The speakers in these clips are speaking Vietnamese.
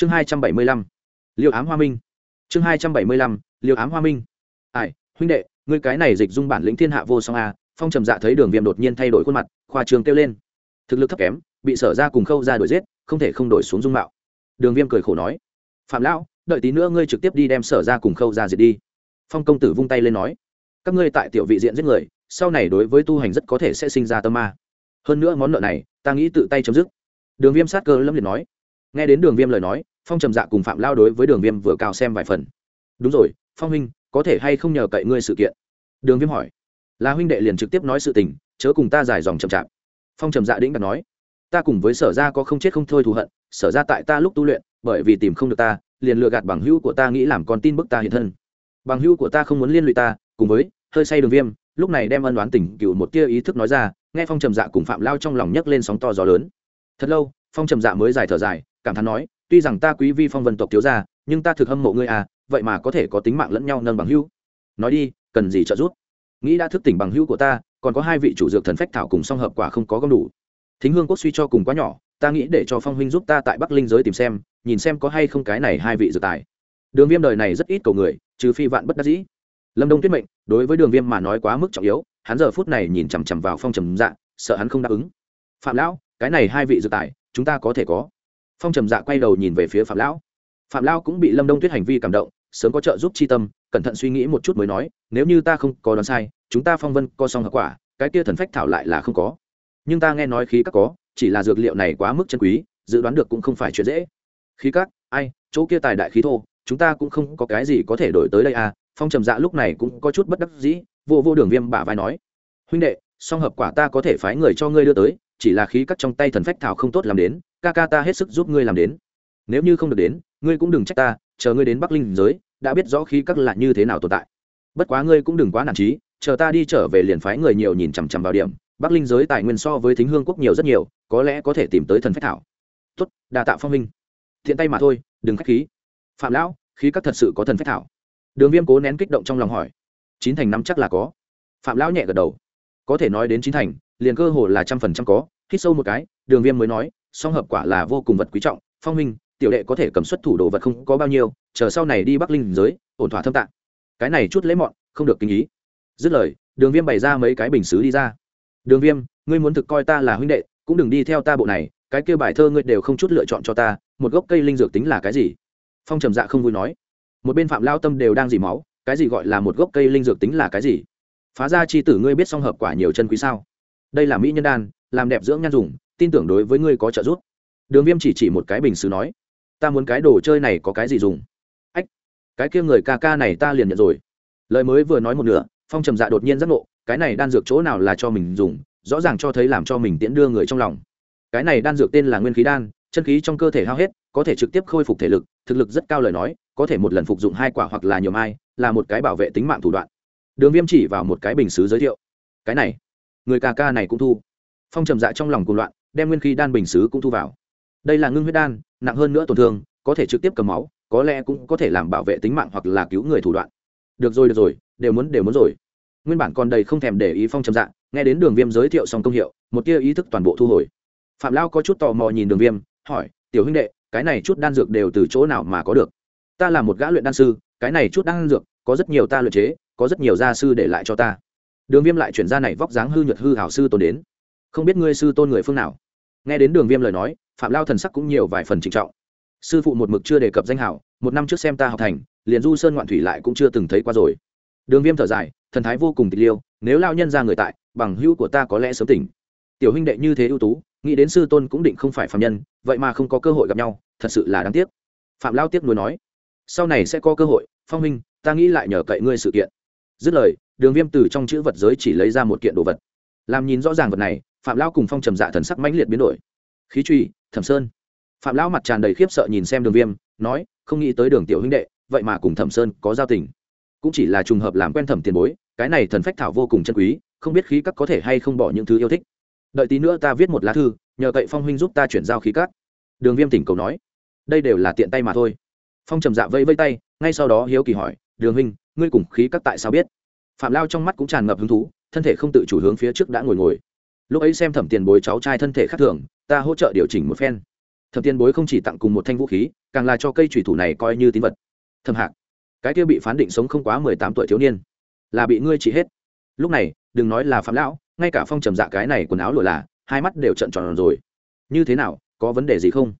chương hai trăm bảy mươi lăm, liêu ám hoa minh. Chương hai trăm bảy mươi lăm, liêu ám hoa minh. Ai, huynh đệ, ngươi cái này dịch dung bản lĩnh thiên hạ vô song a, phong trầm dạ thấy đường viêm đột nhiên thay đổi khuôn mặt, khoa trường kêu lên. Thực lực thấp kém, bị sở ra cùng khâu ra đuổi giết, không thể không đổi xuống dung mạo. Đường viêm cười khổ nói. Phạm lão, đợi tí nữa ngươi trực tiếp đi đem sở ra cùng khâu ra diệt đi. Phong công tử vung tay lên nói. Các ngươi tại tiểu vị diện giết người, sau này đối với tu hành rất có thể sẽ sinh ra tâm ma. Hơn nữa món nợ này, ta nghĩ tự tay chấm dứt. Đường viêm sát cơ lâm liệt nói nghe đến đường viêm lời nói, phong trầm dạ cùng phạm lao đối với đường viêm vừa cao xem vài phần. Đúng rồi, phong huynh, có thể hay không nhờ cậy ngươi sự kiện? Đường viêm hỏi. Là huynh đệ liền trực tiếp nói sự tình, chớ cùng ta dài dòng chậm chạp. Phong trầm dạ đĩnh đặt nói. Ta cùng với sở ra có không chết không thôi thù hận, sở ra tại ta lúc tu luyện, bởi vì tìm không được ta, liền lừa gạt bằng hữu của ta nghĩ làm con tin bức ta hiện thân. Bằng hữu của ta không muốn liên lụy ta, cùng với, hơi say đường viêm, lúc này đem ân đoán tình cựu một tia ý thức nói ra, nghe phong trầm dạ cùng phạm lao trong lòng nhấc lên sóng to gió lớn. Thật lâu, phong trầm dạ mới dài thở dài cảm thán nói, tuy rằng ta quý vi phong vân tộc thiếu gia, nhưng ta thực hâm mộ ngươi à vậy mà có thể có tính mạng lẫn nhau nâng bằng hữu. Nói đi, cần gì trợ giúp? Nghĩ đã thức tỉnh bằng hữu của ta, còn có hai vị chủ dược thần phách thảo cùng song hợp quả không có gom đủ. Thính hương quốc suy cho cùng quá nhỏ, ta nghĩ để cho phong huynh giúp ta tại bắc linh giới tìm xem, nhìn xem có hay không cái này hai vị dược tài. Đường viêm đời này rất ít cầu người, trừ phi vạn bất đắc dĩ. Lâm đông tuyết mệnh, đối với đường viêm mà nói quá mức trọng yếu, hắn giờ phút này nhìn chằm chằm vào phong trầm dạ sợ hắn không đáp ứng. Phạm lão, cái này hai vị dược tài, chúng ta có thể có phong trầm dạ quay đầu nhìn về phía phạm lão. Phạm lão cũng bị lâm đông tuyết hành vi cảm động, sớm có trợ giúp c h i tâm, cẩn thận suy nghĩ một chút mới nói, nếu như ta không có đoán sai, chúng ta phong vân co xong hợp quả, cái kia thần phách thảo lại là không có. Nhưng ta nghe nói khí các có, chỉ là dược liệu này quá mức chân quý, dự đoán được cũng không phải chuyện dễ. Khí các? Ai? Chỗ kia tài đại khí thô, chúng ta cũng không có cái gì có thể đổi tới đây à? Phong trầm dạ lúc này cũng có chút bất đắc dĩ, vô vô đường viêm bả vai nói, huynh đệ song hợp quả ta có thể phái người cho ngươi đưa tới chỉ là khí cắt trong tay thần phách thảo không tốt làm đến, ca ca ta hết sức giúp ngươi làm đến. Nếu như không được đến, ngươi cũng đừng trách ta, chờ ngươi đến bắc linh giới, đã biết rõ khí cắt là như thế nào tồn tại. Bất quá ngươi cũng đừng quá nản trí, chờ ta đi trở về liền phái người nhiều nhìn chằm chằm vào điểm. Bắc linh giới tài nguyên so với thính hương quốc nhiều rất nhiều, có lẽ có thể tìm tới thần phách thảo. Tốt, đà tạ phong minh. Thiện tay mà thôi, đừng k h á c h khí. Phạm lão, khí các thật sự có thần phách thảo. Đường viêm cố nén kích động trong lòng hỏi. Chín thành năm chắc là có. Phạm lão nhẹ gật đầu. Có thể nói đến chín thành liền cơ hồ là trăm phần trăm có, hít sâu một cái, đường viêm mới nói, song hợp quả là vô cùng vật quý trọng, phong minh tiểu đệ có thể cầm xuất thủ đồ vật không có bao nhiêu, chờ sau này đi bắc linh giới, ổn thỏa thâm tạng. Cái này chút lễ mọn, không được kinh ý. Dứt lời, đường viêm bày ra mấy cái bình xứ đi ra. Đường viêm, ngươi muốn thực coi ta là huynh đệ, cũng đừng đi theo ta bộ này, cái kêu bài thơ ngươi đều không chút lựa chọn cho ta, một gốc cây linh dược tính là cái gì? Phong trầm dạ không vui nói. Một bên phạm lao tâm đều đang dì máu, cái gì gọi là một gốc cây linh dược tính là cái gì? Phá ra chi tử ngươi biết song hợp quả nhiều chân quý sao? Đây là mỹ nhân đan, làm đẹp dưỡng nhan dùng, tin tưởng đối với ngươi có trợ giúp. Đường viêm chỉ chỉ một cái bình xứ nói, ta muốn cái đồ chơi này có cái gì dùng? Ách, cái kia người ca ca này ta liền nhận rồi. Lời mới vừa nói một nửa, phong trầm dạ đột nhiên giác ngộ, cái này đan dược chỗ nào là cho mình dùng, rõ ràng cho thấy làm cho mình tiễn đưa người trong lòng. Cái này đan dược tên là nguyên khí đan, chân khí trong cơ thể hao hết, có thể trực tiếp khôi phục thể lực, thực lực rất cao lời nói, có thể một lần phục dụng hai quả hoặc là nhiều mai, là một cái bảo vệ tính mạng thủ đoạn. Đường viêm chỉ vào một cái bình xứ giới thiệu, cái này người ca ca này cũng thu. Phong trầm dạ trong lòng cùng loạn, đem nguyên khí đan bình xứ cũng thu vào. Đây là ngưng huyết đan, nặng hơn nữa tổn thương, có thể trực tiếp cầm máu, có lẽ cũng có thể làm bảo vệ tính mạng hoặc là cứu người thủ đoạn. Được rồi được rồi, đều muốn đều muốn rồi. Nguyên bản còn đầy không thèm để ý phong trầm dạ nghe đến đường viêm giới thiệu xong công hiệu, một tia ý thức toàn bộ thu hồi. Phạm lao có chút tò mò nhìn đường viêm, hỏi, tiểu huynh đệ, cái này chút đan dược đều từ chỗ nào mà có được? Ta là một gã luyện đan sư, cái này chút đan dược, có rất nhiều ta luyện chế, có rất nhiều gia sư để lại cho ta đường viêm lại chuyển ra này vóc dáng hư nhuật hư hảo sư tôn đến. Không biết ngươi sư tôn người phương nào? Nghe đến đường viêm lời nói, phạm lao thần sắc cũng nhiều vài phần trịnh trọng. Sư phụ một mực chưa đề cập danh hảo, một năm trước xem ta học thành, liền du sơn ngoạn thủy lại cũng chưa từng thấy qua rồi. Đường viêm thở dài, thần thái vô cùng tịch liêu, nếu lao nhân ra người tại, bằng hữu của ta có lẽ sớm tỉnh. Tiểu huynh đệ như thế ưu tú, nghĩ đến sư tôn cũng định không phải phạm nhân, vậy mà không có cơ hội gặp nhau, thật sự là đáng tiếc. Phạm lao tiếc nuối nói, sau này sẽ có cơ hội, phong minh ta nghĩ lại nhờ cậy ngươi sự kiện. Dứt lời đường viêm từ trong chữ vật giới chỉ lấy ra một kiện đồ vật. Làm nhìn rõ ràng vật này, phạm Lão cùng phong trầm dạ thần sắc mãnh liệt biến đổi. Khí truy, thẩm sơn. Phạm lão mặt tràn đầy khiếp sợ nhìn xem đường viêm, nói, không nghĩ tới đường tiểu huynh đệ, vậy mà cùng thẩm sơn có giao tình. Cũng chỉ là trùng hợp làm quen thẩm tiền bối, cái này thần phách thảo vô cùng chân quý, không biết khí các có thể hay không bỏ những thứ yêu thích. Đợi tí nữa ta viết một lá thư, nhờ cậy phong huynh giúp ta chuyển giao khí các. Đường viêm tỉnh cầu nói, đây đều là tiện tay mà thôi. Phong trầm dạ vây vây tay, ngay sau đó hiếu kỳ hỏi, đường huynh, ngươi cùng khí các tại sao biết? Phạm lao trong mắt cũng tràn ngập hứng thú, thân thể không tự chủ hướng phía trước đã ngồi ngồi. Lúc ấy xem thẩm tiền bối cháu trai thân thể khác thường, ta hỗ trợ điều chỉnh một phen. Thẩm tiền bối không chỉ tặng cùng một thanh vũ khí, càng là cho cây thủy thủ này coi như tín vật. Thầm hạc, cái kia bị phán định sống không quá mười tám tuổi thiếu niên, là bị ngươi trị hết. Lúc này, đừng nói là phạm lão, ngay cả phong trầm dạ cái này quần áo lụa là, hai mắt đều trận tròn rồi. Như thế nào, có vấn đề gì không?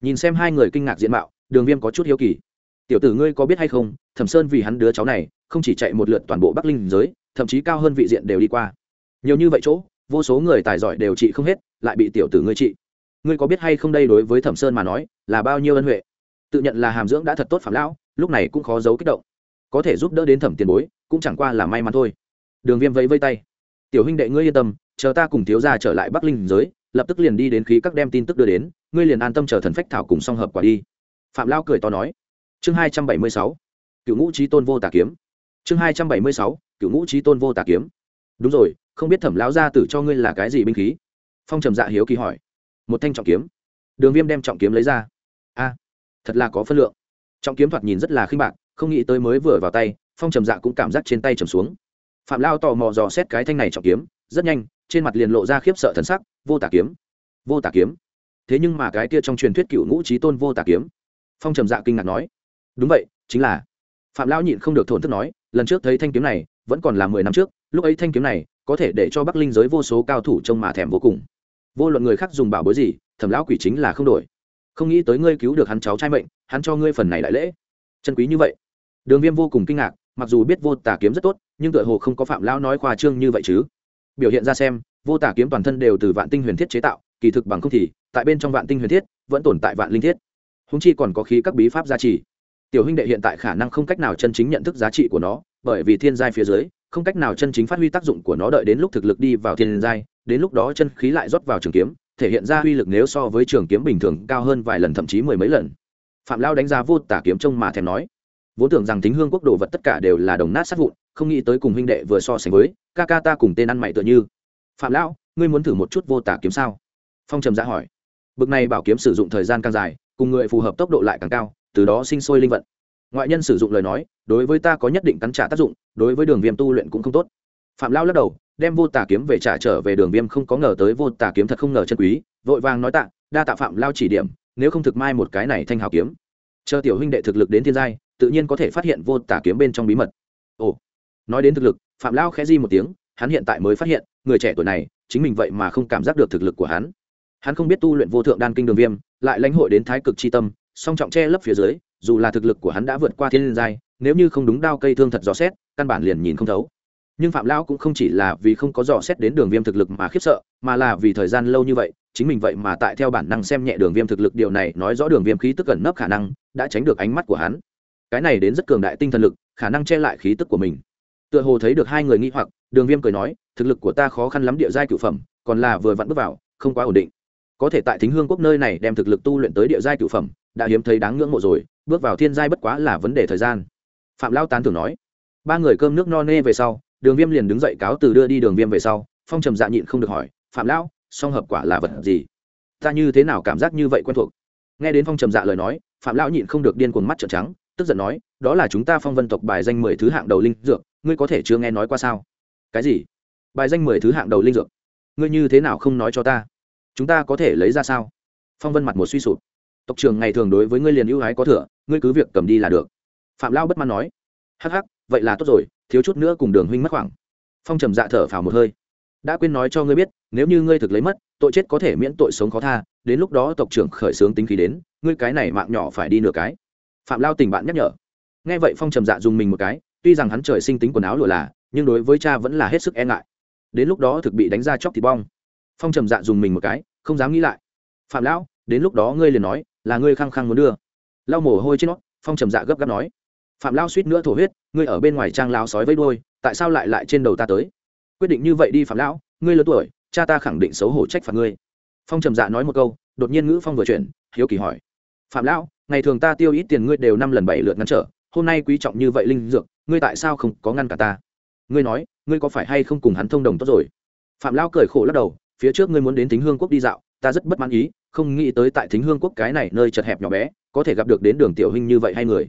Nhìn xem hai người kinh ngạc diện mạo, đường viêm có chút hiếu kỳ. Tiểu tử ngươi có biết hay không, thẩm sơn vì hắn đứa cháu này không chỉ chạy một lượt toàn bộ bắc linh giới, thậm chí cao hơn vị diện đều đi qua. Nhiều như vậy chỗ, vô số người tài giỏi đều trị không hết, lại bị tiểu tử ngươi trị. Ngươi có biết hay không đây đối với thẩm sơn mà nói, là bao nhiêu ân huệ? Tự nhận là hàm dưỡng đã thật tốt phạm lão, lúc này cũng khó giấu kích động. Có thể giúp đỡ đến thẩm tiền bối, cũng chẳng qua là may mắn thôi. Đường viêm vẫy vây tay. Tiểu huynh đệ ngươi yên tâm, chờ ta cùng thiếu gia trở lại bắc linh giới, lập tức liền đi đến khí các đem tin tức đưa đến, ngươi liền an tâm chờ thần phách thảo cùng song hợp quả đi. Phạm lao cười to nói. Chương hai trăm bảy mươi sáu. Cựu ngũ trí tôn vô tà kiếm chương hai trăm bảy mươi sáu, cựu ngũ trí tôn vô tà kiếm. Đúng rồi, không biết thẩm lão gia tử cho ngươi là cái gì binh khí? Phong trầm dạ hiếu kỳ hỏi. Một thanh trọng kiếm. Đường viêm đem trọng kiếm lấy ra. A, thật là có phân lượng. Trọng kiếm thoạt nhìn rất là khinh bạc, không nghĩ tới mới vừa vào tay, phong trầm dạ cũng cảm giác trên tay trầm xuống. Phạm lao tò mò dò xét cái thanh này trọng kiếm, rất nhanh, trên mặt liền lộ ra khiếp sợ thần sắc, vô tà kiếm, vô tà kiếm. Thế nhưng mà cái kia trong truyền thuyết cựu ngũ trí tôn vô tà kiếm. Phong trầm dạ kinh ngạc nói. Đúng vậy, chính là. Phạm lão nhịn không được thổn thức nói lần trước thấy thanh kiếm này, vẫn còn là mười năm trước, lúc ấy thanh kiếm này có thể để cho bắc linh giới vô số cao thủ trông mà thèm vô cùng. Vô luận người khác dùng bảo bối gì, thẩm lão quỷ chính là không đổi. Không nghĩ tới ngươi cứu được hắn cháu trai mệnh, hắn cho ngươi phần này đại lễ. Chân quý như vậy. Đường viêm vô cùng kinh ngạc, mặc dù biết vô tà kiếm rất tốt, nhưng tựa hồ không có phạm lão nói khoa trương như vậy chứ. Biểu hiện ra xem, vô tà kiếm toàn thân đều từ vạn tinh huyền thiết chế tạo, kỳ thực bằng không thì, tại bên trong vạn tinh huyền thiết, vẫn tồn tại vạn linh thiết. Húng chi còn có khí các bí pháp gia trì tiểu huynh đệ hiện tại khả năng không cách nào chân chính nhận thức giá trị của nó, bởi vì thiên giai phía dưới, không cách nào chân chính phát huy tác dụng của nó đợi đến lúc thực lực đi vào thiên giai, đến lúc đó chân khí lại rót vào trường kiếm, thể hiện ra uy lực nếu so với trường kiếm bình thường cao hơn vài lần thậm chí mười mấy lần. Phạm lao đánh giá vô tả kiếm trông mà thèm nói. Vốn tưởng rằng tính hương quốc đồ vật tất cả đều là đồng nát sát vụn, không nghĩ tới cùng huynh đệ vừa so sánh với, ca ca ta cùng tên ăn mày tựa như. Phạm lão ngươi muốn thử một chút vô tả kiếm sao? Phong trầm ra hỏi. Bực này bảo kiếm sử dụng thời gian càng dài, cùng người phù hợp tốc độ lại càng cao từ đó sinh sôi linh vận. Ngoại nhân sử dụng lời nói, đối với ta có nhất định cắn trả tác dụng, đối với đường viêm tu luyện cũng không tốt. Phạm lao lắc đầu, đem vô tà kiếm về trả trở về đường viêm không có ngờ tới vô tà kiếm thật không ngờ chân quý, vội vàng nói tạ, đa tạ phạm lao chỉ điểm, nếu không thực mai một cái này thanh hào kiếm. Chờ tiểu huynh đệ thực lực đến thiên giai, tự nhiên có thể phát hiện vô tà kiếm bên trong bí mật. Ồ, nói đến thực lực, phạm lao khẽ di một tiếng, hắn hiện tại mới phát hiện, người trẻ tuổi này, chính mình vậy mà không cảm giác được thực lực của hắn. Hắn không biết tu luyện vô thượng đan kinh đường viêm, lại lãnh hội đến thái cực c h i tâm song trọng che lấp phía dưới, dù là thực lực của hắn đã vượt qua thiên giai, nếu như không đúng đao cây thương thật dò xét, căn bản liền nhìn không thấu. Nhưng phạm lão cũng không chỉ là vì không có dò xét đến đường viêm thực lực mà khiếp sợ, mà là vì thời gian lâu như vậy, chính mình vậy mà tại theo bản năng xem nhẹ đường viêm thực lực, điều này nói rõ đường viêm khí tức gần nấp khả năng, đã tránh được ánh mắt của hắn. Cái này đến rất cường đại tinh thần lực, khả năng che lại khí tức của mình. Tựa hồ thấy được hai người nghĩ hoặc, đường viêm cười nói, thực lực của ta khó khăn lắm địa giai cựu phẩm, còn là vừa vặn bước vào, không quá ổn định. Có thể tại thính hương quốc nơi này đem thực lực tu luyện tới địa giai cựu phẩm đã hiếm thấy đáng ngưỡng mộ rồi, bước vào thiên giai bất quá là vấn đề thời gian. Phạm lao tán thường nói, ba người cơm nước no nê về sau, đường viêm liền đứng dậy cáo từ đưa đi đường viêm về sau, phong trầm dạ nhịn không được hỏi, phạm lão, song hợp quả là vật gì? Ta như thế nào cảm giác như vậy quen thuộc? Nghe đến phong trầm dạ lời nói, phạm lão nhịn không được điên cuồng mắt trợn trắng, tức giận nói, đó là chúng ta phong vân tộc bài danh mười thứ hạng đầu linh dược, ngươi có thể chưa nghe nói qua sao? Cái gì? Bài danh mười thứ hạng đầu linh dược? Ngươi như thế nào không nói cho ta? Chúng ta có thể lấy ra sao? Phong vân mặt một suy sụp tộc trưởng ngày thường đối với ngươi liền ưu ái có thừa, ngươi cứ việc cầm đi là được. Phạm lão bất mãn nói. Hắc hắc, vậy là tốt rồi, thiếu chút nữa cùng đường huynh mất khoảng. Phong trầm dạ thở phào một hơi. Đã quên nói cho ngươi biết, nếu như ngươi thực lấy mất, tội chết có thể miễn tội sống khó tha, đến lúc đó tộc trưởng khởi xướng tính khí đến, ngươi cái này mạng nhỏ phải đi nửa cái. Phạm lao tình bạn nhắc nhở. Nghe vậy phong trầm dạ dùng mình một cái, tuy rằng hắn trời sinh tính quần áo lụa là, nhưng đối với cha vẫn là hết sức e ngại. Đến lúc đó thực bị đánh ra chóc thịt bong. Phong trầm dạ dùng mình một cái, không dám nghĩ lại. Phạm lão đến lúc đó ngươi liền nói là ngươi khăng khăng muốn đưa. Lau mồ hôi trên nó, phong trầm dạ gấp gáp nói. Phạm lao suýt nữa thổ huyết, ngươi ở bên ngoài trang lao sói với đôi tại sao lại lại trên đầu ta tới? Quyết định như vậy đi phạm lão, ngươi lớn tuổi, cha ta khẳng định xấu hổ trách phạt ngươi. Phong trầm dạ nói một câu, đột nhiên ngữ phong vừa chuyển, hiếu kỳ hỏi. Phạm lão, ngày thường ta tiêu ít tiền ngươi đều năm lần bảy lượt ngăn trở, hôm nay quý trọng như vậy linh dược, ngươi tại sao không có ngăn cả ta? Ngươi nói, ngươi có phải hay không cùng hắn thông đồng tốt rồi? Phạm lão cười khổ lắc đầu, phía trước ngươi muốn đến tính hương quốc đi dạo, ta rất bất mãn ý không nghĩ tới tại thính hương quốc cái này nơi chật hẹp nhỏ bé, có thể gặp được đến đường tiểu huynh như vậy hay người.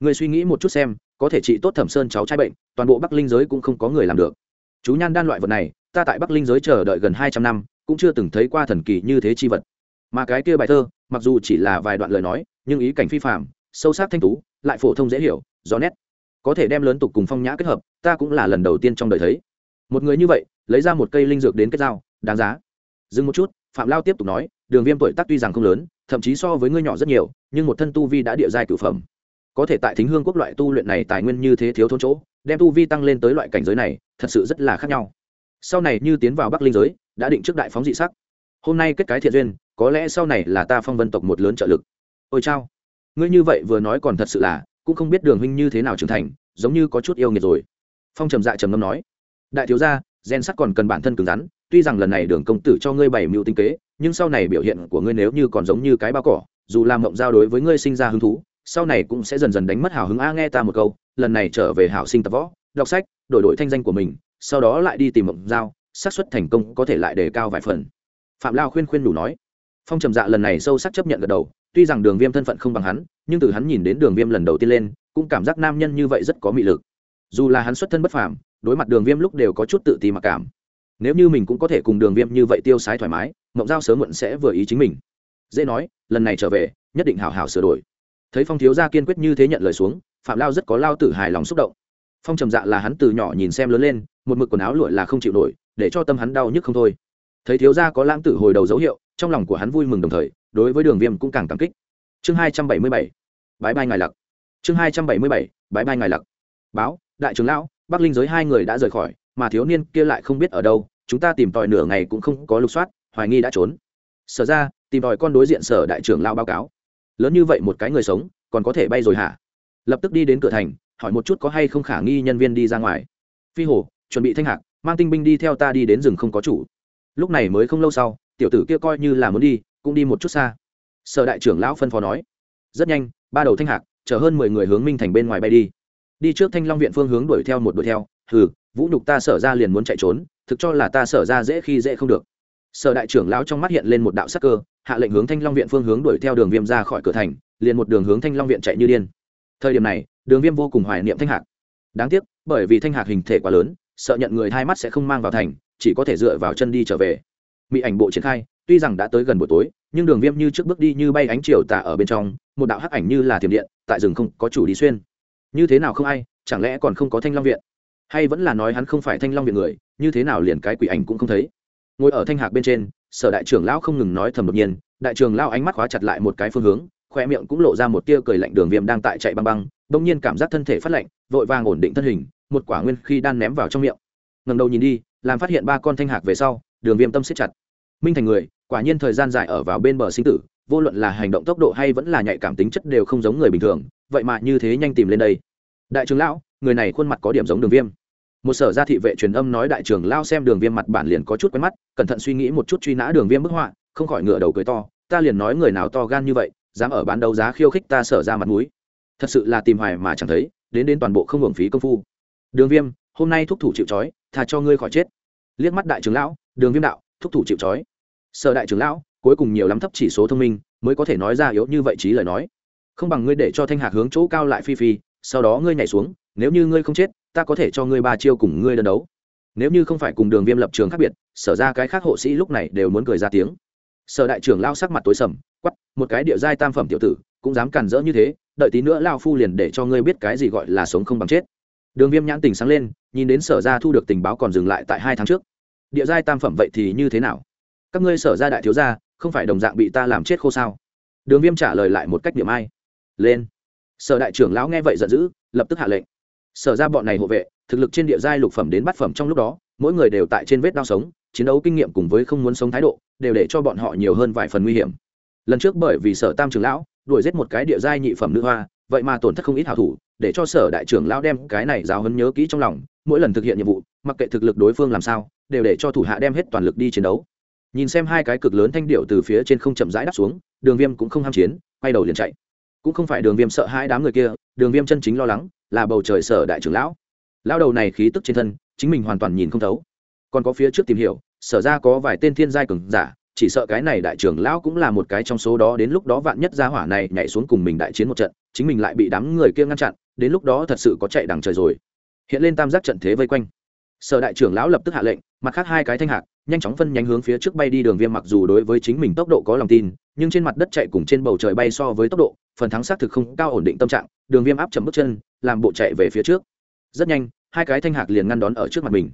Người suy nghĩ một chút xem, có thể trị tốt thẩm sơn cháu trai bệnh, toàn bộ bắc linh giới cũng không có người làm được. Chú nhan đan loại vật này, ta tại bắc linh giới chờ đợi gần hai trăm năm, cũng chưa từng thấy qua thần kỳ như thế chi vật. Mà cái kia bài thơ, mặc dù chỉ là vài đoạn lời nói, nhưng ý cảnh phi phạm sâu sắc thanh tú, lại phổ thông dễ hiểu, rõ nét. Có thể đem lớn tục cùng phong nhã kết hợp, ta cũng là lần đầu tiên trong đời thấy. Một người như vậy, lấy ra một cây linh dược đến kết giao, đáng giá. Dừng một chút, phạm lao tiếp tục nói đường viêm tuổi tác tuy rằng không lớn, thậm chí so với ngươi nhỏ rất nhiều, nhưng một thân tu vi đã địa giai cửu phẩm. Có thể tại thính hương quốc loại tu luyện này tài nguyên như thế thiếu thốn chỗ, đem tu vi tăng lên tới loại cảnh giới này, thật sự rất là khác nhau. Sau này như tiến vào bắc linh giới, đã định trước đại phóng dị sắc. Hôm nay kết cái thiện duyên, có lẽ sau này là ta phong vân tộc một lớn trợ lực. Ôi chao. Ngươi như vậy vừa nói còn thật sự là, cũng không biết đường huynh như thế nào trưởng thành, giống như có chút yêu nghiệt rồi. Phong trầm dạ trầm ngâm nói. Đại thiếu gia, gen sắt còn cần bản thân cứng rắn, tuy rằng lần này đường công tử cho ngươi bảy mưu tinh kế nhưng sau này biểu hiện của ngươi nếu như còn giống như cái bao cỏ, dù làm mộng giao đối với ngươi sinh ra hứng thú, sau này cũng sẽ dần dần đánh mất hào hứng. A, nghe ta một câu, lần này trở về hảo sinh tập võ, đọc sách, đổi đổi thanh danh của mình, sau đó lại đi tìm mộng giao, xác suất thành công có thể lại đề cao vài phần. Phạm lao khuyên khuyên đủ nói. Phong trầm dạ lần này sâu sắc chấp nhận gật đầu, tuy rằng đường viêm thân phận không bằng hắn, nhưng từ hắn nhìn đến đường viêm lần đầu tiên lên, cũng cảm giác nam nhân như vậy rất có mị lực. Dù là hắn xuất thân bất phàm, đối mặt đường viêm lúc đều có chút tự ti mặc cảm nếu như mình cũng có thể cùng đường viêm như vậy tiêu sái thoải mái, mộng giao sớm muộn sẽ vừa ý chính mình. Dễ nói, lần này trở về, nhất định hào hào sửa đổi. Thấy phong thiếu gia kiên quyết như thế nhận lời xuống, phạm lao rất có lao tử hài lòng xúc động. Phong trầm dạ là hắn từ nhỏ nhìn xem lớn lên, một mực quần áo lụi là không chịu nổi, để cho tâm hắn đau nhức không thôi. Thấy thiếu gia có lãng tử hồi đầu dấu hiệu, trong lòng của hắn vui mừng đồng thời, đối với đường viêm cũng càng cảm kích. Chương hai trăm bảy mươi bảy bãi bai ngài lặc. Chương hai trăm bảy mươi bảy bãi bai ngài lặc. Báo, đại trưởng lão, bắc linh giới hai người đã rời khỏi, mà thiếu niên kia lại không biết ở đâu chúng ta tìm tòi nửa ngày cũng không có lục soát, hoài nghi đã trốn. Sở ra, tìm tòi con đối diện sở đại trưởng lao báo cáo. Lớn như vậy một cái người sống, còn có thể bay rồi hả? Lập tức đi đến cửa thành, hỏi một chút có hay không khả nghi nhân viên đi ra ngoài. Phi hồ, chuẩn bị thanh hạc, mang tinh binh đi theo ta đi đến rừng không có chủ. Lúc này mới không lâu sau, tiểu tử kia coi như là muốn đi, cũng đi một chút xa. Sở đại trưởng lão phân phó nói. Rất nhanh, ba đầu thanh hạc, chở hơn mười người hướng minh thành bên ngoài bay đi. Đi trước thanh long viện phương hướng đuổi theo một đuổi theo. Hừ vũ nhục ta sở ra liền muốn chạy trốn, thực cho là ta sở ra dễ khi dễ không được. Sở đại trưởng lão trong mắt hiện lên một đạo sắc cơ, hạ lệnh hướng thanh long viện phương hướng đuổi theo đường viêm ra khỏi cửa thành, liền một đường hướng thanh long viện chạy như điên. Thời điểm này, đường viêm vô cùng hoài niệm thanh hạc. Đáng tiếc, bởi vì thanh hạc hình thể quá lớn, sợ nhận người hai mắt sẽ không mang vào thành, chỉ có thể dựa vào chân đi trở về. Mỹ ảnh bộ triển khai, tuy rằng đã tới gần buổi tối, nhưng đường viêm như trước bước đi như bay ánh chiều tà ở bên trong, một đạo hắc ảnh như là thiểm điện, tại rừng không có chủ đi xuyên. Như thế nào không ai, chẳng lẽ còn không có thanh long viện? Hay vẫn là nói hắn không phải thanh long viện người, như thế nào liền cái quỷ ảnh cũng không thấy. Ngồi ở thanh hạc bên trên, sở đại trưởng lão không ngừng nói thầm đột nhiên, đại trưởng lão ánh mắt khóa chặt lại một cái phương hướng khoe miệng cũng lộ ra một tia cười lạnh đường viêm đang tại chạy băng băng, đông nhiên cảm giác thân thể phát lạnh, vội vàng ổn định thân hình, một quả nguyên khi đan ném vào trong miệng. Ngầm đầu nhìn đi, làm phát hiện ba con thanh hạc về sau, đường viêm tâm siết chặt. Minh thành người, quả nhiên thời gian dài ở vào bên bờ sinh tử, vô luận là hành động tốc độ hay vẫn là nhạy cảm tính chất đều không giống người bình thường, vậy mà như thế nhanh tìm lên đây. Đại trưởng lão, người này khuôn mặt có điểm giống đường viêm một sở gia thị vệ truyền âm nói đại trưởng lao xem đường viêm mặt bản liền có chút quen mắt, cẩn thận suy nghĩ một chút truy nã đường viêm bức họa, không khỏi ngựa đầu cười to, ta liền nói người nào to gan như vậy, dám ở bán đấu giá khiêu khích ta sở ra mặt mũi. Thật sự là tìm hoài mà chẳng thấy, đến đến toàn bộ không hưởng phí công phu. Đường viêm, hôm nay thúc thủ chịu trói thà cho ngươi khỏi chết. Liếc mắt đại trưởng lão, đường viêm đạo, thúc thủ chịu trói. Sở đại trưởng lão, cuối cùng nhiều lắm thấp chỉ số thông minh, mới có thể nói ra yếu như vậy trí lời nói. Không bằng ngươi để cho thanh hạc hướng chỗ cao lại phi phi, sau đó ngươi nhảy xuống, nếu như ngươi không chết ta có thể cho ngươi ba chiêu cùng ngươi đơn đấu. Nếu như không phải cùng đường viêm lập trường khác biệt, sở ra cái khác hộ sĩ lúc này đều muốn cười ra tiếng. Sở đại trưởng lao sắc mặt tối sầm quắp một cái địa giai tam phẩm tiểu tử, cũng dám cản rỡ như thế, đợi tí nữa lao phu liền để cho ngươi biết cái gì gọi là sống không bằng chết. Đường viêm nhãn tình sáng lên, nhìn đến sở ra thu được tình báo còn dừng lại tại hai tháng trước. Địa giai tam phẩm vậy thì như thế nào? Các ngươi sở ra đại thiếu gia, không phải đồng dạng bị ta làm chết khô sao? Đường viêm trả lời lại một cách điểm ai. Lên. Sở đại trưởng lão nghe vậy giận dữ, lập tức hạ lệnh sở ra bọn này hộ vệ, thực lực trên địa giai lục phẩm đến bát phẩm trong lúc đó, mỗi người đều tại trên vết đau sống, chiến đấu kinh nghiệm cùng với không muốn sống thái độ, đều để cho bọn họ nhiều hơn vài phần nguy hiểm. Lần trước bởi vì sở tam trưởng lão, đuổi giết một cái địa giai nhị phẩm nữ hoa, vậy mà tổn thất không ít hảo thủ, để cho sở đại trưởng lão đem cái này giáo hấn nhớ kỹ trong lòng, mỗi lần thực hiện nhiệm vụ, mặc kệ thực lực đối phương làm sao, đều để cho thủ hạ đem hết toàn lực đi chiến đấu. Nhìn xem hai cái cực lớn thanh điệu từ phía trên không chậm rãi đáp xuống, đường viêm cũng không ham chiến, quay đầu liền chạy. Cũng không phải đường viêm sợ hai đám người kia, đường viêm chân chính lo lắng là bầu trời sở đại trưởng lão. Lão đầu này khí tức trên thân, chính mình hoàn toàn nhìn không thấu. Còn có phía trước tìm hiểu, sở ra có vài tên thiên giai cường giả, chỉ sợ cái này đại trưởng lão cũng là một cái trong số đó, đến lúc đó vạn nhất gia hỏa này nhảy xuống cùng mình đại chiến một trận, chính mình lại bị đám người kia ngăn chặn, đến lúc đó thật sự có chạy đằng trời rồi. Hiện lên tam giác trận thế vây quanh. Sở đại trưởng lão lập tức hạ lệnh, mặt khác hai cái thanh hạc nhanh chóng phân nhánh hướng phía trước bay đi đường viêm mặc dù đối với chính mình tốc độ có lòng tin, nhưng trên mặt đất chạy cùng trên bầu trời bay so với tốc độ, phần thắng xác thực không cao ổn định tâm trạng, đường viêm áp chậm bước chân, làm bộ chạy về phía trước. Rất nhanh, hai cái thanh hạc liền ngăn đón ở trước mặt mình.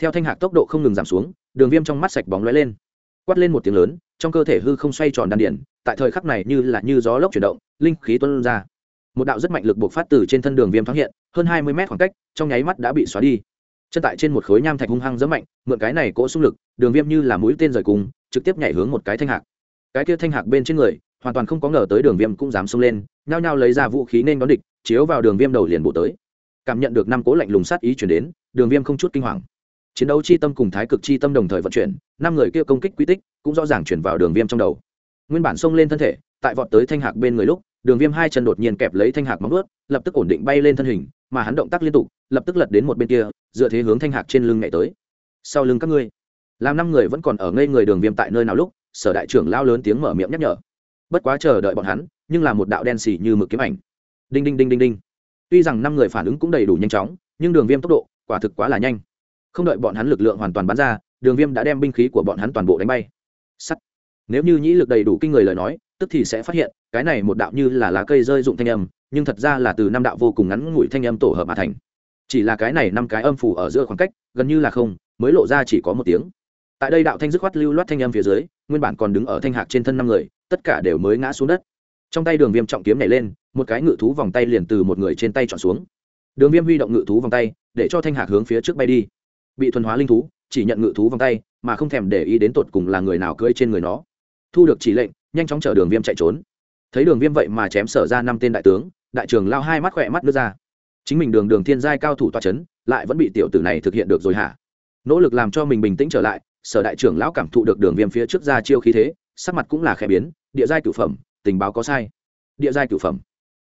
Theo thanh hạc tốc độ không ngừng giảm xuống, đường viêm trong mắt sạch bóng lóe lên. Quát lên một tiếng lớn, trong cơ thể hư không xoay tròn đan điện, tại thời khắc này như là như gió lốc chuyển động, linh khí tuân ra. Một đạo rất mạnh lực buộc phát từ trên thân đường viêm thoáng hiện, hơn hai mươi mét khoảng cách, trong nháy mắt đã bị xóa đi chân tại trên một khối nham thạch hung hăng dẫm mạnh, mượn cái này cỗ xung lực, đường viêm như là mũi tên rời cùng, trực tiếp nhảy hướng một cái thanh hạc. Cái kia thanh hạc bên trên người, hoàn toàn không có ngờ tới đường viêm cũng dám xông lên, nhao nhao lấy ra vũ khí nên đón địch, chiếu vào đường viêm đầu liền bộ tới. Cảm nhận được năm cố lạnh lùng sát ý chuyển đến, đường viêm không chút kinh hoàng. Chiến đấu chi tâm cùng thái cực chi tâm đồng thời vận chuyển, năm người kia công kích quy tích cũng rõ ràng chuyển vào đường viêm trong đầu. Nguyên bản xông lên thân thể, tại vọt tới thanh hạc bên người lúc, đường viêm hai chân đột nhiên kẹp lấy thanh hạc móng ướt lập tức ổn định bay lên thân hình mà hắn động tác liên tục, lập tức lật đến một bên kia, dựa thế hướng thanh hạc trên lưng nhảy tới. Sau lưng các ngươi, làm năm người vẫn còn ở ngây người đường viêm tại nơi nào lúc, sở đại trưởng lao lớn tiếng mở miệng nhắc nhở. Bất quá chờ đợi bọn hắn, nhưng là một đạo đen xì như mực kiếm ảnh. Đinh đinh đinh đinh đinh. Tuy rằng năm người phản ứng cũng đầy đủ nhanh chóng, nhưng đường viêm tốc độ, quả thực quá là nhanh. Không đợi bọn hắn lực lượng hoàn toàn bắn ra, đường viêm đã đem binh khí của bọn hắn toàn bộ đánh bay. Sắt. Nếu như nhĩ lực đầy đủ kinh người lời nói tức thì sẽ phát hiện, cái này một đạo như là lá cây rơi dụng thanh âm, nhưng thật ra là từ năm đạo vô cùng ngắn ngủi thanh âm tổ hợp mà thành. Chỉ là cái này năm cái âm phủ ở giữa khoảng cách, gần như là không, mới lộ ra chỉ có một tiếng. Tại đây đạo thanh dứt khoát lưu loát thanh âm phía dưới, nguyên bản còn đứng ở thanh hạc trên thân năm người, tất cả đều mới ngã xuống đất. Trong tay đường viêm trọng kiếm nhảy lên, một cái ngự thú vòng tay liền từ một người trên tay chọn xuống. Đường viêm huy động ngự thú vòng tay, để cho thanh hạc hướng phía trước bay đi. Bị thuần hóa linh thú, chỉ nhận ngự thú vòng tay, mà không thèm để ý đến tột cùng là người nào cưỡi trên người nó. Thu được chỉ lệnh nhanh chóng chở đường viêm chạy trốn. Thấy đường viêm vậy mà chém sở ra năm tên đại tướng, đại trường lao hai mắt khỏe mắt đưa ra. Chính mình đường đường thiên giai cao thủ toa c h ấ n lại vẫn bị tiểu tử này thực hiện được rồi hả? Nỗ lực làm cho mình bình tĩnh trở lại, sở đại trưởng lão cảm thụ được đường viêm phía trước ra chiêu khí thế, sắc mặt cũng là khẽ biến, địa giai cửu phẩm, tình báo có sai. Địa giai cửu phẩm.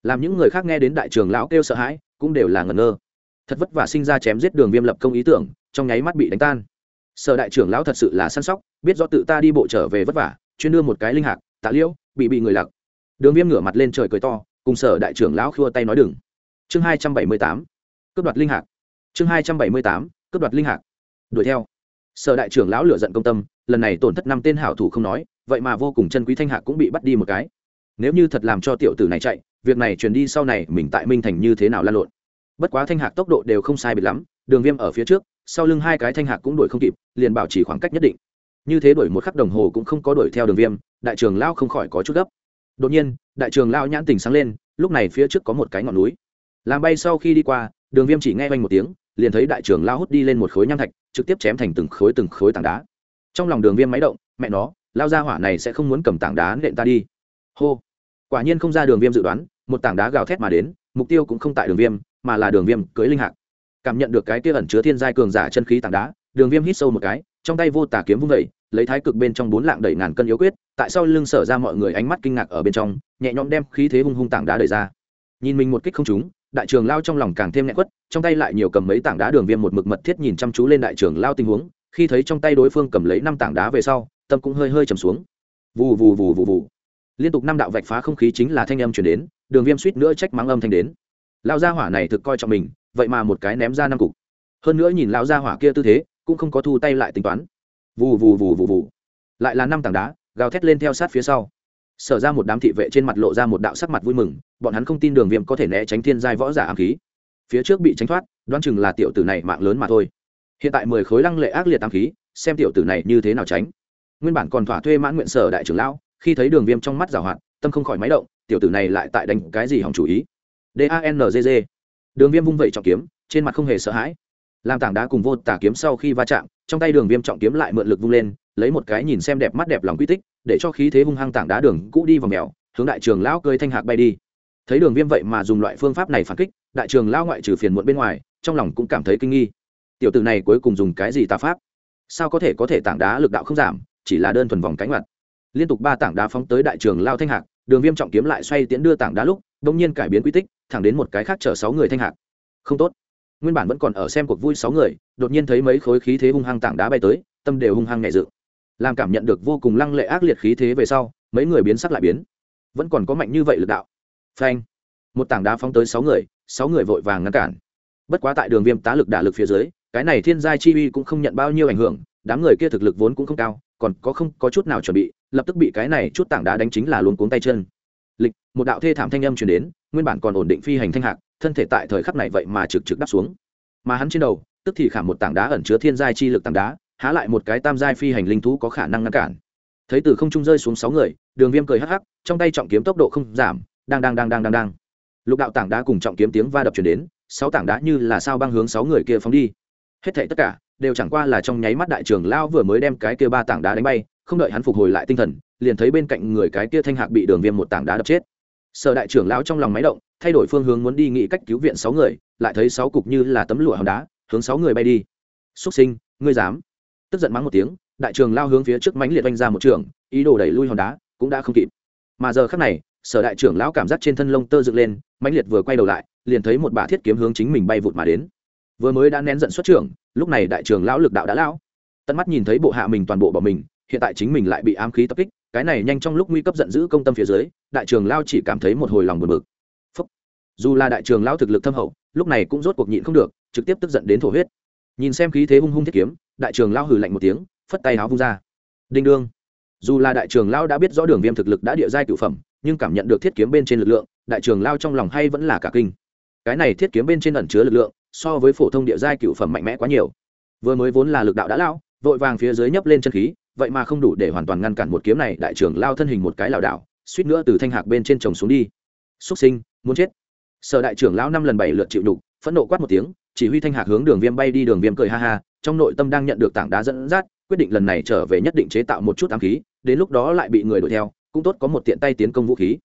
Làm những người khác nghe đến đại trường lão kêu sợ hãi, cũng đều là ngẩn ngơ. Thật vất vả sinh ra chém giết đường viêm lập công ý tưởng, trong nháy mắt bị đánh tan. Sở đại trưởng lão thật sự là săn sóc, biết do tự ta đi bộ trở về vất vả, chuyên đưa một cái linh hạc tạ liễu, bị bị người lặc đường viêm ngửa mặt lên trời cười to, cùng sở đại trưởng lão khua tay nói đừng. Chương hai trăm bảy mươi tám, cướp đoạt linh hạc. Chương hai trăm bảy mươi tám, cướp đoạt linh hạc. Đuổi theo. Sở đại trưởng lão lựa giận công tâm, lần này tổn thất năm tên hảo thủ không nói, vậy mà vô cùng chân quý thanh hạc cũng bị bắt đi một cái. Nếu như thật làm cho tiểu tử này chạy, việc này truyền đi sau này mình tại minh thành như thế nào lan lộn. Bất quá thanh hạc tốc độ đều không sai biệt lắm, đường viêm ở phía trước, sau lưng hai cái thanh hạc cũng đuổi không kịp, liền bảo trì khoảng cách nhất định như thế đổi một khắc đồng hồ cũng không có đuổi theo đường viêm, đại trường lao không khỏi có chút gấp. Đột nhiên, đại trường lao nhãn tình sáng lên, lúc này phía trước có một cái ngọn núi. Làm bay sau khi đi qua, đường viêm chỉ nghe oanh một tiếng, liền thấy đại Trường lao hút đi lên một khối nham thạch, trực tiếp chém thành từng khối từng khối tảng đá. Trong lòng đường viêm máy động, mẹ nó, lao ra hỏa này sẽ không muốn cầm tảng đá nện ta đi. Hô. Quả nhiên không ra đường viêm dự đoán, một tảng đá gào thét mà đến, mục tiêu cũng không tại đường viêm, mà là đường viêm cưới linh hạc. Cảm nhận được cái tia ẩn chứa thiên giai cường giả chân khí tảng đá, đường viêm hít sâu một cái, trong tay vô tả kiếm vung vẩy lấy thái cực bên trong bốn lạng đẩy ngàn cân yếu quyết, tại sao lưng sở ra mọi người ánh mắt kinh ngạc ở bên trong, nhẹ nhõm đem khí thế hung hung tảng đá đẩy ra. Nhìn mình một kích không trúng, đại trường lao trong lòng càng thêm nhẹ quất, trong tay lại nhiều cầm mấy tảng đá đường viêm một mực mật thiết nhìn chăm chú lên đại trường lao tình huống, khi thấy trong tay đối phương cầm lấy năm tảng đá về sau, tâm cũng hơi hơi trầm xuống. Vù vù vù vù vù. Liên tục năm đạo vạch phá không khí chính là thanh âm chuyển đến, đường viêm suýt nữa trách mắng âm thanh đến. Lao gia hỏa này thực coi trọng mình, vậy mà một cái ném ra năm cục. Hơn nữa nhìn lao gia hỏa kia tư thế, cũng không có thu tay lại tính toán vù vù vù vù vù. Lại là năm tảng đá, gào thét lên theo sát phía sau. Sở ra một đám thị vệ trên mặt lộ ra một đạo sắc mặt vui mừng, bọn hắn không tin đường viêm có thể né tránh thiên giai võ giả ám khí. Phía trước bị tránh thoát, đoán chừng là tiểu tử này mạng lớn mà thôi. Hiện tại mười khối lăng lệ ác liệt ám khí, xem tiểu tử này như thế nào tránh. Nguyên bản còn thỏa thuê mãn nguyện sở đại trưởng lão, khi thấy đường viêm trong mắt giảo hoạt, tâm không khỏi máy động, tiểu tử này lại tại đánh cái gì hỏng chủ ý. Danzg đường viêm vung vẩy trọng kiếm, trên mặt không hề sợ hãi làm tảng đá cùng vô tả kiếm sau khi va chạm, trong tay đường viêm trọng kiếm lại mượn lực vung lên, lấy một cái nhìn xem đẹp mắt đẹp lòng quy tích, để cho khí thế hung hăng tảng đá đường cũ đi vào mèo, hướng đại trường lão cơi thanh hạc bay đi. Thấy đường viêm vậy mà dùng loại phương pháp này phản kích, đại trường lão ngoại trừ phiền muộn bên ngoài, trong lòng cũng cảm thấy kinh nghi. Tiểu tử này cuối cùng dùng cái gì tà pháp? Sao có thể có thể tảng đá lực đạo không giảm, chỉ là đơn thuần vòng cánh mặt liên tục ba tảng đá phóng tới đại trường lao thanh hạc, đường viêm trọng kiếm lại xoay tiến đưa tảng đá lúc đông nhiên cải biến quy tích, thẳng đến một cái khác chở sáu người thanh hạc. Không tốt nguyên bản vẫn còn ở xem cuộc vui sáu người, đột nhiên thấy mấy khối khí thế hung hăng tảng đá bay tới, tâm đều hung hăng nhẹ dự làm cảm nhận được vô cùng lăng lệ ác liệt khí thế về sau, mấy người biến sắc lại biến. Vẫn còn có mạnh như vậy lực đạo. Phanh. Một tảng đá phóng tới sáu người sáu người vội vàng ngăn cản. Bất quá tại đường viêm tá lực đả lực phía dưới, cái này thiên gia chi uy cũng không nhận bao nhiêu ảnh hưởng, đám người kia thực lực vốn cũng không cao, còn có không có chút nào chuẩn bị, lập tức bị cái này chút tảng đá đánh chính là luôn cuống tay chân lịch, một đạo thê thảm thanh âm truyền đến, nguyên bản còn ổn định phi hành thanh hạc, thân thể tại thời khắc này vậy mà trực trực đắp xuống. Mà hắn trên đầu, tức thì khảm một tảng đá ẩn chứa thiên giai chi lực tảng đá, há lại một cái tam giai phi hành linh thú có khả năng ngăn cản. Thấy từ không trung rơi xuống sáu người, đường viêm cười hắc hắc, trong tay trọng kiếm tốc độ không giảm, đang đang đang đang đang đang. Lục đạo tảng đá cùng trọng kiếm tiếng va đập chuyển đến, sáu tảng đá như là sao băng hướng sáu người kia phóng đi. Hết thảy tất cả đều chẳng qua là trong nháy mắt đại trưởng lao vừa mới đem cái kia ba tảng đá đánh bay, không đợi hắn phục hồi lại tinh thần liền thấy bên cạnh người cái kia thanh hạc bị đường viêm một tảng đá đập chết. Sở đại trưởng lão trong lòng máy động, thay đổi phương hướng muốn đi nghĩ cách cứu viện sáu người, lại thấy sáu cục như là tấm lụa hòn đá, hướng sáu người bay đi. Xúc sinh, ngươi dám? Tức giận mắng một tiếng, đại trường lao hướng phía trước mánh liệt oanh ra một trường, ý đồ đẩy lui hòn đá, cũng đã không kịp. Mà giờ khắc này, sở đại trưởng lão cảm giác trên thân lông tơ dựng lên, mãnh liệt vừa quay đầu lại, liền thấy một bà thiết kiếm hướng chính mình bay vụt mà đến. Vừa mới đã nén giận xuất trưởng, lúc này đại trường lão lực đạo đã lão tận mắt nhìn thấy bộ hạ mình toàn bộ bỏ mình, hiện tại chính mình lại bị ám khí tập kích cái này nhanh trong lúc nguy cấp giận dữ công tâm phía dưới, đại trường lao chỉ cảm thấy một hồi lòng buồn bực. Phúc. dù là đại trường lao thực lực thâm hậu, lúc này cũng rốt cuộc nhịn không được, trực tiếp tức giận đến thổ huyết. Nhìn xem khí thế hung hung thiết kiếm, đại trường lao hừ lạnh một tiếng, phất tay áo vung ra. Đinh đương. Dù là đại trường lao đã biết rõ đường viêm thực lực đã địa giai cựu phẩm, nhưng cảm nhận được thiết kiếm bên trên lực lượng, đại trường lao trong lòng hay vẫn là cả kinh. Cái này thiết kiếm bên trên ẩn chứa lực lượng, so với phổ thông địa giai cựu phẩm mạnh mẽ quá nhiều. Vừa mới vốn là lực đạo đã lao, vội vàng phía dưới nhấp lên chân khí vậy mà không đủ để hoàn toàn ngăn cản một kiếm này, đại trưởng lao thân hình một cái lảo đảo, suýt nữa từ thanh hạc bên trên chồng xuống đi. Xúc sinh, muốn chết. Sở đại trưởng lão năm lần bảy lượt chịu đục, phẫn nộ quát một tiếng, chỉ huy thanh hạc hướng đường viêm bay đi, đường viêm cười ha ha, trong nội tâm đang nhận được tảng đá dẫn dắt, quyết định lần này trở về nhất định chế tạo một chút ám khí, đến lúc đó lại bị người đuổi theo, cũng tốt có một tiện tay tiến công vũ khí.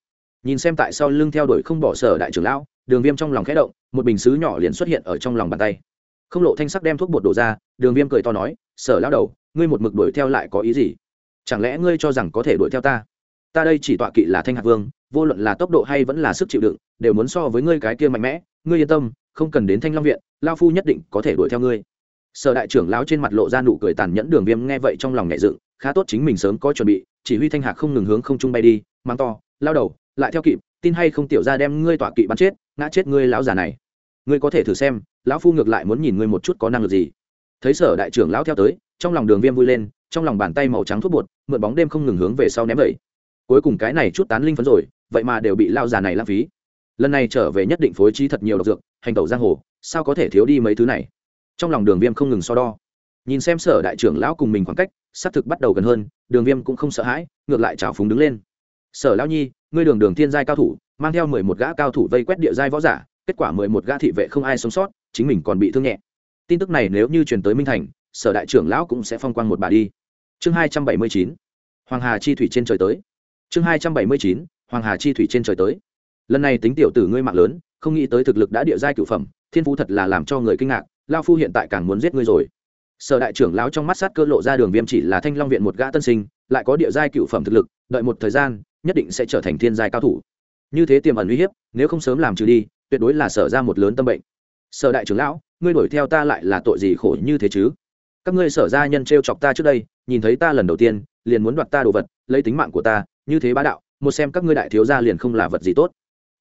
Nhìn xem tại sao lưng theo đuổi không bỏ sở đại trưởng lão, đường viêm trong lòng khẽ động, một bình xứ nhỏ liền xuất hiện ở trong lòng bàn tay. Không lộ thanh sắc đem thuốc bột đổ ra, đường viêm cười to nói, sở lão đầu ngươi một mực đuổi theo lại có ý gì? Chẳng lẽ ngươi cho rằng có thể đuổi theo ta? Ta đây chỉ tọa kỵ là thanh hạc vương, vô luận là tốc độ hay vẫn là sức chịu đựng, đều muốn so với ngươi cái kia mạnh mẽ. Ngươi yên tâm, không cần đến thanh long viện, lao phu nhất định có thể đuổi theo ngươi. Sở đại trưởng lão trên mặt lộ ra nụ cười tàn nhẫn đường viêm nghe vậy trong lòng nhẹ dựng, khá tốt chính mình sớm có chuẩn bị, chỉ huy thanh hạc không ngừng hướng không trung bay đi, mang to, lao đầu, lại theo kịp, tin hay không tiểu ra đem ngươi tọa kỵ bắn chết, ngã chết ngươi lão già này. Ngươi có thể thử xem, lão phu ngược lại muốn nhìn ngươi một chút có năng lực gì. Thấy sở đại trưởng lão theo tới trong lòng đường viêm vui lên, trong lòng bàn tay màu trắng thuốc bột, mượn bóng đêm không ngừng hướng về sau ném vậy. Cuối cùng cái này chút tán linh phấn rồi, vậy mà đều bị lao già này lãng phí. Lần này trở về nhất định phối trí thật nhiều độc dược, hành tẩu giang hồ, sao có thể thiếu đi mấy thứ này? Trong lòng đường viêm không ngừng so đo. Nhìn xem sở đại trưởng lão cùng mình khoảng cách, xác thực bắt đầu gần hơn, đường viêm cũng không sợ hãi, ngược lại trào phúng đứng lên. Sở lão nhi, ngươi đường đường thiên giai cao thủ, mang theo mười một gã cao thủ vây quét địa giai võ giả, kết quả mười một gã thị vệ không ai sống sót, chính mình còn bị thương nhẹ. Tin tức này nếu như truyền tới minh thành sở đại trưởng lão cũng sẽ phong quang một bà đi. Chương hai trăm bảy mươi chín, hoàng hà chi thủy trên trời tới. Chương hai trăm bảy mươi chín, hoàng hà chi thủy trên trời tới. Lần này tính tiểu tử ngươi mạng lớn, không nghĩ tới thực lực đã địa giai cửu phẩm, thiên phú thật là làm cho người kinh ngạc, lao phu hiện tại càng muốn giết ngươi rồi. Sở đại trưởng lão trong mắt sát cơ lộ ra đường viêm chỉ là thanh long viện một gã tân sinh, lại có địa giai cựu phẩm thực lực, đợi một thời gian, nhất định sẽ trở thành thiên giai cao thủ. Như thế tiềm ẩn uy hiếp, nếu không sớm làm trừ đi, tuyệt đối là sở ra một lớn tâm bệnh. Sở đại trưởng lão, ngươi đuổi theo ta lại là tội gì khổ như thế chứ? Các ngươi sở ra nhân t r e o chọc ta trước đây, nhìn thấy ta lần đầu tiên, liền muốn đoạt ta đồ vật, lấy tính mạng của ta, như thế bá đạo, một xem các ngươi đại thiếu gia liền không là vật gì tốt.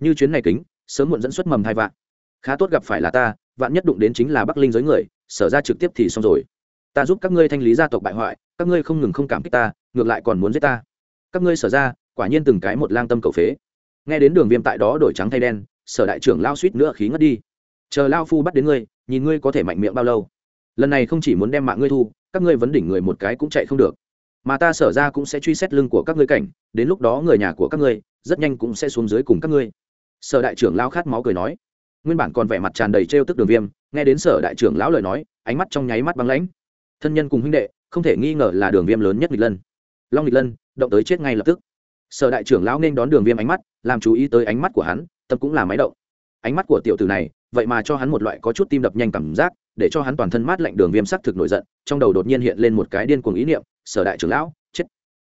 Như chuyến này kính, sớm muộn dẫn xuất mầm hai vạn. Khá tốt gặp phải là ta, vạn nhất đụng đến chính là bắc linh giới người, sở ra trực tiếp thì xong rồi. Ta giúp các ngươi thanh lý gia tộc bại hoại, các ngươi không ngừng không cảm kích ta, ngược lại còn muốn giết ta. Các ngươi sở ra quả nhiên từng cái một lang tâm cầu phế. Nghe đến đường viêm tại đó đổi trắng thay đen, sở đại trưởng lao suýt nữa khí ngất đi. Chờ lao phu bắt đến ngươi, nhìn ngươi có thể mạnh miệng bao lâu lần này không chỉ muốn đem mạng ngươi thu, các ngươi vấn đỉnh người một cái cũng chạy không được. Mà ta sở ra cũng sẽ truy xét lưng của các ngươi cảnh, đến lúc đó người nhà của các ngươi rất nhanh cũng sẽ xuống dưới cùng các ngươi. Sở đại trưởng lao khát máu cười nói. Nguyên bản còn vẻ mặt tràn đầy trêu tức đường viêm, nghe đến sở đại trưởng lão lời nói, ánh mắt trong nháy mắt băng lãnh. Thân nhân cùng huynh đệ, không thể nghi ngờ là đường viêm lớn nhất nghịch lân. Long nghịch lân, động tới chết ngay lập tức. Sở đại trưởng lão nên đón đường viêm ánh mắt, làm chú ý tới ánh mắt của hắn, tâm cũng là máy động. Ánh mắt của tiểu tử này, vậy mà cho hắn một loại có chút tim đập nhanh cảm giác để cho hắn toàn thân mát lạnh đường viêm sắc thực nổi giận, trong đầu đột nhiên hiện lên một cái điên cuồng ý niệm, sở đại trưởng lão, chết!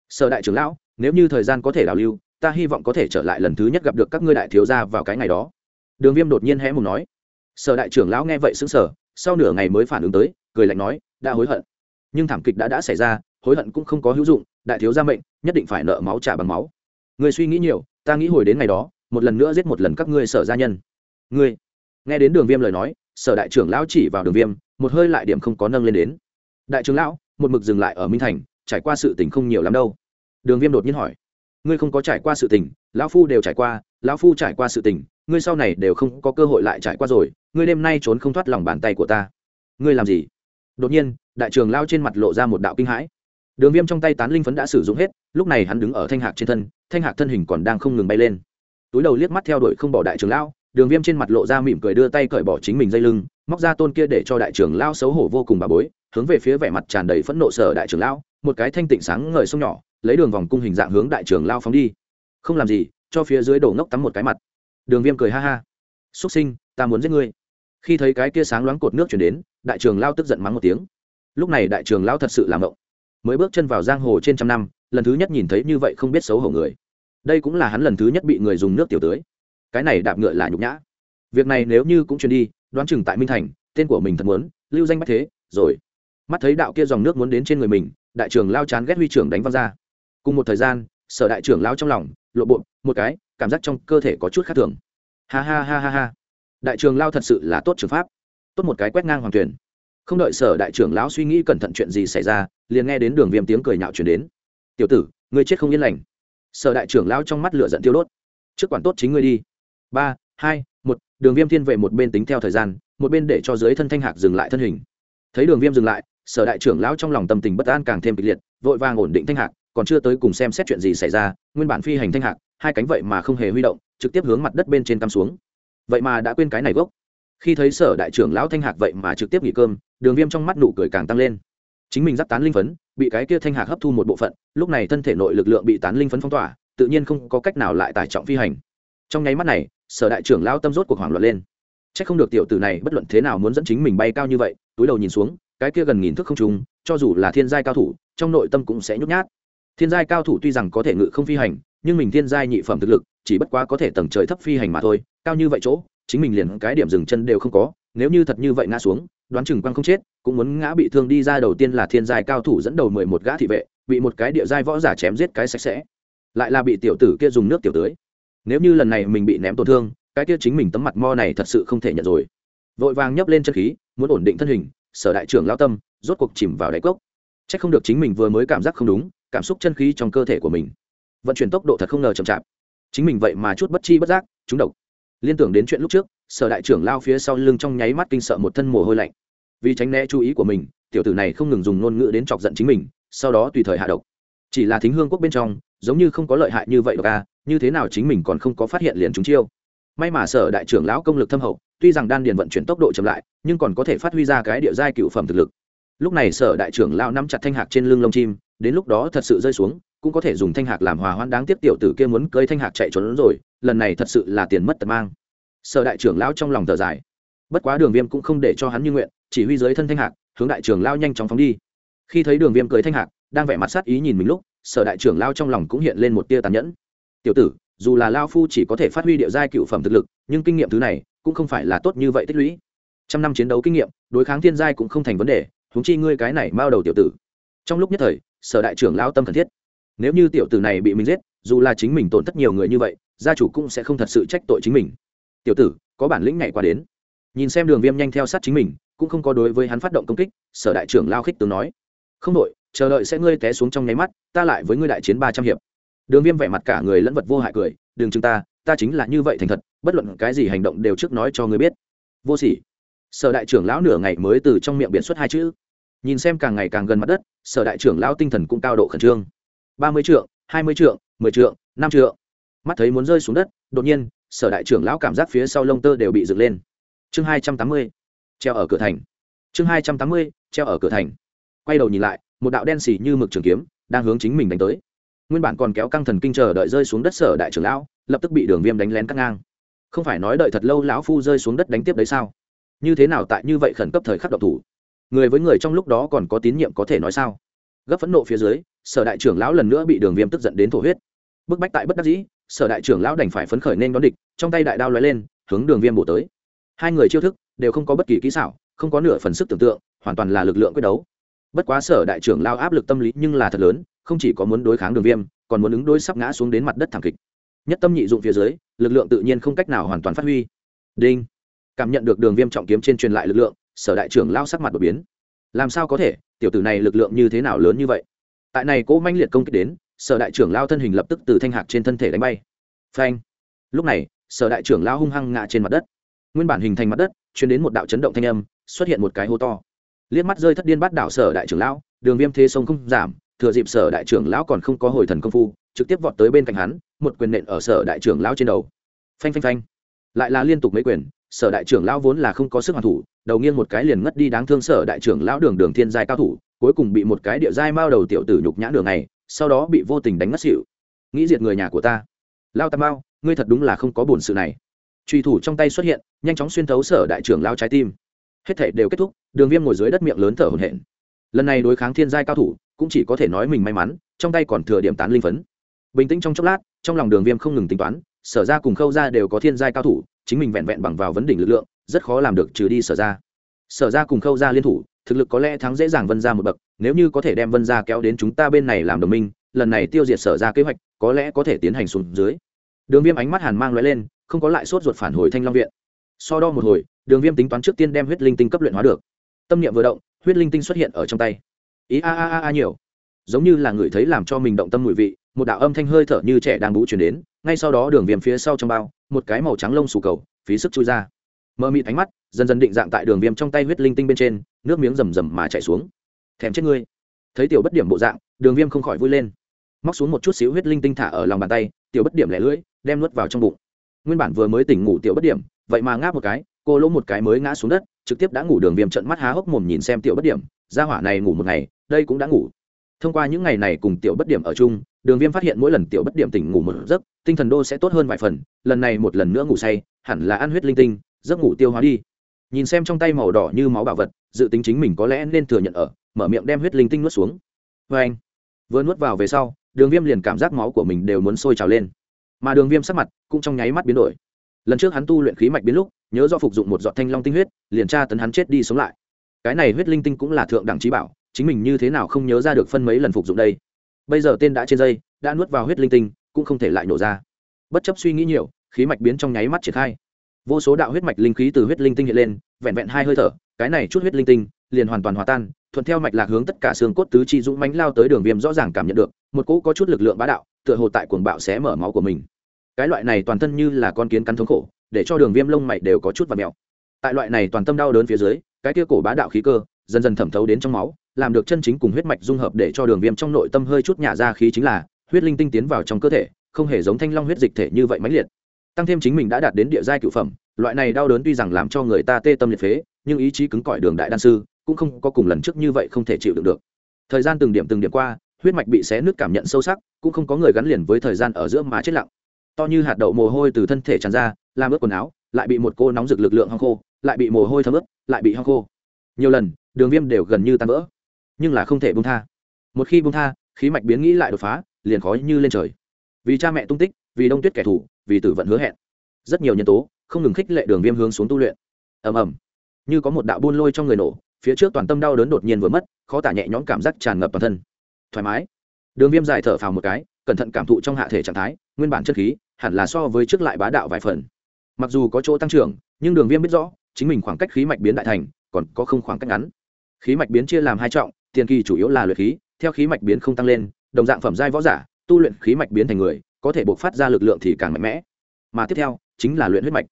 Sở đại trưởng lão, nếu như thời gian có thể đào lưu, ta hy vọng có thể trở lại lần thứ nhất gặp được các ngươi đại thiếu gia vào cái ngày đó. Đường viêm đột nhiên hé mùng nói. Sở đại trưởng lão nghe vậy xứng sở sau nửa ngày mới phản ứng tới, cười lạnh nói, đã hối hận. Nhưng thảm kịch đã đã xảy ra, hối hận cũng không có hữu dụng, đại thiếu gia mệnh, nhất định phải nợ máu trả bằng máu. Người suy nghĩ nhiều, ta nghĩ hồi đến ngày đó, một lần nữa giết một lần các ngươi sở gia nhân. Ngươi! Nghe đến đường viêm lời nói sở đại trưởng lão chỉ vào đường viêm, một hơi lại điểm không có nâng lên đến. Đại trưởng lão, một mực dừng lại ở minh thành, trải qua sự tình không nhiều lắm đâu. Đường viêm đột nhiên hỏi. Ngươi không có trải qua sự tình, lão phu đều trải qua, lão phu trải qua sự tình, ngươi sau này đều không có cơ hội lại trải qua rồi, ngươi đêm nay trốn không thoát lòng bàn tay của ta. Ngươi làm gì? Đột nhiên, đại trường lao trên mặt lộ ra một đạo kinh hãi. Đường viêm trong tay tán linh phấn đã sử dụng hết, lúc này hắn đứng ở thanh hạc trên thân, thanh hạc thân hình còn đang không ngừng bay lên. Túi đầu liếc mắt theo đuổi không bỏ đại trường lao đường viêm trên mặt lộ ra mỉm cười đưa tay cởi bỏ chính mình dây lưng, móc ra tôn kia để cho đại trưởng lao xấu hổ vô cùng bà bối, hướng về phía vẻ mặt tràn đầy phẫn nộ sở đại trưởng lao một cái thanh tịnh sáng ngời sông nhỏ, lấy đường vòng cung hình dạng hướng đại trưởng lao phóng đi. Không làm gì, cho phía dưới đổ ngốc tắm một cái mặt. Đường viêm cười ha ha. Xúc sinh, ta muốn giết ngươi. Khi thấy cái kia sáng loáng cột nước chuyển đến, đại trường lao tức giận mắng một tiếng. Lúc này đại trường lao thật sự làm ngộng. Mới bước chân vào giang hồ trên trăm năm, lần thứ nhất nhìn thấy như vậy không biết xấu hổ người. Đây cũng là hắn lần thứ nhất bị người dùng nước tiểu tưới cái này đạp ngựa là nhục nhã. Việc này nếu như cũng truyền đi, đoán chừng tại minh thành, tên của mình thật muốn, lưu danh bách thế, rồi. Mắt thấy đạo kia dòng nước muốn đến trên người mình, đại trưởng lao chán ghét huy trưởng đánh văng ra. Cùng một thời gian, sở đại trưởng lao trong lòng, lộ bộ, một cái, cảm giác trong cơ thể có chút khác thường. Ha ha ha ha ha. Đại trường lao thật sự là tốt trường pháp. Tốt một cái quét ngang hoàng tuyển không đợi sở đại trưởng lão suy nghĩ cẩn thận chuyện gì xảy ra, liền nghe đến đường viêm tiếng cười nhạo chuyển đến. Tiểu tử, ngươi chết không yên lành. Sở đại trưởng lão trong mắt lửa giận tiêu đốt. Trước quản tốt chính ngươi đi ba, hai, một, đường viêm thiên vệ một bên tính theo thời gian, một bên để cho dưới thân thanh hạc dừng lại thân hình. Thấy đường viêm dừng lại, sở đại trưởng lão trong lòng tâm tình bất an càng thêm kịch liệt, vội vàng ổn định thanh hạc, còn chưa tới cùng xem xét chuyện gì xảy ra, nguyên bản phi hành thanh hạc, hai cánh vậy mà không hề huy động, trực tiếp hướng mặt đất bên trên cắm xuống. Vậy mà đã quên cái này gốc. Khi thấy sở đại trưởng lão thanh hạc vậy mà trực tiếp nghỉ cơm, đường viêm trong mắt nụ cười càng tăng lên. Chính mình dắt tán linh phấn, bị cái kia thanh hạc hấp thu một bộ phận, lúc này thân thể nội lực lượng bị tán linh phấn phong tỏa, tự nhiên không có cách nào lại tải trọng phi hành. Trong nháy mắt này sở đại trưởng lao tâm rốt cuộc hoảng loạn lên. C h ắ c không được tiểu tử này bất luận thế nào muốn dẫn chính mình bay cao như vậy, túi đầu nhìn xuống, cái kia gần nghìn thước không trùng cho dù là thiên giai cao thủ, trong nội tâm cũng sẽ nhút nhát. Thiên giai cao thủ tuy rằng có thể ngự không phi hành, nhưng mình thiên giai nhị phẩm thực lực, chỉ bất quá có thể tầng trời thấp phi hành mà thôi, cao như vậy chỗ, chính mình liền cái điểm dừng chân đều không có, nếu như thật như vậy ngã xuống, đoán chừng quăng không chết, cũng muốn ngã bị thương đi ra đầu tiên là thiên giai cao thủ dẫn đầu mười một gã thị vệ, bị một cái địa giai võ giả chém giết cái sạch sẽ. Lại là bị tiểu tử kia dùng nước tiểu tưới nếu như lần này mình bị ném tổn thương, cái kia chính mình tấm mặt mo này thật sự không thể nhận rồi. Vội vàng nhấp lên chân khí, muốn ổn định thân hình, sở đại trưởng lao tâm, rốt cuộc chìm vào đáy cốc. C h ắ c không được chính mình vừa mới cảm giác không đúng, cảm xúc chân khí trong cơ thể của mình. Vận chuyển tốc độ thật không ngờ chậm chạp. Chính mình vậy mà chút bất chi bất giác, trúng độc. Liên tưởng đến chuyện lúc trước, sở đại trưởng lao phía sau lưng trong nháy mắt kinh sợ một thân mồ hôi lạnh. Vì tránh né chú ý của mình, tiểu tử này không ngừng dùng ngôn ngữ đến chọc giận chính mình, sau đó tùy thời hạ độc. Chỉ là thính hương quốc bên trong, giống như không có lợi hại như vậy độc a như thế nào chính mình còn không có phát hiện liền chúng chiêu. May mà sở đại trưởng lão công lực thâm hậu, tuy rằng đan điền vận chuyển tốc độ chậm lại, nhưng còn có thể phát huy ra cái địa giai cựu phẩm thực lực. Lúc này sở đại trưởng lão nắm chặt thanh hạc trên lưng lông chim, đến lúc đó thật sự rơi xuống, cũng có thể dùng thanh hạc làm hòa hoãn đáng tiếc tiểu tử kia muốn cơi thanh hạc chạy trốn rồi, lần này thật sự là tiền mất tật mang. Sở đại trưởng lão trong lòng thở dài. Bất quá đường viêm cũng không để cho hắn như nguyện, chỉ huy dưới thân thanh hạc, hướng đại trưởng lao nhanh chóng phóng đi. Khi thấy đường viêm cưới thanh hạc, đang vẻ mặt sát ý nhìn mình lúc, sở đại trưởng lao trong lòng cũng hiện lên một tia tàn nhẫn tiểu tử, dù là lao phu chỉ có thể phát huy địa giai cựu phẩm thực lực, nhưng kinh nghiệm thứ này cũng không phải là tốt như vậy tích lũy. Trăm năm chiến đấu kinh nghiệm, đối kháng thiên giai cũng không thành vấn đề húng chi ngươi cái này mao đầu tiểu tử. Trong lúc nhất thời, sở đại trưởng lao tâm cần thiết. Nếu như tiểu tử này bị mình giết, dù là chính mình tổn thất nhiều người như vậy, gia chủ cũng sẽ không thật sự trách tội chính mình. Tiểu tử, có bản lĩnh ngày qua đến. Nhìn xem đường viêm nhanh theo sát chính mình, cũng không có đối với hắn phát động công kích, sở đại trưởng lao khích tướng nói. Không đội chờ đợi sẽ ngươi té xuống trong nháy mắt, ta lại với ngươi đại chiến ba trăm hiệp đường viêm vẻ mặt cả người lẫn vật vô hại cười, đừng chừng ta ta chính là như vậy thành thật, bất luận cái gì hành động đều trước nói cho người biết. Vô sỉ. Sở đại trưởng lão nửa ngày mới từ trong miệng biện xuất hai chữ. Nhìn xem càng ngày càng gần mặt đất, sở đại trưởng lão tinh thần cũng cao độ khẩn trương. Ba mươi trượng, hai mươi trượng, mười trượng, năm trượng. Mắt thấy muốn rơi xuống đất, đột nhiên, sở đại trưởng lão cảm giác phía sau lông tơ đều bị dựng lên. Chương hai trăm tám mươi, treo ở cửa thành. Chương hai trăm tám mươi, treo ở cửa thành. Quay đầu nhìn lại, một đạo đen xì như mực trường kiếm, đang hướng chính mình đánh tới nguyên bản còn kéo căng thần kinh chờ đợi rơi xuống đất sở đại trưởng lão, lập tức bị đường viêm đánh lén cắt ngang. Không phải nói đợi thật lâu lão phu rơi xuống đất đánh tiếp đấy sao? Như thế nào tại như vậy khẩn cấp thời khắc độc thủ? Người với người trong lúc đó còn có tín nhiệm có thể nói sao? Gấp phẫn nộ phía dưới, sở đại trưởng lão lần nữa bị đường viêm tức giận đến thổ huyết. Bức bách tại bất đắc dĩ, sở đại trưởng lão đành phải phấn khởi nên đón địch, trong tay đại đao lóe lên, hướng đường viêm bổ tới. Hai người chiêu thức đều không có bất kỳ kỹ xảo, không có nửa phần sức tưởng tượng, hoàn toàn là lực lượng quyết đấu. Bất quá sở đại trưởng lao áp lực tâm lý nhưng là thật lớn không chỉ có muốn đối kháng đường viêm, còn muốn ứng đối sắp ngã xuống đến mặt đất thảm kịch. Nhất tâm nhị dụng phía dưới, lực lượng tự nhiên không cách nào hoàn toàn phát huy. Đinh. Cảm nhận được đường viêm trọng kiếm trên truyền lại lực lượng, sở đại trưởng lao sắc mặt đột biến. Làm sao có thể, tiểu tử này lực lượng như thế nào lớn như vậy? Tại này cỗ manh liệt công kích đến, sở đại trưởng lao thân hình lập tức từ thanh hạc trên thân thể đánh bay. Phanh. Lúc này, sở đại trưởng lao hung hăng ngã trên mặt đất. Nguyên bản hình thành mặt đất chuyển đến một đạo chấn động thanh âm, xuất hiện một cái hố to. Liếc mắt rơi thất điên bắt đảo sở đại trưởng lão đường viêm thế sông không giảm thừa dịp sở đại trưởng lão còn không có hồi thần công phu, trực tiếp vọt tới bên cạnh hắn, một quyền nện ở sở đại trưởng lão trên đầu. Phanh phanh phanh. Lại là liên tục mấy quyền, sở đại trưởng lão vốn là không có sức hoàn thủ, đầu nghiêng một cái liền ngất đi đáng thương sở đại trưởng lão đường đường thiên giai cao thủ, cuối cùng bị một cái địa giai mao đầu tiểu tử nhục nhã đường này, sau đó bị vô tình đánh ngất xỉu. Nghĩ diệt người nhà của ta. Lao tam mao, ngươi thật đúng là không có buồn sự này. Truy thủ trong tay xuất hiện, nhanh chóng xuyên thấu sở đại trưởng lao trái tim. Hết thể đều kết thúc, đường viêm ngồi dưới đất miệng lớn thở hổn hển. Lần này đối kháng thiên giai cao thủ cũng chỉ có thể nói mình may mắn, trong tay còn thừa điểm tán linh phấn. Bình tĩnh trong chốc lát, trong lòng đường viêm không ngừng tính toán, sở ra cùng khâu ra đều có thiên giai cao thủ, chính mình vẹn vẹn bằng vào vấn đỉnh lực lượng, rất khó làm được trừ đi sở ra. Sở ra cùng khâu ra liên thủ, thực lực có lẽ thắng dễ dàng vân ra một bậc, nếu như có thể đem vân ra kéo đến chúng ta bên này làm đồng minh, lần này tiêu diệt sở ra kế hoạch, có lẽ có thể tiến hành xuống dưới. Đường viêm ánh mắt hàn mang l lên, không có lại sốt ruột phản hồi thanh long viện. So đo một hồi, đường viêm tính toán trước tiên đem huyết linh tinh cấp luyện hóa được. Tâm niệm vừa động, huyết linh tinh xuất hiện ở trong tay ý a a a a nhiều. Giống như là người thấy làm cho mình động tâm mùi vị, một đạo âm thanh hơi thở như trẻ đang bú chuyển đến, ngay sau đó đường viêm phía sau trong bao, một cái màu trắng lông sù cầu, phí sức chui ra. Mơ mịt ánh mắt, dần dần định dạng tại đường viêm trong tay huyết linh tinh bên trên, nước miếng rầm rầm mà chạy xuống. Thèm chết ngươi. Thấy tiểu bất điểm bộ dạng, đường viêm không khỏi vui lên. Móc xuống một chút xíu huyết linh tinh thả ở lòng bàn tay, tiểu bất điểm lẻ lưỡi, đem nuốt vào trong bụng. Nguyên bản vừa mới tỉnh ngủ tiểu bất điểm, vậy mà ngáp một cái, cô lỗ một cái mới ngã xuống đất, trực tiếp đã ngủ đường viêm trận mắt há hốc mồm nhìn xem tiểu bất điểm, gia hỏa này ngủ một ngày đây cũng đã ngủ. Thông qua những ngày này cùng tiểu bất điểm ở chung, đường viêm phát hiện mỗi lần tiểu bất điểm tỉnh ngủ một giấc, tinh thần đô sẽ tốt hơn vài phần, lần này một lần nữa ngủ say, hẳn là ăn huyết linh tinh, giấc ngủ tiêu hóa đi. Nhìn xem trong tay màu đỏ như máu bảo vật, dự tính chính mình có lẽ nên thừa nhận ở, mở miệng đem huyết linh tinh nuốt xuống. Vê anh, vừa nuốt vào về sau, đường viêm liền cảm giác máu của mình đều muốn sôi trào lên. Mà đường viêm sắc mặt cũng trong nháy mắt biến đổi. Lần trước hắn tu luyện khí mạch biến lúc, nhớ do phục dụng một giọt thanh long tinh huyết, liền tra tấn hắn chết đi sống lại. Cái này huyết linh tinh cũng là thượng đẳng trí bảo chính mình như thế nào không nhớ ra được phân mấy lần phục dụng đây. Bây giờ tên đã trên dây, đã nuốt vào huyết linh tinh, cũng không thể lại nổ ra. Bất chấp suy nghĩ nhiều, khí mạch biến trong nháy mắt triển khai. Vô số đạo huyết mạch linh khí từ huyết linh tinh hiện lên, vẹn vẹn hai hơi thở, cái này chút huyết linh tinh, liền hoàn toàn hòa tan, thuận theo mạch lạc hướng tất cả xương cốt tứ chi dũng mánh lao tới đường viêm rõ ràng cảm nhận được, một cỗ có chút lực lượng bá đạo, tựa hồ tại cuồng bạo sẽ mở máu của mình. Cái loại này toàn thân như là con kiến cắn thống khổ, để cho đường viêm lông mày đều có chút và mèo. Tại loại này toàn tâm đau đớn phía dưới, cái kia cổ bá đạo khí cơ, dần dần thẩm thấu đến trong máu làm được chân chính cùng huyết mạch dung hợp để cho đường viêm trong nội tâm hơi chút nhả ra khí chính là, huyết linh tinh tiến vào trong cơ thể, không hề giống thanh long huyết dịch thể như vậy mãnh liệt. Tăng thêm chính mình đã đạt đến địa giai cựu phẩm, loại này đau đớn tuy rằng làm cho người ta tê tâm liệt phế, nhưng ý chí cứng cỏi đường đại đan sư cũng không có cùng lần trước như vậy không thể chịu được được. Thời gian từng điểm từng điểm qua, huyết mạch bị xé nước cảm nhận sâu sắc, cũng không có người gắn liền với thời gian ở giữa má chết lặng. To như hạt đậu mồ hôi từ thân thể tràn ra, làm ướt quần áo, lại bị một cô nóng rực lực lượng hong khô, lại bị mồ hôi thấm ướt, lại bị hong khô. Nhiều lần, đường viêm đều gần như tan vỡ nhưng là không thể bung tha. Một khi bung tha, khí mạch biến nghĩ lại đột phá, liền khói như lên trời. Vì cha mẹ tung tích, vì đông tuyết kẻ thù, vì tử vận hứa hẹn. Rất nhiều nhân tố, không ngừng khích lệ đường viêm hướng xuống tu luyện. Ầm ầm. Như có một đạo buôn lôi trong người nổ, phía trước toàn tâm đau đớn đột nhiên vừa mất, khó tả nhẹ nhõm cảm giác tràn ngập toàn thân. Thoải mái. Đường viêm dài thở phào một cái, cẩn thận cảm thụ trong hạ thể trạng thái, nguyên bản chất khí, hẳn là so với trước lại bá đạo vài phần. Mặc dù có chỗ tăng trưởng, nhưng đường viêm biết rõ, chính mình khoảng cách khí mạch biến đại thành, còn có không khoảng cách ngắn. Khí mạch biến chia làm hai trọng tiền kỳ chủ yếu là luyện khí, theo khí mạch biến không tăng lên, đồng dạng phẩm giai võ giả, tu luyện khí mạch biến thành người, có thể bộc phát ra lực lượng thì càng mạnh mẽ. Mà tiếp theo, chính là luyện huyết mạch.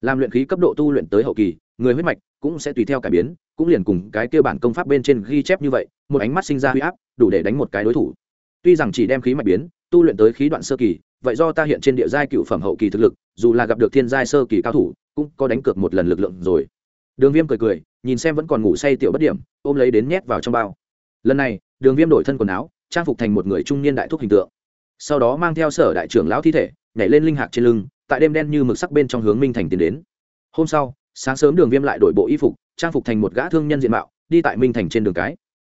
Làm luyện khí cấp độ tu luyện tới hậu kỳ, người huyết mạch cũng sẽ tùy theo cải biến, cũng liền cùng cái kia bản công pháp bên trên ghi chép như vậy, một ánh mắt sinh ra huy áp, đủ để đánh một cái đối thủ. Tuy rằng chỉ đem khí mạch biến, tu luyện tới khí đoạn sơ kỳ, vậy do ta hiện trên địa giai cựu phẩm hậu kỳ thực lực, dù là gặp được thiên giai sơ kỳ cao thủ, cũng có đánh cược một lần lực lượng rồi. Đường viêm cười cười, nhìn xem vẫn còn ngủ say tiểu bất điểm, ôm lấy đến nhét vào trong bao lần này, đường viêm đổi thân quần áo, trang phục thành một người trung niên đại thúc hình tượng. Sau đó mang theo sở đại trưởng lão thi thể, nhảy lên linh hạc trên lưng, tại đêm đen như mực sắc bên trong hướng minh thành tiến đến. Hôm sau, sáng sớm đường viêm lại đổi bộ y phục, trang phục thành một gã thương nhân diện mạo, đi tại minh thành trên đường cái.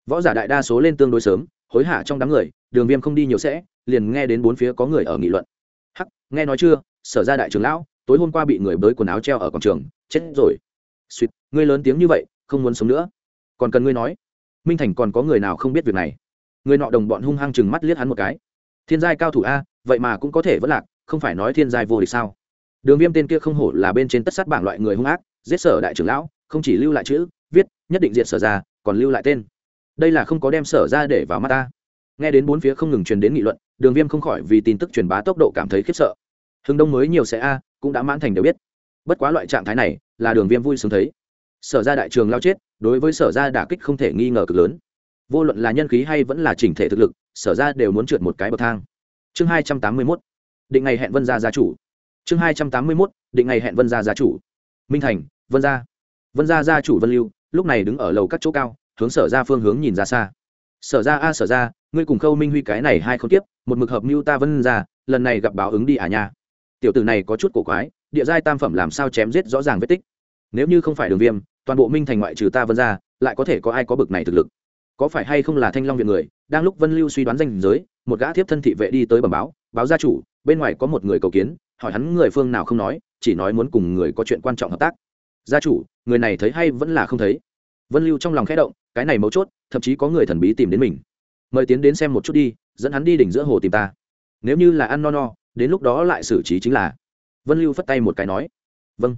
Võ giả đại đa số lên tương đối sớm, hối hả trong đám người, đường viêm không đi nhiều sẽ, liền nghe đến bốn phía có người ở nghị luận. Hắc, nghe nói chưa, sở ra đại trưởng lão, tối hôm qua bị người bới quần áo treo ở quảng trường, chết rồi. Suýt, ngươi lớn tiếng như vậy, không muốn sống nữa. Còn cần ngươi nói minh thành còn có người nào không biết việc này người nọ đồng bọn hung hăng chừng mắt liếc hắn một cái thiên giai cao thủ a vậy mà cũng có thể vẫn lạc không phải nói thiên giai vô địch sao đường viêm tên kia không hổ là bên trên tất sát bảng loại người hung ác giết sở đại trưởng lão không chỉ lưu lại chữ viết nhất định diện sở ra còn lưu lại tên đây là không có đem sở ra để vào mắt ta nghe đến bốn phía không ngừng truyền đến nghị luận đường viêm không khỏi vì tin tức truyền bá tốc độ cảm thấy khiếp sợ hưng đông mới nhiều sẽ a cũng đã mãn thành đều biết bất quá loại trạng thái này là đường viêm vui sướng thấy sở ra đại trường lao chết đối với sở ra đả kích không thể nghi ngờ cực lớn. Vô luận là nhân khí hay vẫn là chỉnh thể thực lực, sở ra đều muốn trượt một cái bậc thang. Chương hai trăm tám mươi mốt, định ngày hẹn vân gia gia chủ. Chương hai trăm tám mươi mốt, định ngày hẹn vân gia gia chủ. Minh thành, vân gia. Vân gia gia chủ vân lưu, lúc này đứng ở lầu các chỗ cao, hướng sở ra phương hướng nhìn ra xa. Sở ra a, sở ra, ngươi cùng khâu minh huy cái này hai không tiếp một mực hợp mưu ta vân ra lần này gặp báo ứng đi à nha. Tiểu tử này có chút cổ quái, địa giai tam phẩm làm sao chém giết rõ ràng vết tích nếu như không phải đường viêm, toàn bộ minh thành ngoại trừ ta vân ra, lại có thể có ai có bực này thực lực? Có phải hay không là thanh long viện người, đang lúc vân lưu suy đoán danh giới, một gã thiếp thân thị vệ đi tới bẩm báo báo gia chủ, bên ngoài có một người cầu kiến, hỏi hắn người phương nào không nói, chỉ nói muốn cùng người có chuyện quan trọng hợp tác. Gia chủ, người này thấy hay vẫn là không thấy. Vân lưu trong lòng khẽ động, cái này mấu chốt, thậm chí có người thần bí tìm đến mình. Mời tiến đến xem một chút đi, dẫn hắn đi đỉnh giữa hồ tìm ta. Nếu như là ăn no no, đến lúc đó lại xử trí chính là. Vân lưu phất tay một cái nói. Vâng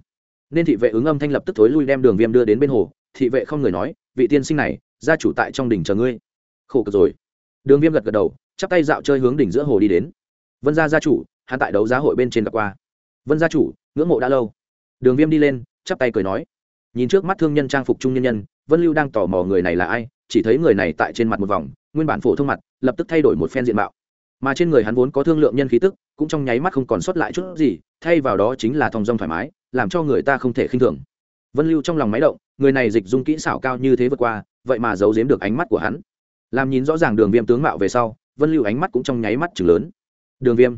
nên thị vệ ứng âm thanh lập tức thối lui đem đường viêm đưa đến bên hồ. Thị vệ không người nói, vị tiên sinh này, gia chủ tại trong đỉnh chờ ngươi. Khổ cực rồi. Đường viêm gật gật đầu, chắp tay dạo chơi hướng đỉnh giữa hồ đi đến. Vân gia gia chủ, hắn tại đấu giá hội bên trên gặp qua. Vân gia chủ, ngưỡng mộ đã lâu. Đường viêm đi lên, chắp tay cười nói. Nhìn trước mắt thương nhân trang phục trung nhân nhân, vân lưu đang tò mò người này là ai, chỉ thấy người này tại trên mặt một vòng, nguyên bản phổ thông mặt, lập tức thay đổi một phen diện mạo. Mà trên người hắn vốn có thương lượng nhân khí tức, cũng trong nháy mắt không còn sót lại chút gì thay vào đó chính là thong dong thoải mái, làm cho người ta không thể khinh thường. Vân lưu trong lòng máy động, người này dịch dung kỹ xảo cao như thế vượt qua, vậy mà giấu giếm được ánh mắt của hắn. Làm nhìn rõ ràng đường viêm tướng mạo về sau, vân lưu ánh mắt cũng trong nháy mắt chừng lớn. Đường viêm.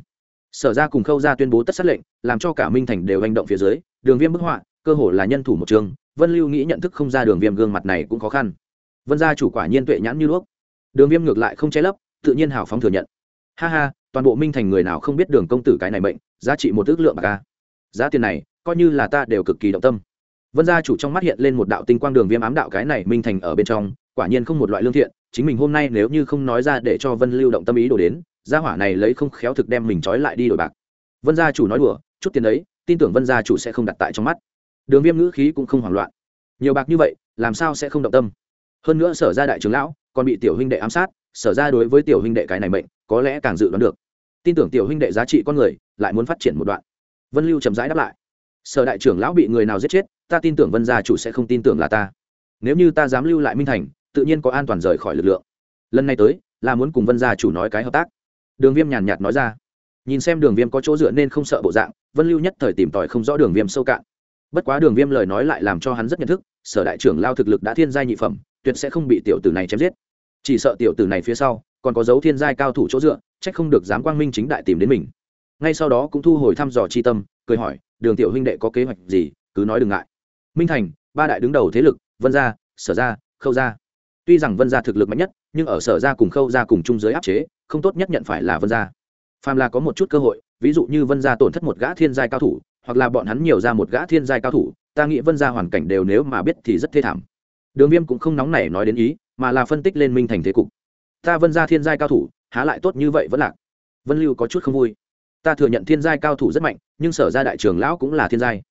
Sở ra cùng khâu ra tuyên bố tất sát lệnh, làm cho cả minh thành đều hành động phía dưới, đường viêm bức họa, cơ hồ là nhân thủ một trường, vân lưu nghĩ nhận thức không ra đường viêm gương mặt này cũng khó khăn. Vân gia chủ quả nhiên tuệ nhãn như đuốc. Đường viêm ngược lại không che lấp, tự nhiên hào phóng thừa nhận. Ha ha, toàn bộ minh thành người nào không biết đường công tử cái này bệnh giá trị một ước lượng bạc ca giá tiền này, coi như là ta đều cực kỳ động tâm. Vân gia chủ trong mắt hiện lên một đạo tinh quang đường viêm ám đạo cái này minh thành ở bên trong, quả nhiên không một loại lương thiện, chính mình hôm nay nếu như không nói ra để cho vân lưu động tâm ý đổ đến, gia hỏa này lấy không khéo thực đem mình trói lại đi đổi bạc. Vân gia chủ nói đùa, chút tiền đấy tin tưởng vân gia chủ sẽ không đặt tại trong mắt. Đường viêm ngữ khí cũng không hoảng loạn. Nhiều bạc như vậy, làm sao sẽ không động tâm? Hơn nữa sở ra đại trưởng lão, còn bị tiểu huynh đệ ám sát, sở ra đối với tiểu huynh đệ cái này mệnh, có lẽ càng dự đoán được. Tin tưởng tiểu huynh đệ giá trị con người lại muốn phát triển một đoạn. Vân lưu chậm rãi đáp lại. Sở đại trưởng lão bị người nào giết chết, ta tin tưởng vân gia chủ sẽ không tin tưởng là ta. Nếu như ta dám lưu lại minh thành, tự nhiên có an toàn rời khỏi lực lượng. Lần này tới, là muốn cùng vân gia chủ nói cái hợp tác. Đường viêm nhàn nhạt nói ra. Nhìn xem đường viêm có chỗ dựa nên không sợ bộ dạng, vân lưu nhất thời tìm tòi không rõ đường viêm sâu cạn. Bất quá đường viêm lời nói lại làm cho hắn rất nhận thức, sở đại trưởng lao thực lực đã thiên gia nhị phẩm, tuyệt sẽ không bị tiểu tử này chém giết. Chỉ sợ tiểu tử này phía sau, còn có dấu thiên giai cao thủ chỗ dựa trách không được dám quang minh chính đại tìm đến mình ngay sau đó cũng thu hồi thăm dò chi tâm, cười hỏi, đường tiểu huynh đệ có kế hoạch gì? Cứ nói đừng ngại. Minh thành, ba đại đứng đầu thế lực, vân gia, sở gia, khâu gia. Tuy rằng vân gia thực lực mạnh nhất, nhưng ở sở gia cùng khâu gia cùng chung giới áp chế, không tốt nhất nhận phải là vân gia. Phàm là có một chút cơ hội, ví dụ như vân gia tổn thất một gã thiên giai cao thủ, hoặc là bọn hắn nhiều ra một gã thiên giai cao thủ, ta nghĩ vân gia hoàn cảnh đều nếu mà biết thì rất thê thảm. Đường viêm cũng không nóng nảy nói đến ý, mà là phân tích lên minh thành thế cục. Ta vân gia thiên giai cao thủ, há lại tốt như vậy vẫn lạc. Vân lưu có chút không vui ta thừa nhận thiên giai cao thủ rất mạnh nhưng sở ra đại trường lão cũng là thiên giai.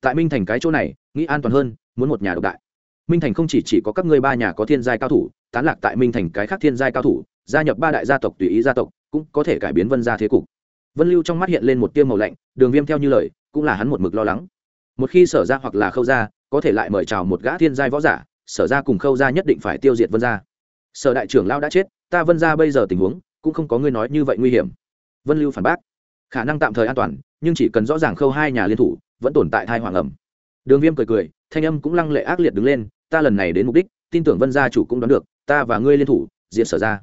Tại minh thành cái chỗ này nghĩ an toàn hơn muốn một nhà độc đại. Minh thành không chỉ, chỉ có các ngươi ba nhà có thiên giai cao thủ tán lạc tại minh thành cái khác thiên giai cao thủ gia nhập ba đại gia tộc tùy ý gia tộc cũng có thể cải biến vân gia thế cục. Vân lưu trong mắt hiện lên một tiêu màu lạnh đường viêm theo như lời cũng là hắn một mực lo lắng. Một khi sở ra hoặc là khâu ra có thể lại mời chào một gã thiên giai võ giả sở ra cùng khâu ra nhất định phải tiêu diệt vân gia. Sở đại trưởng lao đã chết ta vân ra bây giờ tình huống cũng không có ngươi nói như vậy nguy hiểm. Vân lưu phản bác khả năng tạm thời an toàn, nhưng chỉ cần rõ ràng khâu hai nhà liên thủ, vẫn tồn tại thai hoàng ẩm. Đường viêm cười cười, thanh âm cũng lăng lệ ác liệt đứng lên, ta lần này đến mục đích, tin tưởng vân gia chủ cũng đoán được, ta và ngươi liên thủ diện sở ra.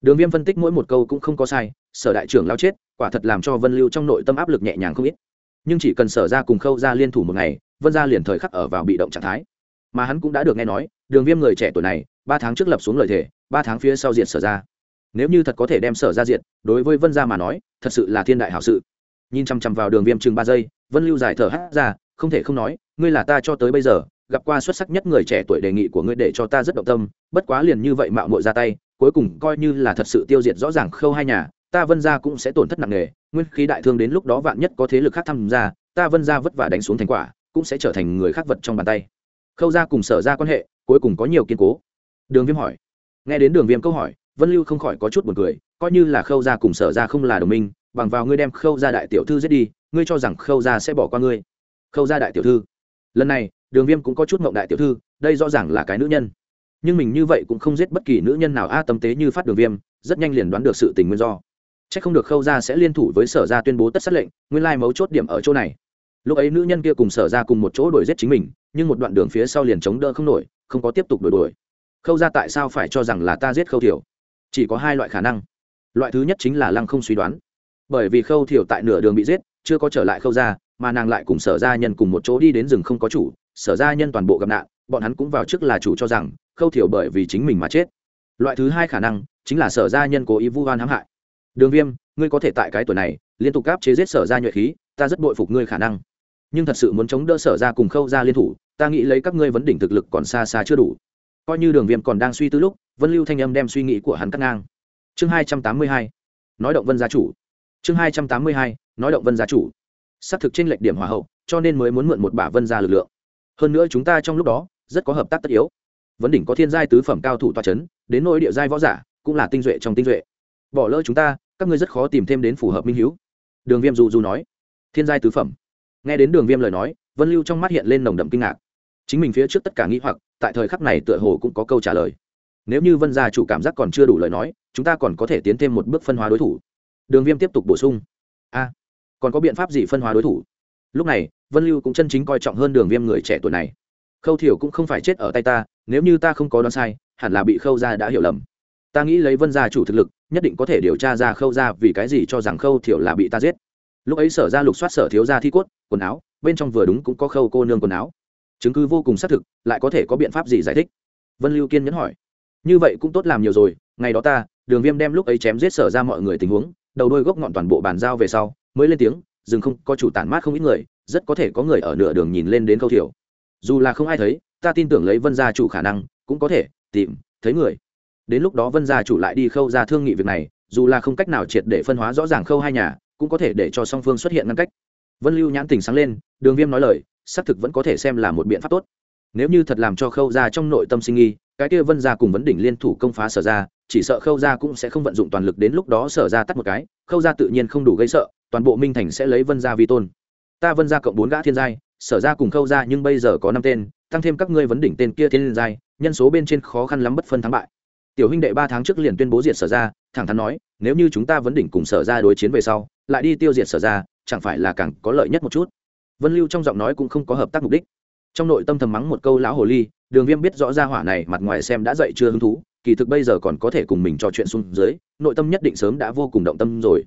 Đường viêm phân tích mỗi một câu cũng không có sai, sở đại trưởng lao chết, quả thật làm cho vân lưu trong nội tâm áp lực nhẹ nhàng không ít. Nhưng chỉ cần sở ra cùng khâu ra liên thủ một ngày, vân gia liền thời khắc ở vào bị động trạng thái. Mà hắn cũng đã được nghe nói, đường viêm người trẻ tuổi này, ba tháng trước lập xuống lời thề, ba tháng phía sau diệt sở ra nếu như thật có thể đem sở ra diện, đối với vân gia mà nói thật sự là thiên đại hảo sự. Nhìn chằm chằm vào đường viêm chừng ba giây vân lưu giải thở hát ra không thể không nói ngươi là ta cho tới bây giờ gặp qua xuất sắc nhất người trẻ tuổi đề nghị của ngươi để cho ta rất động tâm bất quá liền như vậy mạo mội ra tay cuối cùng coi như là thật sự tiêu diệt rõ ràng khâu hai nhà ta vân gia cũng sẽ tổn thất nặng nề nguyên khí đại thương đến lúc đó vạn nhất có thế lực khác tham gia ta vân gia vất vả đánh xuống thành quả cũng sẽ trở thành người khác vật trong bàn tay. Khâu gia cùng sở ra quan hệ cuối cùng có nhiều kiên cố. Đường viêm hỏi. Nghe đến đường viêm câu hỏi vân lưu không khỏi có chút buồn cười, coi như là khâu gia cùng sở gia không là đồng minh, bằng vào ngươi đem khâu gia đại tiểu thư giết đi, ngươi cho rằng khâu gia sẽ bỏ qua ngươi. Khâu gia đại tiểu thư. Lần này, đường viêm cũng có chút mộng đại tiểu thư, đây rõ ràng là cái nữ nhân. Nhưng mình như vậy cũng không giết bất kỳ nữ nhân nào, a, tâm tế như phát đường viêm, rất nhanh liền đoán được sự tình nguyên do. C h ắ c không được khâu gia sẽ liên thủ với sở gia tuyên bố tất sát lệnh, nguyên lai mấu chốt điểm ở chỗ này. Lúc ấy nữ nhân kia cùng sở ra cùng một chỗ đuổi giết chính mình, nhưng một đoạn đường phía sau liền chống đỡ không nổi, không có tiếp tục đuổi đuổi. Khâu ra tại sao phải cho rằng là ta giết khâu thiểu? Chỉ có hai loại khả năng. Loại thứ nhất chính là lăng không suy đoán. Bởi vì khâu thiểu tại nửa đường bị giết, chưa có trở lại khâu ra, mà nàng lại cùng sở gia nhân cùng một chỗ đi đến rừng không có chủ, sở gia nhân toàn bộ gặp nạn, bọn hắn cũng vào trước là chủ cho rằng, khâu thiểu bởi vì chính mình mà chết. Loại thứ hai khả năng chính là sở gia nhân cố ý vu oan hãm hại. Đường viêm, ngươi có thể tại cái tuổi này, liên tục gáp chế giết sở gia nhuệ khí, ta rất bội phục ngươi khả năng. Nhưng thật sự muốn chống đỡ sở gia cùng khâu ra liên thủ, ta nghĩ lấy các ngươi vấn đỉnh thực lực còn xa xa chưa đủ coi như đường viêm còn đang suy tư lúc, vân lưu thanh âm đem suy nghĩ của hắn cắt ngang. Chương hai trăm tám mươi hai, nói động vân gia chủ. Chương hai trăm tám mươi hai, nói động vân gia chủ. Xác thực trên lệch điểm hòa hậu, cho nên mới muốn mượn một bả vân gia lực lượng. Hơn nữa chúng ta trong lúc đó, rất có hợp tác tất yếu. Vấn đỉnh có thiên giai tứ phẩm cao thủ toa c h ấ n đến nỗi địa giai võ giả, cũng là tinh duệ trong tinh duệ. Bỏ lỡ chúng ta, các ngươi rất khó tìm thêm đến phù hợp minh h đường viêm dù dù nói. Thiên giai tứ phẩm. Nghe đến đường viêm lời nói, vân lưu trong mắt hiện lên nồng đậm kinh ngạc chính mình phía trước tất cả nghĩ hoặc, tại thời khắc này tựa hồ cũng có câu trả lời. Nếu như vân gia chủ cảm giác còn chưa đủ lời nói, chúng ta còn có thể tiến thêm một bước phân hóa đối thủ. Đường viêm tiếp tục bổ sung. A, còn có biện pháp gì phân hóa đối thủ? Lúc này, vân lưu cũng chân chính coi trọng hơn đường viêm người trẻ tuổi này. Khâu thiểu cũng không phải chết ở tay ta, nếu như ta không có đoán sai, hẳn là bị khâu gia đã hiểu lầm. Ta nghĩ lấy vân gia chủ thực lực, nhất định có thể điều tra ra khâu gia vì cái gì cho rằng khâu thiểu là bị ta giết. Lúc ấy sở ra lục soát sở thiếu gia thi cốt, quần áo, bên trong vừa đúng cũng có khâu cô nương quần áo chứng cứ vô cùng xác thực, lại có thể có biện pháp gì giải thích? Vân lưu kiên nhẫn hỏi. Như vậy cũng tốt làm nhiều rồi, ngày đó ta, đường viêm đem lúc ấy chém giết sở ra mọi người tình huống, đầu đôi gốc ngọn toàn bộ bàn giao về sau, mới lên tiếng, rừng không, có chủ tản mát không ít người, rất có thể có người ở nửa đường nhìn lên đến câu thiểu. Dù là không ai thấy, ta tin tưởng lấy vân gia chủ khả năng, cũng có thể, tìm, thấy người. Đến lúc đó vân gia chủ lại đi khâu ra thương nghị việc này, dù là không cách nào triệt để phân hóa rõ ràng khâu hai nhà, cũng có thể để cho song phương xuất hiện ngăn cách vân lưu nhãn tình sáng lên, đường viêm nói lời, xác thực vẫn có thể xem là một biện pháp tốt. Nếu như thật làm cho khâu ra trong nội tâm sinh nghi, cái kia vân ra cùng vấn đỉnh liên thủ công phá sở ra, chỉ sợ khâu ra cũng sẽ không vận dụng toàn lực đến lúc đó sở ra tắt một cái, khâu ra tự nhiên không đủ gây sợ, toàn bộ minh thành sẽ lấy vân ra vi tôn. Ta vân ra cộng bốn gã thiên giai, sở ra cùng khâu ra nhưng bây giờ có năm tên, tăng thêm các ngươi vấn đỉnh tên kia thiên giai, nhân số bên trên khó khăn lắm bất phân thắng bại. Tiểu huynh đệ ba tháng trước liền tuyên bố diệt sở ra, thẳng thắn nói, nếu như chúng ta vấn đỉnh cùng sở ra đối chiến về sau, lại đi tiêu diệt sở ra chẳng phải là càng có lợi nhất một chút. Vân lưu trong giọng nói cũng không có hợp tác mục đích. Trong nội tâm thầm mắng một câu lão hồ ly, đường viêm biết rõ ra hỏa này mặt ngoài xem đã dậy chưa hứng thú, kỳ thực bây giờ còn có thể cùng mình trò chuyện xuống dưới, nội tâm nhất định sớm đã vô cùng động tâm rồi.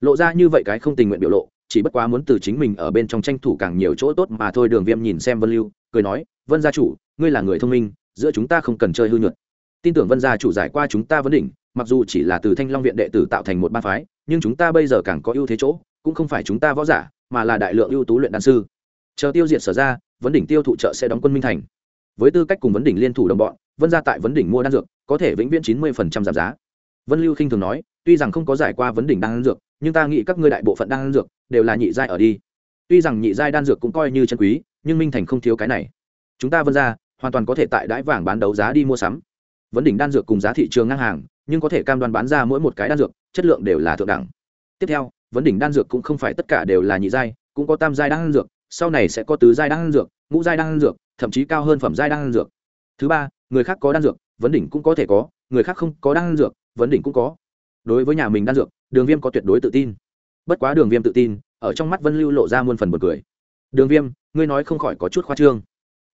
Lộ ra như vậy cái không tình nguyện biểu lộ, chỉ bất quá muốn từ chính mình ở bên trong tranh thủ càng nhiều chỗ tốt mà thôi, đường viêm nhìn xem vân lưu, cười nói, vân gia chủ, ngươi là người thông minh, giữa chúng ta không cần chơi hư nhuận tin tưởng vân gia chủ giải qua chúng ta vấn đỉnh, mặc dù chỉ là từ thanh long viện đệ tử tạo thành một ba phái, nhưng chúng ta bây giờ càng có ưu thế chỗ cũng không phải chúng ta võ giả, mà là đại lượng ưu tú luyện đan sư. Chờ tiêu diệt sở ra, vấn đỉnh tiêu thụ trợ sẽ đóng quân minh thành. Với tư cách cùng vấn đỉnh liên thủ đồng bọn, vân ra tại vấn đỉnh mua đan dược, có thể vĩnh viễn chín mươi giảm giá. Vân lưu khinh thường nói, tuy rằng không có giải qua vấn đỉnh đan dược, nhưng ta nghĩ các ngươi đại bộ phận đan dược đều là nhị giai ở đi. Tuy rằng nhị giai đan dược cũng coi như chân quý, nhưng minh thành không thiếu cái này. Chúng ta vân ra hoàn toàn có thể tại đãi vàng bán đấu giá đi mua sắm. Vấn đỉnh đan dược cùng giá thị trường ngang hàng, nhưng có thể cam đoan bán ra mỗi một cái đan dược, chất lượng đều là thượng đẳng. Tiếp theo vấn đỉnh đan dược cũng không phải tất cả đều là nhị giai, cũng có tam giai đan dược, sau này sẽ có tứ giai đan dược, ngũ giai đan dược, thậm chí cao hơn phẩm giai đan dược. Thứ ba, người khác có đan dược, vấn đỉnh cũng có thể có, người khác không có đan dược, vấn đỉnh cũng có. Đối với nhà mình đan dược, đường viêm có tuyệt đối tự tin. Bất quá đường viêm tự tin, ở trong mắt vân lưu lộ ra muôn phần buồn cười. Đường viêm, ngươi nói không khỏi có chút khoa trương.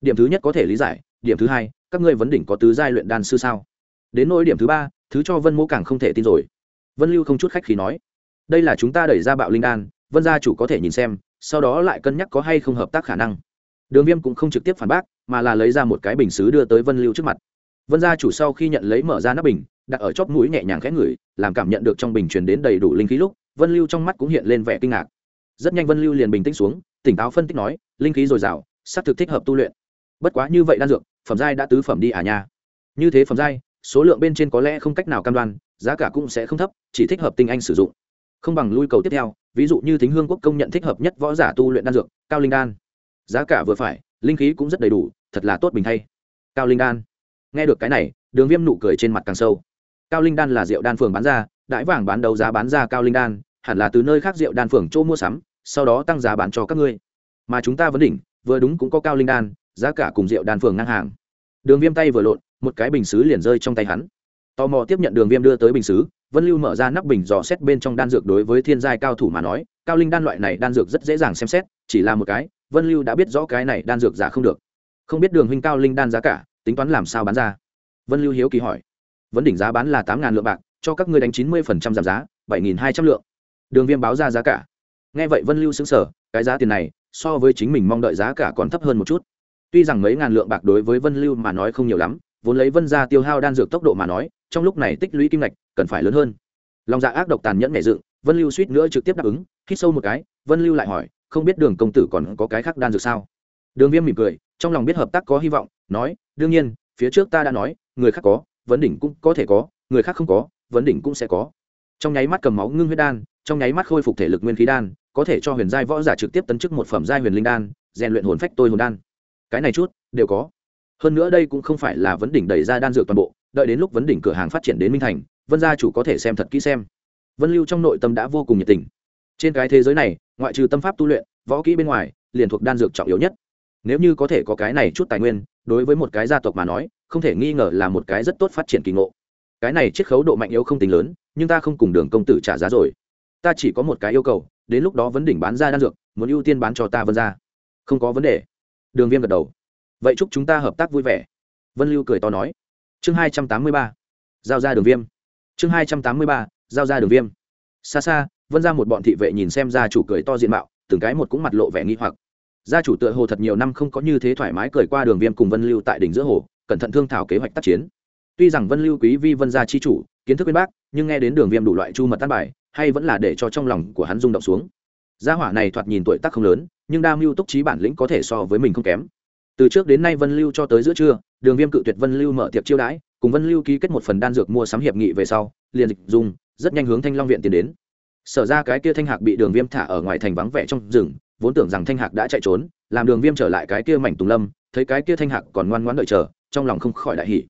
Điểm thứ nhất có thể lý giải, điểm thứ hai, các ngươi vấn đỉnh có tứ giai luyện đan sư sao? Đến nỗi điểm thứ ba, thứ cho vân mỗ càng không thể tin rồi. Vân lưu không chút khách khí nói đây là chúng ta đẩy ra bạo linh đan, vân gia chủ có thể nhìn xem, sau đó lại cân nhắc có hay không hợp tác khả năng. Đường viêm cũng không trực tiếp phản bác, mà là lấy ra một cái bình xứ đưa tới vân lưu trước mặt. Vân gia chủ sau khi nhận lấy mở ra nắp bình, đặt ở chóp mũi nhẹ nhàng khẽ ngửi, làm cảm nhận được trong bình truyền đến đầy đủ linh khí lúc, vân lưu trong mắt cũng hiện lên vẻ kinh ngạc. Rất nhanh vân lưu liền bình tĩnh xuống, tỉnh táo phân tích nói, linh khí dồi dào, xác thực thích hợp tu luyện. Bất quá như vậy đan dược, phẩm giai đã tứ phẩm đi à nha. Như thế phẩm giai, số lượng bên trên có lẽ không cách nào cam đoan, giá cả cũng sẽ không thấp, chỉ thích hợp tinh anh sử dụng không bằng lui cầu tiếp theo, ví dụ như thính hương quốc công nhận thích hợp nhất võ giả tu luyện đan dược, cao linh đan. Giá cả vừa phải, linh khí cũng rất đầy đủ, thật là tốt bình thay. Cao linh đan. Nghe được cái này, đường viêm nụ cười trên mặt càng sâu. Cao linh đan là rượu đan phường bán ra đãi vàng bán đấu giá bán ra cao linh đan, hẳn là từ nơi khác rượu đan phường chỗ mua sắm, sau đó tăng giá bán cho các ngươi. Mà chúng ta vẫn đỉnh, vừa đúng cũng có cao linh đan, giá cả cùng rượu đan phường ngang hàng. Đường viêm tay vừa lộn, một cái bình xứ liền rơi trong tay hắn. Tò mò tiếp nhận đường viêm đưa tới bình xứ vân lưu mở ra nắp bình dò xét bên trong đan dược đối với thiên giai cao thủ mà nói, cao linh đan loại này đan dược rất dễ dàng xem xét, chỉ là một cái, vân lưu đã biết rõ cái này đan dược giả không được. Không biết đường huynh cao linh đan giá cả, tính toán làm sao bán ra? Vân lưu hiếu kỳ hỏi. Vấn đỉnh giá bán là tám lượng bạc, cho các ngươi đánh chín mươi giảm giá, bảy hai trăm lượng. Đường viêm báo ra giá cả. Nghe vậy vân lưu xứng sở cái giá tiền này, so với chính mình mong đợi giá cả còn thấp hơn một chút. Tuy rằng mấy ngàn lượng bạc đối với vân lưu mà nói không nhiều lắm vốn lấy vân ra tiêu hao đan dược tốc độ mà nói, trong lúc này tích lũy kim ngạch cần phải lớn hơn. Lòng dạ ác độc tàn nhẫn nhẹ dựng, vân lưu suýt nữa trực tiếp đáp ứng, hít sâu một cái, vân lưu lại hỏi, không biết đường công tử còn có cái khác đan dược sao? Đường viêm mỉm cười, trong lòng biết hợp tác có hy vọng, nói, đương nhiên, phía trước ta đã nói, người khác có, vấn đỉnh cũng có thể có, người khác không có, vấn đỉnh cũng sẽ có. Trong nháy mắt cầm máu ngưng huyết đan, trong nháy mắt khôi phục thể lực nguyên khí đan, có thể cho huyền giai võ giả trực tiếp tấn chức một phẩm giai huyền linh đan, rèn luyện hồn phách tôi hồn đan. Cái này chút, đều có hơn nữa đây cũng không phải là vấn đỉnh đẩy ra đan dược toàn bộ, đợi đến lúc vấn đỉnh cửa hàng phát triển đến minh thành, vân gia chủ có thể xem thật kỹ xem. Vân lưu trong nội tâm đã vô cùng nhiệt tình. Trên cái thế giới này, ngoại trừ tâm pháp tu luyện, võ kỹ bên ngoài, liền thuộc đan dược trọng yếu nhất. Nếu như có thể có cái này chút tài nguyên, đối với một cái gia tộc mà nói, không thể nghi ngờ là một cái rất tốt phát triển kỳ ngộ. Cái này chiết khấu độ mạnh yếu không tính lớn, nhưng ta không cùng đường công tử trả giá rồi. Ta chỉ có một cái yêu cầu, đến lúc đó vấn đỉnh bán ra đan dược, muốn ưu tiên bán cho ta vân ra không có vấn đề. Đường viêm gật đầu vậy chúc chúng ta hợp tác vui vẻ. Vân lưu cười to nói. Chương hai trăm tám mươi ba. Giao ra đường viêm. Chương hai trăm tám mươi ba, giao ra đường viêm. Xa xa, vân ra một bọn thị vệ nhìn xem gia chủ cười to diện mạo, từng cái một cũng mặt lộ vẻ nghi hoặc. Gia chủ tựa hồ thật nhiều năm không có như thế thoải mái cười qua đường viêm cùng vân lưu tại đỉnh giữa hồ, cẩn thận thương thảo kế hoạch tác chiến. Tuy rằng vân lưu quý vi vân gia chi chủ, kiến thức bên bác, nhưng nghe đến đường viêm đủ loại chu mật tan bài, hay vẫn là để cho trong lòng của hắn rung động xuống. Gia hỏa này thoạt nhìn tuổi tác không lớn, nhưng đa mưu túc trí bản lĩnh có thể so với mình không kém từ trước đến nay vân lưu cho tới giữa trưa, đường viêm cự tuyệt vân lưu mở tiệc chiêu đãi, cùng vân lưu ký kết một phần đan dược mua sắm hiệp nghị về sau, liền dịch dùng, rất nhanh hướng thanh long viện tiến đến. Sở ra cái kia thanh hạc bị đường viêm thả ở ngoài thành vắng vẻ trong rừng, vốn tưởng rằng thanh hạc đã chạy trốn, làm đường viêm trở lại cái kia mảnh tùng lâm, thấy cái kia thanh hạc còn ngoan ngoãn đợi chờ, trong lòng không khỏi đại hỉ.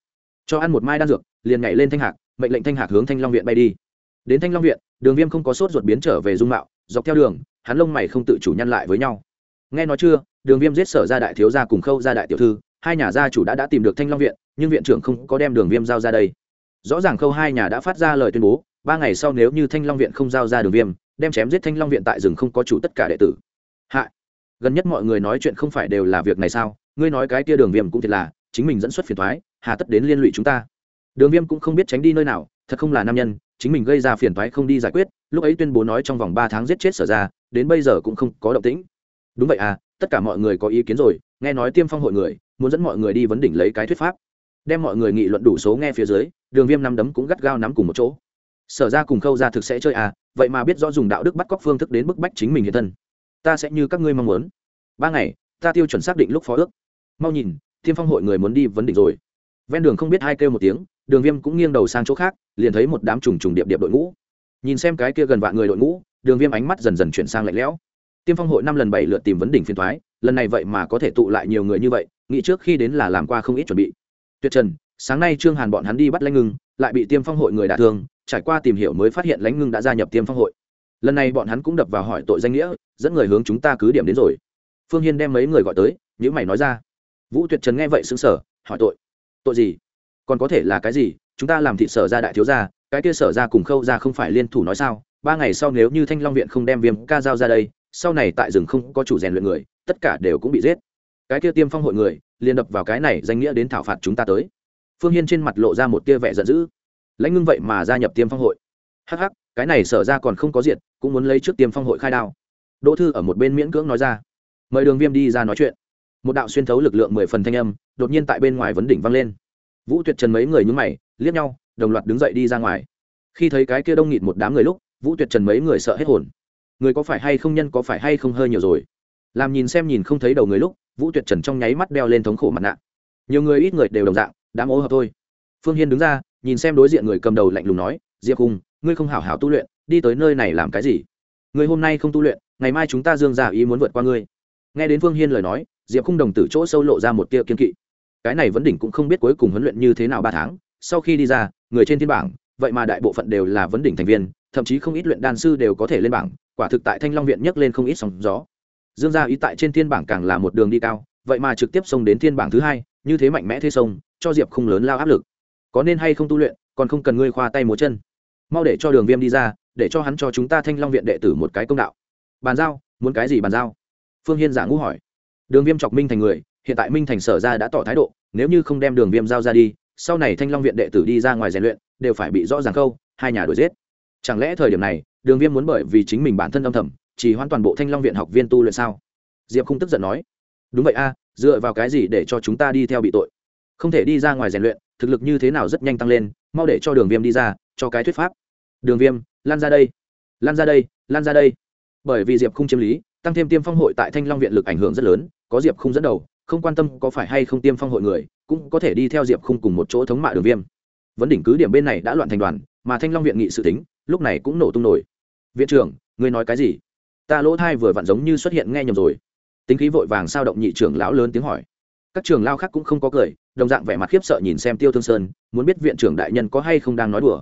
Cho ăn một mai đan dược, liền nhảy lên thanh hạc, mệnh lệnh thanh hạc hướng thanh long viện bay đi. Đến thanh long viện, đường viêm không có sốt ruột biến trở về dung mạo, dọc theo đường, hắn lông mày không tự chủ nhăn lại với nhau. Nghe nói chưa đường viêm giết sở ra đại thiếu gia cùng khâu ra đại tiểu thư, hai nhà gia chủ đã đã tìm được thanh long viện, nhưng viện trưởng không có đem đường viêm giao ra đây. Rõ ràng khâu hai nhà đã phát ra lời tuyên bố, ba ngày sau nếu như thanh long viện không giao ra đường viêm, đem chém giết thanh long viện tại rừng không có chủ tất cả đệ tử. Hạ, gần nhất mọi người nói chuyện không phải đều là việc này sao? Ngươi nói cái kia đường viêm cũng thiệt là, chính mình dẫn xuất phiền thoái hà tất đến liên lụy chúng ta. Đường viêm cũng không biết tránh đi nơi nào, thật không là nam nhân, chính mình gây ra phiền thoái không đi giải quyết, lúc ấy tuyên bố nói trong vòng ba tháng giết chết sở ra đến bây giờ cũng không có động tĩnh. Đúng vậy à tất cả mọi người có ý kiến rồi, nghe nói tiêm phong hội người, muốn dẫn mọi người đi vấn đỉnh lấy cái thuyết pháp. Đem mọi người nghị luận đủ số nghe phía dưới, đường viêm nắm đấm cũng gắt gao nắm cùng một chỗ. Sở ra cùng khâu ra thực sẽ chơi à vậy mà biết rõ dùng đạo đức bắt cóc phương thức đến bức bách chính mình hiện thân. Ta sẽ như các ngươi mong muốn. Ba ngày, ta tiêu chuẩn xác định lúc phó ước. Mau nhìn, tiêm phong hội người muốn đi vấn đỉnh rồi. Ven đường không biết hai kêu một tiếng, đường viêm cũng nghiêng đầu sang chỗ khác, liền thấy một đám trùng trùng điệp điệp đội ngũ. Nhìn xem cái kia gần vạn người đội ngũ, đường viêm ánh mắt dần dần chuyển sang lạnh lẽo tiêm phong hội năm lần bảy lượt tìm vấn đỉnh phiên thoái, lần này vậy mà có thể tụ lại nhiều người như vậy, nghĩ trước khi đến là làm qua không ít chuẩn bị. Tuyệt trần, sáng nay trương hàn bọn hắn đi bắt lãnh ngưng, lại bị tiêm phong hội người đả thương, trải qua tìm hiểu mới phát hiện lãnh ngưng đã gia nhập tiêm phong hội. Lần này bọn hắn cũng đập vào hỏi tội danh nghĩa, dẫn người hướng chúng ta cứ điểm đến rồi. Phương hiên đem mấy người gọi tới nhữ mày nói ra. Vũ tuyệt trần nghe vậy xứng sở hỏi tội. Tội gì? Còn có thể là cái gì? Chúng ta làm thị sở ra đại thiếu gia, cái kia sở ra cùng khâu ra không phải liên thủ nói sao? Ba ngày sau nếu như thanh long viện không đem viêm ca giao ra đây sau này tại rừng không có chủ rèn luyện người, tất cả đều cũng bị giết. Cái kia tiêm phong hội người, liền đập vào cái này danh nghĩa đến thảo phạt chúng ta tới. Phương hiên trên mặt lộ ra một tia vẻ giận dữ. Lãnh ngưng vậy mà gia nhập tiêm phong hội. Hắc hắc, cái này sở ra còn không có diện cũng muốn lấy trước tiêm phong hội khai đao. Đỗ thư ở một bên miễn cưỡng nói ra. Mời đường viêm đi ra nói chuyện. Một đạo xuyên thấu lực lượng mười phần thanh âm, đột nhiên tại bên ngoài vấn đỉnh vang lên. Vũ tuyệt trần mấy người nhúng mày, liếc nhau, đồng loạt đứng dậy đi ra ngoài. Khi thấy cái kia đông nghịt một đám người lúc, vũ tuyệt trần mấy người sợ hết hồn người có phải hay không nhân có phải hay không hơi nhiều rồi. Làm nhìn xem nhìn không thấy đầu người lúc, vũ tuyệt trần trong nháy mắt đeo lên thống khổ mặt nạ. Nhiều người ít người đều đồng dạng, đám ô hợp thôi. Phương hiên đứng ra, nhìn xem đối diện người cầm đầu lạnh lùng nói, diệp hùng, ngươi không hảo hảo tu luyện, đi tới nơi này làm cái gì? Người hôm nay không tu luyện, ngày mai chúng ta dương ra ý muốn vượt qua ngươi. Nghe đến phương hiên lời nói, diệp khung đồng tử chỗ sâu lộ ra một tia kiên kỵ. Cái này vấn đỉnh cũng không biết cuối cùng huấn luyện như thế nào ba tháng, sau khi đi ra, người trên thiên bảng vậy mà đại bộ phận đều là vấn đỉnh thành viên, thậm chí không ít luyện đan sư đều có thể lên bảng, quả thực tại thanh long viện nhấc lên không ít sóng gió. Dương gia ý tại trên thiên bảng càng là một đường đi cao, vậy mà trực tiếp xông đến thiên bảng thứ hai, như thế mạnh mẽ thế sông cho diệp không lớn lao áp lực. Có nên hay không tu luyện, còn không cần ngươi khoa tay múa chân. Mau để cho đường viêm đi ra, để cho hắn cho chúng ta thanh long viện đệ tử một cái công đạo. Bàn giao, muốn cái gì bàn giao? Phương hiên giả ngũ hỏi. Đường viêm chọc minh thành người, hiện tại minh thành sở ra đã tỏ thái độ, nếu như không đem đường viêm giao ra đi sau này thanh long viện đệ tử đi ra ngoài rèn luyện, đều phải bị rõ ràng câu, hai nhà đuổi giết. Chẳng lẽ thời điểm này, đường viêm muốn bởi vì chính mình bản thân âm thầm chỉ hoãn toàn bộ thanh long viện học viên tu luyện sao? Diệp không tức giận nói. Đúng vậy a, dựa vào cái gì để cho chúng ta đi theo bị tội? Không thể đi ra ngoài rèn luyện, thực lực như thế nào rất nhanh tăng lên, mau để cho đường viêm đi ra, cho cái thuyết pháp. Đường viêm, lan ra đây. Lan ra đây, lan ra đây. Bởi vì diệp không chiếm lý, tăng thêm tiêm phong hội tại thanh long viện lực ảnh hưởng rất lớn, có diệp không dẫn đầu không quan tâm có phải hay không tiêm phong hội người, cũng có thể đi theo diệp Khung cùng một chỗ thống mạ đường viêm. Vấn đỉnh cứ điểm bên này đã loạn thành đoàn, mà thanh long viện nghị sự tính, lúc này cũng nổ tung nổi. Viện trưởng, ngươi nói cái gì? Ta lỗ thai vừa vặn giống như xuất hiện nghe nhầm rồi. Tính khí vội vàng sao động nhị trưởng lão lớn tiếng hỏi. Các trường lao khác cũng không có cười, đồng dạng vẻ mặt khiếp sợ nhìn xem tiêu thương sơn, muốn biết viện trưởng đại nhân có hay không đang nói đùa.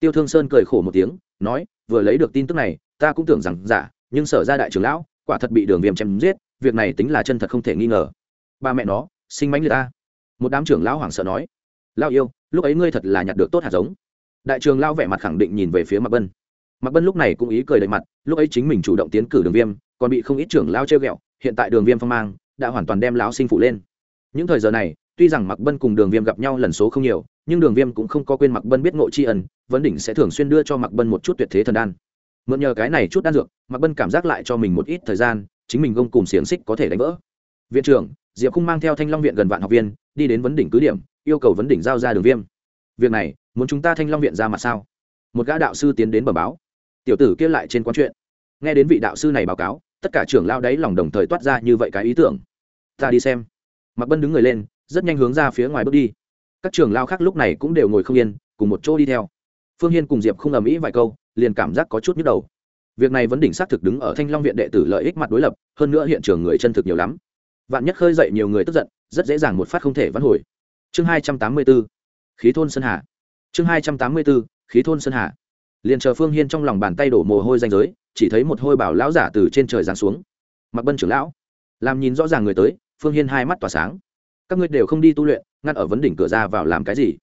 Tiêu thương sơn cười khổ một tiếng, nói, vừa lấy được tin tức này, ta cũng tưởng rằng giả nhưng sở ra đại trưởng lão, quả thật bị đường viêm chém giết, việc này tính là chân thật không thể nghi ngờ ba mẹ nó, sinh mánh người ta. Một đám trưởng lão hoảng sợ nói lao yêu, lúc ấy ngươi thật là nhặt được tốt hạt giống. Đại trường lao vẻ mặt khẳng định nhìn về phía mạc bân. Mặc bân lúc này cũng ý cười đầy mặt, lúc ấy chính mình chủ động tiến cử đường viêm, còn bị không ít trưởng lao treo ghẹo, hiện tại đường viêm phong mang, đã hoàn toàn đem lão sinh phụ lên. Những thời giờ này, tuy rằng mặc bân cùng đường viêm gặp nhau lần số không nhiều, nhưng đường viêm cũng không có quên mặc bân biết ngộ tri ẩn vấn đỉnh sẽ thường xuyên đưa cho mặc bân một chút tuyệt thế thần đan. Mượn nhờ cái này chút đan dược mặc bân cảm giác lại cho mình một ít thời gian, chính mình gông cùng xiềng xích có thể đánh vỡ. Viện trưởng diệp Khung mang theo thanh long viện gần vạn học viên đi đến vấn đỉnh cứ điểm yêu cầu vấn đỉnh giao ra đường viêm việc này muốn chúng ta thanh long viện ra mặt sao một gã đạo sư tiến đến bờ báo tiểu tử kia lại trên quán chuyện nghe đến vị đạo sư này báo cáo tất cả trưởng lao đáy lòng đồng thời toát ra như vậy cái ý tưởng ta đi xem mặc bân đứng người lên rất nhanh hướng ra phía ngoài bước đi các trưởng lao khác lúc này cũng đều ngồi không yên cùng một chỗ đi theo phương hiên cùng diệp không ầm ĩ vài câu liền cảm giác có chút nhức đầu việc này vẫn đỉnh xác thực đứng ở thanh long viện đệ tử lợi ích mặt đối lập hơn nữa hiện trường người chân thực nhiều lắm vạn nhất khơi dậy nhiều người tức giận, rất dễ dàng một phát không thể vãn hồi. Chương hai trăm tám mươi b ố khí thôn sơn hà. Chương hai trăm tám mươi b ố khí thôn sơn hà. Liền chờ phương hiên trong lòng bàn tay đổ mồ hôi danh giới, chỉ thấy một hôi bảo lão giả từ trên trời giáng xuống. Mặc bân trưởng lão, làm nhìn rõ ràng người tới, phương hiên hai mắt tỏa sáng. Các ngươi đều không đi tu luyện, ngăn ở vấn đỉnh cửa ra vào làm cái gì?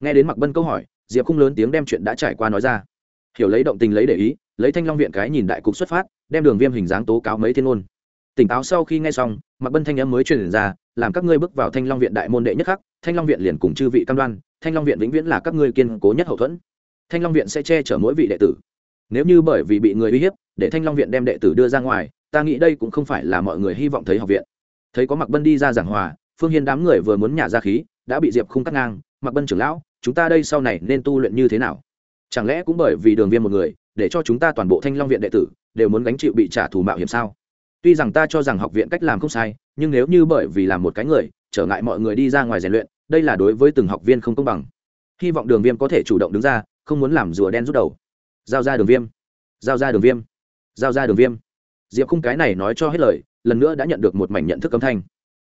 Nghe đến mặc bân câu hỏi, diệp không lớn tiếng đem chuyện đã trải qua nói ra. Hiểu lấy động tình lấy để ý, lấy thanh long viện cái nhìn đại cục xuất phát, đem đường viêm hình dáng tố cáo mấy thiên ôn tỉnh táo sau khi nghe xong mặc bân thanh em mới truyền ra, làm các ngươi bước vào thanh long viện đại môn đệ nhất khắc, thanh long viện liền cùng chư vị cam đoan, thanh long viện vĩnh viễn là các ngươi kiên cố nhất hậu thuẫn. Thanh long viện sẽ che chở mỗi vị đệ tử. Nếu như bởi vì bị người uy hiếp, để thanh long viện đem đệ tử đưa ra ngoài, ta nghĩ đây cũng không phải là mọi người hy vọng thấy học viện. Thấy có mặc bân đi ra giảng hòa, phương hiên đám người vừa muốn nhả ra khí, đã bị diệp không cắt ngang mặc bân trưởng lão, chúng ta đây sau này nên tu luyện như thế nào? Chẳng lẽ cũng bởi vì đường viêm một người, để cho chúng ta toàn bộ thanh long viện đệ tử đều muốn gánh chịu bị trả thù mạo hiểm sao? Tuy rằng ta cho rằng học viện cách làm không sai, nhưng nếu như bởi vì làm một cái người, trở ngại mọi người đi ra ngoài rèn luyện, đây là đối với từng học viên không công bằng. Hy vọng đường viêm có thể chủ động đứng ra, không muốn làm rùa đen rút đầu. Giao ra đường viêm. Giao ra đường viêm. Giao ra đường viêm. Diệp khung cái này nói cho hết lời, lần nữa đã nhận được một mảnh nhận thức âm thanh.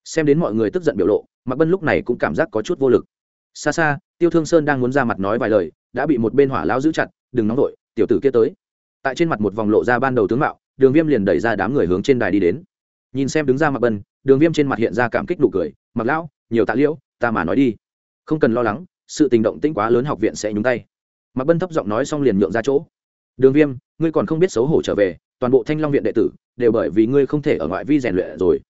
Xem đến mọi người tức giận biểu lộ, mạc bân lúc này cũng cảm giác có chút vô lực. Xa xa, tiêu thương sơn đang muốn ra mặt nói vài lời, đã bị một bên hỏa lão giữ chặt, đừng nóng vội, tiểu tử kia tới. Tại trên mặt một vòng lộ ra ban đầu tướng mạo đường viêm liền đẩy ra đám người hướng trên đài đi đến. Nhìn xem đứng ra mặc bân, đường viêm trên mặt hiện ra cảm kích nụ cười mặc lão, nhiều tạ liễu, ta mà nói đi. Không cần lo lắng, sự tình động tĩnh quá lớn học viện sẽ nhúng tay. Mặc bân thấp giọng nói xong liền nhượng ra chỗ. Đường viêm, ngươi còn không biết xấu hổ trở về, toàn bộ thanh long viện đệ tử đều bởi vì ngươi không thể ở ngoại vi rèn luyện rồi.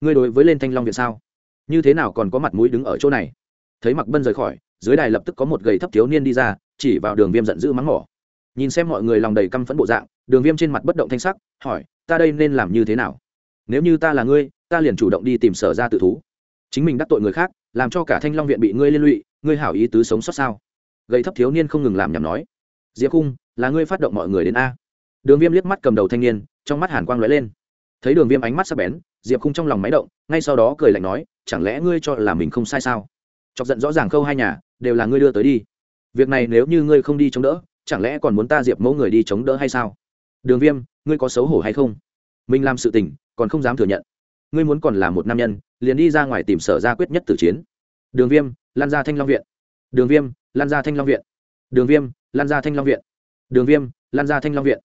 Ngươi đối với lên thanh long viện sao? Như thế nào còn có mặt mũi đứng ở chỗ này? Thấy mặc bân rời khỏi, dưới đài lập tức có một gầy thấp thiếu niên đi ra, chỉ vào đường viêm giận dữ mắng mỏ nhìn xem mọi người lòng đầy căm phẫn bộ dạng, đường viêm trên mặt bất động thanh sắc, hỏi, ta đây nên làm như thế nào? Nếu như ta là ngươi, ta liền chủ động đi tìm sở ra tự thú. Chính mình đắc tội người khác, làm cho cả thanh long viện bị ngươi liên lụy, ngươi hảo ý tứ sống xót sao? Gây thấp thiếu niên không ngừng làm nhằm nói, diệp Khung, là ngươi phát động mọi người đến a. Đường viêm liếc mắt cầm đầu thanh niên, trong mắt hàn quang lóe lên. Thấy đường viêm ánh mắt sắc bén, diệp khung trong lòng máy động, ngay sau đó cười lạnh nói, chẳng lẽ ngươi cho là mình không sai sao? Chọc giận rõ ràng khâu hai nhà, đều là ngươi đưa tới đi. Việc này nếu như ngươi không đi chống đỡ chẳng lẽ còn muốn ta diệp mẫu người đi chống đỡ hay sao? Đường viêm, ngươi có xấu hổ hay không? Mình làm sự tình, còn không dám thừa nhận. Ngươi muốn còn là một nam nhân, liền đi ra ngoài tìm sở ra quyết nhất tử chiến. Đường viêm, lan ra thanh long viện. Đường viêm, lan ra thanh long viện. Đường viêm, lan ra thanh long viện. Đường viêm, lan ra thanh long viện.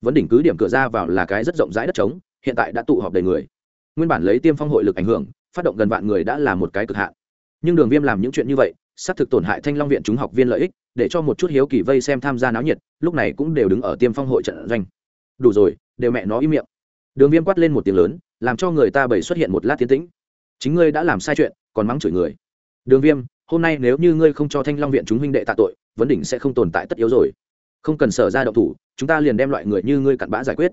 Vấn đỉnh cứ điểm cửa ra vào là cái rất rộng rãi đất trống, hiện tại đã tụ họp đầy người. Nguyên bản lấy tiêm phong hội lực ảnh hưởng, phát động gần vạn người đã là một cái cực hạn. Nhưng đường viêm làm những chuyện như vậy xác thực tổn hại thanh long viện chúng học viên lợi ích, để cho một chút hiếu kỳ vây xem tham gia náo nhiệt, lúc này cũng đều đứng ở tiêm phong hội trận doanh. Đủ rồi, đều mẹ nó im miệng. Đường viêm quát lên một tiếng lớn, làm cho người ta bày xuất hiện một lát tiến tĩnh. Chính ngươi đã làm sai chuyện, còn mắng chửi người. Đường viêm, hôm nay nếu như ngươi không cho thanh long viện chúng huynh đệ tạ tội, vấn đỉnh sẽ không tồn tại tất yếu rồi. Không cần sở ra động thủ, chúng ta liền đem loại người như ngươi cặn bã giải quyết.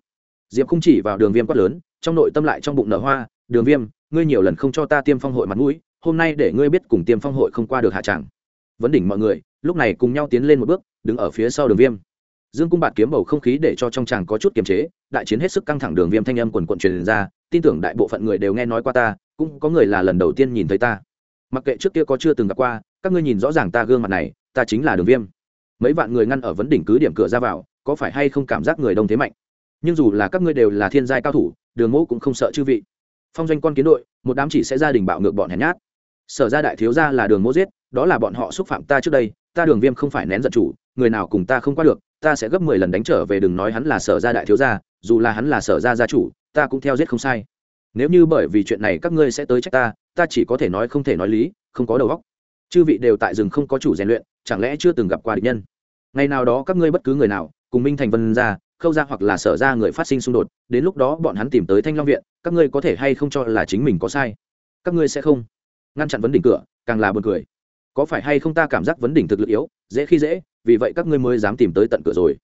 Diệp không chỉ vào đường viêm quát lớn, trong nội tâm lại trong bụng nở hoa, đường viêm, ngươi nhiều lần không cho ta tiêm phong hội mặt mũi hôm nay để ngươi biết cùng tiêm phong hội không qua được hạ tràng. Vấn đỉnh mọi người, lúc này cùng nhau tiến lên một bước, đứng ở phía sau đường viêm. Dương cung bạt kiếm bầu không khí để cho trong chàng có chút kiềm chế, đại chiến hết sức căng thẳng đường viêm thanh âm quần quận truyền ra, tin tưởng đại bộ phận người đều nghe nói qua ta, cũng có người là lần đầu tiên nhìn thấy ta. Mặc kệ trước kia có chưa từng gặp qua, các ngươi nhìn rõ ràng ta gương mặt này, ta chính là đường viêm. Mấy vạn người ngăn ở vấn đỉnh cứ điểm cửa ra vào, có phải hay không cảm giác người đông thế mạnh? Nhưng dù là các ngươi đều là thiên giai cao thủ, đường mẫu cũng không sợ chư vị. Phong doanh con kiến đội, một đám chỉ sẽ gia đình bạo ngược bọn hèn nhát sở ra đại thiếu gia là đường mẫu giết, đó là bọn họ xúc phạm ta trước đây, ta đường viêm không phải nén giận chủ, người nào cùng ta không qua được, ta sẽ gấp mười lần đánh trở về đừng nói hắn là sở gia đại thiếu gia, dù là hắn là sở gia gia chủ, ta cũng theo giết không sai. Nếu như bởi vì chuyện này các ngươi sẽ tới trách ta ta chỉ có thể nói không thể nói lý, không có đầu óc. Chư vị đều tại rừng không có chủ rèn luyện, chẳng lẽ chưa từng gặp qua địch nhân? Ngày nào đó các ngươi bất cứ người nào, cùng minh thành vân ra khâu ra hoặc là sở ra người phát sinh xung đột, đến lúc đó bọn hắn tìm tới thanh long viện, các ngươi có thể hay không cho là chính mình có sai? Các ngươi sẽ không ngăn chặn vấn đỉnh cửa, càng là buồn cười. Có phải hay không ta cảm giác vấn đỉnh thực lực yếu, dễ khi dễ, vì vậy các ngươi mới dám tìm tới tận cửa rồi.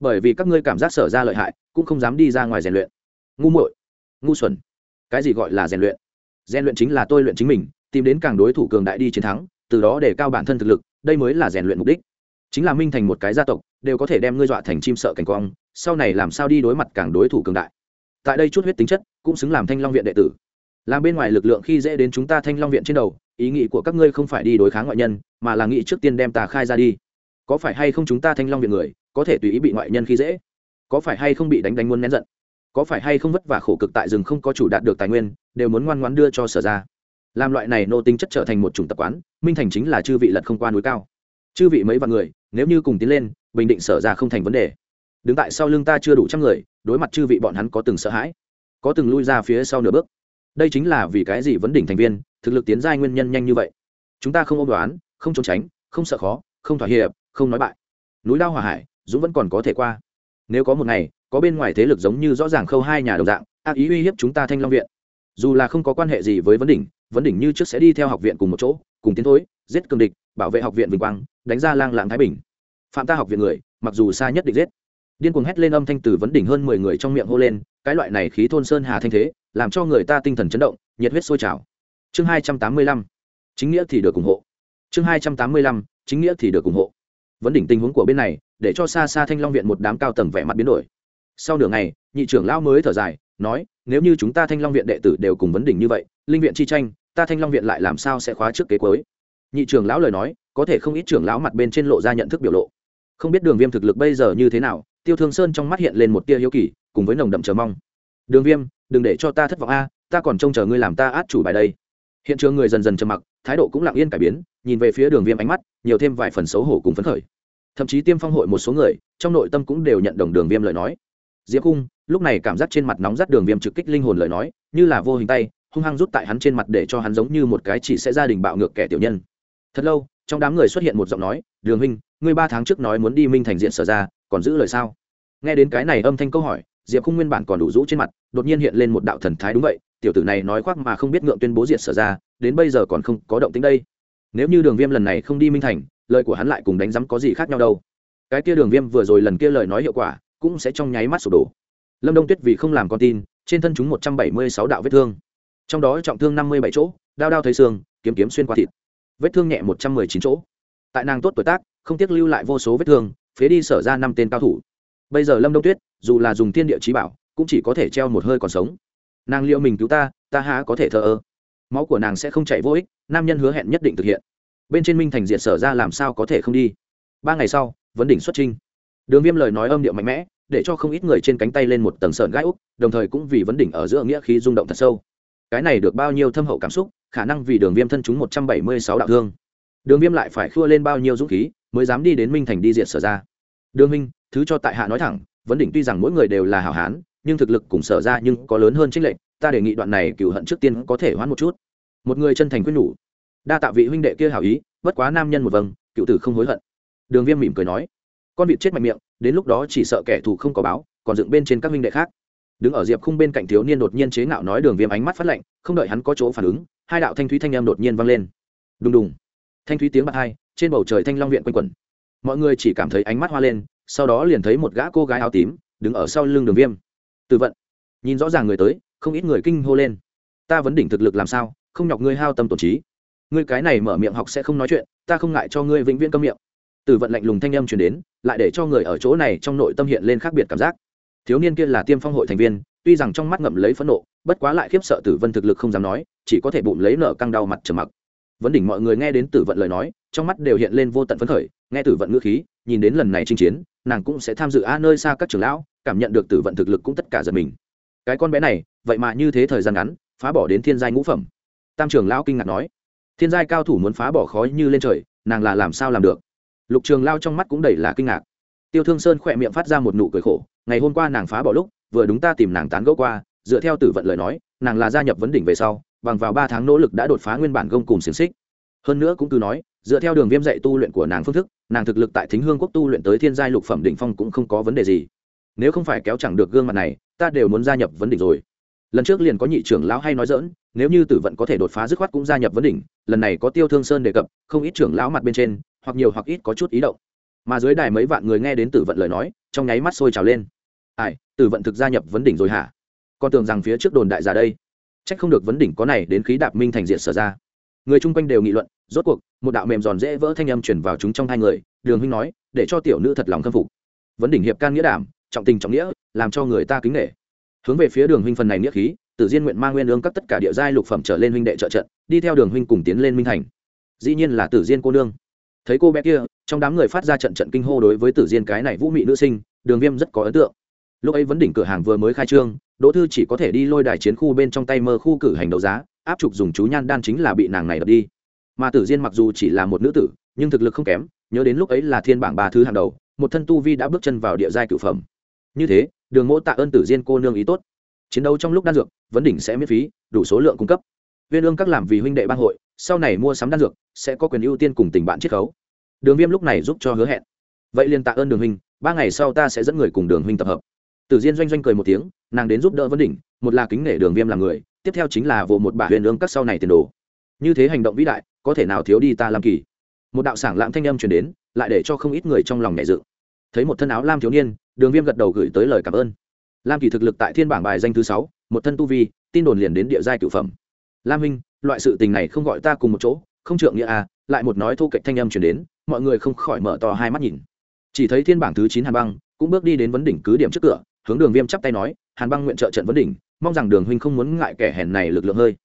Bởi vì các ngươi cảm giác sở ra lợi hại, cũng không dám đi ra ngoài rèn luyện. Ngu muội, ngu xuẩn. Cái gì gọi là rèn luyện? Rèn luyện chính là tôi luyện chính mình, tìm đến càng đối thủ cường đại đi chiến thắng, từ đó để cao bản thân thực lực, đây mới là rèn luyện mục đích. Chính là minh thành một cái gia tộc, đều có thể đem ngươi dọa thành chim sợ cảnh quang, sau này làm sao đi đối mặt càng đối thủ cường đại. Tại đây chút huyết tính chất, cũng xứng làm thanh long viện đệ tử làm bên ngoài lực lượng khi dễ đến chúng ta thanh long viện trên đầu, ý nghĩ của các ngươi không phải đi đối kháng ngoại nhân, mà là nghĩ trước tiên đem tà khai ra đi. Có phải hay không chúng ta thanh long viện người, có thể tùy ý bị ngoại nhân khi dễ? Có phải hay không bị đánh đánh muốn nén giận? Có phải hay không vất vả khổ cực tại rừng không có chủ đạt được tài nguyên, đều muốn ngoan ngoãn đưa cho sở ra? Làm loại này nô tính chất trở thành một chủng tập quán, minh thành chính là chư vị lật không qua núi cao. Chư vị mấy vạn người, nếu như cùng tiến lên, bình định sở ra không thành vấn đề. Đứng tại sau lưng ta chưa đủ trăm người, đối mặt chư vị bọn hắn có từng sợ hãi, có từng lui ra phía sau nửa bước đây chính là vì cái gì vấn đỉnh thành viên, thực lực tiến giai nguyên nhân nhanh như vậy? Chúng ta không ôm đoán, không trốn tránh, không sợ khó, không thỏa hiệp, không nói bại. Núi lao hòa hải, dũng vẫn còn có thể qua. Nếu có một ngày, có bên ngoài thế lực giống như rõ ràng khâu hai nhà đồng dạng, ác ý uy hiếp chúng ta thanh long viện. Dù là không có quan hệ gì với vấn đỉnh vấn đỉnh như trước sẽ đi theo học viện cùng một chỗ, cùng tiến thối, giết cường địch, bảo vệ học viện vinh quang, đánh ra lang lạng thái bình. Phạm ta học viện người, mặc dù xa nhất định giết điên cuồng hét lên âm thanh từ vấn đỉnh hơn mười người trong miệng hô lên, cái loại này khí thôn sơn hà thanh thế, làm cho người ta tinh thần chấn động, nhiệt huyết sôi trào. Chương hai trăm tám mươi lăm, chính nghĩa thì được ủng hộ. Chương hai trăm tám mươi lăm, chính nghĩa thì được ủng hộ. Vấn đỉnh tình huống của bên này, để cho xa xa thanh long viện một đám cao tầng vẻ mặt biến đổi. Sau nửa ngày, nhị trưởng lão mới thở dài, nói, nếu như chúng ta thanh long viện đệ tử đều cùng vấn đỉnh như vậy, linh viện chi tranh, ta thanh long viện lại làm sao sẽ khóa trước kế cuối? Nhị trưởng lão lời nói, có thể không ít trưởng lão mặt bên trên lộ ra nhận thức biểu lộ. Không biết đường viêm thực lực bây giờ như thế nào tiêu thương sơn trong mắt hiện lên một tia hiếu kỳ, cùng với nồng đậm chờ mong. Đường viêm, đừng để cho ta thất vọng a, ta còn trông chờ ngươi làm ta át chủ bài đây. Hiện trường người dần dần trầm mặc, thái độ cũng lặng yên cải biến, nhìn về phía đường viêm ánh mắt, nhiều thêm vài phần xấu hổ cùng phấn khởi. Thậm chí tiêm phong hội một số người, trong nội tâm cũng đều nhận đồng đường viêm lời nói. Diệp cung lúc này cảm giác trên mặt nóng rát đường viêm trực kích linh hồn lời nói, như là vô hình tay, hung hăng rút tại hắn trên mặt để cho hắn giống như một cái chỉ sẽ gia đình bạo ngược kẻ tiểu nhân. Thật lâu, trong đám người xuất hiện một giọng nói, đường huynh, ngươi ba tháng trước nói muốn đi minh thành diện sở ra còn giữ lời sao? Nghe đến cái này âm thanh câu hỏi, diệp khung nguyên bản còn đủ rũ trên mặt, đột nhiên hiện lên một đạo thần thái đúng vậy, tiểu tử này nói khoác mà không biết ngượng tuyên bố diệt sở ra, đến bây giờ còn không có động tính đây. Nếu như đường viêm lần này không đi minh thành, lời của hắn lại cùng đánh giám có gì khác nhau đâu. Cái kia đường viêm vừa rồi lần kia lời nói hiệu quả, cũng sẽ trong nháy mắt sụp đổ. Lâm đông tuyết vì không làm con tin, trên thân chúng một trăm bảy mươi sáu đạo vết thương. Trong đó trọng thương năm mươi bảy chỗ, đao đao thấy xương, kiếm kiếm xuyên qua thịt. Vết thương nhẹ một trăm mười chín chỗ. Tại nàng tốt tuổi tác, không tiếc lưu lại vô số vết thương phế đi sở ra năm tên cao thủ. Bây giờ lâm đông tuyết, dù là dùng thiên địa trí bảo, cũng chỉ có thể treo một hơi còn sống. Nàng liệu mình cứu ta ta há có thể thờ ơ? Máu của nàng sẽ không chạy vô ích, nam nhân hứa hẹn nhất định thực hiện. Bên trên minh thành diệt sở ra làm sao có thể không đi? Ba ngày sau, vấn đỉnh xuất trinh đường viêm lời nói âm điệu mạnh mẽ, để cho không ít người trên cánh tay lên một tầng sợn gai úc, đồng thời cũng vì vấn đỉnh ở giữa nghĩa khí rung động thật sâu. Cái này được bao nhiêu thâm hậu cảm xúc, khả năng vì đường viêm thân chúng một trăm bảy mươi sáu đạo thương. Đường viêm lại phải khua lên bao nhiêu dũng khí mới dám đi đến minh thành đi diện sở ra. Đường minh thứ cho tại hạ nói thẳng, vấn đỉnh tuy rằng mỗi người đều là hảo hán, nhưng thực lực cùng sở ra nhưng có lớn hơn trích lệnh ta đề nghị đoạn này cựu hận trước tiên có thể hoãn một chút. Một người chân thành quyết nhủ. Đa tạ vị huynh đệ kia hảo ý, bất quá nam nhân một vâng cựu tử không hối hận. Đường viêm mỉm cười nói. Con vịt chết mạnh miệng, đến lúc đó chỉ sợ kẻ thù không có báo, còn dựng bên trên các huynh đệ khác. Đứng ở diệp khung bên cạnh thiếu niên đột nhiên chế ngạo nói đường viêm ánh mắt phát lạnh, không đợi hắn có chỗ phản ứng, hai đạo thanh thúy thanh em đột nhiên vang lên. Đùng đùng. Thanh thúy tiếng bạc hai trên bầu trời thanh long viện quanh quẩn. Mọi người chỉ cảm thấy ánh mắt hoa lên, sau đó liền thấy một gã cô gái áo tím đứng ở sau lưng đường viêm. Từ vận. Nhìn rõ ràng người tới, không ít người kinh hô lên. Ta vấn đỉnh thực lực làm sao, không nhọc ngươi hao tâm tổn trí. Ngươi cái này mở miệng học sẽ không nói chuyện, ta không ngại cho ngươi vĩnh viễn câm miệng. Từ vận lạnh lùng thanh âm truyền đến, lại để cho người ở chỗ này trong nội tâm hiện lên khác biệt cảm giác. Thiếu niên kia là tiêm phong hội thành viên, tuy rằng trong mắt ngậm lấy phẫn nộ, bất quá lại khiếp sợ tử vân thực lực không dám nói, chỉ có thể bụng lấy nợ căng đau mặt trầm mặc. Vấn đỉnh mọi người nghe đến tử vận lời nói trong mắt đều hiện lên vô tận phấn khởi, nghe tử vận ngữ khí, nhìn đến lần này chinh chiến, nàng cũng sẽ tham dự a nơi xa các trường lão, cảm nhận được tử vận thực lực cũng tất cả giật mình. Cái con bé này, vậy mà như thế thời gian ngắn, phá bỏ đến thiên giai ngũ phẩm. Tam trường lão kinh ngạc nói, thiên giai cao thủ muốn phá bỏ khói như lên trời, nàng là làm sao làm được? Lục trường lao trong mắt cũng đầy là kinh ngạc. Tiêu thương sơn khỏe miệng phát ra một nụ cười khổ, ngày hôm qua nàng phá bỏ lúc, vừa đúng ta tìm nàng tán gẫu qua, dựa theo tử vận lời nói, nàng là gia nhập vấn đỉnh về sau, bằng vào ba tháng nỗ lực đã đột phá nguyên bản gông cùng xiềng xích hơn nữa cũng cứ nói, dựa theo đường viêm dạy tu luyện của nàng phương thức, nàng thực lực tại thính hương quốc tu luyện tới thiên giai lục phẩm đỉnh phong cũng không có vấn đề gì. Nếu không phải kéo chẳng được gương mặt này, ta đều muốn gia nhập vấn đỉnh rồi. Lần trước liền có nhị trưởng lão hay nói dỡn nếu như tử vận có thể đột phá dứt khoát cũng gia nhập vấn đỉnh, lần này có tiêu thương sơn đề cập, không ít trưởng lão mặt bên trên, hoặc nhiều hoặc ít có chút ý động. Mà dưới đài mấy vạn người nghe đến tử vận lời nói, trong nháy mắt sôi trào lên. Ai, tử vận thực gia nhập vấn đỉnh rồi hả? Con tưởng rằng phía trước đồn đại giả đây. Trách không được vấn đỉnh có này đến khí đạp minh thành diện sở ra. Người chung quanh đều nghị luận rốt cuộc, một đạo mềm giòn dễ vỡ thanh âm chuyển vào chúng trong hai người, đường huynh nói, để cho tiểu nữ thật lòng khâm phục. Vấn đỉnh hiệp can nghĩa đảm, trọng tình trọng nghĩa, làm cho người ta kính nghệ hướng về phía đường huynh phần này nghĩa khí, tử diên nguyện mang nguyên lương các tất cả địa giai lục phẩm trở lên huynh đệ trợ trận, đi theo đường huynh cùng tiến lên minh thành. Dĩ nhiên là tử diên cô nương. Thấy cô bé kia, trong đám người phát ra trận trận kinh hô đối với tử diên cái này vũ mị nữ sinh, đường viêm rất có ấn tượng. Lúc ấy vấn đỉnh cửa hàng vừa mới khai trương, đỗ thư chỉ có thể đi lôi đài chiến khu bên trong tay mơ khu cử hành đấu giá, áp trục dùng chú nhan đan chính là bị nàng này đập đi mà tử diên mặc dù chỉ là một nữ tử, nhưng thực lực không kém, nhớ đến lúc ấy là thiên bảng ba thứ hàng đầu, một thân tu vi đã bước chân vào địa giai cửu phẩm. Như thế, đường mỗ tạ ơn tử diên cô nương ý tốt. Chiến đấu trong lúc đan dược, vấn đỉnh sẽ miễn phí, đủ số lượng cung cấp. Viên ương các làm vì huynh đệ bang hội, sau này mua sắm đan dược, sẽ có quyền ưu tiên cùng tình bạn chiết khấu. Đường viêm lúc này giúp cho hứa hẹn. Vậy liền tạ ơn đường huynh, ba ngày sau ta sẽ dẫn người cùng đường huynh tập hợp. Tử diên doanh doanh cười một tiếng, nàng đến giúp đỡ vấn đỉnh, một là kính nể đường viêm làm người, tiếp theo chính là vụ một bà huyền ương các sau này tiền đồ như thế hành động vĩ đại, có thể nào thiếu đi ta làm kỳ? Một đạo sảng lãng thanh âm truyền đến, lại để cho không ít người trong lòng nhẹ dự thấy một thân áo lam thiếu niên, đường viêm gật đầu gửi tới lời cảm ơn. Lam kỳ thực lực tại thiên bảng bài danh thứ sáu, một thân tu vi, tin đồn liền đến địa giai cửu phẩm. Lam huynh, loại sự tình này không gọi ta cùng một chỗ, không trượng nghĩa à lại một nói thu cạnh thanh âm chuyển đến, mọi người không khỏi mở to hai mắt nhìn. Chỉ thấy thiên bảng thứ chín hàn băng, cũng bước đi đến vấn đỉnh cứ điểm trước cửa, hướng đường viêm chắp tay nói, hàn băng nguyện trợ trận vấn đỉnh, mong rằng đường huynh không muốn ngại kẻ hèn này lực lượng hơi.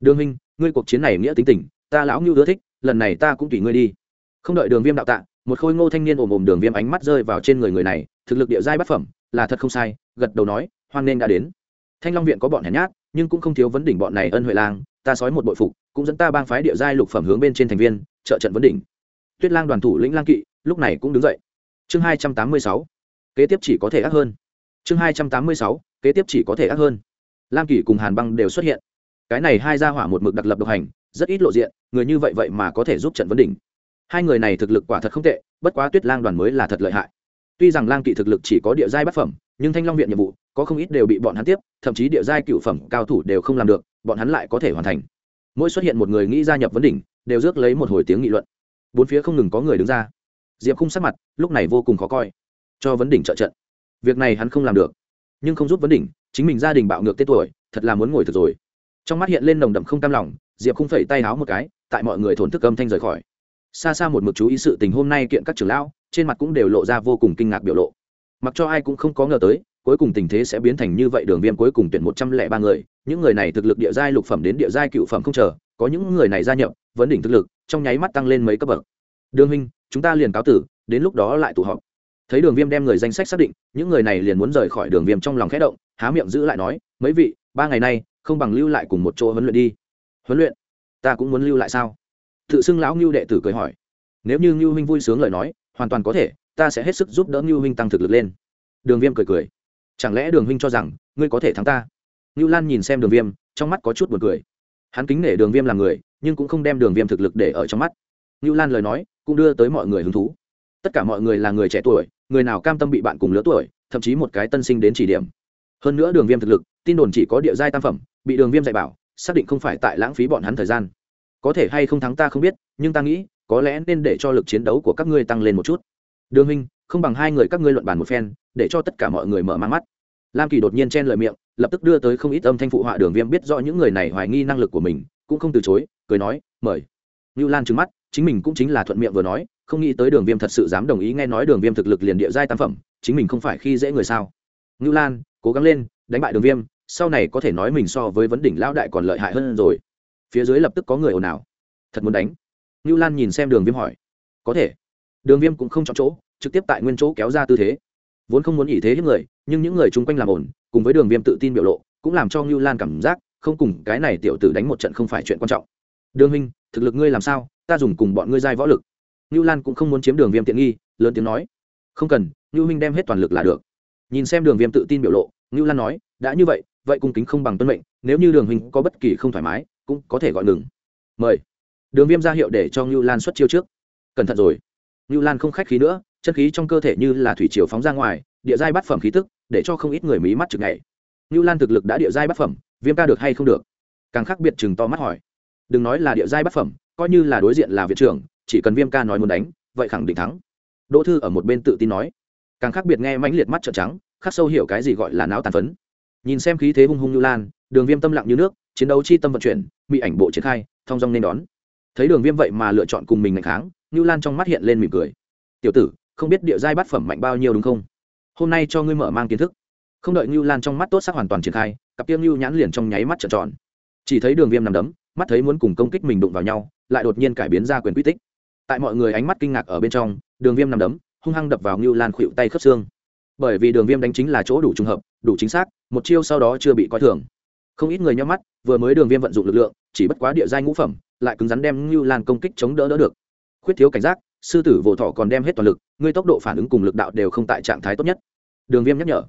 Đường huynh ngươi cuộc chiến này nghĩa tính tình, ta lão ngưu ưa thích, lần này ta cũng tùy ngươi đi. Không đợi đường viêm đạo tạ, một khôi ngô thanh niên ồm ồm đường viêm ánh mắt rơi vào trên người người này, thực lực địa giai bất phẩm, là thật không sai, gật đầu nói, hoan nên đã đến. Thanh long viện có bọn hèn nhát, nhưng cũng không thiếu vấn đỉnh bọn này ân huệ lang, ta sói một bội phục, cũng dẫn ta bang phái địa giai lục phẩm hướng bên trên thành viên, trợ trận vấn đỉnh. Tuyết lang đoàn thủ lĩnh lang kỵ, lúc này cũng đứng dậy. Chương hai trăm tám mươi sáu, kế tiếp chỉ có thể ác hơn. Chương hai trăm tám mươi sáu, kế tiếp chỉ có thể ác hơn. Lam kỷ cùng hàn băng đều xuất hiện cái này hai gia hỏa một mực đặc lập độc hành, rất ít lộ diện, người như vậy vậy mà có thể giúp trận vấn đỉnh. Hai người này thực lực quả thật không tệ, bất quá tuyết lang đoàn mới là thật lợi hại. Tuy rằng lang kỵ thực lực chỉ có địa giai bát phẩm, nhưng thanh long viện nhiệm vụ, có không ít đều bị bọn hắn tiếp, thậm chí địa giai cựu phẩm cao thủ đều không làm được, bọn hắn lại có thể hoàn thành. Mỗi xuất hiện một người nghĩ gia nhập vấn đỉnh, đều rước lấy một hồi tiếng nghị luận. Bốn phía không ngừng có người đứng ra. Diệp khung sắc mặt, lúc này vô cùng khó coi. Cho vấn đỉnh trợ trận. Việc này hắn không làm được. Nhưng không giúp vấn đỉnh, chính mình gia đình bạo ngược tên tuổi, thật là muốn ngồi thật rồi trong mắt hiện lên nồng đậm không cam lòng, diệp không phẩy tay háo một cái, tại mọi người thổn thức âm thanh rời khỏi. Xa xa một mực chú ý sự tình hôm nay kiện các trưởng lão, trên mặt cũng đều lộ ra vô cùng kinh ngạc biểu lộ. Mặc cho ai cũng không có ngờ tới, cuối cùng tình thế sẽ biến thành như vậy đường viêm cuối cùng tuyển một trăm lẻ ba người, những người này thực lực địa giai lục phẩm đến địa giai cựu phẩm không chờ, có những người này gia nhập, vấn đỉnh thực lực, trong nháy mắt tăng lên mấy cấp bậc. Đường huynh, chúng ta liền cáo tử, đến lúc đó lại tụ họp. Thấy đường viêm đem người danh sách xác định, những người này liền muốn rời khỏi đường viêm trong lòng khẽ động, há miệng giữ lại nói, mấy vị, ba ngày nay không bằng lưu lại cùng một chỗ huấn luyện đi. Huấn luyện? Ta cũng muốn lưu lại sao? Tự xưng lão ngưu đệ tử cười hỏi. Nếu như ngưu huynh vui sướng lời nói, hoàn toàn có thể, ta sẽ hết sức giúp đỡ ngưu huynh tăng thực lực lên. Đường viêm cười cười. Chẳng lẽ đường huynh cho rằng, ngươi có thể thắng ta? Ngưu lan nhìn xem đường viêm, trong mắt có chút b u ồ n cười. Hắn kính nể đường viêm là người, nhưng cũng không đem đường viêm thực lực để ở trong mắt. Ngưu lan lời nói, cũng đưa tới mọi người hứng thú. Tất cả mọi người là người trẻ tuổi, người nào cam tâm bị bạn cùng lứa tuổi, thậm chí một cái tân sinh đến chỉ điểm. Hơn nữa đường viêm thực lực, tin đồn chỉ có địa giai tam phẩm bị đường viêm dạy bảo, xác định không phải tại lãng phí bọn hắn thời gian. Có thể hay không thắng ta không biết, nhưng ta nghĩ, có lẽ nên để cho lực chiến đấu của các ngươi tăng lên một chút. Đường huynh, không bằng hai người các ngươi luận bàn một phen, để cho tất cả mọi người mở mang mắt. Lam kỳ đột nhiên chen lời miệng, lập tức đưa tới không ít âm thanh phụ họa đường viêm biết rõ những người này hoài nghi năng lực của mình, cũng không từ chối, cười nói, mời. Ngưu lan trừng mắt, chính mình cũng chính là thuận miệng vừa nói, không nghĩ tới đường viêm thật sự dám đồng ý nghe nói đường viêm thực lực liền địa giai tam phẩm, chính mình không phải khi dễ người sao. Ngưu lan, cố gắng lên, đánh bại đường viêm sau này có thể nói mình so với vấn đỉnh lão đại còn lợi hại hơn rồi. Phía dưới lập tức có người ồn ào. Thật muốn đánh. Ngưu lan nhìn xem đường viêm hỏi. Có thể. Đường viêm cũng không chọn chỗ, trực tiếp tại nguyên chỗ kéo ra tư thế. Vốn không muốn ý thế hết người, nhưng những người chung quanh làm ổn cùng với đường viêm tự tin biểu lộ, cũng làm cho ngưu lan cảm giác, không cùng cái này tiểu tử đánh một trận không phải chuyện quan trọng. Đường huynh, thực lực ngươi làm sao? Ta dùng cùng bọn ngươi giai võ lực. Ngưu lan cũng không muốn chiếm đường viêm tiện nghi, lớn tiếng nói. Không cần, ngưu huynh đem hết toàn lực là được. Nhìn xem đường viêm tự tin biểu lộ, ngưu lan nói, đã như vậy vậy cung kính không bằng tuân mệnh, nếu như đường huynh có bất kỳ không thoải mái, cũng có thể gọi ngừng. Mời. Đường viêm ra hiệu để cho ngưu lan xuất chiêu trước. Cẩn thận rồi. Ngưu lan không khách khí nữa, chân khí trong cơ thể như là thủy triều phóng ra ngoài, địa giai bát phẩm khí tức, để cho không ít người mí mắt chực ngày ngưu lan thực lực đã địa giai bát phẩm, viêm ca được hay không được? Càng khác biệt chừng to mắt hỏi. Đừng nói là địa giai bát phẩm, coi như là đối diện là viện trưởng, chỉ cần viêm ca nói muốn đánh, vậy khẳng định thắng. Đỗ thư ở một bên tự tin nói. Càng khác biệt nghe mãnh liệt mắt trợn trắng, khắc sâu hiểu cái gì gọi là não tàn phấn nhìn xem khí thế hung hung như lan, đường viêm tâm lặng như nước, chiến đấu chi tâm vận chuyển, bị ảnh bộ triển khai, thong dong nên đón. Thấy đường viêm vậy mà lựa chọn cùng mình ngày kháng, như lan trong mắt hiện lên mỉm cười. Tiểu tử, không biết địa giai bát phẩm mạnh bao nhiêu đúng không? Hôm nay cho ngươi mở mang kiến thức. Không đợi như lan trong mắt tốt sắc hoàn toàn triển khai, cặp tiêm như nhãn liền trong nháy mắt trợn tròn. Chỉ thấy đường viêm nằm đấm, mắt thấy muốn cùng công kích mình đụng vào nhau, lại đột nhiên cải biến ra quyền quy tích. Tại mọi người ánh mắt kinh ngạc ở bên trong, đường viêm nằm đấm, hung hăng đập vào như lan khuỵu tay khớp xương. Bởi vì đường viêm đánh chính là chỗ đủ trùng hợp đủ chính xác, một chiêu sau đó chưa bị coi thường. Không ít người nhắm mắt, vừa mới đường viêm vận dụng lực lượng, chỉ bất quá địa giai ngũ phẩm, lại cứng rắn đem ngưu lan công kích chống đỡ đỡ được. Khuyết thiếu cảnh giác, sư tử vỗ thọ còn đem hết toàn lực, ngươi tốc độ phản ứng cùng lực đạo đều không tại trạng thái tốt nhất. Đường viêm nhắc nhở.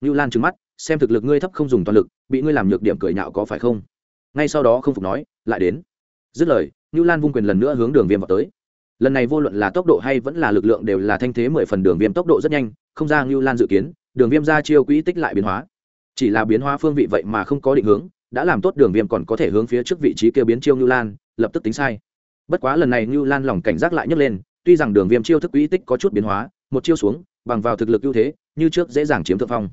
Ngưu lan trừng mắt, xem thực lực ngươi thấp không dùng toàn lực, bị ngươi làm nhược điểm cười nhạo có phải không? Ngay sau đó không phục nói, lại đến. Dứt lời, ngưu lan vung quyền lần nữa hướng đường viêm vào tới. Lần này vô luận là tốc độ hay vẫn là lực lượng đều là thanh thế mười phần đường viêm tốc độ rất nhanh, không ra ngưu lan dự kiến đường viêm ra chiêu quỹ tích lại biến hóa. Chỉ là biến hóa phương vị vậy mà không có định hướng, đã làm tốt đường viêm còn có thể hướng phía trước vị trí kêu biến chiêu như lan, lập tức tính sai. Bất quá lần này như lan lòng cảnh giác lại nhấc lên, tuy rằng đường viêm chiêu thức quỹ tích có chút biến hóa, một chiêu xuống, bằng vào thực lực ưu thế, như trước dễ dàng chiếm thượng phong.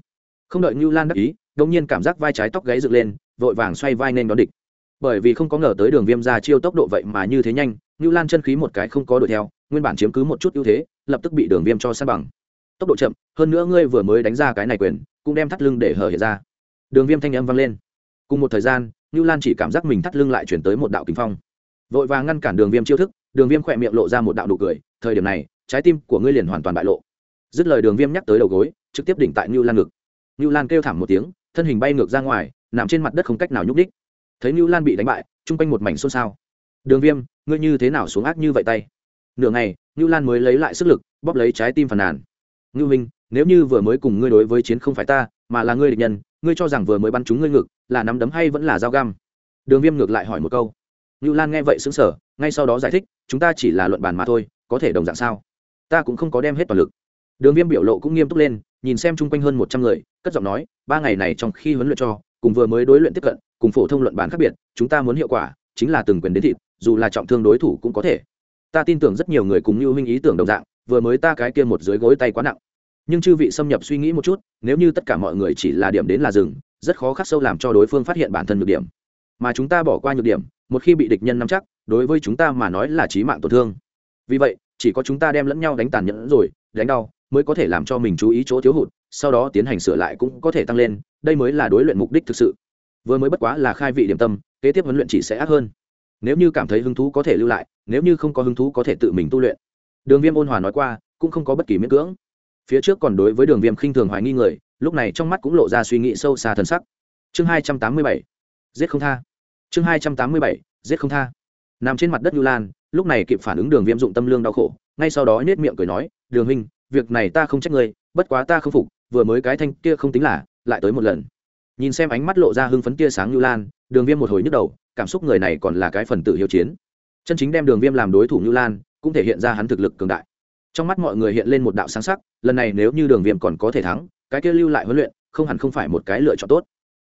Không đợi như lan đắc ý đ ỗ n g nhiên cảm giác vai trái tóc gáy dựng lên, vội vàng xoay vai nên đón địch. Bởi vì không có ngờ tới đường viêm ra chiêu tốc độ vậy mà như thế nhanh như lan chân khí một cái không có đuổi theo, nguyên bản chiếm cứ một chút ưu thế, lập tức bị đường viêm cho sát bằng tốc độ chậm, hơn nữa ngươi vừa mới đánh ra cái này quyền, cũng đem thắt lưng để hở hiện ra. Đường viêm thanh âm vang lên. Cùng một thời gian, ngưu lan chỉ cảm giác mình thắt lưng lại chuyển tới một đạo kinh phong. Vội vàng ngăn cản đường viêm chiêu thức, đường viêm khỏe miệng lộ ra một đạo nụ cười, thời điểm này, trái tim của ngươi liền hoàn toàn bại lộ. Dứt lời đường viêm nhắc tới đầu gối, trực tiếp đỉnh tại ngưu lan ngực. Ngưu lan kêu thảm một tiếng, thân hình bay ngược ra ngoài, nằm trên mặt đất không cách nào nhúc đích thấy ngưu lan bị đánh bại, chung quanh một mảnh xôn xao. Đường viêm, ngươi như thế nào xuống ác như vậy tay? Nửa ngày, ngưu lan mới lấy lại sức lực, bóp lấy trái tim phàn nàn ngưu minh, nếu như vừa mới cùng ngươi đối với chiến không phải ta, mà là ngươi địch nhân, ngươi cho rằng vừa mới bắn trúng ngươi ngực là nắm đấm hay vẫn là dao găm? Đường viêm ngược lại hỏi một câu. Ngưu lan nghe vậy xứng sở ngay sau đó giải thích, chúng ta chỉ là luận bàn mà thôi, có thể đồng dạng sao? Ta cũng không có đem hết toàn lực. Đường viêm biểu lộ cũng nghiêm túc lên, nhìn xem chung quanh hơn một trăm người, cất giọng nói, ba ngày này trong khi huấn luyện cho, cùng vừa mới đối luyện tiếp cận, cùng phổ thông luận bàn khác biệt, chúng ta muốn hiệu quả, chính là từng quyền đến thịt, dù là trọng thương đối thủ cũng có thể. Ta tin tưởng rất nhiều người cùng như huynh ý tưởng đồng dạng vừa mới ta cái kia một dưới gối tay quá nặng. Nhưng chư vị xâm nhập suy nghĩ một chút, nếu như tất cả mọi người chỉ là điểm đến là rừng rất khó khắc sâu làm cho đối phương phát hiện bản thân nhược điểm. Mà chúng ta bỏ qua nhược điểm, một khi bị địch nhân nắm chắc, đối với chúng ta mà nói là trí mạng tổn thương. Vì vậy, chỉ có chúng ta đem lẫn nhau đánh tàn nhẫn rồi, đánh đau, mới có thể làm cho mình chú ý chỗ thiếu hụt, sau đó tiến hành sửa lại cũng có thể tăng lên, đây mới là đối luyện mục đích thực sự. Vừa mới bất quá là khai vị điểm tâm, kế tiếp huấn luyện chỉ sẽ ác hơn. Nếu như cảm thấy hứng thú có thể lưu lại, nếu như không có hứng thú có thể tự mình tu luyện đường viêm ôn hòa nói qua, cũng không có bất kỳ miễn cưỡng. Phía trước còn đối với đường viêm khinh thường hoài nghi người, lúc này trong mắt cũng lộ ra suy nghĩ sâu xa thần sắc. Chương hai trăm tám mươi bảy, giết không tha. Chương hai trăm tám mươi bảy, giết không tha. Nằm trên mặt đất nhu lan, lúc này kịp phản ứng đường viêm dụng tâm lương đau khổ, ngay sau đó nhét miệng cười nói, đường huynh, việc này ta không trách ngươi, bất quá ta không phục, vừa mới cái thanh kia không tính là, lại tới một lần. Nhìn xem ánh mắt lộ ra hưng phấn tia sáng như lan, đường viêm một hồi nhức đầu, cảm xúc người này còn là cái phần tử hiếu chiến. Chân chính đem đường viêm làm đối thủ như lan cũng thể hiện ra hắn thực lực cường đại. Trong mắt mọi người hiện lên một đạo sáng sắc, lần này nếu như đường viêm còn có thể thắng, cái kia lưu lại huấn luyện, không hẳn không phải một cái lựa chọn tốt.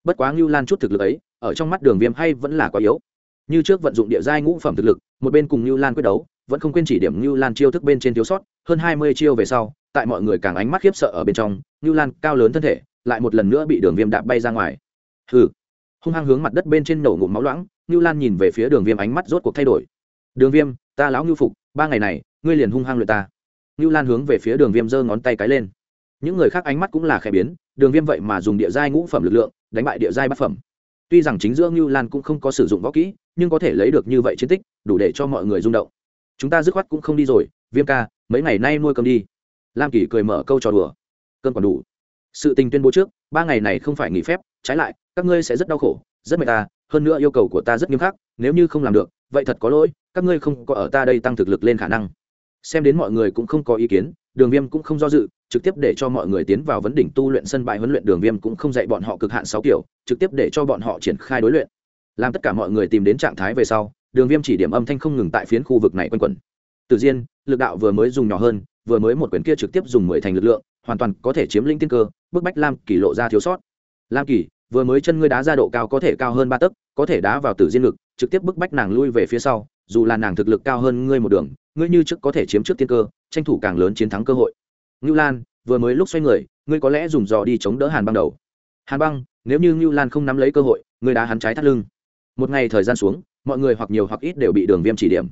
Bất quá ngưu lan chút thực lực ấy, ở trong mắt đường viêm hay vẫn là quá yếu. Như trước vận dụng địa giai ngũ phẩm thực lực, một bên cùng ngưu lan quyết đấu, vẫn không quên chỉ điểm ngưu lan chiêu thức bên trên thiếu sót, hơn hai mươi chiêu về sau, tại mọi người càng ánh mắt khiếp sợ ở bên trong, ngưu lan cao lớn thân thể, lại một lần nữa bị đường viêm đạp bay ra ngoài. Hừ. Hung hăng hướng mặt đất bên trên nổ ngụm máu loãng, ngưu lan nhìn về phía đường viêm ánh mắt rốt cuộc thay đổi. Đường viêm ta lão ngưu phục, ba ngày này, ngươi liền hung hăng luyện ta. Ngưu lan hướng về phía đường viêm giơ ngón tay cái lên. Những người khác ánh mắt cũng là khẽ biến, đường viêm vậy mà dùng địa giai ngũ phẩm lực lượng, đánh bại địa giai bát phẩm. Tuy rằng chính giữa ngưu lan cũng không có sử dụng võ kỹ, nhưng có thể lấy được như vậy chiến tích, đủ để cho mọi người rung động. Chúng ta dứt khoát cũng không đi rồi, viêm ca, mấy ngày nay nuôi cơm đi. Lam kỷ cười mở câu trò đùa. Cơm còn đủ. Sự tình tuyên bố trước, ba ngày này không phải nghỉ phép, trái lại, các ngươi sẽ rất đau khổ, rất mệt ta, hơn nữa yêu cầu của ta rất nghiêm khắc, nếu như không làm được, vậy thật có lỗi các ngươi không có ở ta đây tăng thực lực lên khả năng. Xem đến mọi người cũng không có ý kiến, đường viêm cũng không do dự, trực tiếp để cho mọi người tiến vào vấn đỉnh tu luyện sân bãi huấn luyện. Đường viêm cũng không dạy bọn họ cực hạn sáu kiểu, trực tiếp để cho bọn họ triển khai đối luyện. Làm tất cả mọi người tìm đến trạng thái về sau, đường viêm chỉ điểm âm thanh không ngừng tại phiến khu vực này quanh quẩn. Tự nhiên, lực đạo vừa mới dùng nhỏ hơn, vừa mới một quyển kia trực tiếp dùng mười thành lực lượng, hoàn toàn có thể chiếm lĩnh tiên cơ, bức bách lam kỳ lộ ra thiếu sót. Lam kỳ, vừa mới chân ngươi đá ra độ cao có thể cao hơn ba tấc, có thể đá vào tử diên lực trực tiếp bức bách nàng lui về phía sau dù là nàng thực lực cao hơn ngươi một đường, ngươi như trước có thể chiếm trước tiên cơ, tranh thủ càng lớn chiến thắng cơ hội. Ngưu lan, vừa mới lúc xoay người, ngươi có lẽ dùng dò đi chống đỡ hàn băng đầu. Hàn băng, nếu như ngưu lan không nắm lấy cơ hội, ngươi đá hắn trái thắt lưng. Một ngày thời gian xuống, mọi người hoặc nhiều hoặc ít đều bị đường viêm chỉ điểm.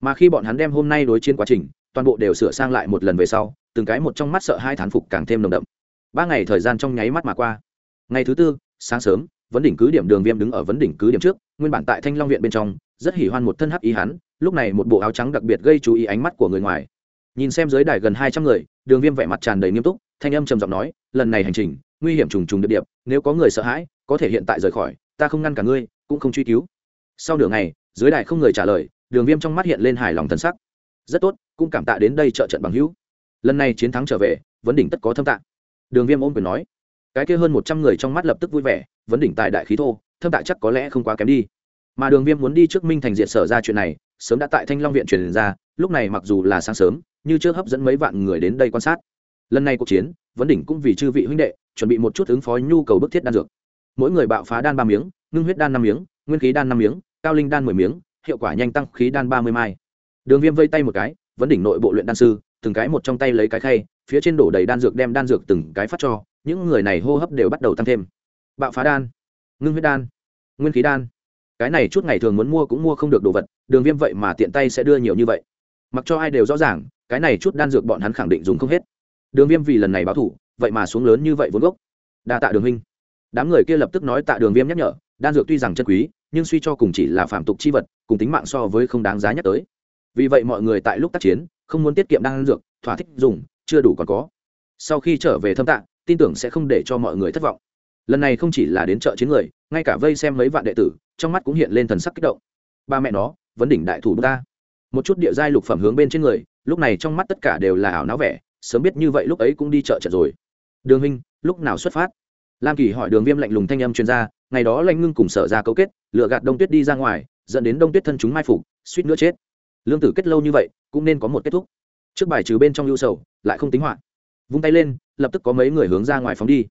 Mà khi bọn hắn đem hôm nay đối chiến quá trình, toàn bộ đều sửa sang lại một lần về sau, từng cái một trong mắt sợ hai thán phục càng thêm nồng đậm. Ba ngày thời gian trong nháy mắt mà qua. Ngày thứ tư, sáng sớm, vấn đỉnh cứ điểm đường viêm đứng ở vấn đỉnh cứ điểm trước, nguyên bản tại thanh long viện bên trong rất hỉ hoan một thân hắc ý hắn, lúc này một bộ áo trắng đặc biệt gây chú ý ánh mắt của người ngoài. Nhìn xem dưới đài gần hai trăm người, đường viêm vẻ mặt tràn đầy nghiêm túc, thanh âm trầm giọng nói, lần này hành trình, nguy hiểm trùng trùng điệp điệp nếu có người sợ hãi, có thể hiện tại rời khỏi, ta không ngăn cả ngươi, cũng không truy cứu. Sau nửa ngày, dưới đài không người trả lời, đường viêm trong mắt hiện lên hài lòng thân sắc. Rất tốt, cũng cảm tạ đến đây trợ trận bằng hữu. Lần này chiến thắng trở về, vấn đỉnh tất có thâm tạ đường viêm ôm quyền nói. Cái kia hơn một trăm người trong mắt lập tức vui vẻ, vấn đỉnh tại đại khí thô, thâm tạ chắc có lẽ không quá kém đi mà đường viêm muốn đi trước minh thành diện sở ra chuyện này, sớm đã tại thanh long viện truyền ra, lúc này mặc dù là sáng sớm, như trước hấp dẫn mấy vạn người đến đây quan sát. Lần này cuộc chiến, vấn đỉnh cũng vì chư vị huynh đệ, chuẩn bị một chút ứng phó nhu cầu bức thiết đan dược. Mỗi người bạo phá đan ba miếng, ngưng huyết đan năm miếng, nguyên khí đan năm miếng, cao linh đan mười miếng, hiệu quả nhanh tăng khí đan ba mươi mai. Đường viêm vây tay một cái, vấn đỉnh nội bộ luyện đan sư, từng cái một trong tay lấy cái khay, phía trên đổ đầy đan dược đem đan dược từng cái phát cho, những người này hô hấp đều bắt đầu tăng thêm. Bạo phá đan, ngưng huyết đan, nguyên khí đan cái này chút ngày thường muốn mua cũng mua không được đồ vật, đường viêm vậy mà tiện tay sẽ đưa nhiều như vậy. Mặc cho ai đều rõ ràng, cái này chút đan dược bọn hắn khẳng định dùng không hết. Đường viêm vì lần này báo thủ, vậy mà xuống lớn như vậy vốn gốc. Đa tạ đường huynh. Đám người kia lập tức nói tạ đường viêm nhắc nhở, đan dược tuy rằng chân quý, nhưng suy cho cùng chỉ là phạm tục chi vật, cùng tính mạng so với không đáng giá nhắc tới. Vì vậy mọi người tại lúc tác chiến, không muốn tiết kiệm đan dược, thỏa thích dùng, chưa đủ còn có. Sau khi trở về thâm tạng tin tưởng sẽ không để cho mọi người thất vọng lần này không chỉ là đến chợ chiến người, ngay cả vây xem mấy vạn đệ tử, trong mắt cũng hiện lên thần sắc kích động. Ba mẹ nó vấn đỉnh đại thủ ta. Một chút địa giai lục phẩm hướng bên trên người, lúc này trong mắt tất cả đều là ảo não vẻ, sớm biết như vậy lúc ấy cũng đi chợ trận rồi. Đường huynh, lúc nào xuất phát? Lam kỳ hỏi đường viêm lạnh lùng thanh âm chuyên gia, ngày đó lanh ngưng cùng sở ra cấu kết, lựa gạt đông tuyết đi ra ngoài, dẫn đến đông tuyết thân chúng mai phục, suýt nữa chết. Lương tử kết lâu như vậy, cũng nên có một kết thúc. Trước bài trừ bên trong lưu sầu, lại không tính hoạn. Vung tay lên, lập tức có mấy người hướng ra ngoài phóng đi.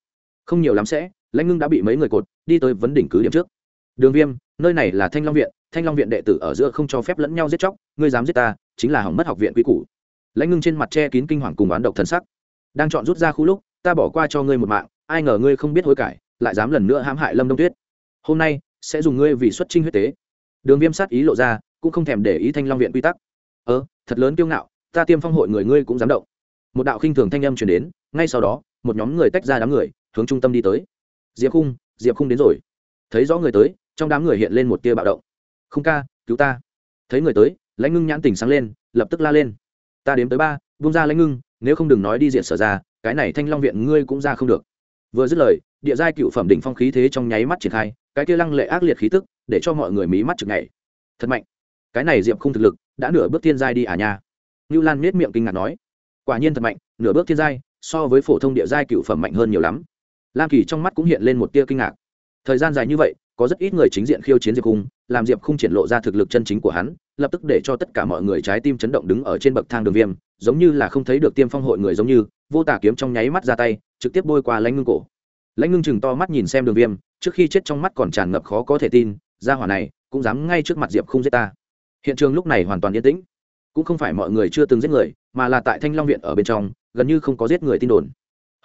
Không nhiều lắm sẽ lãnh ngưng đã bị mấy người cột, đi tới vấn đỉnh cứ điểm trước. Đường viêm, nơi này là thanh long viện, thanh long viện đệ tử ở giữa không cho phép lẫn nhau giết chóc, ngươi dám giết ta, chính là hỏng mất học viện quy củ. Lãnh ngưng trên mặt che kín kinh hoàng cùng oán độc thân sắc. Đang chọn rút ra khu lúc, ta bỏ qua cho ngươi một mạng, ai ngờ ngươi không biết hối cải, lại dám lần nữa hãm hại lâm đông tuyết. Hôm nay, sẽ dùng ngươi vì xuất trinh huyết tế. Đường viêm sát ý lộ ra, cũng không thèm để ý thanh long viện quy tắc. Ơ, thật lớn kiêu ngạo, ta tiêm phong hội người ngươi cũng dám động. Một đạo khinh thường thanh âm chuyển đến, ngay sau đó, một nhóm người tách ra đám người, hướng trung tâm đi tới diệp khung diệp khung đến rồi. Thấy rõ người tới, trong đám người hiện lên một tia bạo động. Không ca, cứu ta. Thấy người tới, lãnh ngưng nhãn tỉnh sáng lên, lập tức la lên. Ta đếm tới ba vung ra lãnh ngưng, nếu không đừng nói đi diện sở ra, cái này thanh long viện ngươi cũng ra không được. Vừa dứt lời, địa giai cựu phẩm đỉnh phong khí thế trong nháy mắt triển khai, cái kia lăng lệ ác liệt khí tức, để cho mọi người mí mắt chực ngày thật mạnh. Cái này diệp không thực lực, đã nửa bước thiên giai đi à nha. Như lan miết miệng kinh ngạc nói. Quả nhiên thật mạnh, nửa bước thiên giai, so với phổ thông địa giai cựu phẩm mạnh hơn nhiều lắm lam kỳ trong mắt cũng hiện lên một tia kinh ngạc. Thời gian dài như vậy, có rất ít người chính diện khiêu chiến diệp khung làm diệp khung triển lộ ra thực lực chân chính của hắn, lập tức để cho tất cả mọi người trái tim chấn động đứng ở trên bậc thang đường viêm, giống như là không thấy được tiêm phong hội người giống như, vô tả kiếm trong nháy mắt ra tay, trực tiếp bôi qua lãnh ngưng cổ. Lãnh ngưng chừng to mắt nhìn xem đường viêm, trước khi chết trong mắt còn tràn ngập khó có thể tin ra hỏa này cũng dám ngay trước mặt diệp không giết ta. Hiện trường lúc này hoàn toàn yên tĩnh. Cũng không phải mọi người chưa từng giết người, mà là tại thanh long viện ở bên trong, gần như không có giết người tin đồn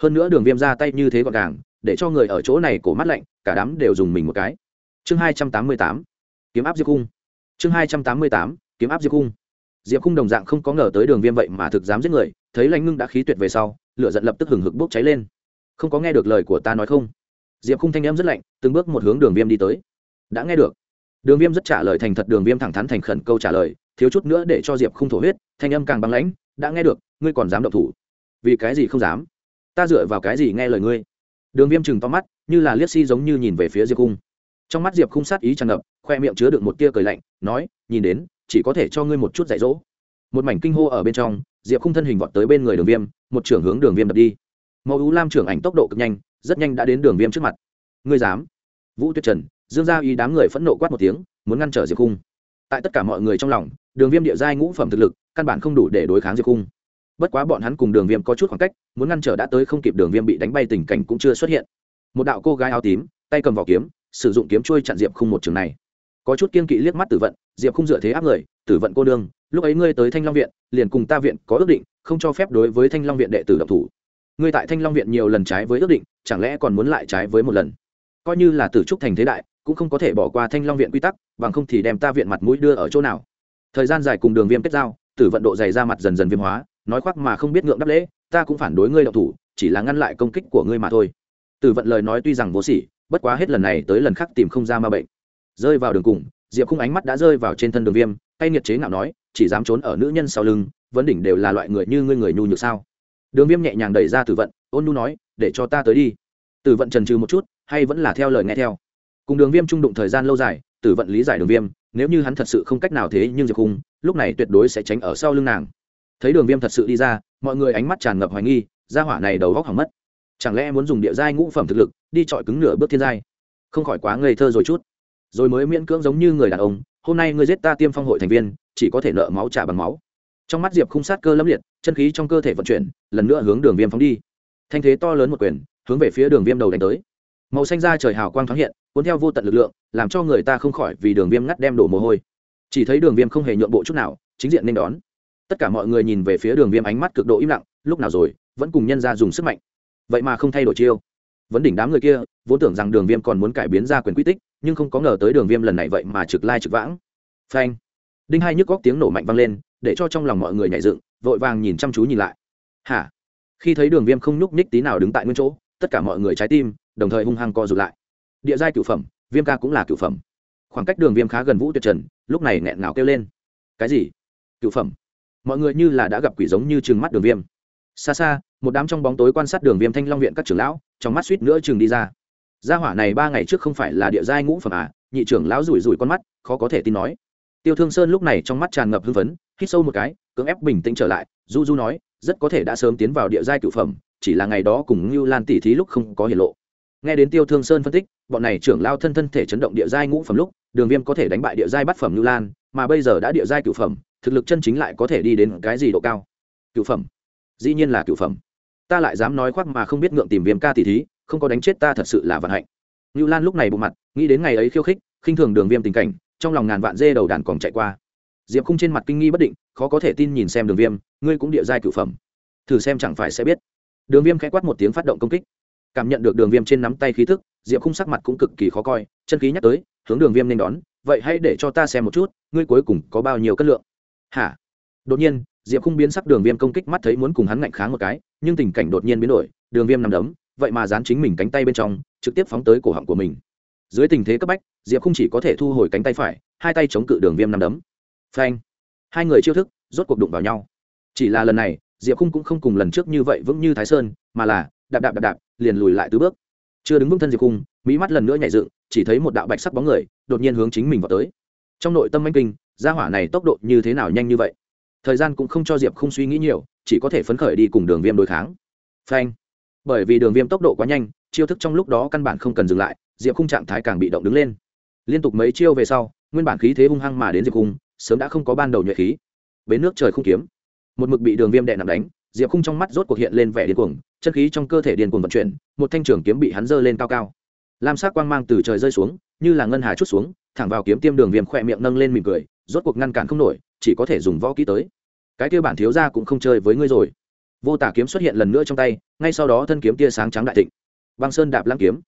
hơn nữa đường viêm ra tay như thế gọn gàng, để cho người ở chỗ này cổ mắt lạnh, cả đám đều dùng mình một cái. Chương hai trăm tám mươi tám, kiếm áp diệp cung. Chương hai trăm tám mươi tám, kiếm áp diệp cung. Diệp cung đồng dạng không có ngờ tới đường viêm vậy mà thực dám giết người, thấy lãnh ngưng đã khí tuyệt về sau, lửa giận lập tức hừng hực bốc cháy lên. Không có nghe được lời của ta nói không? Diệp khung thanh em rất lạnh, từng bước một hướng đường viêm đi tới. Đã nghe được. Đường viêm rất trả lời thành thật, đường viêm thẳng thắn thành khẩn câu trả lời, thiếu chút nữa để cho diệp không thổ huyết, thanh âm càng băng lãnh, đã nghe được, ngươi còn dám động thủ. Vì cái gì không dám? Ta dựa vào cái gì nghe lời ngươi? Đường viêm chừng to mắt, như là liếc si giống như nhìn về phía diệp cung trong mắt diệp khung sát ý tràn ngập, khoe miệng chứa được một tia cười lạnh, nói, nhìn đến, chỉ có thể cho ngươi một chút dạy dỗ. Một mảnh kinh hô ở bên trong, diệp khung thân hình vọt tới bên người đường viêm, một trưởng hướng đường viêm đập đi. Mẫu ú lam trưởng ảnh tốc độ cực nhanh, rất nhanh đã đến đường viêm trước mặt. Ngươi dám? Vũ tuyết trần, dương gia y đám người phẫn nộ quát một tiếng, muốn ngăn trở diệp khung. Tại tất cả mọi người trong lòng, đường viêm địa giai ngũ phẩm thực lực, căn bản không đủ để đối kháng diệp khung bất quá bọn hắn cùng đường viêm có chút khoảng cách, muốn ngăn trở đã tới không kịp đường viêm bị đánh bay tình cảnh cũng chưa xuất hiện. Một đạo cô gái áo tím, tay cầm vỏ kiếm, sử dụng kiếm trôi chặn diệp khung một trường này. Có chút kiên kỵ liếc mắt tử vận, diệp khung dựa thế áp người, tử vận cô đương lúc ấy ngươi tới thanh long viện, liền cùng ta viện có ước định, không cho phép đối với thanh long viện đệ tử độc thủ. Ngươi tại thanh long viện nhiều lần trái với ước định, chẳng lẽ còn muốn lại trái với một lần? Coi như là tử trúc thành thế đại, cũng không có thể bỏ qua thanh long viện quy tắc, bằng không thì đem ta viện mặt mũi đưa ở chỗ nào? Thời gian dài cùng đường viêm kết giao, tử vận độ dày ra mặt dần dần viêm hóa nói khoác mà không biết ngượng đáp lễ, ta cũng phản đối ngươi đậu thủ, chỉ là ngăn lại công kích của ngươi mà thôi. Tử vận lời nói tuy rằng vô sỉ, bất quá hết lần này tới lần khác tìm không ra ma bệnh. Rơi vào đường cùng, diệp khung ánh mắt đã rơi vào trên thân đường viêm tay nghiệt chế ngạo nói, chỉ dám trốn ở nữ nhân sau lưng, vấn đỉnh đều là loại người như ngươi người nhu nhược sao? Đường viêm nhẹ nhàng đẩy ra tử vận, ôn nhu nói, để cho ta tới đi. Tử vận trần trừ một chút, hay vẫn là theo lời nghe theo. Cùng đường viêm trung đụng thời gian lâu dài tử vận lý giải đường viêm, nếu như hắn thật sự không cách nào thế nhưng diệp khung, lúc này tuyệt đối sẽ tránh ở sau lưng nàng thấy đường viêm thật sự đi ra, mọi người ánh mắt tràn ngập hoài nghi ra hỏa này đầu góc hỏng mất. Chẳng lẽ muốn dùng địa giai ngũ phẩm thực lực, đi chọi cứng nửa bước thiên giai? Không khỏi quá ngây thơ rồi chút. Rồi mới miễn cưỡng giống như người đàn ông, hôm nay ngươi giết ta tiêm phong hội thành viên, chỉ có thể nợ máu trả bằng máu. Trong mắt diệp khung sát cơ lâm liệt, chân khí trong cơ thể vận chuyển, lần nữa hướng đường viêm phóng đi. Thanh thế to lớn một quyền, hướng về phía đường viêm đầu đánh tới. Màu xanh ra trời hào quang thoáng hiện, cuốn theo vô tận lực lượng, làm cho người ta không khỏi vì đường viêm ngắt đem đổ mồ hôi. Chỉ thấy đường viêm không hề nhượng bộ chút nào, chính diện nên đón tất cả mọi người nhìn về phía đường viêm ánh mắt cực độ im lặng, lúc nào rồi, vẫn cùng nhân ra dùng sức mạnh. Vậy mà không thay đổi chiêu. Vấn đỉnh đám người kia, vốn tưởng rằng đường viêm còn muốn cải biến ra quyền quy tích, nhưng không có ngờ tới đường viêm lần này vậy mà trực lai trực vãng. Phanh. Đinh hai nhức góc tiếng nổ mạnh vang lên, để cho trong lòng mọi người nhảy dựng, vội vàng nhìn chăm chú nhìn lại. Hả? Khi thấy đường viêm không nhúc nhích tí nào đứng tại nguyên chỗ, tất cả mọi người trái tim, đồng thời hung hăng co rụt lại. Địa giai cựu phẩm, viêm ca cũng là cựu phẩm. Khoảng cách đường viêm khá gần vũ tuyệt trần, lúc này nghẹn ngào kêu lên. Cái gì? Cựu phẩm mọi người như là đã gặp quỷ giống như chừng mắt đường viêm. Xa xa, một đám trong bóng tối quan sát đường viêm thanh long viện các trưởng lão, trong mắt suýt nữa chừng đi ra. Gia hỏa này ba ngày trước không phải là địa giai ngũ phẩm à? Nhị trưởng lão rủi rủi con mắt, khó có thể tin nói. Tiêu thương sơn lúc này trong mắt tràn ngập hưng phấn, hít sâu một cái, cưỡng ép bình tĩnh trở lại, du du nói, rất có thể đã sớm tiến vào địa giai cựu phẩm, chỉ là ngày đó cùng ngưu lan tỷ thí lúc không có hiển lộ. Nghe đến tiêu thương sơn phân tích, bọn này trưởng lao thân thân thể chấn động địa giai ngũ phẩm lúc, đường viêm có thể đánh bại địa giai bát phẩm ngưu lan, mà bây giờ đã địa giai cựu phẩm thực lực chân chính lại có thể đi đến cái gì độ cao? Cựu phẩm. Dĩ nhiên là cựu phẩm. Ta lại dám nói khoác mà không biết ngượng tìm viêm ca tỷ thí, không có đánh chết ta thật sự là vận hạnh. Ngưu lan lúc này bộ mặt, nghĩ đến ngày ấy khiêu khích, khinh thường đường viêm tình cảnh, trong lòng ngàn vạn dê đầu đàn còn chạy qua. Diệp khung trên mặt kinh nghi bất định, khó có thể tin nhìn xem đường viêm, ngươi cũng địa giai cựu phẩm. Thử xem chẳng phải sẽ biết. Đường viêm khẽ quát một tiếng phát động công kích. Cảm nhận được đường viêm trên nắm tay khí thức, diệp khung sắc mặt cũng cực kỳ khó coi, chân khí nhắc tới, hướng đường viêm nên đón, vậy hãy để cho ta xem một chút, ngươi cuối cùng có bao nhiêu cân lượng? Hả? Đột nhiên, diệp khung biến sắc đường viêm công kích mắt thấy muốn cùng hắn ngạnh kháng một cái, nhưng tình cảnh đột nhiên biến đổi, đường viêm nằm đấm, vậy mà dán chính mình cánh tay bên trong, trực tiếp phóng tới cổ họng của mình. Dưới tình thế cấp bách, diệp không chỉ có thể thu hồi cánh tay phải, hai tay chống cự đường viêm nằm đấm. Phanh! Hai người chiêu thức, rốt cuộc đụng vào nhau. Chỉ là lần này, diệp khung cũng không cùng lần trước như vậy vững như thái sơn, mà là, đạp đạp đạp đạp, liền lùi lại tứ bước. Chưa đứng vững thân diệp khung, mỹ mắt lần nữa nhảy dựng, chỉ thấy một đạo bạch sắc bóng người, đột nhiên hướng chính mình vào tới. Trong nội tâm anh kinh gia hỏa này tốc độ như thế nào nhanh như vậy? Thời gian cũng không cho diệp không suy nghĩ nhiều, chỉ có thể phấn khởi đi cùng đường viêm đối kháng. Phanh. Bởi vì đường viêm tốc độ quá nhanh, chiêu thức trong lúc đó căn bản không cần dừng lại, diệp khung trạng thái càng bị động đứng lên. Liên tục mấy chiêu về sau, nguyên bản khí thế hung hăng mà đến diệp khung, sớm đã không có ban đầu nhuệ khí. Bến nước trời không kiếm. Một mực bị đường viêm đệ nặng đánh, diệp khung trong mắt rốt cuộc hiện lên vẻ điên cuồng, chân khí trong cơ thể điên cuồng vận chuyển, một thanh trường kiếm bị hắn dơ lên cao cao. Lam sắc quang mang từ trời rơi xuống, như là ngân hà chút xuống, thẳng vào kiếm tiêm đường viêm khỏe miệng nâng lên mỉm cười rốt cuộc ngăn cản không nổi, chỉ có thể dùng võ kỹ tới. Cái kia bản thiếu ra cũng không chơi với ngươi rồi. Vô tả kiếm xuất hiện lần nữa trong tay, ngay sau đó thân kiếm tia sáng trắng đại thịnh. Băng sơn đạp lăng kiếm.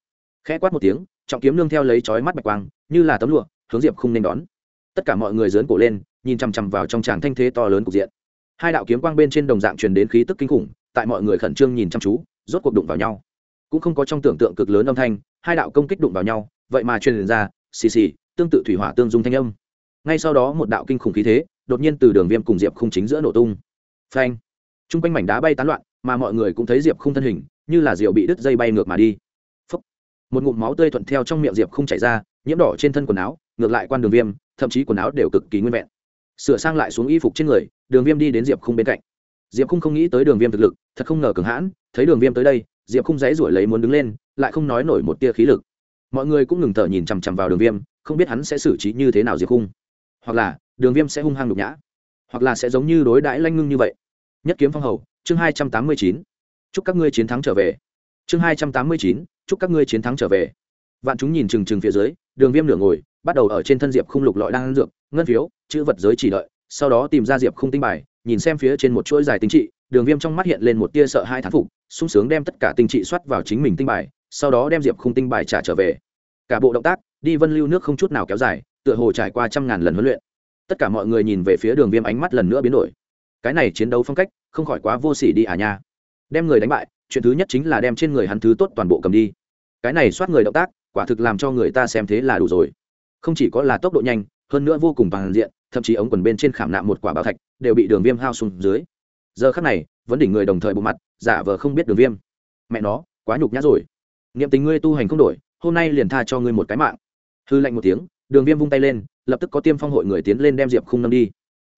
Khẽ quát một tiếng, trọng kiếm nương theo lấy chói mắt bạch quang, như là tấm lụa, hướng diệp không nên đón. Tất cả mọi người dớn cổ lên, nhìn chằm chằm vào trong tràng thanh thế to lớn cục diện. Hai đạo kiếm quang bên trên đồng dạng truyền đến khí tức kinh khủng, tại mọi người khẩn trương nhìn chăm chú, rốt cuộc đụng vào nhau. Cũng không có trong tưởng tượng cực lớn âm thanh, hai đạo công kích đụng vào nhau, vậy mà truyền ra, xì xì, tương tự thủy hỏa tương dung thanh âm ngay sau đó một đạo kinh khủng khí thế, đột nhiên từ đường viêm cùng diệp không chính giữa nổ tung. Phanh! T r u n g quanh mảnh đá bay tán loạn, mà mọi người cũng thấy diệp không thân hình, như là rượu bị đứt dây bay ngược mà đi. Phúc. một ngụm máu tươi thuận theo trong miệng diệp không chảy ra, nhiễm đỏ trên thân quần áo, ngược lại quan đường viêm, thậm chí quần áo đều cực kỳ nguyên vẹn. Sửa sang lại xuống y phục trên người, đường viêm đi đến diệp không bên cạnh. Diệp không không nghĩ tới đường viêm thực lực, thật không ngờ cường hãn, thấy đường viêm tới đây, diệp không dãy ruổi lấy muốn đứng lên, lại không nói nổi một tia khí lực. Mọi người cũng ngừng thở nhìn chằm chằm vào đường viêm, không biết hắn sẽ xử trí như thế nào diệp khung hoặc là đường viêm sẽ hung hăng nhục nhã, hoặc là sẽ giống như đối đãi lanh ngưng như vậy. Nhất kiếm phong hầu, chương hai trăm tám mươi chín. Chúc các ngươi chiến thắng trở về. Chương hai trăm tám mươi chín, chúc các ngươi chiến thắng trở về. Vạn chúng nhìn trừng trừng phía dưới, đường viêm nửa ngồi, bắt đầu ở trên thân diệp khung lục lọi đang dược, ngân phiếu, chữ vật giới chỉ đợi, sau đó tìm ra diệp khung tinh bài, nhìn xem phía trên một chuỗi dài tinh trị, đường viêm trong mắt hiện lên một tia sợ hai thán phục, sung sướng đem tất cả tinh trị soát vào chính mình tinh bài, sau đó đem diệp khung tinh bài trả trở về. Cả bộ động tác, đi vân lưu nước không chút nào kéo dài tựa hồ trải qua trăm ngàn lần huấn luyện. Tất cả mọi người nhìn về phía đường viêm ánh mắt lần nữa biến đổi. Cái này chiến đấu phong cách, không khỏi quá vô s ỉ đi à nha. Đem người đánh bại, chuyện thứ nhất chính là đem trên người hắn thứ tốt toàn bộ cầm đi. Cái này soát người động tác, quả thực làm cho người ta xem thế là đủ rồi. Không chỉ có là tốc độ nhanh, hơn nữa vô cùng bằng diện, thậm chí ống quần bên trên khảm nạm một quả bảo thạch, đều bị đường viêm hao xuống dưới. Giờ khắc này vấn đỉnh người đồng thời bộ mặt, giả vờ không biết đường viêm. Mẹ nó, quá nhục nhã rồi. Niệm tình ngươi tu hành không đổi, hôm nay liền tha cho ngươi một cái mạng. Hư lạnh một tiếng đường viêm vung tay lên, lập tức có tiêm phong hội người tiến lên đem diệp khung nâng đi.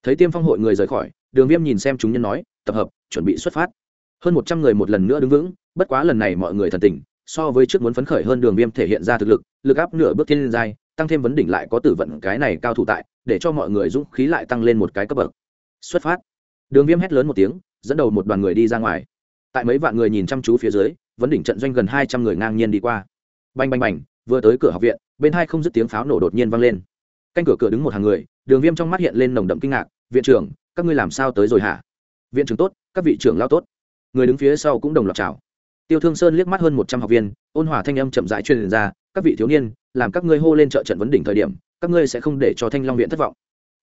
Thấy tiêm phong hội người rời khỏi, đường viêm nhìn xem chúng nhân nói, tập hợp, chuẩn bị xuất phát. Hơn một trăm người một lần nữa đứng vững, bất quá lần này mọi người thần tình, so với trước muốn phấn khởi hơn đường viêm thể hiện ra thực lực lực áp nửa bước thiên giai, tăng thêm vấn đỉnh lại có tử vận cái này cao thủ tại, để cho mọi người dũng khí lại tăng lên một cái cấp bậc. Xuất phát. Đường viêm hét lớn một tiếng, dẫn đầu một đoàn người đi ra ngoài. Tại mấy vạn người nhìn chăm chú phía dưới, vấn đỉnh trận doanh gần hai trăm người ngang nhiên đi qua. Bành bành bành vừa tới cửa học viện, bên hai không dứt tiếng pháo nổ đột nhiên vang lên. Canh cửa cửa đứng một hàng người, đường viêm trong mắt hiện lên nồng đậm kinh ngạc, viện trưởng, các ngươi làm sao tới rồi hả? Viện trưởng tốt, các vị trưởng lao tốt. Người đứng phía sau cũng đồng loạt chào. Tiêu thương sơn liếc mắt hơn một trăm học viên, ôn hòa thanh âm chậm rãi truyền ra, các vị thiếu niên, làm các ngươi hô lên trợ trận vấn đỉnh thời điểm, các ngươi sẽ không để cho thanh long viện thất vọng.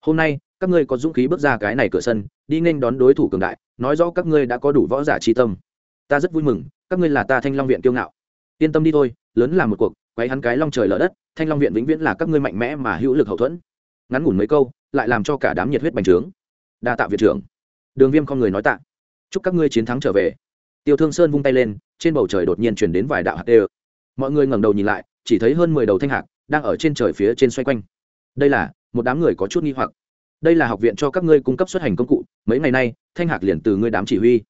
Hôm nay, các ngươi có dũng khí bước ra cái này cửa sân, đi nên đón đối thủ cường đại, nói rõ các ngươi đã có đủ võ giả tri tâm. Ta rất vui mừng, các ngươi là ta thanh long viện kiêu ngạo. Yên tâm đi thôi lớn là một cuộc, quấy hắn cái long trời lở đất, thanh long viện vĩnh viễn là các ngươi mạnh mẽ mà hữu lực hậu thuẫn. Ngắn ngủn mấy câu, lại làm cho cả đám nhiệt huyết bành trướng. Đa tạ viện trưởng. Đường viêm con người nói tạ. Chúc các ngươi chiến thắng trở về. Tiêu thương sơn vung tay lên, trên bầu trời đột nhiên chuyển đến vài đạo hạt đê mọi người ngẩng đầu nhìn lại, chỉ thấy hơn mười đầu thanh hạc đang ở trên trời phía trên xoay quanh. Đây là một đám người có chút nghi hoặc. Đây là học viện cho các ngươi cung cấp xuất hành công cụ, mấy ngày nay, thanh hạc liền từ ngươi đám chỉ huy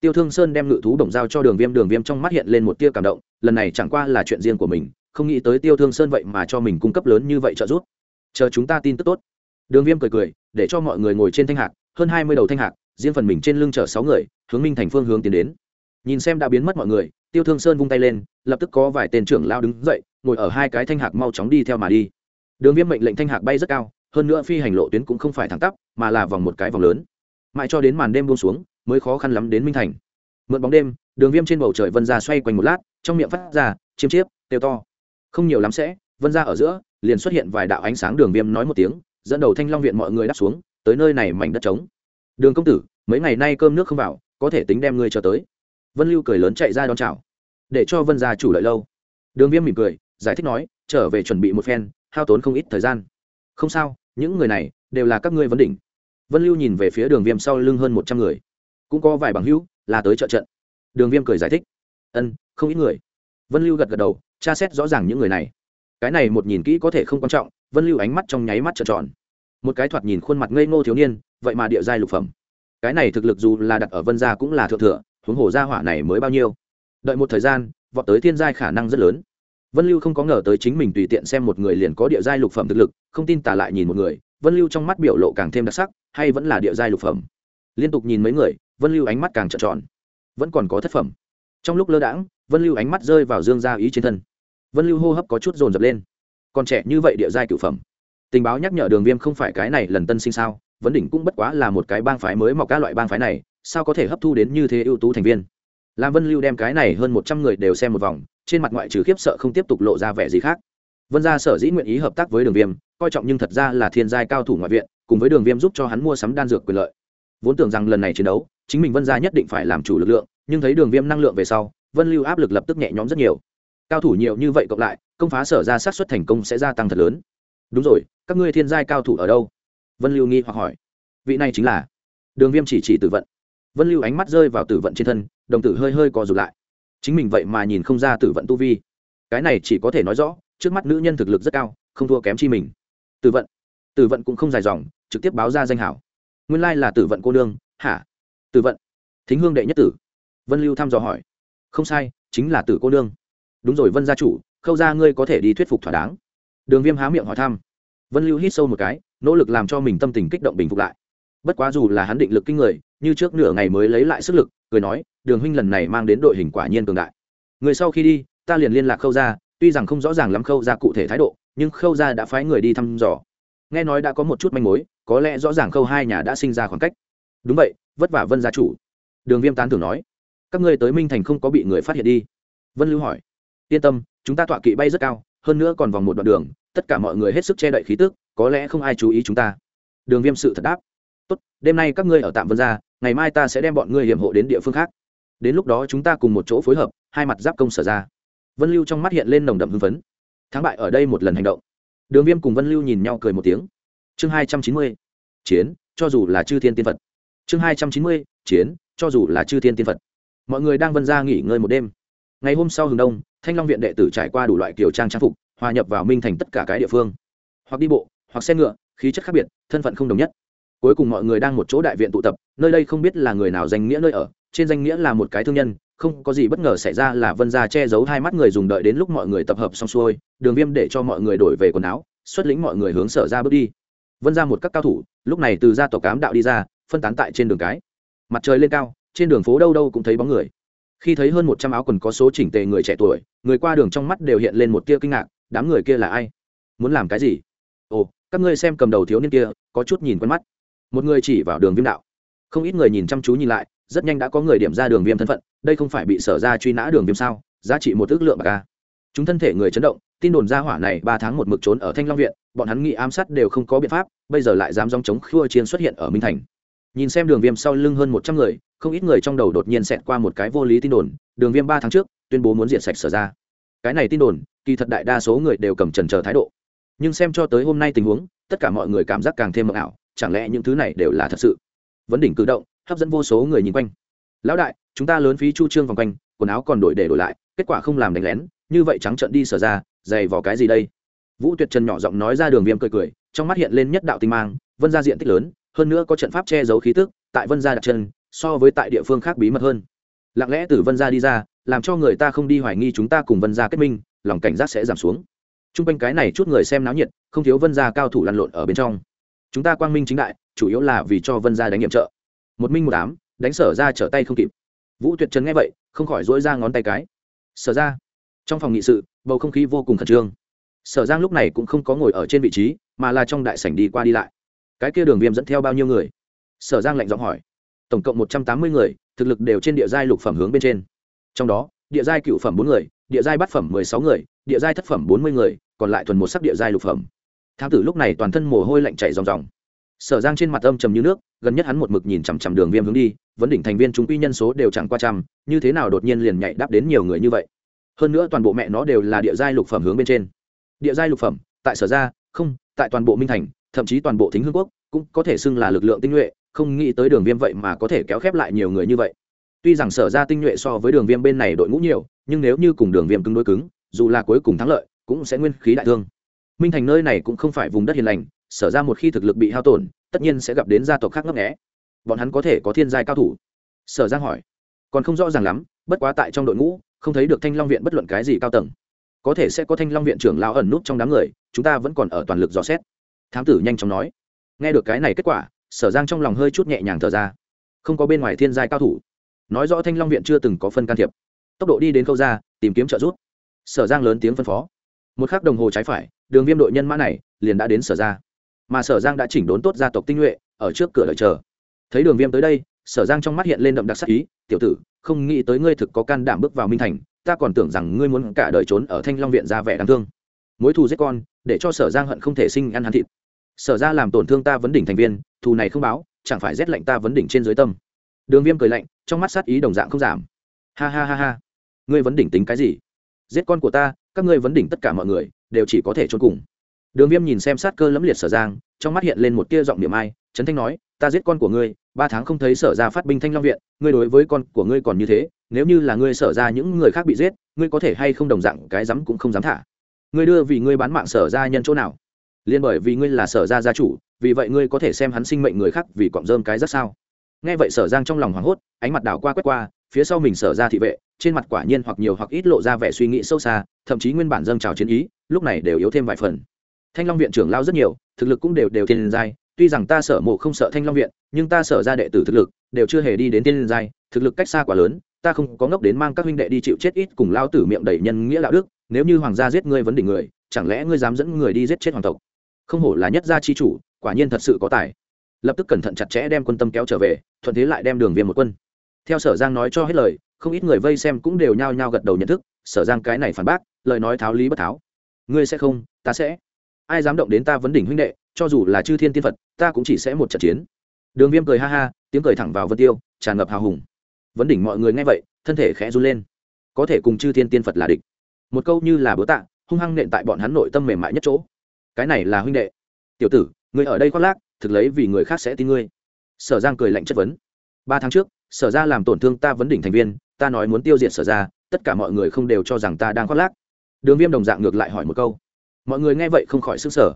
tiêu thương sơn đem ngự thú đồng giao cho đường viêm đường viêm trong mắt hiện lên một tia cảm động, lần này chẳng qua là chuyện riêng của mình, không nghĩ tới tiêu thương sơn vậy mà cho mình cung cấp lớn như vậy trợ giúp. Chờ chúng ta tin tức tốt. Đường viêm cười cười, để cho mọi người ngồi trên thanh hạc, hơn hai mươi đầu thanh hạc, riêng phần mình trên lưng chở sáu người, hướng minh thành phương hướng tiến đến. Nhìn xem đã biến mất mọi người, tiêu thương sơn vung tay lên, lập tức có vài tên trưởng lao đứng dậy, ngồi ở hai cái thanh hạc mau chóng đi theo mà đi. Đường viêm mệnh lệnh thanh hạc bay rất cao, hơn nữa phi hành lộ tuyến cũng không phải thẳng tắp, mà là vòng một cái vòng lớn. Mãi cho đến màn đêm buông xuống mới khó khăn lắm đến minh thành. Mượn bóng đêm, đường viêm trên bầu trời vân ra xoay quanh một lát, trong miệng phát ra, chiêm chiếp têu to. Không nhiều lắm sẽ, vân ra ở giữa, liền xuất hiện vài đạo ánh sáng đường viêm nói một tiếng, dẫn đầu thanh long viện mọi người đáp xuống, tới nơi này mảnh đất trống. Đường công tử, mấy ngày nay cơm nước không vào, có thể tính đem ngươi cho tới. Vân lưu cười lớn chạy ra đón chào. Để cho vân gia chủ lợi lâu. Đường viêm mỉm cười, giải thích nói, trở về chuẩn bị một phen, hao tốn không ít thời gian. Không sao, những người này đều là các ngươi vấn đỉnh. Vân lưu nhìn về phía đường viêm sau lưng hơn một trăm người cũng có vài bằng hữu là tới trợ trận. Đường viêm cười giải thích. Ân, không ít người. Vân lưu gật gật đầu, tra xét rõ ràng những người này. Cái này một nhìn kỹ có thể không quan trọng, vân lưu ánh mắt trong nháy mắt trợn tròn. Một cái thoạt nhìn khuôn mặt ngây ngô thiếu niên, vậy mà địa giai lục phẩm. Cái này thực lực dù là đặt ở vân gia cũng là thượng thừa, huống hồ gia hỏa này mới bao nhiêu. Đợi một thời gian, vọt tới thiên giai khả năng rất lớn. Vân lưu không có ngờ tới chính mình tùy tiện xem một người liền có địa giai lục phẩm thực lực, không tin tả lại nhìn một người, vân lưu trong mắt biểu lộ càng thêm đặc sắc, hay vẫn là địa giai lục phẩm. Liên tục nhìn mấy người vân lưu ánh mắt càng trợn tròn. Vẫn còn có thất phẩm. Trong lúc lơ đãng, vân lưu ánh mắt rơi vào dương gia ý trên thân. Vân lưu hô hấp có chút dồn dập lên. Còn trẻ như vậy địa giai cửu phẩm. Tình báo nhắc nhở đường viêm không phải cái này lần tân sinh sao? Vấn đỉnh cũng bất quá là một cái bang phái mới mọc các loại bang phái này, sao có thể hấp thu đến như thế ưu tú thành viên? Làm vân lưu đem cái này hơn một trăm người đều xem một vòng, trên mặt ngoại trừ khiếp sợ không tiếp tục lộ ra vẻ gì khác. Vân gia sở dĩ nguyện ý hợp tác với đường viêm, coi trọng nhưng thật ra là thiên giai cao thủ ngoại viện, cùng với đường viêm giúp cho hắn mua sắm đan dược quyền lợi. Vốn tưởng rằng lần này chiến đấu chính mình vân gia nhất định phải làm chủ lực lượng, nhưng thấy đường viêm năng lượng về sau, vân lưu áp lực lập tức nhẹ nhõm rất nhiều. Cao thủ nhiều như vậy cộng lại, công phá sở ra sát xuất thành công sẽ gia tăng thật lớn. Đúng rồi, các ngươi thiên giai cao thủ ở đâu? Vân lưu nghi hoặc hỏi. Vị này chính là đường viêm chỉ chỉ tử vận. Vân lưu ánh mắt rơi vào tử vận trên thân, đồng tử hơi hơi co rụt lại. Chính mình vậy mà nhìn không ra tử vận tu vi. Cái này chỉ có thể nói rõ, trước mắt nữ nhân thực lực rất cao, không thua kém chi mình. Tử vận. Tử vận cũng không dài dòng, trực tiếp báo ra danh hảo. Nguyên lai là tử vận cô nương, hả? Tử vận. Thính hương đệ nhất tử. Vân lưu thăm dò hỏi. Không sai, chính là tử cô nương. Đúng rồi vân gia chủ, khâu ra ngươi có thể đi thuyết phục thỏa đáng. Đường viêm há miệng hỏi thăm. Vân lưu hít sâu một cái, nỗ lực làm cho mình tâm tình kích động bình phục lại. Bất quá dù là hắn định lực kinh người, như trước nửa ngày mới lấy lại sức lực, cười nói, đường huynh lần này mang đến đội hình quả nhiên cường đại. Người sau khi đi, ta liền liên lạc khâu ra tuy rằng không rõ ràng lắm khâu ra cụ thể thái độ, nhưng khâu ra đã phái người đi thăm dò. Nghe nói đã có một chút manh mối, có lẽ rõ ràng khâu hai nhà đã sinh ra khoảng cách đúng vậy, vất vả vân gia chủ. Đường viêm tán thưởng nói. Các ngươi tới minh thành không có bị người phát hiện đi. Vân lưu hỏi. Yên tâm, chúng ta tọa kỵ bay rất cao, hơn nữa còn vòng một đoạn đường, tất cả mọi người hết sức che đậy khí tức, có lẽ không ai chú ý chúng ta. Đường viêm sự thật đáp. Tốt, đêm nay các ngươi ở tạm vân gia, ngày mai ta sẽ đem bọn ngươi hiểm hộ đến địa phương khác. Đến lúc đó chúng ta cùng một chỗ phối hợp, hai mặt giáp công sở ra. Vân lưu trong mắt hiện lên nồng đậm hưng phấn. Thắng bại ở đây một lần hành động. Đường viêm cùng vân lưu nhìn nhau cười một tiếng. Chương hai trăm chín mươi. Chiến, cho dù là chư thiên tiên phật chương hai trăm chín mươi, chiến, cho dù là chư thiên tiên phật. Mọi người đang vân ra nghỉ ngơi một đêm. Ngày hôm sau hừng đông, thanh long viện đệ tử trải qua đủ loại kiểu trang trang phục, hòa nhập vào minh thành tất cả cái địa phương. Hoặc đi bộ, hoặc xe ngựa, khí chất khác biệt, thân phận không đồng nhất. Cuối cùng mọi người đang một chỗ đại viện tụ tập, nơi đây không biết là người nào danh nghĩa nơi ở, trên danh nghĩa là một cái thương nhân, không có gì bất ngờ xảy ra là vân gia che giấu hai mắt người dùng đợi đến lúc mọi người tập hợp xong xuôi, đường viêm để cho mọi người đổi về quần áo, xuất lĩnh mọi người hướng sở ra bước đi. Vân ra một các cao thủ, lúc này từ gia tộc cám đạo đi ra phân tán tại trên đường cái. Mặt trời lên cao, trên đường phố đâu đâu cũng thấy bóng người. Khi thấy hơn một trăm áo quần có số chỉnh tề người trẻ tuổi, người qua đường trong mắt đều hiện lên một tia kinh ngạc, đám người kia là ai? Muốn làm cái gì? Ồ, các ngươi xem cầm đầu thiếu niên kia, có chút nhìn quen mắt. Một người chỉ vào đường viêm đạo. Không ít người nhìn chăm chú nhìn lại, rất nhanh đã có người điểm ra đường viêm thân phận, đây không phải bị sở ra truy nã đường viêm sao? Giá trị một ước lượng bạc ca chúng thân thể người chấn động, tin đồn ra hỏa này ba tháng một mực trốn ở thanh long viện, bọn hắn nghĩ ám sát đều không có biện pháp, bây giờ lại dám dòng chống khua chiến xuất hiện ở minh thành nhìn xem đường viêm sau lưng hơn một trăm người, không ít người trong đầu đột nhiên xẹt qua một cái vô lý tin đồn, đường viêm ba tháng trước, tuyên bố muốn diệt sạch sở ra. Cái này tin đồn, kỳ thật đại đa số người đều cầm trần chờ thái độ. Nhưng xem cho tới hôm nay tình huống, tất cả mọi người cảm giác càng thêm mờ ảo, chẳng lẽ những thứ này đều là thật sự? Vấn đỉnh cử động, hấp dẫn vô số người nhìn quanh. Lão đại, chúng ta lớn phí chu trương vòng quanh, quần áo còn đổi để đổi lại, kết quả không làm đánh lén, như vậy trắng trận đi sở ra, dày vào cái gì đây? Vũ tuyệt trần nhỏ giọng nói ra đường viêm cười cười, trong mắt hiện lên nhất đạo tinh mang, vân ra diện tích lớn hơn nữa có trận pháp che giấu khí tức, tại vân gia đặt chân, so với tại địa phương khác bí mật hơn. Lặng lẽ từ vân gia đi ra, làm cho người ta không đi hoài nghi chúng ta cùng vân gia kết minh, lòng cảnh giác sẽ giảm xuống. T r u n g quanh cái này chút người xem náo nhiệt, không thiếu vân gia cao thủ lăn lộn ở bên trong. Chúng ta quang minh chính đại, chủ yếu là vì cho vân gia đánh nhiệm trợ. Một minh một đám đánh sở ra trở tay không kịp. Vũ tuyệt trần nghe vậy, không khỏi dỗi ra ngón tay cái. Sở ra. Trong phòng nghị sự, bầu không khí vô cùng khẩn trương. Sở giang lúc này cũng không có ngồi ở trên vị trí, mà là trong đại sảnh đi qua đi lại cái kia đường viêm dẫn theo bao nhiêu người? Sở giang lạnh giọng hỏi. Tổng cộng một trăm tám mươi người, thực lực đều trên địa giai lục phẩm hướng bên trên. Trong đó, địa giai cựu phẩm bốn người, địa giai bát phẩm mười sáu người, địa giai thất phẩm bốn mươi người, còn lại thuần một sắc địa giai lục phẩm. Thám tử lúc này toàn thân mồ hôi lạnh chảy ròng ròng. Sở giang trên mặt âm trầm như nước, gần nhất hắn một mực nhìn chằm chằm đường viêm hướng đi, vấn đỉnh thành viên chúng quy nhân số đều chẳng qua trăm, như thế nào đột nhiên liền nhảy đáp đến nhiều người như vậy? Hơn nữa toàn bộ mẹ nó đều là địa giai lục phẩm hướng bên trên. Địa giai lục phẩm, tại sở gia, không, tại toàn bộ minh thành thậm chí toàn bộ thính hương quốc cũng có thể xưng là lực lượng tinh nhuệ, không nghĩ tới đường viêm vậy mà có thể kéo khép lại nhiều người như vậy. Tuy rằng sở ra tinh nhuệ so với đường viêm bên này đội ngũ nhiều, nhưng nếu như cùng đường viêm cứng đối cứng, dù là cuối cùng thắng lợi, cũng sẽ nguyên khí đại thương. Minh thành nơi này cũng không phải vùng đất hiền lành, sở ra một khi thực lực bị hao tổn, tất nhiên sẽ gặp đến gia tộc khác ngấp nghẽ bọn hắn có thể có thiên giai cao thủ? Sở giang hỏi. Còn không rõ ràng lắm, bất quá tại trong đội ngũ, không thấy được thanh long viện bất luận cái gì cao tầng. Có thể sẽ có thanh long viện trưởng lao ẩn nút trong đám người, chúng ta vẫn còn ở toàn lực dò xét thám tử nhanh chóng nói. Nghe được cái này kết quả, sở giang trong lòng hơi chút nhẹ nhàng thở ra. Không có bên ngoài thiên giai cao thủ. Nói rõ thanh long viện chưa từng có phân can thiệp. Tốc độ đi đến khâu ra tìm kiếm trợ giúp. Sở giang lớn tiếng phân phó. Một k h ắ c đồng hồ trái phải, đường viêm đội nhân mã này liền đã đến sở ra mà sở giang đã chỉnh đốn tốt gia tộc tinh nhuệ, ở trước cửa đợi chờ. Thấy đường viêm tới đây, sở giang trong mắt hiện lên đậm đặc sắc ý. Tiểu tử, không nghĩ tới ngươi thực có can đảm bước vào minh thành, ta còn tưởng rằng ngươi muốn cả đời trốn ở thanh long viện ra vẻ đáng thương. Mối thù giết con, để cho sở giang hận không thể sinh ăn hắn thịt sở ra làm tổn thương ta vấn đỉnh thành viên, thù này không báo, chẳng phải rét lạnh ta vấn đỉnh trên dưới tâm. Đường viêm cười lạnh, trong mắt sát ý đồng dạng không giảm. Ha ha ha ha. Ngươi vấn đỉnh tính cái gì? Giết con của ta, các ngươi vấn đỉnh tất cả mọi người, đều chỉ có thể trốn cùng. Đường viêm nhìn xem sát cơ lẫm liệt sở giang, trong mắt hiện lên một tia giọng niệm ai trấn thanh nói, ta giết con của ngươi, ba tháng không thấy sở ra phát binh thanh long viện, ngươi đối với con của ngươi còn như thế, nếu như là ngươi sở ra những người khác bị giết, ngươi có thể hay không đồng dạng cái dám cũng không dám thả. Ngươi đưa vì ngươi bán mạng sở ra nhân chỗ nào? Liên bởi vì ngươi là sở gia gia chủ, vì vậy ngươi có thể xem hắn sinh mệnh người khác vì cọng rơm cái rất sao? Nghe vậy sở giang trong lòng hoảng hốt, ánh mặt đảo qua quét qua, phía sau mình sở ra thị vệ, trên mặt quả nhiên hoặc nhiều hoặc ít lộ ra vẻ suy nghĩ sâu xa, thậm chí nguyên bản dâng trào chiến ý, lúc này đều yếu thêm vài phần. Thanh long viện trưởng lao rất nhiều, thực lực cũng đều đều thiên giai, tuy rằng ta sở mộ không sợ thanh long viện, nhưng ta sở ra đệ tử thực lực đều chưa hề đi đến tiên giai, thực lực cách xa quá lớn, ta không có ngốc đến mang các huynh đệ đi chịu chết ít cùng lao tử miệng đầy nhân nghĩa đạo đức, nếu như hoàng gia giết ngươi vấn đỉnh người, chẳng lẽ ngươi dám dẫn người đi giết chết hoàng tộc? Không hổ là nhất gia chi chủ, quả nhiên thật sự có tài. Lập tức cẩn thận chặt chẽ đem quân tâm kéo trở về, thuận thế lại đem đường viêm một quân. Theo sở giang nói cho hết lời, không ít người vây xem cũng đều nhao nhao gật đầu nhận thức, sở giang cái này phản bác, lời nói tháo lý bất tháo. Ngươi sẽ không, ta sẽ. Ai dám động đến ta vấn đỉnh huynh đệ, cho dù là chư thiên tiên phật, ta cũng chỉ sẽ một trận chiến. Đường viêm cười ha ha, tiếng cười thẳng vào vân tiêu, tràn ngập hào hùng. Vấn đỉnh mọi người nghe vậy, thân thể khẽ run lên. Có thể cùng chư thiên tiên phật là địch. Một câu như là bố tạ, hung hăng nện tại bọn hắn nội tâm mềm mại nhất chỗ cái này là huynh đệ. Tiểu tử người ở đây khoác lác, thực lấy vì người khác sẽ tin ngươi. Sở giang cười lạnh chất vấn. Ba tháng trước, sở ra làm tổn thương ta vấn đỉnh thành viên, ta nói muốn tiêu diệt sở ra tất cả mọi người không đều cho rằng ta đang khoác lác. Đường viêm đồng dạng ngược lại hỏi một câu. Mọi người nghe vậy không khỏi sức sở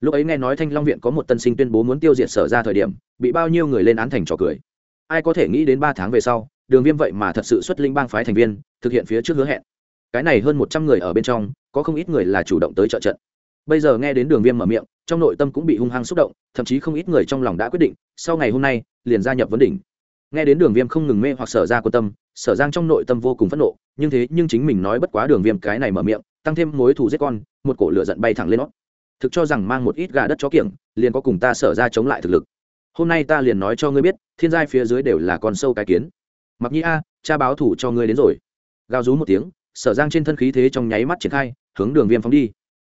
lúc ấy nghe nói thanh long viện có một tân sinh tuyên bố muốn tiêu diệt sở ra thời điểm, bị bao nhiêu người lên án thành trò cười. Ai có thể nghĩ đến ba tháng về sau, đường viêm vậy mà thật sự xuất linh bang phái thành viên, thực hiện phía trước hứa hẹn. Cái này hơn một trăm người ở bên trong, có không ít người là chủ động tới trợ trận bây giờ nghe đến đường viêm mở miệng, trong nội tâm cũng bị hung hăng xúc động, thậm chí không ít người trong lòng đã quyết định, sau ngày hôm nay, liền gia nhập vấn đỉnh. Nghe đến đường viêm không ngừng mê hoặc sở ra quan tâm, sở giang trong nội tâm vô cùng phẫn nộ, nhưng thế nhưng chính mình nói bất quá đường viêm cái này mở miệng, tăng thêm mối thù giết con, một cổ lửa giận bay thẳng lên nó. Thực cho rằng mang một ít gà đất chó kiểng, liền có cùng ta sở ra chống lại thực lực. Hôm nay ta liền nói cho ngươi biết, thiên giai phía dưới đều là con sâu cái kiến. Mặc nhi a, cha báo thủ cho ngươi đến rồi. Gào rú một tiếng, sở giang trên thân khí thế trong nháy mắt triển khai, hướng đường viêm phóng đi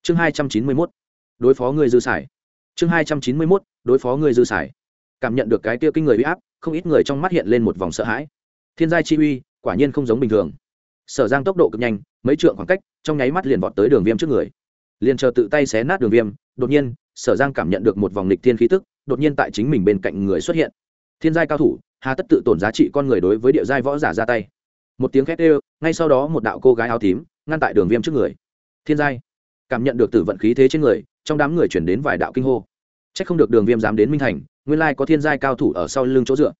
chương hai trăm chín mươi mốt, đối phó người dư sải. Chương hai trăm chín mươi mốt, đối phó người dư sải. Cảm nhận được cái tiêu kinh người bị áp, không ít người trong mắt hiện lên một vòng sợ hãi. Thiên giai chi uy, quả nhiên không giống bình thường. Sở giang tốc độ cực nhanh, mấy trượng khoảng cách, trong nháy mắt liền vọt tới đường viêm trước người. Liền chờ tự tay xé nát đường viêm, đột nhiên, sở giang cảm nhận được một vòng lịch thiên khí tức, đột nhiên tại chính mình bên cạnh người xuất hiện. Thiên giai cao thủ, hà tất tự tổn giá trị con người đối với địa giai võ giả ra tay. Một tiếng khét ê ngay sau đó một đạo cô gái áo tím, ngăn tại đường viêm trước người. Thiên giai cảm nhận được tử vận khí thế trên người, trong đám người chuyển đến vài đạo kinh hô. C h ắ c không được đường viêm dám đến minh thành, nguyên lai có thiên giai cao thủ ở sau lưng chỗ dựa.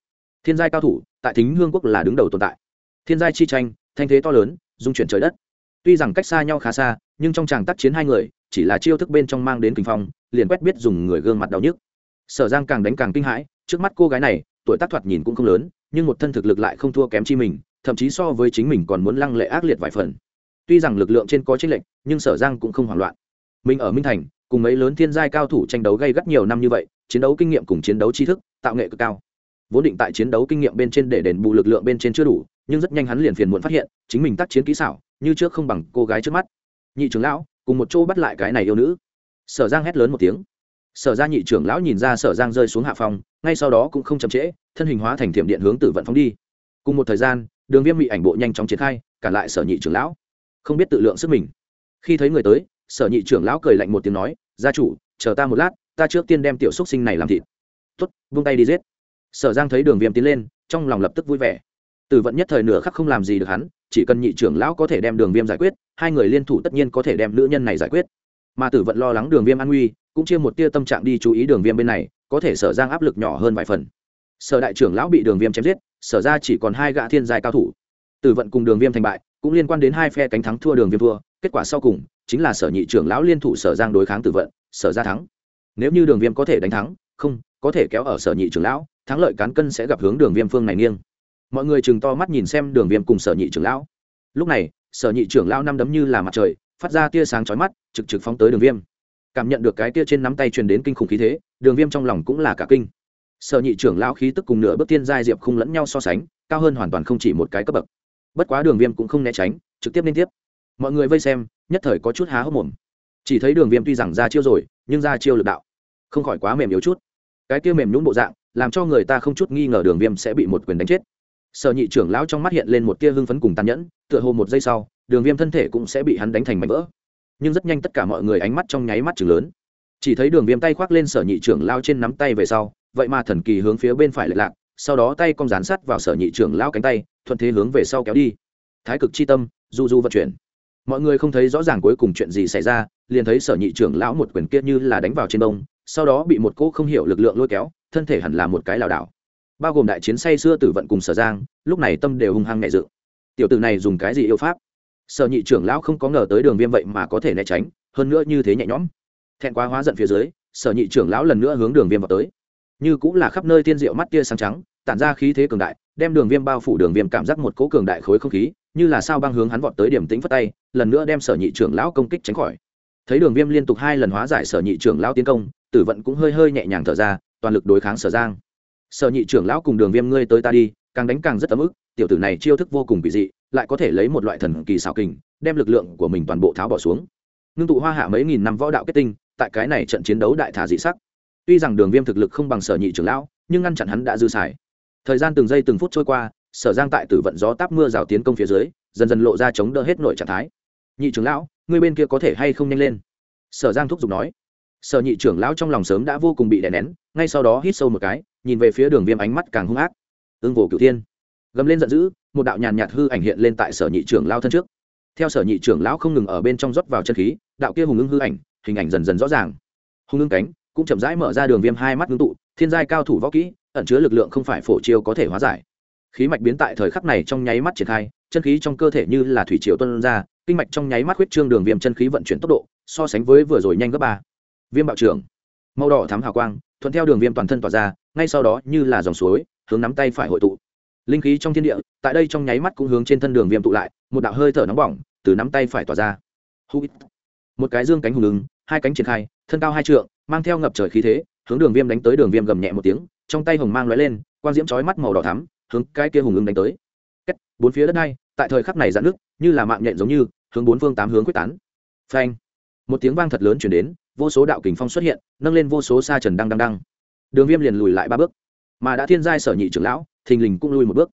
Thiên giai cao thủ, tại thính hương quốc là đứng đầu tồn tại. Thiên giai chi tranh, thanh thế to lớn, dung chuyển trời đất. Tuy rằng cách xa nhau khá xa, nhưng trong tràng tác chiến hai người, chỉ là chiêu thức bên trong mang đến kinh phong, liền quét biết dùng người gương mặt đau nhức. Sở giang càng đánh càng kinh hãi, trước mắt cô gái này, tuổi tác thoạt nhìn cũng không lớn, nhưng một thân thực lực lại không thua kém chi mình, thậm chí so với chính mình còn muốn lăng lệ ác liệt vài phần tuy rằng lực lượng trên có chênh lệch, nhưng sở giang cũng không hoảng loạn. Mình ở minh thành, cùng mấy lớn thiên giai cao thủ tranh đấu gây gắt nhiều năm như vậy, chiến đấu kinh nghiệm cùng chiến đấu tri thức, tạo nghệ cực cao. Vốn định tại chiến đấu kinh nghiệm bên trên để đền bù lực lượng bên trên chưa đủ, nhưng rất nhanh hắn liền phiền muộn phát hiện, chính mình tác chiến kỹ xảo, như trước không bằng cô gái trước mắt. Nhị trưởng lão, cùng một chỗ bắt lại cái này yêu nữ. Sở giang hét lớn một tiếng. Sở ra nhị trưởng lão nhìn ra sở giang rơi xuống hạ phòng ngay sau đó cũng không chậm trễ, thân hình hóa thành thiểm điện hướng tử vận phóng đi. Cùng một thời gian, đường viêm bị ảnh bộ nhanh chóng triển khai, cản lại sở nhị trưởng lão không biết tự lượng sức mình. Khi thấy người tới, sở nhị trưởng lão cười lạnh một tiếng nói, gia chủ, chờ ta một lát, ta trước tiên đem tiểu xúc sinh này làm thịt. Tuất vung tay đi giết. Sở giang thấy đường viêm tiến lên, trong lòng lập tức vui vẻ. Tử vận nhất thời nửa khắc không làm gì được hắn, chỉ cần nhị trưởng lão có thể đem đường viêm giải quyết, hai người liên thủ tất nhiên có thể đem nữ nhân này giải quyết. Mà tử vận lo lắng đường viêm an nguy, cũng chia một tia tâm trạng đi chú ý đường viêm bên này, có thể sở giang áp lực nhỏ hơn vài phần. Sở đại trưởng lão bị đường viêm chém giết, sở ra chỉ còn hai gã thiên giai cao thủ. Tử vận cùng đường viêm thành bại cũng liên quan đến hai phe cánh thắng thua đường viêm thua, kết quả sau cùng chính là sở nhị trưởng lão liên thủ sở giang đối kháng tử vận, sở ra thắng. Nếu như đường viêm có thể đánh thắng, không, có thể kéo ở sở nhị trưởng lão, thắng lợi cán cân sẽ gặp hướng đường viêm phương này nghiêng. Mọi người chừng to mắt nhìn xem đường viêm cùng sở nhị trưởng lão. Lúc này, sở nhị trưởng lão năm đấm như là mặt trời, phát ra tia sáng chói mắt, trực trực phóng tới đường viêm. Cảm nhận được cái tia trên nắm tay truyền đến kinh khủng khí thế, đường viêm trong lòng cũng là cả kinh. Sở nhị trưởng lão khí tức cùng nửa bước tiên giai diệp không lẫn nhau so sánh, cao hơn hoàn toàn không chỉ một cái cấp bậc bất quá đường viêm cũng không né tránh, trực tiếp liên tiếp. Mọi người vây xem, nhất thời có chút há hốc mồm. Chỉ thấy đường viêm tuy rằng ra chiêu rồi, nhưng ra chiêu lực đạo. Không khỏi quá mềm yếu chút. Cái kia mềm nhún bộ dạng, làm cho người ta không chút nghi ngờ đường viêm sẽ bị một quyền đánh chết. Sở nhị trưởng lão trong mắt hiện lên một tia hưng phấn cùng tàn nhẫn, tựa hồ một giây sau, đường viêm thân thể cũng sẽ bị hắn đánh thành mảnh vỡ. Nhưng rất nhanh tất cả mọi người ánh mắt trong nháy mắt chừng lớn. Chỉ thấy đường viêm tay khoác lên sở nhị trưởng lao trên nắm tay về sau, vậy mà thần kỳ hướng phía bên phải lệch lạc, sau đó tay cong dán sắt vào sở nhị trưởng lao cánh tay thuận thế hướng về sau kéo đi. Thái cực chi tâm, du du vận chuyển. Mọi người không thấy rõ ràng cuối cùng chuyện gì xảy ra, liền thấy sở nhị trưởng lão một quyền kia như là đánh vào trên đông sau đó bị một cỗ không hiểu lực lượng lôi kéo, thân thể hẳn là một cái lảo đảo. Bao gồm đại chiến say xưa tử vận cùng sở giang, lúc này tâm đều hung hăng nhẹ dự tiểu tử này dùng cái gì yêu pháp? Sở nhị trưởng lão không có ngờ tới đường viêm vậy mà có thể né tránh, hơn nữa như thế nhẹ nhõm. Thẹn quá hóa giận phía dưới, sở nhị trưởng lão lần nữa hướng đường viêm vào tới như cũng là khắp nơi tiên diệu mắt tia sáng trắng, tản ra khí thế cường đại, đem đường viêm bao phủ đường viêm cảm giác một cỗ cường đại khối không khí, như là sao băng hướng hắn vọt tới điểm tính phất tay, lần nữa đem sở nhị trưởng lão công kích tránh khỏi. Thấy đường viêm liên tục hai lần hóa giải sở nhị trưởng lão tiến công, tử vận cũng hơi hơi nhẹ nhàng thở ra, toàn lực đối kháng sở giang. Sở nhị trưởng lão cùng đường viêm ngươi tới ta đi, càng đánh càng rất ấm ức, tiểu tử này chiêu thức vô cùng kỳ dị, lại có thể lấy một loại thần kỳ xảo kình, đem lực lượng của mình toàn bộ tháo bỏ xuống. Ngưng tụ hoa hạ mấy nghìn năm võ đạo kết tinh, tại cái này trận chiến đấu đại thả dị sắc tuy rằng đường viêm thực lực không bằng sở nhị trưởng lão, nhưng ngăn chặn hắn đã dư xài. Thời gian từng giây từng phút trôi qua, sở giang tại tử vận gió táp mưa rào tiến công phía dưới, dần dần lộ ra chống đỡ hết nội trạng thái. Nhị trưởng lão, người bên kia có thể hay không nhanh lên? Sở giang thúc giục nói. Sở nhị trưởng lão trong lòng sớm đã vô cùng bị đè nén, ngay sau đó hít sâu một cái, nhìn về phía đường viêm ánh mắt càng hung ác. Ương vồ cửu thiên. Gầm lên giận dữ, một đạo nhàn nhạt hư ảnh hiện lên tại sở nhị trưởng lao thân trước. Theo sở nhị trưởng lão không ngừng ở bên trong rót vào chân khí, đạo kia hùng ưng hư ảnh, hình ảnh dần dần rõ ràng. Hùng ưng cánh cũng chậm rãi mở ra đường viêm hai mắt ngưng tụ, thiên giai cao thủ võ kỹ, ẩn chứa lực lượng không phải phổ chiêu có thể hóa giải. Khí mạch biến tại thời khắc này trong nháy mắt triển khai, chân khí trong cơ thể như là thủy triều tuân ra, kinh mạch trong nháy mắt huyết trương đường viêm chân khí vận chuyển tốc độ, so sánh với vừa rồi nhanh gấp ba. Viêm bạo trưởng, màu đỏ thắm hào quang, thuận theo đường viêm toàn thân tỏa ra, ngay sau đó như là dòng suối, hướng nắm tay phải hội tụ. Linh khí trong thiên địa, tại đây trong nháy mắt cũng hướng trên thân đường viêm tụ lại, một đạo hơi thở nóng bỏng từ nắm tay phải tỏa ra. Một cái dương cánh hùng ứng, hai cánh triển khai, thân cao hai trượng mang theo ngập trời khí thế hướng đường viêm đánh tới đường viêm gầm nhẹ một tiếng trong tay hồng mang lóe lên quang diễm chói mắt màu đỏ thắm hướng cái kia hùng ứng đánh tới. Kết, bốn phía đất này tại thời khắc này dạn nước như là mạng nhện giống như hướng bốn phương tám hướng quyết tán. Phanh một tiếng vang thật lớn chuyển đến vô số đạo kình phong xuất hiện nâng lên vô số sa trần đăng đăng đăng. Đường viêm liền lùi lại ba bước mà đã thiên giai sở nhị trưởng lão thình lình cũng lui một bước.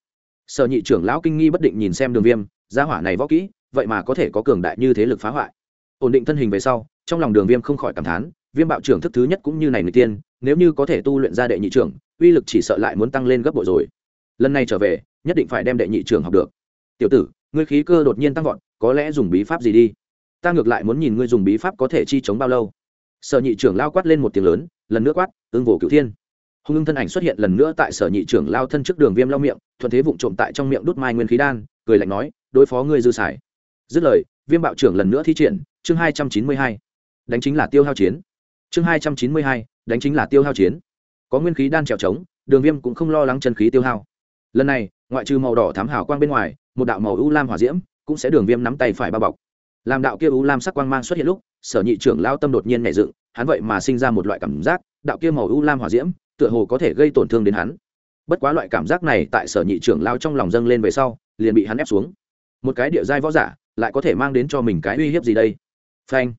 Sở nhị trưởng lão kinh nghi bất định nhìn xem đường viêm gia hỏa này võ kỹ vậy mà có thể có cường đại như thế lực phá hoại. Ổn định thân hình về sau trong lòng đường viêm không khỏi cảm thán viêm bạo trưởng thức thứ nhất cũng như này người tiên, nếu như có thể tu luyện ra đệ nhị trưởng, uy lực chỉ sợ lại muốn tăng lên gấp bội rồi. Lần này trở về, nhất định phải đem đệ nhị trưởng học được. Tiểu tử, ngươi khí cơ đột nhiên tăng vọt, có lẽ dùng bí pháp gì đi? Ta ngược lại muốn nhìn ngươi dùng bí pháp có thể chi chống bao lâu. Sở nhị trưởng lao quát lên một tiếng lớn, lần nữa quát, tương vồ cửu thiên. Hùng ưng thân ảnh xuất hiện lần nữa tại sở nhị trưởng lao thân trước đường viêm lao miệng, thuận thế vụng trộm tại trong miệng đút mai nguyên khí đan, cười lạnh nói, đối phó ngươi dư xài dứt lời, viêm bạo trưởng lần nữa thi triển, chương hai trăm chín mươi hai. Đánh chính là tiêu hao chiến chương hai trăm chín mươi hai, đánh chính là tiêu hao chiến. Có nguyên khí đan trèo trống, đường viêm cũng không lo lắng chân khí tiêu hao. Lần này, ngoại trừ màu đỏ thám hào quang bên ngoài, một đạo màu u lam hỏa diễm cũng sẽ đường viêm nắm tay phải bao bọc. Làm đạo kia u lam sắc quang mang xuất hiện lúc, sở nhị trưởng lao tâm đột nhiên nảy dựng, hắn vậy mà sinh ra một loại cảm giác, đạo kia màu u lam hỏa diễm, tựa hồ có thể gây tổn thương đến hắn. Bất quá loại cảm giác này tại sở nhị trưởng lao trong lòng dâng lên về sau, liền bị hắn ép xuống. Một cái địa giai võ giả, lại có thể mang đến cho mình cái uy hiếp gì đây? Phanh!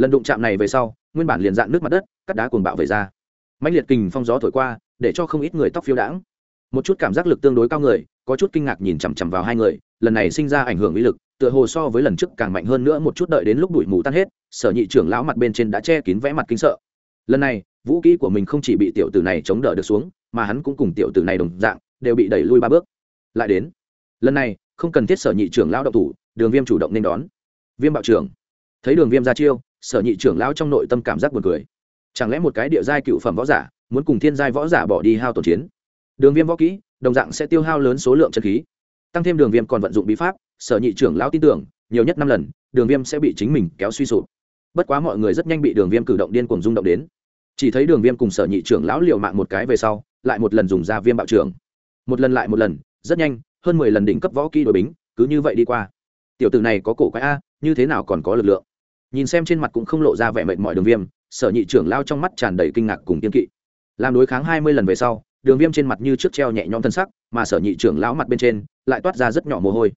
Lần đụng chạm này về sau, nguyên bản liền dạn nước mặt đất, cắt đá cuồng bạo về ra. Mạnh liệt kình phong gió thổi qua, để cho không ít người tóc phiêu đãng. Một chút cảm giác lực tương đối cao người, có chút kinh ngạc nhìn chằm chằm vào hai người, lần này sinh ra ảnh hưởng uy lực, tựa hồ so với lần trước càng mạnh hơn nữa một chút đợi đến lúc đuổi mù tan hết, sở nhị trưởng lão mặt bên trên đã che kín vẽ mặt kinh sợ. Lần này, vũ kỹ của mình không chỉ bị tiểu tử này chống đỡ được xuống, mà hắn cũng cùng tiểu tử này đồng dạng, đều bị đẩy lui ba bước. Lại đến, lần này, không cần thiết sở nhị trưởng lão động thủ, đường viêm chủ động nên đón. Viêm bạo trưởng, thấy đường viêm ra chiêu sở nhị trưởng lão trong nội tâm cảm giác buồn cười. Chẳng lẽ một cái địa giai cựu phẩm võ giả muốn cùng thiên giai võ giả bỏ đi hao tổn chiến? Đường viêm võ kỹ, đồng dạng sẽ tiêu hao lớn số lượng chân khí. Tăng thêm đường viêm còn vận dụng bí pháp, sở nhị trưởng lão tin tưởng, nhiều nhất năm lần, đường viêm sẽ bị chính mình kéo suy sụp. Bất quá mọi người rất nhanh bị đường viêm cử động điên cuồng rung động đến. Chỉ thấy đường viêm cùng sở nhị trưởng lão liều mạng một cái về sau, lại một lần dùng ra viêm bạo trưởng. Một lần lại một lần, rất nhanh, hơn mười lần đỉnh cấp võ kỹ đội bính, cứ như vậy đi qua. Tiểu t ử này có cổ quái a, như thế nào còn có lực lượng? Nhìn xem trên mặt cũng không lộ ra vẻ mệt mỏi đường viêm, sở nhị trưởng lao trong mắt tràn đầy kinh ngạc cùng kiên kỵ. Làm đối kháng hai mươi lần về sau, đường viêm trên mặt như trước treo nhẹ nhõm thân sắc, mà sở nhị trưởng lão mặt bên trên lại toát ra rất nhỏ mồ hôi.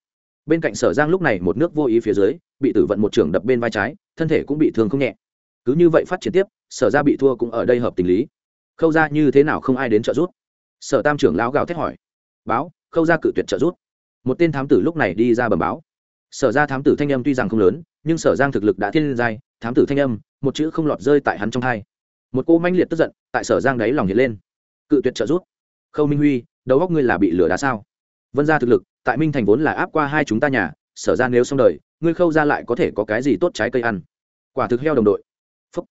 Bên cạnh sở giang lúc này một nước vô ý phía dưới, bị tử vận một trưởng đập bên vai trái, thân thể cũng bị thương không nhẹ. Cứ như vậy phát triển tiếp, sở ra bị thua cũng ở đây hợp tình lý. Khâu ra như thế nào không ai đến trợ giúp? Sở tam trưởng lão gào thét hỏi. Báo, khâu ra cự tuyệt trợ giúp. Một tên thám tử lúc này đi ra bẩm báo sở ra thám tử thanh âm tuy rằng không lớn, nhưng sở giang thực lực đã thiên giai, thám tử thanh âm, một chữ không lọt rơi tại hắn trong thai một cô manh liệt tức giận tại sở giang đáy lòng hiện lên. Cự tuyệt trợ giúp. Khâu minh huy, đầu góc ngươi là bị lửa đá sao? Vân ra thực lực, tại minh thành vốn là áp qua hai chúng ta nhà, sở ra nếu xong đời, ngươi khâu ra lại có thể có cái gì tốt trái cây ăn? Quả thực heo đồng đội. Phúc.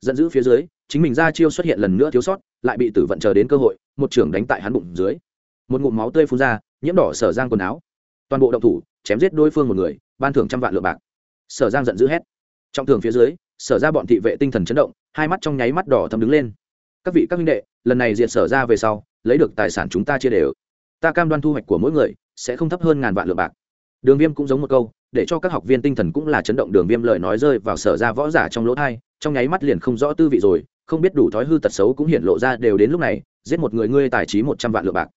Giận dữ phía dưới, chính mình ra chiêu xuất hiện lần nữa thiếu sót, lại bị tử vận chờ đến cơ hội, một trưởng đánh tại hắn bụng dưới. Một ngụm máu tươi phun ra, nhiễm đỏ sở giang quần áo. Toàn bộ động thủ chém giết đối phương một người, ban thưởng trăm vạn lượng bạc. Sở giang giận dữ hét. Trong thường phía dưới, sở ra bọn thị vệ tinh thần chấn động, hai mắt trong nháy mắt đỏ thấm đứng lên. Các vị, các minh đệ, lần này diệt sở ra về sau, lấy được tài sản chúng ta chia đều. Ta cam đoan thu hoạch của mỗi người sẽ không thấp hơn ngàn vạn lượng bạc. Đường viêm cũng giống một câu, để cho các học viên tinh thần cũng là chấn động. Đường viêm lời nói rơi vào sở ra võ giả trong lỗ thai, trong nháy mắt liền không rõ tư vị rồi, không biết đủ thói hư tật xấu cũng hiện lộ ra đều đến lúc này, giết một người ngươi tài trí một trăm vạn lượng bạc.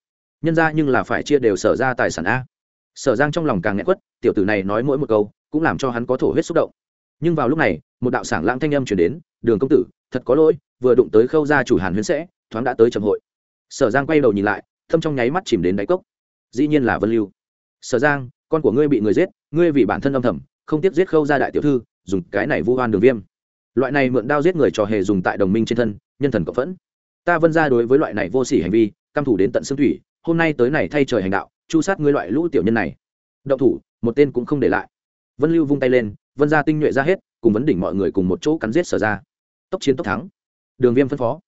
Nhân ra nhưng là phải chia đều sở ra tài sản a sở giang trong lòng càng nghẹn quất, tiểu tử này nói mỗi một câu, cũng làm cho hắn có thổ huyết xúc động. Nhưng vào lúc này, một đạo sảng lãng thanh âm chuyển đến, đường công tử, thật có lỗi, vừa đụng tới khâu gia chủ hàn huyến sẽ, thoáng đã tới trầm hội. Sở giang quay đầu nhìn lại, thâm trong nháy mắt chìm đến đáy cốc. Dĩ nhiên là vân lưu. Sở giang, con của ngươi bị người giết, ngươi vì bản thân âm thầm, không tiếp giết khâu gia đại tiểu thư, dùng cái này vu oan đường viêm. Loại này mượn đao giết người trò hề dùng tại đồng minh trên thân, nhân thần cộng phẫn. Ta vân ra đối với loại này vô sỉ hành vi, căm thủ đến tận xương thủy, hôm nay tới này thay trời hành đạo chu sát ngươi loại lũ tiểu nhân này. Động thủ, một tên cũng không để lại. Vân lưu vung tay lên, vân ra tinh nhuệ ra hết, cùng vấn đỉnh mọi người cùng một chỗ cắn giết sở ra. Tốc chiến tốc thắng. Đường viêm phân phó.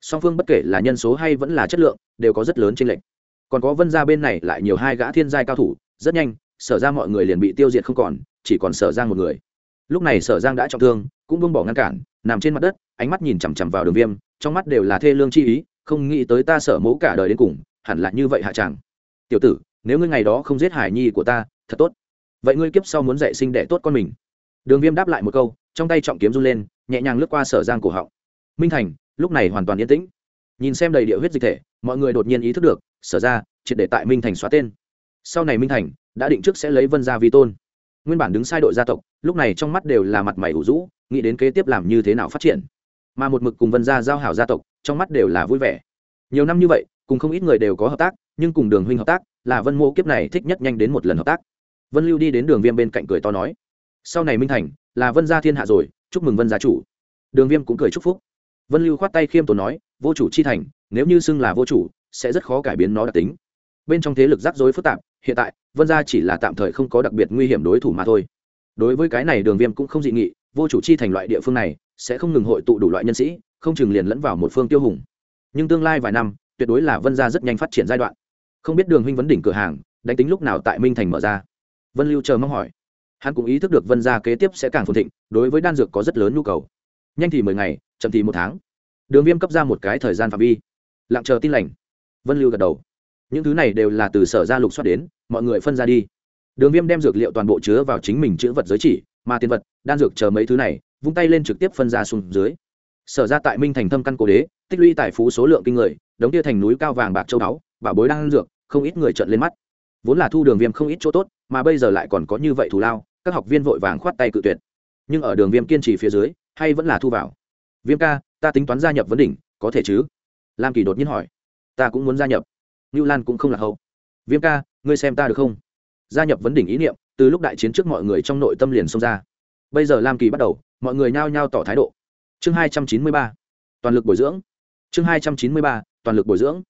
Song phương bất kể là nhân số hay vẫn là chất lượng, đều có rất lớn trên lệnh còn có vân ra bên này lại nhiều hai gã thiên giai cao thủ, rất nhanh, sở ra mọi người liền bị tiêu diệt không còn, chỉ còn sở giang một người. Lúc này sở giang đã trọng thương, cũng buông bỏ ngăn cản, nằm trên mặt đất, ánh mắt nhìn chằm chằm vào đường viêm, trong mắt đều là thê lương chi ý, không nghĩ tới ta sở mẫu cả đời đến cùng, hẳn là như vậy hạ tràng tiểu tử nếu ngươi ngày đó không giết hải nhi của ta, thật tốt. Vậy ngươi kiếp sau muốn dạy sinh đẻ tốt con mình. Đường viêm đáp lại một câu, trong tay trọng kiếm run lên, nhẹ nhàng lướt qua sở giang cổ họng. Minh thành, lúc này hoàn toàn yên tĩnh. Nhìn xem đầy địa huyết dịch thể, mọi người đột nhiên ý thức được, sở ra, triệt để tại minh thành xóa tên. Sau này minh thành đã định trước sẽ lấy vân gia vi tôn. Nguyên bản đứng sai đội gia tộc, lúc này trong mắt đều là mặt mày ủ rũ, nghĩ đến kế tiếp làm như thế nào phát triển. Mà một mực cùng vân gia giao hảo gia tộc, trong mắt đều là vui vẻ. Nhiều năm như vậy, cùng không ít người đều có hợp tác nhưng cùng đường huynh hợp tác, là vân mô kiếp này thích nhất nhanh đến một lần hợp tác. Vân lưu đi đến đường viêm bên cạnh cười to nói, sau này minh thành, là vân gia thiên hạ rồi, chúc mừng vân gia chủ. Đường viêm cũng cười chúc phúc. Vân lưu khoát tay khiêm tốn nói, vô chủ chi thành, nếu như xưng là vô chủ, sẽ rất khó cải biến nó đặc tính. Bên trong thế lực rắc rối phức tạp, hiện tại, vân gia chỉ là tạm thời không có đặc biệt nguy hiểm đối thủ mà thôi. Đối với cái này, đường viêm cũng không dị nghị, vô chủ chi thành loại địa phương này, sẽ không ngừng hội tụ đủ loại nhân sĩ, không chừng liền lẫn vào một phương tiêu hùng. Nhưng tương lai vài năm tuyệt đối là vân gia rất nhanh phát triển giai đoạn. Không biết đường huynh vấn đỉnh cửa hàng, đánh tính lúc nào tại minh thành mở ra? Vân lưu chờ mong hỏi. Hắn cũng ý thức được vân gia kế tiếp sẽ càng phồn thịnh, đối với đan dược có rất lớn nhu cầu. Nhanh thì mười ngày, chậm thì một tháng. Đường viêm cấp ra một cái thời gian phạm vi. Lặng chờ tin lành. Vân lưu gật đầu. Những thứ này đều là từ sở gia lục soát đến, mọi người phân ra đi. Đường viêm đem dược liệu toàn bộ chứa vào chính mình chữ vật giới chỉ, mà tiền vật, đan dược chờ mấy thứ này, vung tay lên trực tiếp phân ra xuống dưới. Sở ra tại minh thành thâm căn cổ đế, tích lũy tài phú số lượng kinh người đống tia thành núi cao vàng bạc châu báu và bối đang dược, không ít người trợn lên mắt. Vốn là thu đường viêm không ít chỗ tốt, mà bây giờ lại còn có như vậy thù lao, các học viên vội vàng khoát tay cự tuyệt. Nhưng ở đường viêm kiên trì phía dưới, hay vẫn là thu vào. Viêm ca, ta tính toán gia nhập vấn đỉnh, có thể chứ? Lam kỳ đột nhiên hỏi. Ta cũng muốn gia nhập. Ngưu lan cũng không là hậu. Viêm ca, ngươi xem ta được không? Gia nhập vấn đỉnh ý niệm, từ lúc đại chiến trước mọi người trong nội tâm liền xông ra. Bây giờ lam kỳ bắt đầu, mọi người nhao nhao tỏ thái độ. Chương hai trăm chín mươi ba. Toàn lực bồi dưỡng. Chương hai trăm chín mươi ba toàn lực bồi dưỡng.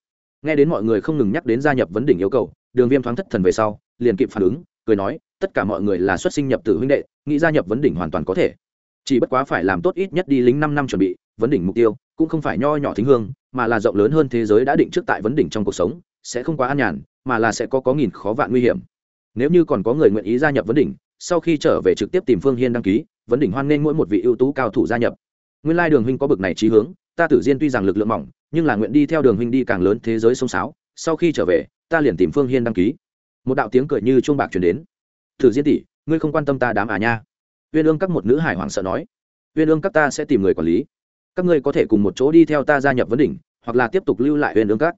Nghe đến mọi người không ngừng nhắc đến gia nhập vấn đỉnh yêu cầu, đường viêm thoáng thất thần về sau, liền kịp phản ứng, cười nói, tất cả mọi người là xuất sinh nhập tử huynh đệ, nghĩ gia nhập vấn đỉnh hoàn toàn có thể. Chỉ bất quá phải làm tốt ít nhất đi lính năm năm chuẩn bị, vấn đỉnh mục tiêu cũng không phải nho nhỏ thính hương, mà là rộng lớn hơn thế giới đã định trước tại vấn đỉnh trong cuộc sống, sẽ không quá an nhàn, mà là sẽ có có nghìn khó vạn nguy hiểm. Nếu như còn có người nguyện ý gia nhập vấn đỉnh, sau khi trở về trực tiếp tìm phương hiên đăng ký, vấn đỉnh hoan nghênh mỗi một vị ưu tú cao thủ gia nhập. Nguyên lai đường huynh có bực này trí hướng ta tử diên tuy rằng lực lượng mỏng, nhưng là nguyện đi theo đường huynh đi càng lớn thế giới sông sáo, sau khi trở về, ta liền tìm phương hiên đăng ký. Một đạo tiếng cười như chuông bạc truyền đến. Tử diên tỷ, ngươi không quan tâm ta đám à nha. Uyên ương các một nữ hải hoàng sợ nói. Uyên ương các ta sẽ tìm người quản lý. Các ngươi có thể cùng một chỗ đi theo ta gia nhập vấn đỉnh, hoặc là tiếp tục lưu lại uyên ương các.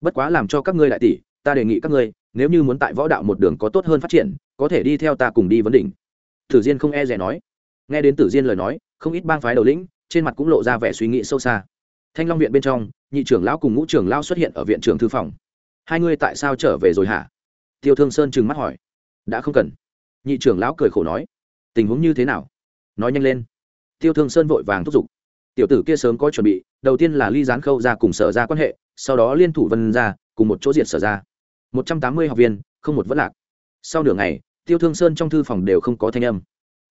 Bất quá làm cho các ngươi đại tỷ, ta đề nghị các ngươi, nếu như muốn tại võ đạo một đường có tốt hơn phát triển, có thể đi theo ta cùng đi vấn đỉnh. Tử diên không e rẻ nói. Nghe đến tử diên lời nói, không ít bang phái đầu lĩnh trên mặt cũng lộ ra vẻ suy nghĩ sâu xa. Thanh long viện bên trong, nhị trưởng lão cùng ngũ trưởng lão xuất hiện ở viện trưởng thư phòng. Hai ngươi tại sao trở về rồi hả? Tiêu thương sơn trừng mắt hỏi. Đã không cần. Nhị trưởng lão cười khổ nói. Tình huống như thế nào? Nói nhanh lên. Tiêu thương sơn vội vàng thúc giục. Tiểu tử kia sớm có chuẩn bị, đầu tiên là ly gián khâu ra cùng sở ra quan hệ, sau đó liên thủ vân ra cùng một chỗ diện sở ra. Một trăm tám mươi học viên, không một vẫn lạc. Sau nửa ngày, tiêu thương sơn trong thư phòng đều không có thanh âm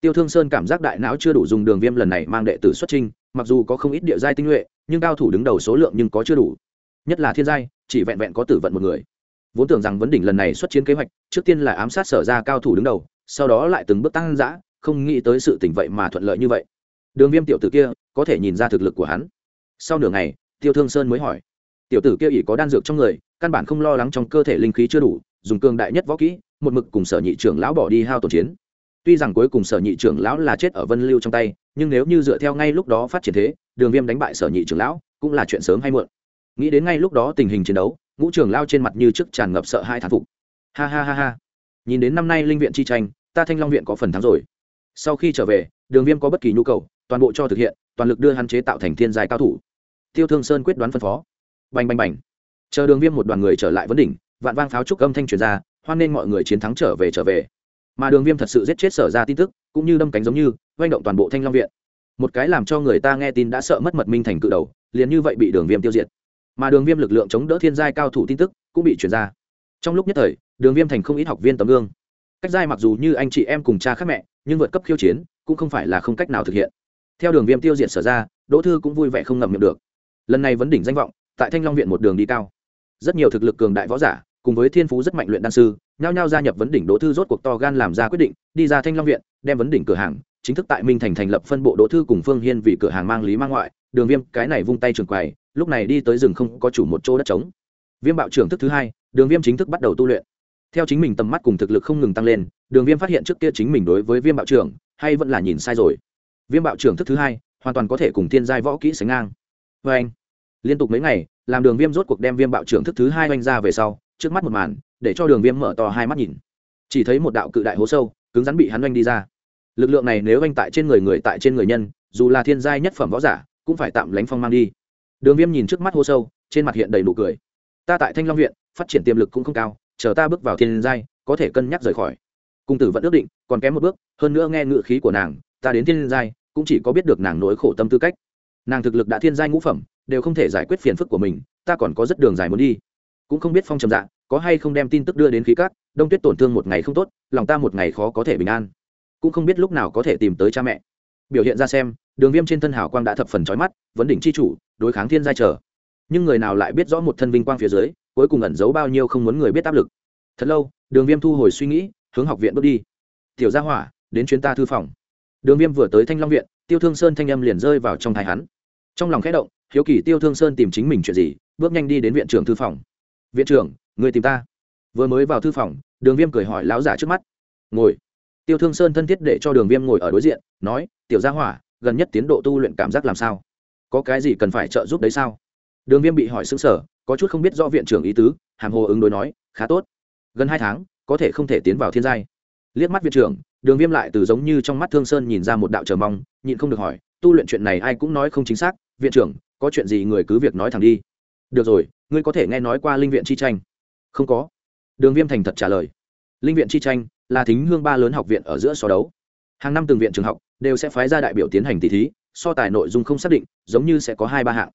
tiêu thương sơn cảm giác đại não chưa đủ dùng đường viêm lần này mang đệ tử xuất trinh mặc dù có không ít địa giai tinh nhuệ, nhưng cao thủ đứng đầu số lượng nhưng có chưa đủ. Nhất là thiên giai, chỉ vẹn vẹn có tử vận một người. Vốn tưởng rằng vấn đỉnh lần này xuất chiến kế hoạch, trước tiên là ám sát sở ra cao thủ đứng đầu, sau đó lại từng bước tăng giã không nghĩ tới sự tỉnh vậy mà thuận lợi như vậy. Đường viêm tiểu tử kia, có thể nhìn ra thực lực của hắn. Sau nửa ngày, tiêu thương sơn mới hỏi. Tiểu tử kia ỉ có đan dược trong người, căn bản không lo lắng trong cơ thể linh khí chưa đủ, dùng cường đại nhất võ kỹ, một mực cùng sở nhị trưởng lão bỏ đi hao tổn chiến tuy rằng cuối cùng sở nhị trưởng lão là chết ở vân lưu trong tay, nhưng nếu như dựa theo ngay lúc đó phát triển thế, đường viêm đánh bại sở nhị trưởng lão cũng là chuyện sớm hay muộn. Nghĩ đến ngay lúc đó tình hình chiến đấu, ngũ trưởng lao trên mặt như trước tràn ngập sợ hai thán phục. Ha ha ha ha. Nhìn đến năm nay linh viện chi tranh, ta thanh long viện có phần thắng rồi. Sau khi trở về, đường viêm có bất kỳ nhu cầu, toàn bộ cho thực hiện, toàn lực đưa hắn chế tạo thành thiên giai cao thủ. Tiêu thương sơn quyết đoán phân phó. Bành bành bành. Chờ đường viêm một đoàn người trở lại vấn đỉnh, vạn vang pháo trúc âm thanh truyền ra, hoan nên mọi người chiến thắng trở về trở về mà đường viêm thật sự giết chết sở ra tin tức, cũng như đâm cánh giống như oanh động toàn bộ thanh long viện. Một cái làm cho người ta nghe tin đã sợ mất mật minh thành cự đầu, liền như vậy bị đường viêm tiêu diệt. Mà đường viêm lực lượng chống đỡ thiên giai cao thủ tin tức cũng bị chuyển ra. Trong lúc nhất thời, đường viêm thành không ít học viên tấm gương. Cách giai mặc dù như anh chị em cùng cha khác mẹ, nhưng vượt cấp khiêu chiến cũng không phải là không cách nào thực hiện. Theo đường viêm tiêu diệt sở ra, đỗ thư cũng vui vẻ không ngậm miệng được. Lần này vấn đỉnh danh vọng, tại thanh long viện một đường đi cao. Rất nhiều thực lực cường đại võ giả, cùng với thiên phú rất mạnh luyện đan sư nhao nhao gia nhập vấn đỉnh đỗ thư rốt cuộc to gan làm ra quyết định, đi ra thanh long viện, đem vấn đỉnh cửa hàng chính thức tại minh thành thành lập phân bộ đỗ thư cùng phương hiên vì cửa hàng mang lý mang ngoại, đường viêm cái này vung tay trường quầy, lúc này đi tới rừng không có chủ một chỗ đất trống. Viêm bạo trưởng thức thứ hai, đường viêm chính thức bắt đầu tu luyện. Theo chính mình tầm mắt cùng thực lực không ngừng tăng lên, đường viêm phát hiện trước kia chính mình đối với viêm bạo trưởng hay vẫn là nhìn sai rồi. Viêm bạo trưởng thức thứ hai, hoàn toàn có thể cùng thiên giai võ kỹ sánh ngang. Vê anh liên tục mấy ngày, làm đường viêm rốt cuộc đem viêm bạo trưởng thức thứ hai oanh ra về sau, trước mắt một màn để cho đường viêm mở to hai mắt nhìn. Chỉ thấy một đạo cự đại hố sâu, cứng rắn bị hắn oanh đi ra. Lực lượng này nếu oanh tại trên người người tại trên người nhân, dù là thiên giai nhất phẩm võ giả, cũng phải tạm lánh phong mang đi. Đường viêm nhìn trước mắt hố sâu, trên mặt hiện đầy nụ cười. Ta tại thanh long viện, phát triển tiềm lực cũng không cao, chờ ta bước vào thiên giai, có thể cân nhắc rời khỏi. Cung tử vẫn ước định, còn kém một bước, hơn nữa nghe ngự khí của nàng, ta đến thiên giai, cũng chỉ có biết được nàng nỗi khổ tâm tư cách. Nàng thực lực đã thiên giai ngũ phẩm, đều không thể giải quyết phiền phức của mình, ta còn có rất đường dài muốn đi. Cũng không biết phong trầm dạ có hay không đem tin tức đưa đến khí cát, đông tuyết tổn thương một ngày không tốt, lòng ta một ngày khó có thể bình an. Cũng không biết lúc nào có thể tìm tới cha mẹ. Biểu hiện ra xem, đường viêm trên thân hảo quang đã thập phần trói mắt, vấn đỉnh c h i chủ, đối kháng thiên giai trở. Nhưng người nào lại biết rõ một thân vinh quang phía dưới, cuối cùng ẩn giấu bao nhiêu không muốn người biết áp lực. Thật lâu, đường viêm thu hồi suy nghĩ, hướng học viện bước đi. Tiểu gia hỏa, đến chuyến ta thư phòng. Đường viêm vừa tới thanh long viện, tiêu thương sơn thanh âm liền rơi vào trong thái hắn. Trong lòng khẽ động, hiếu kỳ tiêu thương sơn tìm chính mình chuyện gì, bước nhanh đi đến viện trưởng thư phòng. Viện trưởng người tìm ta. Vừa mới vào thư phòng, đường viêm cười hỏi lão giả trước mắt. Ngồi. Tiêu thương sơn thân thiết để cho đường viêm ngồi ở đối diện, nói, tiểu gia hỏa, gần nhất tiến độ tu luyện cảm giác làm sao? Có cái gì cần phải trợ giúp đấy sao? Đường viêm bị hỏi xứng sở có chút không biết do viện trưởng ý tứ, hàm hồ ứng đối nói, khá tốt. Gần hai tháng, có thể không thể tiến vào thiên giai. Liếc mắt viện trưởng, đường viêm lại từ giống như trong mắt thương sơn nhìn ra một đạo chờ mong, nhịn không được hỏi, tu luyện chuyện này ai cũng nói không chính xác, viện trưởng, có chuyện gì người cứ việc nói thẳng đi. Được rồi, ngươi có thể nghe nói qua linh viện chi tranh không có. Đường viêm thành thật trả lời. Linh viện chi tranh, là thính hương ba lớn học viện ở giữa so đấu. Hàng năm từng viện trường học đều sẽ phái ra đại biểu tiến hành tỷ thí, so tài nội dung không xác định, giống như sẽ có hai ba hạng.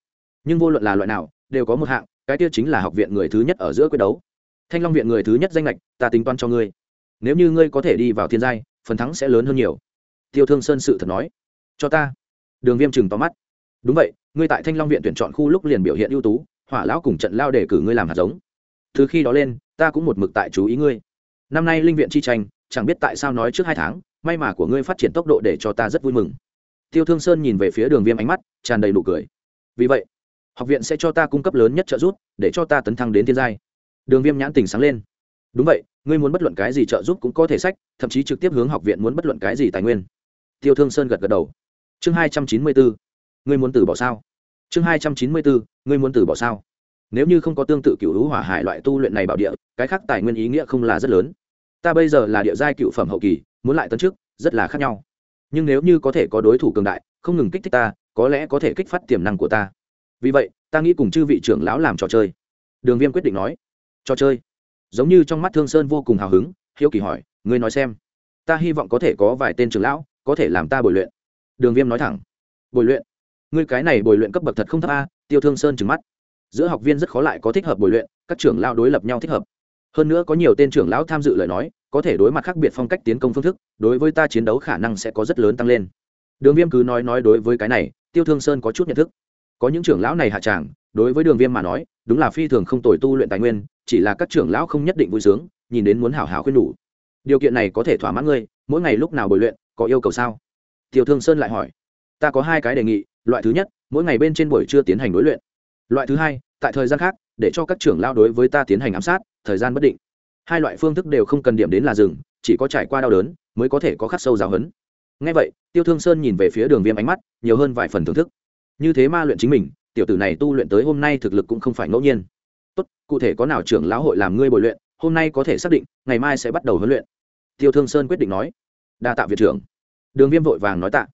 Nhưng vô luận là loại nào, đều có một hạng, cái tiêu chính là học viện người thứ nhất ở giữa quyết đấu. Thanh long viện người thứ nhất danh lệch ta tính toán cho ngươi. Nếu như ngươi có thể đi vào thiên giai, phần thắng sẽ lớn hơn nhiều. Tiêu thương sơn sự thật nói. Cho ta. Đường viêm chừng tóm mắt. Đúng vậy, ngươi tại thanh long viện tuyển chọn khu lúc liền biểu hiện ưu tú, hỏa lão cùng trận lao để cử ngươi làm hạt giống từ khi đó lên, ta cũng một mực tại chú ý ngươi. Năm nay linh viện chi tranh, chẳng biết tại sao nói trước hai tháng, may mà của ngươi phát triển tốc độ để cho ta rất vui mừng. Tiêu thương sơn nhìn về phía đường viêm ánh mắt, tràn đầy nụ cười. Vì vậy, học viện sẽ cho ta cung cấp lớn nhất trợ giúp, để cho ta tấn thăng đến thiên giai. Đường viêm nhãn tình sáng lên. Đúng vậy, ngươi muốn bất luận cái gì trợ giúp cũng có thể sách, thậm chí trực tiếp hướng học viện muốn bất luận cái gì tài nguyên. Tiêu thương sơn gật gật đầu. Chương hai trăm chín mươi bốn, ngươi muốn từ bỏ sao? Chương hai trăm chín mươi bốn, ngươi muốn từ bỏ sao? Nếu như không có tương tự cựu hữu hỏa hải loại tu luyện này bảo địa, cái khác tài nguyên ý nghĩa không là rất lớn. Ta bây giờ là địa giai cựu phẩm hậu kỳ, muốn lại tấn trước rất là khác nhau. Nhưng nếu như có thể có đối thủ cường đại, không ngừng kích thích ta, có lẽ có thể kích phát tiềm năng của ta. Vì vậy, ta nghĩ cùng chư vị trưởng lão làm trò chơi. Đường viêm quyết định nói. Trò chơi? Giống như trong mắt thương sơn vô cùng hào hứng, hiếu kỳ hỏi, ngươi nói xem, ta hy vọng có thể có vài tên trưởng lão, có thể làm ta bồi luyện. Đường viêm nói thẳng. Bồi luyện? Ngươi cái này bồi luyện cấp bậc thật không thấp a. Tiêu thương sơn trừng mắt giữa học viên rất khó lại có thích hợp bồi luyện, các trưởng lão đối lập nhau thích hợp. Hơn nữa có nhiều tên trưởng lão tham dự lời nói, có thể đối mặt khác biệt phong cách tiến công phương thức, đối với ta chiến đấu khả năng sẽ có rất lớn tăng lên. Đường viêm cứ nói nói đối với cái này, tiêu thương sơn có chút nhận thức. Có những trưởng lão này hạ tràng, đối với đường viêm mà nói, đúng là phi thường không tồi tu luyện tài nguyên, chỉ là các trưởng lão không nhất định vui sướng, nhìn đến muốn hảo hảo khuyên đủ. Điều kiện này có thể thỏa mãn ngươi, mỗi ngày lúc nào bồi luyện, có yêu cầu sao? Tiêu thương sơn lại hỏi. Ta có hai cái đề nghị, loại thứ nhất, mỗi ngày bên trên buổi trưa tiến hành đối luyện loại thứ hai, tại thời gian khác, để cho các trưởng lao đối với ta tiến hành ám sát, thời gian bất định. Hai loại phương thức đều không cần điểm đến là rừng chỉ có trải qua đau đớn, mới có thể có khắc sâu giáo hấn ngay vậy, tiêu thương sơn nhìn về phía đường viêm ánh mắt, nhiều hơn vài phần thưởng thức. Như thế ma luyện chính mình, tiểu tử này tu luyện tới hôm nay thực lực cũng không phải ngẫu nhiên. Tốt, cụ thể có nào trưởng lão hội làm ngươi bồi luyện, hôm nay có thể xác định, ngày mai sẽ bắt đầu huấn luyện. Tiêu thương sơn quyết định nói. Đa tạ viện trưởng. Đường viêm vội vàng nói tạ.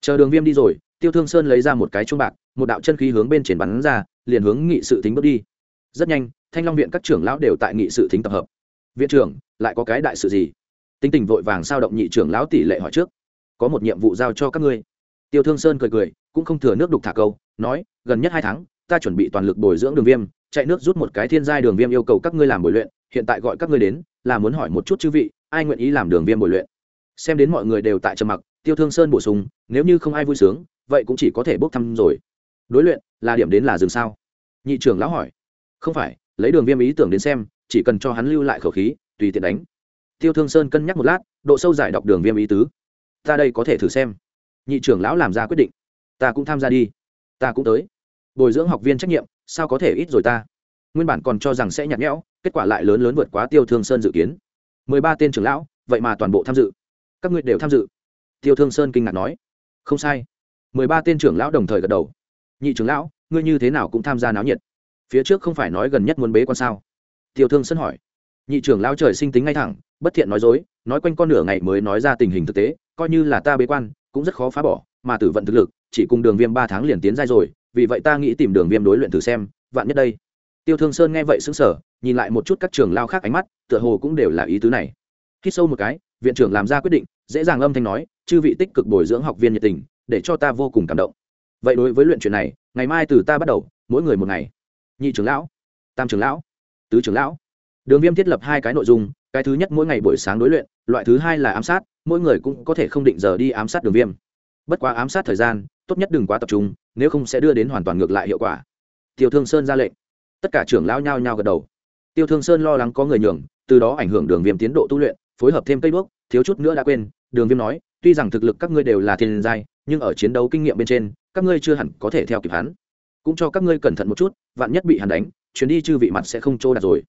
Chờ đường viêm đi rồi, tiêu thương sơn lấy ra một cái chuông bạc, một đạo chân khí hướng bên trên bắn ra liền hướng nghị sự tính bước đi. Rất nhanh, thanh long viện các trưởng lão đều tại nghị sự thính tập hợp. Viện trưởng, lại có cái đại sự gì? Tính tình vội vàng sao động nhị trưởng lão tỷ lệ hỏi trước. Có một nhiệm vụ giao cho các ngươi. Tiêu thương sơn cười cười, cũng không thừa nước đục thả câu, nói, gần nhất hai tháng, ta chuẩn bị toàn lực bồi dưỡng đường viêm, chạy nước rút một cái thiên giai đường viêm yêu cầu các ngươi làm bồi luyện, hiện tại gọi các ngươi đến, là muốn hỏi một chút chư vị, ai nguyện ý làm đường viêm bồi luyện. Xem đến mọi người đều tại trầm mặc, tiêu thương sơn bổ sung, nếu như không ai vui sướng, vậy cũng chỉ có thể bốc thăm rồi đối luyện là điểm đến là dừng sao? Nhị trưởng lão hỏi. Không phải, lấy đường viêm ý tưởng đến xem, chỉ cần cho hắn lưu lại khẩu khí, tùy tiện đánh. Tiêu thương sơn cân nhắc một lát, độ sâu giải đọc đường viêm ý tứ. Ta đây có thể thử xem. Nhị trưởng lão làm ra quyết định. Ta cũng tham gia đi. Ta cũng tới. Bồi dưỡng học viên trách nhiệm, sao có thể ít rồi ta? Nguyên bản còn cho rằng sẽ nhạt nhẽo, kết quả lại lớn lớn vượt quá tiêu thương sơn dự kiến. Mười ba tên trưởng lão, vậy mà toàn bộ tham dự. Các ngươi đều tham dự. Tiêu thương sơn kinh ngạc nói. Không sai. Mười ba tên trưởng lão đồng thời gật đầu nhị trưởng lão, ngươi như thế nào cũng tham gia náo nhiệt. Phía trước không phải nói gần nhất muốn bế quan sao? Tiêu thương sơn hỏi. Nhị trưởng lão trời sinh tính ngay thẳng, bất thiện nói dối, nói quanh con nửa ngày mới nói ra tình hình thực tế, coi như là ta bế quan, cũng rất khó phá bỏ, mà tử vận thực lực, chỉ cùng đường viêm ba tháng liền tiến ra rồi, vì vậy ta nghĩ tìm đường viêm đối luyện thử xem, vạn nhất đây. Tiêu thương sơn nghe vậy xứng sở nhìn lại một chút các trường lao khác ánh mắt, tựa hồ cũng đều là ý tứ này. Khi sâu một cái, viện trưởng làm ra quyết định, dễ dàng âm thanh nói, chư vị tích cực bồi dưỡng học viên nhiệt tình, để cho ta vô cùng cảm động vậy đối với luyện chuyện này, ngày mai từ ta bắt đầu, mỗi người một ngày. Nhị trưởng lão, tam trưởng lão, tứ trưởng lão. Đường viêm thiết lập hai cái nội dung, cái thứ nhất mỗi ngày buổi sáng đối luyện, loại thứ hai là ám sát, mỗi người cũng có thể không định giờ đi ám sát đường viêm. Bất quá ám sát thời gian, tốt nhất đừng quá tập trung, nếu không sẽ đưa đến hoàn toàn ngược lại hiệu quả. Tiêu thương sơn ra lệnh. Tất cả trưởng lão nhao nhao gật đầu. Tiêu thương sơn lo lắng có người nhường, từ đó ảnh hưởng đường viêm tiến độ tu luyện, phối hợp thêm cây đuốc, thiếu chút nữa đã quên. Đường viêm nói, tuy rằng thực lực các ngươi đều là thiên giai, nhưng ở chiến đấu kinh nghiệm bên trên các ngươi chưa hẳn có thể theo kịp hắn. Cũng cho các ngươi cẩn thận một chút, vạn nhất bị hắn đánh, chuyến đi chư vị mặt sẽ không trô đạt rồi.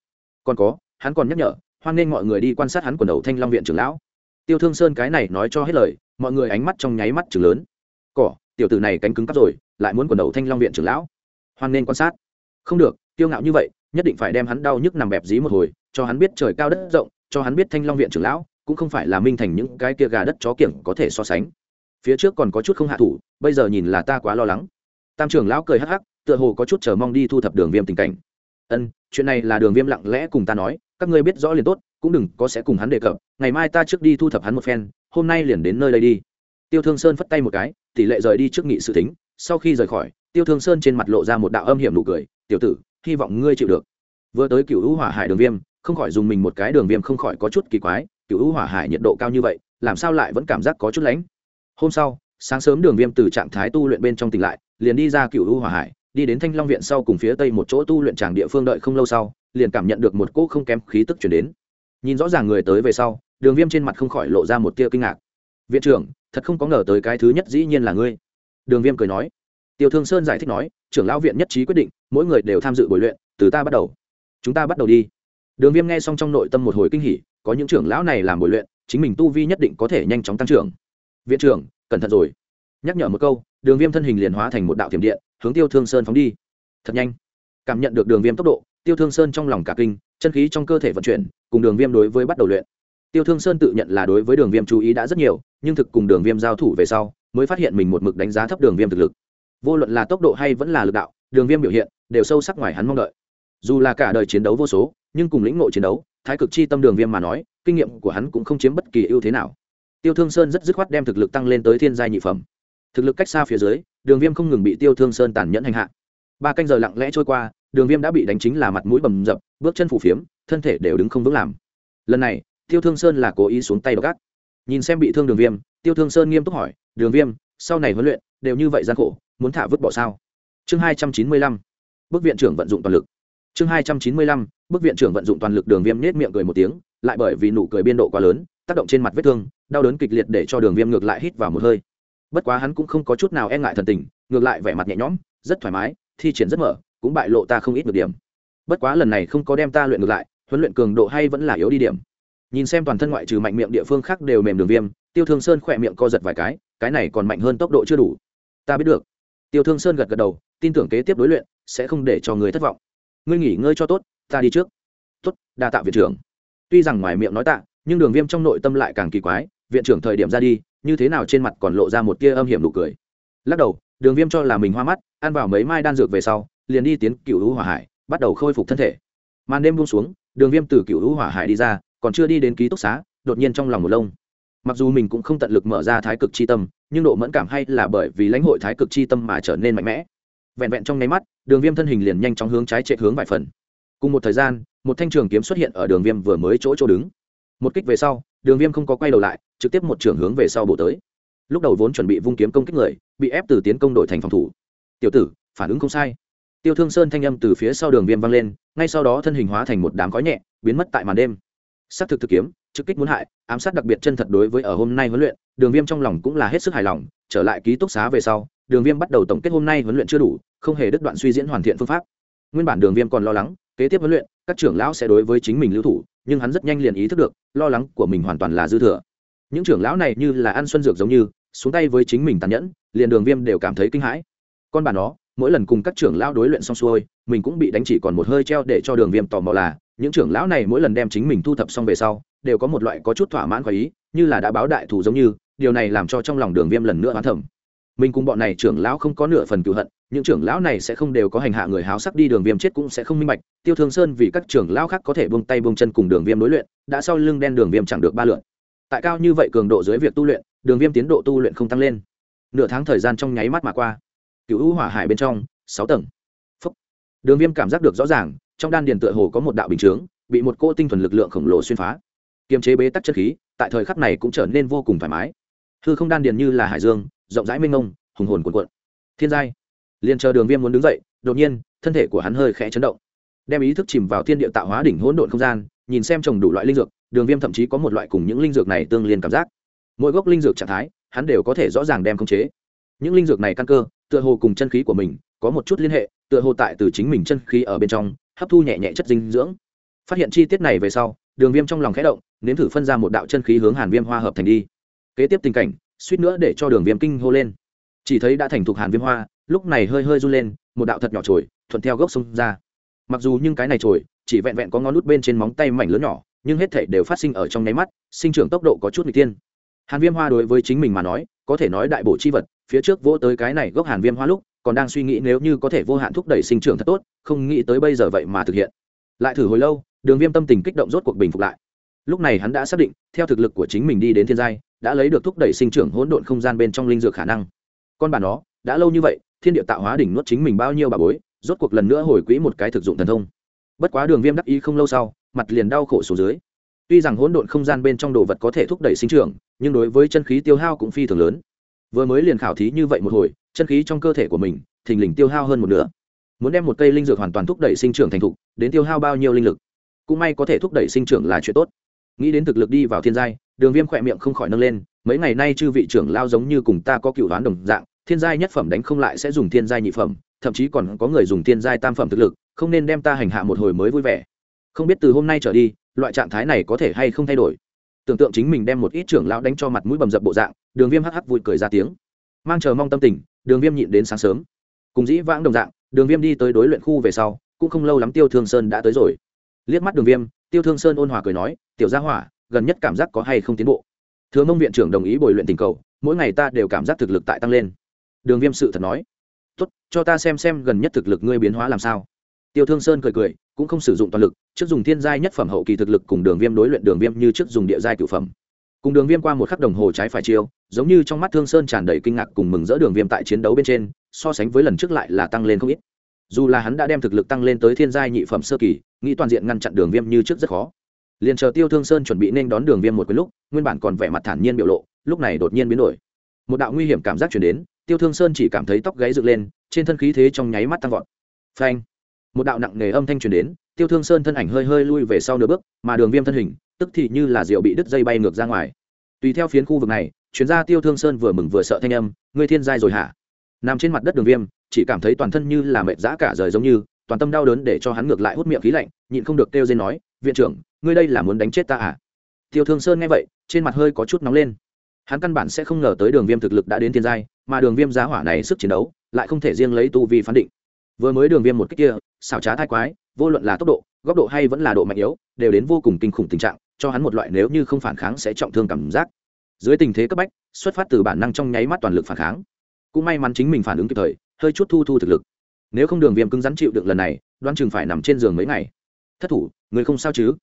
Còn có, hắn còn nhắc nhở, hoan nghênh mọi người đi quan sát hắn quần đầu thanh long viện trưởng lão. Tiêu thương sơn cái này nói cho hết lời, mọi người ánh mắt trong nháy mắt chừng lớn. Cỏ, tiểu tử này cánh cứng cắp rồi, lại muốn quần đầu thanh long viện trưởng lão. Hoan nghênh quan sát. Không được tiêu ngạo như vậy, nhất định phải đem hắn đau nhức nằm bẹp dí một hồi, cho hắn biết trời cao đất rộng, cho hắn biết thanh long viện trưởng lão, cũng không phải là minh thành những cái kia gà đất chó kiểng có thể so sánh phía trước còn có chút không hạ thủ, bây giờ nhìn là ta quá lo lắng. Tam trưởng lão cười hắc hắc, tựa hồ có chút chờ mong đi thu thập đường viêm tình cảnh. Ân, chuyện này là đường viêm lặng lẽ cùng ta nói, các ngươi biết rõ liền tốt, cũng đừng có sẽ cùng hắn đề cập, ngày mai ta trước đi thu thập hắn một phen, hôm nay liền đến nơi đây đi. Tiêu thương sơn phất tay một cái, tỷ lệ rời đi trước nghị sự tính, sau khi rời khỏi, tiêu thương sơn trên mặt lộ ra một đạo âm hiểm nụ cười, tiểu tử, hy vọng ngươi chịu được. Vừa tới cựu hữu hỏa hải đường viêm, không khỏi dùng mình một cái đường viêm không khỏi có chút kỳ quái cựu hữu hỏa hải nhiệt độ cao như vậy, làm sao lại vẫn cảm giác có chút lánh hôm sau, sáng sớm đường viêm từ trạng thái tu luyện bên trong tỉnh lại, liền đi ra cựu u Hòa hải, đi đến thanh long viện sau cùng phía tây một chỗ tu luyện tràng địa phương đợi không lâu sau, liền cảm nhận được một cỗ không kém khí tức chuyển đến. Nhìn rõ ràng người tới về sau, đường viêm trên mặt không khỏi lộ ra một tia kinh ngạc. Viện trưởng, thật không có ngờ tới cái thứ nhất dĩ nhiên là ngươi. Đường viêm cười nói. Tiêu thương sơn giải thích nói, trưởng lão viện nhất trí quyết định, mỗi người đều tham dự buổi luyện, từ ta bắt đầu. Chúng ta bắt đầu đi. Đường viêm nghe xong trong nội tâm một hồi kinh hỉ, có những trưởng lão này làm buổi luyện, chính mình tu vi nhất định có thể nhanh chóng tăng trưởng viện trưởng, cẩn thận rồi. Nhắc nhở một câu, đường viêm thân hình liền hóa thành một đạo thiểm điện, hướng tiêu thương sơn phóng đi. Thật nhanh. Cảm nhận được đường viêm tốc độ, tiêu thương sơn trong lòng cả kinh, chân khí trong cơ thể vận chuyển, cùng đường viêm đối với bắt đầu luyện. Tiêu thương sơn tự nhận là đối với đường viêm chú ý đã rất nhiều, nhưng thực cùng đường viêm giao thủ về sau, mới phát hiện mình một mực đánh giá thấp đường viêm thực lực. Vô luận là tốc độ hay vẫn là lực đạo, đường viêm biểu hiện đều sâu sắc ngoài hắn mong đợi. Dù là cả đời chiến đấu vô số, nhưng cùng lĩnh ngộ chiến đấu, thái cực chi tâm đường viêm mà nói, kinh nghiệm của hắn cũng không chiếm bất kỳ ưu thế nào tiêu thương sơn rất dứt khoát đem thực lực tăng lên tới thiên giai nhị phẩm. Thực lực cách xa phía dưới, đường viêm không ngừng bị tiêu thương sơn tàn nhẫn hành hạ. Ba canh giờ lặng lẽ trôi qua, đường viêm đã bị đánh chính là mặt mũi bầm dập, bước chân phủ phiếm, thân thể đều đứng không vững làm. Lần này, tiêu thương sơn là cố ý xuống tay gác nhìn xem bị thương đường viêm, tiêu thương sơn nghiêm túc hỏi, đường viêm, sau này huấn luyện, đều như vậy gian khổ, muốn thả vứt bỏ sao? Chương hai trăm chín mươi lăm, bức viện trưởng vận dụng toàn lực. Chương hai trăm chín mươi lăm, bức viện trưởng vận dụng toàn lực, đường viêm nết miệng cười một tiếng, lại bởi vì nụ cười biên độ quá lớn tác động trên mặt vết thương, đau đớn kịch liệt để cho đường viêm ngược lại hít vào một hơi. Bất quá hắn cũng không có chút nào e ngại thần tình, ngược lại vẻ mặt nhẹ nhõm, rất thoải mái, thi triển rất mở, cũng bại lộ ta không ít được điểm. Bất quá lần này không có đem ta luyện ngược lại, huấn luyện cường độ hay vẫn là yếu đi điểm. Nhìn xem toàn thân ngoại trừ mạnh miệng địa phương khác đều mềm đường viêm, tiêu thương sơn khỏe miệng co giật vài cái cái này còn mạnh hơn tốc độ chưa đủ. Ta biết được. Tiêu thương sơn gật gật đầu, tin tưởng kế tiếp đối luyện sẽ không để cho người thất vọng. Ngươi nghỉ ngơi cho tốt, ta đi trước. Tốt, đa tạ viện trưởng. Tuy rằng ngoài miệng nói tạ nhưng đường viêm trong nội tâm lại càng kỳ quái, viện trưởng thời điểm ra đi, như thế nào trên mặt còn lộ ra một tia âm hiểm nụ cười. Lắc đầu, đường viêm cho là mình hoa mắt, ăn vào mấy mai đan dược về sau, liền đi tiến cựu hữu hỏa hải, bắt đầu khôi phục thân thể. Màn đêm buông xuống, đường viêm từ cựu hữu hỏa hải đi ra, còn chưa đi đến ký túc xá, đột nhiên trong lòng một lông. Mặc dù mình cũng không tận lực mở ra thái cực c h i tâm, nhưng độ mẫn cảm hay là bởi vì lãnh hội thái cực c h i tâm mà trở nên mạnh mẽ. Vẹn vẹn trong nháy mắt, đường viêm thân hình liền nhanh chóng hướng trái chạy hướng vài phần. Cùng một thời gian, một thanh trường kiếm xuất hiện ở đường viêm vừa mới chỗ chỗ đứng một kích về sau, đường viêm không có quay đầu lại, trực tiếp một trưởng hướng về sau bổ tới. Lúc đầu vốn chuẩn bị vung kiếm công kích người, bị ép từ tiến công đổi thành phòng thủ. Tiểu tử, phản ứng không sai. Tiêu thương sơn thanh âm từ phía sau đường viêm vang lên, ngay sau đó thân hình hóa thành một đám khói nhẹ, biến mất tại màn đêm. S á c thực thực kiếm, trực kích muốn hại, ám sát đặc biệt chân thật đối với ở hôm nay huấn luyện, đường viêm trong lòng cũng là hết sức hài lòng, trở lại ký túc xá về sau, đường viêm bắt đầu tổng kết hôm nay huấn luyện chưa đủ, không hề đứt đoạn suy diễn hoàn thiện phương pháp. Nguyên bản đường viêm còn lo lắng, kế tiếp huấn luyện, các trưởng lão sẽ đối với chính mình lưu thủ nhưng hắn rất nhanh liền ý thức được, lo lắng của mình hoàn toàn là dư thừa. Những trưởng lão này như là ăn xuân dược giống như, xuống tay với chính mình tàn nhẫn, liền đường viêm đều cảm thấy kinh hãi. Con bà nó, mỗi lần cùng các trưởng lão đối luyện xong xuôi, mình cũng bị đánh chỉ còn một hơi treo để cho đường viêm tò mò là, những trưởng lão này mỗi lần đem chính mình thu thập xong về sau, đều có một loại có chút thỏa mãn khoái ý, như là đã báo đại thù giống như, điều này làm cho trong lòng đường viêm lần nữa hoán thẩm mình cùng bọn này trưởng lão không có nửa phần cựu hận, những trưởng lão này sẽ không đều có hành hạ người háo sắc đi đường viêm chết cũng sẽ không minh bạch, tiêu thương sơn vì các trưởng lão khác có thể buông tay buông chân cùng đường viêm đối luyện, đã sau lưng đen đường viêm chẳng được ba lượn. Tại cao như vậy cường độ dưới việc tu luyện, đường viêm tiến độ tu luyện không tăng lên. Nửa tháng thời gian trong nháy mắt mà qua cựu hữu hỏa hải bên trong, sáu tầng. Phúc. đường viêm cảm giác được rõ ràng, trong đan điền tựa hồ có một đạo bình chướng, bị một cô tinh thuần lực lượng khổng lồ xuyên phá. Kiềm chế bế tắc chất khí, tại thời khắc này cũng trở nên vô cùng thoải mái. Hư không đan điền như là hải dương rộng rãi mênh mông, hùng hồn cuồn cuộn. Thiên giai. Liền chờ đường viêm muốn đứng dậy, đột nhiên, thân thể của hắn hơi khẽ chấn động. Đem ý thức chìm vào thiên địa tạo hóa đỉnh hỗn độn không gian, nhìn xem trồng đủ loại linh dược, đường viêm thậm chí có một loại cùng những linh dược này tương liên cảm giác. Mỗi gốc linh dược trạng thái, hắn đều có thể rõ ràng đem khống chế. Những linh dược này căn cơ, tựa hồ cùng chân khí của mình, có một chút liên hệ, tựa hồ tại từ chính mình chân khí ở bên trong, hấp thu nhẹ nhẹ chất dinh dưỡng. Phát hiện chi tiết này về sau, đường viêm trong lòng khẽ động, nếm thử phân ra một đạo chân khí hướng hàn viêm hoa hợp thành đi. Kế tiếp tình cảnh suýt nữa để cho đường viêm kinh hô lên. Chỉ thấy đã thành thục hàn viêm hoa, lúc này hơi hơi run lên, một đạo thật nhỏ trồi, thuận theo gốc sông ra. Mặc dù nhưng cái này trồi, chỉ vẹn vẹn có ngón nút bên trên móng tay mảnh lớn nhỏ, nhưng hết thể đều phát sinh ở trong nháy mắt, sinh trưởng tốc độ có chút n g tiên hàn viêm hoa đối với chính mình mà nói, có thể nói đại bổ chi vật, phía trước vỗ tới cái này gốc hàn viêm hoa lúc, còn đang suy nghĩ nếu như có thể vô hạn thúc đẩy sinh trưởng thật tốt, không nghĩ tới bây giờ vậy mà thực hiện. Lại thử hồi lâu, đường viêm tâm tình kích động rốt cuộc bình phục lại. Lúc này hắn đã xác định, theo thực lực của chính mình đi đến thiên giai đã lấy được thúc đẩy sinh trưởng hỗn độn không gian bên trong linh dược khả năng. Con bà nó, đã lâu như vậy, thiên địa tạo hóa đỉnh nuốt chính mình bao nhiêu bà bối, rốt cuộc lần nữa hồi quỹ một cái thực dụng thần thông. Bất quá đường viêm đắc ý không lâu sau, mặt liền đau khổ xuống dưới. Tuy rằng hỗn độn không gian bên trong đồ vật có thể thúc đẩy sinh trưởng, nhưng đối với chân khí tiêu hao cũng phi thường lớn. Vừa mới liền khảo thí như vậy một hồi, chân khí trong cơ thể của mình, thình lình tiêu hao hơn một nửa. Muốn đem một cây linh dược hoàn toàn thúc đẩy sinh trưởng thành thục, đến tiêu hao bao nhiêu linh lực? Cũng may có thể thúc đẩy sinh trưởng là chuyện tốt. Nghĩ đến thực lực đi vào thiên giai đường viêm khỏe miệng không khỏi nâng lên, mấy ngày nay chư vị trưởng lao giống như cùng ta có cựu đoán đồng dạng, thiên giai nhất phẩm đánh không lại sẽ dùng thiên giai nhị phẩm, thậm chí còn có người dùng thiên giai tam phẩm thực lực, không nên đem ta hành hạ một hồi mới vui vẻ. Không biết từ hôm nay trở đi, loại trạng thái này có thể hay không thay đổi. Tưởng tượng chính mình đem một ít trưởng lão đánh cho mặt mũi bầm dập bộ dạng, đường viêm hắc hắc vui cười ra tiếng. Mang chờ mong tâm tình, đường viêm nhịn đến sáng sớm. Cùng dĩ vãng đồng dạng, đường viêm đi tới đối luyện khu về sau, cũng không lâu lắm tiêu thương sơn đã tới rồi. Liếc mắt đường viêm, tiêu thương sơn ôn hòa cười nói, tiểu gia hỏa gần nhất cảm giác có hay không tiến bộ. Thừa mông viện trưởng đồng ý bồi luyện tình cầu, mỗi ngày ta đều cảm giác thực lực tại tăng lên. Đường viêm sự thật nói, tốt, cho ta xem xem gần nhất thực lực ngươi biến hóa làm sao. Tiêu thương sơn cười cười, cũng không sử dụng toàn lực, trước dùng thiên giai nhất phẩm hậu kỳ thực lực cùng đường viêm đối luyện đường viêm như trước dùng địa giai cửu phẩm. Cùng đường viêm qua một khắc đồng hồ trái phải chiêu, giống như trong mắt thương sơn tràn đầy kinh ngạc cùng mừng rỡ đường viêm tại chiến đấu bên trên, so sánh với lần trước lại là tăng lên không ít. Dù là hắn đã đem thực lực tăng lên tới thiên giai nhị phẩm sơ kỳ, nghĩ toàn diện ngăn chặn đường viêm như trước rất khó liền chờ tiêu thương sơn chuẩn bị nên đón đường viêm một cái lúc, nguyên bản còn vẻ mặt thản nhiên biểu lộ, lúc này đột nhiên biến đổi. Một đạo nguy hiểm cảm giác chuyển đến, tiêu thương sơn chỉ cảm thấy tóc gáy dựng lên, trên thân khí thế trong nháy mắt tăng vọt. Phanh! Một đạo nặng nề âm thanh truyền đến, tiêu thương sơn thân ảnh hơi hơi lui về sau nửa bước, mà đường viêm thân hình, tức thì như là rượu bị đứt dây bay ngược ra ngoài. Tùy theo phiến khu vực này, chuyên gia tiêu thương sơn vừa mừng vừa sợ thanh âm, ngươi thiên giai rồi hả? Nằm trên mặt đất đường viêm, chỉ cảm thấy toàn thân như là mệt dã cả rời giống như toàn tâm đau đớn để cho hắn ngược lại hút miệng khí lạnh, nhịn không được kêu dên nói, viện trưởng, ngươi đây là muốn đánh chết ta à? Tiêu thương sơn nghe vậy, trên mặt hơi có chút nóng lên. Hắn căn bản sẽ không ngờ tới đường viêm thực lực đã đến thiên giai, mà đường viêm giá hỏa này sức chiến đấu, lại không thể riêng lấy tu vi phán định. Vừa mới đường viêm một cách kia, xảo trá thai quái, vô luận là tốc độ, góc độ hay vẫn là độ mạnh yếu, đều đến vô cùng kinh khủng tình trạng, cho hắn một loại nếu như không phản kháng sẽ trọng thương cảm giác. Dưới tình thế cấp bách, xuất phát từ bản năng trong nháy mắt toàn lực phản kháng. Cũng may mắn chính mình phản ứng kịp thời, hơi chút thu thu thực lực nếu không đường viêm cứng rắn chịu đựng lần này đoan chừng phải nằm trên giường mấy ngày. Thất thủ, người không sao chứ?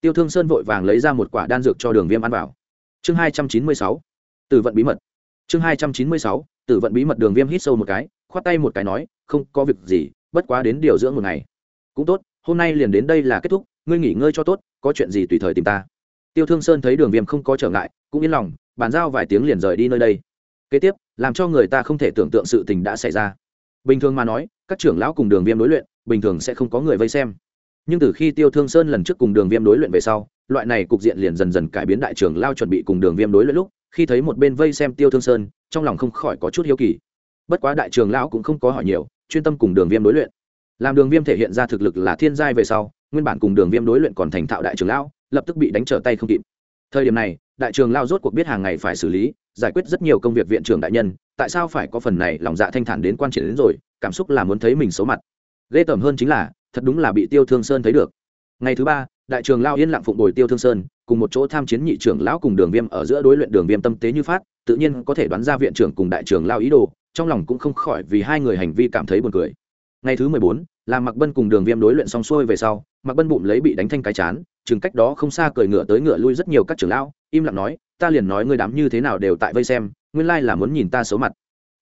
Tiêu thương sơn vội vàng lấy ra một quả đan dược cho đường viêm ăn vào. Chương hai trăm chín mươi sáu từ vận bí mật. Chương hai trăm chín mươi sáu từ vận bí mật đường viêm hít sâu một cái, khoát tay một cái nói, không có việc gì, bất quá đến điều dưỡng một ngày. Cũng tốt, hôm nay liền đến đây là kết thúc, ngươi nghỉ ngơi cho tốt, có chuyện gì tùy thời tìm ta. Tiêu thương sơn thấy đường viêm không có trở ngại, cũng yên lòng, bàn giao vài tiếng liền rời đi nơi đây. Kế tiếp, làm cho người ta không thể tưởng tượng sự tình đã xảy ra bình thường mà nói, các trưởng lão cùng đường viêm đối luyện, bình thường sẽ không có người vây xem. Nhưng từ khi tiêu thương sơn lần trước cùng đường viêm đối luyện về sau, loại này cục diện liền dần dần cải biến đại trưởng lao chuẩn bị cùng đường viêm đối luyện lúc, khi thấy một bên vây xem tiêu thương sơn, trong lòng không khỏi có chút hiếu kỳ. Bất quá đại trường lão cũng không có hỏi nhiều, chuyên tâm cùng đường viêm đối luyện. Làm đường viêm thể hiện ra thực lực là thiên giai về sau, nguyên bản cùng đường viêm đối luyện còn thành thạo đại trường lão, lập tức bị đánh trở tay không kịp. Thời điểm này đại trường lao rốt cuộc biết hàng ngày phải xử lý, giải quyết rất nhiều công việc viện trưởng đại nhân, tại sao phải có phần này lòng dạ thanh thản đến quan triển đến rồi, cảm xúc là muốn thấy mình xấu mặt. Ghê tởm hơn chính là, thật đúng là bị tiêu thương sơn thấy được. Ngày thứ ba, đại trường lao yên lặng phụng bồi tiêu thương sơn, cùng một chỗ tham chiến nhị trưởng lão cùng đường viêm ở giữa đối luyện đường viêm tâm tế như phát, tự nhiên có thể đoán ra viện trưởng cùng đại trường lao ý đồ, trong lòng cũng không khỏi vì hai người hành vi cảm thấy buồn cười. Ngày thứ mười bốn, là mặc bân cùng đường viêm đối luyện xong xuôi về sau mặc bân bụng lấy bị đánh thanh cái chán, chừng cách đó không xa cười ngựa tới ngựa lui rất nhiều các trưởng lão im lặng nói, ta liền nói ngươi đám như thế nào đều tại vây xem, nguyên lai là muốn nhìn ta xấu mặt.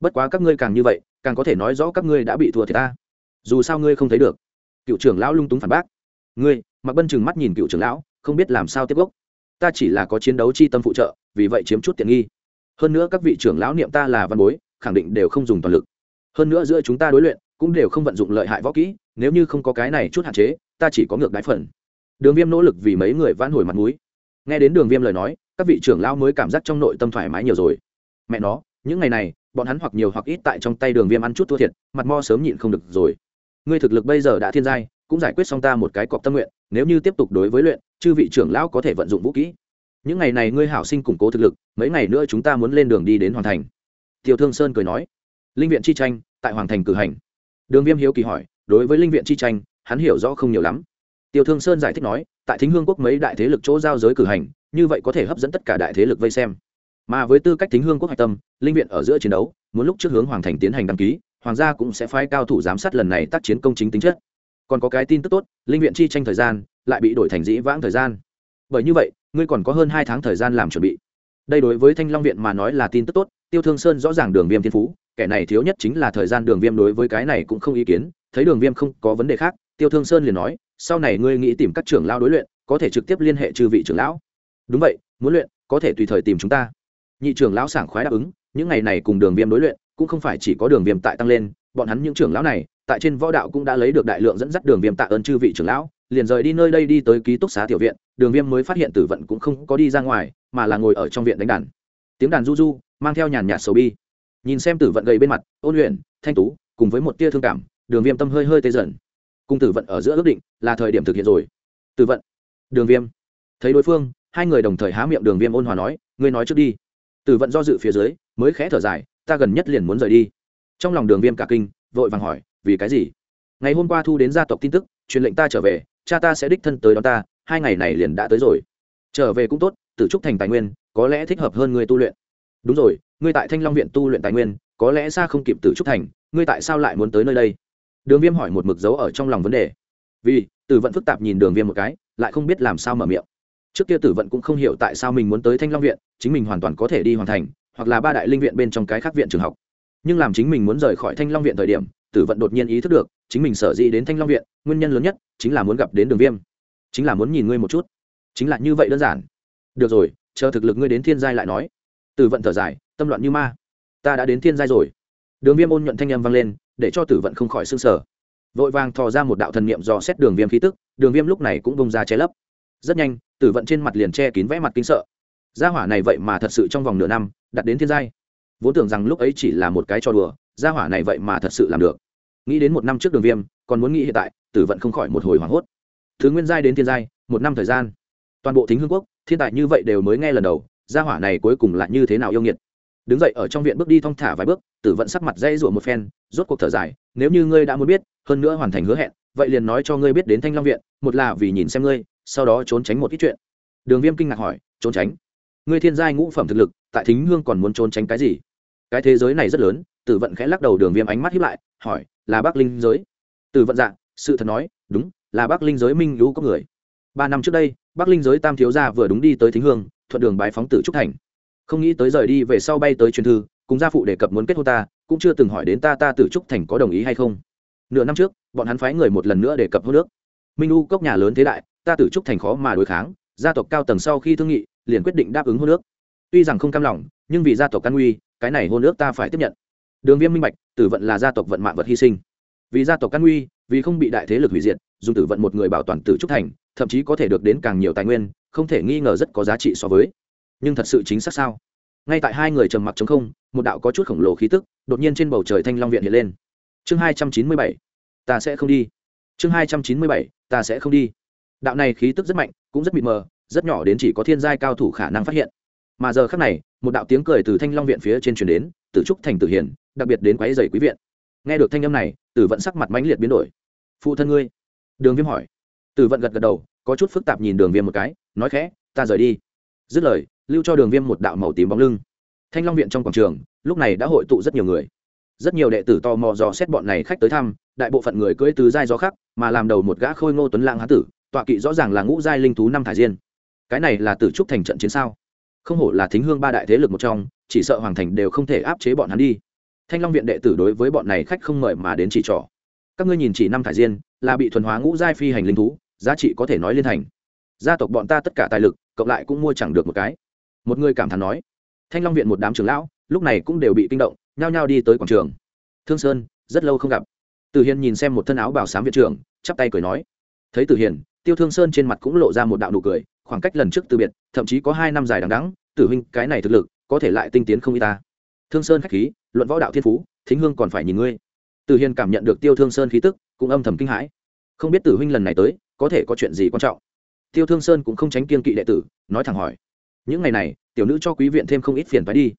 Bất quá các ngươi càng như vậy, càng có thể nói rõ các ngươi đã bị thua thì ta. Dù sao ngươi không thấy được. Cựu trưởng lão lung túng phản bác. Ngươi mặc bân chừng mắt nhìn cựu trưởng lão, không biết làm sao tiếp gốc. Ta chỉ là có chiến đấu chi tâm phụ trợ, vì vậy chiếm chút tiện nghi. Hơn nữa các vị trưởng lão niệm ta là văn bối, khẳng định đều không dùng toàn lực. Hơn nữa giữa chúng ta đối luyện, cũng đều không vận dụng lợi hại võ kỹ, nếu như không có cái này chút hạn chế, ta chỉ có ngược đáy phần. Đường viêm nỗ lực vì mấy người vãn hồi mặt mũi nghe đến đường viêm lời nói, các vị trưởng lão mới cảm giác trong nội tâm thoải mái nhiều rồi. Mẹ nó, những ngày này, bọn hắn hoặc nhiều hoặc ít tại trong tay đường viêm ăn chút thua thiệt, mặt mo sớm nhịn không được rồi. Ngươi thực lực bây giờ đã thiên giai, cũng giải quyết xong ta một cái cọc tâm nguyện, nếu như tiếp tục đối với luyện, chư vị trưởng lão có thể vận dụng vũ kỹ. Những ngày này ngươi hảo sinh củng cố thực lực, mấy ngày nữa chúng ta muốn lên đường đi đến hoàn thành. Tiêu thương sơn cười nói, linh viện chi tranh, tại hoàng thành cử hành. Đường viêm hiếu kỳ hỏi, đối với linh viện chi tranh, hắn hiểu rõ không nhiều lắm tiêu thương sơn giải thích nói, tại thính hương quốc mấy đại thế lực chỗ giao giới cử hành, như vậy có thể hấp dẫn tất cả đại thế lực vây xem. Mà với tư cách thính hương quốc hạch tâm, linh viện ở giữa chiến đấu, muốn lúc trước hướng hoàng thành tiến hành đăng ký, hoàng gia cũng sẽ phái cao thủ giám sát lần này tác chiến công chính tính chất. Còn có cái tin tức tốt, linh viện chi tranh thời gian, lại bị đổi thành dĩ vãng thời gian. Bởi như vậy, ngươi còn có hơn hai tháng thời gian làm chuẩn bị. Đây đối với thanh long viện mà nói là tin tức tốt, tiêu thương sơn rõ ràng đường viêm thiên phú, kẻ này thiếu nhất chính là thời gian đường viêm đối với cái này cũng không ý kiến, thấy đường viêm không có vấn đề khác tiêu thương sơn liền nói, sau này ngươi nghĩ tìm các trưởng lao đối luyện, có thể trực tiếp liên hệ trừ vị trưởng lão. Đúng vậy, muốn luyện, có thể tùy thời tìm chúng ta. Nhị trưởng lão sảng khoái đáp ứng, những ngày này cùng đường viêm đối luyện, cũng không phải chỉ có đường viêm tại tăng lên, bọn hắn những trưởng lão này, tại trên võ đạo cũng đã lấy được đại lượng dẫn dắt đường viêm tạ ơn chư vị trưởng lão, liền rời đi nơi đây đi tới ký túc xá tiểu viện, đường viêm mới phát hiện tử vận cũng không có đi ra ngoài, mà là ngồi ở trong viện đánh đàn. Tiếng đàn du du, mang theo nhàn nhạt sầu bi. Nhìn xem tử vận gầy bên mặt, ôn luyện thanh tú, cùng với một tia thương cảm, đường viêm tâm hơi hơi tê dần. Cung tử vận ở giữa ước định, là thời điểm thực hiện rồi. Tử vận. Đường viêm. Thấy đối phương, hai người đồng thời há miệng đường viêm ôn hòa nói, ngươi nói trước đi. Tử vận do dự phía dưới, mới khẽ thở dài, ta gần nhất liền muốn rời đi. Trong lòng đường viêm cả kinh, vội vàng hỏi, vì cái gì? Ngày hôm qua thu đến gia tộc tin tức, truyền lệnh ta trở về, cha ta sẽ đích thân tới đón ta, hai ngày này liền đã tới rồi. Trở về cũng tốt tự trúc thành tài nguyên, có lẽ thích hợp hơn người tu luyện. Đúng rồi, ngươi tại thanh long viện tu luyện tài nguyên, có lẽ xa không kịp tự trúc thành, ngươi tại sao lại muốn tới nơi đây? Đường viêm hỏi một mực dấu ở trong lòng vấn đề. Vì, tử vận phức tạp nhìn đường viêm một cái, lại không biết làm sao mở miệng. Trước kia tử vận cũng không hiểu tại sao mình muốn tới thanh long viện, chính mình hoàn toàn có thể đi hoàn thành, hoặc là ba đại linh viện bên trong cái khác viện trường học. Nhưng làm chính mình muốn rời khỏi thanh long viện thời điểm, tử vận đột nhiên ý thức được, chính mình sở dĩ đến thanh long viện, nguyên nhân lớn nhất chính là muốn gặp đến đường viêm. Chính là muốn nhìn ngươi một chút. Chính là như vậy đơn giản. Được rồi, chờ thực lực ngươi đến thiên giai lại nói. Tử vận thở dài, tâm loạn như ma. Ta đã đến thiên giai rồi. Đường viêm ôn nhuận thanh âm vang lên để cho tử vận không khỏi s sờ, sở vội vàng thò ra một đạo thần niệm dò xét đường viêm khí tức đường viêm lúc này cũng bông ra che lấp. Rất nhanh tử vận trên mặt liền che kín vẽ mặt kinh sợ. Gia hỏa này vậy mà thật sự trong vòng nửa năm đặt đến thiên giai. Vốn tưởng rằng lúc ấy chỉ là một cái trò đùa gia hỏa này vậy mà thật sự làm được. Nghĩ đến một năm trước đường viêm còn muốn nghĩ hiện tại tử vận không khỏi một hồi hoảng hốt. Thứ nguyên giai đến thiên giai một năm thời gian. Toàn bộ thính hương quốc thiên tài như vậy đều mới nghe lần đầu gia hỏa này cuối cùng là như thế nào yêu nghiệt đứng dậy ở trong viện bước đi thong thả vài bước, tử vận sắc mặt dây rủa một phen, rốt cuộc thở dài, nếu như ngươi đã muốn biết, hơn nữa hoàn thành hứa hẹn, vậy liền nói cho ngươi biết đến thanh long viện, một là vì nhìn xem ngươi, sau đó trốn tránh một ít chuyện. Đường viêm kinh ngạc hỏi, trốn tránh? Ngươi thiên giai ngũ phẩm thực lực, tại thính hương còn muốn trốn tránh cái gì? Cái thế giới này rất lớn, tử vận khẽ lắc đầu đường viêm ánh mắt hiếp lại, hỏi, là bắc linh giới? Tử vận dạ sự thật nói, đúng, là bắc linh giới minh lũ có người. Ba năm trước đây, bắc linh giới tam thiếu gia vừa đúng đi tới thính hương, thuận đường bái phóng tử trúc thành không nghĩ tới rời đi về sau bay tới truyền thư, cùng gia phụ đề cập muốn kết hôn ta, cũng chưa từng hỏi đến ta ta tử trúc thành có đồng ý hay không. Nửa năm trước, bọn hắn phái người một lần nữa đề cập hôn nước minh u cốc nhà lớn thế đại, ta tử trúc thành khó mà đối kháng, gia tộc cao tầng sau khi thương nghị, liền quyết định đáp ứng hôn nước tuy rằng không cam lòng, nhưng vì gia tộc căn uy cái này hôn nước ta phải tiếp nhận. Đường viêm minh bạch, tử vận là gia tộc vận mạng vật hy sinh. Vì gia tộc căn uy vì không bị đại thế lực hủy diệt, dùng tử vận một người bảo toàn tử trúc thành, thậm chí có thể được đến càng nhiều tài nguyên, không thể nghi ngờ rất có giá trị so với nhưng thật sự chính xác sao? Ngay tại hai người trầm mặc chống không, một đạo có chút khổng lồ khí tức đột nhiên trên bầu trời thanh long viện hiện lên. Chương hai trăm chín mươi bảy, ta sẽ không đi. Chương hai trăm chín mươi bảy, ta sẽ không đi. Đạo này khí tức rất mạnh, cũng rất mịt mờ, rất nhỏ đến chỉ có thiên giai cao thủ khả năng phát hiện. Mà giờ khác này, một đạo tiếng cười từ thanh long viện phía trên truyền đến tử trúc thành tử hiền, đặc biệt đến quáy dày quý viện. Nghe được thanh âm này, tử vận sắc mặt mãnh liệt biến đổi. Phụ thân ngươi? Đường viêm hỏi. Tử vận gật gật đầu, có chút phức tạp nhìn đường viêm một cái, nói khẽ, ta rời đi dứt lời, lưu cho đường viêm một đạo màu tím bóng lưng. Thanh long viện trong quảng trường, lúc này đã hội tụ rất nhiều người. Rất nhiều đệ tử tò mò dò xét bọn này khách tới thăm, đại bộ phận người cưỡi từ giai gió khắc, mà làm đầu một gã khôi ngô tuấn lãng hán tử, tọa kỵ rõ ràng là ngũ giai linh thú năm thải diên. Cái này là tử trúc thành trận chiến sao? Không hổ là thính hương ba đại thế lực một trong, chỉ sợ hoàng thành đều không thể áp chế bọn hắn đi. Thanh long viện đệ tử đối với bọn này khách không mời mà đến chỉ trỏ. Các ngươi nhìn chỉ năm thải diên, là bị thuần hóa ngũ giai phi hành linh thú, giá trị có thể nói liên thành. Gia tộc bọn ta tất cả tài lực cộng lại cũng mua chẳng được một cái. Một người cảm thán nói, thanh long viện một đám trưởng lão, lúc này cũng đều bị kinh động, nhao nhao đi tới quảng trường. Thương sơn, rất lâu không gặp. Tử hiền nhìn xem một thân áo bảo sám viện trưởng, chắp tay cười nói, thấy tử hiền, tiêu thương sơn trên mặt cũng lộ ra một đạo nụ cười, khoảng cách lần trước từ biệt, thậm chí có hai năm dài đằng đắng tử huynh, cái này thực lực, có thể lại tinh tiến không y ta. Thương sơn khách khí, luận võ đạo thiên phú, thính hương còn phải nhìn ngươi. Tử hiền cảm nhận được tiêu thương sơn khí tức, cũng âm thầm kinh hãi. Không biết tử huynh lần này tới, có thể có chuyện gì quan trọng tiêu thương sơn cũng không tránh kiên kỵ đệ tử, nói thẳng hỏi. Những ngày này, tiểu nữ cho quý viện thêm không ít phiền phải đi.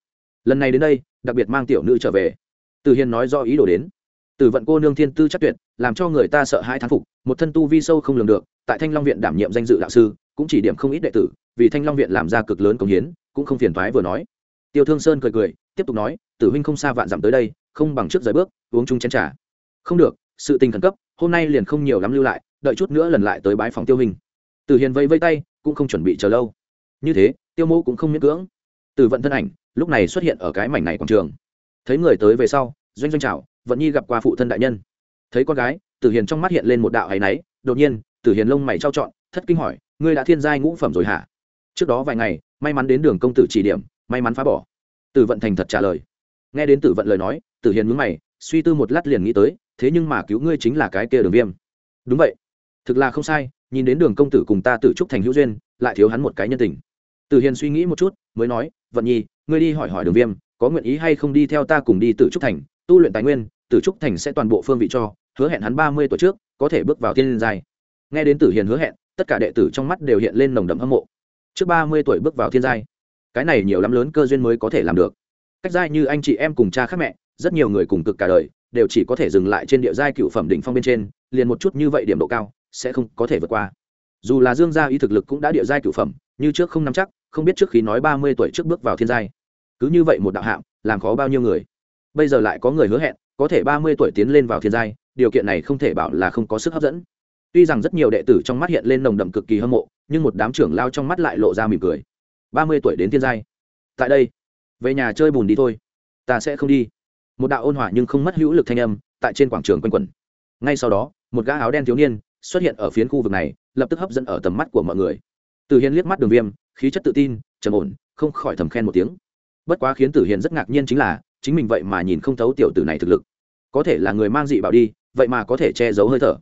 Lần này đến đây, đặc biệt mang tiểu nữ trở về. Từ hiền nói do ý đồ đến. Từ vận cô nương thiên tư chắc tuyệt, làm cho người ta sợ hai thán phục, một thân tu vi sâu không lường được, tại thanh long viện đảm nhiệm danh dự đạo sư, cũng chỉ điểm không ít đệ tử, vì thanh long viện làm ra cực lớn công hiến, cũng không phiền thoái vừa nói. Tiêu thương sơn cười cười, tiếp tục nói, tử huynh không xa vạn dặm tới đây, không bằng trước rời bước, uống chung chén trà. Không được, sự tình khẩn cấp, hôm nay liền không nhiều lắm lưu lại, đợi chút nữa lần lại tới bái phòng tiêu hình tử hiền vẫy vây tay, cũng không chuẩn bị chờ lâu. Như thế, tiêu mô cũng không miễn cưỡng. Từ vận thân ảnh, lúc này xuất hiện ở cái mảnh này quảng trường. Thấy người tới về sau, doanh doanh chào, vận nhi gặp qua phụ thân đại nhân. Thấy con gái tử hiền trong mắt hiện lên một đạo áy náy, đột nhiên tử hiền lông mày trao trọn, thất kinh hỏi, ngươi đã thiên giai ngũ phẩm rồi hả? Trước đó vài ngày, may mắn đến đường công tử chỉ điểm, may mắn phá bỏ. Tử vận thành thật trả lời. Nghe đến tử vận lời nói tử hiền mướn mày, suy tư một lát liền nghĩ tới, thế nhưng mà cứu ngươi chính là cái kia đường viêm. Đúng vậy. Thực là không sai nhìn đến đường công tử cùng ta tự trúc thành hữu duyên, lại thiếu hắn một cái nhân tình. Tử hiền suy nghĩ một chút, mới nói, vận nhi, ngươi đi hỏi hỏi đường viêm, có nguyện ý hay không đi theo ta cùng đi tự trúc thành, tu luyện tài nguyên, tử trúc thành sẽ toàn bộ phương vị cho, hứa hẹn hắn ba mươi tuổi trước, có thể bước vào thiên liên giai. Nghe đến tử hiền hứa hẹn, tất cả đệ tử trong mắt đều hiện lên nồng đậm hâm mộ. Trước ba mươi tuổi bước vào thiên giai, cái này nhiều lắm lớn cơ duyên mới có thể làm được. Cách giai như anh chị em cùng cha khác mẹ, rất nhiều người cùng cực cả đời, đều chỉ có thể dừng lại trên địa giai cựu phẩm đỉnh phong bên trên, liền một chút như vậy điểm độ cao sẽ không có thể vượt qua. Dù là dương gia y thực lực cũng đã địa giai cửu phẩm, như trước không nắm chắc, không biết trước khi nói ba mươi tuổi trước bước vào thiên giai. Cứ như vậy một đạo hạng làm khó bao nhiêu người. Bây giờ lại có người hứa hẹn, có thể ba mươi tuổi tiến lên vào thiên giai, điều kiện này không thể bảo là không có sức hấp dẫn. Tuy rằng rất nhiều đệ tử trong mắt hiện lên nồng đậm cực kỳ hâm mộ, nhưng một đám trưởng lao trong mắt lại lộ ra mỉm cười. Ba mươi tuổi đến thiên giai. Tại đây, về nhà chơi bùn đi thôi. Ta sẽ không đi. Một đạo ôn hòa nhưng không mất hữu lực thanh âm, tại trên quảng trường quanh quẩn. Ngay sau đó, một gã áo đen thiếu niên xuất hiện ở phiến khu vực này, lập tức hấp dẫn ở tầm mắt của mọi người. Từ hiền liếc mắt đường viêm, khí chất tự tin, trầm ổn, không khỏi thầm khen một tiếng. Bất quá khiến tử hiền rất ngạc nhiên chính là, chính mình vậy mà nhìn không thấu tiểu tử này thực lực. Có thể là người mang dị bảo đi, vậy mà có thể che giấu hơi thở.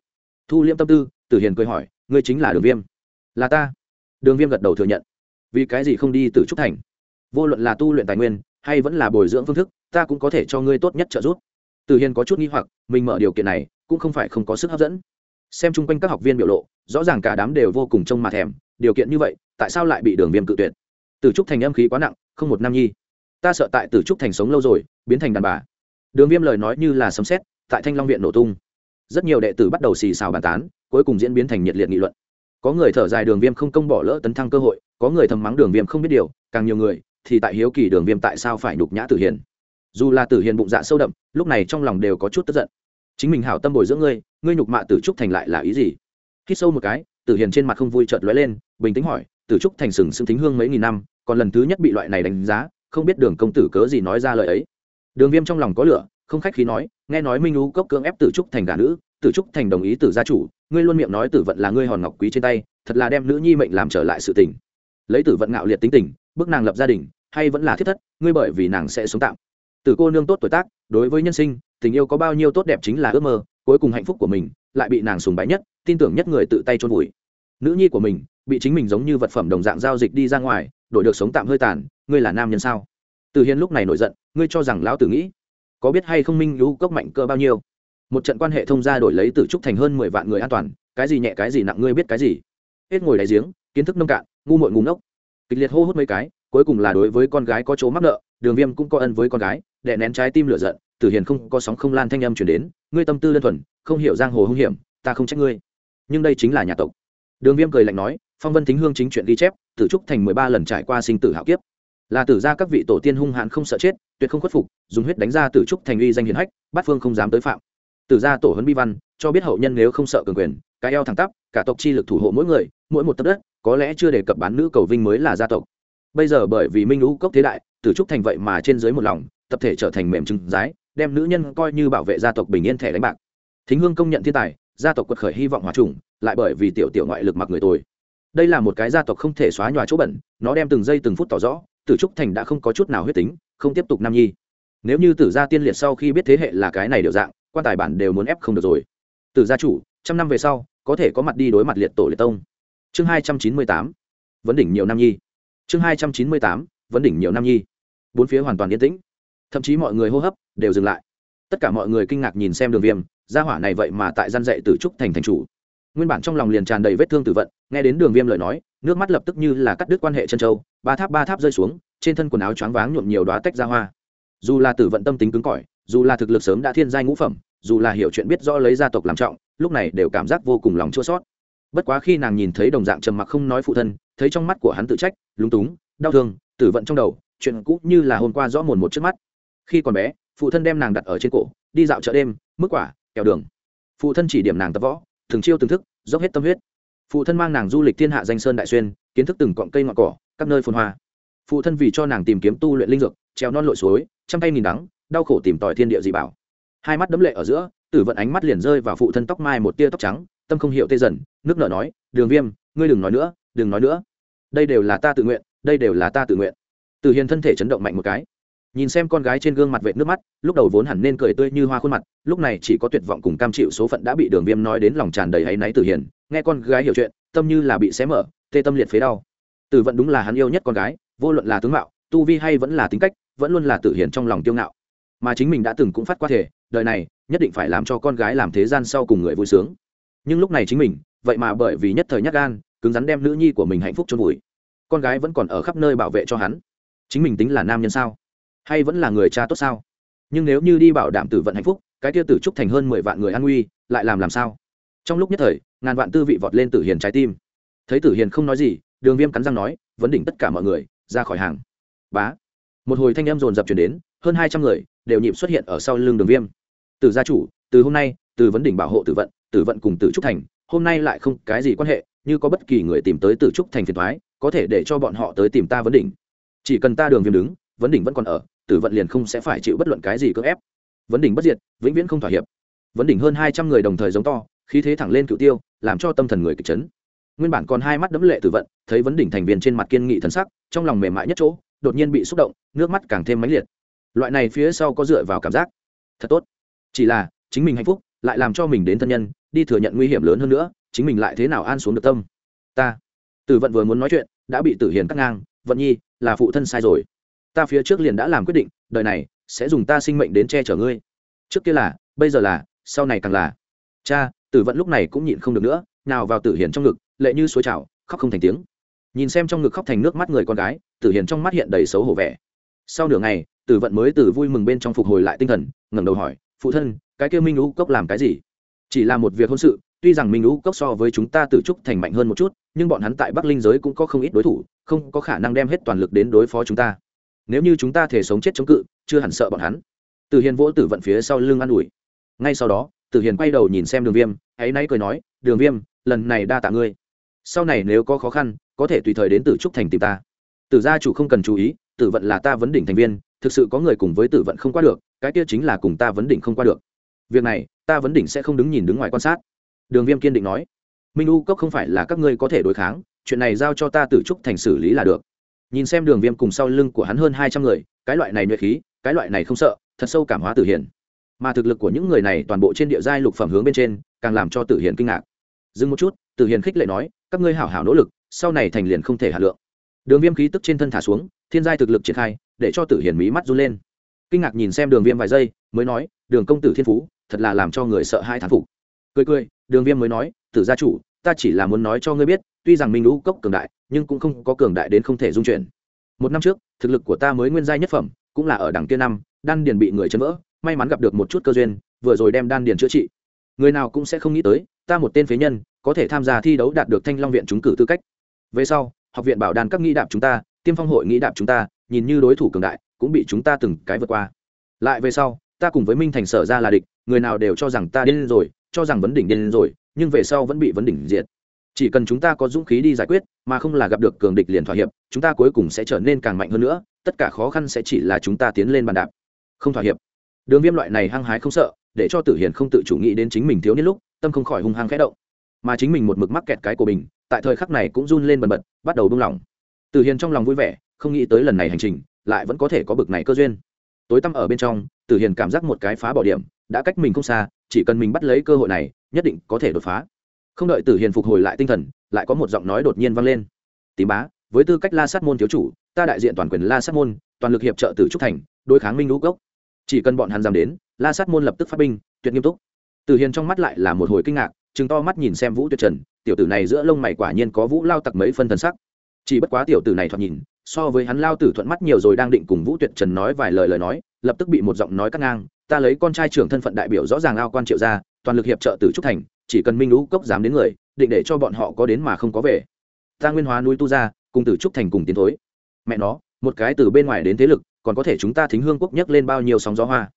Thu liêm tâm tư, tử hiền cười hỏi, ngươi chính là đường viêm? Là ta. Đường viêm gật đầu thừa nhận. Vì cái gì không đi từ trúc thành? Vô luận là tu luyện tài nguyên, hay vẫn là bồi dưỡng phương thức, ta cũng có thể cho ngươi tốt nhất trợ giúp. Tử hiền có chút nghi hoặc, mình mở điều kiện này, cũng không phải không có sức hấp dẫn xem chung quanh các học viên biểu lộ, rõ ràng cả đám đều vô cùng trông mà thèm, điều kiện như vậy, tại sao lại bị đường viêm cự tuyệt? Từ trúc thành âm khí quá nặng, không một năm nhi. Ta sợ tại từ trúc thành sống lâu rồi, biến thành đàn bà. Đường viêm lời nói như là sấm xét tại thanh long viện nổ tung. Rất nhiều đệ tử bắt đầu xì xào bàn tán, cuối cùng diễn biến thành nhiệt liệt nghị luận. Có người thở dài đường viêm không công bỏ lỡ tấn thăng cơ hội, có người thầm mắng đường viêm không biết điều, càng nhiều người thì tại hiếu kỳ đường viêm tại sao phải nhục nhã tử hiền. Dù là tử hiền bụng dạ sâu đậm, lúc này trong lòng đều có chút tức giận chính mình hảo tâm bồi dưỡng ngươi ngươi nhục mạ tử trúc thành lại là ý gì? Khi sâu một cái, tử hiền trên mặt không vui chợt lóe lên, bình tĩnh hỏi, tử trúc thành sừng sững thính hương mấy nghìn năm, còn lần thứ nhất bị loại này đánh giá, không biết đường công tử cớ gì nói ra lời ấy. Đường viêm trong lòng có lửa, không khách khí nói, nghe nói minh lũ cốc cưỡng ép tử trúc thành gà nữ, tử trúc thành đồng ý tử gia chủ, ngươi luôn miệng nói tử vận là ngươi hòn ngọc quý trên tay, thật là đem nữ nhi mệnh làm trở lại sự tình. Lấy tử vận ngạo liệt tính tình bức nàng lập gia đình, hay vẫn là thiết thất, ngươi bởi vì nàng sẽ sống tạm. Tử cô nương tốt tuổi tác, đối với nhân sinh tình yêu có bao nhiêu tốt đẹp chính là ước mơ, cuối cùng hạnh phúc của mình lại bị nàng sùng bái nhất, tin tưởng nhất người tự tay trôn vùi. Nữ nhi của mình bị chính mình giống như vật phẩm đồng dạng giao dịch đi ra ngoài, đổi được sống tạm hơi tàn, ngươi là nam nhân sao? Từ Hiên lúc này nổi giận, ngươi cho rằng lão tử nghĩ, có biết hay không minh lũ cốc mạnh cơ bao nhiêu? Một trận quan hệ thông gia đổi lấy từ trúc thành hơn mười vạn người an toàn, cái gì nhẹ cái gì nặng ngươi biết cái gì? Hết ngồi đáy giếng, kiến thức nông cạn, ngu muội ngủ ngốc. Kịch liệt hô hút mấy cái, cuối cùng là đối với con gái có chỗ mắc nợ, đường viêm cũng có ân với con gái để nén trái tim lửa giận tử hiền không có sóng không lan thanh âm chuyển đến, ngươi tâm tư đơn thuần, không hiểu giang hồ hung hiểm, ta không trách ngươi. Nhưng đây chính là nhà tộc. Đường viêm cười lạnh nói, phong vân thính hương chính chuyện ghi chép, tử trúc thành mười ba lần trải qua sinh tử hạo kiếp. Là tử ra các vị tổ tiên hung hãn không sợ chết, tuyệt không khuất phục, dùng huyết đánh ra tử trúc thành uy danh hiền hách bát phương không dám tới phạm. Tử ra tổ huấn bi văn, cho biết hậu nhân nếu không sợ cường quyền, cái eo thẳng tắp, cả tộc chi lực thủ hộ mỗi người, mỗi một tấc đất, có lẽ chưa đề cập bán nữ cầu vinh mới là gia tộc. Bây giờ bởi vì minh lũ cốc thế đại, tử trúc thành vậy mà trên dưới một lòng, tập thể trở thành mềm trứng giái đem nữ nhân coi như bảo vệ gia tộc bình yên thẻ đánh bạc. Thính hương công nhận thiên tài, gia tộc quật khởi hy vọng hòa trùng, lại bởi vì tiểu tiểu ngoại lực mặc người tồi. Đây là một cái gia tộc không thể xóa nhòa chỗ bẩn, nó đem từng giây từng phút tỏ rõ, tử trúc thành đã không có chút nào huyết tính, không tiếp tục nam nhi. Nếu như tử gia tiên liệt sau khi biết thế hệ là cái này đều dạng, quan tài bản đều muốn ép không được rồi. Tử gia chủ, trăm năm về sau, có thể có mặt đi đối mặt liệt tổ liệt tông. Chương hai trăm chín mươi tám, vấn đỉnh nhiều năm nhi. Chương hai trăm chín mươi tám, vấn đỉnh nhiều năm nhi. Bốn phía hoàn toàn yên tĩnh thậm chí mọi người hô hấp đều dừng lại. Tất cả mọi người kinh ngạc nhìn xem đường viêm, gia hỏa này vậy mà tại gian dạy từ trúc thành thành chủ. Nguyên bản trong lòng liền tràn đầy vết thương tử vận, nghe đến đường viêm lời nói, nước mắt lập tức như là cắt đứt quan hệ chân châu, ba tháp ba tháp rơi xuống, trên thân quần áo choáng váng nhuộm nhiều đoá tách ra hoa. Dù là tử vận tâm tính cứng cỏi, dù là thực lực sớm đã thiên giai ngũ phẩm, dù là hiểu chuyện biết rõ lấy gia tộc làm trọng, lúc này đều cảm giác vô cùng lòng chua sót bất quá khi nàng nhìn thấy đồng dạng trầm mặc không nói phụ thân, thấy trong mắt của hắn tự trách, lúng túng, đau thương, tử vận trong đầu, chuyện cũ như là hôm qua rõ mồn một trước mắt khi còn bé, phụ thân đem nàng đặt ở trên cổ, đi dạo chợ đêm mức quả, kẹo đường. Phụ thân chỉ điểm nàng tập võ thường chiêu từng thức, dốc hết tâm huyết. Phụ thân mang nàng du lịch thiên hạ danh sơn đại xuyên, kiến thức từng cọng cây ngọn cỏ, các nơi phồn hoa. Phụ thân vì cho nàng tìm kiếm tu luyện linh dược, treo non lội suối chăm tay nghìn đắng, đau khổ tìm tòi thiên địa dị bảo. Hai mắt đấm lệ ở giữa, tử vận ánh mắt liền rơi vào phụ thân tóc mai một tia tóc trắng, tâm không hiểu tê dần, nước nở nói, đường viêm, ngươi đừng nói nữa, đừng nói nữa. Đây đều là ta tự nguyện, đây đều là ta tự nguyện. Từ hiền thân thể chấn động mạnh một cái nhìn xem con gái trên gương mặt vệ nước mắt, lúc đầu vốn hẳn nên cười tươi như hoa khuôn mặt, lúc này chỉ có tuyệt vọng cùng cam chịu số phận đã bị đường viêm nói đến lòng tràn đầy áy náy tử hiền, nghe con gái hiểu chuyện, tâm như là bị xé mở, tê tâm liệt phế đau. Tử vận đúng là hắn yêu nhất con gái, vô luận là tướng mạo, tu vi hay vẫn là tính cách, vẫn luôn là tử hiền trong lòng tiêu ngạo. Mà chính mình đã từng cũng phát qua thể, đời này, nhất định phải làm cho con gái làm thế gian sau cùng người vui sướng. Nhưng lúc này chính mình, vậy mà bởi vì nhất thời nhắc gan, cứng rắn đem nữ nhi của mình hạnh phúc chôn vùi. Con gái vẫn còn ở khắp nơi bảo vệ cho hắn. Chính mình tính là nam nhân sao? Hay vẫn là người cha tốt sao? Nhưng nếu như đi bảo đảm tử vận hạnh phúc, cái kia tử trúc thành hơn mười vạn người an nguy lại làm làm sao? Trong lúc nhất thời, ngàn vạn tư vị vọt lên tử hiền trái tim. Thấy tử hiền không nói gì, đường viêm cắn răng nói, vấn đỉnh tất cả mọi người, ra khỏi hàng. Bá. Một hồi thanh em dồn dập chuyển đến, hơn hai trăm người đều nhịp xuất hiện ở sau lưng đường viêm. Từ gia chủ, từ hôm nay, từ vấn đỉnh bảo hộ tử vận tử vận cùng tử trúc thành, hôm nay lại không cái gì quan hệ, như có bất kỳ người tìm tới tử trúc thành phiền thoái, có thể để cho bọn họ tới tìm ta vấn đỉnh. Chỉ cần ta đường viêm đứng vấn đỉnh vẫn còn ở, tử vận liền không sẽ phải chịu bất luận cái gì cưỡng ép. Vấn đỉnh bất diệt, vĩnh viễn không thỏa hiệp. Vấn đỉnh hơn hai trăm người đồng thời giống to, khí thế thẳng lên cựu tiêu, làm cho tâm thần người kịch chấn. Nguyên bản còn hai mắt đấm lệ tử vận, thấy vấn đỉnh thành viên trên mặt kiên nghị thần sắc, trong lòng mềm mại nhất chỗ, đột nhiên bị xúc động, nước mắt càng thêm mãnh liệt. Loại này phía sau có dựa vào cảm giác. Thật tốt. Chỉ là, chính mình hạnh phúc, lại làm cho mình đến thân nhân, đi thừa nhận nguy hiểm lớn hơn nữa, chính mình lại thế nào an xuống được tâm? Ta. Tử vận vừa muốn nói chuyện, đã bị tử hiền cắt ngang, vận nhi, là phụ thân sai rồi ta phía trước liền đã làm quyết định, đời này, sẽ dùng ta sinh mệnh đến che chở ngươi. Trước kia là, bây giờ là, sau này càng là. Cha, tử vận lúc này cũng nhịn không được nữa, nào vào tử hiền trong ngực, lệ như suối trào, khóc không thành tiếng. Nhìn xem trong ngực khóc thành nước mắt người con gái, tử hiền trong mắt hiện đầy xấu hổ vẻ. Sau nửa ngày, tử vận mới từ vui mừng bên trong phục hồi lại tinh thần, ngẩng đầu hỏi, phụ thân, cái kia minh lũ cốc làm cái gì? Chỉ là một việc hôn sự, tuy rằng minh lũ cốc so với chúng ta tự trúc thành mạnh hơn một chút, nhưng bọn hắn tại bắc linh giới cũng có không ít đối thủ, không có khả năng đem hết toàn lực đến đối phó chúng ta nếu như chúng ta thể sống chết chống cự, chưa hẳn sợ bọn hắn. Tử hiền vỗ tử vận phía sau lưng an ủi. Ngay sau đó tử hiền quay đầu nhìn xem đường viêm hãy nay cười nói, đường viêm, lần này đa tạ ngươi. Sau này nếu có khó khăn, có thể tùy thời đến tử trúc thành tìm ta. Tử gia chủ không cần chú ý, tử vận là ta vấn đỉnh thành viên, thực sự có người cùng với tử vận không qua được, cái kia chính là cùng ta vấn đỉnh không qua được. Việc này, ta vấn đỉnh sẽ không đứng nhìn đứng ngoài quan sát. Đường viêm kiên định nói, minh u cốc không phải là các ngươi có thể đối kháng, chuyện này giao cho ta tử trúc thành xử lý là được nhìn xem đường viêm cùng sau lưng của hắn hơn hai trăm người, cái loại này nhuệ khí, cái loại này không sợ, thật sâu cảm hóa tử hiền. Mà thực lực của những người này toàn bộ trên địa giai lục phẩm hướng bên trên, càng làm cho tử hiền kinh ngạc. Dừng một chút, tử hiền khích lệ nói, các ngươi hảo hảo nỗ lực, sau này thành liền không thể hạ lượng. Đường viêm khí tức trên thân thả xuống, thiên giai thực lực triển khai, để cho tử hiền mí mắt run lên. Kinh ngạc nhìn xem đường viêm vài giây, mới nói, đường công tử thiên phú, thật là làm cho người sợ hai thán phục. Cười cười, đường viêm mới nói, tử gia chủ, ta chỉ là muốn nói cho ngươi biết tuy rằng minh lũ cốc cường đại, nhưng cũng không có cường đại đến không thể dung chuyển. Một năm trước, thực lực của ta mới nguyên giai nhất phẩm, cũng là ở đằng kia năm, đan điền bị người chấn vỡ, may mắn gặp được một chút cơ duyên, vừa rồi đem đan điền chữa trị. Người nào cũng sẽ không nghĩ tới, ta một tên phế nhân, có thể tham gia thi đấu đạt được thanh long viện trúng cử tư cách. Về sau, học viện bảo đàn các nghĩ đạp chúng ta, tiêm phong hội nghĩ đạp chúng ta, nhìn như đối thủ cường đại, cũng bị chúng ta từng cái vượt qua. Lại về sau, ta cùng với minh thành sở ra là địch, người nào đều cho rằng ta điên rồi, cho rằng vấn đỉnh điên rồi, nhưng về sau vẫn bị vấn đỉnh diệt chỉ cần chúng ta có dũng khí đi giải quyết, mà không là gặp được cường địch liền thỏa hiệp, chúng ta cuối cùng sẽ trở nên càng mạnh hơn nữa, tất cả khó khăn sẽ chỉ là chúng ta tiến lên bàn đạp. Không thỏa hiệp. Đường viêm loại này hăng hái không sợ, để cho tử hiền không tự chủ nghĩ đến chính mình thiếu niên lúc, tâm không khỏi hung hăng khẽ động. Mà chính mình một mực mắc kẹt cái của mình, tại thời khắc này cũng run lên bần bật, bắt đầu buông lỏng. Tử hiền trong lòng vui vẻ, không nghĩ tới lần này hành trình, lại vẫn có thể có bực này cơ duyên. Tối tăm ở bên trong, tử hiền cảm giác một cái phá bỏ điểm, đã cách mình không xa, chỉ cần mình bắt lấy cơ hội này, nhất định có thể đột phá không đợi tử hiền phục hồi lại tinh thần, lại có một giọng nói đột nhiên vang lên. Tím bá, với tư cách la sát môn thiếu chủ, ta đại diện toàn quyền la sát môn, toàn lực hiệp trợ tử trúc thành, đối kháng minh lũ cốc. Chỉ cần bọn hắn dám đến, la sát môn lập tức phát binh, tuyệt nghiêm túc. Tử hiền trong mắt lại là một hồi kinh ngạc chừng to mắt nhìn xem vũ tuyệt trần, tiểu tử này giữa lông mày quả nhiên có vũ lao tặc mấy phân thần sắc. Chỉ bất quá tiểu tử này thoạt nhìn, so với hắn lao tử thuận mắt nhiều rồi đang định cùng vũ tuyệt trần nói vài lời lời nói, lập tức bị một giọng nói cắt ngang, ta lấy con trai trưởng thân phận đại biểu rõ ràng ao quan triệu ra toàn lực hiệp trợ tử trúc thành chỉ cần minh lũ cốc dám đến người, định để cho bọn họ có đến mà không có về. Ta nguyên hóa núi tu ra, cùng tử trúc thành cùng tiến thối. Mẹ nó, một cái từ bên ngoài đến thế lực, còn có thể chúng ta thính hương quốc nhấc lên bao nhiêu sóng gió hoa.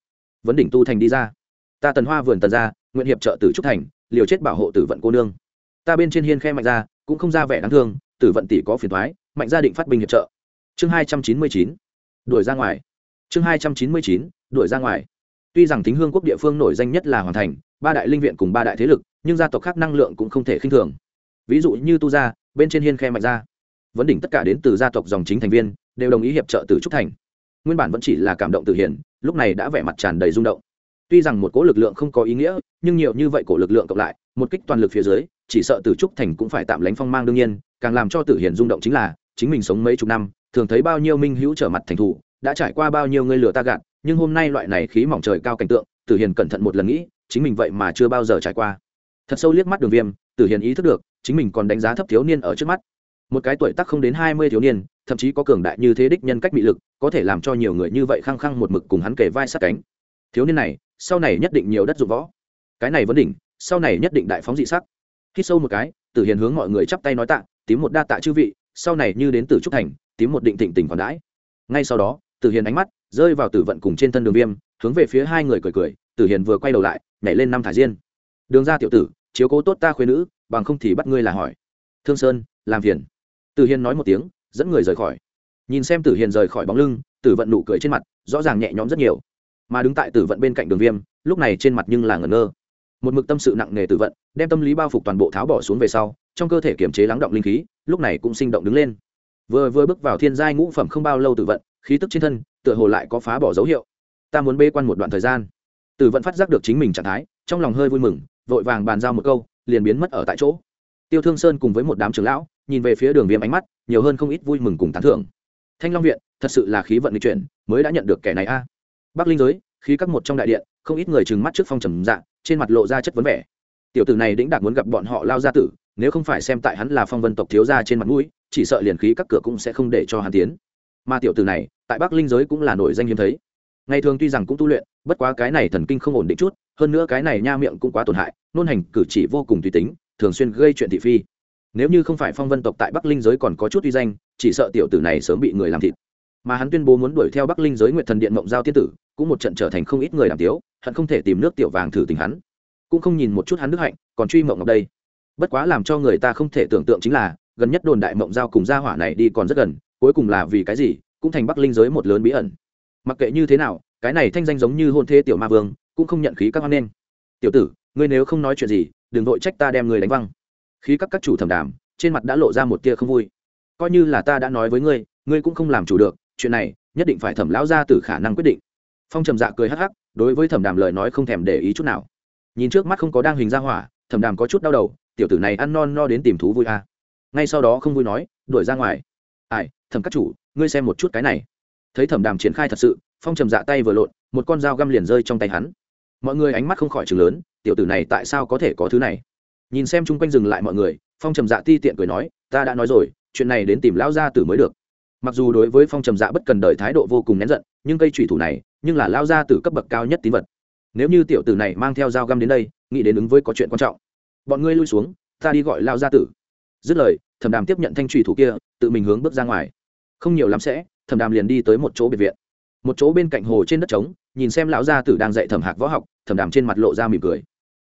Vấn đỉnh tu thành đi ra. Ta tần hoa vườn tần ra, nguyện hiệp trợ tử trúc thành, liều chết bảo hộ tử vận cô nương. Ta bên trên hiên khe mạnh ra, cũng không ra vẻ đáng thương, tử vận tỷ có phiền thoái mạnh gia định phát binh hiệp trợ. Chương hai trăm chín mươi chín, đuổi ra ngoài. Chương hai trăm chín mươi chín, đuổi ra ngoài. Tuy rằng thính hương quốc địa phương nổi danh nhất là hoàn thành ba đại linh viện cùng ba đại thế lực, nhưng gia tộc khác năng lượng cũng không thể khinh thường. Ví dụ như tu gia, bên trên hiên khe mạnh gia. Vấn đỉnh tất cả đến từ gia tộc dòng chính thành viên, đều đồng ý hiệp trợ từ trúc thành. Nguyên bản vẫn chỉ là cảm động từ hiền, lúc này đã vẻ mặt tràn đầy rung động. Tuy rằng một cỗ lực lượng không có ý nghĩa, nhưng nhiều như vậy cổ lực lượng cộng lại, một kích toàn lực phía dưới, chỉ sợ từ trúc thành cũng phải tạm lánh phong mang đương nhiên, càng làm cho tử hiền rung động chính là, chính mình sống mấy chục năm, thường thấy bao nhiêu minh hữu trở mặt thành thủ, đã trải qua bao nhiêu người lừa ta gạt, nhưng hôm nay loại này khí mỏng trời cao cảnh tượng tử hiền cẩn thận một lần nghĩ chính mình vậy mà chưa bao giờ trải qua. Thật sâu liếc mắt đường viêm, tử hiền ý thức được, chính mình còn đánh giá thấp thiếu niên ở trước mắt. Một cái tuổi tác không đến hai mươi thiếu niên, thậm chí có cường đại như thế đích nhân cách bị lực, có thể làm cho nhiều người như vậy khăng khăng một mực cùng hắn kề vai sát cánh. Thiếu niên này, sau này nhất định nhiều đất dụng võ. Cái này vấn đỉnh, sau này nhất định đại phóng dị sắc. Khi sâu một cái, tử hiền hướng mọi người chắp tay nói tạ, tím một đa tạ chư vị, sau này như đến tử trúc thành, tím một định thịnh tình còn đãi. Ngay sau đó, tử hiền ánh mắt rơi vào tử vận cùng trên thân đường viêm, hướng về phía hai người cười cười, tử hiền vừa quay đầu lại nhảy lên năm thải diên. Đường ra tiểu tử, chiếu cố tốt ta khuyên nữ, bằng không thì bắt ngươi là hỏi. Thương sơn, làm phiền. Tử hiền nói một tiếng, dẫn người rời khỏi. Nhìn xem tử hiền rời khỏi bóng lưng, tử vận nụ cười trên mặt, rõ ràng nhẹ nhõm rất nhiều. Mà đứng tại tử vận bên cạnh đường viêm, lúc này trên mặt nhưng là ngẩn ngơ. Một mực tâm sự nặng nề tử vận, đem tâm lý bao phục toàn bộ tháo bỏ xuống về sau, trong cơ thể kiềm chế lắng động linh khí, lúc này cũng sinh động đứng lên. Vừa vừa bước vào thiên giai ngũ phẩm không bao lâu tử vận, khí tức trên thân, tựa hồ lại có phá bỏ dấu hiệu. Ta muốn bê quan một đoạn thời gian tử vận phát giác được chính mình trạng thái, trong lòng hơi vui mừng, vội vàng bàn giao một câu, liền biến mất ở tại chỗ. Tiêu thương sơn cùng với một đám trưởng lão, nhìn về phía đường viêm ánh mắt, nhiều hơn không ít vui mừng cùng tán thưởng. Thanh long viện, thật sự là khí vận lịch chuyển, mới đã nhận được kẻ này a. Bắc linh giới, khí các một trong đại điện, không ít người trừng mắt trước phong trầm dạ trên mặt lộ ra chất vấn vẻ. Tiểu tử này đĩnh đạt muốn gặp bọn họ lao ra tử, nếu không phải xem tại hắn là phong vân tộc thiếu gia trên mặt mũi, chỉ sợ liền khí các cửa cũng sẽ không để cho hắn tiến. Mà tiểu tử này, tại bắc linh giới cũng là nổi danh hiếm thấy. Ngày thường tuy rằng cũng tu luyện bất quá cái này thần kinh không ổn định chút, hơn nữa cái này nha miệng cũng quá tổn hại, nôn hành cử chỉ vô cùng tùy tính, thường xuyên gây chuyện thị phi. Nếu như không phải phong vân tộc tại bắc linh giới còn có chút uy danh, chỉ sợ tiểu tử này sớm bị người làm thịt. Mà hắn tuyên bố muốn đuổi theo bắc linh giới nguyệt thần điện mộng giao tiên tử, cũng một trận trở thành không ít người làm tiếu hận không thể tìm nước tiểu vàng thử tình hắn. Cũng không nhìn một chút hắn nước hạnh, còn truy mộng ngọc đây. Bất quá làm cho người ta không thể tưởng tượng chính là, gần nhất đồn đại mộng giao cùng gia hỏa này đi còn rất gần, cuối cùng là vì cái gì, cũng thành bắc linh giới một lớn bí ẩn. Mặc kệ như thế nào cái này thanh danh giống như hôn thế tiểu ma vương, cũng không nhận khí các hoan nghênh. Tiểu tử, ngươi nếu không nói chuyện gì, đừng vội trách ta đem người đánh văng. Khí các các chủ thẩm đàm, trên mặt đã lộ ra một tia không vui. Coi như là ta đã nói với ngươi ngươi cũng không làm chủ được, chuyện này, nhất định phải thẩm lão ra từ khả năng quyết định. Phong trầm dạ cười hắc hắc, đối với thẩm đàm lời nói không thèm để ý chút nào. Nhìn trước mắt không có đang hình ra hỏa, thẩm đàm có chút đau đầu, tiểu tử này ăn non no đến tìm thú vui à. ngay sau đó không vui nói, đuổi ra ngoài. Ai, thẩm các chủ, ngươi xem một chút cái này. Thấy thẩm đàm triển khai thật sự phong trầm dạ tay vừa lộn, một con dao găm liền rơi trong tay hắn. Mọi người ánh mắt không khỏi chừng lớn, tiểu tử này tại sao có thể có thứ này? Nhìn xem chung quanh dừng lại mọi người, phong trầm dạ ti tiện cười nói, ta đã nói rồi, chuyện này đến tìm lão gia tử mới được. Mặc dù đối với phong trầm dạ bất cần đời thái độ vô cùng nén giận, nhưng cây thủy thủ này, nhưng là lao gia tử cấp bậc cao nhất tín vật. Nếu như tiểu tử này mang theo dao găm đến đây, nghĩ đến ứng với có chuyện quan trọng. Bọn ngươi lui xuống, ta đi gọi lao gia tử. Dứt lời, thẩm đàm tiếp nhận thanh trùy thủ kia, tự mình hướng bước ra ngoài. Không nhiều lắm sẽ, thẩm đàm liền đi tới một chỗ biệt viện một chỗ bên cạnh hồ trên đất trống, nhìn xem lão gia tử đang dạy thẩm hạc võ học, thẩm đàm trên mặt lộ ra mỉm cười.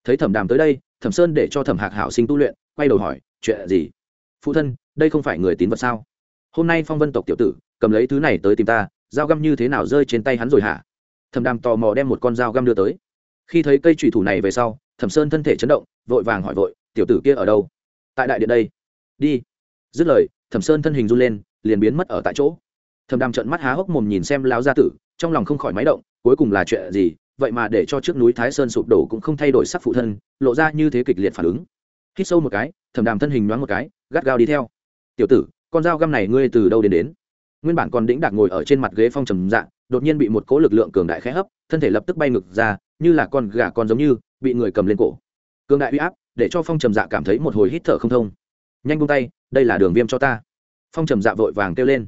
Thấy thẩm đàm tới đây, thẩm sơn để cho thẩm hạc hảo sinh tu luyện, quay đầu hỏi, chuyện gì? Phụ thân, đây không phải người tín vật sao? Hôm nay phong vân tộc tiểu tử, cầm lấy thứ này tới tìm ta, dao găm như thế nào rơi trên tay hắn rồi hả? Thẩm đàm tò mò đem một con dao găm đưa tới. Khi thấy cây trùy thủ này về sau, thẩm sơn thân thể chấn động, vội vàng hỏi vội, tiểu tử kia ở đâu? Tại đại điện đây. Đi. Dứt lời, thẩm sơn thân hình run lên, liền biến mất ở tại chỗ thẩm đàm trận mắt há hốc mồm nhìn xem lão gia tử, trong lòng không khỏi máy động, cuối cùng là chuyện gì, vậy mà để cho trước núi thái sơn sụp đổ cũng không thay đổi sắc phụ thân, lộ ra như thế kịch liệt phản ứng. Hít sâu một cái thẩm đàm thân hình nhoáng một cái, gắt gao đi theo. Tiểu tử, con dao găm này ngươi từ đâu đến đến? Nguyên bản còn đĩnh đạc ngồi ở trên mặt ghế phong trầm dạng đột nhiên bị một cố lực lượng cường đại khẽ hấp, thân thể lập tức bay ngực ra, như là con gà con giống như, bị người cầm lên cổ. Cường đại uy áp, để cho phong trầm dạ cảm thấy một hồi hít thở không thông. Nhanh buông tay, đây là đường viêm cho ta. Phong trầm dạ vội vàng kêu lên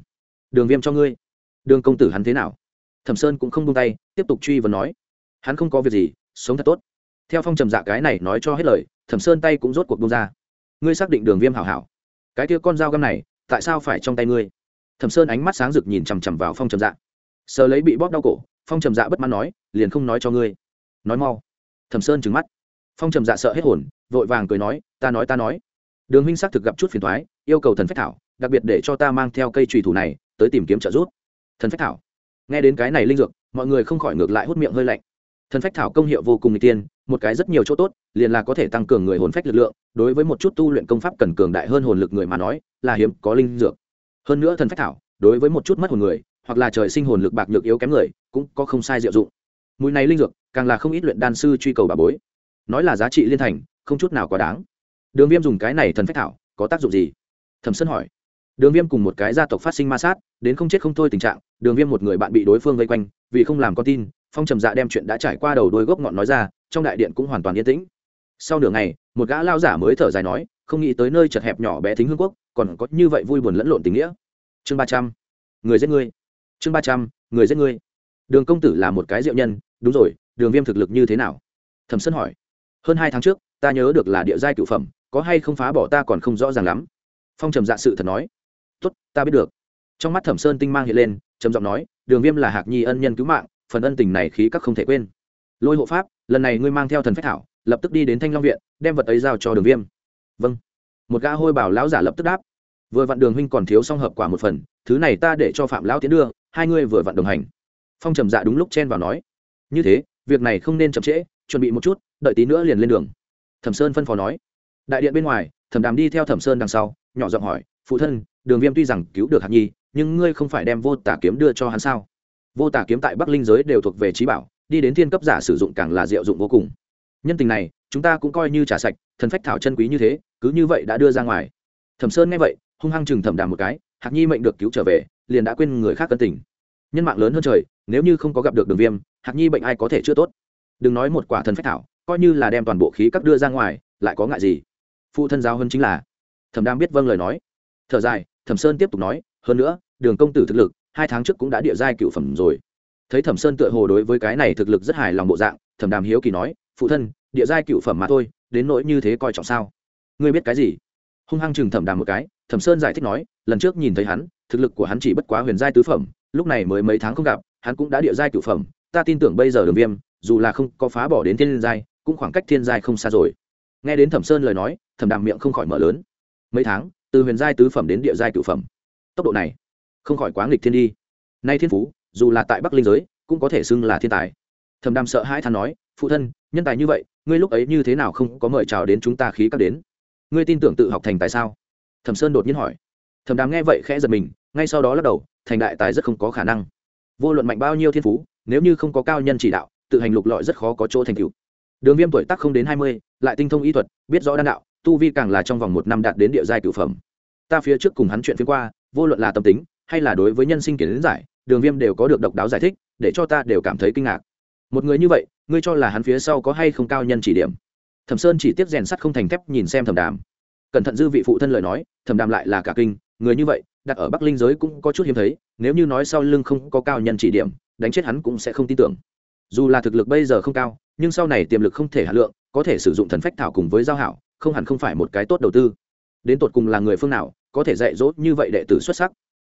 đường viêm cho ngươi. Đường công tử hắn thế nào? Thẩm sơn cũng không buông tay, tiếp tục truy vấn nói. Hắn không có việc gì, sống thật tốt. Theo phong trầm dạ cái này nói cho hết lời, thẩm sơn tay cũng rốt cuộc buông ra. Ngươi xác định đường viêm hảo hảo. Cái kia con dao găm này, tại sao phải trong tay ngươi? Thẩm sơn ánh mắt sáng rực nhìn chằm chằm vào phong trầm dạ. Sờ lấy bị bóp đau cổ, phong trầm dạ bất mãn nói, liền không nói cho ngươi. Nói mau. Thẩm sơn trừng mắt. Phong trầm dạ sợ hết hồn, vội vàng cười nói, ta nói ta nói. Đường huynh xác thực gặp chút phiền thoái yêu cầu thần phách thảo, đặc biệt để cho ta mang theo cây trùy thủ này tới tìm kiếm trợ giúp. Thần phách thảo. Nghe đến cái này linh dược, mọi người không khỏi ngược lại hút miệng hơi lạnh. Thần phách thảo công hiệu vô cùng n g tiên, một cái rất nhiều chỗ tốt, liền là có thể tăng cường người hồn phách lực lượng, đối với một chút tu luyện công pháp cần cường đại hơn hồn lực người mà nói, là hiếm có linh dược. Hơn nữa thần phách thảo, đối với một chút mất hồn người, hoặc là trời sinh hồn lực bạc nhược yếu kém người, cũng có không sai diệu dụng. Mùi này linh dược, càng là không ít luyện đan sư truy cầu bà bối. Nói là giá trị liên thành, không chút nào quá đáng. Đường viêm dùng cái này thần phách thảo, có tác dụng gì? Thẩm sơn hỏi đường viêm cùng một cái gia tộc phát sinh ma sát, đến không chết không thôi tình trạng, đường viêm một người bạn bị đối phương vây quanh, vì không làm con tin, phong trầm dạ đem chuyện đã trải qua đầu đôi gốc ngọn nói ra, trong đại điện cũng hoàn toàn yên tĩnh. Sau nửa ngày, một gã lao giả mới thở dài nói, không nghĩ tới nơi chật hẹp nhỏ bé thính hương quốc, còn có như vậy vui buồn lẫn lộn tình nghĩa. Chương ba trăm, người giết ngươi chương ba trăm, người giết ngươi đường công tử là một cái diệu nhân, đúng rồi, đường viêm thực lực như thế nào? Thẩm sân hỏi. Hơn hai tháng trước, ta nhớ được là địa giai cựu phẩm, có hay không phá bỏ ta còn không rõ ràng lắm. Phong trầm dạ sự thật nói tốt, ta biết được. Trong mắt thẩm sơn tinh mang hiện lên, trầm giọng nói, đường viêm là hạc nhi ân nhân cứu mạng, phần ân tình này khí các không thể quên. Lôi hộ pháp, lần này ngươi mang theo thần phách thảo, lập tức đi đến thanh long viện, đem vật ấy giao cho đường viêm. Vâng. Một gã hôi bảo lão giả lập tức đáp. Vừa vặn đường huynh còn thiếu song hợp quả một phần, thứ này ta để cho phạm lão tiến đưa, hai ngươi vừa vặn đồng hành. Phong trầm dạ đúng lúc chen vào nói. Như thế, việc này không nên chậm trễ, chuẩn bị một chút, đợi tí nữa liền lên đường. Thẩm sơn phân phó nói. Đại điện bên ngoài, thẩm đàm đi theo thẩm sơn đằng sau, nhỏ giọng hỏi, phụ thân đường viêm tuy rằng cứu được Hạc nhi, nhưng ngươi không phải đem vô tả kiếm đưa cho hắn sao? Vô tả kiếm tại bắc linh giới đều thuộc về trí bảo, đi đến thiên cấp giả sử dụng càng là diệu dụng vô cùng. Nhân tình này, chúng ta cũng coi như trả sạch, thần phách thảo chân quý như thế, cứ như vậy đã đưa ra ngoài. Thẩm sơn nghe vậy, hung hăng chừng thẩm đàm một cái, hạc nhi mệnh được cứu trở về, liền đã quên người khác cân tình. Nhân mạng lớn hơn trời, nếu như không có gặp được đường viêm, hạc nhi bệnh ai có thể chữa tốt? Đừng nói một quả thần phách thảo, coi như là đem toàn bộ khí các đưa ra ngoài, lại có ngại gì? Phụ thân giáo hơn chính là. Thẩm đam biết vâng lời nói. Thở dài thẩm sơn tiếp tục nói, hơn nữa, đường công tử thực lực, hai tháng trước cũng đã địa giai cựu phẩm rồi. Thấy thẩm sơn tựa hồ đối với cái này thực lực rất hài lòng bộ dạng, thẩm đàm hiếu kỳ nói, phụ thân, địa giai cựu phẩm mà thôi, đến nỗi như thế coi trọng sao? Ngươi biết cái gì? Hung hăng chừng thẩm đàm một cái, thẩm sơn giải thích nói, lần trước nhìn thấy hắn, thực lực của hắn chỉ bất quá huyền giai tứ phẩm, lúc này mới mấy tháng không gặp, hắn cũng đã địa giai cựu phẩm, ta tin tưởng bây giờ đường viêm, dù là không có phá bỏ đến thiên giai, cũng khoảng cách thiên giai không xa rồi. Nghe đến thẩm sơn lời nói, thẩm đàm miệng không khỏi mở lớn. Mấy tháng từ huyền giai tứ phẩm đến địa giai cửu phẩm. Tốc độ này không khỏi quá nghịch thiên đi. Nay thiên phú, dù là tại bắc linh giới, cũng có thể xưng là thiên tài. Thẩm đam sợ hãi than nói, phụ thân, nhân tài như vậy, ngươi lúc ấy như thế nào không có mời chào đến chúng ta khí các đến? Ngươi tin tưởng tự học thành tài sao? Thẩm sơn đột nhiên hỏi. Thẩm đam nghe vậy khẽ giật mình, ngay sau đó lắc đầu, thành đại tài rất không có khả năng. Vô luận mạnh bao nhiêu thiên phú, nếu như không có cao nhân chỉ đạo, tự hành lục lọi rất khó có chỗ thành tựu. Đường viêm tuổi tác không đến hai mươi, lại tinh thông y thuật, biết rõ đan đạo tu vi càng là trong vòng một năm đạt đến địa giai cửu phẩm. Ta phía trước cùng hắn chuyện phiên qua, vô luận là tâm tính, hay là đối với nhân sinh kiến giải, đường viêm đều có được độc đáo giải thích, để cho ta đều cảm thấy kinh ngạc. Một người như vậy, ngươi cho là hắn phía sau có hay không cao nhân chỉ điểm? Thẩm sơn chỉ tiếp rèn sắt không thành thép nhìn xem thẩm đàm. Cẩn thận dư vị phụ thân lời nói, thẩm đàm lại là cả kinh, người như vậy, đặt ở bắc linh giới cũng có chút hiếm thấy, nếu như nói sau lưng không có cao nhân chỉ điểm, đánh chết hắn cũng sẽ không tin tưởng. Dù là thực lực bây giờ không cao, nhưng sau này tiềm lực không thể hạ lượng, có thể sử dụng thần phách thảo cùng với giao hảo không hẳn không phải một cái tốt đầu tư. Đến tột cùng là người phương nào, có thể dạy dỗ như vậy đệ tử xuất sắc?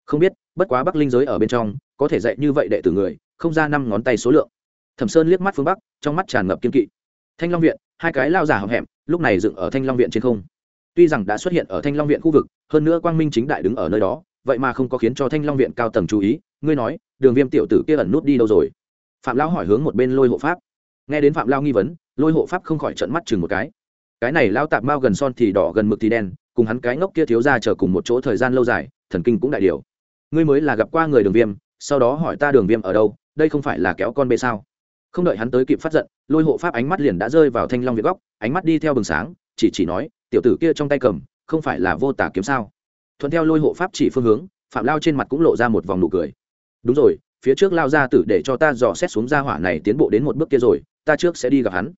Không biết, bất quá bắc linh giới ở bên trong, có thể dạy như vậy đệ tử người, không ra năm ngón tay số lượng. Thẩm sơn liếc mắt phương bắc, trong mắt tràn ngập kiên kỵ. Thanh long viện, hai cái lao giả hậm hẹm, lúc này dựng ở thanh long viện trên không. Tuy rằng đã xuất hiện ở thanh long viện khu vực, hơn nữa quang minh chính đại đứng ở nơi đó, vậy mà không có khiến cho thanh long viện cao tầng chú ý, ngươi nói, đường viêm tiểu tử kia ẩn nút đi đâu rồi? Phạm lão hỏi hướng một bên lôi hộ pháp. Nghe đến phạm lao nghi vấn, lôi hộ pháp không khỏi trận mắt chừng một cái cái này lao tạp mao gần son thì đỏ gần mực thì đen, cùng hắn cái ngốc kia thiếu ra chờ cùng một chỗ thời gian lâu dài, thần kinh cũng đại điều. Ngươi mới là gặp qua người đường viêm, sau đó hỏi ta đường viêm ở đâu, đây không phải là kéo con bê sao? Không đợi hắn tới kịp phát giận, lôi hộ pháp ánh mắt liền đã rơi vào thanh long việt góc, ánh mắt đi theo bừng sáng, chỉ chỉ nói, tiểu tử kia trong tay cầm, không phải là vô tả kiếm sao? Thuận theo lôi hộ pháp chỉ phương hướng, phạm lao trên mặt cũng lộ ra một vòng nụ cười. Đúng rồi, phía trước lao ra tử để cho ta dò xét xuống ra hỏa này tiến bộ đến một bước kia rồi, ta trước sẽ đi gặp hắn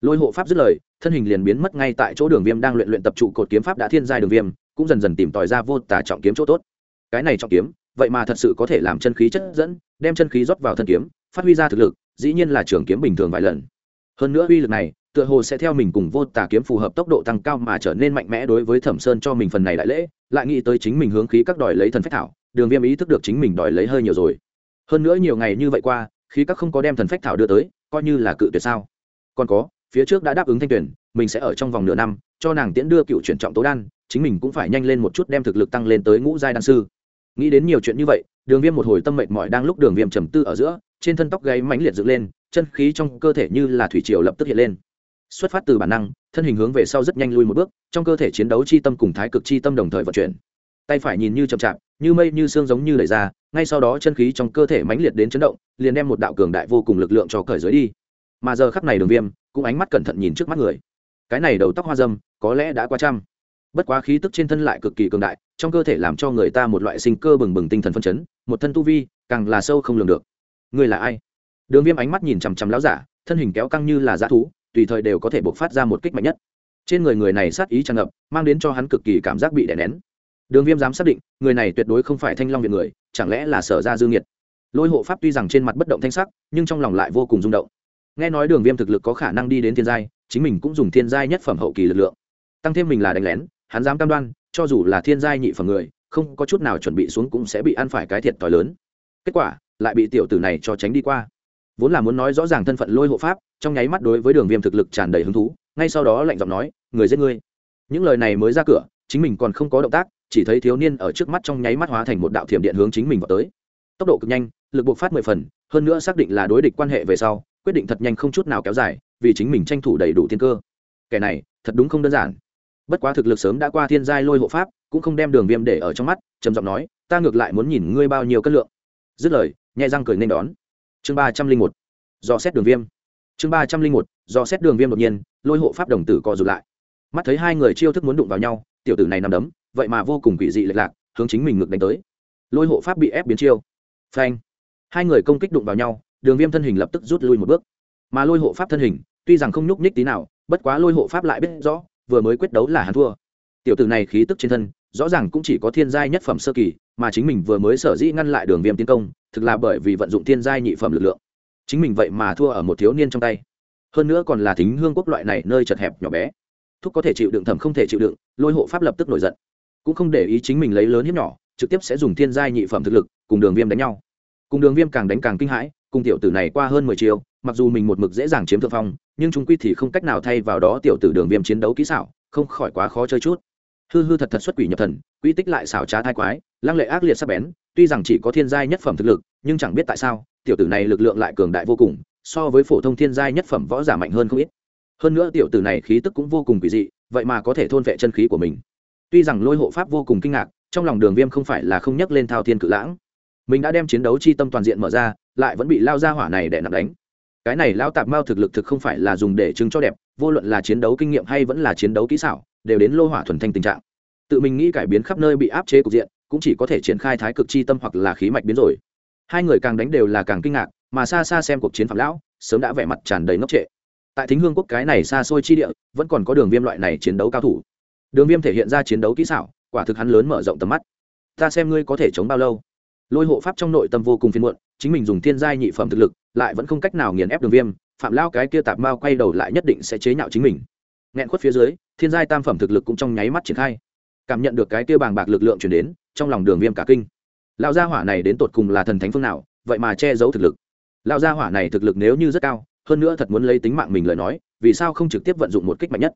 lôi hộ pháp dứt lời, thân hình liền biến mất ngay tại chỗ đường viêm đang luyện luyện tập trụ cột kiếm pháp đã thiên giai đường viêm, cũng dần dần tìm tòi ra vô tả trọng kiếm chỗ tốt. Cái này trọng kiếm, vậy mà thật sự có thể làm chân khí chất dẫn, đem chân khí rót vào thân kiếm, phát huy ra thực lực, dĩ nhiên là trường kiếm bình thường vài lần. Hơn nữa uy lực này, tựa hồ sẽ theo mình cùng vô tà kiếm phù hợp tốc độ tăng cao mà trở nên mạnh mẽ đối với thẩm sơn cho mình phần này đại lễ, lại nghĩ tới chính mình hướng khí các đòi lấy thần phách thảo, đường viêm ý thức được chính mình đòi lấy hơi nhiều rồi. Hơn nữa nhiều ngày như vậy qua, khí các không có đem thần phách thảo đưa tới, coi như là cự tuyệt sao? Còn có phía trước đã đáp ứng thanh tuyển, mình sẽ ở trong vòng nửa năm, cho nàng tiễn đưa cựu chuyển trọng tố đan, chính mình cũng phải nhanh lên một chút đem thực lực tăng lên tới ngũ giai đan sư. Nghĩ đến nhiều chuyện như vậy, đường viêm một hồi tâm mệt mỏi đang lúc đường viêm trầm tư ở giữa, trên thân tóc gáy mãnh liệt dựng lên, chân khí trong cơ thể như là thủy triều lập tức hiện lên. Xuất phát từ bản năng, thân hình hướng về sau rất nhanh lui một bước, trong cơ thể chiến đấu chi tâm cùng thái cực chi tâm đồng thời vận chuyển. Tay phải nhìn như chậm chạp, như mây như xương giống như đẩy ra, ngay sau đó chân khí trong cơ thể mãnh liệt đến chấn động, liền đem một đạo cường đại vô cùng lực lượng cho cởi dưới đi mà giờ khắc này đường viêm cũng ánh mắt cẩn thận nhìn trước mắt người. Cái này đầu tóc hoa dâm, có lẽ đã qua trăm. Bất quá khí tức trên thân lại cực kỳ cường đại, trong cơ thể làm cho người ta một loại sinh cơ bừng bừng tinh thần phân chấn, một thân tu vi, càng là sâu không lường được. Người là ai? Đường viêm ánh mắt nhìn chằm chằm lão giả, thân hình kéo căng như là dã thú, tùy thời đều có thể bộc phát ra một kích mạnh nhất. Trên người người này sát ý tràn ngập, mang đến cho hắn cực kỳ cảm giác bị đè nén. Đường viêm dám xác định, người này tuyệt đối không phải thanh long viện người, chẳng lẽ là sở ra dương nhiệt lôi hộ pháp tuy rằng trên mặt bất động thanh sắc, nhưng trong lòng lại vô cùng rung động nghe nói đường viêm thực lực có khả năng đi đến thiên giai, chính mình cũng dùng thiên giai nhất phẩm hậu kỳ lực lượng. Tăng thêm mình là đánh lén, hắn dám cam đoan, cho dù là thiên giai nhị phẩm người, không có chút nào chuẩn bị xuống cũng sẽ bị ăn phải cái thiệt t h i lớn. Kết quả, lại bị tiểu tử này cho tránh đi qua. Vốn là muốn nói rõ ràng thân phận lôi hộ pháp, trong nháy mắt đối với đường viêm thực lực tràn đầy hứng thú, ngay sau đó lạnh giọng nói, người giết ngươi. Những lời này mới ra cửa, chính mình còn không có động tác, chỉ thấy thiếu niên ở trước mắt trong nháy mắt hóa thành một đạo thiểm điện hướng chính mình vào tới. Tốc độ cực nhanh, lực buộc phát mười phần, hơn nữa xác định là đối địch quan hệ về sau quyết định thật nhanh không chút nào kéo dài, vì chính mình tranh thủ đầy đủ thiên cơ. Kẻ này, thật đúng không đơn giản. Bất quá thực lực sớm đã qua thiên giai lôi hộ pháp, cũng không đem đường viêm để ở trong mắt, trầm giọng nói, ta ngược lại muốn nhìn ngươi bao nhiêu cân lượng. Dứt lời, nhẹ răng cười nên đón. Chương ba trăm linh một, do xét đường viêm. Chương ba trăm linh một, do xét đường viêm đột nhiên, lôi hộ pháp đồng tử co rụt lại. Mắt thấy hai người chiêu thức muốn đụng vào nhau, tiểu tử này nằm đấm, vậy mà vô cùng quỷ dị lệch lạc, hướng chính mình ngược đánh tới. Lôi hộ pháp bị ép biến chiêu. Phanh. Hai người công kích đụng vào nhau đường viêm thân hình lập tức rút lui một bước. Mà lôi hộ pháp thân hình, tuy rằng không nhúc nhích tí nào, bất quá lôi hộ pháp lại biết rõ, vừa mới quyết đấu là hắn thua. Tiểu tử này khí tức trên thân, rõ ràng cũng chỉ có thiên giai nhất phẩm sơ kỳ, mà chính mình vừa mới sở dĩ ngăn lại đường viêm tiến công, thực là bởi vì vận dụng thiên giai nhị phẩm lực lượng. Chính mình vậy mà thua ở một thiếu niên trong tay. Hơn nữa còn là thính hương quốc loại này nơi chật hẹp nhỏ bé. Thúc có thể chịu đựng thẩm không thể chịu đựng, lôi hộ pháp lập tức nổi giận. Cũng không để ý chính mình lấy lớn hiếp nhỏ, trực tiếp sẽ dùng thiên giai nhị phẩm thực lực, cùng đường viêm đánh nhau. Cùng đường viêm càng đánh càng kinh hãi cùng tiểu tử này qua hơn mười chiều mặc dù mình một mực dễ dàng chiếm thượng phong, nhưng chúng quy thì không cách nào thay vào đó tiểu tử đường viêm chiến đấu kỹ xảo, không khỏi quá khó chơi chút. Hư hư thật thật xuất quỷ nhập thần, quy tích lại xảo trá thai quái, lăng lệ ác liệt sắc bén, tuy rằng chỉ có thiên giai nhất phẩm thực lực, nhưng chẳng biết tại sao, tiểu tử này lực lượng lại cường đại vô cùng, so với phổ thông thiên giai nhất phẩm võ giả mạnh hơn không ít. Hơn nữa tiểu tử này khí tức cũng vô cùng kỳ dị, vậy mà có thể thôn vệ chân khí của mình. Tuy rằng lôi hộ pháp vô cùng kinh ngạc, trong lòng đường viêm không phải là không nhắc lên thao thiên cự lãng mình đã đem chiến đấu chi tâm toàn diện mở ra, lại vẫn bị lao ra hỏa này để nặng đánh. Cái này lao tạp mao thực lực thực không phải là dùng để chứng cho đẹp, vô luận là chiến đấu kinh nghiệm hay vẫn là chiến đấu kỹ xảo, đều đến lô hỏa thuần thanh tình trạng. Tự mình nghĩ cải biến khắp nơi bị áp chế cục diện, cũng chỉ có thể triển khai thái cực chi tâm hoặc là khí mạch biến rồi. Hai người càng đánh đều là càng kinh ngạc, mà xa xa xem cuộc chiến phạm lão, sớm đã vẻ mặt tràn đầy ngốc trệ. Tại thính hương quốc cái này xa xôi chi địa, vẫn còn có đường viêm loại này chiến đấu cao thủ. Đường viêm thể hiện ra chiến đấu kỹ xảo, quả thực hắn lớn mở rộng tầm mắt. Ta xem ngươi có thể chống bao lâu lôi hộ pháp trong nội tâm vô cùng phiền muộn, chính mình dùng thiên giai nhị phẩm thực lực, lại vẫn không cách nào nghiền ép đường viêm, phạm lao cái kia tạp mao quay đầu lại nhất định sẽ chế nhạo chính mình. Nghẹn khuất phía dưới, thiên giai tam phẩm thực lực cũng trong nháy mắt triển khai. Cảm nhận được cái kia bàng bạc lực lượng chuyển đến, trong lòng đường viêm cả kinh. Lão gia hỏa này đến tột cùng là thần thánh phương nào, vậy mà che giấu thực lực. Lão gia hỏa này thực lực nếu như rất cao, hơn nữa thật muốn lấy tính mạng mình lời nói, vì sao không trực tiếp vận dụng một kích mạnh nhất?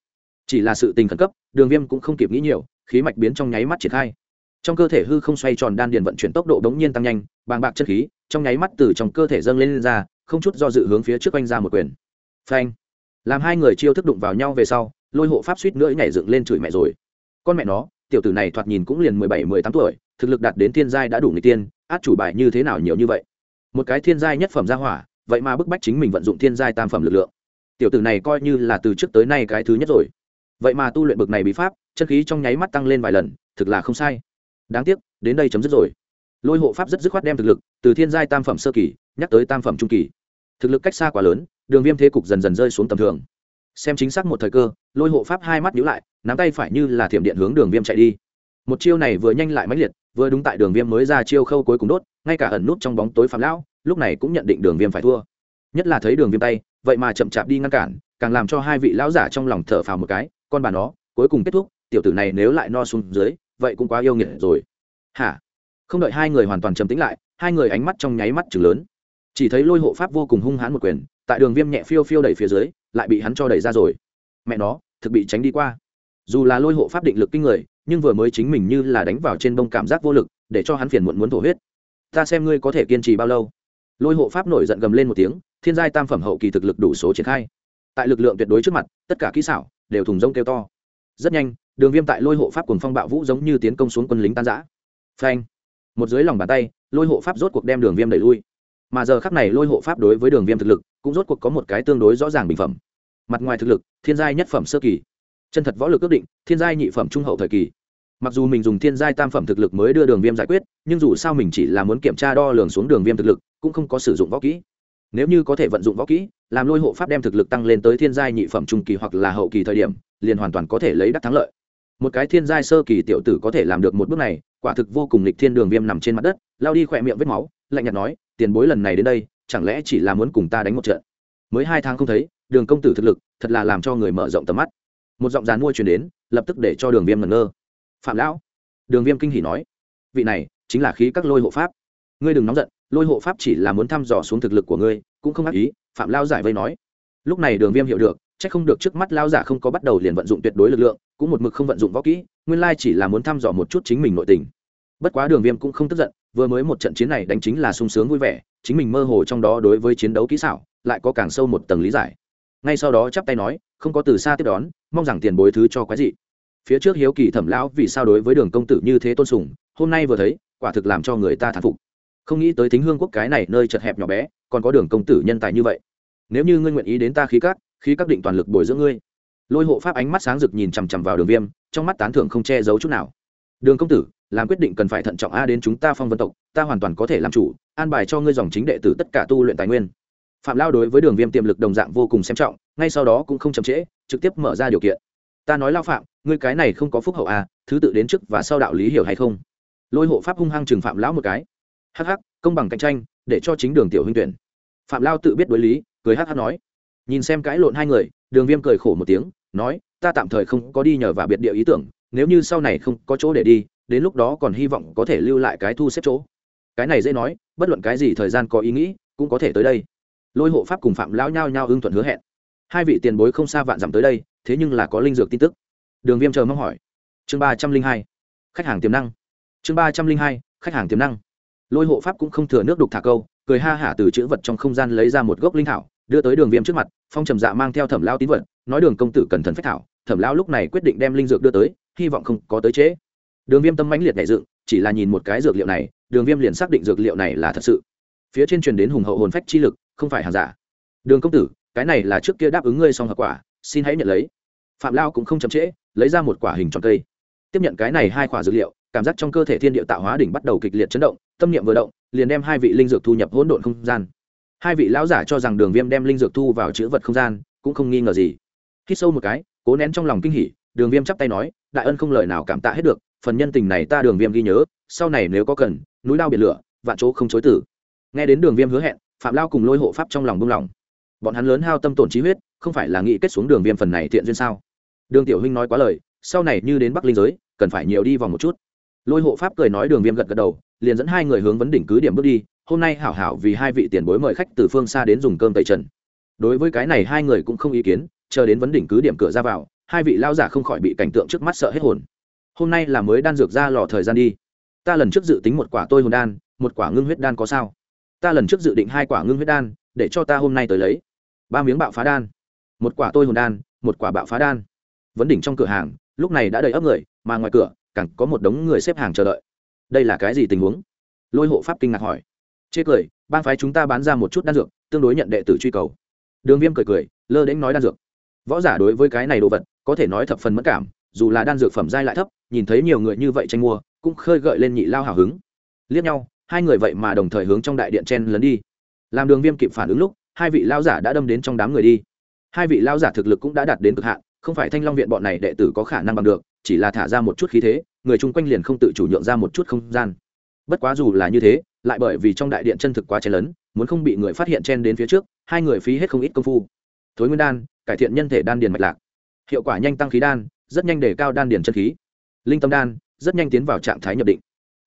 Chỉ là sự tình khẩn cấp, đường viêm cũng không kịp nghĩ nhiều, khí mạch biến trong nháy mắt triển khai trong cơ thể hư không xoay tròn đan điền vận chuyển tốc độ đống nhiên tăng nhanh bàng bạc chất khí trong nháy mắt từ trong cơ thể dâng lên, lên ra không chút do dự hướng phía trước oanh ra một quyền. Phanh. Làm hai người chiêu thức đụng vào nhau về sau lôi hộ pháp suýt nữa nhảy dựng lên chửi mẹ rồi. Con mẹ nó tiểu tử này thoạt nhìn cũng liền mười bảy mười tám tuổi thực lực đạt đến thiên giai đã đủ người tiên át chủ bài như thế nào nhiều như vậy? Một cái thiên giai nhất phẩm gia hỏa vậy mà bức bách chính mình vận dụng thiên giai tam phẩm lực lượng. Tiểu tử này coi như là từ trước tới nay cái thứ nhất rồi. Vậy mà tu luyện bực này bí pháp chân khí trong nháy mắt tăng lên vài lần thực là không sai đáng tiếc, đến đây chấm dứt rồi. Lôi hộ pháp rất dứt khoát đem thực lực từ thiên giai tam phẩm sơ kỳ nhắc tới tam phẩm trung kỳ. Thực lực cách xa quá lớn, đường viêm thế cục dần dần rơi xuống tầm thường. Xem chính xác một thời cơ, lôi hộ pháp hai mắt nhíu lại, nắm tay phải như là thiểm điện hướng đường viêm chạy đi. Một chiêu này vừa nhanh lại mãnh liệt, vừa đúng tại đường viêm mới ra chiêu khâu cuối cùng đốt, ngay cả ẩn nút trong bóng tối phạm lão, lúc này cũng nhận định đường viêm phải thua. Nhất là thấy đường viêm tay, vậy mà chậm chạp đi ngăn cản, càng làm cho hai vị lão giả trong lòng thở phào một cái, con bà nó, cuối cùng kết thúc, tiểu tử này nếu lại no xuống dưới vậy cũng quá yêu nghiệt rồi. Hả? Không đợi hai người hoàn toàn trầm tĩnh lại, hai người ánh mắt trong nháy mắt chừng lớn. Chỉ thấy lôi hộ pháp vô cùng hung hãn một quyền, tại đường viêm nhẹ phiêu phiêu đẩy phía dưới, lại bị hắn cho đẩy ra rồi. Mẹ nó, thực bị tránh đi qua. Dù là lôi hộ pháp định lực kinh người, nhưng vừa mới chính mình như là đánh vào trên bông cảm giác vô lực, để cho hắn phiền muộn muốn thổ huyết. Ta xem ngươi có thể kiên trì bao lâu? Lôi hộ pháp nổi giận gầm lên một tiếng, thiên giai tam phẩm hậu kỳ thực lực đủ số triển khai. Tại lực lượng tuyệt đối trước mặt, tất cả kỹ xảo đều thùng rông kêu to. Rất nhanh đường viêm tại lôi hộ pháp cùng phong bạo vũ giống như tiến công xuống quân lính tan giã phanh. Một dưới lòng bàn tay, lôi hộ pháp rốt cuộc đem đường viêm đẩy lui. Mà giờ khắc này lôi hộ pháp đối với đường viêm thực lực cũng rốt cuộc có một cái tương đối rõ ràng bình phẩm. Mặt ngoài thực lực, thiên giai nhất phẩm sơ kỳ. Chân thật võ lực ước định, thiên giai nhị phẩm trung hậu thời kỳ. Mặc dù mình dùng thiên giai tam phẩm thực lực mới đưa đường viêm giải quyết, nhưng dù sao mình chỉ là muốn kiểm tra đo lường xuống đường viêm thực lực, cũng không có sử dụng võ kỹ. Nếu như có thể vận dụng võ kỹ, làm lôi hộ pháp đem thực lực tăng lên tới thiên giai nhị phẩm trung kỳ hoặc là hậu kỳ thời điểm, liền hoàn toàn có thể lấy đắc thắng lợi một cái thiên giai sơ kỳ tiểu tử có thể làm được một bước này, quả thực vô cùng lịch thiên đường viêm nằm trên mặt đất, lao đi khỏe miệng vết máu, lạnh nhạt nói, tiền bối lần này đến đây, chẳng lẽ chỉ là muốn cùng ta đánh một trận? Mới hai tháng không thấy, đường công tử thực lực, thật là làm cho người mở rộng tầm mắt. Một giọng dàn mua truyền đến, lập tức để cho đường viêm ngẩn ngơ. Phạm lão. Đường viêm kinh hỉ nói, vị này, chính là khí các lôi hộ pháp. Ngươi đừng nóng giận, lôi hộ pháp chỉ là muốn thăm dò xuống thực lực của ngươi, cũng không ác ý. Phạm lao giải vây nói. Lúc này đường viêm hiểu được chắc không được trước mắt lao giả không có bắt đầu liền vận dụng tuyệt đối lực lượng, cũng một mực không vận dụng võ kỹ, nguyên lai chỉ là muốn thăm dò một chút chính mình nội tình. Bất quá đường viêm cũng không tức giận, vừa mới một trận chiến này đánh chính là sung sướng vui vẻ, chính mình mơ hồ trong đó đối với chiến đấu kỹ xảo, lại có càng sâu một tầng lý giải. Ngay sau đó chắp tay nói, không có từ xa tiếp đón, mong rằng tiền bối thứ cho quái dị. Phía trước hiếu kỳ thẩm lão vì sao đối với đường công tử như thế tôn sùng, hôm nay vừa thấy, quả thực làm cho người ta thán phục. Không nghĩ tới thính hương quốc cái này nơi chật hẹp nhỏ bé, còn có đường công tử nhân tài như vậy. Nếu như ngươi nguyện ý đến ta khí cát khi các định toàn lực bồi dưỡng ngươi. Lôi hộ pháp ánh mắt sáng rực nhìn chằm chằm vào đường viêm, trong mắt tán thưởng không che giấu chút nào. Đường công tử, làm quyết định cần phải thận trọng a đến chúng ta phong vân tộc, ta hoàn toàn có thể làm chủ, an bài cho ngươi dòng chính đệ tử tất cả tu luyện tài nguyên. Phạm lao đối với đường viêm tiềm lực đồng dạng vô cùng xem trọng, ngay sau đó cũng không chậm trễ, trực tiếp mở ra điều kiện. Ta nói lao phạm, ngươi cái này không có phúc hậu à thứ tự đến trước và sau đạo lý hiểu hay không? Lôi hộ pháp hung hăng trừng phạm lão một cái. Hắc hắc, công bằng cạnh tranh, để cho chính đường tiểu huynh tuyển. Phạm lao tự biết đối lý, cười hắc hắc nói nhìn xem cãi lộn hai người, đường viêm cười khổ một tiếng, nói, ta tạm thời không có đi nhờ và biệt địa ý tưởng, nếu như sau này không có chỗ để đi, đến lúc đó còn hy vọng có thể lưu lại cái thu xếp chỗ. Cái này dễ nói, bất luận cái gì thời gian có ý nghĩ, cũng có thể tới đây. Lôi hộ pháp cùng phạm lão nhao nhao ưng thuận hứa hẹn. Hai vị tiền bối không xa vạn dặm tới đây, thế nhưng là có linh dược tin tức. Đường viêm chờ mong hỏi. Chương ba trăm linh hai, khách hàng tiềm năng. Chương ba trăm linh hai, khách hàng tiềm năng. Lôi hộ pháp cũng không thừa nước đục thả câu, cười ha hả từ chữ vật trong không gian lấy ra một gốc linh thảo đưa tới đường viêm trước mặt, phong trầm dạ mang theo thẩm lao tín vật, nói đường công tử cần thận phách thảo, thẩm lao lúc này quyết định đem linh dược đưa tới, hy vọng không có tới trễ. Đường viêm tâm mãnh liệt nhảy dựng, chỉ là nhìn một cái dược liệu này, đường viêm liền xác định dược liệu này là thật sự. Phía trên truyền đến hùng hậu hồn phách chi lực, không phải hàng giả. Đường công tử, cái này là trước kia đáp ứng ngươi xong hợp quả, xin hãy nhận lấy. Phạm lao cũng không chậm trễ, lấy ra một quả hình tròn cây. Tiếp nhận cái này hai quả dược liệu, cảm giác trong cơ thể thiên địa tạo hóa đỉnh bắt đầu kịch liệt chấn động, tâm niệm vừa động, liền đem hai vị linh dược thu nhập hỗn độn không gian hai vị lão giả cho rằng đường viêm đem linh dược thu vào chữ vật không gian, cũng không nghi ngờ gì. Hít sâu một cái, cố nén trong lòng kinh hỉ, đường viêm chắp tay nói, đại ân không lời nào cảm tạ hết được, phần nhân tình này ta đường viêm ghi nhớ, sau này nếu có cần, núi lao biển lửa, vạn chỗ không chối tử. Nghe đến đường viêm hứa hẹn, phạm lao cùng lôi hộ pháp trong lòng buông lòng bọn hắn lớn hao tâm tổn trí huyết, không phải là nghĩ kết xuống đường viêm phần này thiện duyên sao? Đường tiểu huynh nói quá lời, sau này như đến bắc linh giới, cần phải nhiều đi vòng một chút. Lôi hộ pháp cười nói đường viêm gật gật đầu, liền dẫn hai người hướng vấn đỉnh cứ điểm bước đi hôm nay hảo hảo vì hai vị tiền bối mời khách từ phương xa đến dùng cơm tẩy trần. Đối với cái này hai người cũng không ý kiến, chờ đến vấn đỉnh cứ điểm cửa ra vào, hai vị lao giả không khỏi bị cảnh tượng trước mắt sợ hết hồn. Hôm nay là mới đan dược ra lò thời gian đi. Ta lần trước dự tính một quả tôi hồn đan, một quả ngưng huyết đan có sao? Ta lần trước dự định hai quả ngưng huyết đan, để cho ta hôm nay tới lấy. Ba miếng bạo phá đan, một quả tôi hồn đan, một quả bạo phá đan. Vấn đỉnh trong cửa hàng, lúc này đã đầy ấp người, mà ngoài cửa, càng có một đống người xếp hàng chờ đợi. Đây là cái gì tình huống? Lôi hộ pháp kinh ngạc hỏi chê cười ban phái chúng ta bán ra một chút đan dược, tương đối nhận đệ tử truy cầu. Đường viêm cười cười, lơ đễnh nói đan dược. Võ giả đối với cái này đồ vật, có thể nói thập phần mất cảm, dù là đan dược phẩm giai lại thấp, nhìn thấy nhiều người như vậy tranh mua, cũng khơi gợi lên nhị lao hào hứng. Liếc nhau, hai người vậy mà đồng thời hướng trong đại điện chen lấn đi. Làm đường viêm kịp phản ứng lúc, hai vị lao giả đã đâm đến trong đám người đi. Hai vị lao giả thực lực cũng đã đạt đến cực hạn, không phải thanh long viện bọn này đệ tử có khả năng bằng được, chỉ là thả ra một chút khí thế, người chung quanh liền không tự chủ nhượng ra một chút không gian. Bất quá dù là như thế lại bởi vì trong đại điện chân thực quá chen lớn, muốn không bị người phát hiện chen đến phía trước, hai người phí hết không ít công phu. Thối nguyên đan, cải thiện nhân thể đan điền mạch lạc. Hiệu quả nhanh tăng khí đan, rất nhanh để cao đan điền chân khí. Linh tâm đan, rất nhanh tiến vào trạng thái nhập định.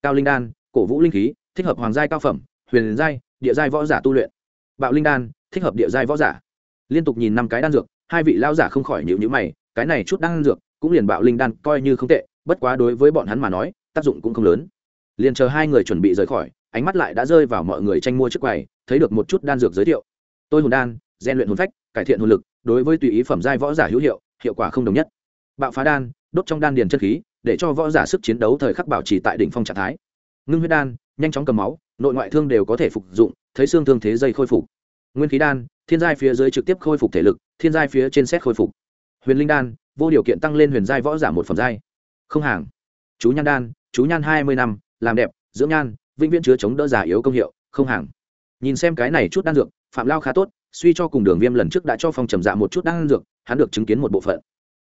Cao linh đan, cổ vũ linh khí, thích hợp hoàng giai cao phẩm, huyền giai, địa giai võ giả tu luyện. Bạo linh đan, thích hợp địa giai võ giả. Liên tục nhìn năm cái đan dược, hai vị lao giả không khỏi nhịu nhữ mày, cái này chút đan dược cũng liền bạo linh đan coi như không tệ, bất quá đối với bọn hắn mà nói, tác dụng cũng không lớn. Liền chờ hai người chuẩn bị rời khỏi ánh mắt lại đã rơi vào mọi người tranh mua trước quầy, thấy được một chút đan dược giới thiệu. Tôi hồn đan gian luyện hồn phách, cải thiện hồn lực, đối với tùy ý phẩm giai võ giả hữu hiệu hiệu quả không đồng nhất. Bạo phá đan, đốt trong đan điền chân khí, để cho võ giả sức chiến đấu thời khắc bảo trì tại đỉnh phong trạng thái. Ngưng huyết đan, nhanh chóng cầm máu, nội ngoại thương đều có thể phục dụng, thấy xương thương thế dây khôi phục. Nguyên khí đan, thiên giai phía dưới trực tiếp khôi phục thể lực, thiên giai phía trên xét khôi phục. Huyền linh đan, vô điều kiện tăng lên huyền giai võ giả một phẩm giai. Không hàng. Chú nhan đan, chú nhan hai mươi năm, làm đẹp, dưỡng nhan vĩnh viễn chứa chống đỡ giả yếu công hiệu, không hàng. Nhìn xem cái này chút đan dược, phạm lao khá tốt, suy cho cùng đường viêm lần trước đã cho phong trầm dạ một chút đan dược, hắn được chứng kiến một bộ phận.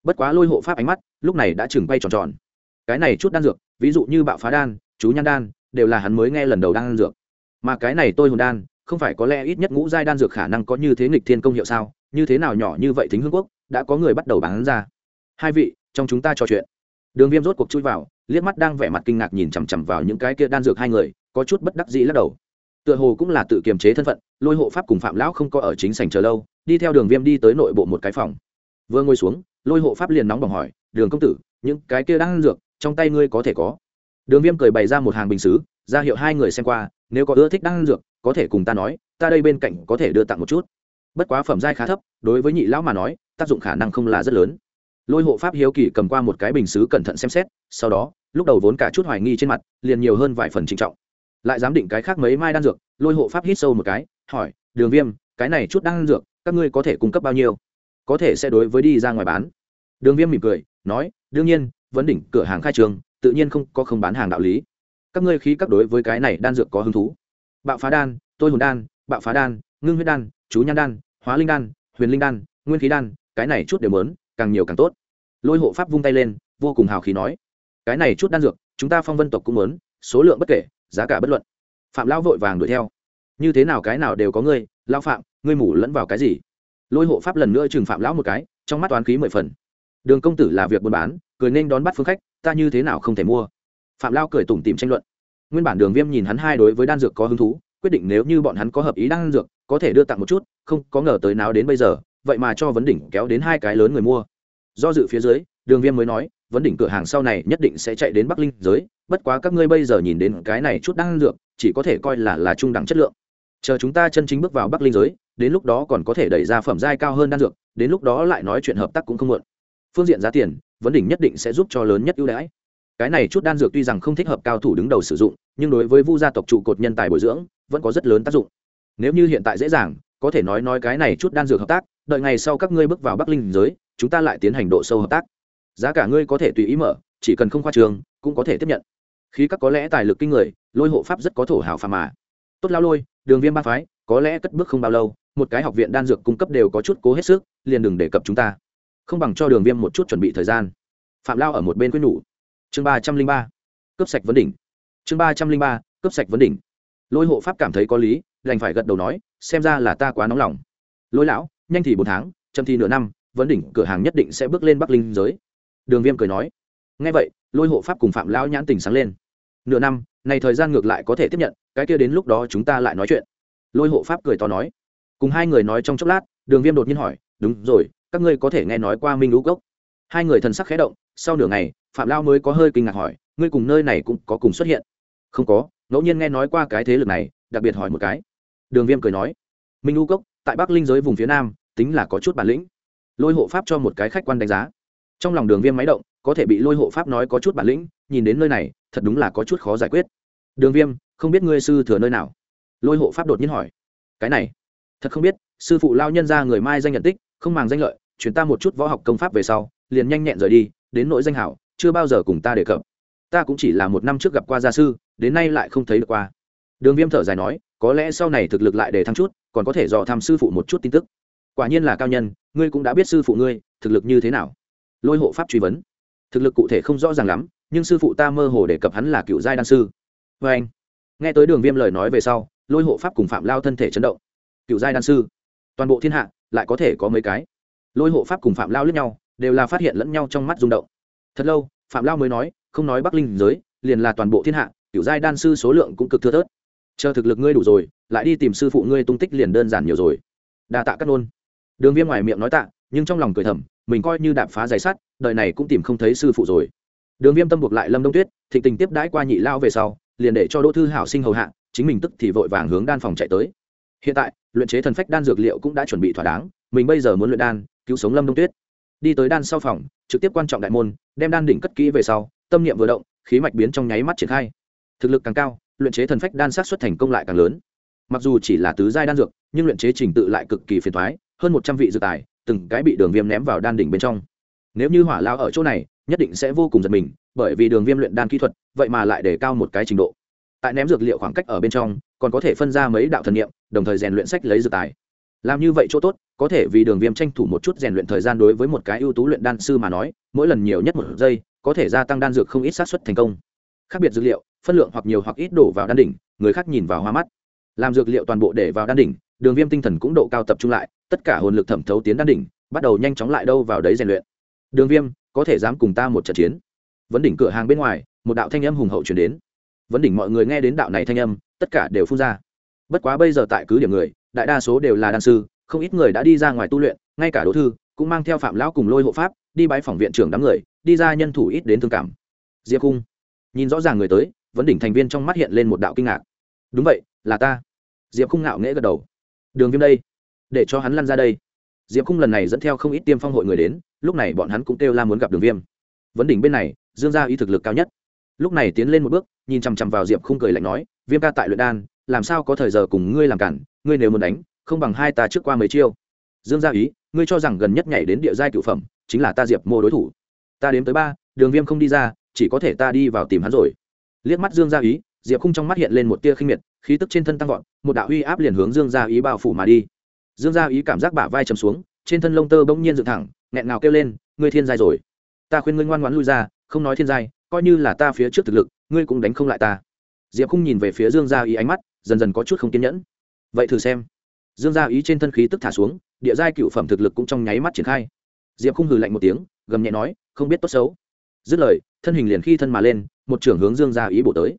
Bất quá lôi hộ pháp ánh mắt, lúc này đã chừng bay tròn tròn. Cái này chút đan dược, ví dụ như bạo phá đan, chú nhan đan, đều là hắn mới nghe lần đầu đan dược. Mà cái này tôi hồn đan, không phải có lẽ ít nhất ngũ giai đan dược khả năng có như thế nghịch thiên công hiệu sao? Như thế nào nhỏ như vậy thính hương quốc, đã có người bắt đầu bán ra? Hai vị, trong chúng ta trò chuyện. Đường viêm rốt cuộc chui vào, liếc mắt đang vẻ mặt kinh ngạc nhìn chằm chằm vào những cái kia đan dược hai người có chút bất đắc dĩ lắc đầu. Tựa hồ cũng là tự kiềm chế thân phận, lôi hộ pháp cùng phạm lão không có ở chính sảnh chờ lâu, đi theo đường viêm đi tới nội bộ một cái phòng. Vừa ngồi xuống, lôi hộ pháp liền nóng bỏng hỏi, đường công tử, những cái kia đang dược, trong tay ngươi có thể có? Đường viêm cười bày ra một hàng bình xứ, ra hiệu hai người xem qua, nếu có ưa thích đang dược, có thể cùng ta nói, ta đây bên cạnh có thể đưa tặng một chút. Bất quá phẩm giai khá thấp, đối với nhị lão mà nói, tác dụng khả năng không là rất lớn. Lôi hộ pháp hiếu kỳ cầm qua một cái bình xứ cẩn thận xem xét, sau đó, lúc đầu vốn cả chút hoài nghi trên mặt, liền nhiều hơn vài phần trinh trọng lại dám định cái khác mấy mai đan dược, lôi hộ pháp hít sâu một cái, hỏi, đường viêm, cái này chút đan dược, các ngươi có thể cung cấp bao nhiêu? Có thể sẽ đối với đi ra ngoài bán. Đường viêm mỉm cười, nói, đương nhiên, vấn đỉnh cửa hàng khai trường, tự nhiên không có không bán hàng đạo lý. Các ngươi khí các đối với cái này đan dược có hứng thú? Bạo phá đan, tôi hồn đan, bạo phá đan, ngưng huyết đan, chú nhan đan, hóa linh đan, huyền linh đan, nguyên khí đan, cái này chút đều lớn càng nhiều càng tốt. Lôi hộ pháp vung tay lên, vô cùng hào khí nói, cái này chút đan dược, chúng ta phong vân tộc cũng lớn số lượng bất kể giá cả bất luận. Phạm lão vội vàng đuổi theo. Như thế nào cái nào đều có ngươi, lão phạm, ngươi mủ lẫn vào cái gì? Lôi hộ pháp lần nữa trừng phạm lão một cái, trong mắt toán khí mười phần. Đường công tử là việc buôn bán, cười nên đón bắt phương khách, ta như thế nào không thể mua? Phạm lao cười tủm tìm tranh luận. Nguyên bản đường viêm nhìn hắn hai đối với đan dược có hứng thú, quyết định nếu như bọn hắn có hợp ý đan dược, có thể đưa tặng một chút, không, có ngờ tới nào đến bây giờ, vậy mà cho vấn đỉnh kéo đến hai cái lớn người mua. Do dự phía dưới, đường viêm mới nói vấn đỉnh cửa hàng sau này nhất định sẽ chạy đến bắc linh giới, bất quá các ngươi bây giờ nhìn đến cái này chút đan dược, chỉ có thể coi là là trung đẳng chất lượng. Chờ chúng ta chân chính bước vào bắc linh giới, đến lúc đó còn có thể đẩy ra phẩm giai cao hơn đan dược, đến lúc đó lại nói chuyện hợp tác cũng không muộn. Phương diện giá tiền, vấn đỉnh nhất định sẽ giúp cho lớn nhất ưu đãi. Cái này chút đan dược tuy rằng không thích hợp cao thủ đứng đầu sử dụng, nhưng đối với vu gia tộc trụ cột nhân tài bồi dưỡng, vẫn có rất lớn tác dụng. Nếu như hiện tại dễ dàng, có thể nói nói cái này chút đan dược hợp tác, đợi ngày sau các ngươi bước vào bắc linh giới, chúng ta lại tiến hành độ sâu hợp tác giá cả ngươi có thể tùy ý mở, chỉ cần không khoa trường, cũng có thể tiếp nhận. Khí các có lẽ tài lực kinh người, lôi hộ pháp rất có thổ hào phàm mà. Tốt lao lôi, đường viêm ba phái, có lẽ cất bước không bao lâu, một cái học viện đan dược cung cấp đều có chút cố hết sức, liền đừng đề cập chúng ta. Không bằng cho đường viêm một chút chuẩn bị thời gian. Phạm lao ở một bên quyết nhủ. Chương ba trăm linh ba cấp sạch vấn đỉnh. Chương ba trăm linh ba cấp sạch vấn đỉnh. Lôi hộ pháp cảm thấy có lý, đành phải gật đầu nói, xem ra là ta quá nóng lòng. Lôi lão, nhanh thì bốn tháng, chậm thì nửa năm, vấn đỉnh cửa hàng nhất định sẽ bước lên bắc linh giới đường viêm cười nói ngay vậy, lôi hộ pháp cùng phạm lão nhãn tình sáng lên. Nửa năm, này thời gian ngược lại có thể tiếp nhận, cái kia đến lúc đó chúng ta lại nói chuyện. Lôi hộ pháp cười to nói. Cùng hai người nói trong chốc lát, đường viêm đột nhiên hỏi, đúng rồi, các ngươi có thể nghe nói qua minh lũ cốc? Hai người thần sắc khé động, sau nửa ngày, phạm lao mới có hơi kinh ngạc hỏi, ngươi cùng nơi này cũng có cùng xuất hiện? Không có, ngẫu nhiên nghe nói qua cái thế lực này, đặc biệt hỏi một cái. Đường viêm cười nói, minh lũ cốc, tại bắc linh giới vùng phía nam, tính là có chút bản lĩnh. Lôi hộ pháp cho một cái khách quan đánh giá trong lòng đường viêm máy động, có thể bị lôi hộ pháp nói có chút bản lĩnh, nhìn đến nơi này, thật đúng là có chút khó giải quyết. Đường viêm, không biết ngươi sư thừa nơi nào? Lôi hộ pháp đột nhiên hỏi. Cái này, thật không biết, sư phụ lao nhân ra người mai danh nhận tích, không màng danh lợi, chuyển ta một chút võ học công pháp về sau, liền nhanh nhẹn rời đi, đến nỗi danh hảo, chưa bao giờ cùng ta đề cập. Ta cũng chỉ là một năm trước gặp qua gia sư, đến nay lại không thấy được qua. Đường viêm thở dài nói, có lẽ sau này thực lực lại để thăng chút, còn có thể dò tham sư phụ một chút tin tức. Quả nhiên là cao nhân, ngươi cũng đã biết sư phụ ngươi, thực lực như thế nào lôi hộ pháp truy vấn. Thực lực cụ thể không rõ ràng lắm, nhưng sư phụ ta mơ hồ đề cập hắn là cựu giai đan sư. Vê anh, nghe tới đường viêm lời nói về sau, lôi hộ pháp cùng phạm lao thân thể chấn động. Cựu giai đan sư, toàn bộ thiên hạ lại có thể có mấy cái? Lôi hộ pháp cùng phạm lao lướt nhau, đều là phát hiện lẫn nhau trong mắt rung động. Thật lâu, phạm lao mới nói, không nói bắc linh giới, liền là toàn bộ thiên hạ, cựu giai đan sư số lượng cũng cực thưa thớt. Chờ thực lực ngươi đủ rồi, lại đi tìm sư phụ ngươi tung tích liền đơn giản nhiều rồi. Đa tạ cắt nôn. Đường viêm ngoài miệng nói tạ, nhưng trong lòng cười thầm mình coi như đạp phá giày sắt, đời này cũng tìm không thấy sư phụ rồi. Đường viêm tâm buộc lại lâm đông tuyết, thịnh tình tiếp đãi qua nhị lao về sau, liền để cho đỗ thư hảo sinh hầu hạ, chính mình tức thì vội vàng hướng đan phòng chạy tới. Hiện tại, luyện chế thần phách đan dược liệu cũng đã chuẩn bị thỏa đáng, mình bây giờ muốn luyện đan, cứu sống lâm đông tuyết. Đi tới đan sau phòng, trực tiếp quan trọng đại môn, đem đan đỉnh cất kỹ về sau, tâm niệm vừa động, khí mạch biến trong nháy mắt triển khai. Thực lực càng cao, luyện chế thần phách đan sát xuất thành công lại càng lớn. Mặc dù chỉ là tứ giai đan dược, nhưng luyện chế trình tự lại cực kỳ phiền thoái hơn một trăm vị dược tài từng cái bị đường viêm ném vào đan đỉnh bên trong. Nếu như hỏa lao ở chỗ này nhất định sẽ vô cùng giật mình bởi vì đường viêm luyện đan kỹ thuật vậy mà lại để cao một cái trình độ. Tại ném dược liệu khoảng cách ở bên trong còn có thể phân ra mấy đạo thần niệm, đồng thời rèn luyện sách lấy dược tài. Làm như vậy chỗ tốt có thể vì đường viêm tranh thủ một chút rèn luyện thời gian đối với một cái ưu tú luyện đan sư mà nói mỗi lần nhiều nhất một giây có thể gia tăng đan dược không ít sát xuất thành công. Khác biệt dược liệu phân lượng hoặc nhiều hoặc ít đổ vào đan đỉnh người khác nhìn vào hoa mắt làm dược liệu toàn bộ để vào đan đỉnh, đường viêm tinh thần cũng độ cao tập trung lại, tất cả hồn lực thẩm thấu tiến đan đỉnh, bắt đầu nhanh chóng lại đâu vào đấy rèn luyện. Đường viêm, có thể dám cùng ta một trận chiến? Vấn đỉnh cửa hàng bên ngoài, một đạo thanh âm hùng hậu chuyển đến. Vấn đỉnh mọi người nghe đến đạo này thanh âm, tất cả đều phun ra. Bất quá bây giờ tại cứ điểm người, đại đa số đều là đan sư, không ít người đã đi ra ngoài tu luyện, ngay cả đỗ thư, cũng mang theo phạm lão cùng lôi hộ pháp, đi bãi phòng viện trưởng đám người, đi ra nhân thủ ít đến thương cảm. Diệp cung, nhìn rõ ràng người tới, vấn đỉnh thành viên trong mắt hiện lên một đạo kinh ngạc. Đúng vậy, là ta diệp khung ngạo nghễ gật đầu. Đường viêm đây, để cho hắn lăn ra đây. Diệp khung lần này dẫn theo không ít tiêm phong hội người đến, lúc này bọn hắn cũng kêu la muốn gặp đường viêm. Vấn đỉnh bên này, dương ra ý thực lực cao nhất. Lúc này tiến lên một bước, nhìn chằm chằm vào diệp khung cười lạnh nói, viêm ca tại luyện đan, làm sao có thời giờ cùng ngươi làm cản, ngươi nếu muốn đánh, không bằng hai ta trước qua mấy chiêu. Dương gia ý, ngươi cho rằng gần nhất nhảy đến địa giai cựu phẩm, chính là ta diệp mô đối thủ. Ta đếm tới ba, đường viêm không đi ra, chỉ có thể ta đi vào tìm hắn rồi. Liếc mắt dương gia ý, diệp khung trong mắt hiện lên một tia khinh miệt khí tức trên thân tăng vọt, một đạo uy áp liền hướng dương gia ý bao phủ mà đi. Dương gia ý cảm giác bả vai chầm xuống, trên thân lông tơ bỗng nhiên dựng thẳng, nghẹn ngào kêu lên, ngươi thiên giai rồi. Ta khuyên ngươi ngoan ngoãn lui ra, không nói thiên giai, coi như là ta phía trước thực lực, ngươi cũng đánh không lại ta. Diệp khung nhìn về phía dương gia ý ánh mắt, dần dần có chút không kiên nhẫn. Vậy thử xem. Dương gia ý trên thân khí tức thả xuống, địa giai cựu phẩm thực lực cũng trong nháy mắt triển khai. Diệp khung hừ lạnh một tiếng, gầm nhẹ nói, không biết tốt xấu. Dứt lời, thân hình liền khi thân mà lên, một trưởng hướng dương gia ý bổ tới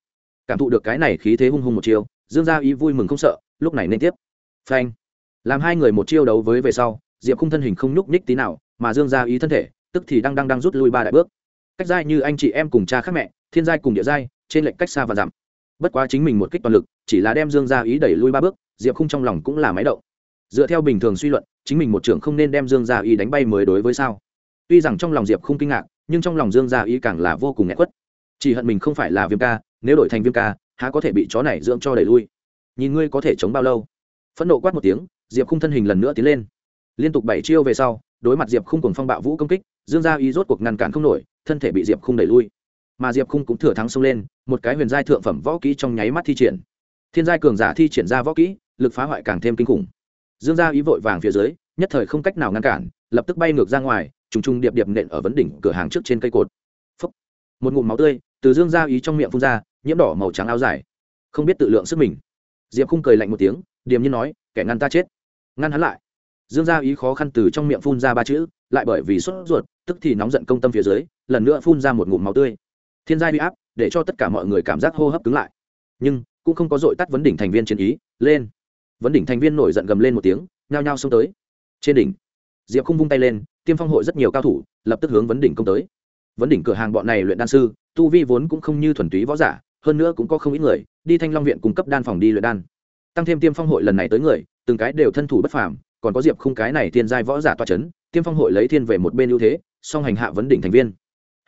cảm thụ được cái này khí thế hung hung một chiêu, dương gia ý vui mừng không sợ, lúc này nên tiếp. Phanh. Làm hai người một chiêu đấu với về sau, diệp khung thân hình không nhúc nhích tí nào, mà dương gia ý thân thể, tức thì đang đang đang rút lui ba đại bước. Cách giai như anh chị em cùng cha khác mẹ, thiên giai cùng địa giai, trên lệnh cách xa và giảm. Bất quá chính mình một kích toàn lực, chỉ là đem dương gia ý đẩy lui ba bước, diệp khung trong lòng cũng là máy động. Dựa theo bình thường suy luận, chính mình một trưởng không nên đem dương gia ý đánh bay mới đối với sao? Tuy rằng trong lòng diệp không kinh ngạc, nhưng trong lòng dương gia ý càng là vô cùng nghẹt quất. Chỉ hận mình không phải là viêm ca nếu đổi thành viêm ca, há có thể bị chó này dưỡng cho đẩy lui? Nhìn ngươi có thể chống bao lâu? Phẫn nộ quát một tiếng, diệp khung thân hình lần nữa tiến lên. Liên tục bảy chiêu về sau, đối mặt diệp khung cùng phong bạo vũ công kích, dương gia Y rốt cuộc ngăn cản không nổi, thân thể bị diệp khung đẩy lui. Mà diệp khung cũng thừa thắng xông lên, một cái huyền giai thượng phẩm võ kỹ trong nháy mắt thi triển. Thiên giai cường giả thi triển ra võ kỹ, lực phá hoại càng thêm kinh khủng. Dương gia Y vội vàng phía dưới, nhất thời không cách nào ngăn cản, lập tức bay ngược ra ngoài, trùng trùng điệp điệp nện ở vấn đỉnh cửa hàng trước trên cây cột. Phúc. một ngụm máu tươi từ dương gia ý trong miệng phun ra nhiễm đỏ màu trắng áo dài. Không biết tự lượng sức mình. Diệp khung cười lạnh một tiếng, điềm nhiên nói, kẻ ngăn ta chết. Ngăn hắn lại. Dương gia ý khó khăn từ trong miệng phun ra ba chữ, lại bởi vì sốt ruột, tức thì nóng giận công tâm phía dưới, lần nữa phun ra một ngụm máu tươi. Thiên gia huy áp, để cho tất cả mọi người cảm giác hô hấp cứng lại. Nhưng, cũng không có dội tắt vấn đỉnh thành viên chiến ý, lên. Vấn đỉnh thành viên nổi giận gầm lên một tiếng, nhao nhao xông tới. Trên đỉnh, diệp không vung tay lên, tiêm phong hội rất nhiều cao thủ, lập tức hướng vấn đỉnh công tới. Vấn đỉnh cửa hàng bọn này luyện đan sư, tu vi vốn cũng không như thuần túy võ giả hơn nữa cũng có không ít người đi thanh long viện cung cấp đan phòng đi luyện đan. Tăng thêm tiêm phong hội lần này tới người, từng cái đều thân thủ bất phàm, còn có diệp khung cái này thiên giai võ giả toa c h ấ n tiêm phong hội lấy thiên về một bên ưu thế, song hành hạ vấn đỉnh thành viên.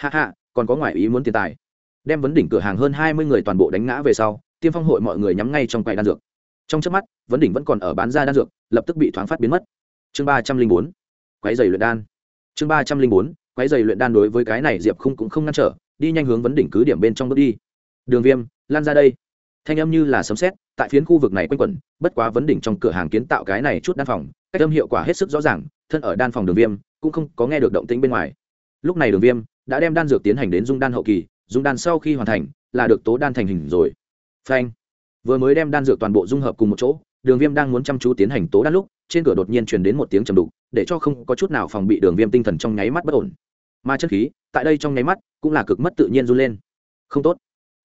Hạ hạ còn có ngoại ý muốn tiền tài. Đem vấn đỉnh cửa hàng hơn hai mươi người toàn bộ đánh ngã về sau, tiêm phong hội mọi người nhắm ngay trong quầy đan dược. Trong trước mắt, vấn đỉnh vẫn còn ở bán ra đan dược, lập tức bị thoáng phát biến mất. Chương ba trăm linh bốn, quái dày luyện đan. Chương ba trăm linh bốn, quái dày luyện đan đối với cái này diệp khung cũng không ngăn trở, đi nhanh hướng vấn đỉnh cứ điểm bên trong bước đi đường viêm, lan ra đây. Thanh âm như là sấm xét tại phiến khu vực này quanh quẩn, bất quá vấn đỉnh trong cửa hàng kiến tạo cái này chút đan phòng, cách âm hiệu quả hết sức rõ ràng, thân ở đan phòng đường viêm, cũng không có nghe được động tĩnh bên ngoài. Lúc này đường viêm đã đem đan dược tiến hành đến dung đan hậu kỳ, dung đan sau khi hoàn thành, là được tố đan thành hình rồi. Phanh. Vừa mới đem đan dược toàn bộ dung hợp cùng một chỗ, đường viêm đang muốn chăm chú tiến hành tố đan lúc, trên cửa đột nhiên truyền đến một tiếng trầm đục, để cho không có chút nào phòng bị đường viêm tinh thần trong nháy mắt bất ổn. Mà chân khí, tại đây trong nháy mắt, cũng là cực mất tự nhiên run lên. Không tốt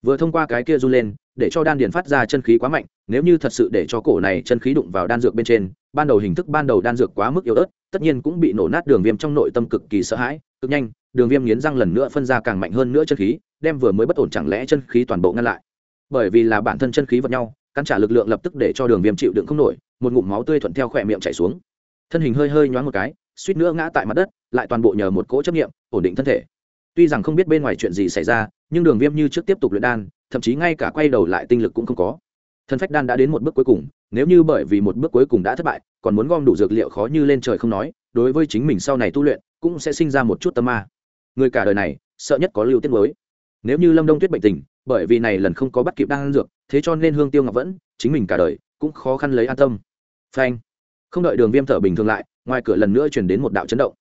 vừa thông qua cái kia run lên, để cho đan điền phát ra chân khí quá mạnh, nếu như thật sự để cho cổ này chân khí đụng vào đan dược bên trên, ban đầu hình thức ban đầu đan dược quá mức yếu ớt, tất nhiên cũng bị nổ nát đường viêm trong nội tâm cực kỳ sợ hãi, cực nhanh, đường viêm nghiến răng lần nữa phân ra càng mạnh hơn nữa chân khí, đem vừa mới bất ổn chẳng lẽ chân khí toàn bộ ngăn lại. Bởi vì là bản thân chân khí vật nhau, cắn trả lực lượng lập tức để cho đường viêm chịu đựng không nổi, một ngụm máu tươi thuận theo khỏe miệng chảy xuống. Thân hình hơi hơi nhoáng một cái, suýt nữa ngã tại mặt đất, lại toàn bộ nhờ một cỗ chấp nghiệm ổn định thân thể. Tuy rằng không biết bên ngoài chuyện gì xảy ra nhưng đường viêm như trước tiếp tục luyện đan, thậm chí ngay cả quay đầu lại tinh lực cũng không có. Thần phách đan đã đến một bước cuối cùng, nếu như bởi vì một bước cuối cùng đã thất bại, còn muốn gom đủ dược liệu khó như lên trời không nói, đối với chính mình sau này tu luyện, cũng sẽ sinh ra một chút tâm ma. Người cả đời này, sợ nhất có lưu tiết mới. Nếu như lâm đông tuyết bệnh tình, bởi vì này lần không có bắt kịp đan dược, thế cho nên hương tiêu ngọc vẫn, chính mình cả đời, cũng khó khăn lấy an tâm. Phanh. Không đợi đường viêm thở bình thường lại, ngoài cửa lần nữa chuyển đến một đạo chấn động.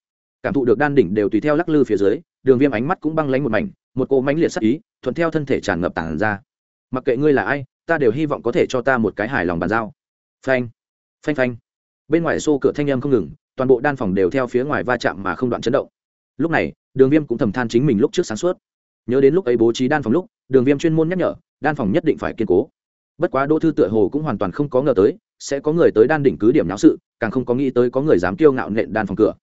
Cảm thụ được đan đỉnh đều tùy theo lắc lư phía dưới, đường viêm ánh mắt cũng băng lánh một mảnh một cô mãnh liệt sắc ý, thuận theo thân thể tràn ngập tản ra. Mặc kệ ngươi là ai, ta đều hy vọng có thể cho ta một cái hài lòng bàn giao. Phanh phanh phanh. Bên ngoài xô cửa thanh âm không ngừng, toàn bộ đan phòng đều theo phía ngoài va chạm mà không đoạn chấn động. Lúc này, đường viêm cũng thầm than chính mình lúc trước sáng suốt. Nhớ đến lúc ấy bố trí đan phòng lúc, đường viêm chuyên môn nhắc nhở, đan phòng nhất định phải kiên cố. Bất quá đỗ thư tựa hồ cũng hoàn toàn không có ngờ tới, sẽ có người tới đan đỉnh cứ điểm náo sự, càng không có nghĩ tới có người dám kiêu ngạo nện đan phòng cửa.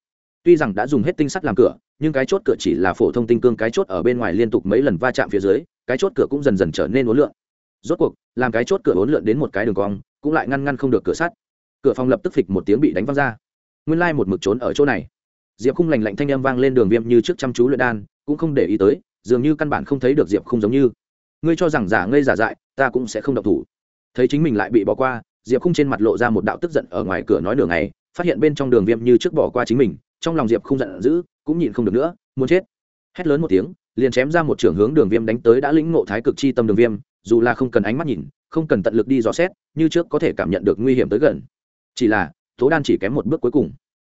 Tuy rằng đã dùng hết tinh sắt làm cửa nhưng cái chốt cửa chỉ là phổ thông tinh cương, cái chốt ở bên ngoài liên tục mấy lần va chạm phía dưới, cái chốt cửa cũng dần dần trở nên uốn lượn. Rốt cuộc, làm cái chốt cửa uốn lượn đến một cái đường cong, cũng lại ngăn ngăn không được cửa sắt. Cửa phòng lập tức phịch một tiếng bị đánh văng ra. Nguyên lai một mực trốn ở chỗ này. Diệp khung lành lạnh thanh â m vang lên đường viêm như trước chăm chú luyện đan, cũng không để ý tới, dường như căn bản không thấy được diệp khung giống như. Ngươi cho rằng giả ngây giả dại, ta cũng sẽ không độc thủ. Thấy chính mình lại bị bỏ qua, diệp khung trên mặt lộ ra một đạo tức giận ở ngoài cửa nói đường này phát hiện bên trong đường viêm như trước bỏ qua chính mình, trong lòng diệp không giận dữ cũng nhịn không được nữa, muốn chết. Hét lớn một tiếng, liền chém ra một trưởng hướng đường viêm đánh tới đã lĩnh ngộ thái cực chi tâm đường viêm, dù là không cần ánh mắt nhìn, không cần tận lực đi dò xét, như trước có thể cảm nhận được nguy hiểm tới gần. Chỉ là, tố đan chỉ kém một bước cuối cùng.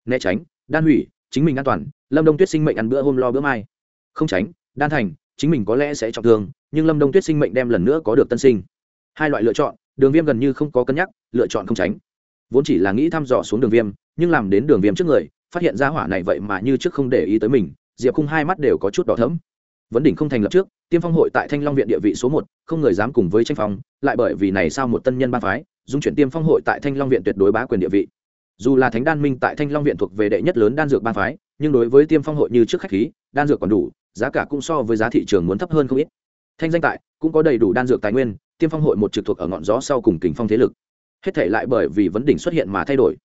Né tránh, đan hủy, chính mình an toàn, lâm đông tuyết sinh mệnh ăn bữa hôm lo bữa mai. Không tránh, đan thành, chính mình có lẽ sẽ trọng thương, nhưng lâm đông tuyết sinh mệnh đem lần nữa có được tân sinh. Hai loại lựa chọn, đường viêm gần như không có cân nhắc, lựa chọn không tránh. Vốn chỉ là nghĩ thăm dò xuống đường viêm, nhưng làm đến đường viêm trước người phát hiện ra hỏa này vậy mà như trước không để ý tới mình, diệp khung hai mắt đều có chút đỏ thấm vấn đỉnh không thành lập trước, tiêm phong hội tại thanh long viện địa vị số một, không người dám cùng với tranh phong, lại bởi vì này sao một tân nhân ba phái, dung chuyển tiêm phong hội tại thanh long viện tuyệt đối bá quyền địa vị. Dù là thánh đan minh tại thanh long viện thuộc về đệ nhất lớn đan dược ba phái, nhưng đối với tiêm phong hội như trước khách khí, đan dược còn đủ, giá cả cũng so với giá thị trường muốn thấp hơn không ít. Thanh danh tại, cũng có đầy đủ đan dược tài nguyên, tiêm phong hội một trực thuộc ở ngọn gió sau cùng kình phong thế lực. Hết thể lại bởi vì vấn đỉnh xuất hiện mà thay đổi.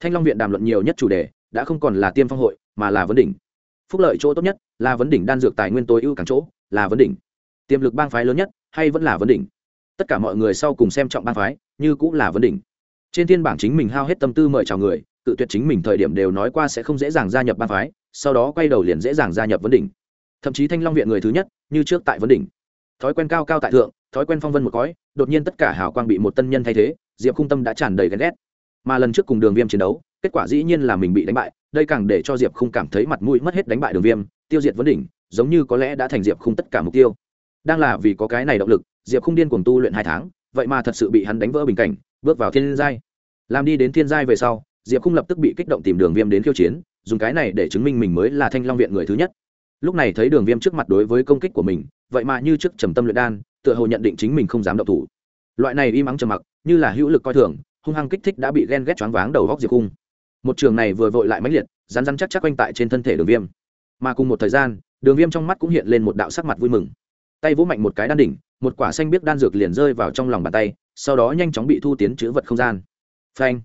Thanh long viện đàm luận nhiều nhất chủ đề đã không còn là tiêm phong hội, mà là vấn đỉnh. Phúc lợi chỗ tốt nhất là vấn đỉnh đan dược tài nguyên tối ưu càng chỗ, là vấn đỉnh. Tiềm lực bang phái lớn nhất hay vẫn là vấn đỉnh. Tất cả mọi người sau cùng xem trọng bang phái, như cũng là vấn đỉnh. Trên thiên bảng chính mình hao hết tâm tư mời chào người tự tuyệt chính mình thời điểm đều nói qua sẽ không dễ dàng gia nhập bang phái, sau đó quay đầu liền dễ dàng gia nhập vấn đỉnh. Thậm chí thanh long viện người thứ nhất, như trước tại vấn đỉnh. Thói quen cao cao tại thượng, thói quen phong vân một cõi, đột nhiên tất cả hào quang bị một tân nhân thay thế, diệp khung tâm đã tràn đầy ghen ghét. Mà lần trước cùng đường viêm chiến đấu kết quả dĩ nhiên là mình bị đánh bại, đây càng để cho diệp không cảm thấy mặt mũi mất hết đánh bại đường viêm, tiêu diệt vấn đỉnh, giống như có lẽ đã thành diệp không tất cả mục tiêu. Đang là vì có cái này động lực, diệp không điên cuồng tu luyện hai tháng, vậy mà thật sự bị hắn đánh vỡ bình cảnh, bước vào thiên giai. Làm đi đến thiên giai về sau, diệp không lập tức bị kích động tìm đường viêm đến khiêu chiến, dùng cái này để chứng minh mình mới là thanh long viện người thứ nhất. Lúc này thấy đường viêm trước mặt đối với công kích của mình, vậy mà như trước trầm tâm luyện đan, tựa hồ nhận định chính mình không dám động thủ. Loại này im ắng trầm mặc, như là hữu lực coi thường, hung hăng kích thích đã bị ghen ghét choáng váng đầu góc diệp cung một trường này vừa vội lại mãnh liệt rán rán chắc chắc quanh tại trên thân thể đường viêm. Mà cùng một thời gian, đường viêm trong mắt cũng hiện lên một đạo sắc mặt vui mừng. Tay vỗ mạnh một cái đan đỉnh, một quả xanh biết đan dược liền rơi vào trong lòng bàn tay, sau đó nhanh chóng bị thu tiến chữ vật không gian. Phanh!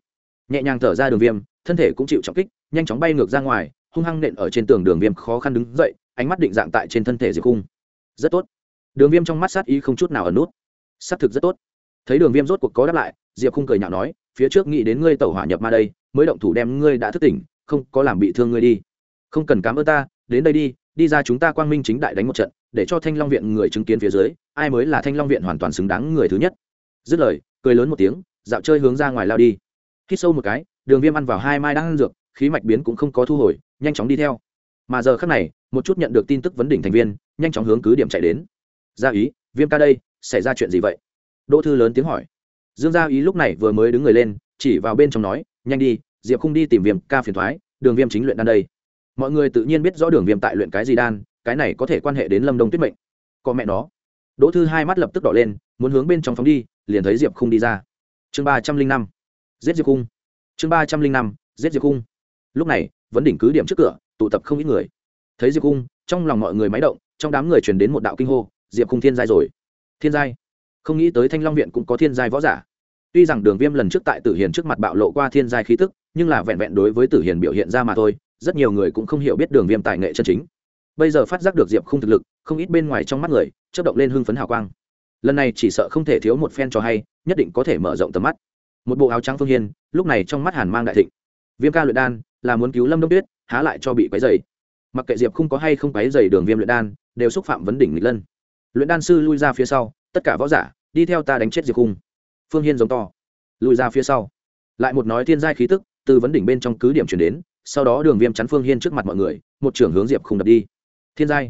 Nhẹ nhàng thở ra đường viêm, thân thể cũng chịu trọng kích, nhanh chóng bay ngược ra ngoài, hung hăng nện ở trên tường đường viêm khó khăn đứng dậy, ánh mắt định dạng tại trên thân thể diệp cung. Rất tốt. Đường viêm trong mắt sát ý không chút nào ở nút. S á t thực rất tốt. Thấy đường viêm rốt cuộc có đáp lại, diệp khung cười nhạo nói, phía trước nghĩ đến ngươi tẩu hỏa nhập ma đây mới động thủ đem ngươi đã thức tỉnh, không có làm bị thương ngươi đi. Không cần cám ơn ta, đến đây đi đi ra chúng ta quang minh chính đại đánh một trận, để cho thanh long viện người chứng kiến phía dưới, ai mới là thanh long viện hoàn toàn xứng đáng người thứ nhất. Dứt lời, cười lớn một tiếng, dạo chơi hướng ra ngoài lao đi. Hít sâu một cái, đường viêm ăn vào hai mai đang ăn dược, khí mạch biến cũng không có thu hồi, nhanh chóng đi theo. Mà giờ khác này, một chút nhận được tin tức vấn đỉnh thành viên, nhanh chóng hướng cứ điểm chạy đến. Gia ý, viêm ca đây, xảy ra chuyện gì vậy? Đỗ thư lớn tiếng hỏi. Dương gia ý lúc này vừa mới đứng người lên, chỉ vào bên trong nói nhanh đi diệp không đi tìm viêm ca phiền thoái đường viêm chính luyện đan đây. Mọi người tự nhiên biết rõ đường viêm tại luyện cái gì đan cái này có thể quan hệ đến lâm đông tuyết mệnh. Có mẹ nó. Đỗ thư hai mắt lập tức đỏ lên muốn hướng bên trong phóng đi liền thấy diệp không đi ra. Chương ba trăm linh năm. Giết diệp Khung. chương ba trăm linh năm. Giết diệp Khung. lúc này vẫn đỉnh cứ điểm trước cửa tụ tập không ít người. Thấy diệp Khung, trong lòng mọi người máy động trong đám người truyền đến một đạo kinh hô diệp Khung thiên giai rồi. Thiên giai? Không nghĩ tới thanh long viện cũng có thiên giai võ giả tuy rằng đường viêm lần trước tại tử hiền trước mặt bạo lộ qua thiên giai khí tức, nhưng là vẹn vẹn đối với tử hiền biểu hiện ra mà thôi, rất nhiều người cũng không hiểu biết đường viêm tài nghệ chân chính. Bây giờ phát giác được diệp không thực lực, không ít bên ngoài trong mắt người chất động lên hưng phấn hào quang. Lần này chỉ sợ không thể thiếu một phen cho hay, nhất định có thể mở rộng tầm mắt. Một bộ áo trắng phương hiên, lúc này trong mắt hàn mang đại thịnh. Viêm ca luyện đan, là muốn cứu lâm đông tuyết, há lại cho bị quấy dày mặc kệ diệp không có hay không quấy dày đường viêm luyện đan, đều xúc phạm vấn đỉnh nghịch lân. Luyện đan sư lui ra phía sau, tất cả võ giả, đi theo ta đánh chết diệp khung phương hiên giống to. Lùi ra phía sau. Lại một nói thiên giai khí tức, từ vấn đỉnh bên trong cứ điểm chuyển đến, sau đó đường viêm chắn phương hiên trước mặt mọi người, một trưởng hướng diệp khung đập đi. Thiên giai.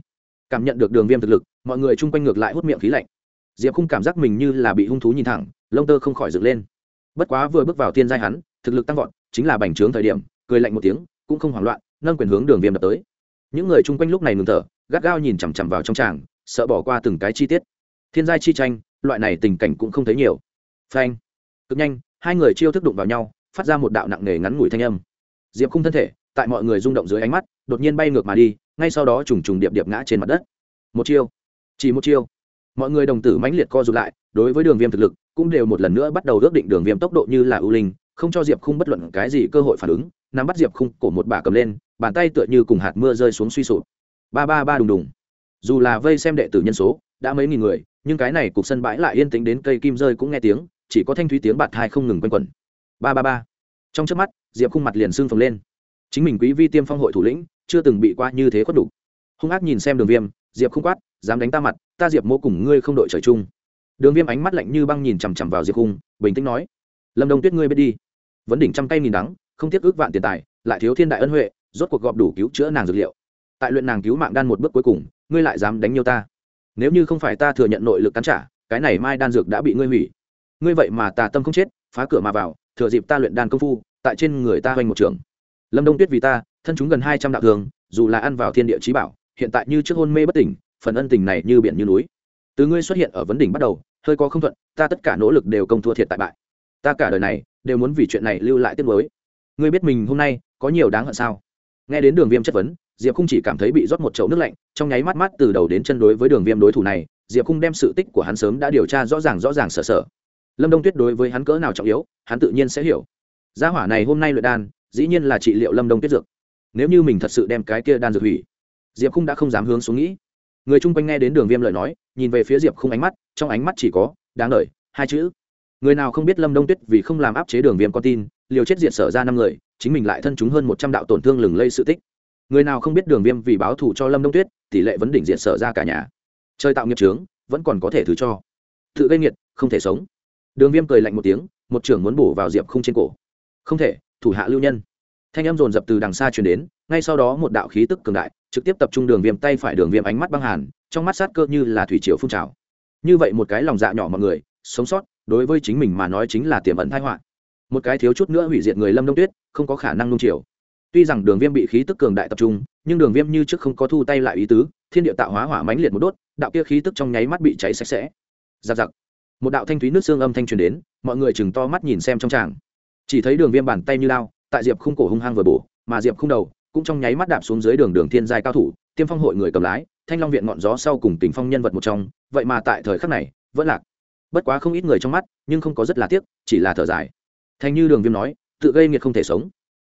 Cảm nhận được đường viêm thực lực, mọi người chung quanh ngược lại hút miệng khí lạnh. Diệp khung cảm giác mình như là bị hung thú nhìn thẳng, lông tơ không khỏi dựng lên. Bất quá vừa bước vào thiên giai hắn, thực lực tăng vọt, chính là bành trướng thời điểm, cười lạnh một tiếng, cũng không hoảng loạn, nâng quyền hướng đường viêm đập tới. Những người chung quanh lúc này ngừng thở, gắt gao nhìn chằm chằm vào trong tràng, sợ bỏ qua từng cái chi tiết. Thiên giai chi tranh, loại này tình cảnh cũng không thấy nhiều phanh. Cực nhanh, hai người chiêu thức đụng vào nhau, phát ra một đạo nặng nề ngắn ngủi thanh âm. Diệp khung thân thể, tại mọi người rung động dưới ánh mắt, đột nhiên bay ngược mà đi, ngay sau đó trùng trùng điệp điệp ngã trên mặt đất. Một chiêu. Chỉ một chiêu. Mọi người đồng tử mãnh liệt co rụt lại, đối với đường viêm thực lực, cũng đều một lần nữa bắt đầu ước định đường viêm tốc độ như là ưu linh, không cho diệp khung bất luận cái gì cơ hội phản ứng, nắm bắt diệp khung cổ một bà cầm lên, bàn tay tựa như cùng hạt mưa rơi xuống suy sụp. Ba ba ba đùng đùng. Dù là vây xem đệ tử nhân số, đã mấy nghìn người, nhưng cái này cục sân bãi lại yên tĩnh đến cây kim rơi cũng nghe tiếng chỉ có thanh thúy tiếng bạt thai không ngừng quanh quẩn. Ba ba ba. Trong trước mắt, diệp khung mặt liền sưng phồng lên. Chính mình quý vi tiêm phong hội thủ lĩnh, chưa từng bị qua như thế khuất đủ hung ác nhìn xem đường viêm, diệp không quát, dám đánh ta mặt, ta diệp mô cùng ngươi không đội trời chung. Đường viêm ánh mắt lạnh như băng nhìn chằm chằm vào diệp khung, bình tĩnh nói, lâm đông tuyết ngươi biết đi. Vấn đỉnh trăm tay nghìn đắng, không tiếc ước vạn tiền tài, lại thiếu thiên đại ân huệ, rốt cuộc gọp đủ cứu chữa nàng dược liệu. Tại luyện nàng cứu mạng đan một bước cuối cùng, ngươi lại dám đánh nhiều ta. Nếu như không phải ta thừa nhận nội lực cắn trả, cái này mai đan dược đã bị ngươi hủy ngươi vậy mà tà tâm không chết, phá cửa mà vào, thừa dịp ta luyện đan công phu, tại trên người ta hoành một trường. Lâm đông tuyết vì ta, thân chúng gần hai trăm đạo thường, dù là ăn vào thiên địa trí bảo, hiện tại như trước hôn mê bất tỉnh, phần ân tình này như biển như núi. Từ ngươi xuất hiện ở vấn đỉnh bắt đầu, hơi có không thuận, ta tất cả nỗ lực đều công thua thiệt tại bại. Ta cả đời này đều muốn vì chuyện này lưu lại tiết mới ngươi biết mình hôm nay có nhiều đáng hận sao? Nghe đến đường viêm chất vấn, diệp không chỉ cảm thấy bị rót một chậu nước lạnh, trong nháy mắt mắt từ đầu đến chân đối với đường viêm đối thủ này, diệp không đem sự tích của hắn sớm đã điều tra rõ ràng rõ ràng sở sở lâm đông tuyết đối với hắn cỡ nào trọng yếu, hắn tự nhiên sẽ hiểu. Gia hỏa này hôm nay luyện đan, dĩ nhiên là trị liệu lâm đông tuyết dược. Nếu như mình thật sự đem cái kia đan dược hủy, diệp Khung đã không dám hướng xuống nghĩ. Người chung quanh nghe đến đường viêm lời nói, nhìn về phía diệp Khung ánh mắt, trong ánh mắt chỉ có, đáng lời hai chữ. Người nào không biết lâm đông tuyết vì không làm áp chế đường viêm con tin, liều chết diệt sở ra năm người, chính mình lại thân chúng hơn một trăm đạo tổn thương lừng lây sự tích. Người nào không biết đường viêm vì báo thù cho lâm đông tuyết, tỷ lệ vấn đỉnh diệt sở ra cả nhà. Chơi tạo nghiệp trướng vẫn còn có thể thứ cho. Tự gây nghiệt, không thể sống đường viêm cười lạnh một tiếng, một trưởng muốn bổ vào diệp không trên cổ. Không thể, thủ hạ lưu nhân. Thanh âm dồn dập từ đằng xa chuyển đến, ngay sau đó một đạo khí tức cường đại, trực tiếp tập trung đường viêm tay phải đường viêm ánh mắt băng hàn, trong mắt sát cơ như là thủy triều phun trào. Như vậy một cái lòng dạ nhỏ mọi người, sống sót, đối với chính mình mà nói chính là tiềm ẩn thái họa. Một cái thiếu chút nữa hủy diệt người lâm đông tuyết, không có khả năng nung chiều. Tuy rằng đường viêm bị khí tức cường đại tập trung, nhưng đường viêm như trước không có thu tay lại ý tứ, thiên địa tạo hóa hỏa mãnh liệt một đốt, đạo kia khí tức trong nháy mắt bị cháy sạch sẽ. Giặc giặc một đạo thanh thúy nước xương âm thanh truyền đến, mọi người chừng to mắt nhìn xem trong tràng. Chỉ thấy đường viêm bàn tay như lao, tại diệp khung cổ hung hăng vừa bổ, mà diệp khung đầu cũng trong nháy mắt đạp xuống dưới đường đường thiên giai cao thủ, tiêm phong hội người cầm lái, thanh long viện ngọn gió sau cùng tình phong nhân vật một trong, vậy mà tại thời khắc này, vẫn lạc. Bất quá không ít người trong mắt, nhưng không có rất là tiếc, chỉ là thở dài. Thanh như đường viêm nói, tự gây nghiệt không thể sống.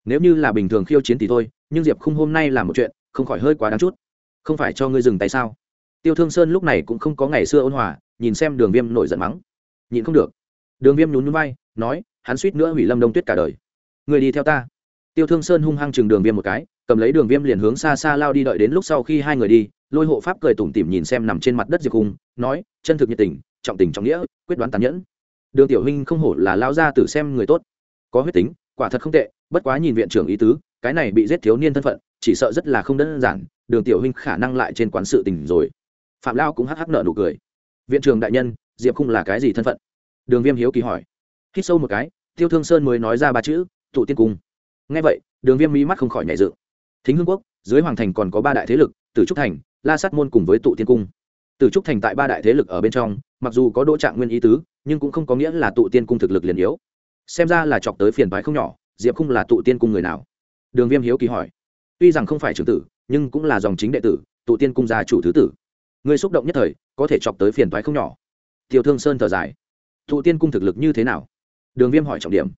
Nếu như là bình thường khiêu chiến thì thôi, nhưng diệp khung hôm nay làm một chuyện, không khỏi hơi quá đáng chút. Không phải cho ngươi dừng tay sao? Tiêu thương sơn lúc này cũng không có ngày xưa ôn hòa nhìn xem đường viêm nổi giận mắng. Nhịn không được. Đường viêm nhún nhún vai, nói, hắn suýt nữa hủy lâm đông tuyết cả đời. Người đi theo ta. Tiêu thương sơn hung hăng chừng đường viêm một cái, cầm lấy đường viêm liền hướng xa xa lao đi đợi đến lúc sau khi hai người đi, lôi hộ pháp cười tủm tỉm nhìn xem nằm trên mặt đất diệp hùng, nói, chân thực nhiệt tình, trọng tình trọng nghĩa, quyết đoán tàn nhẫn. Đường tiểu huynh không hổ là lao ra tử xem người tốt. Có huyết tính, quả thật không tệ, bất quá nhìn viện trưởng ý tứ, cái này bị giết thiếu niên thân phận, chỉ sợ rất là không đơn giản, đường tiểu huynh khả năng lại trên quán sự tình rồi. Phạm lao cũng hắc hắc nợ nụ cười viện trưởng đại nhân, diệp Khung là cái gì thân phận? Đường viêm hiếu kỳ hỏi. Hít sâu một cái, tiêu thương sơn mới nói ra ba chữ, tụ tiên cung. Ngay vậy, đường viêm mỹ mắt không khỏi nhảy dự thính hương quốc, dưới hoàng thành còn có ba đại thế lực, tử trúc thành, la sát môn cùng với tụ tiên cung. Tử trúc thành tại ba đại thế lực ở bên trong, mặc dù có đỗ trạng nguyên ý tứ, nhưng cũng không có nghĩa là tụ tiên cung thực lực liền yếu. Xem ra là chọc tới phiền toái không nhỏ, diệp Khung là tụ tiên cung người nào? Đường viêm hiếu kỳ hỏi. Tuy rằng không phải trưởng tử, nhưng cũng là dòng chính đệ tử, tụ tiên cung gia chủ thứ tử. Người xúc động nhất thời có thể chọc tới phiền toái không nhỏ. Tiêu thương sơn thở dài. Tụ tiên cung thực lực như thế nào? Đường viêm hỏi trọng điểm.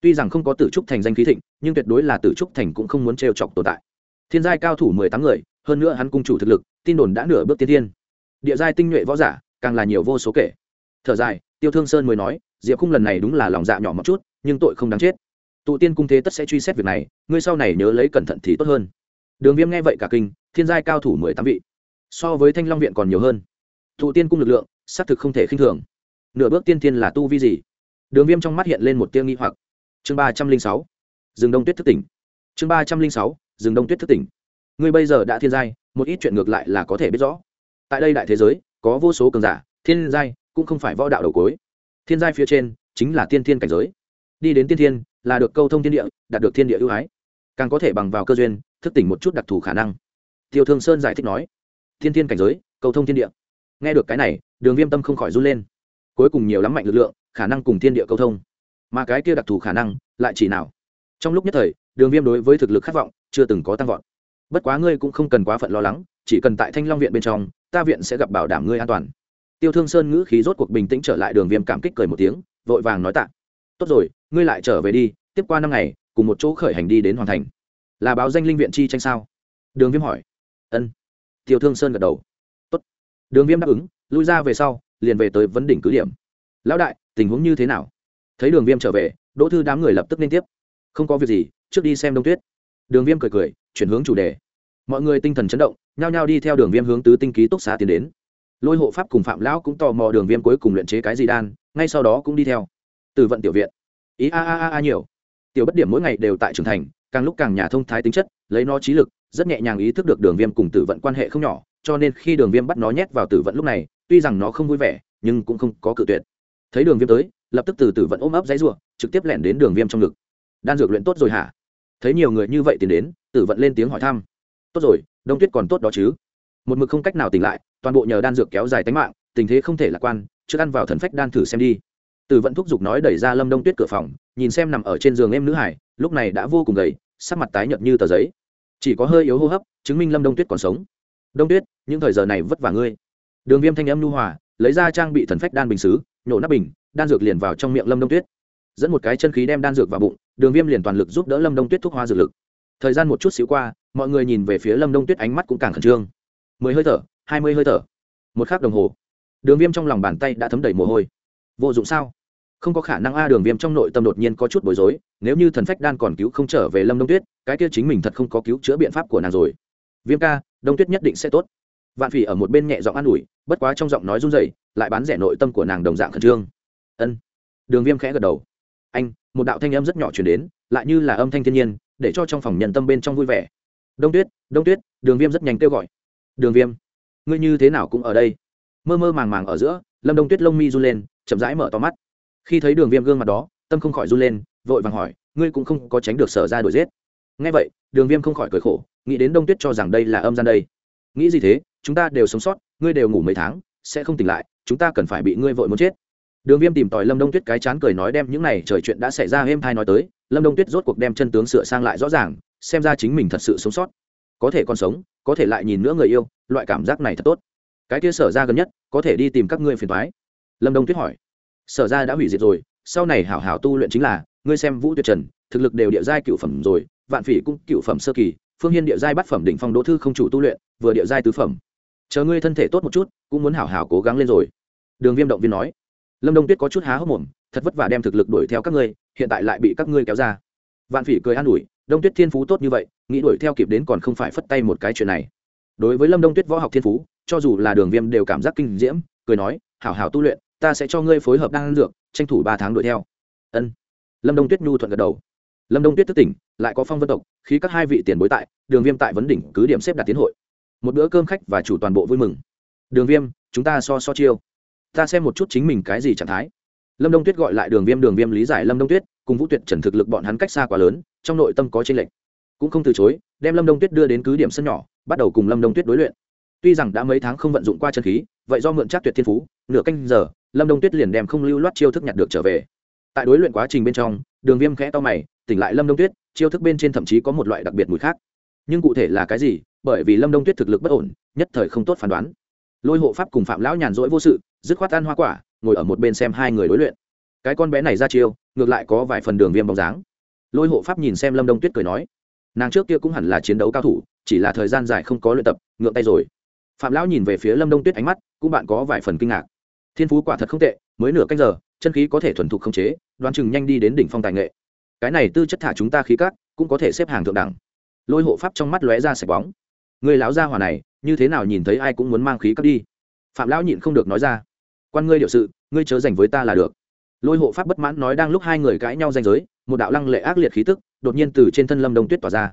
Tuy rằng không có tử trúc thành danh khí thịnh, nhưng tuyệt đối là tử trúc thành cũng không muốn trêu chọc tồn tại. Thiên giai cao thủ mười tám người, hơn nữa hắn cung chủ thực lực, tin đồn đã nửa bước tiên thiên. Địa giai tinh nhuệ võ giả, càng là nhiều vô số kể. Thở dài, tiêu thương sơn mới nói, diệp khung lần này đúng là lòng dạ nhỏ một chút, nhưng tội không đáng chết. Tụ tiên cung thế tất sẽ truy xét việc này, ngươi sau này nhớ lấy cẩn thận thì tốt hơn. Đường viêm nghe vậy cả kinh, thiên giai cao thủ mười tám vị. So với thanh long viện còn nhiều hơn. Thụ tiên cung lực lượng, xác thực không thể khinh thường. Nửa bước tiên thiên là tu vi gì? Đường viêm trong mắt hiện lên một tiêu nghi hoặc. Chương ba trăm linh sáu. Rừng đông tuyết thức tỉnh. Chương ba trăm linh sáu. Rừng đông tuyết thức tỉnh. Ngươi bây giờ đã thiên giai, một ít chuyện ngược lại là có thể biết rõ. Tại đây đại thế giới, có vô số cường giả, thiên giai cũng không phải võ đạo đầu cối thiên giai phía trên chính là tiên thiên cảnh giới. Đi đến tiên thiên là được câu thông thiên địa, đạt được thiên địa ưu ái. Càng có thể bằng vào cơ duyên, thức tỉnh một chút đặc thù khả năng. Tiêu thương sơn giải thích nói, thiên thiên cảnh giới, câu thông thiên địa nghe được cái này, đường viêm tâm không khỏi run lên. Cuối cùng nhiều lắm mạnh lực lượng, khả năng cùng thiên địa câu thông. Mà cái kia đặc thù khả năng, lại chỉ nào? Trong lúc nhất thời, đường viêm đối với thực lực khát vọng chưa từng có tăng vọt. Bất quá ngươi cũng không cần quá phận lo lắng, chỉ cần tại thanh long viện bên trong, ta viện sẽ gặp bảo đảm ngươi an toàn. Tiêu thương sơn ngữ khí rốt cuộc bình tĩnh trở lại, đường viêm cảm kích cười một tiếng, vội vàng nói tạ. Tốt rồi, ngươi lại trở về đi, tiếp qua năm ngày, cùng một chỗ khởi hành đi đến hoàn thành. Là báo danh linh viện chi tranh sao? Đường viêm hỏi. Ân. Tiêu thương sơn gật đầu đường viêm đáp ứng, lui ra về sau, liền về tới vấn đỉnh cứ điểm. Lão đại, tình huống như thế nào? Thấy đường viêm trở về, đỗ thư đám người lập tức liên tiếp. Không có việc gì, trước đi xem đông tuyết. Đường viêm cười cười, chuyển hướng chủ đề. Mọi người tinh thần chấn động, nhao nhao đi theo đường viêm hướng tứ tinh ký túc xá tiến đến. Lôi hộ pháp cùng phạm lão cũng tò mò đường viêm cuối cùng luyện chế cái gì đan, ngay sau đó cũng đi theo. Từ vận tiểu viện. Ý a a a a nhiều. Tiểu bất điểm mỗi ngày đều tại trưởng thành, càng lúc càng nhà thông thái tính chất, lấy nó trí lực, rất nhẹ nhàng ý thức được đường viêm cùng tử vận quan hệ không nhỏ cho nên khi đường viêm bắt nó nhét vào tử vận lúc này, tuy rằng nó không vui vẻ, nhưng cũng không có cự tuyệt. Thấy đường viêm tới, lập tức từ tử vận ôm ấp dãy ruộng trực tiếp lẻn đến đường viêm trong ngực. Đan dược luyện tốt rồi hả? Thấy nhiều người như vậy tìm đến, tử vận lên tiếng hỏi thăm. Tốt rồi, đông tuyết còn tốt đó chứ? Một mực không cách nào tỉnh lại, toàn bộ nhờ đan dược kéo dài tính mạng, tình thế không thể lạc quan, trước ăn vào thần phách đan thử xem đi. Tử vận thúc giục nói đẩy ra lâm đông tuyết cửa phòng, nhìn xem nằm ở trên giường em nữ hải, lúc này đã vô cùng gầy, sắc mặt tái nhợt như tờ giấy. Chỉ có hơi yếu hô hấp, chứng minh lâm đông tuyết còn sống đông tuyết, những thời giờ này vất vả ngươi. Đường viêm thanh âm nhu hòa, lấy ra trang bị thần phách đan bình xứ nhổ nắp bình, đan dược liền vào trong miệng lâm đông tuyết. Dẫn một cái chân khí đem đan dược vào bụng, đường viêm liền toàn lực giúp đỡ lâm đông tuyết thuốc hoa dược lực. Thời gian một chút xíu qua, mọi người nhìn về phía lâm đông tuyết ánh mắt cũng càng khẩn trương. Mười hơi thở, hai mươi hơi thở. Một k h ắ c đồng hồ, đường viêm trong lòng bàn tay đã thấm đầy mồ hôi. Vô dụng sao? Không có khả năng a, đường viêm trong nội tâm đột nhiên có chút bối rối, nếu như thần phách đan còn cứu không trở về lâm đông tuyết, cái kia chính mình thật không có cứu chữa biện pháp của nàng rồi. Viêm ca đông tuyết nhất định sẽ tốt. Vạn phỉ ở một bên nhẹ giọng an ủi, bất quá trong giọng nói run rẩy, lại bán rẻ nội tâm của nàng đồng dạng khẩn trương. Ân. Đường viêm khẽ gật đầu. Anh. Một đạo thanh âm rất nhỏ chuyển đến, lại như là âm thanh thiên nhiên, để cho trong phòng nhận tâm bên trong vui vẻ. Đông tuyết đông tuyết. Đường viêm rất nhanh kêu gọi. Đường viêm, ngươi như thế nào cũng ở đây. Mơ mơ màng màng ở giữa, lâm đông tuyết lông mi run lên, chậm rãi mở to mắt. Khi thấy đường viêm gương mặt đó, tâm không khỏi run lên, vội vàng hỏi, ngươi cũng không có tránh được sở ra đuổi giết? Ngay vậy, đường viêm không khỏi cười khổ, nghĩ đến đông tuyết cho rằng đây là âm gian đây. Nghĩ gì thế, chúng ta đều sống sót, ngươi đều ngủ mấy tháng, sẽ không tỉnh lại, chúng ta cần phải bị ngươi vội muốn chết. Đường viêm tìm tòi lâm đông tuyết cái chán cười nói đem những này trời chuyện đã xảy ra êm thai nói tới, lâm đông tuyết rốt cuộc đem chân tướng sửa sang lại rõ ràng, xem ra chính mình thật sự sống sót. Có thể còn sống, có thể lại nhìn nữa người yêu, loại cảm giác này thật tốt. Cái kia sở ra gần nhất, có thể đi tìm các ngươi phiền thoái lâm đông tuyết hỏi. Sở ra đã hủy diệt rồi, sau này hảo hảo tu luyện chính là, ngươi xem vũ tuyệt trần, thực lực đều địa giai cựu phẩm rồi vạn phỉ cũng cựu phẩm sơ kỳ, phương hiên địa giai bát phẩm đỉnh phong đỗ thư không chủ tu luyện, vừa địa giai tứ phẩm. Chờ ngươi thân thể tốt một chút, cũng muốn hảo hảo cố gắng lên rồi. Đường viêm động viên nói. Lâm đông tuyết có chút há hốc mồm, thật vất vả đem thực lực đuổi theo các ngươi, hiện tại lại bị các ngươi kéo ra. Vạn phỉ cười an ủi, đông tuyết thiên phú tốt như vậy, nghĩ đuổi theo kịp đến còn không phải phất tay một cái chuyện này. Đối với lâm đông tuyết võ học thiên phú, cho dù là đường viêm đều cảm giác kinh diễm, cười nói, hảo hảo tu luyện, ta sẽ cho ngươi phối hợp đan dược, tranh thủ ba tháng đuổi theo. Ân. Lâm đông tuyết nhu thuận gật đầu lâm đông tuyết thức tỉnh, lại có phong vân tộc khi các hai vị tiền bối tại, đường viêm tại vấn đỉnh cứ điểm xếp đặt tiến hội. Một bữa cơm khách và chủ toàn bộ vui mừng. Đường viêm, chúng ta so so chiêu. Ta xem một chút chính mình cái gì trạng thái. Lâm đông tuyết gọi lại đường viêm đường viêm lý giải lâm đông tuyết, cùng vũ tuyệt trần thực lực bọn hắn cách xa quá lớn, trong nội tâm có tranh lệch. Cũng không từ chối, đem lâm đông tuyết đưa đến cứ điểm sân nhỏ, bắt đầu cùng lâm đông tuyết đối luyện. Tuy rằng đã mấy tháng không vận dụng qua chân khí, vậy do mượn chắc tuyệt thiên phú, nửa canh giờ, lâm đông tuyết liền đem không lưu loát chiêu thức nhặt được trở về. Tại đối luyện quá trình bên trong, đường viêm khẽ to mày tỉnh lại lâm đông tuyết, chiêu thức bên trên thậm chí có một loại đặc biệt mùi khác. Nhưng cụ thể là cái gì? Bởi vì lâm đông tuyết thực lực bất ổn, nhất thời không tốt phán đoán. Lôi hộ pháp cùng phạm lão nhàn rỗi vô sự, dứt khoát ăn hoa quả, ngồi ở một bên xem hai người đối luyện. Cái con bé này ra chiêu, ngược lại có vài phần đường viêm bóng dáng. Lôi hộ pháp nhìn xem lâm đông tuyết cười nói, nàng trước kia cũng hẳn là chiến đấu cao thủ, chỉ là thời gian dài không có luyện tập, ngượng tay rồi. Phạm lão nhìn về phía lâm đông tuyết ánh mắt, cũng bạn có vài phần kinh ngạc. Thiên phú quả thật không tệ, mới nửa canh giờ, chân khí có thể thuần thục khống chế, đoán chừng nhanh đi đến đỉnh phong tài nghệ cái này tư chất thả chúng ta khí cát, cũng có thể xếp hàng thượng đẳng. Lôi hộ pháp trong mắt lóe ra sạch bóng. Người lão gia hỏa này, như thế nào nhìn thấy ai cũng muốn mang khí cát đi? Phạm lão nhịn không được nói ra. Quan ngươi điều sự, ngươi chớ dành với ta là được. Lôi hộ pháp bất mãn nói đang lúc hai người cãi nhau danh giới, một đạo lăng lệ ác liệt khí tức, đột nhiên từ trên thân lâm đông tuyết tỏa ra.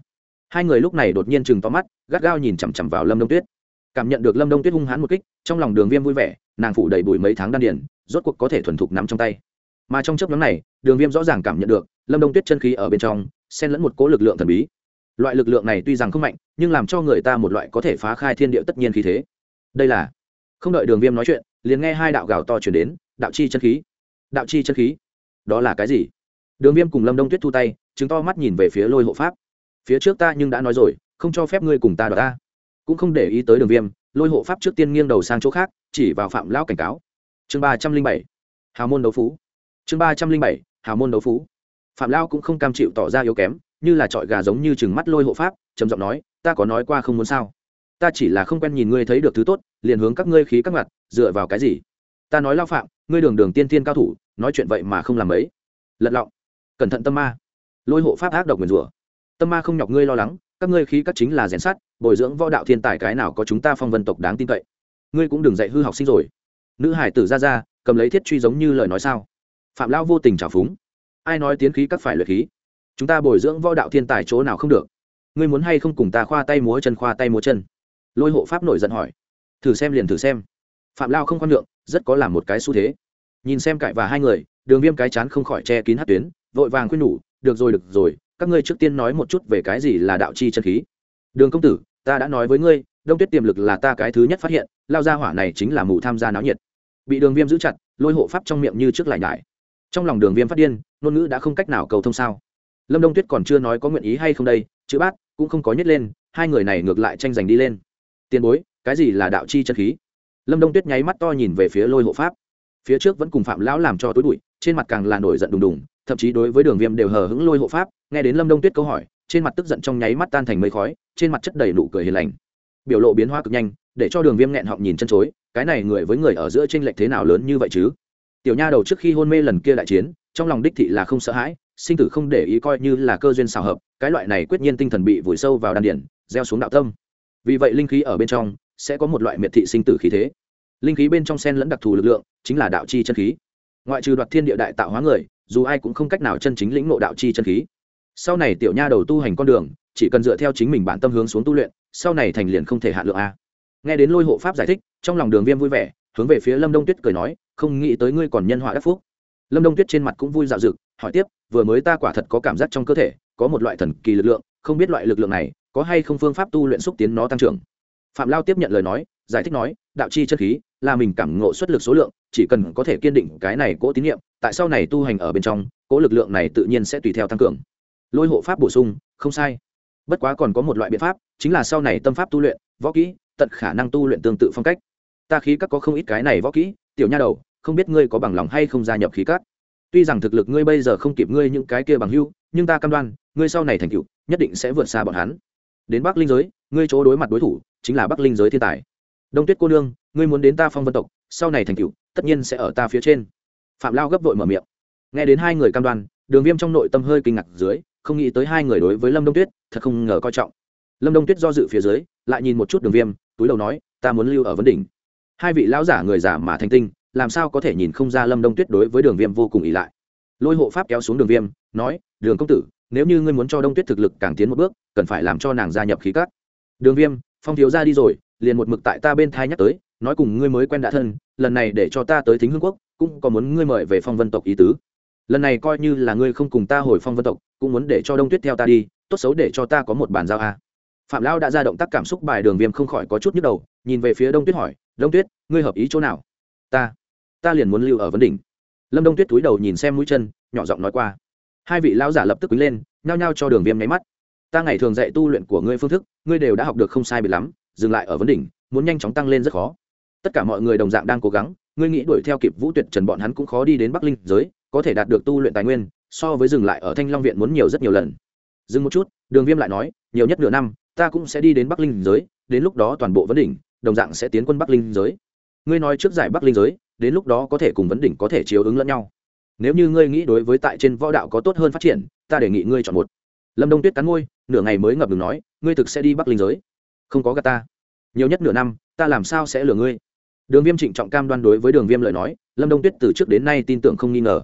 Hai người lúc này đột nhiên chừng to mắt, gắt gao nhìn chằm chằm vào lâm đông tuyết. Cảm nhận được lâm đông tuyết hung hãn một kích, trong lòng đường viêm vui vẻ, nàng phủ đầy bụi mấy tháng đan điển rốt cuộc có thể thuần thục nắm trong tay. Mà trong chấp nhóm này, đường viêm rõ ràng cảm nhận được lâm đông tuyết chân khí ở bên trong, xen lẫn một cố lực lượng thần bí. Loại lực lượng này tuy rằng không mạnh, nhưng làm cho người ta một loại có thể phá khai thiên địa tất nhiên khí thế. Đây là, không đợi đường viêm nói chuyện, liền nghe hai đạo gào to chuyển đến, đạo chi chân khí. Đạo chi chân khí, đó là cái gì? Đường viêm cùng lâm đông tuyết thu tay chứng to mắt nhìn về phía lôi hộ pháp. Phía trước ta nhưng đã nói rồi, không cho phép ngươi cùng ta đ ta. Cũng không để ý tới đường viêm, lôi hộ pháp trước tiên nghiêng đầu sang chỗ khác, chỉ vào phạm lão cảnh cáo. Chương ba trăm linh bảy, hào môn đấu phú. Chương ba trăm linh bảy, hào môn đấu phú phạm lao cũng không cam chịu tỏ ra yếu kém, như là trọi gà giống như chừng mắt lôi hộ pháp, trầm giọng nói, ta có nói qua không muốn sao? Ta chỉ là không quen nhìn ngươi thấy được thứ tốt, liền hướng các ngươi khí các mặt, dựa vào cái gì? Ta nói lao phạm, ngươi đường đường tiên tiên cao thủ, nói chuyện vậy mà không làm ấy lật lọng. Cẩn thận tâm ma. Lôi hộ pháp ác độc nguyền rủa. Tâm ma không nhọc ngươi lo lắng, các ngươi khí các chính là rèn sắt, bồi dưỡng võ đạo thiên tài cái nào có chúng ta phong vân tộc đáng tin cậy. Ngươi cũng đừng dạy hư học sinh rồi. Nữ hải tử ra ra, cầm lấy thiết truy giống như lời nói sao. Phạm lão vô tình trào phúng ai nói tiến khí các phải luyện khí? Chúng ta bồi dưỡng võ đạo thiên tài chỗ nào không được? Ngươi muốn hay không cùng ta khoa tay múa chân, khoa tay múa chân? Lôi hộ pháp nổi giận hỏi. Thử xem liền thử xem. Phạm lao không khoan nhượng, rất có làm một cái xu thế. Nhìn xem cãi và hai người, đường viêm cái chán không khỏi che kín hát tuyến, vội vàng khuyên nhủ, được rồi được rồi, các ngươi trước tiên nói một chút về cái gì là đạo chi chân khí. Đường công tử, ta đã nói với ngươi, đông tuyết tiềm lực là ta cái thứ nhất phát hiện, lao ra hỏa này chính là mù tham gia náo nhiệt. Bị đường viêm giữ chặt, lôi hộ pháp trong miệng như trước lại nhải trong lòng đường viêm phát điên, ngôn ngữ đã không cách nào cầu thông sao? Lâm đông tuyết còn chưa nói có nguyện ý hay không đây, chữ bát cũng không có nhét lên, hai người này ngược lại tranh giành đi lên. Tiền bối, cái gì là đạo chi chân khí? Lâm đông tuyết nháy mắt to nhìn về phía lôi hộ pháp. Phía trước vẫn cùng phạm lão làm cho tối bụi, trên mặt càng là nổi giận đùng đùng, thậm chí đối với đường viêm đều hờ hững lôi hộ pháp, nghe đến lâm đông tuyết câu hỏi, trên mặt tức giận trong nháy mắt tan thành mây khói, trên mặt chất đầy nụ cười hiền lành. Biểu lộ biến hóa cực nhanh, để cho đường viêm nghẹn họng nhìn chân chối, cái này người với người ở giữa tranh lệch thế nào lớn như vậy chứ? Tiểu nha đầu trước khi hôn mê lần kia đại chiến, trong lòng đích thị là không sợ hãi, sinh tử không để ý coi như là cơ duyên xào hợp, cái loại này quyết nhiên tinh thần bị vùi sâu vào đan điển, gieo xuống đạo tâm. Vì vậy linh khí ở bên trong sẽ có một loại miệt thị sinh tử khí thế. Linh khí bên trong sen lẫn đặc thù lực lượng chính là đạo chi chân khí. Ngoại trừ đoạt thiên địa đại tạo hóa người, dù ai cũng không cách nào chân chính lĩnh ngộ đạo chi chân khí. Sau này tiểu nha đầu tu hành con đường, chỉ cần dựa theo chính mình bản tâm hướng xuống tu luyện, sau này thành liền không thể hạ lượng a. Nghe đến lôi hộ pháp giải thích, trong lòng đường viêm vui vẻ, hướng về phía lâm đông tuyết cười nói không nghĩ tới ngươi còn nhân họa đắc phúc. Lâm đông tuyết trên mặt cũng vui dạo dực, hỏi tiếp, vừa mới ta quả thật có cảm giác trong cơ thể, có một loại thần kỳ lực lượng, không biết loại lực lượng này có hay không phương pháp tu luyện xúc tiến nó tăng trưởng. Phạm lao tiếp nhận lời nói, giải thích nói, đạo chi chân khí là mình cảm ngộ xuất lực số lượng, chỉ cần có thể kiên định cái này cố tín nhiệm tại sau này tu hành ở bên trong, cố lực lượng này tự nhiên sẽ tùy theo tăng cường. Lôi hộ pháp bổ sung, không sai. Bất quá còn có một loại biện pháp, chính là sau này tâm pháp tu luyện, võ kỹ, tận khả năng tu luyện tương tự phong cách. Ta khí các có không ít cái này võ kỹ, tiểu nha đầu không biết ngươi có bằng lòng hay không gia nhập khí cát. Tuy rằng thực lực ngươi bây giờ không kịp ngươi những cái kia bằng hưu nhưng ta cam đoan, ngươi sau này thành tựu, nhất định sẽ vượt xa bọn hắn. Đến bắc linh giới, ngươi chỗ đối mặt đối thủ chính là bắc linh giới thiên tài. Đông tuyết cô nương, ngươi muốn đến ta phong vân tộc, sau này thành tựu, tất nhiên sẽ ở ta phía trên. Phạm lao gấp vội mở miệng. Nghe đến hai người cam đoan, đường viêm trong nội tâm hơi kinh ngạc dưới, không nghĩ tới hai người đối với lâm đông tuyết, thật không ngờ coi trọng. Lâm đông tuyết do dự phía dưới, lại nhìn một chút đường viêm, túi đầu nói, ta muốn lưu ở vấn đỉnh. Hai vị lão giả người giả mà thành tinh làm sao có thể nhìn không ra lâm đông tuyết đối với đường viêm vô cùng ỉ lại. Lôi hộ pháp kéo xuống đường viêm, nói, đường công tử, nếu như ngươi muốn cho đông tuyết thực lực càng tiến một bước, cần phải làm cho nàng gia nhập khí cắt đường viêm, phong thiếu ra đi rồi, liền một mực tại ta bên thai nhắc tới, nói cùng ngươi mới quen đã thân, lần này để cho ta tới thính hương quốc, cũng có muốn ngươi mời về phong vân tộc ý tứ. Lần này coi như là ngươi không cùng ta hồi phong vân tộc, cũng muốn để cho đông tuyết theo ta đi, tốt xấu để cho ta có một bàn giao a. Phạm lão đã ra động tác cảm xúc bài đường viêm không khỏi có chút nhức đầu, nhìn về phía đông tuyết hỏi, đông tuyết, ngươi hợp ý chỗ nào? Ta ta liền muốn lưu ở vấn đỉnh. Lâm đông tuyết túi đầu nhìn xem mũi chân, nhỏ giọng nói qua. Hai vị lão giả lập tức quý lên, nhao nhao cho đường viêm nháy mắt. Ta ngày thường dạy tu luyện của ngươi phương thức, ngươi đều đã học được không sai bị lắm, dừng lại ở vấn đỉnh, muốn nhanh chóng tăng lên rất khó. Tất cả mọi người đồng dạng đang cố gắng, ngươi nghĩ đuổi theo kịp vũ tuyệt trần bọn hắn cũng khó đi đến bắc linh giới, có thể đạt được tu luyện tài nguyên, so với dừng lại ở thanh long viện muốn nhiều rất nhiều lần. Dừng một chút, đường viêm lại nói, nhiều nhất nửa năm, ta cũng sẽ đi đến bắc linh giới, đến lúc đó toàn bộ vấn đỉnh, đồng dạng sẽ tiến quân bắc linh giới ngươi nói trước giải bắc linh giới, đến lúc đó có thể cùng vấn đỉnh có thể chiếu ứng lẫn nhau. Nếu như ngươi nghĩ đối với tại trên võ đạo có tốt hơn phát triển, ta đề nghị ngươi chọn một. Lâm đông tuyết cắn môi, nửa ngày mới ngập ngừng nói, ngươi thực sẽ đi bắc linh giới. Không có gà ta. Nhiều nhất nửa năm, ta làm sao sẽ lừa ngươi? Đường viêm trịnh trọng cam đoan đối với đường viêm lời nói, lâm đông tuyết từ trước đến nay tin tưởng không nghi ngờ.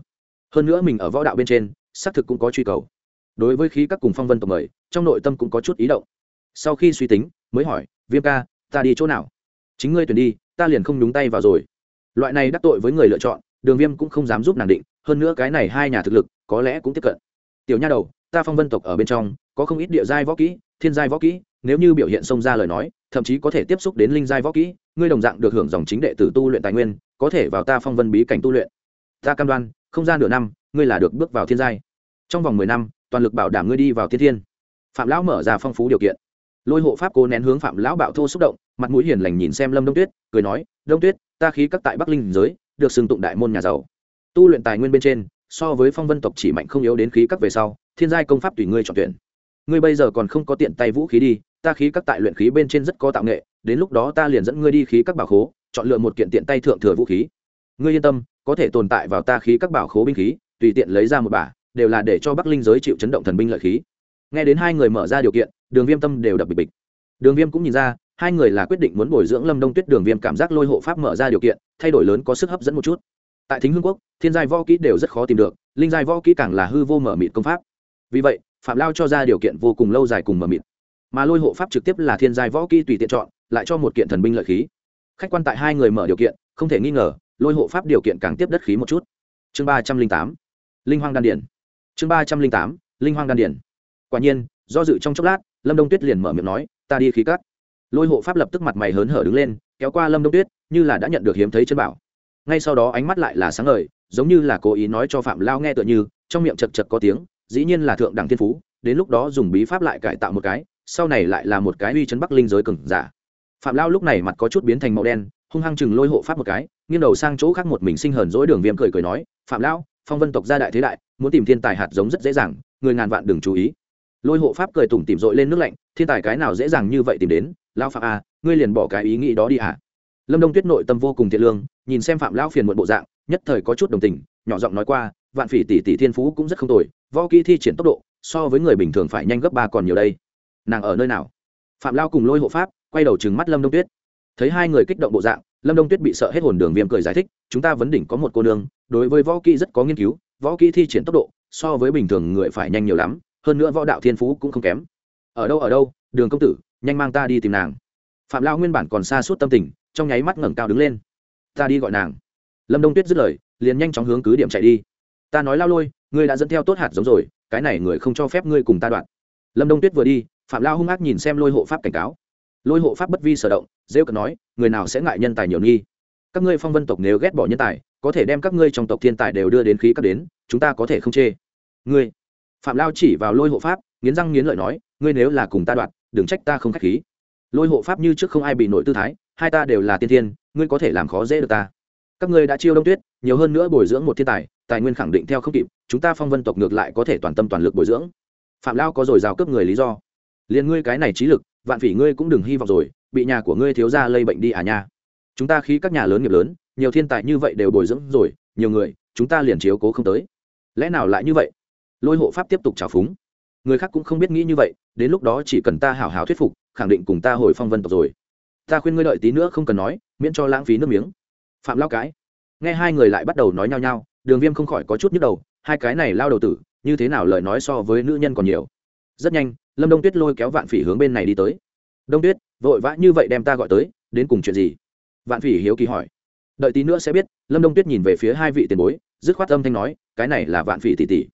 Hơn nữa mình ở võ đạo bên trên, xác thực cũng có truy cầu. Đối với khí các cùng phong vân tộc mời, trong nội tâm cũng có chút ý động. Sau khi suy tính, mới hỏi, viêm ca, ta đi chỗ nào? Chính ngươi tuyển đi, ta liền không nhúng tay vào rồi. Loại này đắc tội với người lựa chọn, đường viêm cũng không dám giúp nàng định, hơn nữa cái này hai nhà thực lực, có lẽ cũng tiếp cận. Tiểu nha đầu, ta phong vân tộc ở bên trong, có không ít địa giai võ kỹ, thiên giai võ kỹ, nếu như biểu hiện xông ra lời nói, thậm chí có thể tiếp xúc đến linh giai võ kỹ, ngươi đồng dạng được hưởng dòng chính đệ tử tu luyện tài nguyên, có thể vào ta phong vân bí cảnh tu luyện. Ta cam đoan, không gian nửa năm, ngươi là được bước vào thiên giai. Trong vòng mười năm, toàn lực bảo đảm ngươi đi vào thiên thiên. Phạm lão mở ra phong phú điều kiện lôi hộ pháp cố nén hướng phạm lão bạo thô xúc động, mặt mũi hiền lành nhìn xem lâm đông tuyết, cười nói, đông tuyết, ta khí các tại bắc linh giới, được xưng tụng đại môn nhà giàu. Tu luyện tài nguyên bên trên, so với phong vân tộc chỉ mạnh không yếu đến khí các về sau, thiên giai công pháp tùy ngươi chọn tuyển. Ngươi bây giờ còn không có tiện tay vũ khí đi, ta khí các tại luyện khí bên trên rất có tạo nghệ, đến lúc đó ta liền dẫn ngươi đi khí các bảo khố, chọn lựa một kiện tiện tay thượng thừa vũ khí. Ngươi yên tâm, có thể tồn tại vào ta khí các bảo khố binh khí, tùy tiện lấy ra một bả, đều là để cho bắc linh giới chịu chấn động thần binh lợi khí nghe đến hai người mở ra điều kiện, đường viêm tâm đều đập bịch bịch. Đường viêm cũng nhìn ra, hai người là quyết định muốn bồi dưỡng lâm đông tuyết, đường viêm cảm giác lôi hộ pháp mở ra điều kiện, thay đổi lớn có sức hấp dẫn một chút. Tại thính hương quốc, thiên giai võ kỹ đều rất khó tìm được, linh giai võ kỹ càng là hư vô mở mịt công pháp. Vì vậy, phạm lao cho ra điều kiện vô cùng lâu dài cùng mở mịt. Mà lôi hộ pháp trực tiếp là thiên giai võ kỹ tùy tiện chọn, lại cho một kiện thần binh lợi khí. Khách quan tại hai người mở điều kiện, không thể nghi ngờ, lôi hộ pháp điều kiện càng tiếp đất khí một chút. Chương ba trăm linh tám, linh hoang đan điển chương ba trăm linh tám, linh hoang đan điển quả nhiên, do dự trong chốc lát, lâm đông tuyết liền mở miệng nói, ta đi khí cắt lôi hộ pháp lập tức mặt mày hớn hở đứng lên, kéo qua lâm đông tuyết, như là đã nhận được hiếm thấy chân bảo. Ngay sau đó ánh mắt lại là sáng ngời, giống như là cố ý nói cho phạm lao nghe tựa như, trong miệng chật chật có tiếng, dĩ nhiên là thượng đẳng thiên phú, đến lúc đó dùng bí pháp lại cải tạo một cái, sau này lại là một cái uy chấn bắc linh giới cừng giả. Phạm lao lúc này mặt có chút biến thành màu đen, hung hăng chừng lôi hộ pháp một cái, nghiêng đầu sang chỗ khác một mình sinh hờn dỗi đường viêm cười cười nói, phạm lão phong vân tộc gia đại thế đại, muốn tìm thiên tài hạt giống rất dễ dàng, người ngàn vạn đừng chú ý lôi hộ pháp cười tủm tỉm dội lên nước lạnh, thiên tài cái nào dễ dàng như vậy tìm đến? Lao phạm à ngươi liền bỏ cái ý nghĩ đó đi à? Lâm đông tuyết nội tâm vô cùng thiện lương, nhìn xem phạm lão phiền muộn bộ dạng, nhất thời có chút đồng tình, nhỏ giọng nói qua, vạn phỉ tỷ tỷ thiên phú cũng rất không tồi, võ kỹ thi triển tốc độ, so với người bình thường phải nhanh gấp ba còn nhiều đây. Nàng ở nơi nào? Phạm lao cùng lôi hộ pháp, quay đầu trừng mắt lâm đông tuyết. Thấy hai người kích động bộ dạng, lâm đông tuyết bị sợ hết hồn đường viêm cười giải thích, chúng ta vấn đỉnh có một cô nương, đối với võ kỹ rất có nghiên cứu, võ kỹ thi triển tốc độ, so với bình thường người phải nhanh nhiều lắm hơn nữa võ đạo thiên phú cũng không kém. Ở đâu ở đâu, đường công tử, nhanh mang ta đi tìm nàng. Phạm lao nguyên bản còn xa suốt tâm tình, trong nháy mắt ngẩng cao đứng lên. Ta đi gọi nàng. Lâm đông tuyết dứt lời, liền nhanh chóng hướng cứ điểm chạy đi. Ta nói lao lôi, ngươi đã dẫn theo tốt hạt giống rồi, cái này người không cho phép ngươi cùng ta đoạn. Lâm đông tuyết vừa đi, phạm lao hung ác nhìn xem lôi hộ pháp cảnh cáo. Lôi hộ pháp bất vi sở động, rêu cần nói, người nào sẽ ngại nhân tài nhiều nghi? Các ngươi phong vân tộc nếu ghét bỏ nhân tài, có thể đem các ngươi trong tộc thiên tài đều đưa đến khí các đến, chúng ta có thể không chê. Ngươi phạm lao chỉ vào lôi hộ pháp, nghiến răng nghiến lợi nói, ngươi nếu là cùng ta đoạt, đừng trách ta không k h á c h khí. Lôi hộ pháp như trước không ai bị nội tư thái, hai ta đều là tiên thiên, ngươi có thể làm khó dễ được ta. Các ngươi đã chiêu đông tuyết, nhiều hơn nữa bồi dưỡng một thiên tài tài nguyên khẳng định theo không kịp, chúng ta phong vân tộc ngược lại có thể toàn tâm toàn lực bồi dưỡng. Phạm lao có rồi rào cướp người lý do. Liền ngươi cái này trí lực, vạn phỉ ngươi cũng đừng hy vọng rồi, bị nhà của ngươi thiếu ra lây bệnh đi à nha. Chúng ta khi các nhà lớn nghiệp lớn, nhiều thiên tài như vậy đều bồi dưỡng rồi, nhiều người, chúng ta liền chiếu cố không tới. Lẽ nào lại như vậy? Lôi hộ pháp tiếp tục trào phúng. Người khác cũng không biết nghĩ như vậy, đến lúc đó chỉ cần ta hào hào thuyết phục, khẳng định cùng ta hồi phong vân tộc rồi. Ta khuyên ngươi đợi tí nữa không cần nói, miễn cho lãng phí nước miếng. Phạm lao cái. Nghe hai người lại bắt đầu nói nhau nhau, đường viêm không khỏi có chút nhức đầu, hai cái này lao đầu tử, như thế nào lời nói so với nữ nhân còn nhiều. Rất nhanh, lâm đông tuyết lôi kéo vạn phỉ hướng bên này đi tới. Đông tuyết, vội vã như vậy đem ta gọi tới, đến cùng chuyện gì? Vạn phỉ hiếu kỳ hỏi. Đợi tí nữa sẽ biết, lâm đông tuyết nhìn về phía hai vị tiền bối, dứt khoát âm thanh nói, cái này là vạn phỉ tỷ tỷ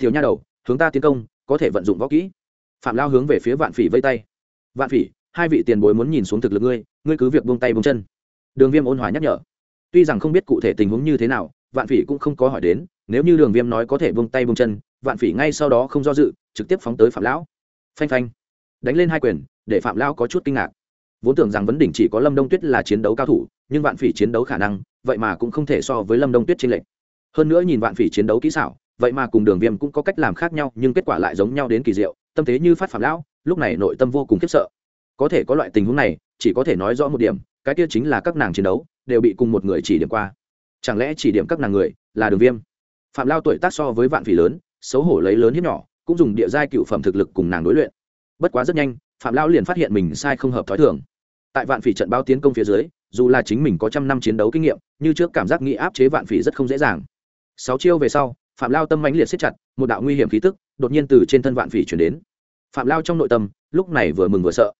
tiểu nha đầu, hướng ta tiến công, có thể vận dụng võ kỹ. Phạm lao hướng về phía vạn phỉ vây tay. Vạn phỉ, hai vị tiền bối muốn nhìn xuống thực lực ngươi ngươi cứ việc buông tay buông chân. Đường viêm ôn hòa nhắc nhở. Tuy rằng không biết cụ thể tình huống như thế nào, vạn phỉ cũng không có hỏi đến, nếu như đường viêm nói có thể buông tay buông chân, vạn phỉ ngay sau đó không do dự, trực tiếp phóng tới phạm lão. Phanh phanh. Đánh lên hai quyền, để phạm lão có chút kinh ngạc. Vốn tưởng rằng vấn đỉnh chỉ có lâm đông tuyết là chiến đấu cao thủ, nhưng vạn phỉ chiến đấu khả năng, vậy mà cũng không thể so với lâm đông tuyết trên lệnh hơn nữa nhìn vạn phỉ chiến đấu kỹ xảo vậy mà cùng đường viêm cũng có cách làm khác nhau, nhưng kết quả lại giống nhau đến kỳ diệu, tâm thế như phát phạm lão, lúc này nội tâm vô cùng khiếp sợ. Có thể có loại tình huống này, chỉ có thể nói rõ một điểm, cái kia chính là các nàng chiến đấu đều bị cùng một người chỉ điểm qua. Chẳng lẽ chỉ điểm các nàng người là đường viêm? Phạm lao tuổi tác so với vạn phỉ lớn, xấu hổ lấy lớn hiếp nhỏ, cũng dùng địa giai cựu phẩm thực lực cùng nàng đối luyện. Bất quá rất nhanh, phạm lao liền phát hiện mình sai không hợp t h ó i thường. Tại vạn phỉ trận bao tiến công phía dưới, dù là chính mình có trăm năm chiến đấu kinh nghiệm, như trước cảm giác nghĩ áp chế vạn phỉ rất không dễ dàng. Sáu chiêu về sau phạm lao tâm mãnh liệt siết chặt, một đạo nguy hiểm khí tức đột nhiên từ trên thân vạn phỉ chuyển đến. Phạm lao trong nội tâm, lúc này vừa mừng vừa sợ.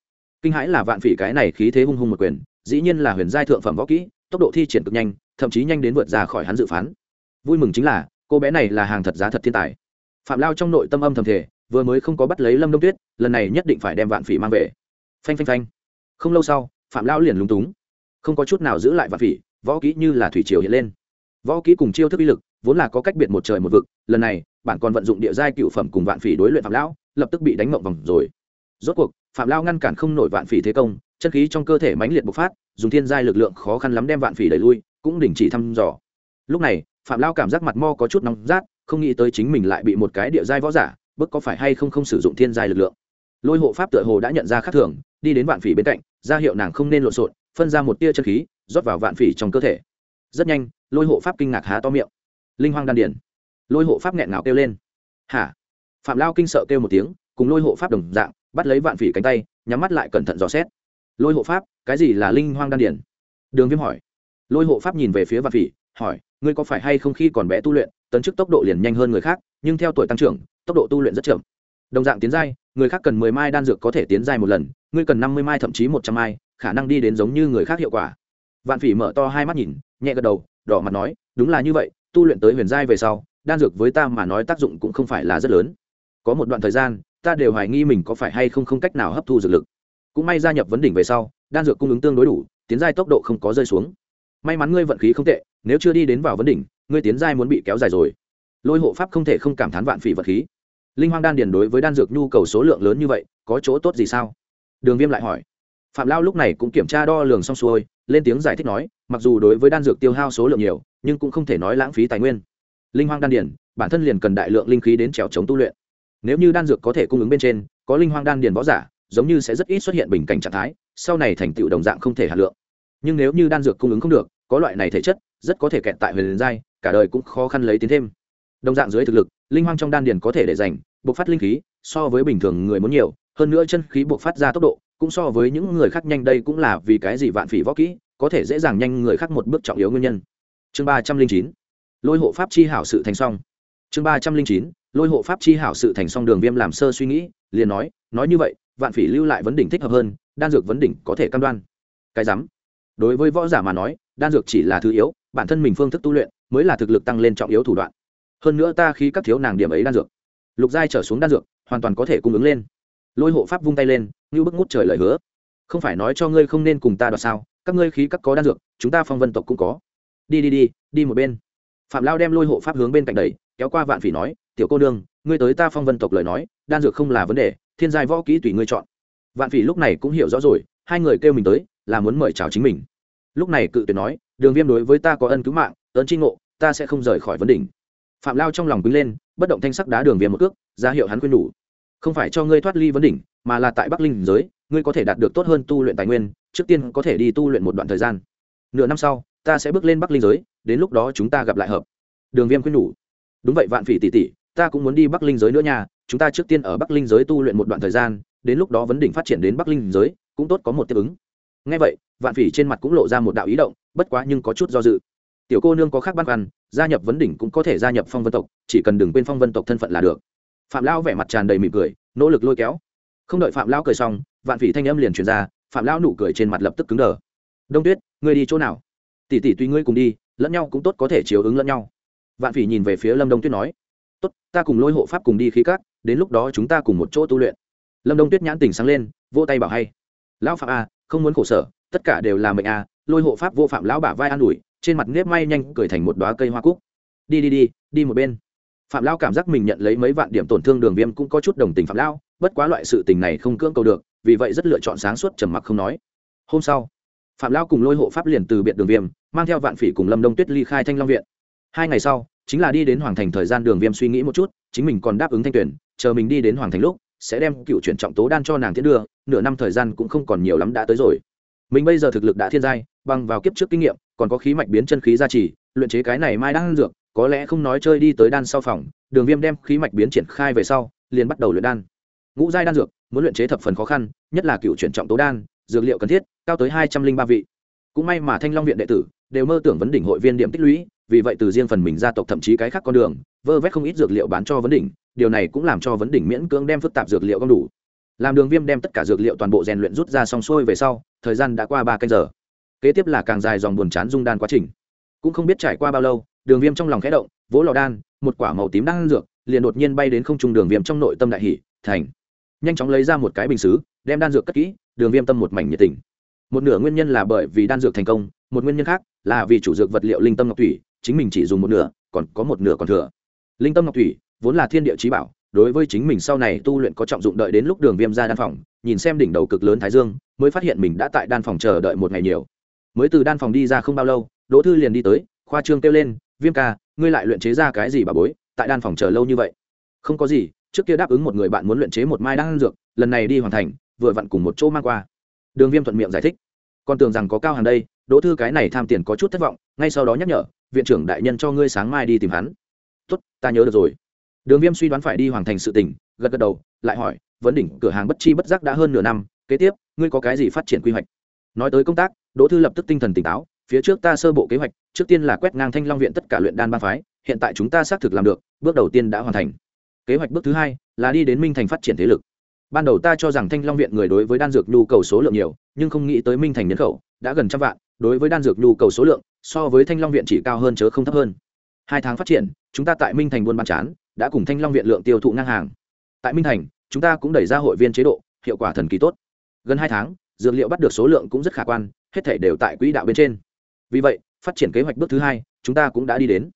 Kinh hãi là vạn phỉ cái này khí thế hung hung một quyền, dĩ nhiên là huyền giai thượng phẩm võ kỹ, tốc độ thi triển cực nhanh, thậm chí nhanh đến vượt ra khỏi hắn dự phán. Vui mừng chính là, cô bé này là hàng thật giá thật thiên tài. Phạm lao trong nội tâm âm thầm thể vừa mới không có bắt lấy lâm đông tuyết, lần này nhất định phải đem vạn phỉ mang về. Phanh phanh phanh. Không lâu sau, phạm lao liền lúng túng. Không có chút nào giữ lại vạn phỉ, võ kỹ như là thủy triều hiện lên. Võ kỹ cùng chiêu thức uy lực vốn là có cách biệt một trời một vực, lần này bạn còn vận dụng địa giai cựu phẩm cùng vạn phỉ đối luyện phạm lão, lập tức bị đánh mộng vòng rồi. Rốt cuộc, phạm lao ngăn cản không nổi vạn phỉ thế công, chân khí trong cơ thể mãnh liệt bộc phát, dùng thiên giai lực lượng khó khăn lắm đem vạn phỉ đẩy lui, cũng đình chỉ thăm dò. Lúc này, phạm lao cảm giác mặt mo có chút nóng rát, không nghĩ tới chính mình lại bị một cái địa giai võ giả, bức có phải hay không không sử dụng thiên giai lực lượng. Lôi hộ pháp tựa hồ đã nhận ra khác thường, đi đến vạn phỉ bên cạnh, ra hiệu nàng không nên lộn xộn, phân ra một tia chân khí, rót vào vạn phỉ trong cơ thể. Rất nhanh, lôi hộ pháp kinh ngạc há to miệng linh hoang đan điển lôi hộ pháp nghẹn ngào kêu lên. Hả? Phạm lao kinh sợ kêu một tiếng, cùng lôi hộ pháp đồng dạng, bắt lấy vạn phỉ cánh tay, nhắm mắt lại cẩn thận dò xét. Lôi hộ pháp, cái gì là linh hoang đan điển đường viêm hỏi. Lôi hộ pháp nhìn về phía vạn phỉ, hỏi, ngươi có phải hay không khi còn bé tu luyện, tấn chức tốc độ liền nhanh hơn người khác, nhưng theo tuổi tăng trưởng, tốc độ tu luyện rất chậm. Đồng dạng tiến giai, người khác cần mười mai đan dược có thể tiến giai một lần, ngươi cần năm mươi mai thậm chí một trăm mai, khả năng đi đến giống như người khác hiệu quả. Vạn phỉ mở to hai mắt nhìn, nhẹ gật đầu, đỏ mặt nói, đúng là như vậy tu luyện tới huyền giai về sau, đan dược với ta mà nói tác dụng cũng không phải là rất lớn. Có một đoạn thời gian, ta đều hoài nghi mình có phải hay không không cách nào hấp thu dược lực. Cũng may gia nhập vấn đỉnh về sau, đan dược cung ứng tương đối đủ, tiến giai tốc độ không có rơi xuống. May mắn ngươi vận khí không tệ, nếu chưa đi đến vào vấn đỉnh, ngươi tiến giai muốn bị kéo dài rồi. Lôi hộ pháp không thể không cảm thán vạn phỉ vật khí. Linh hoang đan điền đối với đan dược nhu cầu số lượng lớn như vậy, có chỗ tốt gì sao? Đường viêm lại hỏi. Phạm lao lúc này cũng kiểm tra đo lường xong xuôi, lên tiếng giải thích nói mặc dù đối với đan dược tiêu hao số lượng nhiều nhưng cũng không thể nói lãng phí tài nguyên. Linh hoang đan điển, bản thân liền cần đại lượng linh khí đến trèo chống tu luyện. Nếu như đan dược có thể cung ứng bên trên có linh hoang đan điển võ giả giống như sẽ rất ít xuất hiện bình cảnh trạng thái sau này thành tựu đồng dạng không thể hạt lượng. Nhưng nếu như đan dược cung ứng không được có loại này thể chất rất có thể kẹt tại huyền giai cả đời cũng khó khăn lấy tiến thêm. Đồng dạng dưới thực lực linh hoang trong đan điền có thể để dành buộc phát linh khí so với bình thường người muốn nhiều hơn nữa chân khí buộc phát ra tốc độ cũng so với những người khác nhanh đây cũng là vì cái gì vạn phỉ võ kỹ có thể dễ dàng nhanh người khác một bước trọng yếu nguyên nhân. Chương ba trăm linh chín, lôi hộ pháp chi hảo sự thành song. Chương ba trăm linh chín, lôi hộ pháp chi hảo sự thành song đường viêm làm sơ suy nghĩ, liền nói nói như vậy, vạn phỉ lưu lại vấn đỉnh thích hợp hơn, đan dược vấn đỉnh có thể cam đoan. Cái rắm. Đối với võ giả mà nói, đan dược chỉ là thứ yếu, bản thân mình phương thức tu luyện mới là thực lực tăng lên trọng yếu thủ đoạn. Hơn nữa ta khi các thiếu nàng điểm ấy đan dược, lục giai trở xuống đan dược, hoàn toàn có thể cung ứng lên. Lôi hộ pháp vung tay lên, như bức ngút trời lời hứa. Không phải nói cho ngươi không nên cùng ta đoạt sao? Các ngươi khí các có đan dược, chúng ta phong vân tộc cũng có. Đi đi đi đi một bên. Phạm lao đem lôi hộ pháp hướng bên cạnh đầy kéo qua vạn phỉ nói, tiểu cô nương, ngươi tới ta phong vân tộc lời nói, đan dược không là vấn đề, thiên giai võ kỹ tùy ngươi chọn. Vạn phỉ lúc này cũng hiểu rõ rồi, hai người kêu mình tới là muốn mời chào chính mình. Lúc này cự tuyệt nói, đường viêm đối với ta có ân cứu mạng, ơn tri ngộ, ta sẽ không rời khỏi vấn đỉnh. Phạm lao trong lòng quý lên, bất động thanh sắc đá đường viêm một cước, ra hiệu hắn khuyên đủ. Không phải cho ngươi thoát ly vấn đỉnh, mà là tại bắc linh giới ngươi có thể đạt được tốt hơn tu luyện tài nguyên, trước tiên có thể đi tu luyện một đoạn thời gian. Nửa năm sau, ta sẽ bước lên bắc linh giới, đến lúc đó chúng ta gặp lại hợp. Đường viêm khuyên nhủ. Đúng vậy vạn phỉ tỷ tỷ, ta cũng muốn đi bắc linh giới nữa nha, chúng ta trước tiên ở bắc linh giới tu luyện một đoạn thời gian, đến lúc đó vấn đỉnh phát triển đến bắc linh giới, cũng tốt có một tiếp ứng. Ngay vậy, vạn phỉ trên mặt cũng lộ ra một đạo ý động, bất quá nhưng có chút do dự. Tiểu cô nương có khác băn khoăn, gia nhập vấn đỉnh cũng có thể gia nhập phong vân tộc, chỉ cần đừng quên phong vân tộc thân phận là được. Phạm lão vẻ mặt tràn đầy mỉm cười, nỗ lực lôi kéo không đợi phạm lão cười xong, vạn phỉ thanh âm liền truyền ra, phạm lão nụ cười trên mặt lập tức cứng đờ. Đông tuyết, ngươi đi chỗ nào? Tỷ tỷ tùy ngươi cùng đi, lẫn nhau cũng tốt có thể chiếu ứng lẫn nhau. Vạn phỉ nhìn về phía lâm đông tuyết nói, tốt, ta cùng lôi hộ pháp cùng đi khí cát, đến lúc đó chúng ta cùng một chỗ tu luyện. Lâm đông tuyết nhãn tình sáng lên, vỗ tay bảo hay, lão phạm a không muốn khổ sở, tất cả đều là mệnh a lôi hộ pháp vô phạm lão bả vai an ủi, trên mặt nếp may nhanh cười thành một đoá cây hoa cúc. Đi đi đi đi một bên phạm lão cảm giác mình nhận lấy mấy vạn điểm tổn thương đường viêm cũng có chút đồng tình phạm lão bất quá loại sự tình này không cưỡng cầu được, vì vậy rất lựa chọn sáng suốt trầm mặc không nói. Hôm sau, phạm lão cùng lôi hộ pháp liền từ biệt đường viêm, mang theo vạn phỉ cùng lâm đông tuyết ly khai thanh long viện. Hai ngày sau, chính là đi đến hoàng thành thời gian đường viêm suy nghĩ một chút, chính mình còn đáp ứng thanh tuyển, chờ mình đi đến hoàng thành lúc, sẽ đem cựu chuyển trọng tố đan cho nàng tiến đưa, nửa năm thời gian cũng không còn nhiều lắm đã tới rồi. Mình bây giờ thực lực đã thiên giai, bằng vào kiếp trước kinh nghiệm, còn có khí mạch biến chân khí gia trì, luyện chế cái này mai đang dược có lẽ không nói chơi đi tới đan sau phòng, đường viêm đem khí mạch biến triển khai về sau, liền bắt đầu luyện đan. Ngũ giai đan dược, muốn luyện chế thập phần khó khăn, nhất là cựu chuyển trọng tố đan, dược liệu cần thiết, cao tới hai trăm linh ba vị. Cũng may mà thanh long viện đệ tử đều mơ tưởng vấn đỉnh hội viên điểm tích lũy, vì vậy từ riêng phần mình gia tộc thậm chí cái khác con đường, vơ vét không ít dược liệu bán cho vấn đỉnh, điều này cũng làm cho vấn đỉnh miễn cưỡng đem phức tạp dược liệu gom đủ. Làm đường viêm đem tất cả dược liệu toàn bộ rèn luyện rút ra xong xuôi về sau, thời gian đã qua ba canh giờ. Kế tiếp là càng dài dòng buồn chán dung đan quá trình. Cũng không biết trải qua bao lâu đường viêm trong lòng khẽ động, vỗ lò đan, một quả màu tím đang đan dược, liền đột nhiên bay đến không trung đường viêm trong nội tâm đại hỷ thành. Nhanh chóng lấy ra một cái bình xứ, đem đan dược cất kỹ, đường viêm tâm một mảnh nhiệt tình. Một nửa nguyên nhân là bởi vì đan dược thành công, một nguyên nhân khác là vì chủ dược vật liệu linh tâm ngọc thủy, chính mình chỉ dùng một nửa, còn có một nửa còn thừa. Linh tâm ngọc thủy vốn là thiên địa trí bảo, đối với chính mình sau này tu luyện có trọng dụng đợi đến lúc đường viêm ra đan phòng, nhìn xem đỉnh đầu cực lớn thái dương, mới phát hiện mình đã tại đan phòng chờ đợi một ngày nhiều. Mới từ đan phòng đi ra không bao lâu, đỗ thư liền đi tới, khoa trương kêu lên viêm ca, ngươi lại luyện chế ra cái gì bà bối, tại đan phòng chờ lâu như vậy? Không có gì, trước kia đáp ứng một người bạn muốn luyện chế một mai đan dược, lần này đi hoàn thành, vừa vặn cùng một chỗ mang qua. Đường viêm thuận miệng giải thích. Còn tưởng rằng có cao hàng đây, đỗ thư cái này tham tiền có chút thất vọng, ngay sau đó nhắc nhở, viện trưởng đại nhân cho ngươi sáng mai đi tìm hắn. Tốt, ta nhớ được rồi. Đường viêm suy đoán phải đi hoàn thành sự tình, gật gật đầu, lại hỏi, vấn đỉnh cửa hàng bất chi bất giác đã hơn nửa năm, kế tiếp, ngươi có cái gì phát triển quy hoạch? Nói tới công tác, đỗ thư lập tức tinh thần tỉnh táo phía trước ta sơ bộ kế hoạch, trước tiên là quét ngang thanh long viện tất cả luyện đan ba phái, hiện tại chúng ta xác thực làm được, bước đầu tiên đã hoàn thành. Kế hoạch bước thứ hai là đi đến minh thành phát triển thế lực. Ban đầu ta cho rằng thanh long viện người đối với đan dược nhu cầu số lượng nhiều, nhưng không nghĩ tới minh thành nhân khẩu đã gần trăm vạn, đối với đan dược nhu cầu số lượng so với thanh long viện chỉ cao hơn chớ không thấp hơn. Hai tháng phát triển, chúng ta tại minh thành buôn bán chán, đã cùng thanh long viện lượng tiêu thụ ngang hàng. Tại minh thành, chúng ta cũng đẩy ra hội viên chế độ, hiệu quả thần kỳ tốt. Gần hai tháng, dược liệu bắt được số lượng cũng rất khả quan, hết thể đều tại quỹ đạo bên trên vì vậy, phát triển kế hoạch bước thứ hai, chúng ta cũng đã đi đến.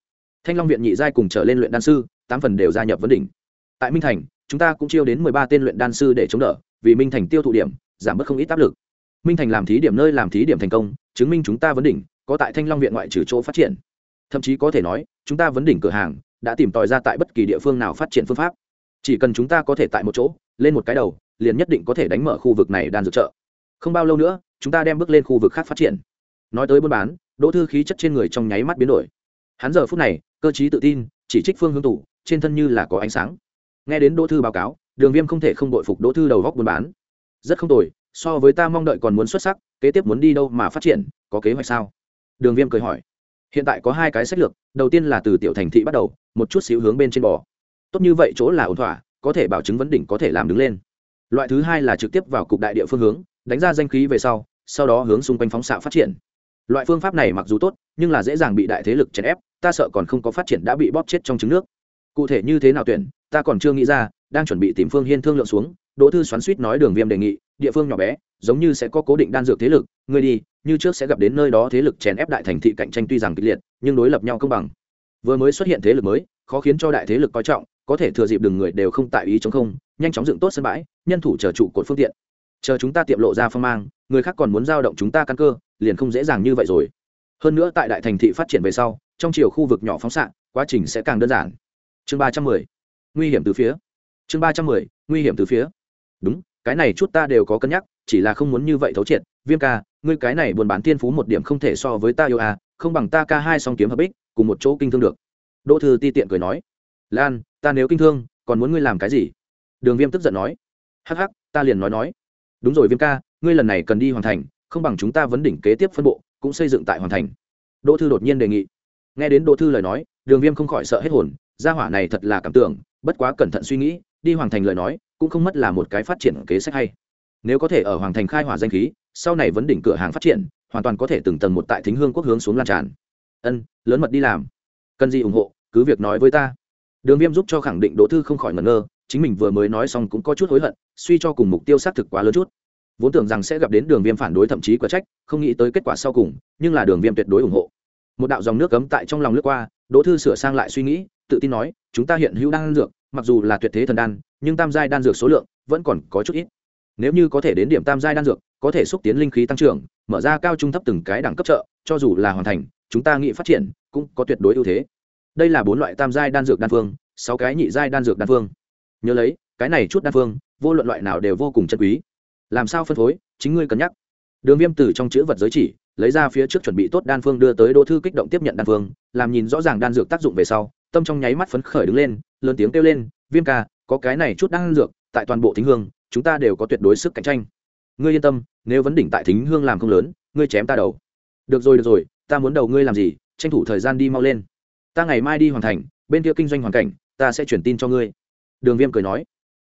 Thanh long viện nhị giai cùng trở lên luyện đan sư, tám phần đều gia nhập vấn đỉnh. Tại minh thành, chúng ta cũng chiêu đến mười ba tên luyện đan sư để chống đỡ, vì minh thành tiêu thụ điểm, giảm bớt không ít áp lực. Minh thành làm thí điểm nơi làm thí điểm thành công, chứng minh chúng ta vấn đỉnh, có tại thanh long viện ngoại trừ chỗ phát triển. Thậm chí có thể nói, chúng ta vấn đỉnh cửa hàng đã tìm tòi ra tại bất kỳ địa phương nào phát triển phương pháp. Chỉ cần chúng ta có thể tại một chỗ, lên một cái đầu, liền nhất định có thể đánh mở khu vực này đan dược chợ. Không bao lâu nữa, chúng ta đem bước lên khu vực khác phát triển. Nói tới buôn bán đỗ thư khí chất trên người trong nháy mắt biến đổi. Hắn giờ phút này, cơ t tự tin, chỉ trích phương hướng tủ, trên thân như là có ánh sáng. Nghe đến đỗ thư báo cáo, đường viêm không thể không đội phục đỗ thư đầu góc buôn bán. Rất không tồi, so với ta mong đợi còn muốn xuất sắc, kế tiếp muốn đi đâu mà phát triển, có kế hoạch sao? Đường viêm cười hỏi. Hiện tại có hai cái sách lược, đầu tiên là từ tiểu thành thị bắt đầu, một chút xíu hướng bên trên bò. Tốt như vậy chỗ là ổn thỏa, có thể bảo chứng vấn đỉnh có thể làm đứng lên. Loại thứ hai là trực tiếp vào cục đại địa phương hướng, đánh ra danh khí về sau sau đó hướng xung quanh phóng xạ phát triển loại phương pháp này mặc dù tốt, nhưng là dễ dàng bị đại thế lực chèn ép, ta sợ còn không có phát triển đã bị bóp chết trong trứng nước. Cụ thể như thế nào tuyển, ta còn chưa nghĩ ra, đang chuẩn bị tìm phương hiên thương lượng xuống, đỗ thư xoắn suýt nói đường viêm đề nghị, địa phương nhỏ bé, giống như sẽ có cố định đan dược thế lực, ngươi đi, như trước sẽ gặp đến nơi đó thế lực chèn ép đại thành thị cạnh tranh tuy rằng kịch liệt, nhưng đối lập nhau công bằng. Vừa mới xuất hiện thế lực mới, khó khiến cho đại thế lực coi trọng, có thể thừa dịp đường người đều không tại ý chống không, nhanh chóng dựng tốt sân bãi, nhân thủ chờ trụ cột phương tiện chờ chúng ta tiệm lộ ra phong mang, người khác còn muốn giao động chúng ta căn cơ, liền không dễ dàng như vậy rồi. Hơn nữa tại đại thành thị phát triển về sau, trong chiều khu vực nhỏ phóng xạ, quá trình sẽ càng đơn giản. Chương ba trăm mười, nguy hiểm từ phía. Chương ba trăm mười, nguy hiểm từ phía. Đúng, cái này chút ta đều có cân nhắc, chỉ là không muốn như vậy thấu triệt. Viêm ca, ngươi cái này buồn bán tiên phú một điểm không thể so với ta yêu à không bằng ta ca hai song kiếm hợp ích cùng một chỗ kinh thương được. Đỗ thư ti tiện cười nói. Lan, ta nếu kinh thương, còn muốn ngươi làm cái gì? Đường viêm tức giận nói. Hắc hắc, ta liền nói nói đúng rồi viêm ca, ngươi lần này cần đi hoàn thành, không bằng chúng ta vấn đỉnh kế tiếp phân bộ, cũng xây dựng tại hoàn thành. Đỗ thư đột nhiên đề nghị. Nghe đến đỗ thư lời nói, đường viêm không khỏi sợ hết hồn, gia hỏa này thật là cảm tưởng, bất quá cẩn thận suy nghĩ, đi hoàn thành lời nói, cũng không mất là một cái phát triển kế sách hay. Nếu có thể ở hoàng thành khai hỏa danh khí, sau này vấn đỉnh cửa hàng phát triển, hoàn toàn có thể từng tầng một tại thính hương quốc hướng xuống lan tràn. Ân, lớn mật đi làm. Cần gì ủng hộ, cứ việc nói với ta. Đường viêm giúp cho khẳng định đỗ thư không khỏi ngẩn ngơ, chính mình vừa mới nói xong cũng có chút hối hận suy cho cùng mục tiêu xác thực quá lớn chút. Vốn tưởng rằng sẽ gặp đến đường viêm phản đối thậm chí quả trách, không nghĩ tới kết quả sau cùng, nhưng là đường viêm tuyệt đối ủng hộ. Một đạo dòng nước cấm tại trong lòng lướt qua, đỗ thư sửa sang lại suy nghĩ, tự tin nói, chúng ta hiện hữu đan dược, mặc dù là tuyệt thế thần đan, nhưng tam giai đan dược số lượng vẫn còn có chút ít. Nếu như có thể đến điểm tam giai đan dược, có thể xúc tiến linh khí tăng trưởng, mở ra cao trung thấp từng cái đẳng cấp trợ, cho dù là hoàn thành, chúng ta nghĩ phát triển, cũng có tuyệt đối ưu thế. Đây là bốn loại tam giai đan dược đan phương, sáu cái nhị giai đan dược đan phương. Nhớ lấy cái này chút đan phương, vô luận loại nào đều vô cùng chân quý. Làm sao phân phối, chính ngươi cân nhắc. Đường viêm từ trong chữ vật giới chỉ, lấy ra phía trước chuẩn bị tốt đan phương đưa tới đô thư kích động tiếp nhận đan phương, làm nhìn rõ ràng đan dược tác dụng về sau, tâm trong nháy mắt phấn khởi đứng lên, lớn tiếng kêu lên, viêm ca, có cái này chút đan dược, tại toàn bộ thính hương, chúng ta đều có tuyệt đối sức cạnh tranh. Ngươi yên tâm, nếu vấn đỉnh tại thính hương làm không lớn, ngươi chém ta đầu. Được rồi được rồi, ta muốn đầu ngươi làm gì, tranh thủ thời gian đi mau lên. Ta ngày mai đi hoàn thành, bên kia kinh doanh hoàn cảnh, ta sẽ chuyển tin cho ngươi. Đường viêm cười nói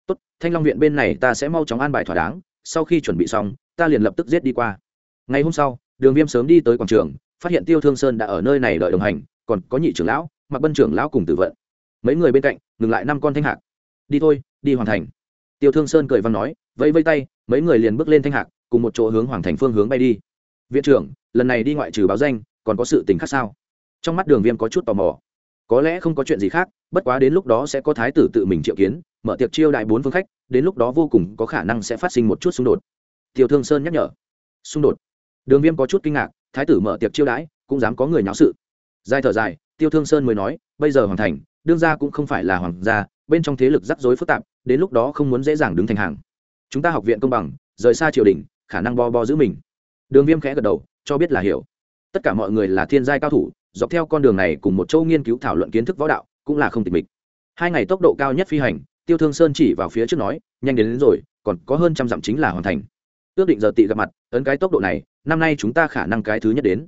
tốt, thanh long viện bên này ta sẽ mau chóng an bài thỏa đáng, sau khi chuẩn bị xong, ta liền lập tức giết đi qua. Ngày hôm sau, đường viêm sớm đi tới quảng trường, phát hiện tiêu thương sơn đã ở nơi này đợi đồng hành, còn có nhị trưởng lão mặc bân trưởng lão cùng tử vận. Mấy người bên cạnh, ngừng lại năm con thanh hạc. Đi thôi, đi hoàn thành. Tiêu thương sơn cười văn nói, vẫy vây tay, mấy người liền bước lên thanh hạc, cùng một chỗ hướng hoàng thành phương hướng bay đi. Viện trưởng, lần này đi ngoại trừ báo danh, còn có sự tình khác sao? Trong mắt đường viêm có chút tò mò. Có lẽ không có chuyện gì khác, bất quá đến lúc đó sẽ có thái tử tự mình triệu kiến mở tiệc chiêu đại bốn phương khách, đến lúc đó vô cùng có khả năng sẽ phát sinh một chút xung đột. Tiêu thương sơn nhắc nhở. Xung đột. Đường viêm có chút kinh ngạc, thái tử mở tiệc chiêu đãi, cũng dám có người nháo sự. Dài thở dài, tiêu thương sơn mới nói, bây giờ hoàn thành, đương gia cũng không phải là hoàng gia, bên trong thế lực rắc rối phức tạp, đến lúc đó không muốn dễ dàng đứng thành hàng. Chúng ta học viện công bằng, rời xa triều đình, khả năng bo bo giữ mình. Đường viêm khẽ gật đầu, cho biết là hiểu. Tất cả mọi người là thiên giai cao thủ, dọc theo con đường này cùng một châu nghiên cứu thảo luận kiến thức võ đạo, cũng là không tịch mịch. Hai ngày tốc độ cao nhất phi hành tiêu thương sơn chỉ vào phía trước nói nhanh đến, đến rồi còn có hơn trăm dặm chính là hoàn thành. Ước định giờ tị gặp mặt ấn cái tốc độ này năm nay chúng ta khả năng cái thứ nhất đến.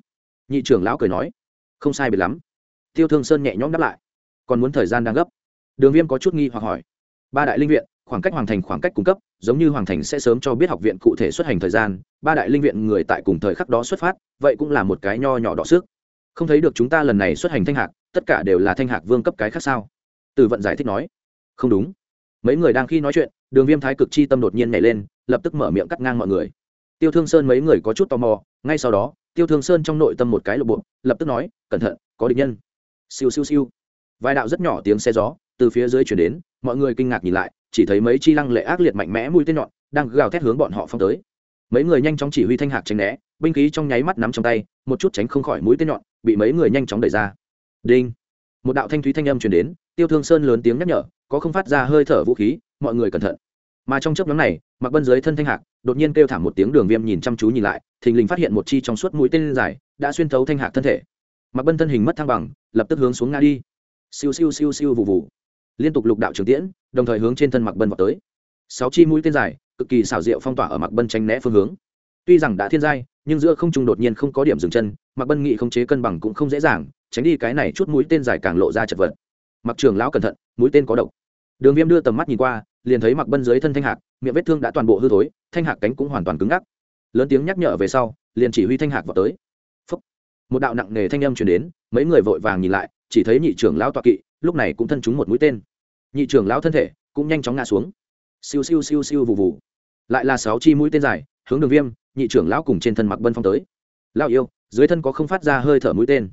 Nhị trưởng lão cười nói không sai biệt lắm. Tiêu thương sơn nhẹ nhõm đáp lại còn muốn thời gian đang gấp. Đường viêm có chút nghi hoặc hỏi ba đại linh viện khoảng cách hoàng thành khoảng cách cung cấp giống như hoàng thành sẽ sớm cho biết học viện cụ thể xuất hành thời gian ba đại linh viện người tại cùng thời khắc đó xuất phát vậy cũng là một cái nho nhỏ đỏ xước không thấy được chúng ta lần này xuất hành thanh hạc tất cả đều là thanh hạc vương cấp cái khác sao? Từ vận giải thích nói không đúng mấy người đang khi nói chuyện, đường viêm thái cực chi tâm đột nhiên nhảy lên, lập tức mở miệng cắt ngang mọi người. Tiêu thương sơn mấy người có chút tò mò, ngay sau đó, tiêu thương sơn trong nội tâm một cái lộp bộ, lập tức nói, cẩn thận, có địch nhân. Siêu siêu siêu. Vài đạo rất nhỏ tiếng xe gió từ phía dưới chuyển đến, mọi người kinh ngạc nhìn lại, chỉ thấy mấy chi lăng lệ ác liệt mạnh mẽ mũi tên nhọn đang gào thét hướng bọn họ phong tới. Mấy người nhanh chóng chỉ huy thanh hạc tránh né, binh khí trong nháy mắt nắm trong tay, một chút tránh không khỏi mũi tên nhọn bị mấy người nhanh chóng đẩy ra. Đinh. Một đạo thanh thúy thanh âm truyền đến, tiêu thương sơn lớn tiếng nhắc nhở có không phát ra hơi thở vũ khí, mọi người cẩn thận. Mà trong chớp nhóm này mặc bân dưới thân thanh hạc, đột nhiên kêu thảm một tiếng đường viêm nhìn chăm chú nhìn lại, thình lình phát hiện một chi trong suốt mũi tên dài, đã xuyên thấu thanh hạc thân thể. Mặc bân thân hình mất thăng bằng, lập tức hướng xuống nga đi. Siêu siêu siêu siêu vụ vụ. Liên tục lục đạo trường tiễn, đồng thời hướng trên thân mặc bân vào tới. Sáu chi mũi tên dài, cực kỳ xảo diệu phong tỏa ở mặc bân tranh né phương hướng. Tuy rằng đã thiên giai, nhưng giữa không trung đột nhiên không có điểm dừng chân mặc bân nghị không chế cân bằng cũng không dễ dàng, tránh đi cái này chút mũi tên dài càng lộ ra chật vật. Mặc trường lão cẩn thận, mũi tên có độc đường viêm đưa tầm mắt nhìn qua, liền thấy mặc bân dưới thân thanh hạc, miệng vết thương đã toàn bộ hư thối, thanh hạc cánh cũng hoàn toàn cứng ngắc. Lớn tiếng nhắc nhở về sau, liền chỉ huy thanh hạc vào tới. Phúc. một đạo nặng nề thanh âm chuyển đến, mấy người vội vàng nhìn lại, chỉ thấy nhị trưởng lão tọa kỵ, lúc này cũng thân trúng một mũi tên. Nhị trưởng lão thân thể cũng nhanh chóng ngã xuống. Siêu siêu siêu siêu vù vù. Lại là sáu chi mũi tên dài, hướng đường viêm, nhị trưởng lão cùng trên thân mặc bân phong tới. Lão yêu, dưới thân có không phát ra hơi thở mũi tên.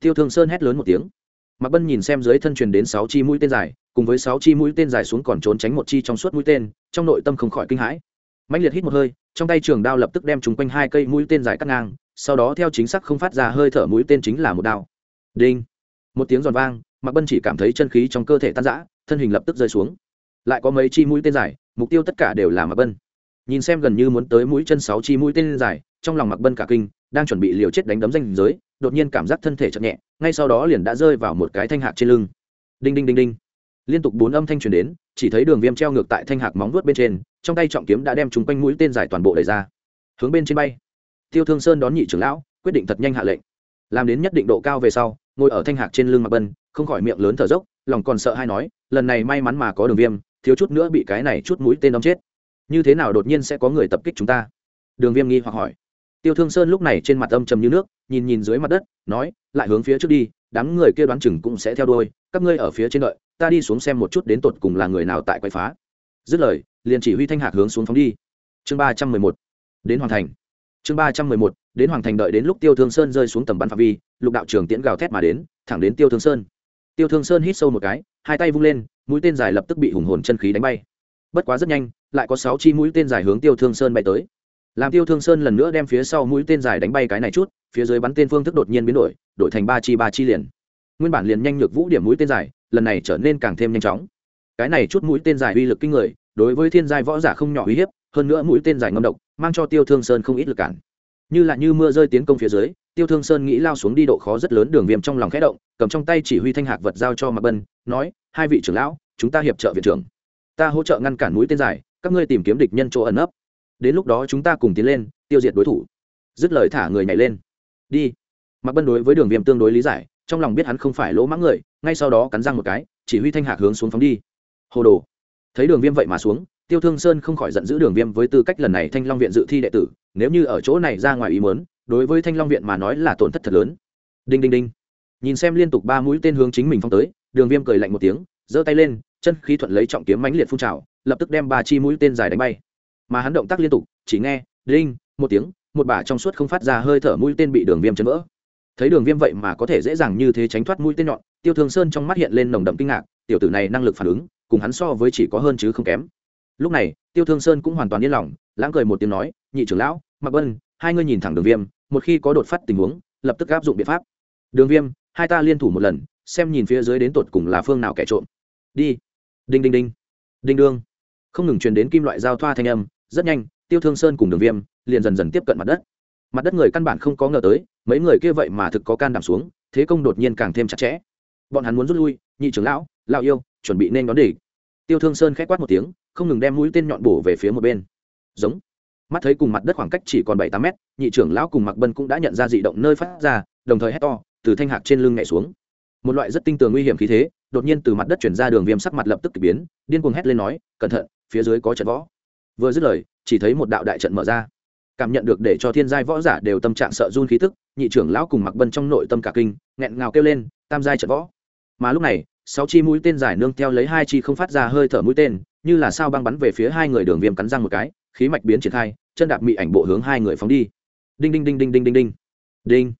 Tiêu thương sơn hét lớn một tiếng. Mạc bân nhìn xem dưới thân truyền đến sáu chi mũi tên dài, cùng với sáu chi mũi tên dài xuống còn trốn tránh một chi trong suốt mũi tên, trong nội tâm không khỏi kinh hãi. Mạnh liệt hít một hơi, trong tay trường đao lập tức đem chúng quanh hai cây mũi tên dài cắt ngang, sau đó theo chính xác không phát ra hơi thở mũi tên chính là một đao. Đinh! Một tiếng giòn vang, Mạc bân chỉ cảm thấy chân khí trong cơ thể tan rã, thân hình lập tức rơi xuống. Lại có mấy chi mũi tên dài, mục tiêu tất cả đều là Mạc bân. Nhìn xem gần như muốn tới mũi chân sáu chi mũi tên dài, trong lòng Mạc bân cả kinh, đang chuẩn bị liều chết đánh đấm danh giới đột nhiên cảm giác thân thể chậm nhẹ, ngay sau đó liền đã rơi vào một cái thanh hạc trên lưng. Đinh đinh đinh đinh. Liên tục bốn âm thanh truyền đến, chỉ thấy đường viêm treo ngược tại thanh hạc móng vuốt bên trên, trong tay trọng kiếm đã đem chúng quanh mũi tên dài toàn bộ đẩy ra. Hướng bên trên bay. Tiêu thương sơn đón nhị trưởng lão, quyết định thật nhanh hạ lệnh. Làm đến nhất định độ cao về sau, ngồi ở thanh hạc trên lưng mặc bân, không khỏi miệng lớn thở dốc, lòng còn sợ hay nói, lần này may mắn mà có đường viêm, thiếu chút nữa bị cái này chút mũi tên đóng chết. Như thế nào đột nhiên sẽ có người tập kích chúng ta? Đường viêm nghi hoặc hỏi tiêu thương sơn lúc này trên mặt âm trầm như nước, nhìn nhìn dưới mặt đất, nói, lại hướng phía trước đi, đám người kia đoán chừng cũng sẽ theo đôi các ngươi ở phía trên đợi, ta đi xuống xem một chút đến tột cùng là người nào tại quậy phá. Dứt lời, liền chỉ huy thanh hạc hướng xuống phóng đi. Chương ba trăm mười một, đến hoàng thành. Chương ba trăm mười một, đến hoàng thành đợi đến lúc tiêu thương sơn rơi xuống tầm bắn phạm vi, lục đạo trường tiễn gào thét mà đến, thẳng đến tiêu thương sơn. Tiêu thương sơn hít sâu một cái, hai tay vung lên, mũi tên dài lập tức bị hùng hồn chân khí đánh bay. Bất quá rất nhanh, lại có sáu chi mũi tên dài hướng tiêu thương sơn bay tới làm tiêu thương sơn lần nữa đem phía sau mũi tên dài đánh bay cái này chút, phía dưới bắn tên phương thức đột nhiên biến đổi đổi thành ba chi ba chi liền. Nguyên bản liền nhanh nhược vũ điểm mũi tên dài, lần này trở nên càng thêm nhanh chóng. Cái này chút mũi tên dài uy lực kinh người, đối với thiên giai võ giả không nhỏ uy hiếp, hơn nữa mũi tên dài ngâm độc, mang cho tiêu thương sơn không ít lực cản. Như là như mưa rơi tiến công phía dưới, tiêu thương sơn nghĩ lao xuống đi độ khó rất lớn đường viêm trong lòng khẽ động, cầm trong tay chỉ huy thanh hạc vật giao cho mạc bân, nói, hai vị trưởng lão, chúng ta hiệp trợ viện trưởng. Ta hỗ trợ ngăn cản mũi tên dài, các ngươi tìm kiếm địch nhân chỗ ẩn ấp đến lúc đó chúng ta cùng tiến lên, tiêu diệt đối thủ. Dứt lời thả người nhảy lên. Đi. Mặc bân đối với đường viêm tương đối lý giải, trong lòng biết hắn không phải lỗ mãng người, ngay sau đó cắn răng một cái, chỉ huy thanh hạc hướng xuống phóng đi. Hồ đồ. Thấy đường viêm vậy mà xuống, tiêu thương sơn không khỏi giận giữ đường viêm với tư cách lần này thanh long viện dự thi đệ tử, nếu như ở chỗ này ra ngoài ý mớn đối với thanh long viện mà nói là tổn thất thật lớn. Đinh đinh đinh. Nhìn xem liên tục ba mũi tên hướng chính mình phong tới, đường viêm cười lạnh một tiếng, giơ tay lên, chân khí thuận lấy trọng kiếm mãnh liệt phun trào, lập tức đem ba chi mũi tên dài đánh bay mà hắn động tác liên tục, chỉ nghe đinh một tiếng, một bả trong suốt không phát ra hơi thở mũi tên bị đường viêm chấn vỡ. Thấy đường viêm vậy mà có thể dễ dàng như thế tránh thoát mũi tên nhọn, tiêu Thương sơn trong mắt hiện lên nồng đậm kinh ngạc, tiểu tử này năng lực phản ứng, cùng hắn so với chỉ có hơn chứ không kém. Lúc này, tiêu thương sơn cũng hoàn toàn yên lòng, lãng cười một tiếng nói, nhị trưởng lão mặc bân hai ngươi nhìn thẳng đường viêm, một khi có đột phát tình huống, lập tức áp dụng biện pháp. Đường viêm, hai ta liên thủ một lần, xem nhìn phía dưới đến tột cùng là phương nào kẻ trộm. Đi. Đinh đinh đinh. Đinh đương. Không ngừng truyền đến kim loại giao thoa thanh âm rất nhanh, tiêu thương sơn cùng đường viêm liền dần dần tiếp cận mặt đất. Mặt đất người căn bản không có ngờ tới, mấy người kia vậy mà thực có can đảm xuống, thế công đột nhiên càng thêm chặt chẽ. Bọn hắn muốn rút lui, nhị trưởng lão lão yêu, chuẩn bị nên đón địch. Tiêu thương sơn k h á c quát một tiếng, không ngừng đem mũi tên nhọn bổ về phía một bên. Giống. Mắt thấy cùng mặt đất khoảng cách chỉ còn bảy tám mét, nhị trưởng lão cùng mặc bân cũng đã nhận ra dị động nơi phát ra, đồng thời hét to, từ thanh hạc trên lưng nhảy xuống. Một loại rất tinh tường nguy hiểm khí thế, đột nhiên từ mặt đất chuyển ra, đường viêm sắc mặt lập tức k ỳ biến, điên cuồng hét lên nói, cẩn thận, phía dưới có trận võ vừa dứt lời, chỉ thấy một đạo đại trận mở ra. Cảm nhận được để cho thiên giai võ giả đều tâm trạng sợ run khí tức, nhị trưởng lão cùng mặc bân trong nội tâm cả kinh, nghẹn ngào kêu lên, tam giai trận võ! Mà lúc này, sáu chi mũi tên giải nương theo lấy hai chi không phát ra hơi thở mũi tên, như là sao băng bắn về phía hai người đường viêm cắn răng một cái, khí mạch biến triển khai, chân đạp mị ảnh bộ hướng hai người phóng đi. Đinh đinh đinh đinh đinh đinh đinh. Đinh.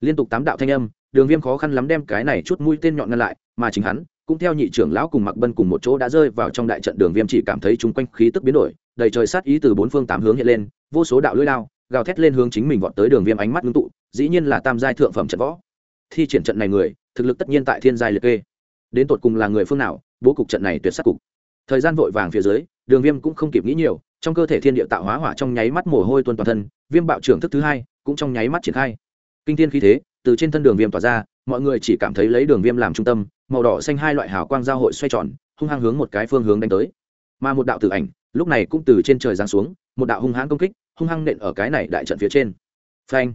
Liên tục tám đạo thanh âm, đường viêm khó khăn lắm đem cái này chút mũi tên nhọn ngăn lại, mà chính hắn, cũng theo nhị trưởng lão cùng mặc bân cùng một chỗ đã rơi vào trong đại trận đường viêm chỉ cảm thấy chung quanh khí tức biến đổi đầy trời sát ý từ bốn phương tám hướng hiện lên, vô số đạo lưỡi lao, gào thét lên hướng chính mình vọt tới đường viêm ánh mắt ngưng tụ, dĩ nhiên là tam giai thượng phẩm trận võ. Thi triển trận này người, thực lực tất nhiên tại thiên giai liệt kê. Đến tột cùng là người phương nào, bố cục trận này tuyệt sắc cục. Thời gian vội vàng phía dưới, đường viêm cũng không kịp nghĩ nhiều, trong cơ thể thiên địa tạo hóa hỏa trong nháy mắt mồ hôi tuôn toàn thân, viêm bạo trưởng thức thứ hai cũng trong nháy mắt triển khai. Kinh thiên khí thế, từ trên thân đường viêm tỏa ra, mọi người chỉ cảm thấy lấy đường viêm làm trung tâm, màu đỏ xanh hai loại hào quang giao hội xoay tròn, hung hăng hướng một cái phương hướng đánh tới. Mà một đạo tử ảnh lúc này cũng từ trên trời giáng xuống, một đạo hung hãn công kích, hung hăng nện ở cái này đại trận phía trên. Phanh!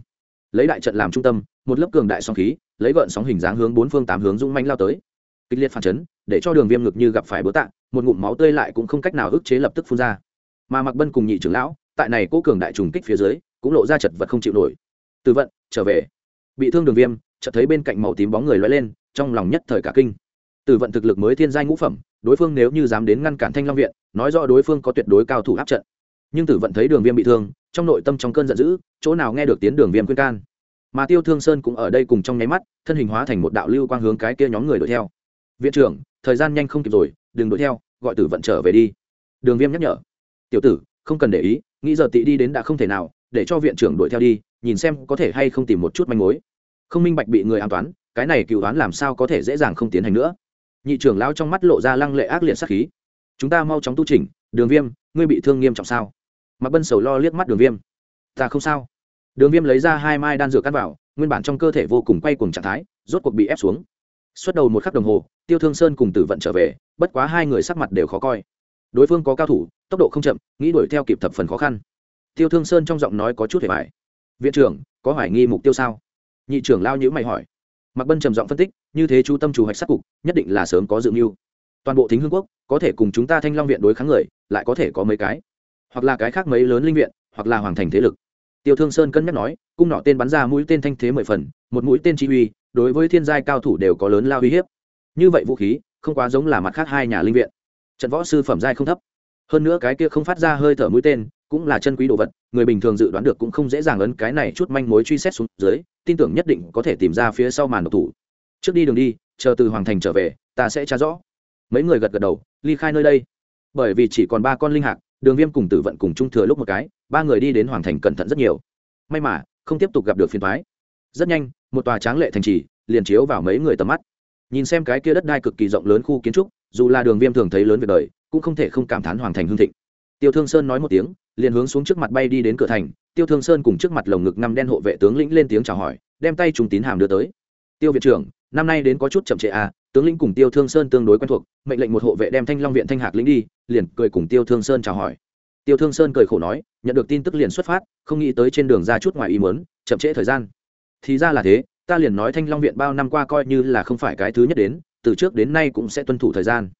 Lấy đại trận làm trung tâm, một lớp cường đại sóng khí, lấy gợn sóng hình dáng hướng bốn phương tám hướng dũng manh lao tới. Kịch liệt phản chấn, để cho đường viêm ngực như gặp phải bữa tạ một ngụm máu tươi lại cũng không cách nào ức chế lập tức phun ra. Mà mặc bân cùng nhị trưởng lão, tại này cố cường đại trùng kích phía dưới, cũng lộ ra chật vật không chịu nổi. Từ vận, trở về. Bị thương đường viêm, chợt thấy bên cạnh màu tím bóng người lóe lên, trong lòng nhất thời cả kinh. Từ vận thực lực mới thiên giai ngũ phẩm, đối phương nếu như dám đến ngăn cản thanh long viện nói rõ đối phương có tuyệt đối cao thủ áp trận. Nhưng tử vận thấy đường viêm bị thương, trong nội tâm trong cơn giận dữ, chỗ nào nghe được tiếng đường viêm khuyên can. Mà tiêu thương sơn cũng ở đây cùng trong nháy mắt, thân hình hóa thành một đạo lưu quang hướng cái kia nhóm người đuổi theo. Viện trưởng, thời gian nhanh không kịp rồi, đừng đuổi theo, gọi tử vận trở về đi. Đường viêm nhắc nhở. Tiểu tử, không cần để ý, nghĩ giờ tị đi đến đã không thể nào, để cho viện trưởng đuổi theo đi, nhìn xem có thể hay không tìm một chút manh mối. Không minh bạch bị người an toán, cái này cựu đoán làm sao có thể dễ dàng không tiến hành nữa. Nhị trưởng lao trong mắt lộ ra lăng lệ ác liệt sắc khí chúng ta mau chóng tu trình đường viêm, ngươi bị thương nghiêm trọng sao? Mặc bân sầu lo liếc mắt đường viêm. Ta không sao. Đường viêm lấy ra hai mai đan dược cắt vào, nguyên bản trong cơ thể vô cùng quay cùng trạng thái, rốt cuộc bị ép xuống. Suốt đầu một khắc đồng hồ, tiêu thương sơn cùng tử vận trở về, bất quá hai người sắc mặt đều khó coi. Đối phương có cao thủ, tốc độ không chậm, nghĩ đuổi theo kịp thập phần khó khăn. Tiêu thương sơn trong giọng nói có chút hề bài viện trưởng, có hoài nghi mục tiêu sao? Nhị trưởng lao nhữ mày hỏi. Mặc bân trầm giọng phân tích, như thế chú tâm chủ hoạch sắc cục, nhất định là sớm có dự mưu toàn bộ thính hương quốc, có thể cùng chúng ta thanh long viện đối kháng người, lại có thể có mấy cái? Hoặc là cái khác mấy lớn linh viện, hoặc là hoàng thành thế lực? Tiêu thương sơn cân nhắc nói, cung nọ tên bắn ra mũi tên thanh thế mười phần, một mũi tên chỉ uy, đối với thiên giai cao thủ đều có lớn lao uy hiếp. Như vậy vũ khí, không quá giống là mặt khác hai nhà linh viện. Trận võ sư phẩm giai không thấp. Hơn nữa cái kia không phát ra hơi thở mũi tên, cũng là chân quý đồ vật, người bình thường dự đoán được cũng không dễ dàng ấn cái này chút manh mối truy xét xuống dưới, tin tưởng nhất định có thể tìm ra phía sau màn độc thủ. Trước đi đường đi, chờ từ hoàng thành trở về, ta sẽ tra rõ mấy người gật gật đầu, ly khai nơi đây. Bởi vì chỉ còn ba con linh hạc, đường viêm cùng tử vận cùng trung thừa lúc một cái, ba người đi đến hoàng thành cẩn thận rất nhiều. May mà, không tiếp tục gặp được phiền thoái rất nhanh, một tòa tráng lệ thành trì liền chiếu vào mấy người tầm mắt. Nhìn xem cái kia đất đai cực kỳ rộng lớn khu kiến trúc, dù là đường viêm thường thấy lớn việc đời, cũng không thể không cảm thán hoàng thành hương thịnh. Tiêu thương sơn nói một tiếng, liền hướng xuống trước mặt bay đi đến cửa thành. Tiêu thương sơn cùng trước mặt lồng ngực năm đen hộ vệ tướng lĩnh lên tiếng chào hỏi, đem tay trùng tín hàm đưa tới. Tiêu viện trưởng, năm nay đến có chút chậm trễ à tướng lĩnh cùng tiêu thương sơn tương đối quen thuộc, mệnh lệnh một hộ vệ đem thanh long viện thanh hạc lĩnh đi, liền cười cùng tiêu thương sơn chào hỏi. Tiêu thương sơn cười khổ nói, nhận được tin tức liền xuất phát, không nghĩ tới trên đường ra chút ngoài ý muốn, chậm trễ thời gian. Thì ra là thế, ta liền nói thanh long viện bao năm qua coi như là không phải cái thứ nhất đến, từ trước đến nay cũng sẽ tuân thủ thời gian.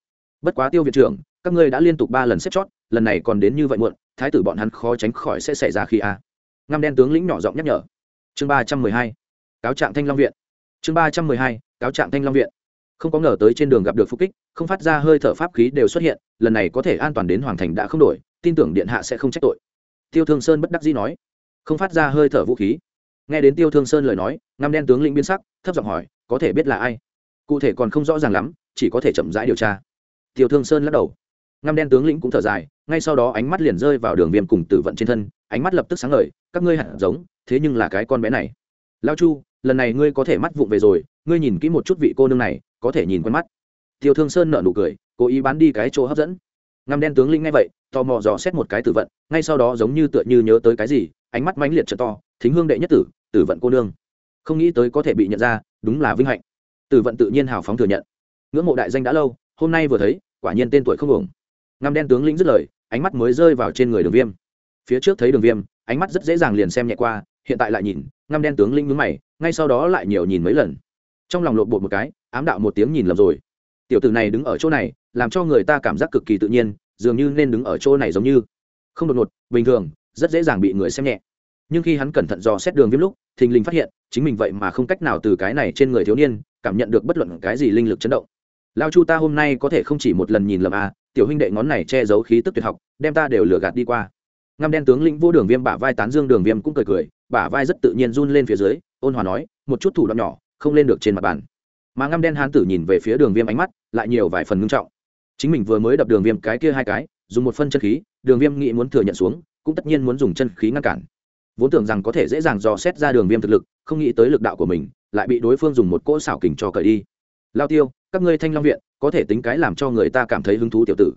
Bất quá tiêu viện trưởng, các ngươi đã liên tục ba lần xếp chót, lần này còn đến như vậy muộn, thái tử bọn hắn khó tránh khỏi sẽ xảy ra khi a. Ngăm đen tướng lĩnh nhỏ giọng nhắc nhở. Chương ba trăm mười hai, cáo trạng thanh long viện. Chương ba trăm mười hai, cáo trạng thanh long viện không có ngờ tới trên đường gặp được phục kích, không phát ra hơi thở pháp khí đều xuất hiện, lần này có thể an toàn đến hoàng thành đã không đổi, tin tưởng điện hạ sẽ không trách tội. Tiêu thương sơn bất đắc dĩ nói. Không phát ra hơi thở vũ khí. Nghe đến tiêu thương sơn lời nói, ngăm đen tướng lĩnh biến sắc, thấp giọng hỏi, có thể biết là ai? Cụ thể còn không rõ ràng lắm, chỉ có thể chậm rãi điều tra. Tiêu thương sơn lắc đầu. Ngăm đen tướng lĩnh cũng thở dài, ngay sau đó ánh mắt liền rơi vào đường viêm cùng tử vận trên thân, ánh mắt lập tức sáng ngời, các ngươi hẳn giống, thế nhưng là cái con bé này. Lao chu, lần này ngươi có thể mắt vụng về rồi, ngươi nhìn kỹ một chút vị cô nương này có thể nhìn quen mắt. Tiêu thương sơn nợ nụ cười, cố ý bán đi cái chỗ hấp dẫn. Ngăm đen tướng lĩnh ngay vậy, tò mò dò xét một cái tử vận, ngay sau đó giống như tựa như nhớ tới cái gì, ánh mắt mãnh liệt trợ to, thính hương đệ nhất tử tử vận cô nương. Không nghĩ tới có thể bị nhận ra, đúng là vinh hạnh. Tử vận tự nhiên hào phóng thừa nhận. Ngưỡng mộ đại danh đã lâu, hôm nay vừa thấy, quả nhiên tên tuổi không ổng ngăm đen tướng lĩnh dứt lời, ánh mắt mới rơi vào trên người đường viêm. Phía trước thấy đường viêm, ánh mắt rất dễ dàng liền xem nhẹ qua, hiện tại lại nhìn, ngăm đen tướng lĩnh mướn mày, ngay sau đó lại nhiều nhìn mấy lần. Trong lòng lộn bột một cái ám đạo một tiếng nhìn lầm rồi. Tiểu tử này đứng ở chỗ này, làm cho người ta cảm giác cực kỳ tự nhiên, dường như nên đứng ở chỗ này giống như. Không đột ngột, bình thường, rất dễ dàng bị người xem nhẹ. Nhưng khi hắn cẩn thận dò xét đường viêm lúc, thình lình phát hiện, chính mình vậy mà không cách nào từ cái này trên người thiếu niên, cảm nhận được bất luận cái gì linh lực chấn động. Lao chu ta hôm nay có thể không chỉ một lần nhìn lầm à tiểu huynh đệ ngón này che giấu khí tức tuyệt học, đem ta đều lừa gạt đi qua. Ngăm đen tướng lĩnh vô đường viêm bả vai tán dương đường viêm cũng cười cười, bả vai rất tự nhiên run lên phía dưới, ôn hòa nói, một chút thủ đoạn nhỏ, không lên được trên mặt bàn mà ngăm đen hán tử nhìn về phía đường viêm ánh mắt lại nhiều vài phần ngưng trọng. Chính mình vừa mới đập đường viêm cái kia hai cái, dùng một phân chân khí, đường viêm nghĩ muốn thừa nhận xuống, cũng tất nhiên muốn dùng chân khí ngăn cản. Vốn tưởng rằng có thể dễ dàng dò xét ra đường viêm thực lực, không nghĩ tới lực đạo của mình, lại bị đối phương dùng một cỗ xảo kình cho cởi đi. Lao tiêu, các ngươi thanh long viện, có thể tính cái làm cho người ta cảm thấy hứng thú tiểu tử.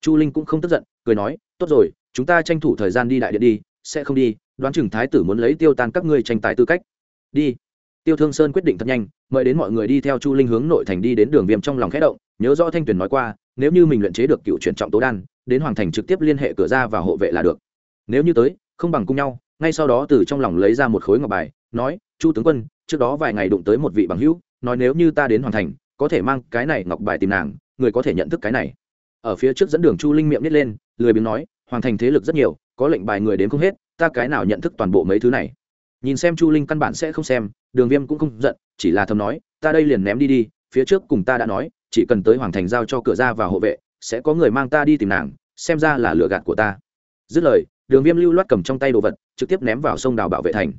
Chu linh cũng không tức giận, cười nói, tốt rồi, chúng ta tranh thủ thời gian đi đại điện đi, sẽ không đi, đoán chừng thái tử muốn lấy tiêu tan các ngươi tranh tài tư cách. Đi tiêu thương sơn quyết định thật nhanh, mời đến mọi người đi theo chu linh hướng nội thành đi đến đường viêm trong lòng khẽ động, nhớ rõ thanh tuyền nói qua, nếu như mình luyện chế được cựu chuyển trọng tố đan, đến hoàng thành trực tiếp liên hệ cửa ra và hộ vệ là được. Nếu như tới, không bằng cùng nhau, ngay sau đó từ trong lòng lấy ra một khối ngọc bài, nói, chu tướng quân, trước đó vài ngày đụng tới một vị bằng hữu, nói nếu như ta đến hoàng thành, có thể mang cái này ngọc bài tìm nàng, người có thể nhận thức cái này. Ở phía trước dẫn đường chu linh miệng nít lên, lười biếng nói, hoàng thành thế lực rất nhiều, có lệnh bài người đến không hết, ta cái nào nhận thức toàn bộ mấy thứ này? Nhìn xem chu linh căn bản sẽ không xem đường viêm cũng không giận, chỉ là thầm nói, ta đây liền ném đi đi, phía trước cùng ta đã nói, chỉ cần tới hoàng thành giao cho cửa ra và hộ vệ, sẽ có người mang ta đi tìm nàng, xem ra là lựa gạt của ta. Dứt lời, đường viêm lưu loát cầm trong tay đồ vật, trực tiếp ném vào sông đào bảo vệ thành.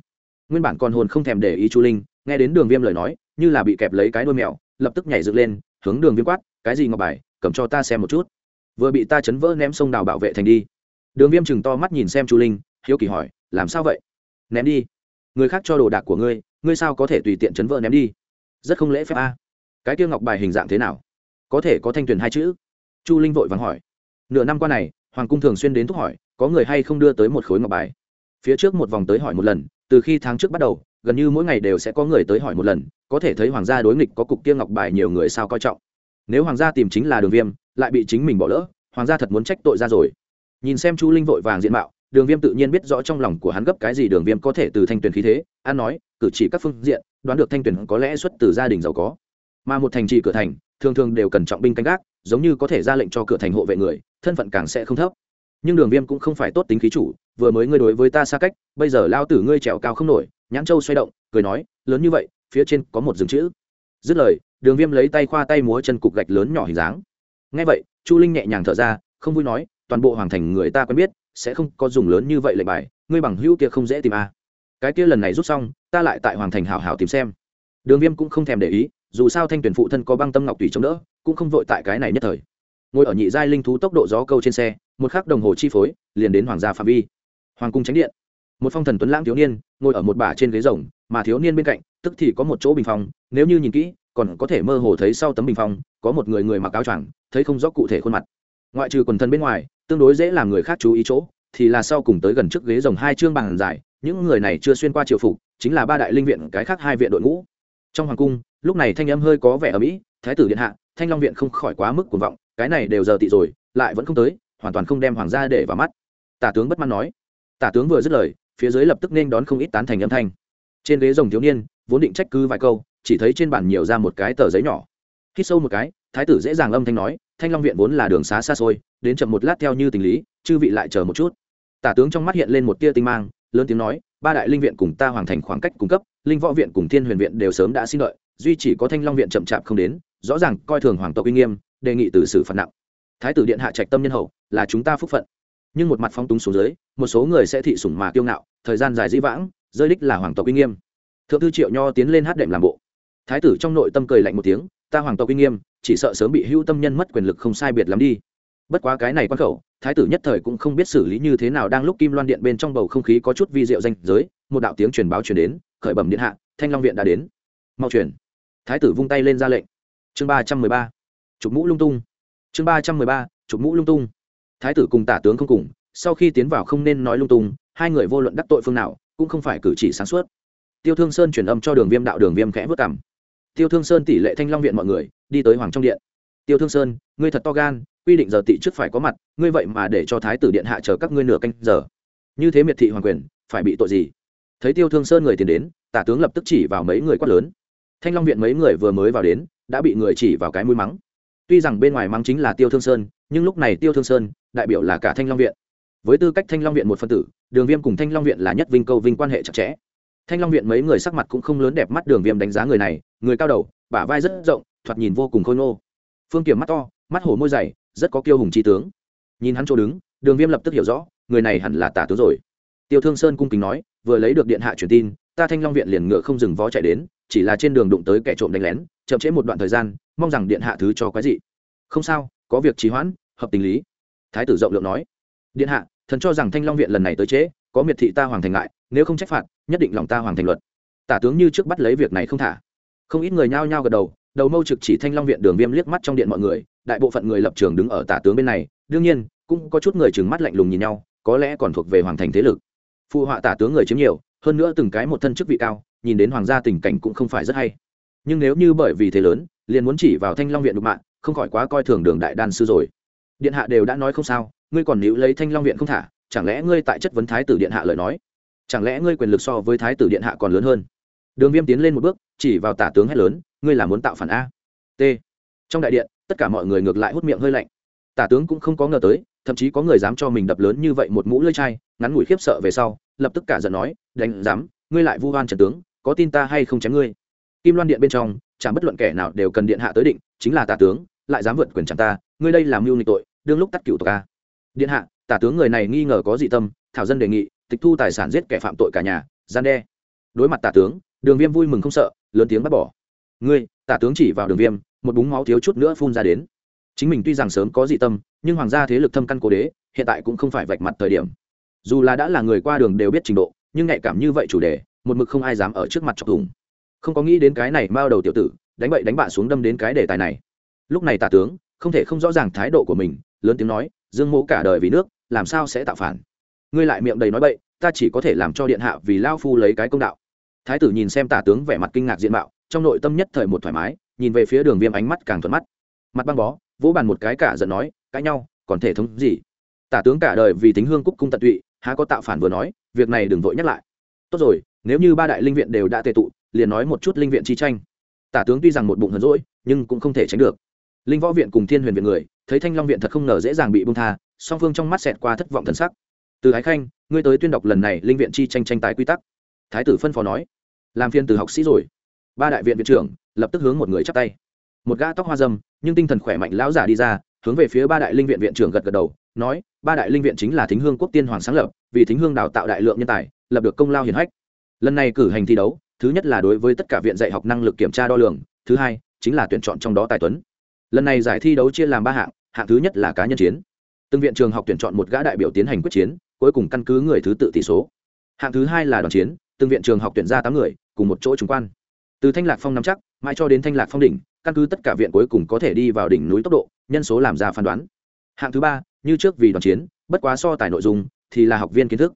Nguyên bản con hồn không thèm để ý chu linh, nghe đến đường viêm lời nói, như là bị kẹp lấy cái đôi mèo, lập tức nhảy dựng lên, hướng đường viêm quát, cái gì ngọc bài, cầm cho ta xem một chút. Vừa bị ta chấn vỡ ném sông đào bảo vệ thành đi. Đường viêm chừng to mắt nhìn xem chu linh, hiếu kỳ hỏi, làm sao vậy? Ném đi. Người khác cho đồ đạc của ngươi ngươi sao có thể tùy tiện chấn vỡ ném đi? Rất không lễ phép a. Cái kia ngọc bài hình dạng thế nào? Có thể có thanh tuyền hai chữ? Chu linh vội vàng hỏi. Nửa năm qua này, hoàng cung thường xuyên đến thúc hỏi, có người hay không đưa tới một khối ngọc bài? Phía trước một vòng tới hỏi một lần, từ khi tháng trước bắt đầu, gần như mỗi ngày đều sẽ có người tới hỏi một lần, có thể thấy hoàng gia đối nghịch có cục kia ngọc bài nhiều người sao coi trọng. Nếu hoàng gia tìm chính là đường viêm, lại bị chính mình bỏ lỡ, hoàng gia thật muốn trách tội ra rồi. Nhìn xem chu linh vội vàng diện mạo đường viêm tự nhiên biết rõ trong lòng của hắn gấp cái gì đường viêm có thể từ thanh tuyền khí thế, an nói, cử chỉ các phương diện, đoán được thanh tuyền có lẽ xuất từ gia đình giàu có. Mà một thành trì cửa thành, thường thường đều cần trọng binh canh gác, giống như có thể ra lệnh cho cửa thành hộ vệ người, thân phận càng sẽ không thấp. Nhưng đường viêm cũng không phải tốt tính khí chủ, vừa mới ngươi đối với ta xa cách, bây giờ lao tử ngươi trèo cao không nổi, nhãn châu xoay động, cười nói, lớn như vậy, phía trên có một dừng chữ. Dứt lời, đường viêm lấy tay khoa tay múa chân cục gạch lớn nhỏ hình dáng. Ngay vậy, chu linh nhẹ nhàng thở ra, không vui nói, toàn bộ hoàng thành người ta quen biết sẽ không có dùng lớn như vậy lệnh bài, ngươi bằng hữu kia không dễ tìm à. cái kia lần này rút xong, ta lại tại hoàng thành hảo hảo tìm xem. Đường viêm cũng không thèm để ý, dù sao thanh tuyển phụ thân có băng tâm ngọc tùy chống đỡ, cũng không vội tại cái này nhất thời. Ngồi ở nhị giai linh thú tốc độ gió câu trên xe, một khắc đồng hồ chi phối, liền đến hoàng gia phạm vi. Hoàng cung tránh điện. Một phong thần tuấn lãng thiếu niên, ngồi ở một bả trên ghế rồng, mà thiếu niên bên cạnh, tức thì có một chỗ bình phong, nếu như nhìn kỹ, còn có thể mơ hồ thấy sau tấm bình phong, có một người người mặc áo choàng, thấy không rõ cụ thể khuôn mặt. Ngoại trừ quần thân bên ngoài tương đối dễ làm người khác chú ý chỗ, thì là sau cùng tới gần trước ghế rồng hai chương bàn dài những người này chưa xuyên qua triều phục, chính là ba đại linh viện, cái khác hai viện đội ngũ. Trong hoàng cung, lúc này thanh âm hơi có vẻ ở mỹ thái tử điện hạ, thanh long viện không khỏi quá mức cuồng vọng, cái này đều giờ tị rồi, lại vẫn không tới, hoàn toàn không đem hoàng gia để vào mắt. Tả tướng bất mãn nói. Tả tướng vừa dứt lời, phía dưới lập tức nên đón không ít tán thành âm thanh. Trên ghế rồng thiếu niên, vốn định trách cứ vài câu, chỉ thấy trên bàn nhiều ra một cái tờ giấy nhỏ. Hít sâu một cái thái tử dễ dàng âm thanh nói, thanh long viện vốn là đường xá xa xôi, đến chậm một lát theo như tình lý, chư vị lại chờ một chút. Tả tướng trong mắt hiện lên một tia tinh mang, lớn tiếng nói, ba đại linh viện cùng ta hoàn thành khoảng cách cung cấp, linh võ viện cùng thiên huyền viện đều sớm đã xin đợi, duy chỉ có thanh long viện chậm chạp không đến, rõ ràng coi thường hoàng tộc uy nghiêm, đề nghị từ xử phạt nặng. Thái tử điện hạ trạch tâm nhân hậu, là chúng ta phúc phận. Nhưng một mặt phong túng xuống dưới, một số người sẽ thị sủng mà kiêu ngạo, thời gian dài dĩ vãng, rơi đích là hoàng tộc uy nghiêm. Thượng thư triệu nho tiến lên hát đệm làm bộ. Thái tử trong nội tâm cười lạnh một tiếng ta hoàng tộc uy nghiêm, chỉ sợ sớm bị hữu tâm nhân mất quyền lực không sai biệt lắm đi. Bất quá cái này quan khẩu, thái tử nhất thời cũng không biết xử lý như thế nào đang lúc kim loan điện bên trong bầu không khí có chút vi diệu danh giới, một đạo tiếng truyền báo truyền đến, khởi bẩm điện hạ, thanh long viện đã đến. Mau truyền. Thái tử vung tay lên ra lệnh. Chương ba trăm mười ba. Chụp mũ lung tung. Chương ba trăm mười ba, chụp mũ lung tung. Thái tử cùng tả tướng không cùng, sau khi tiến vào không nên nói lung tung, hai người vô luận đắc tội phương nào, cũng không phải cử chỉ sáng suốt. Tiêu thương sơn truyền âm cho đường viêm đạo đường viêm khẽ vất cảm tiêu thương sơn tỷ lệ thanh long viện mọi người, đi tới hoàng trong điện. Tiêu thương sơn, ngươi thật to gan, quy định giờ tị trước phải có mặt, ngươi vậy mà để cho thái tử điện hạ chờ các ngươi nửa canh giờ. Như thế miệt thị hoàng quyền, phải bị tội gì? Thấy tiêu thương sơn người tiền đến, tả tướng lập tức chỉ vào mấy người quát lớn. Thanh long viện mấy người vừa mới vào đến, đã bị người chỉ vào cái mũi mắng. Tuy rằng bên ngoài mắng chính là tiêu thương sơn, nhưng lúc này tiêu thương sơn, đại biểu là cả thanh long viện. Với tư cách thanh long viện một phân tử, đường viêm cùng thanh long viện là nhất vinh câu vinh quan hệ chặt chẽ thanh long viện mấy người sắc mặt cũng không lớn đẹp mắt đường viêm đánh giá người này, người cao đầu, bả vai rất rộng, thoạt nhìn vô cùng khôi ngô. Phương kiểm mắt to, mắt hổ môi dày, rất có kiêu hùng tri tướng. Nhìn hắn chỗ đứng, đường viêm lập tức hiểu rõ, người này hẳn là tả tướng rồi. Tiêu thương sơn cung kính nói, vừa lấy được điện hạ truyền tin, ta thanh long viện liền ngựa không dừng vó chạy đến, chỉ là trên đường đụng tới kẻ trộm đánh lén, chậm trễ một đoạn thời gian, mong rằng điện hạ thứ cho quái dị. Không sao, có việc trì hoãn, hợp tình lý. Thái tử rộng lượng nói, điện hạ, thần cho rằng thanh long viện lần này tới trễ, có miệt thị ta hoàng thành ngại nếu không trách phạt, nhất định lòng ta hoàng thành luật. Tả tướng như trước bắt lấy việc này không thả. Không ít người nhao nhao gật đầu đầu mâu trực chỉ thanh long viện đường viêm liếc mắt trong điện mọi người, đại bộ phận người lập trường đứng ở tả tướng bên này, đương nhiên, cũng có chút người trừng mắt lạnh lùng nhìn nhau, có lẽ còn thuộc về hoàng thành thế lực. Phụ họa tả tướng người chiếm nhiều, hơn nữa từng cái một thân chức vị cao, nhìn đến hoàng gia tình cảnh cũng không phải rất hay. Nhưng nếu như bởi vì thế lớn, liền muốn chỉ vào thanh long viện đục mạng, không khỏi quá coi thường đường đại đan sư rồi. Điện hạ đều đã nói không sao, ngươi còn níu lấy thanh long viện không thả, chẳng lẽ ngươi tại chất vấn thái tử điện hạ lời nói? Chẳng lẽ ngươi quyền lực so với thái tử điện hạ còn lớn hơn? Đường viêm tiến lên một bước, chỉ vào tả tướng hét lớn, ngươi là muốn tạo phản a? T. Trong đại điện, tất cả mọi người ngược lại hút miệng hơi lạnh. Tả tướng cũng không có ngờ tới, thậm chí có người dám cho mình đập lớn như vậy một mũ lưỡi chai, ngắn ngủi khiếp sợ về sau, lập tức cả giận nói, đánh dám ngươi lại vu hoan trần tướng, có tin ta hay không chém ngươi? Kim loan điện bên trong, chẳng bất luận kẻ nào đều cần điện hạ tới định, chính là tả tướng, lại dám vượt quyền chẳng ta, ngươi đây làm mưu nghịch tội, đương lúc tắt cựu tộc a. Điện hạ, tả tướng người này nghi ngờ có dị tâm, thảo dân đề nghị tịch thu tài sản giết kẻ phạm tội cả nhà, gian đe. Đối mặt tả tướng, đường viêm vui mừng không sợ, lớn tiếng bắt bỏ. Ngươi, tả tướng chỉ vào đường viêm, một búng máu thiếu chút nữa phun ra đến. Chính mình tuy rằng sớm có dị tâm, nhưng hoàng gia thế lực thâm căn cố đế, hiện tại cũng không phải vạch mặt thời điểm. Dù là đã là người qua đường đều biết trình độ, nhưng nhạy cảm như vậy chủ đề, một mực không ai dám ở trước mặt chọc thủng. Không có nghĩ đến cái này mao đầu tiểu tử, đánh bậy đánh bạ xuống đâm đến cái đề tài này. Lúc này tả tướng, không thể không rõ ràng thái độ của mình, lớn tiếng nói, dương mô cả đời vì nước, làm sao sẽ tạo phản? Ngươi lại miệng đầy nói bậy, ta chỉ có thể làm cho điện hạ vì lao phu lấy cái công đạo. Thái tử nhìn xem tả tướng vẻ mặt kinh ngạc diện mạo, trong nội tâm nhất thời một thoải mái, nhìn về phía đường viêm ánh mắt càng thuận mắt. Mặt băng bó, vỗ bàn một cái cả giận nói, cãi nhau, còn thể thống gì? Tả tướng cả đời vì tính hương cúc cung tận tụy, há có tạo phản vừa nói, việc này đừng vội nhắc lại. Tốt rồi, nếu như ba đại linh viện đều đã tệ tụ, liền nói một chút linh viện chi tranh. Tả tướng tuy rằng một bụng hờn rỗi nhưng cũng không thể tránh được. Linh võ viện cùng thiên huyền viện người, thấy thanh long viện thật không ngờ dễ dàng bị bung tha, song phương trong mắt xẹt qua thất vọng thần sắc từ ái khanh, ngươi tới tuyên đọc lần này linh viện chi tranh tranh tài quy tắc. Thái tử phân phó nói. Làm phiên từ học sĩ rồi. Ba đại viện viện trưởng, lập tức hướng một người chắp tay. Một gã tóc hoa dâm, nhưng tinh thần khỏe mạnh lão giả đi ra, hướng về phía ba đại linh viện viện trưởng gật gật đầu, nói, ba đại linh viện chính là thính hương quốc tiên hoàng sáng lập, vì thính hương đào tạo đại lượng nhân tài, lập được công lao hiển hách. Lần này cử hành thi đấu, thứ nhất là đối với tất cả viện dạy học năng lực kiểm tra đo lường, thứ hai, chính là tuyển chọn trong đó tài tuấn. Lần này giải thi đấu chia làm ba hạng hạng thứ nhất là cá nhân chiến. Từng viện trường học tuyển chọn một gã đại biểu tiến hành quyết chiến cuối cùng căn cứ người thứ tự tỷ số. Hạng thứ hai là đoàn chiến, từng viện trường học tuyển ra tám người, cùng một chỗ trùng quan. Từ thanh lạc phong nắm chắc, mãi cho đến thanh lạc phong đỉnh, căn cứ tất cả viện cuối cùng có thể đi vào đỉnh núi tốc độ, nhân số làm ra phán đoán. Hạng thứ ba, như trước vì đoàn chiến, bất quá so tài nội dung, thì là học viên kiến thức.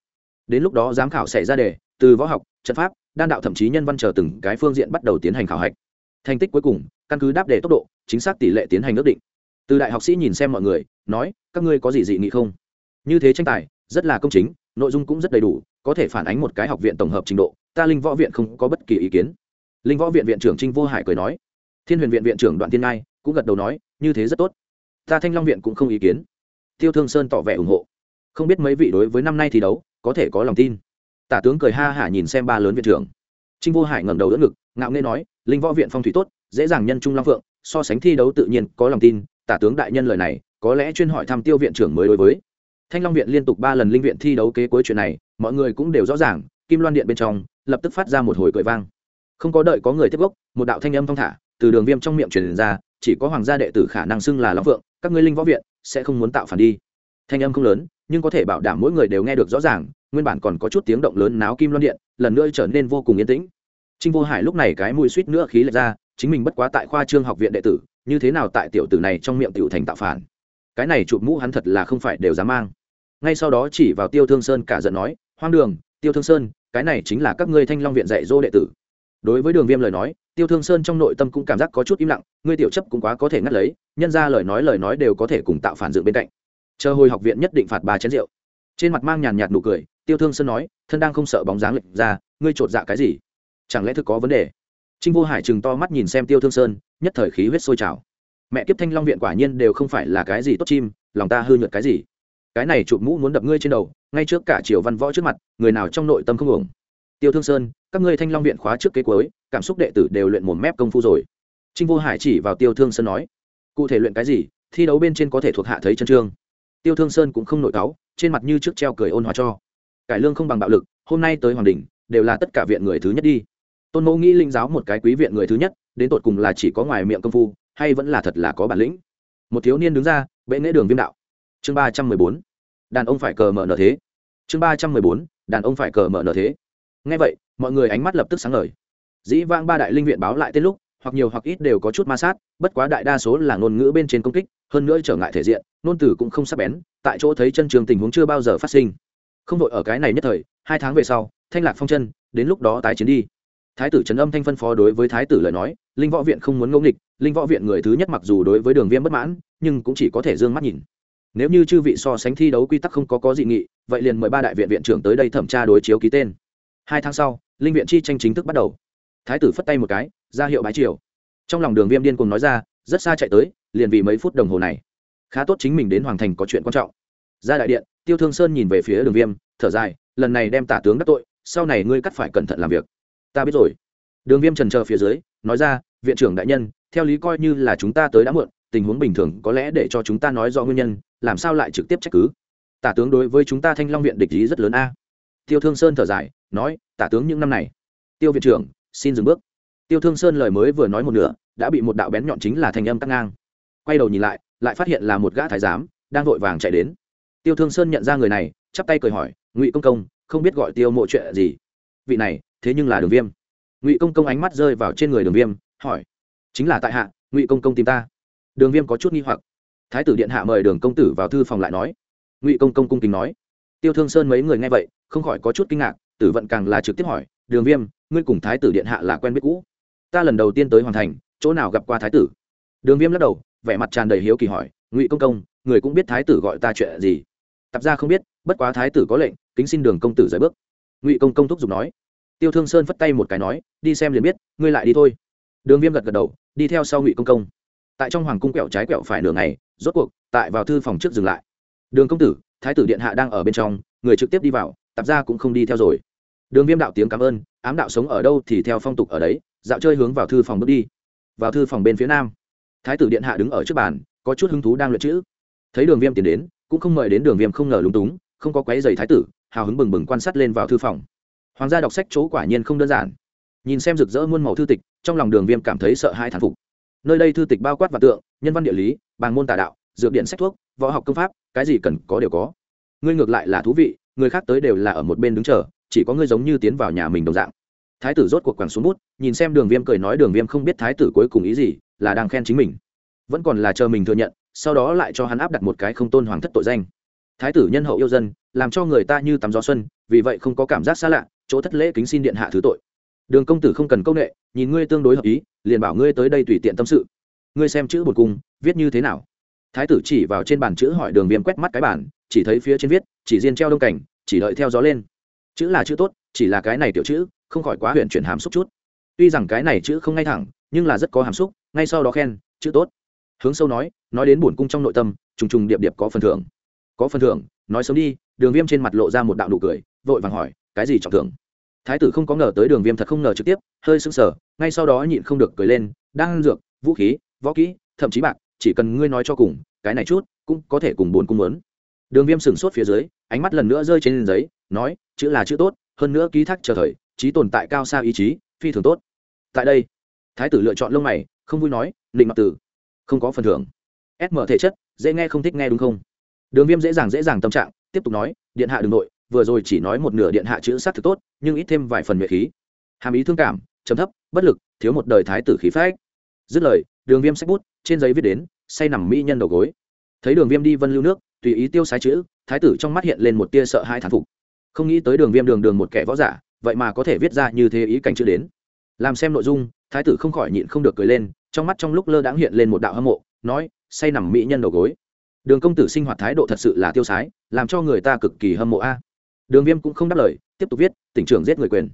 Đến lúc đó giám khảo sẽ ra đề, từ võ học, trận pháp, đan đạo thậm chí nhân văn chờ từng cái phương diện bắt đầu tiến hành khảo hạch. Thành tích cuối cùng, căn cứ đáp đề tốc độ, chính xác tỷ lệ tiến hành ước định. Từ đại học sĩ nhìn xem mọi người, nói, các ngươi có gì dị nghị không? Như thế tranh tài rất là công chính, nội dung cũng rất đầy đủ, có thể phản ánh một cái học viện tổng hợp trình độ, ta linh võ viện không có bất kỳ ý kiến. Linh võ viện viện trưởng trinh vô hải cười nói. Thiên huyền viện viện trưởng đoạn tiên ngai cũng gật đầu nói, như thế rất tốt. Ta thanh long viện cũng không ý kiến. Tiêu thương sơn tỏ vẻ ủng hộ. Không biết mấy vị đối với năm nay thi đấu, có thể có lòng tin. Tả tướng cười ha hả nhìn xem ba lớn viện trưởng. Trinh vô hải ngẩng đầu đỡ ngực, ngạo nghê nói, linh võ viện phong thủy tốt, dễ dàng nhân trung long phượng, so sánh thi đấu tự nhiên có lòng tin. Tả tướng đại nhân lời này, có lẽ chuyên hỏi thăm tiêu viện trưởng mới đối với thanh long viện liên tục ba lần linh viện thi đấu kế cuối chuyện này, mọi người cũng đều rõ ràng, kim loan điện bên trong, lập tức phát ra một hồi cười vang. Không có đợi có người tiếp gốc, một đạo thanh âm thong thả, từ đường viêm trong miệng truyền ra, chỉ có hoàng gia đệ tử khả năng xưng là long phượng, các ngươi linh võ viện, sẽ không muốn tạo phản đi. Thanh âm không lớn, nhưng có thể bảo đảm mỗi người đều nghe được rõ ràng, nguyên bản còn có chút tiếng động lớn náo kim loan điện, lần nữa trở nên vô cùng yên tĩnh. Trinh vô hải lúc này cái mũi suýt nữa khí lệch ra, chính mình bất quá tại khoa trương học viện đệ tử, như thế nào tại tiểu tử này trong miệng tiểu thành tạo phản? Cái này chụp mũ hắn thật là không phải đều dám mang. Ngay sau đó chỉ vào tiêu thương sơn cả giận nói, hoang đường, tiêu thương sơn, cái này chính là các ngươi thanh long viện dạy dỗ đệ tử. Đối với đường viêm lời nói, tiêu thương sơn trong nội tâm cũng cảm giác có chút im lặng, ngươi tiểu chấp cũng quá có thể ngắt lấy, nhân ra lời nói lời nói đều có thể cùng tạo phản dựng bên cạnh. Chờ hồi học viện nhất định phạt ba chén rượu. Trên mặt mang nhàn nhạt nụ cười, tiêu thương sơn nói, thân đang không sợ bóng dáng lệch ra, ngươi chột dạ cái gì? Chẳng lẽ thực có vấn đề? Trinh vô hải chừng to mắt nhìn xem tiêu thương sơn, nhất thời khí huyết sôi trào mẹ kiếp thanh long viện quả nhiên đều không phải là cái gì tốt chim, lòng ta hư nhuận cái gì? Cái này chụp mũ muốn đập ngươi trên đầu, ngay trước cả triều văn võ trước mặt, người nào trong nội tâm không ủng tiêu thương sơn, các ngươi thanh long viện khóa trước kế cuối, cảm xúc đệ tử đều luyện một mép công phu rồi. Trinh vô hải chỉ vào tiêu thương sơn nói, cụ thể luyện cái gì, thi đấu bên trên có thể thuộc hạ thấy chân trương. Tiêu thương sơn cũng không nội cáu, trên mặt như trước treo cười ôn hòa cho. Cải lương không bằng bạo lực, hôm nay tới hoàng đình, đều là tất cả viện người thứ nhất đi. Tôn mẫu nghĩ linh giáo một cái quý viện người thứ nhất, đến tột cùng là chỉ có ngoài miệng công phu hay vẫn là thật là có bản lĩnh? Một thiếu niên đứng ra, bệ nghễ đường viêm đạo. Chương ba trăm mười bốn. Đàn ông phải cờ mở nở thế. Chương ba trăm mười bốn. Đàn ông phải cờ mở nở thế. Ngay vậy, mọi người ánh mắt lập tức sáng ngời. Dĩ vãng ba đại linh viện báo lại tên lúc, hoặc nhiều hoặc ít đều có chút ma sát, bất quá đại đa số là ngôn ngữ bên trên công kích, hơn nữa trở ngại thể diện, ngôn từ cũng không sắc bén, tại chỗ thấy chân trường tình huống chưa bao giờ phát sinh. Không đội ở cái này nhất thời, hai tháng về sau, thanh lạc phong chân đến lúc đó tái chiến đi. Thái tử trấn âm thanh phân phó đối với thái tử lời nói linh võ viện không muốn ngẫu nghịch, linh võ viện người thứ nhất mặc dù đối với đường viêm bất mãn, nhưng cũng chỉ có thể d ư ơ n g mắt nhìn. Nếu như chư vị so sánh thi đấu quy tắc không có có dị nghị, vậy liền mời ba đại viện viện trưởng tới đây thẩm tra đối chiếu ký tên. Hai tháng sau, linh viện chi tranh chính thức bắt đầu. Thái tử phất tay một cái, ra hiệu bái triều. Trong lòng đường viêm điên cùng nói ra, rất xa chạy tới, liền vì mấy phút đồng hồ này. Khá tốt chính mình đến hoàng thành có chuyện quan trọng. Ra đại điện, tiêu thương sơn nhìn về phía đường viêm, thở dài, lần này đem tả tướng đắc tội, sau này ngươi cắt phải cẩn thận làm việc. Ta biết rồi. Đường viêm trần chờ phía dưới, nói ra viện trưởng đại nhân, theo lý coi như là chúng ta tới đã muộn, tình huống bình thường có lẽ để cho chúng ta nói rõ nguyên nhân, làm sao lại trực tiếp trách cứ? Tả tướng đối với chúng ta thanh long viện địch ý rất lớn a. Tiêu thương sơn thở dài, nói, tả tướng những năm này, tiêu viện trưởng, xin dừng bước. Tiêu thương sơn lời mới vừa nói một nửa, đã bị một đạo bén nhọn chính là thanh âm cắt ngang. Quay đầu nhìn lại lại phát hiện là một gã thái giám, đang vội vàng chạy đến. Tiêu thương sơn nhận ra người này, chắp tay cười hỏi, ngụy công công, không biết gọi tiêu mộ chuyện gì? Vị này, thế nhưng là đường viêm. Ngụy công công ánh mắt rơi vào trên người đường viêm hỏi, chính là tại hạ, ngụy công công tìm ta. Đường viêm có chút nghi hoặc. Thái tử điện hạ mời đường công tử vào thư phòng lại nói. Ngụy công công cung kính nói. Tiêu thương sơn mấy người nghe vậy, không khỏi có chút kinh ngạc, tử vận càng là trực tiếp hỏi, đường viêm, ngươi cùng thái tử điện hạ là quen biết cũ? Ta lần đầu tiên tới hoàn thành, chỗ nào gặp qua thái tử? Đường viêm lắc đầu, vẻ mặt tràn đầy hiếu kỳ hỏi, ngụy công công, người cũng biết thái tử gọi ta chuyện gì? Tạp ra không biết, bất quá thái tử có lệnh, kính xin đường công tử rời bước. Ngụy công công thúc giục nói. Tiêu thương sơn phất tay một cái nói, đi xem liền biết, ngươi lại đi thôi đường viêm gật gật đầu, đi theo sau ngụy công công. Tại trong hoàng cung quẹo trái quẹo phải nửa ngày, rốt cuộc, tại vào thư phòng trước dừng lại. Đường công tử, thái tử điện hạ đang ở bên trong, người trực tiếp đi vào, tạp ra cũng không đi theo rồi. Đường viêm đạo tiếng cảm ơn, ám đạo sống ở đâu thì theo phong tục ở đấy, dạo chơi hướng vào thư phòng bước đi. Vào thư phòng bên phía nam, thái tử điện hạ đứng ở trước bàn, có chút hứng thú đang luyện chữ. Thấy đường viêm tiến đến, cũng không mời đến đường viêm không ngờ lúng túng, không có quái giày thái tử, hào hứng bừng bừng quan sát lên vào thư phòng. Hoàng gia đọc sách chỗ quả nhiên không đơn giản nhìn xem rực rỡ muôn màu thư tịch, trong lòng đường viêm cảm thấy sợ hai thán phục. Nơi đây thư tịch bao quát và tượng, nhân văn địa lý, bàng môn tà đạo, dược điện sách thuốc, võ học công pháp, cái gì cần có đều có. Ngươi ngược lại là thú vị, người khác tới đều là ở một bên đứng chờ, chỉ có ngươi giống như tiến vào nhà mình đồng dạng. Thái tử rốt cuộc quẳng xuống bút, nhìn xem đường viêm cười nói đường viêm không biết thái tử cuối cùng ý gì, là đang khen chính mình. Vẫn còn là chờ mình thừa nhận, sau đó lại cho hắn áp đặt một cái không tôn hoàng thất tội danh. Thái tử nhân hậu yêu dân, làm cho người ta như tắm gió xuân, vì vậy không có cảm giác xa lạ, chỗ thất lễ kính xin điện hạ thứ tội đường công tử không cần công nghệ nhìn ngươi tương đối hợp ý, liền bảo ngươi tới đây tùy tiện tâm sự. Ngươi xem chữ bột cung, viết như thế nào? Thái tử chỉ vào trên bàn chữ hỏi đường viêm quét mắt cái bản chỉ thấy phía trên viết, chỉ riêng treo đông cảnh, chỉ đợi theo gió lên. Chữ là chữ tốt, chỉ là cái này tiểu chữ, không khỏi quá huyện chuyển hàm xúc chút. Tuy rằng cái này chữ không ngay thẳng, nhưng là rất có hàm xúc, ngay sau đó khen, chữ tốt. Hướng sâu nói nói đến bổn cung trong nội tâm, trùng trùng điệp điệp có phần thưởng. Có phần thưởng, nói sớm đi, đường viêm trên mặt lộ ra một đạo nụ cười, vội vàng hỏi, cái gì trọng thưởng? Thái tử không có ngờ tới đường viêm thật không ngờ trực tiếp, hơi sững sờ, ngay sau đó nhịn không được cười lên, đang dược, vũ khí, võ kỹ, thậm chí bạc, chỉ cần ngươi nói cho cùng, cái này chút cũng có thể cùng bốn cung muốn. đường viêm sừng sốt phía dưới, ánh mắt lần nữa rơi trên giấy, nói, chữ là chữ tốt, hơn nữa ký thác chờ thời trí tồn tại cao xa ý chí, phi thường tốt. Tại đây, thái tử lựa chọn lông mày, không vui nói, định mặc tử, không có phần thưởng. Ép mở thể chất, dễ nghe không thích nghe đúng không? Đường viêm dễ dàng dễ dàng tâm trạng, tiếp tục nói, điện hạ đường nội vừa rồi chỉ nói một nửa điện hạ chữ s á c thực tốt, nhưng ít thêm vài phần nhuệ khí. Hàm ý thương cảm chấm thấp, bất lực, thiếu một đời thái tử khí phách. Dứt lời, đường viêm sách bút, trên giấy viết đến, say nằm mỹ nhân đầu gối. Thấy đường viêm đi vân lưu nước, tùy ý tiêu sái chữ, thái tử trong mắt hiện lên một tia sợ hai thán phục. Không nghĩ tới đường viêm đường đường một kẻ võ giả, vậy mà có thể viết ra như thế ý cảnh chữ đến. Làm xem nội dung, thái tử không khỏi nhịn không được cười lên, trong mắt trong lúc lơ đãng hiện lên một đạo hâm mộ, nói, say nằm mỹ nhân đầu gối. Đường công tử sinh hoạt thái độ thật sự là tiêu sái, làm cho người ta cực kỳ hâm mộ a đường viêm cũng không đáp lời, tiếp tục viết, tỉnh trưởng giết người quyền.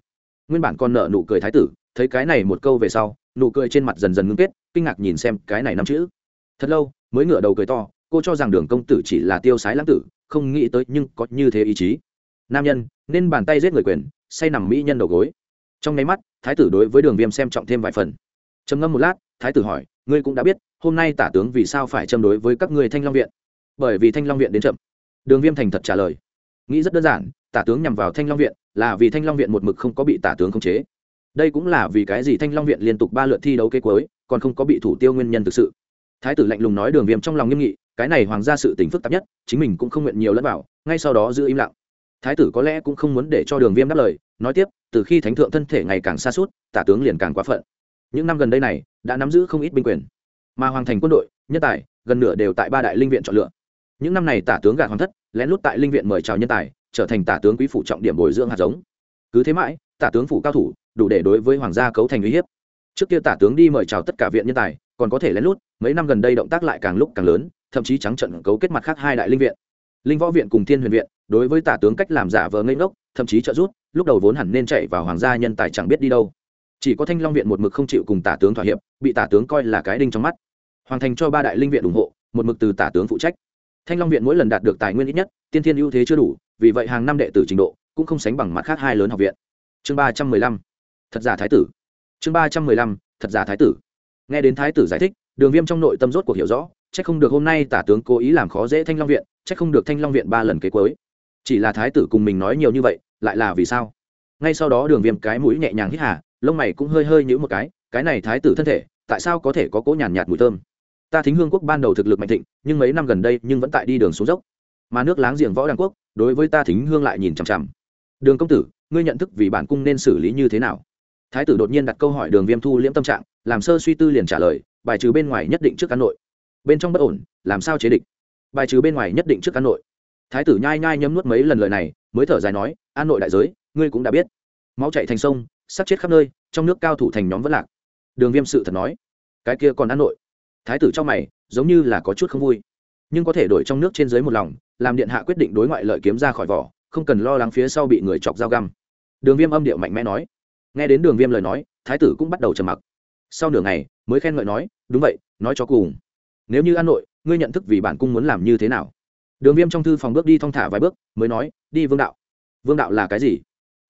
Nguyên bản còn nợ nụ cười thái tử, thấy cái này một câu về sau, nụ cười trên mặt dần dần ngưng kết, kinh ngạc nhìn xem cái này năm chữ. Thật lâu, mới ngửa đầu cười to, cô cho rằng đường công tử chỉ là tiêu sái lãng tử, không nghĩ tới nhưng có như thế ý chí. Nam nhân, nên bàn tay giết người quyền, say nằm mỹ nhân đầu gối. Trong nháy mắt, thái tử đối với đường viêm xem trọng thêm vài phần. Trầm ngâm một lát, thái tử hỏi, ngươi cũng đã biết, hôm nay tả tướng vì sao phải châm đối với các người thanh long viện? Bởi vì thanh long viện đến chậm. Đường viêm thành thật trả lời nghĩ rất đơn giản, tả tướng nhằm vào thanh long viện, là vì thanh long viện một mực không có bị tả tướng khống chế. Đây cũng là vì cái gì thanh long viện liên tục ba lượt thi đấu kế cuối, còn không có bị thủ tiêu nguyên nhân thực sự. Thái tử lạnh lùng nói đường viêm trong lòng nghiêm nghị, cái này hoàng gia sự tình phức tạp nhất, chính mình cũng không nguyện nhiều lẫn vào, ngay sau đó giữ im lặng. Thái tử có lẽ cũng không muốn để cho đường viêm đáp lời, nói tiếp, từ khi thánh thượng thân thể ngày càng xa suốt, tả tướng liền càng quá phận. Những năm gần đây này, đã nắm giữ không ít binh quyền. Mà hoàng thành quân đội, nhân tài, gần nửa đều tại ba đại linh viện chọn lựa những năm này tả tướng gạt hoàng thất, lén lút tại linh viện mời chào nhân tài, trở thành tả tướng quý phủ trọng điểm bồi dưỡng hạt giống. Cứ thế mãi, tả tướng phủ cao thủ, đủ để đối với hoàng gia cấu thành uy hiếp. Trước kia tả tướng đi mời chào tất cả viện nhân tài, còn có thể lén lút, mấy năm gần đây động tác lại càng lúc càng lớn, thậm chí trắng trận cấu kết mặt khác hai đại linh viện. Linh võ viện cùng thiên huyền viện, đối với tả tướng cách làm giả vờ ngây ngốc, thậm chí trợ rút lúc đầu vốn hẳn nên chạy vào hoàng gia nhân tài chẳng biết đi đâu. Chỉ có thanh long viện một mực không chịu cùng tả tướng thỏa hiệp, bị tả tướng coi là cái đinh trong mắt. Hoàng thành cho ba đại linh viện ủng hộ, một mực từ tả tướng phụ trách thanh long viện mỗi lần đạt được tài nguyên ít nhất, tiên thiên ưu thế chưa đủ, vì vậy hàng năm đệ tử trình độ cũng không sánh bằng mặt khác hai lớn học viện. Chương ba trăm mười lăm, thật giả thái tử. Chương ba trăm mười lăm, thật giả thái tử. Nghe đến thái tử giải thích, đường viêm trong nội tâm rốt cuộc hiểu rõ c h ắ c không được hôm nay tả tướng cố ý làm khó dễ thanh long viện c h ắ c không được thanh long viện ba lần kế cuối. Chỉ là thái tử cùng mình nói nhiều như vậy, lại là vì sao? Ngay sau đó đường viêm cái mũi nhẹ nhàng hít hà, lông mày cũng hơi hơi nhữ một cái cái này thái tử thân thể, tại sao có thể có cỗ nhàn nhạt mùi thơm? Ta thính hương quốc ban đầu thực lực mạnh thịnh, nhưng mấy năm gần đây nhưng vẫn tại đi đường xuống dốc. Mà nước láng giềng võ đàng quốc, đối với ta thính hương lại nhìn chằm chằm. Đường công tử, ngươi nhận thức vì bản cung nên xử lý như thế nào? Thái tử đột nhiên đặt câu hỏi đường viêm thu liễm tâm trạng, làm sơ suy tư liền trả lời, bài trừ bên ngoài nhất định trước cán nội. Bên trong bất ổn, làm sao chế địch? Bài trừ bên ngoài nhất định trước cán nội. Thái tử nhai nhai nhấm nuốt mấy lần lời này, mới thở dài nói, an nội đại giới, ngươi cũng đã biết. Máu chạy thành sông sắc chết khắp nơi, trong nước cao thủ thành nhóm vẫn lạc. Đường viêm sự thật nói, cái kia còn an nội thái tử trong mày, giống như là có chút không vui. Nhưng có thể đổi trong nước trên dưới một lòng, làm điện hạ quyết định đối ngoại lợi kiếm ra khỏi vỏ, không cần lo lắng phía sau bị người chọc dao găm. Đường viêm âm điệu mạnh mẽ nói. Nghe đến đường viêm lời nói, thái tử cũng bắt đầu trầm mặc. Sau nửa ngày, mới khen ngợi nói, đúng vậy, nói cho cùng. Nếu như an nội, ngươi nhận thức vì bản cung muốn làm như thế nào? Đường viêm trong thư phòng bước đi thong thả vài bước, mới nói, đi vương đạo. Vương đạo là cái gì?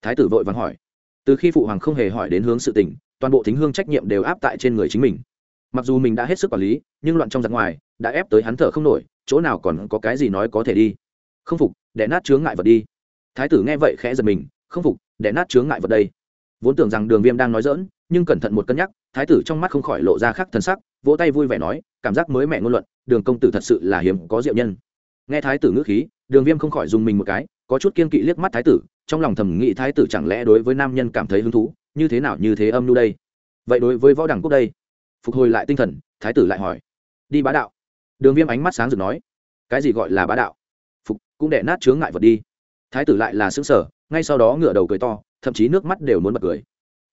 Thái tử vội vàng hỏi. Từ khi phụ hoàng không hề hỏi đến hướng sự tình, toàn bộ thính hương trách nhiệm đều áp tại trên người chính mình mặc dù mình đã hết sức quản lý, nhưng loạn trong giặc ngoài, đã ép tới hắn thở không nổi, chỗ nào còn có cái gì nói có thể đi. Không phục để nát chướng ngại vật đi. Thái tử nghe vậy khẽ giật mình, không phục để nát chướng ngại vật đây. Vốn tưởng rằng đường viêm đang nói dỡn nhưng cẩn thận một cân nhắc, thái tử trong mắt không khỏi lộ ra khắc thân sắc, vỗ tay vui vẻ nói, cảm giác mới mẹ ngôn luận, đường công tử thật sự là hiếm có diệu nhân. Nghe thái tử ngữ khí, đường viêm không khỏi dùng mình một cái, có chút kiên kỵ liếc mắt thái tử, trong lòng thầm nghĩ thái tử chẳng lẽ đối với nam nhân cảm thấy hứng thú, như thế nào như thế âm nu đây? Vậy đối với võ đẳng quốc đây phục hồi lại tinh thần, thái tử lại hỏi, đi bá đạo. Đường viêm ánh mắt sáng rực nói, cái gì gọi là bá đạo? Phục, cũng đẻ nát chướng ngại vật đi. Thái tử lại là xứng sở ngay sau đó ngửa đầu cười to, thậm chí nước mắt đều muốn bật cười.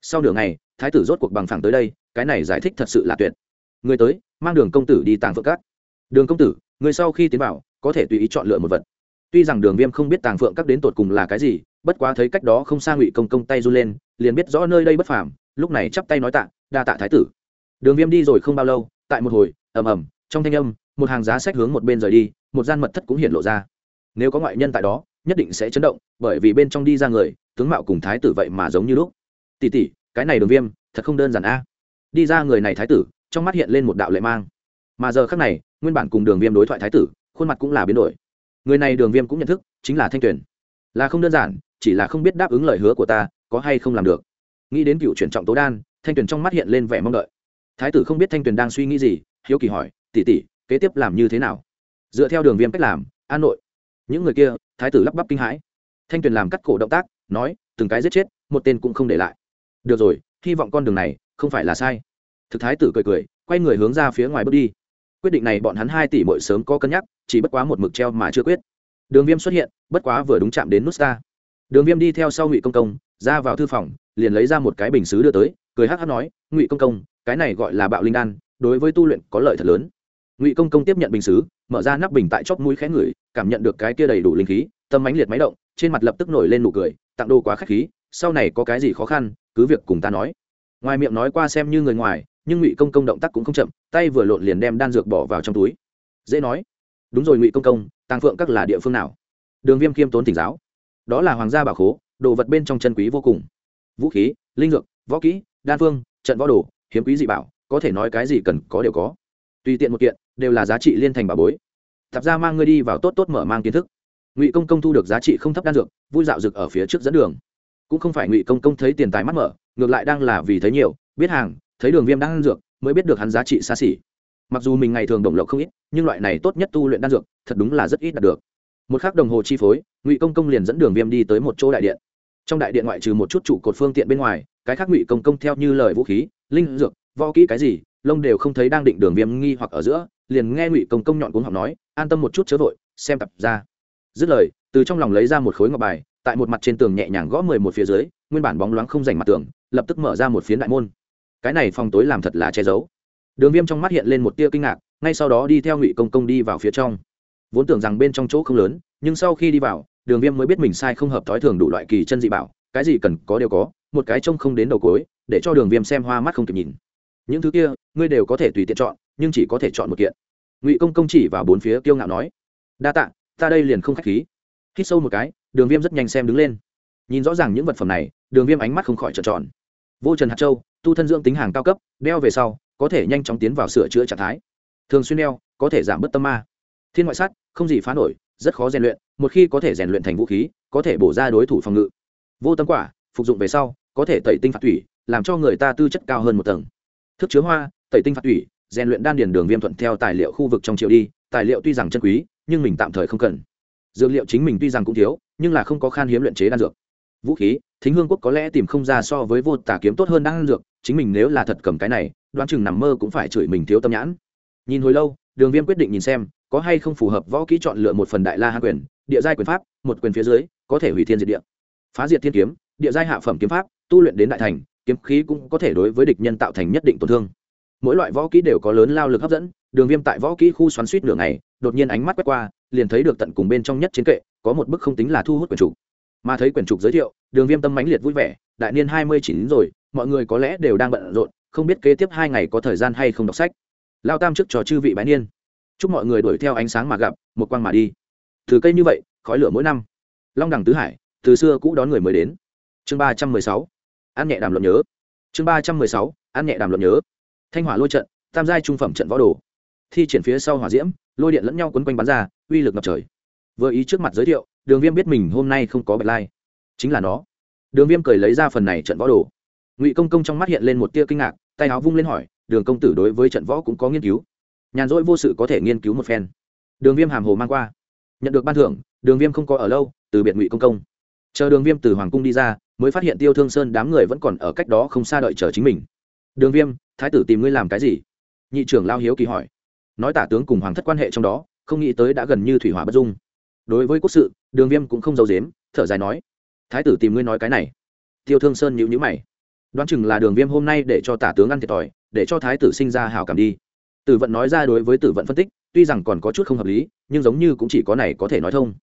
Sau nửa ngày, thái tử rốt cuộc bằng phẳng tới đây, cái này giải thích thật sự là tuyệt. Người tới, mang đường công tử đi tàng phượng các. Đường công tử, người sau khi tiến vào, có thể tùy ý chọn lựa một vật. Tuy rằng đường viêm không biết tàng phượng các đến tột cùng là cái gì, bất quá thấy cách đó không xa ngụy công công tay run lên, liền biết rõ nơi đây bất phàm, lúc này chắp tay nói tạ, đa tạ thái tử đường viêm đi rồi không bao lâu, tại một hồi, ầm ầm, trong thanh âm, một hàng giá sách hướng một bên rời đi, một gian mật thất cũng hiện lộ ra. Nếu có ngoại nhân tại đó, nhất định sẽ chấn động, bởi vì bên trong đi ra người, tướng mạo cùng thái tử vậy mà giống như lúc. Tỉ tỉ cái này đường viêm, thật không đơn giản a. Đi ra người này thái tử, trong mắt hiện lên một đạo lệ mang. Mà giờ khác này, nguyên bản cùng đường viêm đối thoại thái tử, khuôn mặt cũng là biến đổi. Người này đường viêm cũng nhận thức, chính là thanh tuyền. Là không đơn giản, chỉ là không biết đáp ứng lời hứa của ta, có hay không làm được. Nghĩ đến cựu chuyển trọng tố đan, thanh tuyền trong mắt hiện lên vẻ mong đợi thái tử không biết thanh tuyền đang suy nghĩ gì, hiếu kỳ hỏi tỉ tỉ kế tiếp làm như thế nào? Dựa theo đường viêm cách làm, an nội. Những người kia, thái tử lắp bắp kinh hãi. Thanh tuyền làm cắt cổ động tác, nói, từng cái giết chết, một tên cũng không để lại. Được rồi, hy vọng con đường này không phải là sai. Thực thái tử cười cười, quay người hướng ra phía ngoài bước đi. Quyết định này bọn hắn hai tỷ mỗi sớm có cân nhắc, chỉ bất quá một mực treo mà chưa quyết. Đường viêm xuất hiện, bất quá vừa đúng chạm đến nút ta đường viêm đi theo sau ngụy công công, ra vào thư phòng, liền lấy ra một cái bình xứ đưa tới, cười hát hát nói, ngụy công công cái này gọi là bạo linh đan, đối với tu luyện có lợi thật lớn. Ngụy công công tiếp nhận bình xứ, mở ra nắp bình tại chóp mũi khẽ ngửi, cảm nhận được cái kia đầy đủ linh khí, tâm ánh liệt máy động, trên mặt lập tức nổi lên nụ cười, tặng đồ quá k h á c h khí, sau này có cái gì khó khăn, cứ việc cùng ta nói. Ngoài miệng nói qua xem như người ngoài, nhưng ngụy công công động tác cũng không chậm, tay vừa lộn liền đem đan dược bỏ vào trong túi. Dễ nói. Đúng rồi ngụy công công, tàng phượng các là địa phương nào? Đường viêm khiêm tốn tỉnh giáo. Đó là hoàng gia bảo khố, đồ vật bên trong chân quý vô cùng. Vũ khí, linh dược, võ kỹ, đan phương, trận võ đồ hiếm quý dị bảo, có thể nói cái gì cần có đều có. Tùy tiện một kiện, đều là giá trị liên thành bà bối. Thạp ra mang ngươi đi vào tốt tốt mở mang kiến thức. Ngụy công công thu được giá trị không thấp đan dược, vui dạo rực ở phía trước dẫn đường. Cũng không phải ngụy công công thấy tiền tài mắt mở ngược lại đang là vì thấy nhiều, biết hàng, thấy đường viêm đang ăn dược, mới biết được hắn giá trị xa xỉ. Mặc dù mình ngày thường đồng lộc không ít, nhưng loại này tốt nhất tu luyện đan dược, thật đúng là rất ít đạt được. Một k h ắ c đồng hồ chi phối, ngụy công công liền dẫn đường viêm đi tới một chỗ đại điện. Trong đại điện ngoại trừ một chút trụ cột phương tiện bên ngoài, cái khác ngụy công công theo như lời vũ khí linh dược vo kỹ cái gì, lông đều không thấy đang định đường viêm nghi hoặc ở giữa, liền nghe ngụy công công nhọn cuống học nói, an tâm một chút chớ vội, xem tập ra. Dứt lời, từ trong lòng lấy ra một khối ngọc bài, tại một mặt trên tường nhẹ nhàng gõ mười một phía dưới, nguyên bản bóng loáng không dành mặt tường, lập tức mở ra một phiến đại môn. Cái này phòng tối làm thật là che giấu. Đường viêm trong mắt hiện lên một tia kinh ngạc, ngay sau đó đi theo ngụy công công đi vào phía trong. Vốn tưởng rằng bên trong chỗ không lớn, nhưng sau khi đi vào, đường viêm mới biết mình sai không hợp thói thường đủ loại kỳ chân dị bảo, cái gì cần có đều có một cái trông không đến đầu cối, để cho đường viêm xem hoa mắt không kịp nhìn. Những thứ kia, ngươi đều có thể tùy tiện chọn, nhưng chỉ có thể chọn một kiện. Ngụy công công chỉ vào bốn phía kiêu ngạo nói, đa tạ, ta đây liền không k h á c h khí. Hít sâu một cái, đường viêm rất nhanh xem đứng lên. Nhìn rõ ràng những vật phẩm này, đường viêm ánh mắt không khỏi trợn tròn. Vô trần hạt châu, tu thân dưỡng tính hàng cao cấp, đeo về sau, có thể nhanh chóng tiến vào sửa chữa trạng thái. Thường xuyên đeo, có thể giảm bớt tâm ma. Thiên ngoại sát, không gì phá nổi, rất khó rèn luyện, một khi có thể rèn luyện thành vũ khí, có thể bổ ra đối thủ phòng ngự. Vô tâm quả, phục dụng về sau có thể tẩy tinh phạt thủy, làm cho người ta tư chất cao hơn một tầng. Thức chứa hoa, tẩy tinh phạt thủy, rèn luyện đan điền đường viêm thuận theo tài liệu khu vực trong triệu đi, tài liệu tuy rằng chân quý, nhưng mình tạm thời không cần. Dược liệu chính mình tuy rằng cũng thiếu, nhưng là không có khan hiếm luyện chế đan dược. Vũ khí, thính hương quốc có lẽ tìm không ra so với vô tả kiếm tốt hơn đan dược, chính mình nếu là thật cầm cái này, đoán chừng nằm mơ cũng phải chửi mình thiếu tâm nhãn. Nhìn hồi lâu, đường viêm quyết định nhìn xem, có hay không phù hợp võ kỹ chọn lựa một phần đại la hạ quyền, địa giai quyền pháp, một quyền phía dưới, có thể hủy thiên diệt địa. Phá diệt thiên kiếm, địa giai hạ phẩm kiếm pháp tu luyện đến đại thành, kiếm khí cũng có thể đối với địch nhân tạo thành nhất định tổn thương. Mỗi loại võ kỹ đều có lớn lao lực hấp dẫn, đường viêm tại võ kỹ khu xoắn suýt nửa ngày, đột nhiên ánh mắt quét qua, liền thấy được tận cùng bên trong nhất chiến kệ, có một bức không tính là thu hút quyển trục. Mà thấy quyển trục giới thiệu, đường viêm tâm mãnh liệt vui vẻ, đại niên hai mươi chín rồi, mọi người có lẽ đều đang bận rộn, không biết kế tiếp hai ngày có thời gian hay không đọc sách. Lao tam trước trò chư vị bái niên. Chúc mọi người đuổi theo ánh sáng mà gặp, một quang mà đi. Từ cây như vậy, khói lửa mỗi năm. Long đẳng tứ hải, từ xưa cũ đón người mới đến. Chương ba trăm mười sáu ăn nhẹ đàm luận nhớ. Chương ba trăm mười sáu ăn nhẹ đàm luận nhớ. Thanh hỏa lôi trận, tam giai trung phẩm trận võ đồ. Thi triển phía sau hỏa diễm, lôi điện lẫn nhau quấn quanh bắn ra, uy lực ngập trời. Vừa ý trước mặt giới thiệu, đường viêm biết mình hôm nay không có bạch lai. Chính là nó. Đường viêm cười lấy ra phần này trận võ đồ. Ngụy công công trong mắt hiện lên một tia kinh ngạc, tay áo vung lên hỏi, đường công tử đối với trận võ cũng có nghiên cứu? Nhàn rỗi vô sự có thể nghiên cứu một phen. Đường viêm hàm hồ mang qua. Nhận được ban thưởng, đường viêm không có ở lâu, từ biệt ngụy công công. Chờ đường viêm từ hoàng cung đi ra mới phát hiện tiêu thương sơn đám người vẫn còn ở cách đó không xa đợi chờ chính mình. Đường viêm, thái tử tìm ngươi làm cái gì? Nhị trưởng lao hiếu kỳ hỏi. Nói tả tướng cùng hoàng thất quan hệ trong đó, không nghĩ tới đã gần như thủy hỏa bất dung. Đối với quốc sự, đường viêm cũng không giấu dếm thở dài nói, thái tử tìm ngươi nói cái này. Tiêu thương sơn nhịu nhữ mày. Đoán chừng là đường viêm hôm nay để cho tả tướng ăn thiệt thòi, để cho thái tử sinh ra hào cảm đi. Tử vận nói ra đối với tử vận phân tích, tuy rằng còn có chút không hợp lý, nhưng giống như cũng chỉ có này có thể nói thông.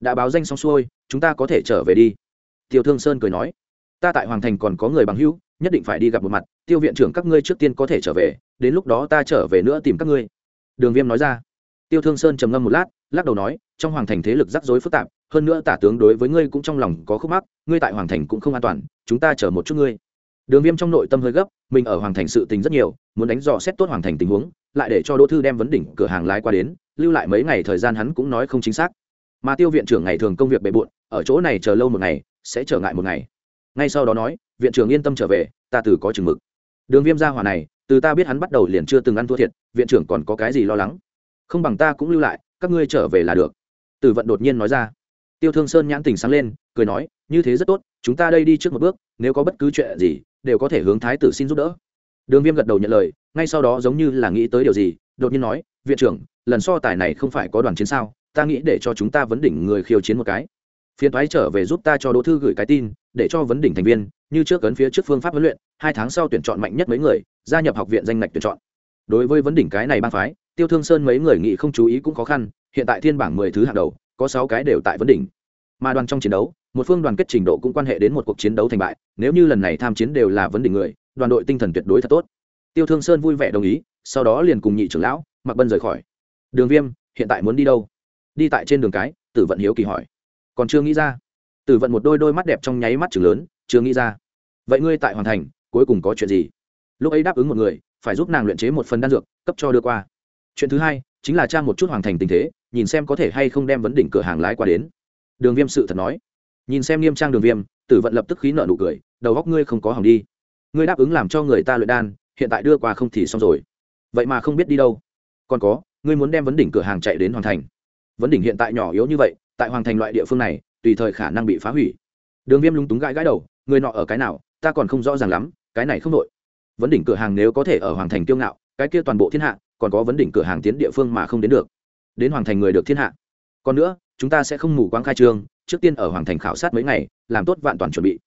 Đã báo danh xong xuôi, chúng ta có thể trở về đi tiêu thương sơn cười nói, ta tại hoàng thành còn có người bằng hữu, nhất định phải đi gặp một mặt. Tiêu viện trưởng các ngươi trước tiên có thể trở về, đến lúc đó ta trở về nữa tìm các ngươi. Đường viêm nói ra. Tiêu thương sơn trầm ngâm một lát, lắc đầu nói, trong hoàng thành thế lực rắc rối phức tạp, hơn nữa tả tướng đối với ngươi cũng trong lòng có khúc mắc, ngươi tại hoàng thành cũng không an toàn, chúng ta chờ một chút ngươi. Đường viêm trong nội tâm hơi gấp, mình ở hoàng thành sự tình rất nhiều, muốn đánh dò xét tốt hoàng thành tình huống, lại để cho đỗ thư đem vấn đỉnh cửa hàng lái qua đến, lưu lại mấy ngày thời gian hắn cũng nói không chính xác. Mà tiêu viện trưởng ngày thường công việc bề bộn, ở chỗ này chờ lâu một ngày sẽ trở ngại một ngày. Ngay sau đó nói, viện trưởng yên tâm trở về, ta từ có chừng mực. Đường viêm gia hỏa này, từ ta biết hắn bắt đầu liền chưa từng ăn thua thiệt, viện trưởng còn có cái gì lo lắng? Không bằng ta cũng lưu lại, các ngươi trở về là được. Tử vận đột nhiên nói ra. Tiêu thương sơn nhãn tình sáng lên, cười nói, như thế rất tốt, chúng ta đây đi trước một bước, nếu có bất cứ chuyện gì, đều có thể hướng thái tử xin giúp đỡ. Đường viêm gật đầu nhận lời, ngay sau đó giống như là nghĩ tới điều gì, đột nhiên nói, viện trưởng, lần so tài này không phải có đoàn chiến sao? Ta nghĩ để cho chúng ta vấn đỉnh người khiêu chiến một cái phiền thoái trở về giúp ta cho đỗ thư gửi cái tin, để cho vấn đỉnh thành viên, như trước ấn phía trước phương pháp huấn luyện, hai tháng sau tuyển chọn mạnh nhất mấy người, gia nhập học viện danh ngạch tuyển chọn. Đối với vấn đỉnh cái này ban phái, tiêu thương sơn mấy người nghị không chú ý cũng khó khăn, hiện tại thiên bảng mười thứ hạng đầu, có sáu cái đều tại vấn đỉnh. Mà đoàn trong chiến đấu, một phương đoàn kết trình độ cũng quan hệ đến một cuộc chiến đấu thành bại, nếu như lần này tham chiến đều là vấn đỉnh người, đoàn đội tinh thần tuyệt đối thật tốt. Tiêu thương sơn vui vẻ đồng ý, sau đó liền cùng nhị trưởng lão mặc bân rời khỏi. Đường viêm, hiện tại muốn đi đâu? Đi tại trên đường cái, tử vận hiếu kỳ hỏi còn chưa nghĩ ra. Tử vận một đôi đôi mắt đẹp trong nháy mắt chừng lớn, chưa nghĩ ra. Vậy ngươi tại hoàn thành, cuối cùng có chuyện gì? Lúc ấy đáp ứng một người, phải giúp nàng luyện chế một phần đan dược, cấp cho đưa qua. Chuyện thứ hai, chính là tra một chút hoàn thành tình thế, nhìn xem có thể hay không đem vấn đỉnh cửa hàng lái qua đến. Đường viêm sự thật nói. Nhìn xem nghiêm trang đường viêm, tử vận lập tức khí nợ nụ cười, đầu góc ngươi không có hỏng đi. Ngươi đáp ứng làm cho người ta luyện đan, hiện tại đưa qua không thì xong rồi. Vậy mà không biết đi đâu. Còn có, ngươi muốn đem vấn đỉnh cửa hàng chạy đến hoàn thành. Vấn đỉnh hiện tại nhỏ yếu như vậy tại hoàng thành loại địa phương này, tùy thời khả năng bị phá hủy. Đường viêm lúng túng gãi gãi đầu, người nọ ở cái nào, ta còn không rõ ràng lắm, cái này không đội vấn đỉnh cửa hàng nếu có thể ở hoàng thành kiêu ngạo, cái kia toàn bộ thiên hạ, còn có vấn đỉnh cửa hàng tiến địa phương mà không đến được. Đến hoàng thành người được thiên hạ. Còn nữa, chúng ta sẽ không mù quáng khai trương, trước tiên ở hoàng thành khảo sát mấy ngày, làm tốt vạn toàn chuẩn bị.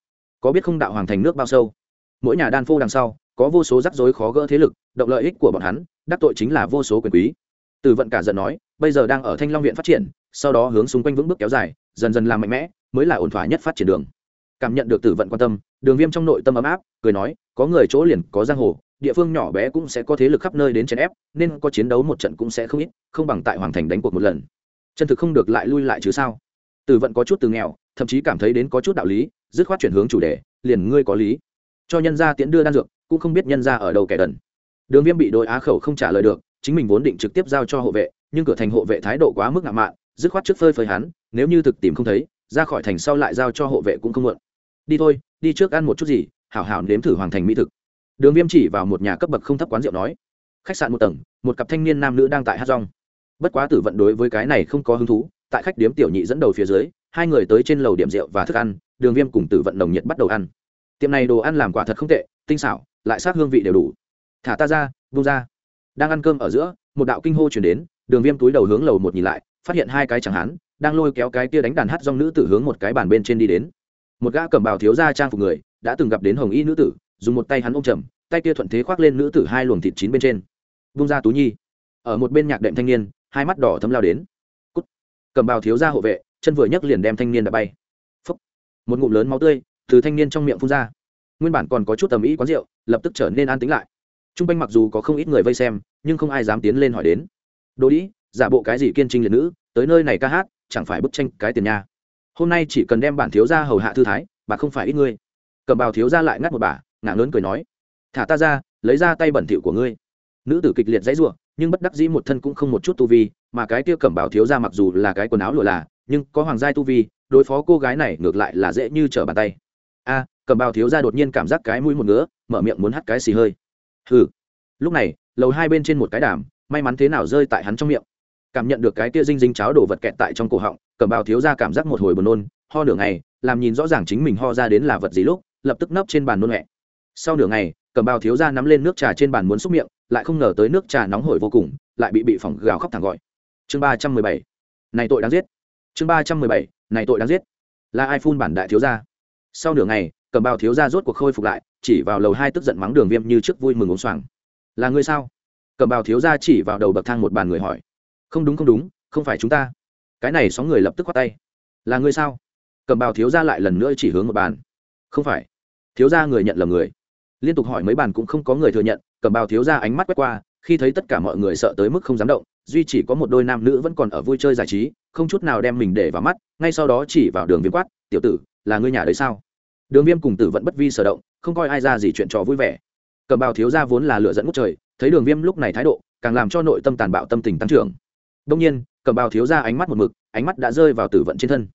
Có biết không đạo hoàng thành nước bao sâu? Mỗi nhà đan phô đằng sau, có vô số rắc rối khó gỡ thế lực, động lợi ích của bọn hắn, đắc tội chính là vô số quyền quý. Từ vận cả giận nói, bây giờ đang ở thanh long viện phát triển sau đó hướng xung quanh vững bước kéo dài, dần dần làm mạnh mẽ, mới là ổn thỏa nhất phát triển đường. Cảm nhận được tử vận quan tâm, đường viêm trong nội tâm ấm áp, cười nói, có người chỗ liền, có giang hồ, địa phương nhỏ bé cũng sẽ có thế lực khắp nơi đến chèn ép, nên có chiến đấu một trận cũng sẽ không ít, không bằng tại hoàng thành đánh cuộc một lần. Chân thực không được lại lui lại chứ sao? Tử vận có chút từ nghèo, thậm chí cảm thấy đến có chút đạo lý, dứt khoát chuyển hướng chủ đề, liền ngươi có lý. Cho nhân gia tiễn đưa đan dược, cũng không biết nhân gia ở đâu kẻ đần. Đường viêm bị đội á khẩu không trả lời được, chính mình vốn định trực tiếp giao cho hộ vệ, nhưng cửa thành hộ vệ thái độ quá mức ngạo mạn dứt khoát trước phơi phơi hắn, nếu như thực tìm không thấy, ra khỏi thành sau lại giao cho hộ vệ cũng không muộn. Đi thôi, đi trước ăn một chút gì, hảo hảo nếm thử hoàng thành mỹ thực. Đường viêm chỉ vào một nhà cấp bậc không thấp quán rượu nói, khách sạn một tầng, một cặp thanh niên nam nữ đang tại hát rong. Bất quá tử vận đối với cái này không có hứng thú, tại khách điếm tiểu nhị dẫn đầu phía dưới, hai người tới trên lầu điểm rượu và thức ăn, đường viêm cùng tử vận nồng nhiệt bắt đầu ăn. Tiệm này đồ ăn làm quả thật không tệ, tinh xảo, lại sát hương vị đều đủ. Thả ta ra vung ra. Đang ăn cơm ở giữa, một đạo kinh hô chuyển đến, đường viêm túi đầu hướng lầu một nhìn lại phát hiện hai cái chẳng hán, đang lôi kéo cái kia đánh đàn hát dong nữ tử hướng một cái bàn bên trên đi đến. Một gã cầm bào thiếu gia trang phục người, đã từng gặp đến hồng y nữ tử, dùng một tay hắn ôm chầm, tay kia thuận thế khoác lên nữ tử hai luồng thịt chín bên trên. Vung ra tú nhi. Ở một bên nhạc đệm thanh niên, hai mắt đỏ thấm lao đến. Cút. Cầm bào thiếu gia hộ vệ, chân vừa nhấc liền đem thanh niên đã bay. Phúc. một ngụm lớn máu tươi, từ thanh niên trong miệng phun ra. Nguyên bản còn có chút tầm ý quán rượu, lập tức trở nên an tính lại. T r u n g quanh mặc dù có không ít người vây xem, nhưng không ai dám tiến lên hỏi đến. Đồ đĩ giả bộ cái gì kiên trinh liệt nữ, tới nơi này ca hát, chẳng phải bức tranh cái tiền nha. Hôm nay chỉ cần đem bản thiếu gia hầu hạ thư thái, bà không phải ít ngươi. Cầm bào thiếu gia lại ngắt một bà ngã lớn cười nói, thả ta ra, lấy ra tay bẩn thỉu của ngươi. Nữ tử kịch liệt dãy rủa, nhưng bất đắc dĩ một thân cũng không một chút tu vi, mà cái kia cẩm bào thiếu gia mặc dù là cái quần áo lụa là, nhưng có hoàng giai tu vi, đối phó cô gái này ngược lại là dễ như trở bàn tay. A, cầm bào thiếu gia đột nhiên cảm giác cái mũi một ngứa, mở miệng muốn hắt cái xì hơi. Hừ. Lúc này, lầu hai bên trên một cái đàm, may mắn thế nào rơi tại hắn trong miệng cảm nhận được cái tia dinh dinh cháo đổ vật kẹt tại trong cổ họng cẩm bào thiếu gia cảm giác một hồi buồn nôn, ho nửa ngày, làm nhìn rõ ràng chính mình ho ra đến là vật gì lúc, lập tức nấp trên bàn nôn mẹ sau nửa ngày cẩm bào thiếu gia nắm lên nước trà trên bàn muốn xúc miệng, lại không ngờ tới nước trà nóng hổi vô cùng, lại bị bị phỏng gào khóc thẳng gọi. Chương ba trăm mười bảy. Này tội đáng giết. Chương ba trăm mười bảy. Này tội đáng giết. Là ai phun bản đại thiếu gia sau nửa ngày, cầm bào thiếu gia rốt cuộc khôi phục lại, chỉ vào lầu hai tức giận mắng đường viêm như trước vui mừng uống xoàng. Là người sao? Cầm bào thiếu gia chỉ vào đầu bậc thang một bàn người hỏi không đúng không đúng, không phải chúng ta. Cái này sóng người lập tức khoát tay. Là người sao? Cầm bào thiếu gia lại lần nữa chỉ hướng một bàn. Không phải. Thiếu gia người nhận lầm người. Liên tục hỏi mấy bàn cũng không có người thừa nhận, cầm bào thiếu gia ánh mắt quét qua, khi thấy tất cả mọi người sợ tới mức không dám động, duy chỉ có một đôi nam nữ vẫn còn ở vui chơi giải trí, không chút nào đem mình để vào mắt, ngay sau đó chỉ vào đường viêm quát, tiểu tử, là ngươi nhà đấy sao? Đường viêm cùng tử vẫn bất vi sở động, không coi ai ra gì chuyện trò vui vẻ. Cầm bào thiếu gia vốn là lựa dẫn ngút trời, thấy đường viêm lúc này thái độ, càng làm cho nội tâm tàn bạo tâm tình tăng trưởng đông nhiên, cầm bào thiếu gia ánh mắt một mực, ánh mắt đã rơi vào tử vận trên thân.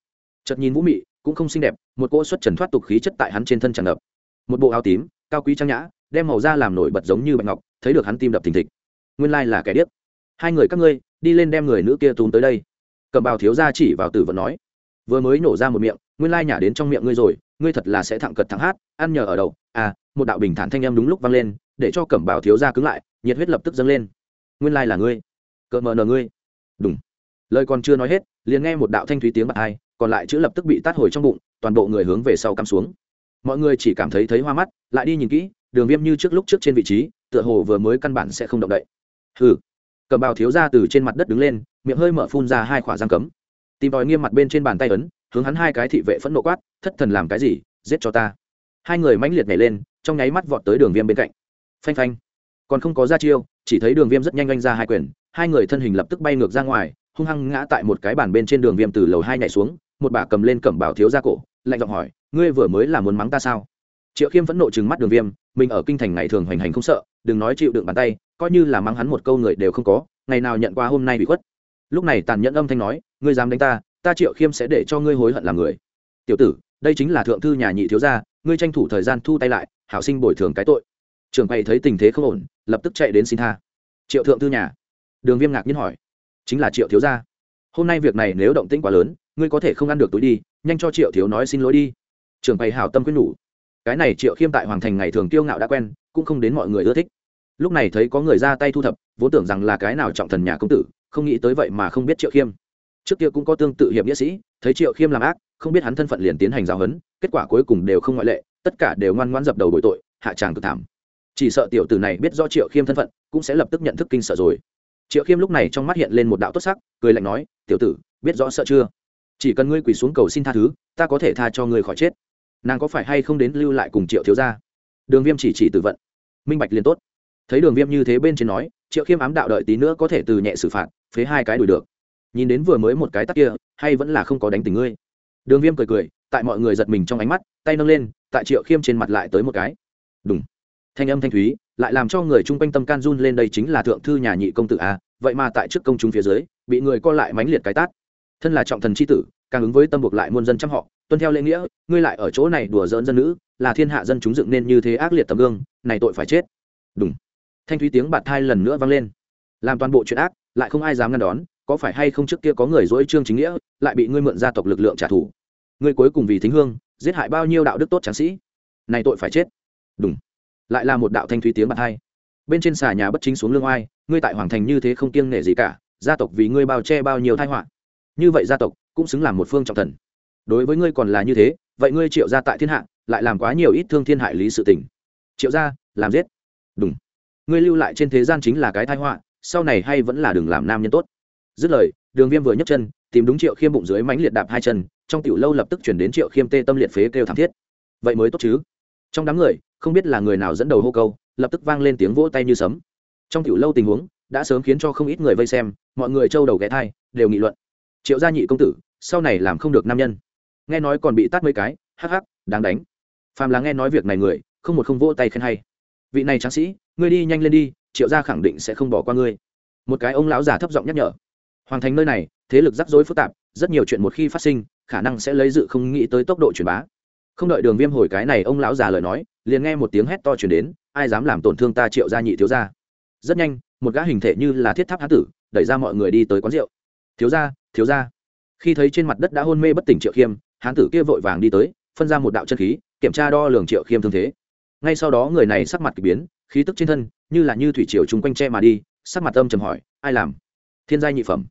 Chật nhìn vũ mị, cũng không xinh đẹp, một cỗ xuất trần thoát tục khí chất tại hắn trên thân tràn ngập. Một bộ áo tím, cao quý trang nhã, đem màu da làm nổi bật giống như bạch ngọc, thấy được hắn tim đập thình thịch. Nguyên lai là kẻ điếc. Hai người các ngươi, đi lên đem người nữ kia túm tới đây. Cầm bào thiếu gia chỉ vào tử vận nói, vừa mới nổ ra một miệng, nguyên lai nhả đến trong miệng ngươi rồi, ngươi thật là sẽ thẳng cật thẳng hát, ăn nhờ ở đầu. À một đạo bình thản thanh âm đúng lúc vang lên, để cho cẩm bào thiếu gia cứng lại, nhiệt huyết lập tức dâng lên. Nguyên lai là ngươi cỡ mờ nờ ngươi đúng. Lời còn chưa nói hết liền nghe một đạo thanh thúy tiếng bạc ai, còn lại chữ lập tức bị tát hồi trong bụng toàn bộ người hướng về sau cắm xuống. Mọi người chỉ cảm thấy thấy hoa mắt lại đi nhìn kỹ đường viêm như trước lúc trước trên vị trí tựa hồ vừa mới căn bản sẽ không động đậy. Hừ. Cầm bào thiếu ra từ trên mặt đất đứng lên miệng hơi mở phun ra hai khỏa răng cấm. Tìm tòi nghiêm mặt bên trên bàn tay ấn hướng hắn hai cái thị vệ phẫn nộ quát thất thần làm cái gì? Giết cho ta. Hai người mãnh liệt nhảy lên trong nháy mắt vọt tới đường viêm bên cạnh. Phanh phanh. Còn không có ra chiêu chỉ thấy đường viêm rất nhanh anh ra hai quyền hai người thân hình lập tức bay ngược ra ngoài, hung hăng ngã tại một cái bàn bên trên đường viêm từ lầu hai nhảy xuống, một bà cầm lên cẩm bảo thiếu ra cổ, lạnh giọng hỏi, ngươi vừa mới là muốn mắng ta sao? Triệu khiêm vẫn nộ chừng mắt đường viêm, mình ở kinh thành ngày thường hoành hành không sợ, đừng nói chịu đựng bàn tay, coi như là mắng hắn một câu người đều không có, ngày nào nhận qua hôm nay bị khuất. Lúc này tàn nhẫn âm thanh nói, ngươi dám đánh ta ta triệu khiêm sẽ để cho ngươi hối hận làm người. Tiểu tử, đây chính là thượng thư nhà nhị thiếu gia, ngươi tranh thủ thời gian thu tay lại, hảo sinh bồi thường cái tội. Trường quay thấy tình thế không ổn, lập tức chạy đến xin tha. Triệu thượng thư nhà đường viêm ngạc nhiên hỏi. Chính là triệu thiếu gia. Hôm nay việc này nếu động tĩnh quá lớn, ngươi có thể không ăn được túi đi, nhanh cho triệu thiếu nói xin lỗi đi. Trường bày hảo tâm quyết nhủ. Cái này triệu khiêm tại hoàng thành ngày thường tiêu ngạo đã quen, cũng không đến mọi người ưa thích. Lúc này thấy có người ra tay thu thập, vốn tưởng rằng là cái nào trọng thần nhà công tử, không nghĩ tới vậy mà không biết triệu khiêm. Trước kia cũng có tương tự hiệp nghĩa sĩ, thấy triệu khiêm làm ác, không biết hắn thân phận liền tiến hành giáo hấn kết quả cuối cùng đều không ngoại lệ, tất cả đều ngoan ngoan dập đầu bội tội, hạ tràng cực thảm. Chỉ sợ tiểu tử này biết do triệu khiêm thân phận, cũng sẽ lập tức nhận thức kinh sợ rồi triệu khiêm lúc này trong mắt hiện lên một đạo tốt sắc, cười lạnh nói, tiểu tử, biết rõ sợ chưa? Chỉ cần ngươi quỳ xuống cầu xin tha thứ, ta có thể tha cho ngươi khỏi chết. Nàng có phải hay không đến lưu lại cùng triệu thiếu gia? Đường viêm chỉ chỉ tự vận. Minh bạch liền tốt. Thấy đường viêm như thế bên trên nói, triệu khiêm ám đạo đợi tí nữa có thể từ nhẹ xử phạt, phế hai cái đuổi được. Nhìn đến vừa mới một cái tắc kia, hay vẫn là không có đánh tình ngươi. Đường viêm cười cười, tại mọi người giật mình trong ánh mắt, tay nâng lên, tại triệu khiêm trên mặt lại tới một cái. Đúng thanh âm thanh thúy, lại làm cho người chung quanh tâm can run lên đây chính là thượng thư nhà nhị công tử a, vậy mà tại trước công chúng phía dưới, bị người co lại mánh liệt cái tát. Thân là trọng thần c h i tử, càng ứng với tâm buộc lại muôn dân chăm họ, tuân theo lễ nghĩa, ngươi lại ở chỗ này đùa dỡn dân nữ, là thiên hạ dân chúng dựng nên như thế ác liệt tấm gương, này tội phải chết. Đúng thanh thúy tiếng bạt thai lần nữa vang lên. Làm toàn bộ chuyện ác, lại không ai dám ngăn đón, có phải hay không trước kia có người dối trương chính nghĩa, lại bị ngươi mượn gia tộc lực lượng trả thù? Ngươi cuối cùng vì thính hương, giết hại bao nhiêu đạo đức tốt tráng sĩ? Này tội phải chết. Đúng lại là một đạo thanh thúy tiếng bạc hai. Bên trên xà nhà bất chính xuống lương oai, ngươi tại hoàng thành như thế không kiêng nể gì cả, gia tộc vì ngươi bao che bao nhiêu thai họa. Như vậy gia tộc cũng xứng làm một phương trọng thần. Đối với ngươi còn là như thế, vậy ngươi triệu gia tại thiên hạ, lại làm quá nhiều ít thương thiên hại lý sự tình. Triệu gia, làm giết. Đúng ngươi lưu lại trên thế gian chính là cái thai họa, sau này hay vẫn là đừng làm nam nhân tốt. Dứt lời, đường viêm vừa nhấc chân, tìm đúng triệu khiêm bụng dưới mánh liệt đạp hai chân, trong tiểu lâu lập tức chuyển đến triệu khiêm tê tâm liệt phế kêu thảm thiết. Vậy mới tốt chứ? Trong đám người không biết là người nào dẫn đầu hô câu, lập tức vang lên tiếng vỗ tay như sấm. Trong tiểu lâu tình huống, đã sớm khiến cho không ít người vây xem, mọi người trâu đầu ghé thai đều nghị luận. Triệu gia nhị công tử, sau này làm không được nam nhân. Nghe nói còn bị tát mấy cái, hắc hắc, đáng đánh. Phàm là nghe nói việc này người, không một không vỗ tay khen hay. Vị này tráng sĩ, ngươi đi nhanh lên đi, triệu gia khẳng định sẽ không bỏ qua ngươi. Một cái ông lão già thấp giọng nhắc nhở. Hoàng thành nơi này, thế lực rắc rối phức tạp, rất nhiều chuyện một khi phát sinh, khả năng sẽ lấy dự không nghĩ tới tốc độ truyền bá. Không đợi đường viêm hồi cái này ông lão già lời nói liền nghe một tiếng hét to chuyển đến, ai dám làm tổn thương ta triệu gia nhị thiếu gia. Rất nhanh, một gã hình thể như là thiết tháp hán tử, đẩy ra mọi người đi tới quán rượu. Thiếu gia thiếu gia. Khi thấy trên mặt đất đã hôn mê bất tỉnh triệu khiêm, hán tử kia vội vàng đi tới, phân ra một đạo chân khí, kiểm tra đo lường triệu khiêm thương thế. Ngay sau đó người này sắc mặt k ỳ biến, khí tức trên thân như là như thủy triều chung quanh tre mà đi, sắc mặt âm trầm hỏi, ai làm? Thiên giai nhị phẩm.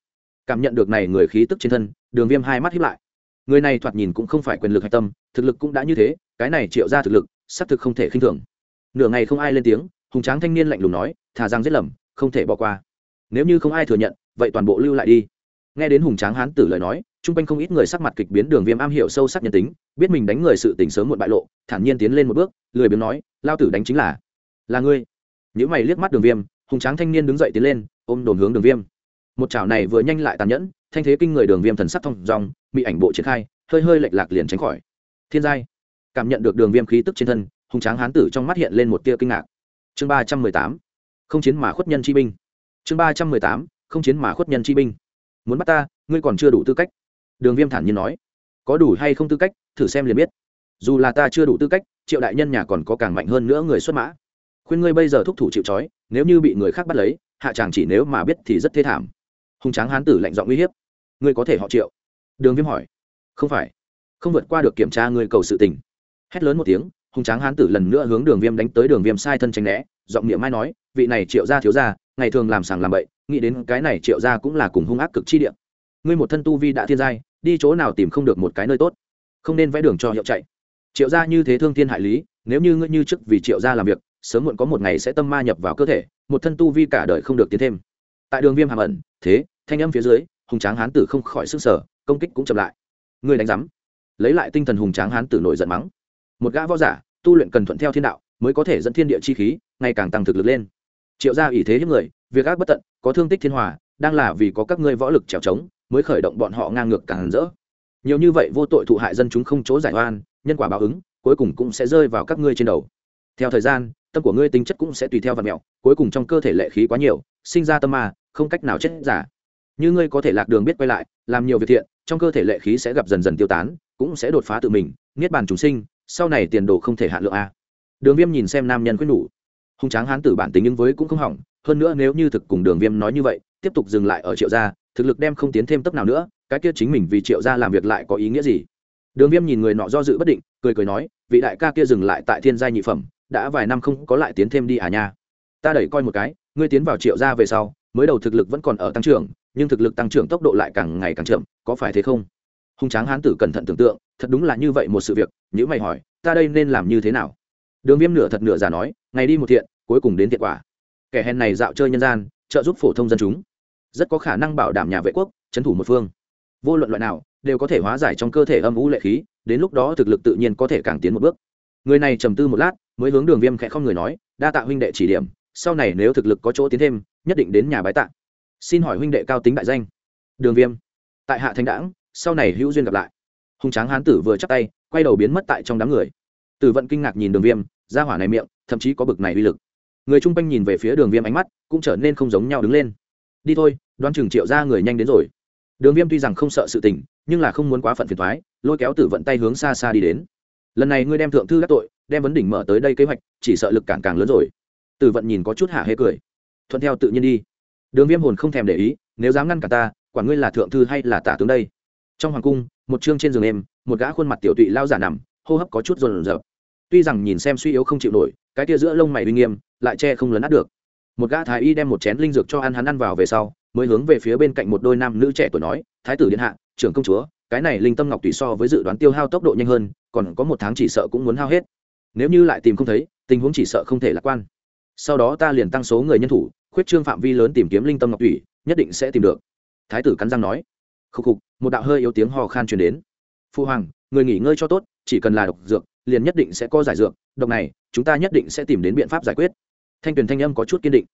Cảm nhận được này người khí tức trên thân, đường viêm hai mắt hiếp lại. Người này thoạt nhìn cũng không phải quyền lực hạch tâm, thực lực cũng đã như thế, cái này triệu ra thực lực xác thực không thể khinh thường. Nửa ngày không ai lên tiếng, hùng tráng thanh niên lạnh lùng nói, thà rằng giết lầm, không thể bỏ qua. Nếu như không ai thừa nhận, vậy toàn bộ lưu lại đi. Nghe đến hùng tráng hán tử lời nói, chung quanh không ít người sắc mặt kịch biến đường viêm am hiểu sâu sắc nhân tính, biết mình đánh người sự tình sớm muộn bại lộ, thản nhiên tiến lên một bước, lười biếng nói, lao tử đánh chính là là ngươi. Những mày liếc mắt đường viêm, hùng tráng thanh niên đứng dậy tiến lên, ôm đồn hướng đường viêm. Một chảo này vừa nhanh lại tàn nhẫn, thanh thế kinh người đường viêm thần sắc thông dòng bị ảnh bộ triển khai, hơi hơi lệch lạc liền tránh khỏi. Thiên giai cảm nhận được đường viêm khí tức trên thân, hùng tráng hán tử trong mắt hiện lên một tia kinh ngạc. Chương ba trăm mười tám, không chiến mà khuất nhân chi binh. Chương ba trăm mười tám, không chiến mà khuất nhân chi binh. Muốn bắt ta, ngươi còn chưa đủ tư cách. Đường viêm thản nhiên nói. Có đủ hay không tư cách, thử xem liền biết. Dù là ta chưa đủ tư cách, triệu đại nhân nhà còn có càng mạnh hơn nữa người xuất mã. Khuyên ngươi bây giờ thúc thủ chịu trói, nếu như bị người khác bắt lấy, hạ chàng chỉ nếu mà biết thì rất thê thảm. Hùng tráng hán tử lạnh giọng uy hiếp. Ngươi có thể họ triệu? Đường viêm hỏi. Không phải. Không vượt qua được kiểm tra ngươi cầu sự tình hét lớn một tiếng, hùng tráng hán tử lần nữa hướng đường viêm đánh tới đường viêm sai thân tránh né, giọng miệng mai nói, vị này triệu gia thiếu gia, ngày thường làm sàng làm bậy, nghĩ đến cái này triệu gia cũng là cùng hung ác cực chi địa. Ngươi một thân tu vi đã thiên giai, đi chỗ nào tìm không được một cái nơi tốt. Không nên vẽ đường cho hiệu chạy. Triệu gia như thế thương thiên hại lý, nếu như ngươi như trước vì triệu gia làm việc, sớm muộn có một ngày sẽ tâm ma nhập vào cơ thể, một thân tu vi cả đời không được tiến thêm. Tại đường viêm hàm ẩn, thế, thanh âm phía dưới, hùng tráng hán tử không khỏi sức sở công kích cũng chậm lại. Ngươi đánh giám. Lấy lại tinh thần hùng tráng hán tử nổi giận mắng một gã võ giả, tu luyện cần thuận theo thiên đạo, mới có thể dẫn thiên địa chi khí, ngày càng tăng thực lực lên. Triệu gia ủy thế những người, việc ác bất tận, có thương tích thiên hòa, đang là vì có các ngươi võ lực trèo trống mới khởi động bọn họ ngang ngược càng rỡ. Nhiều như vậy vô tội thụ hại dân chúng không chỗ giải oan, nhân quả báo ứng, cuối cùng cũng sẽ rơi vào các ngươi trên đầu. Theo thời gian, tâm của ngươi tính chất cũng sẽ tùy theo vật mẹo, cuối cùng trong cơ thể lệ khí quá nhiều, sinh ra tâm ma, không cách nào chết giả. Như ngươi có thể lạc đường biết quay lại, làm nhiều việc thiện, trong cơ thể lệ khí sẽ gặp dần dần tiêu tán, cũng sẽ đột phá tự mình, niết bàn chúng sinh sau này tiền đồ không thể hạn lượng a. Đường viêm nhìn xem nam nhân quyết nhủ. Hùng tráng hán tử bản tính nhưng với cũng không hỏng, hơn nữa nếu như thực cùng đường viêm nói như vậy, tiếp tục dừng lại ở triệu gia, thực lực đem không tiến thêm tấp nào nữa, cái kia chính mình vì triệu gia làm việc lại có ý nghĩa gì? Đường viêm nhìn người nọ do dự bất định, cười cười nói, vị đại ca kia dừng lại tại thiên gia nhị phẩm, đã vài năm không có lại tiến thêm đi à nha. Ta đẩy coi một cái, ngươi tiến vào triệu gia về sau, mới đầu thực lực vẫn còn ở tăng trưởng, nhưng thực lực tăng trưởng tốc độ lại càng ngày càng chậm, có phải thế không? Hùng tráng hán tử cẩn thận tưởng tượng, thật đúng là như vậy một sự việc nhữ mày hỏi, ta đây nên làm như thế nào? Đường viêm nửa thật nửa giả nói, ngày đi một thiện, cuối cùng đến thiện quả. Kẻ hèn này dạo chơi nhân gian, trợ giúp phổ thông dân chúng. Rất có khả năng bảo đảm nhà vệ quốc, trấn thủ một phương. Vô luận loại nào, đều có thể hóa giải trong cơ thể âm vũ lệ khí, đến lúc đó thực lực tự nhiên có thể càng tiến một bước. Người này trầm tư một lát, mới hướng đường viêm khẽ không người nói, đa tạ huynh đệ chỉ điểm, sau này nếu thực lực có chỗ tiến thêm, nhất định đến nhà bái tạ. Xin hỏi huynh đệ cao tính đại danh. Đường viêm, tại hạ thanh đảng sau này hữu duyên gặp lại. Hùng tráng hán tử vừa chắc tay, quay đầu biến mất tại trong đám người. Tử vận kinh ngạc nhìn đường viêm, ra hỏa này miệng, thậm chí có bực này uy lực. Người chung quanh nhìn về phía đường viêm ánh mắt, cũng trở nên không giống nhau đứng lên. Đi thôi, đoán chừng triệu ra người nhanh đến rồi. Đường viêm tuy rằng không sợ sự tình, nhưng là không muốn quá phận phiền thoái lôi kéo tử vận tay hướng xa xa đi đến. Lần này ngươi đem thượng thư các tội, đem vấn đỉnh mở tới đây kế hoạch, chỉ sợ lực cản càng lớn rồi. Tử vận nhìn có chút hạ hê cười. Thuận theo tự nhiên đi. Đường viêm hồn không thèm để ý, nếu dám ngăn cả ta quản ngươi là thượng thư hay là tả tướng đây? Trong hoàng cung, một chương trên giường em một gã khuôn mặt tiểu tụy lao giả nằm, hô hấp có chút rồn rợp tuy rằng nhìn xem suy yếu không chịu nổi, cái tia giữa lông mày uy nghiêm lại che không lấn át được. Một gã thái y đem một chén linh dược cho ăn, hắn ăn vào về sau, mới hướng về phía bên cạnh một đôi nam nữ trẻ tuổi nói, thái tử điện hạ, trưởng công chúa, cái này linh tâm ngọc tùy so với dự đoán tiêu hao tốc độ nhanh hơn, còn có một tháng chỉ sợ cũng muốn hao hết. Nếu như lại tìm không thấy, tình huống chỉ sợ không thể lạc quan. Sau đó ta liền tăng số người nhân thủ, khuyết trương phạm vi lớn tìm kiếm linh tâm ngọc tùy, nhất định sẽ tìm được. Thái tử cắn răng nói. Khục khục một đạo hơi yếu tiếng hò khan truyền đến. Phụ hoàng, người nghỉ ngơi cho tốt, chỉ cần là độc dược, liền nhất định sẽ có giải dược, độc này, chúng ta nhất định sẽ tìm đến biện pháp giải quyết. Thanh tuyền thanh âm có chút kiên định.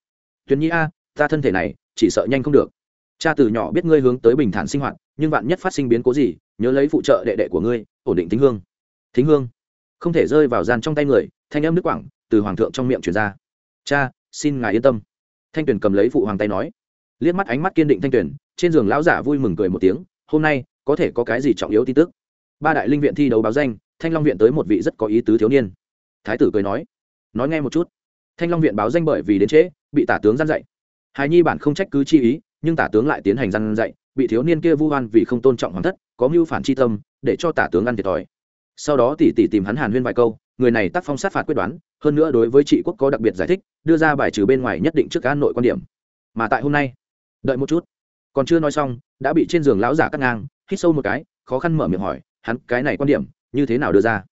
Tuyền nhi a, ta thân thể này, chỉ sợ nhanh không được. Cha từ nhỏ biết ngươi hướng tới bình thản sinh hoạt, nhưng bạn nhất phát sinh biến cố gì, nhớ lấy phụ trợ đệ đệ của ngươi, ổn định thính hương. Thính hương? Không thể rơi vào gian trong tay người, thanh âm nước quảng từ hoàng thượng trong miệng truyền ra. Cha, xin ngài yên tâm. Thanh tuyền cầm lấy phụ hoàng tay nói. Liếc mắt ánh mắt kiên định thanh tuyền, trên giường lão giả vui mừng cười một tiếng hôm nay có thể có cái gì trọng yếu tin tức? Ba đại linh viện thi đấu báo danh, thanh long viện tới một vị rất có ý tứ thiếu niên. Thái tử cười nói nói nghe một chút. Thanh long viện báo danh bởi vì đến trễ, bị tả tướng gian dạy. Hài nhi bản không trách cứ chi ý, nhưng tả tướng lại tiến hành gian dạy, bị thiếu niên kia vu oan vì không tôn trọng hoàng thất, có mưu phản chi tâm, để cho tả tướng ăn thiệt thòi. Sau đó tỷ tỷ tìm hắn hàn huyên vài câu, người này tác phong sát phạt quyết đoán, hơn nữa đối với trị quốc có đặc biệt giải thích, đưa ra bài trừ bên ngoài nhất định trước cá nội quan điểm. Mà tại hôm nay, đợi một chút còn chưa nói xong, đã bị trên giường lão giả cắt ngang, hít sâu một cái, khó khăn mở miệng hỏi, hắn, cái này quan điểm, như thế nào đưa ra?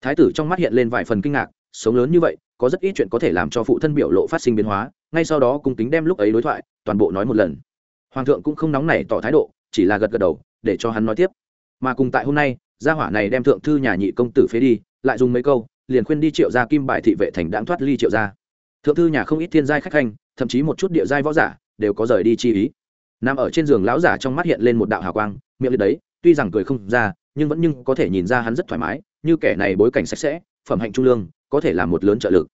Thái tử trong mắt hiện lên vài phần kinh ngạc, sống lớn như vậy, có rất ít chuyện có thể làm cho phụ thân biểu lộ phát sinh biến hóa, ngay sau đó cung kính đem lúc ấy đối thoại, toàn bộ nói một lần. Hoàng thượng cũng không nóng nảy tỏ thái độ, chỉ là gật gật đầu, để cho hắn nói tiếp. Mà cùng tại hôm nay, gia hỏa này đem thượng thư nhà nhị công tử phế đi, lại dùng mấy câu, liền khuyên đi triệu gia kim bài thị vệ thành đãng thoát ly triệu gia. Thượng thư nhà không ít thiên giai khách khanh, thậm chí một chút địa giai võ giả, đều có rời đi chi ý nằm ở trên giường lão giả trong mắt hiện lên một đạo hào quang, miệng liệt đấy, tuy rằng cười không ra, nhưng vẫn nhưng có thể nhìn ra hắn rất thoải mái, như kẻ này bối cảnh sạch sẽ, phẩm hạnh trung lương, có thể là một lớn trợ lực.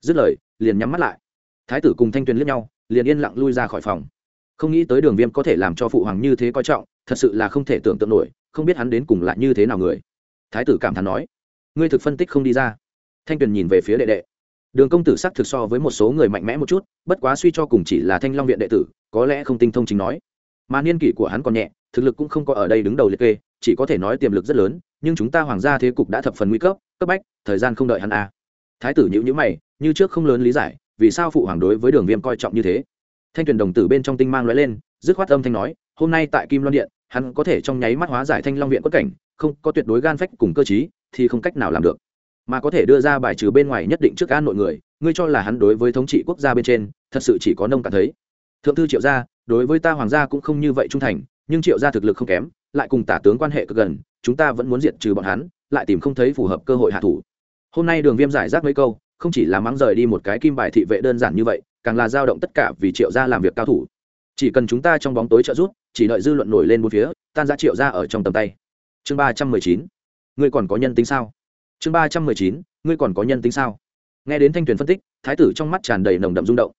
Dứt lời, liền nhắm mắt lại. Thái tử cùng thanh tuyền liếc nhau, liền yên lặng lui ra khỏi phòng. Không nghĩ tới đường viêm có thể làm cho phụ hoàng như thế coi trọng, thật sự là không thể tưởng tượng nổi, không biết hắn đến cùng lại như thế nào người. Thái tử cảm thán nói, ngươi thực phân tích không đi ra. Thanh tuyền nhìn về phía đệ đệ. Đường công tử sắc thực so với một số người mạnh mẽ một chút, bất quá suy cho cùng chỉ là thanh long viện đệ tử có lẽ không tinh thông chính nói. Mà niên kỷ của hắn còn nhẹ, thực lực cũng không có ở đây đứng đầu liệt kê, chỉ có thể nói tiềm lực rất lớn, nhưng chúng ta hoàng gia thế cục đã thập phần nguy cấp cấp bách, thời gian không đợi hắn a à. thái tử nhữ nhữ mày, như trước không lớn lý giải, vì sao phụ hoàng đối với đường viêm coi trọng như thế. Thanh tuyền đồng tử bên trong tinh mang l lên, dứt khoát âm thanh nói, hôm nay tại kim loan điện, hắn có thể trong nháy mắt hóa giải thanh long viện quất cảnh, không có tuyệt đối gan phách cùng cơ chí thì không cách nào làm được. Mà có thể đưa ra bài trừ bên ngoài nhất định trước an nội người, ngươi cho là hắn đối với thống trị quốc gia bên trên, thật sự chỉ có nông cảm thấy thượng thư triệu gia, đối với ta hoàng gia cũng không như vậy trung thành, nhưng triệu gia thực lực không kém, lại cùng tả tướng quan hệ cực gần, chúng ta vẫn muốn diệt trừ bọn hắn, lại tìm không thấy phù hợp cơ hội hạ thủ. Hôm nay đường viêm giải rác mấy câu, không chỉ là mắng rời đi một cái kim bài thị vệ đơn giản như vậy, càng là dao động tất cả vì triệu gia làm việc cao thủ. Chỉ cần chúng ta trong bóng tối trợ giúp, chỉ đợi dư luận nổi lên một phía, tan ra triệu gia ở trong tầm tay. Chương ba trăm mười chín. Ngươi còn có nhân tính sao? Chương ba trăm mười chín. Ngươi còn có nhân tính sao? Nghe đến thanh tuyền phân tích, thái tử trong mắt tràn đầy nồng đậm rung động.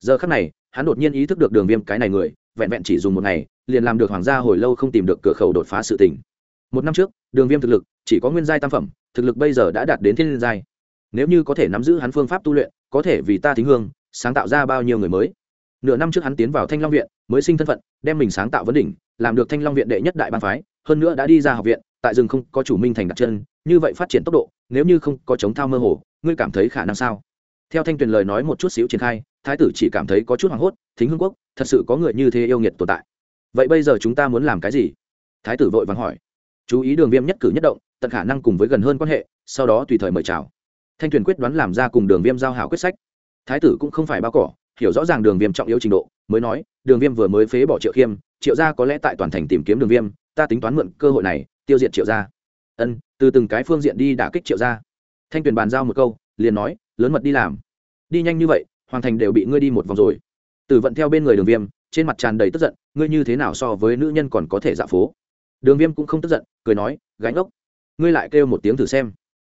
Giờ khắc này hắn đột nhiên ý thức được đường viêm cái này người, vẹn vẹn chỉ dùng một ngày, liền làm được hoàng gia hồi lâu không tìm được cửa khẩu đột phá sự tình. Một năm trước, đường viêm thực lực, chỉ có nguyên giai tam phẩm, thực lực bây giờ đã đạt đến thiên giai. Nếu như có thể nắm giữ hắn phương pháp tu luyện, có thể vì ta thính hương, sáng tạo ra bao nhiêu người mới. Nửa năm trước hắn tiến vào thanh long viện, mới sinh thân phận, đem mình sáng tạo vấn đỉnh, làm được thanh long viện đệ nhất đại ban phái, hơn nữa đã đi ra học viện, tại rừng không có chủ minh thành đặt chân, như vậy phát triển tốc độ, nếu như không có chống thao mơ hồ, ngươi cảm thấy khả năng sao? Theo thanh tuyền lời nói một chút xíu triển khai, thái tử chỉ cảm thấy có chút hoảng hốt, thính hương quốc, thật sự có người như thế yêu nghiệt tồn tại. Vậy bây giờ chúng ta muốn làm cái gì? Thái tử vội vàng hỏi. Chú ý đường viêm nhất cử nhất động, tận khả năng cùng với gần hơn quan hệ, sau đó tùy thời mời chào. Thanh tuyền quyết đoán làm ra cùng đường viêm giao hảo quyết sách. Thái tử cũng không phải bao cỏ, hiểu rõ ràng đường viêm trọng yếu trình độ, mới nói, đường viêm vừa mới phế bỏ triệu khiêm, triệu gia có lẽ tại toàn thành tìm kiếm đường viêm, ta tính toán mượn cơ hội này, tiêu diệt triệu gia. Ân, từ từng cái phương diện đi đả kích triệu gia. Thanh tuyền bàn giao một câu, liền nói lớn mật đi làm. Đi nhanh như vậy, hoàng thành đều bị ngươi đi một vòng rồi. Tử vận theo bên người đường viêm, trên mặt tràn đầy tức giận, ngươi như thế nào so với nữ nhân còn có thể dạ phố? Đường viêm cũng không tức giận, cười nói, gánh ốc. Ngươi lại kêu một tiếng thử xem.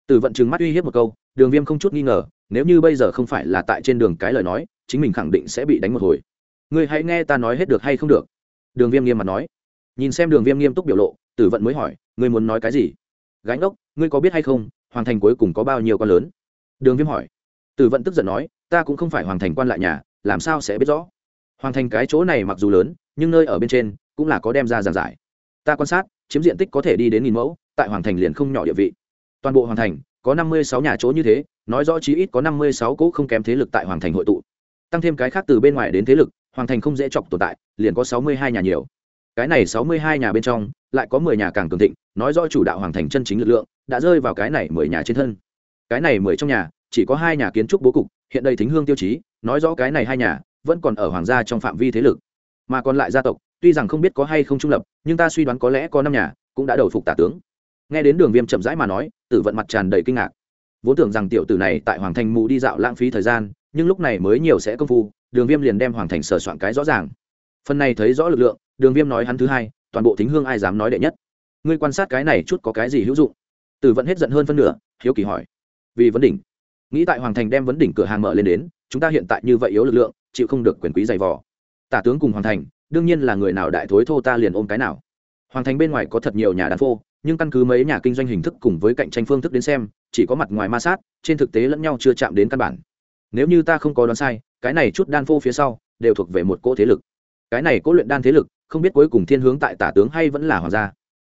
Tử vận trừng mắt uy hiếp một câu, đường viêm không chút nghi ngờ, nếu như bây giờ không phải là tại trên đường cái lời nói, chính mình khẳng định sẽ bị đánh một hồi. Ngươi hãy nghe ta nói hết được hay không được? Đường viêm nghiêm mặt nói. Nhìn xem đường viêm nghiêm túc biểu lộ, tử vận mới hỏi, ngươi muốn nói cái gì? Gánh ốc, ngươi có biết hay không, hoàng thành cuối cùng có bao nhiêu con lớn? Đường viêm hỏi. Tử vận tức giận nói, ta cũng không phải hoàng thành quan lại nhà, làm sao sẽ biết rõ? Hoàng thành cái chỗ này mặc dù lớn, nhưng nơi ở bên trên cũng là có đem ra giàn giải. Ta quan sát, chiếm diện tích có thể đi đến nghìn mẫu, tại hoàng thành liền không nhỏ địa vị. Toàn bộ hoàng thành có năm mươi sáu nhà chỗ như thế, nói rõ chí ít có năm mươi sáu cỗ không kém thế lực tại hoàng thành hội tụ. Tăng thêm cái khác từ bên ngoài đến thế lực, hoàng thành không dễ chọc tồn tại, liền có sáu mươi hai nhà nhiều. Cái này sáu mươi hai nhà bên trong, lại có mười nhà càng cường thịnh, nói rõ chủ đạo hoàng thành chân chính lực lượng, đã rơi vào cái này mười nhà trên thân cái này mười trong nhà, chỉ có hai nhà kiến trúc bố cục, hiện đây thính hương tiêu chí, nói rõ cái này hai nhà, vẫn còn ở hoàng gia trong phạm vi thế lực. Mà còn lại gia tộc, tuy rằng không biết có hay không trung lập, nhưng ta suy đoán có lẽ có năm nhà, cũng đã đầu phục tả tướng. Nghe đến đường viêm chậm rãi mà nói, tử vận mặt tràn đầy kinh ngạc. Vốn tưởng rằng tiểu tử này tại hoàng thành mù đi dạo lãng phí thời gian, nhưng lúc này mới nhiều sẽ công phu, đường viêm liền đem hoàng thành sờ soạn cái rõ ràng. Phần này thấy rõ lực lượng, đường viêm nói hắn thứ hai, toàn bộ thính hương ai dám nói đệ nhất. Ngươi quan sát cái này chút có cái gì hữu dụng? Tử vận hết giận hơn phân nửa, hiếu kỳ hỏi vì vấn đỉnh. Nghĩ tại hoàng thành đem vấn đỉnh cửa hàng mở lên đến, chúng ta hiện tại như vậy yếu lực lượng, chịu không được quyền quý dày vò. Tả tướng cùng hoàng thành, đương nhiên là người nào đại thối thô ta liền ôm cái nào. Hoàng thành bên ngoài có thật nhiều nhà đàn phô, nhưng căn cứ mấy nhà kinh doanh hình thức cùng với cạnh tranh phương thức đến xem, chỉ có mặt ngoài ma sát, trên thực tế lẫn nhau chưa chạm đến căn bản. Nếu như ta không có đoán sai, cái này chút đan phô phía sau, đều thuộc về một cỗ thế lực. Cái này cỗ luyện đan thế lực, không biết cuối cùng thiên hướng tại tả tướng hay vẫn là hoàng gia.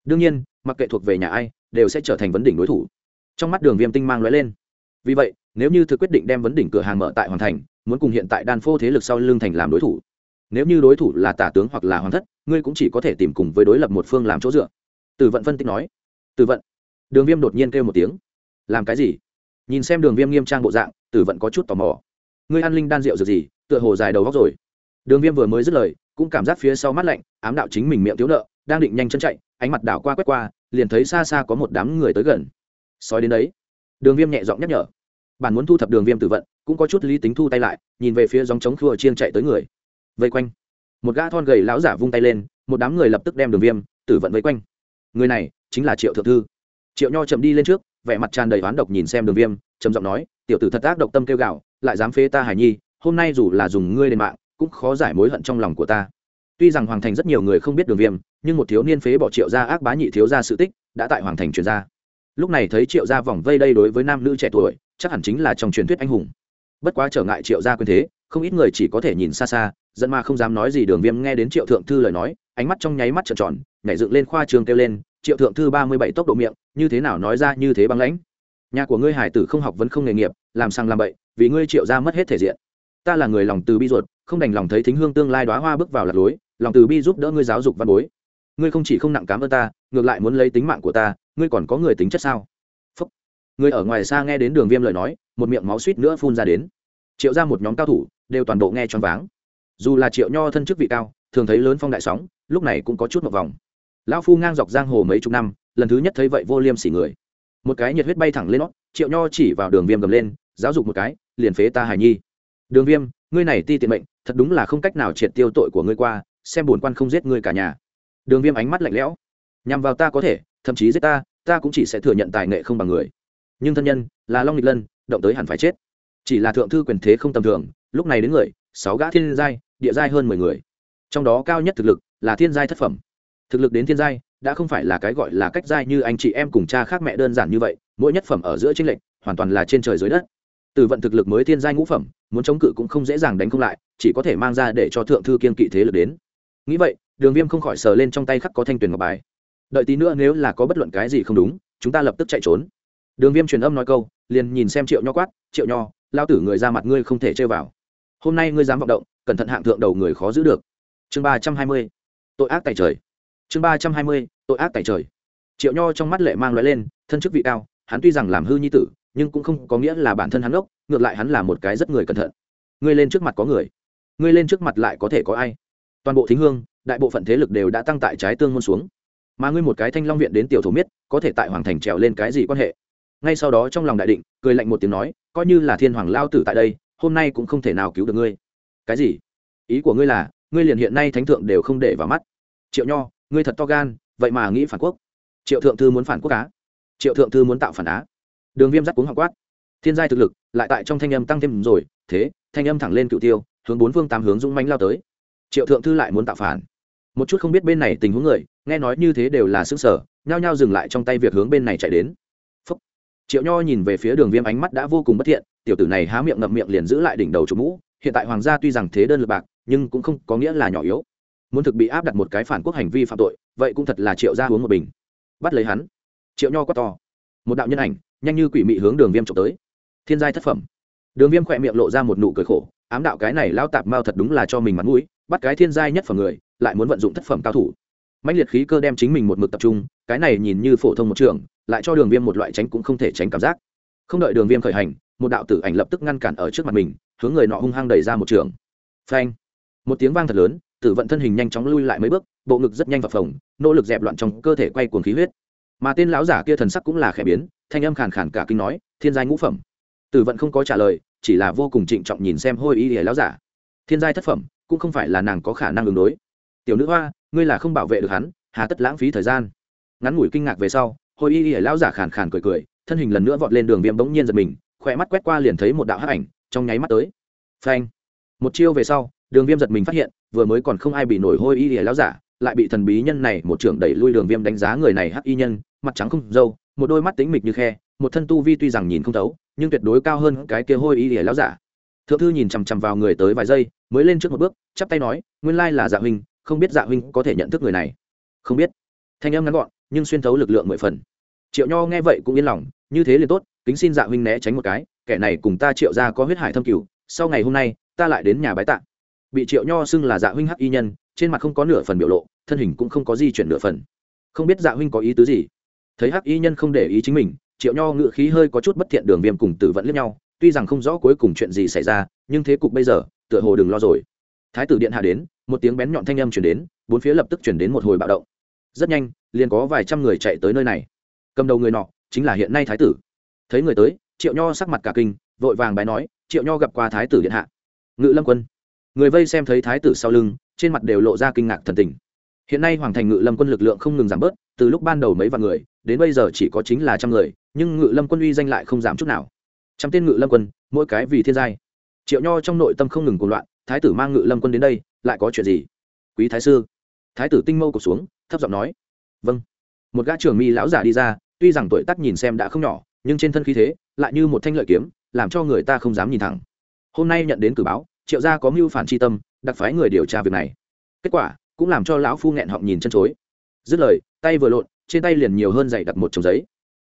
Đương nhiên, mặc kệ thuộc về nhà ai, đều sẽ trở thành vấn đỉnh đối thủ trong mắt đường viêm tinh mang lóe lên. Vì vậy, nếu như thực quyết định đem vấn đỉnh cửa hàng mở tại hoàng thành, muốn cùng hiện tại đan phô thế lực sau lưng thành làm đối thủ. Nếu như đối thủ là tả tướng hoặc là hoàng thất, ngươi cũng chỉ có thể tìm cùng với đối lập một phương làm chỗ dựa. Từ vận phân tích nói. Từ vận. Đường viêm đột nhiên kêu một tiếng. Làm cái gì? Nhìn xem đường viêm nghiêm trang bộ dạng tử vận có chút tò mò. Ngươi ăn linh đan rượu dược gì? Tựa hồ dài đầu góc rồi. Đường viêm vừa mới dứt lời, cũng cảm giác phía sau mắt lạnh, ám đạo chính mình miệng thiếu nợ, đang định nhanh chân chạy, ánh mặt đảo qua quét qua, liền thấy xa xa có một đám người tới gần sói đến đấy. Đường viêm nhẹ giọng nhắc nhở. Bản muốn thu thập đường viêm tử vận, cũng có chút lý tính thu tay lại, nhìn về phía dòng trống khua chiên chạy tới người. Vây quanh. Một gã thon gầy lão giả vung tay lên, một đám người lập tức đem đường viêm, tử vận vây quanh. Người này chính là triệu thượng thư. Triệu nho chậm đi lên trước, vẻ mặt tràn đầy oán độc nhìn xem đường viêm, trầm giọng nói, tiểu tử thật ác độc tâm kêu gạo lại dám phê ta hải nhi, hôm nay dù là dùng ngươi lên mạng, cũng khó giải mối hận trong lòng của ta. Tuy rằng hoàng thành rất nhiều người không biết đường viêm, nhưng một thiếu niên phế bỏ triệu gia ác bá nhị thiếu gia sự tích, đã tại hoàng thành truyền ra lúc này thấy triệu gia vòng vây đây đối với nam nữ trẻ tuổi, chắc hẳn chính là trong truyền thuyết anh hùng. Bất quá trở ngại triệu gia quyền thế, không ít người chỉ có thể nhìn xa xa dẫn mà không dám nói gì đường viêm nghe đến triệu thượng thư lời nói, ánh mắt trong nháy mắt trợn tròn, nhảy dựng lên khoa trường kêu lên, triệu thượng thư, ba mươi bảy tốc độ miệng, như thế nào nói ra như thế băng lãnh? Nhà của ngươi hải tử không học vẫn không nghề nghiệp, làm sang làm bậy, vì ngươi triệu ra mất hết thể diện. Ta là người lòng từ bi ruột, không đành lòng thấy thính hương tương lai đoá hoa bước vào lạc lối, lòng từ bi giúp đỡ ngươi giáo dục văn bối ngươi không chỉ không nặng cám ơn ta, ngược lại muốn lấy tính mạng của ta, ngươi còn có người tính chất sao? Phúc. người ở ngoài xa nghe đến đường viêm lời nói, một miệng máu suýt nữa phun ra đến. Triệu ra một nhóm cao thủ, đều toàn bộ nghe choáng váng. Dù là triệu nho thân chức vị cao, thường thấy lớn phong đại sóng, lúc này cũng có chút một vòng. Lão phu ngang dọc giang hồ mấy chục năm, lần thứ nhất thấy vậy vô liêm sỉ người. Một cái nhiệt huyết bay thẳng lên nót triệu nho chỉ vào đường viêm gầm lên, giáo dục một cái, liền phế ta hài nhi. Đường viêm, ngươi này ti tiện mệnh, thật đúng là không cách nào triệt tiêu tội của ngươi qua, xem bổn quan không giết ngươi cả nhà đường viêm ánh mắt lạnh lẽo. Nhằm vào ta có thể, thậm chí giết ta ta cũng chỉ sẽ thừa nhận tài nghệ không bằng người. Nhưng thân nhân, là long nghịch lân, động tới hẳn phải chết. Chỉ là thượng thư quyền thế không tầm thường, lúc này đến người, sáu gã thiên giai, địa giai hơn mười người. Trong đó cao nhất thực lực, là thiên giai thất phẩm. Thực lực đến thiên giai, đã không phải là cái gọi là cách giai như anh chị em cùng cha khác mẹ đơn giản như vậy, mỗi nhất phẩm ở giữa tranh lệch, hoàn toàn là trên trời dưới đất. Từ vận thực lực mới thiên giai ngũ phẩm, muốn chống cự cũng không dễ dàng đánh không lại, chỉ có thể mang ra để cho thượng thư kiên kỵ thế lực đến. Nghĩ vậy đường viêm không khỏi sờ lên trong tay khắc có thanh tuyển ngọc bài. Đợi tí nữa nếu là có bất luận cái gì không đúng, chúng ta lập tức chạy trốn. Đường viêm truyền âm nói câu, liền nhìn xem triệu nho quát, triệu nho, lao tử người ra mặt ngươi không thể chơi vào. Hôm nay ngươi dám vọng động, cẩn thận hạng thượng đầu người khó giữ được. Chương ba trăm hai mươi, tội ác tại trời. Chương ba trăm hai mươi, tội ác tại trời. Triệu nho trong mắt lệ mang loại lên, thân chức vị cao, hắn tuy rằng làm hư nhi tử, nhưng cũng không có nghĩa là bản thân hắn ốc ngược lại hắn là một cái rất người cẩn thận. Ngươi lên trước mặt có người, ngươi lên trước mặt lại có thể có ai? Toàn bộ thính hương đại bộ phận thế lực đều đã tăng tại trái tương môn xuống. Mà ngươi một cái thanh long viện đến tiểu thủ miết, có thể tại hoàng thành trèo lên cái gì quan hệ? Ngay sau đó trong lòng đại định, cười lạnh một tiếng nói, coi như là thiên hoàng lao tử tại đây, hôm nay cũng không thể nào cứu được ngươi. Cái gì? Ý của ngươi là, ngươi liền hiện nay thánh thượng đều không để vào mắt. Triệu nho, ngươi thật to gan, vậy mà nghĩ phản quốc. Triệu thượng thư muốn phản quốc á? Triệu thượng thư muốn tạo phản á? Đường viêm giắt cuống học quát. Thiên giai thực lực, lại tại trong thanh âm tăng thêm rồi, thế, thanh âm thẳng lên cựu tiêu, hướng bốn phương tám hướng dũng manh lao tới. Triệu thượng thư lại muốn tạo phản một chút không biết bên này tình huống người, nghe nói như thế đều là sức sở, nhao nhao dừng lại trong tay việc hướng bên này chạy đến. Phúc. triệu nho nhìn về phía đường viêm ánh mắt đã vô cùng bất thiện, tiểu tử này há miệng ngậm miệng liền giữ lại đỉnh đầu chủ mũ, hiện tại hoàng gia tuy rằng thế đơn lực bạc, nhưng cũng không có nghĩa là nhỏ yếu. Muốn thực bị áp đặt một cái phản quốc hành vi phạm tội, vậy cũng thật là triệu ra uống một bình. Bắt lấy hắn. Triệu nho quá to. Một đạo nhân ảnh, nhanh như quỷ mị hướng đường viêm trộm tới. Thiên giai thất phẩm. Đường viêm khỏe miệng lộ ra một nụ cười khổ, ám đạo cái này lao tạp mao thật đúng là cho mình mặt mũi, bắt cái thiên giai nhất phẩm người lại muốn vận dụng thất phẩm cao thủ. Mạnh liệt khí cơ đem chính mình một mực tập trung, cái này nhìn như phổ thông một trường, lại cho đường viêm một loại tránh cũng không thể tránh cảm giác. Không đợi đường viêm khởi hành, một đạo tử ảnh lập tức ngăn cản ở trước mặt mình, hướng người nọ hung hăng đẩy ra một trường. Phanh! Một tiếng vang thật lớn, tử vận thân hình nhanh chóng lui lại mấy bước, bộ ngực rất nhanh vào phồng, nỗ lực dẹp loạn trong cơ thể quay cuồng khí huyết. Mà tên lão giả kia thần sắc cũng là khẽ biến, thanh âm khàn khàn cả kinh nói, thiên giai ngũ phẩm. Tử vận không có trả lời, chỉ là vô cùng trịnh trọng nhìn xem hôi y hề lão giả. Thiên giai thất phẩm, cũng không phải là nàng có khả năng ứng đối tiểu nữ hoa, ngươi là không bảo vệ được hắn, hà tất lãng phí thời gian. Ngắn ngủi kinh ngạc về sau, hôi y y lão giả khàn khàn cười cười, thân hình lần nữa vọt lên đường viêm bỗng nhiên giật mình, khỏe mắt quét qua liền thấy một đạo hắc ảnh, trong nháy mắt tới. Phanh! Một chiêu về sau, đường viêm giật mình phát hiện, vừa mới còn không ai bị nổi hôi y y lão giả, lại bị thần bí nhân này một trưởng đẩy lui đường viêm đánh giá người này hắc y nhân, mặt trắng không dâu một đôi mắt tính mịch như khe, một thân tu vi tuy rằng nhìn không thấu, nhưng tuyệt đối cao hơn cái kia hôi y y lão giả. Thượng thư nhìn chằm chằm vào người tới vài giây, mới lên trước một bước, chắp tay nói, nguyên lai là dạ huynh không biết dạ huynh có thể nhận thức người này. Không biết. Thanh âm ngắn gọn, nhưng xuyên thấu lực lượng mười phần. Triệu nho nghe vậy cũng yên lòng, như thế liền tốt, kính xin dạ huynh né tránh một cái, kẻ này cùng ta triệu ra có huyết hải thâm cửu, sau ngày hôm nay, ta lại đến nhà bái tạ. Bị triệu nho xưng là dạ huynh hắc y nhân, trên mặt không có nửa phần biểu lộ, thân hình cũng không có di chuyển nửa phần. Không biết dạ huynh có ý tứ gì? Thấy hắc y nhân không để ý chính mình, triệu nho ngự khí hơi có chút bất thiện đường viêm cùng tử vẫn liếc nhau, tuy rằng không rõ cuối cùng chuyện gì xảy ra, nhưng thế cục bây giờ, tựa hồ đừng lo rồi thái tử điện hạ đến, một tiếng bén nhọn thanh âm chuyển đến, bốn phía lập tức chuyển đến một hồi bạo động. Rất nhanh, liền có vài trăm người chạy tới nơi này. Cầm đầu người nọ chính là hiện nay thái tử. Thấy người tới, triệu nho sắc mặt cả kinh, vội vàng bái nói, triệu nho gặp qua thái tử điện hạ. Ngự lâm quân. Người vây xem thấy thái tử sau lưng, trên mặt đều lộ ra kinh ngạc thần tình. Hiện nay hoàng thành ngự lâm quân lực lượng không ngừng giảm bớt, từ lúc ban đầu mấy vạn người, đến bây giờ chỉ có chính là trăm người, nhưng ngự lâm quân uy danh lại không giảm chút nào. Trăm tên ngự lâm quân, mỗi cái vì thiên giai. Triệu nho trong nội tâm không ngừng cuồng loạn thái tử mang ngự lâm quân đến đây, lại có chuyện gì? Quý thái sư. Thái tử tinh mâu cột xuống, thấp giọng nói. Vâng. Một gã trưởng mi lão giả đi ra, tuy rằng tuổi tác nhìn xem đã không nhỏ, nhưng trên thân khí thế, lại như một thanh lợi kiếm, làm cho người ta không dám nhìn thẳng. Hôm nay nhận đến cử báo, triệu gia có mưu phản tri tâm, đặc phái người điều tra việc này. Kết quả, cũng làm cho lão phu nghẹn họng nhìn chân chối. Dứt lời, tay vừa lộn, trên tay liền nhiều hơn dày đặt một chồng giấy.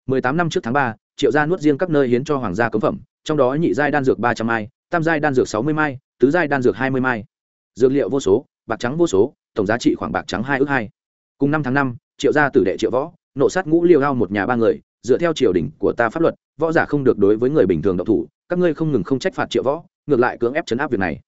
Mười tám năm trước tháng ba, triệu gia nuốt riêng các nơi hiến cho hoàng gia cấm phẩm, trong đó nhị giai đan dược ba trăm mai, tam giai đan dược sáu mươi mai tứ giai đan dược hai mươi mai. Dược liệu vô số bạc trắng vô số tổng giá trị khoảng bạc trắng hai ước hai. Cùng năm tháng năm triệu gia tử đệ triệu võ nộ sát ngũ liêu hao một nhà ba người dựa theo triều đình của ta pháp luật võ giả không được đối với người bình thường độc thủ các ngươi không ngừng không trách phạt triệu võ ngược lại cưỡng ép chấn áp việc này.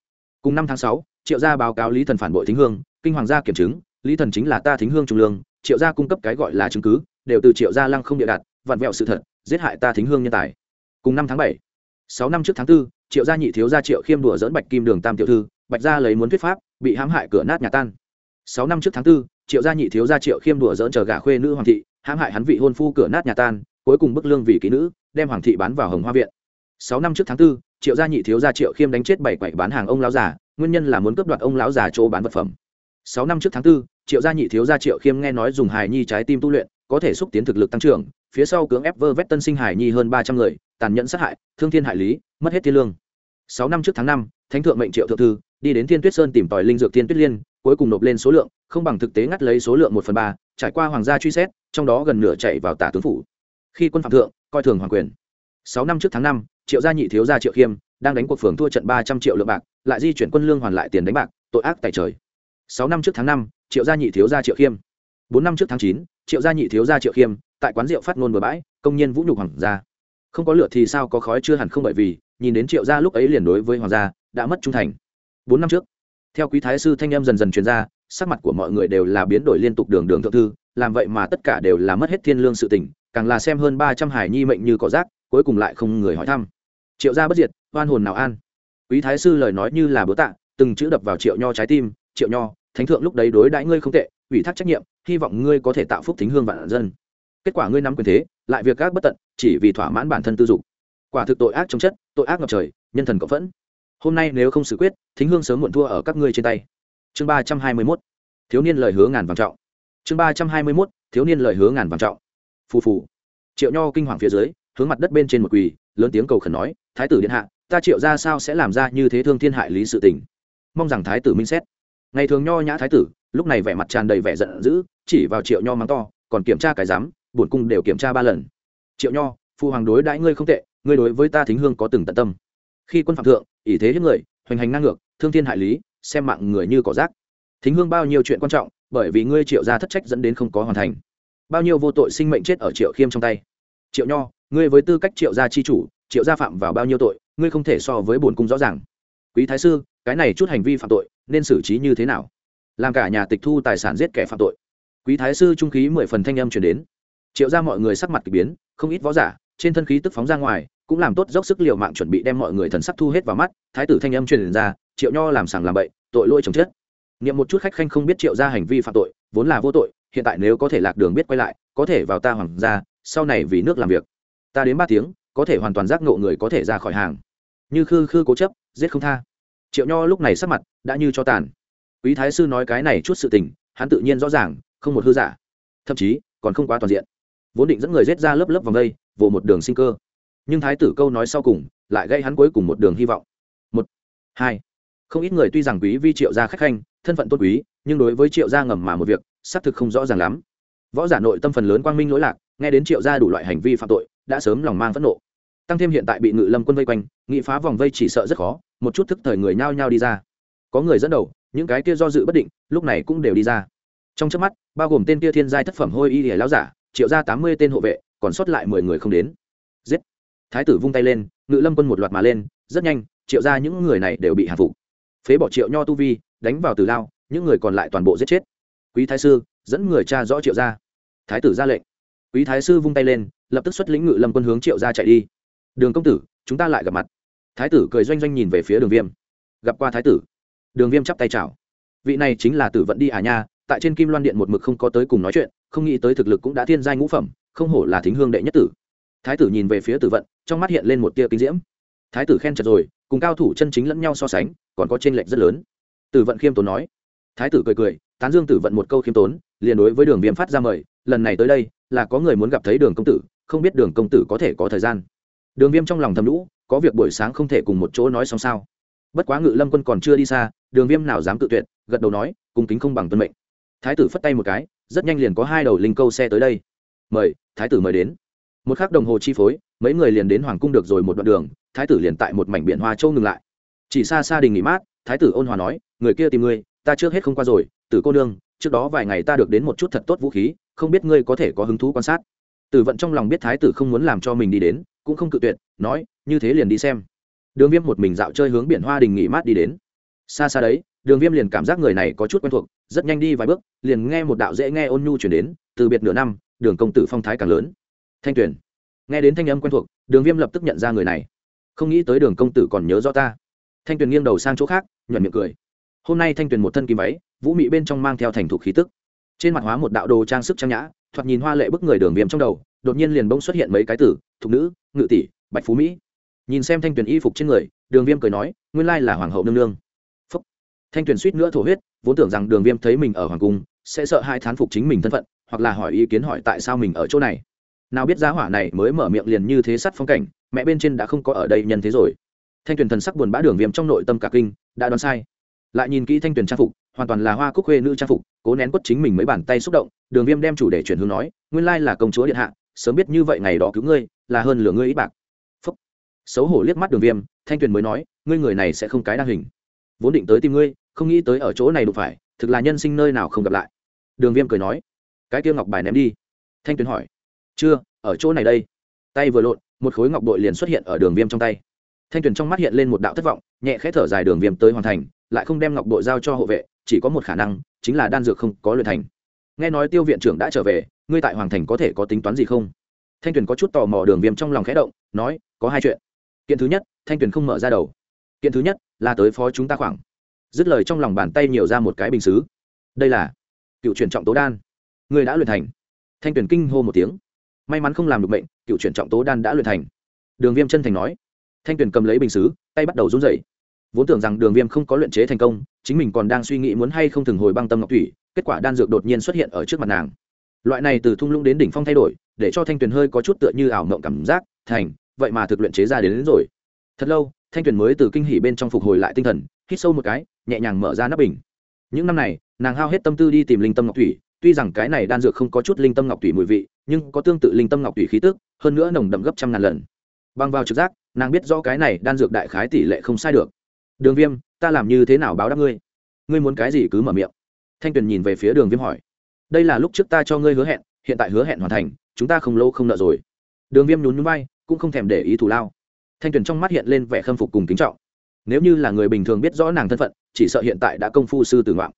Cùng năm tháng sáu triệu gia báo cáo lý thần phản bội thính hương kinh hoàng gia kiểm chứng lý thần chính là ta thính hương trung lương triệu gia cung cấp cái gọi là chứng cứ đều từ triệu gia lăng không địa đặt vặn vẹo sự thật giết hại ta thính hương nhân tài. Cùng năm tháng bảy sáu năm trước tháng 4, triệu gia nhị thiếu gia triệu khiêm đùa dỡn bạch kim đường tam tiểu thư bạch gia lấy muốn thuyết pháp bị hãm hại cửa nát nhà tan. Sáu năm trước tháng 4, triệu gia nhị thiếu gia triệu khiêm đùa dỡn chờ gả khuê nữ hoàng thị hãm hại hắn vị hôn phu cửa nát nhà tan cuối cùng bức lương vì kỹ nữ đem hoàng thị bán vào hồng hoa viện. Sáu năm trước tháng 4, triệu gia nhị thiếu gia triệu khiêm đánh chết bảy quậy bán hàng ông lão già nguyên nhân là muốn cướp đoạt ông lão già chỗ bán vật phẩm. Sáu năm trước tháng 4, triệu gia nhị thiếu gia triệu khiêm nghe nói dùng hài nhi trái tim tu luyện có thể xúc tiến thực lực tăng trưởng, phía sau cưỡng ép vơ vét tân sinh hải nhi hơn ba trăm người, tàn nhẫn sát hại, thương thiên hại lý, mất hết thiên lương. Sáu năm trước tháng năm, thánh thượng mệnh triệu thượng thư đi đến thiên tuyết sơn tìm tòi linh dược thiên tuyết liên, cuối cùng nộp lên số lượng, không bằng thực tế ngắt lấy số lượng một phần ba, trải qua hoàng gia truy xét, trong đó gần nửa chạy vào tả tướng phủ. Khi quân phạm thượng, coi thường hoàng quyền. Sáu năm trước tháng năm, triệu gia nhị thiếu gia triệu khiêm đang đánh cuộc phường thua trận ba trăm triệu lượng bạc, lại di chuyển quân lương hoàn lại tiền đánh bạc, tội ác tại trời. Sáu năm trước tháng năm, triệu gia nhị thiếu gia triệu khiêm. Bốn năm trước tháng chín triệu gia nhị thiếu gia triệu khiêm tại quán rượu phát ngôn bừa bãi công nhân vũ nhục hoàng gia. Không có lửa thì sao có khói chưa hẳn không bởi vì nhìn đến triệu gia lúc ấy liền đối với hoàng gia đã mất trung thành. Bốn năm trước theo quý thái sư thanh em dần dần truyền ra sắc mặt của mọi người đều là biến đổi liên tục đường đường thượng thư làm vậy mà tất cả đều là mất hết thiên lương sự tỉnh, càng là xem hơn ba trăm hải nhi mệnh như cỏ rác cuối cùng lại không người hỏi thăm. Triệu gia bất diệt oan hồn nào an. Quý thái sư lời nói như là bố tạ từng chữ đập vào triệu nho trái tim triệu nho thánh thượng lúc đấy đối đãi ngươi không tệ, ủy thác trách nhiệm, hy vọng ngươi có thể tạo phúc thính hương vạn dân. Kết quả ngươi nắm quyền thế, lại việc các bất tận, chỉ vì thỏa mãn bản thân tư dục. Quả thực tội ác trong chất, tội ác ngập trời, nhân thần cộng phẫn. Hôm nay nếu không xử quyết, thính hương sớm muộn thua ở các ngươi trên tay. Chương ba trăm hai mươi mốt. Thiếu niên lời hứa ngàn vàng trọng. Chương ba trăm hai mươi mốt. Thiếu niên lời hứa ngàn vàng trọng. Phù phù. Triệu nho kinh hoàng phía dưới, hướng mặt đất bên trên một quỳ, lớn tiếng cầu khẩn nói, thái tử điện hạ, ta triệu ra sao sẽ làm ra như thế thương thiên hại lý sự tình? Mong rằng thái tử minh xét ngày thường nho nhã thái tử, lúc này vẻ mặt tràn đầy vẻ giận dữ, chỉ vào triệu nho mắng to, còn kiểm tra cái giám, bổn cung đều kiểm tra ba lần. Triệu nho, phu hoàng đối đãi ngươi không tệ, ngươi đối với ta thính hương có từng tận tâm. Khi quân phạm thượng, ỷ thế hiếp người, hoành hành ngang ngược, thương thiên hại lý, xem mạng người như cỏ rác. Thính hương bao nhiêu chuyện quan trọng, bởi vì ngươi triệu gia thất trách dẫn đến không có hoàn thành. Bao nhiêu vô tội sinh mệnh chết ở triệu khiêm trong tay. Triệu nho, ngươi với tư cách triệu gia chi chủ, triệu gia phạm vào bao nhiêu tội, ngươi không thể so với bổn cung rõ ràng. Quý thái sư, cái này chút hành vi phạm tội nên xử trí như thế nào? Làm cả nhà tịch thu tài sản giết kẻ phạm tội. Quý thái sư trung khí mười phần thanh âm chuyển đến. Triệu ra mọi người sắc mặt k ỳ biến, không ít võ giả, trên thân khí tức phóng ra ngoài, cũng làm tốt dốc sức l i ề u mạng chuẩn bị đem mọi người thần sắc thu hết vào mắt. Thái tử thanh âm truyền ra, triệu nho làm sàng làm bậy, tội lỗi chồng chết nghiệm một chút khách khanh không biết triệu ra hành vi phạm tội, vốn là vô tội, hiện tại nếu có thể lạc đường biết quay lại, có thể vào ta hoàng gia, sau này vì nước làm việc. Ta đến ba tiếng, có thể hoàn toàn giác ngộ người có thể ra khỏi hàng. Như khư khư cố chấp, giết không tha triệu nho lúc này sắc mặt đã như cho tàn. Quý thái sư nói cái này chút sự tình, hắn tự nhiên rõ ràng, không một hư giả. Thậm chí, còn không quá toàn diện. Vốn định dẫn người rết ra lớp lớp vòng đây, vồ một đường sinh cơ. Nhưng thái tử câu nói sau cùng, lại gây hắn cuối cùng một đường hy vọng. Một, hai. Không ít người tuy rằng quý vi triệu gia khách khanh, thân phận tôn quý, nhưng đối với triệu gia ngầm mà một việc, xác thực không rõ ràng lắm. Võ giả nội tâm phần lớn quang minh lỗi lạc, nghe đến triệu gia đủ loại hành vi phạm tội, đã sớm lòng mang phẫn nộ. Tăng thêm hiện tại bị ngự lâm quân vây quanh, nghị phá vòng vây chỉ sợ rất khó một chút thức thời người nhao nhao đi ra. Có người dẫn đầu, những cái kia do dự bất định, lúc này cũng đều đi ra. Trong trước mắt, bao gồm tên kia thiên giai thất phẩm hôi y hề lao giả, triệu ra tám mươi tên hộ vệ, còn sót lại mười người không đến. Giết! Thái tử vung tay lên, ngự lâm quân một loạt mà lên, rất nhanh, triệu ra những người này đều bị hạ phục. Phế bỏ triệu nho tu vi, đánh vào từ lao, những người còn lại toàn bộ giết chết. Quý thái sư, dẫn người cha rõ triệu ra. Thái tử ra lệnh. Quý thái sư vung tay lên, lập tức xuất lĩnh ngự lâm quân hướng triệu ra chạy đi. Đường công tử, chúng ta lại gặp mặt thái tử cười doanh doanh nhìn về phía đường viêm. Gặp qua thái tử. Đường viêm chắp tay chào. Vị này chính là tử vận đi à nha, tại trên kim loan điện một mực không có tới cùng nói chuyện, không nghĩ tới thực lực cũng đã thiên giai ngũ phẩm, không hổ là thính hương đệ nhất tử. Thái tử nhìn về phía tử vận, trong mắt hiện lên một tia kinh diễm. Thái tử khen chật rồi, cùng cao thủ chân chính lẫn nhau so sánh, còn có t r ê n lệch rất lớn. Tử vận khiêm tốn nói. Thái tử cười cười, tán dương tử vận một câu khiêm tốn, liền đối với đường viêm phát ra mời, lần này tới đây, là có người muốn gặp thấy đường công tử, không biết đường công tử có thể có thời gian. Đường viêm trong lòng thầm lũ có việc buổi sáng không thể cùng một chỗ nói xong sao? Bất quá ngự lâm quân còn chưa đi xa, đường viêm nào dám tự tuyệt, gật đầu nói cùng kính không bằng tuân mệnh. Thái tử phất tay một cái, rất nhanh liền có hai đầu linh câu xe tới đây. Mời, thái tử mời đến. Một k h ắ c đồng hồ chi phối, mấy người liền đến hoàng cung được rồi một đoạn đường, thái tử liền tại một mảnh biển hoa châu ngừng lại. Chỉ xa xa đình nghỉ mát, thái tử ôn hòa nói, người kia tìm ngươi, ta trước hết không qua rồi, tử cô nương, trước đó vài ngày ta được đến một chút thật tốt vũ khí, không biết ngươi có thể có hứng thú quan sát. Tử vận trong lòng biết thái tử không muốn làm cho mình đi đến, cũng không cự tuyệt, nói như thế liền đi xem. Đường viêm một mình dạo chơi hướng biển hoa đình nghỉ mát đi đến. Xa xa đấy, đường viêm liền cảm giác người này có chút quen thuộc, rất nhanh đi vài bước, liền nghe một đạo dễ nghe ôn nhu chuyển đến, từ biệt nửa năm, đường công tử phong thái càng lớn. Thanh tuyền. Nghe đến thanh âm quen thuộc, đường viêm lập tức nhận ra người này. Không nghĩ tới đường công tử còn nhớ rõ ta. Thanh tuyền nghiêng đầu sang chỗ khác, nhuận miệng cười. Hôm nay thanh tuyền một thân kim váy, vũ mị bên trong mang theo thành thục khí tức. Trên mặt hóa một đạo đồ trang sức trang nhã, thoạt nhìn hoa lệ bức người đường viêm trong đầu, đột nhiên liền bỗng xuất hiện mấy cái tử, thục nữ, ngự tỷ, bạch phú mỹ nhìn xem thanh tuyền y phục trên người, đường viêm cười nói, nguyên lai là hoàng hậu nương nương. Phúc. Thanh tuyền suýt nữa thổ huyết, vốn tưởng rằng đường viêm thấy mình ở hoàng cung, sẽ sợ hai thán phục chính mình thân phận, hoặc là hỏi ý kiến hỏi tại sao mình ở chỗ này. Nào biết giá hỏa này mới mở miệng liền như thế sắt phong cảnh, mẹ bên trên đã không có ở đây nhân thế rồi. Thanh tuyền thần sắc buồn bã đường viêm trong nội tâm cả kinh, đã đoán sai. Lại nhìn kỹ thanh tuyền trang phục, hoàn toàn là hoa cúc khuê nữ trang phục, cố nén quất chính mình mấy bàn tay xúc động, đường viêm đem chủ đề chuyển hướng nói, nguyên lai là công chúa điện hạ, sớm biết như vậy ngày đó cứu ngươi, là hơn lửa ngươi ít bạc xấu hổ liếc mắt đường viêm, thanh tuyền mới nói, ngươi người này sẽ không cái đăng hình. Vốn định tới tìm ngươi, không nghĩ tới ở chỗ này đụng phải, thực là nhân sinh nơi nào không gặp lại. Đường viêm cười nói, cái kia ngọc bài ném đi. Thanh tuyền hỏi, chưa, ở chỗ này đây. Tay vừa lộn, một khối ngọc bội liền xuất hiện ở đường viêm trong tay. Thanh tuyền trong mắt hiện lên một đạo thất vọng, nhẹ khẽ thở dài đường viêm tới hoàn thành, lại không đem ngọc bội giao cho hộ vệ, chỉ có một khả năng, chính là đan dược không có luyện thành. Nghe nói tiêu viện trưởng đã trở về, ngươi tại hoàng thành có thể có tính toán gì không? Thanh tuyền có chút tò mò đường viêm trong lòng khẽ động, nói, có hai chuyện kiện thứ nhất, thanh tuyền không mở ra đầu. Kiện thứ nhất, là tới phó chúng ta khoảng. Dứt lời trong lòng bàn tay nhiều ra một cái bình xứ. Đây là cựu truyền trọng tố đan. Người đã luyện thành. Thanh tuyền kinh hô một tiếng. May mắn không làm được bệnh cựu truyền trọng tố đan đã luyện thành. Đường viêm chân thành nói. Thanh tuyền cầm lấy bình xứ, tay bắt đầu run dậy vốn tưởng rằng đường viêm không có luyện chế thành công, chính mình còn đang suy nghĩ muốn hay không thường hồi băng tâm ngọc thủy, kết quả đan dược đột nhiên xuất hiện ở trước mặt nàng. Loại này từ thung lũng đến đỉnh phong thay đổi, để cho thanh tuyền hơi có chút tựa như ảo mộng cảm giác, thành vậy mà thực luyện chế ra đến, đến rồi. Thật lâu thanh tuyền mới từ kinh hỉ bên trong phục hồi lại tinh thần hít sâu một cái nhẹ nhàng mở ra nắp bình. Những năm này nàng hao hết tâm tư đi tìm linh tâm ngọc thủy tuy rằng cái này đan dược không có chút linh tâm ngọc thủy mùi vị nhưng có tương tự linh tâm ngọc thủy khí tức hơn nữa nồng đậm gấp trăm ngàn lần. Bằng vào trực giác nàng biết rõ cái này đan dược đại khái tỷ lệ không sai được. Đường viêm ta làm như thế nào báo đáp ngươi? Ngươi muốn cái gì cứ mở miệng. Thanh tuyền nhìn về phía đường viêm hỏi. Đây là lúc trước ta cho ngươi hứa hẹn hiện tại hứa hẹn hoàn thành chúng ta không lâu không nợ rồi. Đường viêm nhún nhún bay cũng không thèm để ý thù lao. Thanh tuyền trong mắt hiện lên vẻ khâm phục cùng kính trọng. Nếu như là người bình thường biết rõ nàng thân phận, chỉ sợ hiện tại đã công phu sư tử ngoạn.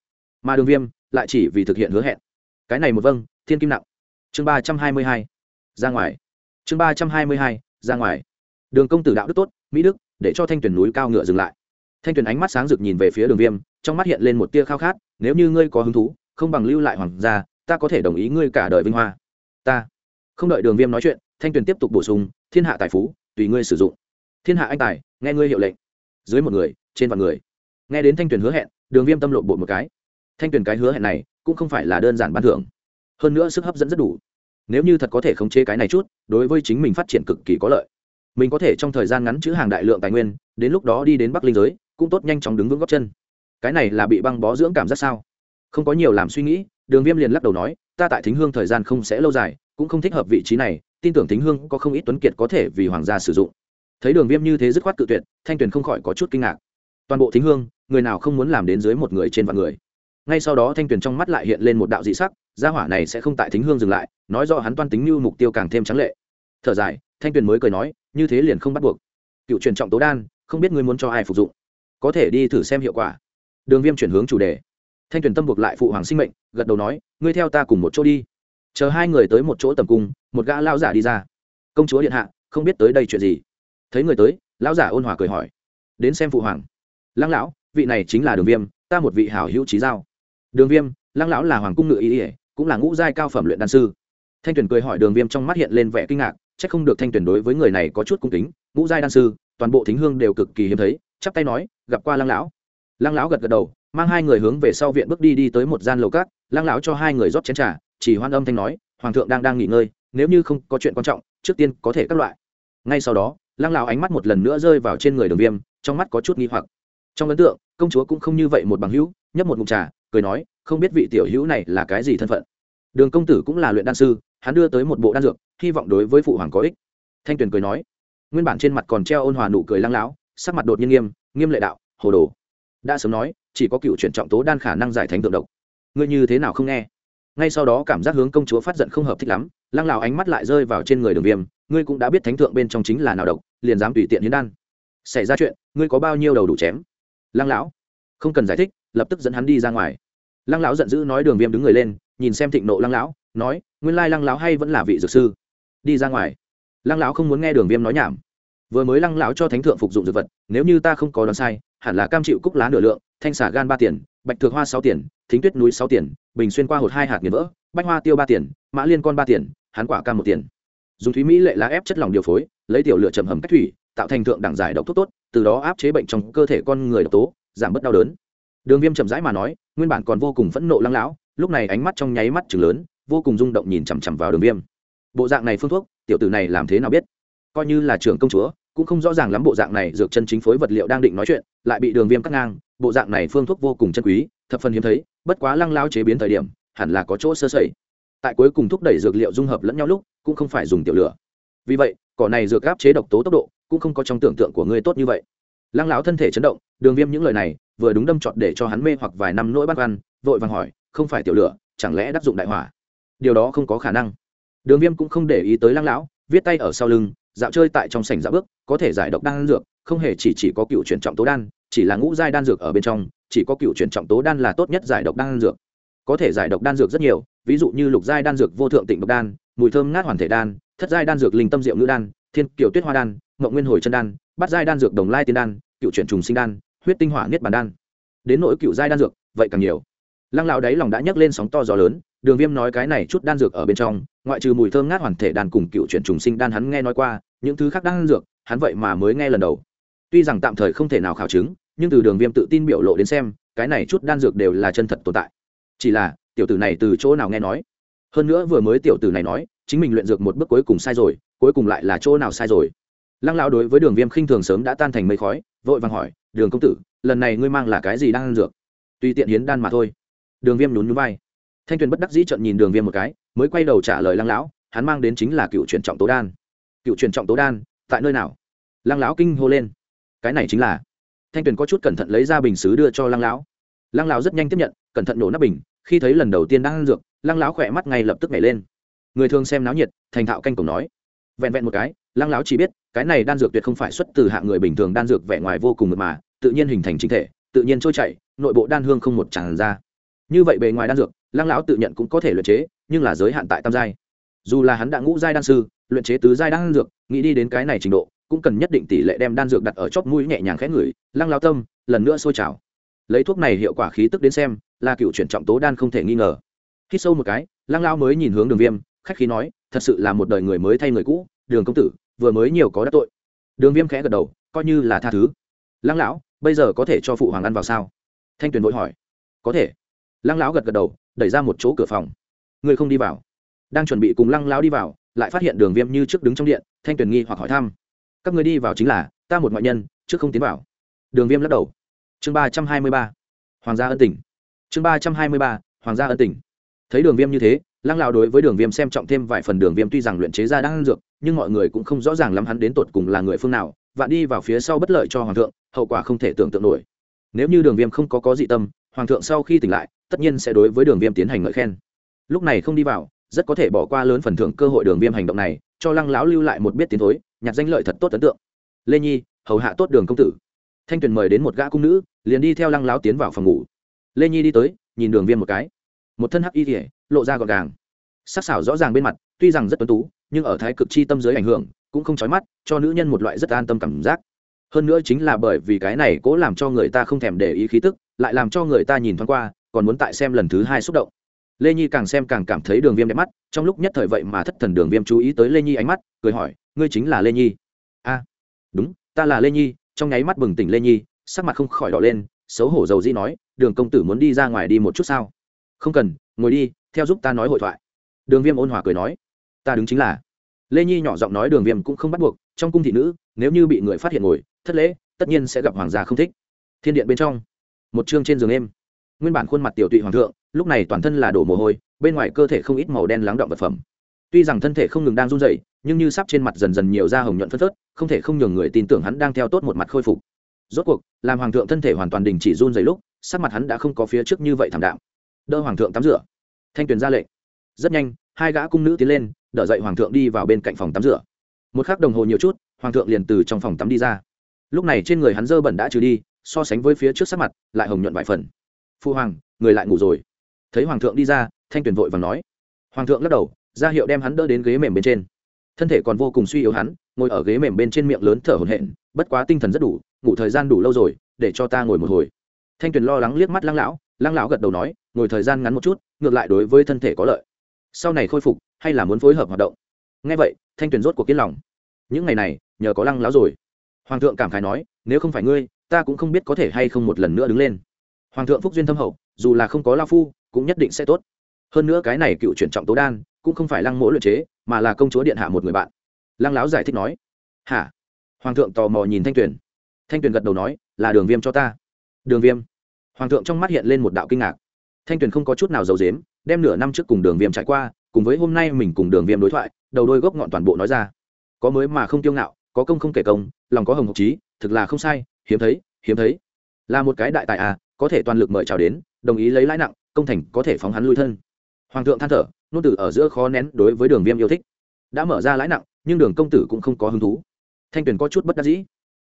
Mà đường viêm lại chỉ vì thực hiện hứa hẹn. Cái này một vâng thiên kim nặng. Chương ba trăm hai mươi hai, ra ngoài. Chương ba trăm hai mươi hai, ra ngoài. Đường công tử đạo đức tốt, mỹ đức, để cho thanh tuyển núi cao ngựa dừng lại. Thanh tuyển ánh mắt sáng rực nhìn về phía đường viêm, trong mắt hiện lên một tia khao khát, nếu như ngươi có hứng thú, không bằng lưu lại hoàng gia, ta có thể đồng ý ngươi cả đời vinh hoa. Ta. Không đợi đường viêm nói chuyện, thanh tuyển tiếp tục bổ sung thiên hạ tài phú, tùy ngươi sử dụng. Thiên hạ anh tài, nghe ngươi hiệu lệnh. Dưới một người, trên vạn người. Nghe đến thanh tuyền hứa hẹn, đường viêm tâm lộn bộ một cái. Thanh tuyền cái hứa hẹn này, cũng không phải là đơn giản ban thưởng. Hơn nữa sức hấp dẫn rất đủ. Nếu như thật có thể khống chế cái này chút, đối với chính mình phát triển cực kỳ có lợi. Mình có thể trong thời gian ngắn chữ hàng đại lượng tài nguyên, đến lúc đó đi đến bắc linh giới, cũng tốt nhanh chóng đứng vững góc chân. Cái này là bị băng bó dưỡng cảm giác sao? Không có nhiều làm suy nghĩ, đường viêm liền lắc đầu nói, ta tại thính hương thời gian không sẽ lâu dài, cũng không thích hợp vị trí này tin tưởng thính hương có không ít tuấn kiệt có thể vì hoàng gia sử dụng. Thấy đường viêm như thế dứt khoát cự tuyệt, thanh tuyền không khỏi có chút kinh ngạc. Toàn bộ thính hương, người nào không muốn làm đến dưới một người trên vạn người. Ngay sau đó thanh tuyền trong mắt lại hiện lên một đạo dị sắc, gia hỏa này sẽ không tại thính hương dừng lại, nói rõ hắn toan tính như mục tiêu càng thêm trắng lệ. Thở dài, thanh tuyền mới cười nói, như thế liền không bắt buộc. Cựu truyền trọng tố đan, không biết ngươi muốn cho ai phục dụng. Có thể đi thử xem hiệu quả. Đường viêm chuyển hướng chủ đề. Thanh tuyền tâm buộc lại phụ hoàng sinh mệnh, gật đầu nói, ngươi theo ta cùng một chỗ đi chờ hai người tới một chỗ tầm cung, một gã lao giả đi ra. Công chúa điện hạ, không biết tới đây chuyện gì? Thấy người tới, lão giả ôn hòa cười hỏi. Đến xem phụ hoàng. Lăng lão, vị này chính là đường viêm, ta một vị hảo hữu trí giao. Đường viêm, lăng lão là hoàng cung ngự ý ỉa cũng là ngũ giai cao phẩm luyện đan sư. Thanh tuyền cười hỏi đường viêm trong mắt hiện lên vẻ kinh ngạc c h ắ c không được thanh tuyền đối với người này có chút cung kính, ngũ giai đan sư, toàn bộ thính hương đều cực kỳ hiếm thấy, chắp tay nói, gặp qua lăng lão. Lăng lão gật gật đầu, mang hai người hướng về sau viện bước đi đi tới một gian lầu cát, lăng lão cho hai người rót chén t r à chỉ hoan âm thanh nói, hoàng thượng đang đang nghỉ ngơi, nếu như không có chuyện quan trọng, trước tiên có thể các loại. Ngay sau đó, lăng lão ánh mắt một lần nữa rơi vào trên người đường viêm, trong mắt có chút nghi hoặc. Trong ấn tượng, công chúa cũng không như vậy một bằng hữu, nhấp một mục trà, cười nói, không biết vị tiểu hữu này là cái gì thân phận? Đường công tử cũng là luyện đan sư, hắn đưa tới một bộ đan dược, hy vọng đối với phụ hoàng có ích. Thanh tuyền cười nói, nguyên bản trên mặt còn treo ôn hòa nụ cười lăng láo sắc mặt đột nhiên nghiêm nghiêm lệ đạo, hồ đồ. Đã sớm nói, chỉ có cựu chuyển trọng tố đan khả năng giải thánh tượng độc. Ngươi như thế nào không nghe? Ngay sau đó cảm giác hướng công chúa phát giận không hợp thích lắm, lăng lào ánh mắt lại rơi vào trên người đường viêm, ngươi cũng đã biết thánh thượng bên trong chính là nào độc, liền dám tùy tiện hiến đan. Xảy ra chuyện, ngươi có bao nhiêu đầu đủ chém? Lăng lão, không cần giải thích, lập tức dẫn hắn đi ra ngoài. Lăng lão giận dữ nói đường viêm đứng người lên, nhìn xem thịnh nộ lăng lão, nói, nguyên lai lăng lão hay vẫn là vị dược sư. Đi ra ngoài. Lăng lão không muốn nghe đường viêm nói nhảm. Vừa mới lăng lão cho thánh thượng phục dụng dược vật, nếu như ta không có đoán sai, hẳn là cam chịu cúc lá nửa lượng, thanh xả gan ba tiền bạch thược hoa sáu tiền, thính tuyết núi sáu tiền, bình xuyên qua hột hai hạt nghiền vỡ, bách hoa tiêu ba tiền, mã liên con ba tiền, hán quả cam một tiền. Dùng thúy mỹ lệ lá ép chất lỏng điều phối, lấy tiểu lửa chầm hầm cách thủy, tạo thành thượng đẳng giải độc thuốc tốt, từ đó áp chế bệnh trong cơ thể con người độc tố, giảm bớt đau đớn. Đường viêm chậm rãi mà nói, nguyên bản còn vô cùng phẫn nộ lăng lão, lúc này ánh mắt trong nháy mắt chừng lớn, vô cùng rung động nhìn chằm chằm vào đường viêm. Bộ dạng này phương thuốc, tiểu tử này làm thế nào biết? Coi như là trưởng công chúa, cũng không rõ ràng lắm bộ dạng này dược chân chính phối vật liệu đang định nói chuyện, lại bị đường viêm cắt ngang bộ dạng này phương thuốc vô cùng chân quý, thập phần hiếm thấy, bất quá lăng lao chế biến thời điểm, hẳn là có chỗ sơ sẩy. Tại cuối cùng thúc đẩy dược liệu dung hợp lẫn nhau lúc, cũng không phải dùng tiểu lửa. Vì vậy, cỏ này dược áp chế độc tố tốc độ, cũng không có trong tưởng tượng của ngươi tốt như vậy. Lăng lão thân thể chấn động, đường viêm những lời này, vừa đúng đâm trọt để cho hắn mê hoặc vài năm nỗi băn văn vội vàng hỏi, không phải tiểu lửa, chẳng lẽ đắc dụng đại hỏa? Điều đó không có khả năng. Đường viêm cũng không để ý tới lăng lão, viết tay ở sau lưng, dạo chơi tại trong sảnh dạo bước, có thể giải độc đan dược, không hề chỉ chỉ có cựu chuyển trọng tố đan chỉ là ngũ giai đan dược ở bên trong, chỉ có cựu chuyển trọng tố đan là tốt nhất giải độc đan dược. Có thể giải độc đan dược rất nhiều, ví dụ như lục giai đan dược vô thượng tịnh độc đan, mùi thơm ngát hoàn thể đan, thất giai đan dược linh tâm diệu ngữ đan, thiên kiều tuyết hoa đan mộng nguyên hồi chân đan, bát giai đan dược đồng lai tiên đan, cựu chuyển trùng sinh đan, huyết tinh hỏa niết bàn đan. Đến nỗi cựu giai đan dược, vậy càng nhiều. Lăng lão đáy lòng đã nhấc lên sóng to gió lớn, đường viêm nói cái này chút đan dược ở bên trong, ngoại trừ mùi thơm ngát hoàn thể đan cùng cựu chuyển trùng sinh đan hắn nghe nói qua, những thứ khác đan dược, hắn vậy mà mới nghe lần đầu tuy rằng tạm thời không thể nào khảo chứng, nhưng từ đường viêm tự tin biểu lộ đến xem, cái này chút đan dược đều là chân thật tồn tại. Chỉ là, tiểu tử này từ chỗ nào nghe nói? Hơn nữa vừa mới tiểu tử này nói, chính mình luyện dược một bước cuối cùng sai rồi, cuối cùng lại là chỗ nào sai rồi? Lăng lão đối với đường viêm khinh thường sớm đã tan thành mây khói, vội vàng hỏi, đường công tử, lần này ngươi mang là cái gì đang ăn dược? Tuy tiện hiến đan mà thôi. Đường viêm lún núi vai. Thanh tuyền bất đắc dĩ trận nhìn đường viêm một cái, mới quay đầu trả lời lăng lão, hắn mang đến chính là cựu truyền trọng tố đan. Cựu truyền trọng tố đan, tại nơi nào? Lăng lão kinh hô lên cái này chính là thanh tuyền có chút cẩn thận lấy ra bình xứ đưa cho lăng lão lăng lão rất nhanh tiếp nhận cẩn thận nổ nắp bình khi thấy lần đầu tiên đang ăn dược lăng lão khỏe mắt ngay lập tức nhảy lên người thường xem náo nhiệt thành thạo canh cổng nói vẹn vẹn một cái lăng lão chỉ biết cái này đan dược tuyệt không phải xuất từ hạng người bình thường đan dược vẻ ngoài vô cùng mượt mà tự nhiên hình thành chính thể tự nhiên trôi chảy nội bộ đan hương không một tràn ra như vậy bề ngoài đan dược lăng lão tự nhận cũng có thể luyện chế nhưng là giới hạn tại tam giai dù là hắn đã ngũ giai đan sư luyện chế tứ giai đan dược nghĩ đi đến cái này trình độ cũng cần nhất định tỷ lệ đem đan dược đặt ở chóp mũi nhẹ nhàng khẽ ngửi, lăng lão tâm, lần nữa sôi trào. Lấy thuốc này hiệu quả khí tức đến xem, là cựu chuyển trọng tố đan không thể nghi ngờ. Khi sâu một cái, lăng lão mới nhìn hướng đường viêm, khách khí nói, thật sự là một đời người mới thay người cũ, đường công tử, vừa mới nhiều có đắc tội. Đường viêm khẽ gật đầu, coi như là tha thứ. Lăng lão, bây giờ có thể cho phụ hoàng ăn vào sao? Thanh tuyền vội hỏi. Có thể. Lăng lão gật gật đầu, đẩy ra một chỗ cửa phòng. Người không đi vào. Đang chuẩn bị cùng lăng lão đi vào, lại phát hiện đường viêm như trước đứng trong điện, thanh tuyền nghi hoặc hỏi thăm các người đi vào chính là, ta một ngoại nhân, trước không tiến vào. Đường viêm lắc đầu. Chương ba trăm hai mươi ba. Hoàng gia ân tình. Chương ba trăm hai mươi ba. Hoàng gia ân tình. Thấy đường viêm như thế, lăng lão đối với đường viêm xem trọng thêm vài phần. Đường viêm tuy rằng luyện chế ra đang ăn dược, nhưng mọi người cũng không rõ ràng lắm hắn đến tột cùng là người phương nào và đi vào phía sau bất lợi cho hoàng thượng, hậu quả không thể tưởng tượng nổi. Nếu như đường viêm không có có dị tâm, hoàng thượng sau khi tỉnh lại, tất nhiên sẽ đối với đường viêm tiến hành ngợi khen. Lúc này không đi vào, rất có thể bỏ qua lớn phần thưởng cơ hội đường viêm hành động này, cho lăng lão lưu lại một biết tiến thối nhặt danh lợi thật tốt ấn tượng. Lê nhi, hầu hạ tốt đường công tử. Thanh tuyền mời đến một gã cung nữ, liền đi theo lăng láo tiến vào phòng ngủ. Lê nhi đi tới, nhìn đường viêm một cái. Một thân hắc y thể lộ ra gọn gàng. Sắc xảo rõ ràng bên mặt, tuy rằng rất tuấn tú, nhưng ở thái cực chi tâm giới ảnh hưởng, cũng không trói mắt, cho nữ nhân một loại rất an tâm cảm giác. Hơn nữa chính là bởi vì cái này cố làm cho người ta không thèm để ý khí tức, lại làm cho người ta nhìn thoáng qua, còn muốn tại xem lần thứ hai xúc động. Lê nhi càng xem càng cảm thấy đường viêm đẹp mắt, trong lúc nhất thời vậy mà thất thần đường viêm chú ý tới lê nhi ánh mắt, cười hỏi ngươi chính là lê nhi. A, đúng, ta là lê nhi, trong nháy mắt bừng tỉnh lê nhi, sắc mặt không khỏi đỏ lên, xấu hổ dầu dĩ nói, đường công tử muốn đi ra ngoài đi một chút sao? Không cần, ngồi đi, theo giúp ta nói hội thoại. Đường viêm ôn hòa cười nói, ta đứng chính là. Lê nhi nhỏ giọng nói, đường viêm cũng không bắt buộc, trong cung thị nữ, nếu như bị người phát hiện ngồi, thất lễ, tất nhiên sẽ gặp hoàng gia không thích. Thiên điện bên trong, một chương trên giường em. nguyên bản khuôn mặt tiểu tụy hoàng thượng, lúc này toàn thân là đổ mồ hôi, bên ngoài cơ thể không ít màu đen lắng động vật phẩm tuy rằng thân thể không ngừng đang run rẩy, nhưng như sắp trên mặt dần dần nhiều da hồng nhuận phân phớt, không thể không nhường người tin tưởng hắn đang theo tốt một mặt khôi phục. Rốt cuộc, làm hoàng thượng thân thể hoàn toàn đình chỉ run rẩy lúc, sắc mặt hắn đã không có phía trước như vậy thảm đạm. Đỡ hoàng thượng tắm rửa. Thanh tuyền ra lệnh. Rất nhanh, hai gã cung nữ tiến lên, đỡ dậy hoàng thượng đi vào bên cạnh phòng tắm rửa. Một khắc đồng hồ nhiều chút, hoàng thượng liền từ trong phòng tắm đi ra. Lúc này trên người hắn dơ bẩn đã trừ đi, so sánh với phía trước sắc mặt, lại hồng nhuận vài phần. Phu hoàng, người lại ngủ rồi. Thấy hoàng thượng đi ra, thanh tuyền vội và nói. Hoàng thượng lắc đầu ra hiệu đem hắn đỡ đến ghế mềm bên trên. Thân thể còn vô cùng suy yếu hắn, ngồi ở ghế mềm bên trên miệng lớn thở hổn hển, bất quá tinh thần rất đủ, ngủ thời gian đủ lâu rồi, để cho ta ngồi một hồi. Thanh tuyền lo lắng liếc mắt lăng lão lăng lão gật đầu nói, ngồi thời gian ngắn một chút, ngược lại đối với thân thể có lợi. Sau này khôi phục, hay là muốn phối hợp hoạt động? Ngay vậy, thanh tuyền rốt cuộc kiên lòng. Những ngày này, nhờ có lăng lão rồi. Hoàng thượng cảm khái nói, nếu không phải ngươi, ta cũng không biết có thể hay không một lần nữa đứng lên. Hoàng thượng phúc duyên thâm hậu, dù là không có lao phu, cũng nhất định sẽ tốt. Hơn nữa cái này cựu chuyển trọng tố đan cũng không phải lăng mỗ luyện chế, mà là công chúa điện hạ một người bạn. Lăng lão giải thích nói, hả? Hoàng thượng tò mò nhìn thanh tuyền. Thanh tuyền gật đầu nói, là đường viêm cho ta. Đường viêm? Hoàng thượng trong mắt hiện lên một đạo kinh ngạc. Thanh tuyền không có chút nào giấu dếm đem nửa năm trước cùng đường viêm trải qua, cùng với hôm nay mình cùng đường viêm đối thoại, đầu đôi gốc ngọn toàn bộ nói ra. Có mới mà không tiêu ngạo, có công không kể công, lòng có hồng hộc trí, thực là không sai, hiếm thấy hiếm thấy. Là một cái đại tài à có thể toàn lực mời chào đến, đồng ý lấy lãi nặng, công thành có thể phóng hắn lui thân. Hoàng thượng than thở nôn tử ở giữa khó nén đối với đường viêm yêu thích. Đã mở ra lãi nặng, nhưng đường công tử cũng không có hứng thú. Thanh tuyền có chút bất đắc dĩ.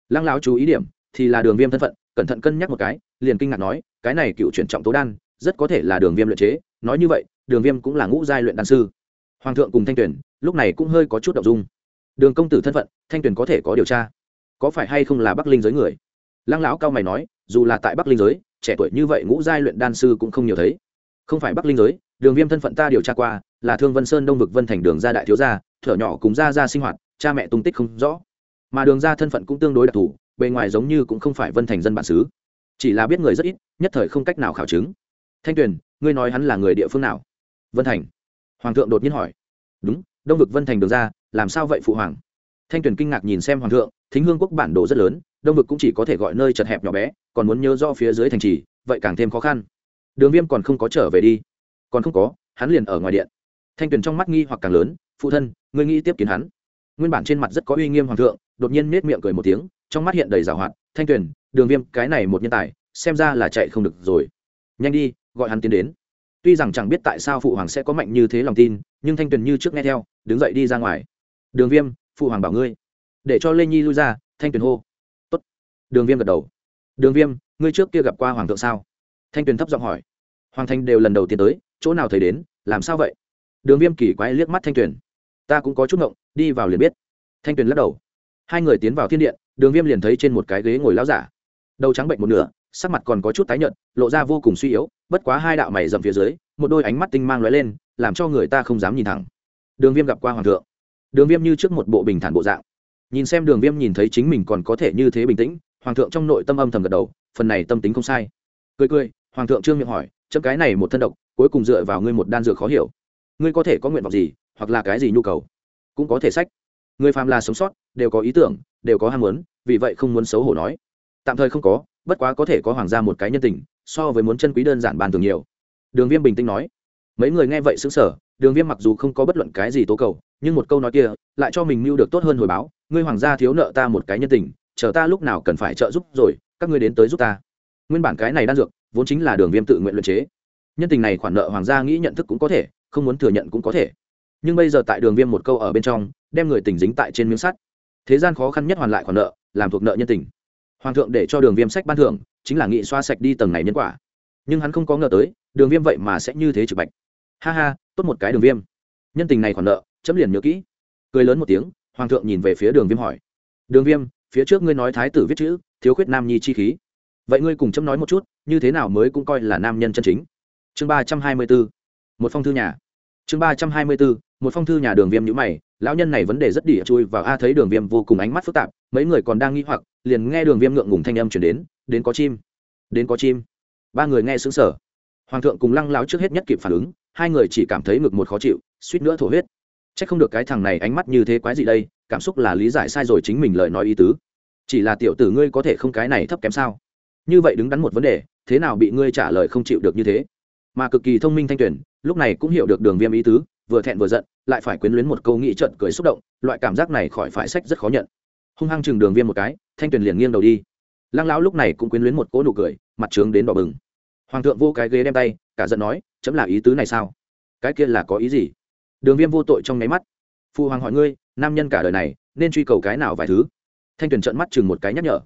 Lăng lão chú ý điểm, thì là đường viêm thân phận, cẩn thận cân nhắc một cái, liền kinh ngạc nói, cái này cựu chuyển trọng tố đan, rất có thể là đường viêm luyện chế. Nói như vậy, đường viêm cũng là ngũ giai luyện đan sư. Hoàng thượng cùng thanh tuyền, lúc này cũng hơi có chút đậu dung. Đường công tử thân phận, thanh tuyền có thể có điều tra. Có phải hay không là bắc linh giới người? Lăng lão cao mày nói, dù là tại bắc linh giới, trẻ tuổi như vậy ngũ giai luyện đan sư cũng không nhiều thấy. Không phải bắc linh giới đường viêm thân phận ta điều tra qua, là thương vân sơn đông vực vân thành đường gia đại thiếu gia, thở nhỏ cùng gia gia sinh hoạt, cha mẹ tung tích không rõ. Mà đường gia thân phận cũng tương đối đặc thù, bề ngoài giống như cũng không phải vân thành dân bản xứ. Chỉ là biết người rất ít, nhất thời không cách nào khảo chứng. Thanh tuyền, ngươi nói hắn là người địa phương nào? Vân thành. Hoàng thượng đột nhiên hỏi. Đúng, đông vực vân thành đường ra, làm sao vậy phụ hoàng? Thanh tuyền kinh ngạc nhìn xem hoàng thượng, thính hương quốc bản đồ rất lớn, đông vực cũng chỉ có thể gọi nơi chật hẹp nhỏ bé, còn muốn nhớ do phía dưới thành trì, vậy càng thêm khó khăn. Đường viêm còn không có trở về đi còn không có, hắn liền ở ngoài điện. Thanh tuyền trong mắt nghi hoặc càng lớn, phụ thân, ngươi nghĩ tiếp kiến hắn? Nguyên bản trên mặt rất có uy nghiêm hoàng thượng, đột nhiên nết miệng cười một tiếng, trong mắt hiện đầy rào hoạt, thanh tuyền, đường viêm, cái này một nhân tài, xem ra là chạy không được rồi. Nhanh đi, gọi hắn tiến đến. Tuy rằng chẳng biết tại sao phụ hoàng sẽ có mạnh như thế lòng tin, nhưng thanh tuyền như trước nghe theo, đứng dậy đi ra ngoài. Đường viêm, phụ hoàng bảo ngươi, để cho lê nhi lui ra. Thanh tuyền hô. Tốt. đường viêm gật đầu. Đường viêm, ngươi trước kia gặp qua hoàng thượng sao? Thanh tuyền thấp giọng hỏi hoàng thanh đều lần đầu tiên tới, chỗ nào thấy đến, làm sao vậy? Đường viêm kỳ quái liếc mắt thanh tuyền. Ta cũng có chút ngộng, đi vào liền biết. Thanh tuyền lắc đầu. Hai người tiến vào thiên điện, đường viêm liền thấy trên một cái ghế ngồi lao giả. Đầu trắng bệnh một nửa, sắc mặt còn có chút tái nhợt, lộ ra vô cùng suy yếu, bất quá hai đạo mày dầm phía dưới, một đôi ánh mắt tinh mang lóe lên, làm cho người ta không dám nhìn thẳng. Đường viêm gặp qua hoàng thượng. Đường viêm như trước một bộ bình thản bộ dạng. Nhìn xem đường viêm nhìn thấy chính mình còn có thể như thế bình tĩnh, hoàng thượng trong nội tâm âm thầm gật đầu, phần này tâm tính không sai. Cười cười, hoàng thượng trương miệng hỏi chấm cái này một thân độc, cuối cùng dựa vào ngươi một đan dược khó hiểu. Ngươi có thể có nguyện vọng gì, hoặc là cái gì nhu cầu? Cũng có thể sách. Người phàm là sống sót, đều có ý tưởng, đều có ham muốn, vì vậy không muốn xấu hổ nói. Tạm thời không có, bất quá có thể có hoàng gia một cái nhân tình, so với muốn chân quý đơn giản bàn thường nhiều. Đường viêm bình tĩnh nói. Mấy người nghe vậy xứng sở đường viêm mặc dù không có bất luận cái gì tố cầu, nhưng một câu nói kia lại cho mình mưu được tốt hơn hồi báo. Ngươi hoàng gia thiếu nợ ta một cái nhân tình, chờ ta lúc nào cần phải trợ giúp rồi, các ngươi đến tới giúp ta. Nguyên bản cái này đan dược vốn chính là đường viêm tự nguyện luyện chế. Nhân tình này khoản nợ hoàng gia nghĩ nhận thức cũng có thể, không muốn thừa nhận cũng có thể. Nhưng bây giờ tại đường viêm một câu ở bên trong, đem người tình dính tại trên miếng sắt. Thế gian khó khăn nhất hoàn lại khoản nợ, làm thuộc nợ nhân tình. Hoàng thượng để cho đường viêm sách ban thưởng, chính là nghị xoa sạch đi tầng này nhân quả. Nhưng hắn không có ngờ tới, đường viêm vậy mà sẽ như thế trực bạch. Ha ha, tốt một cái đường viêm. Nhân tình này khoản nợ, chấm liền nhớ kỹ. Cười lớn một tiếng, hoàng thượng nhìn về phía đường viêm hỏi. Đường viêm, phía trước ngươi nói thái tử viết chữ, thiếu khuyết nam nhi chi khí vậy ngươi cùng chấm nói một chút, như thế nào mới cũng coi là nam nhân chân chính? Chương ba trăm hai mươi bốn một phong thư nhà. Chương ba trăm hai mươi bốn một phong thư nhà đường viêm nhữ mày, lão nhân này vấn đề rất đỉa chui vào a, thấy đường viêm vô cùng ánh mắt phức tạp, mấy người còn đang nghĩ hoặc, liền nghe đường viêm ngượng ngùng thanh âm chuyển đến đến có chim, đến có chim. Ba người nghe xứng sở hoàng thượng cùng lăng láo trước hết nhất kịp phản ứng, hai người chỉ cảm thấy ngực một khó chịu, suýt nữa thổ huyết. C h ắ c không được cái thằng này ánh mắt như thế quái gì đây, cảm xúc là lý giải sai rồi chính mình lời nói ý tứ. Chỉ là tiểu tử ngươi có thể không cái này thấp kém sao? Như vậy đứng đắn một vấn đề, thế nào bị ngươi trả lời không chịu được như thế? Mà cực kỳ thông minh thanh tuyển, lúc này cũng hiểu được đường viêm ý tứ, vừa thẹn vừa giận, lại phải quyến luyến một câu nghĩ trận cười xúc động, loại cảm giác này khỏi phải sách rất khó nhận. Hung hăng chừng đường viêm một cái, thanh tuyển liền nghiêng đầu đi. Lăng lão lúc này cũng quyến luyến một cỗ nụ cười, mặt trướng đến đỏ bừng. Hoàng thượng vô cái ghế đem tay, cả giận nói, chấm là ý tứ này sao? Cái kia là có ý gì? Đường viêm vô tội trong nháy mắt. Phụ hoàng hỏi ngươi, nam nhân cả đời này, nên truy cầu cái nào vài thứ? Thanh tuyền trợn mắt chừng một cái nhắc nhở.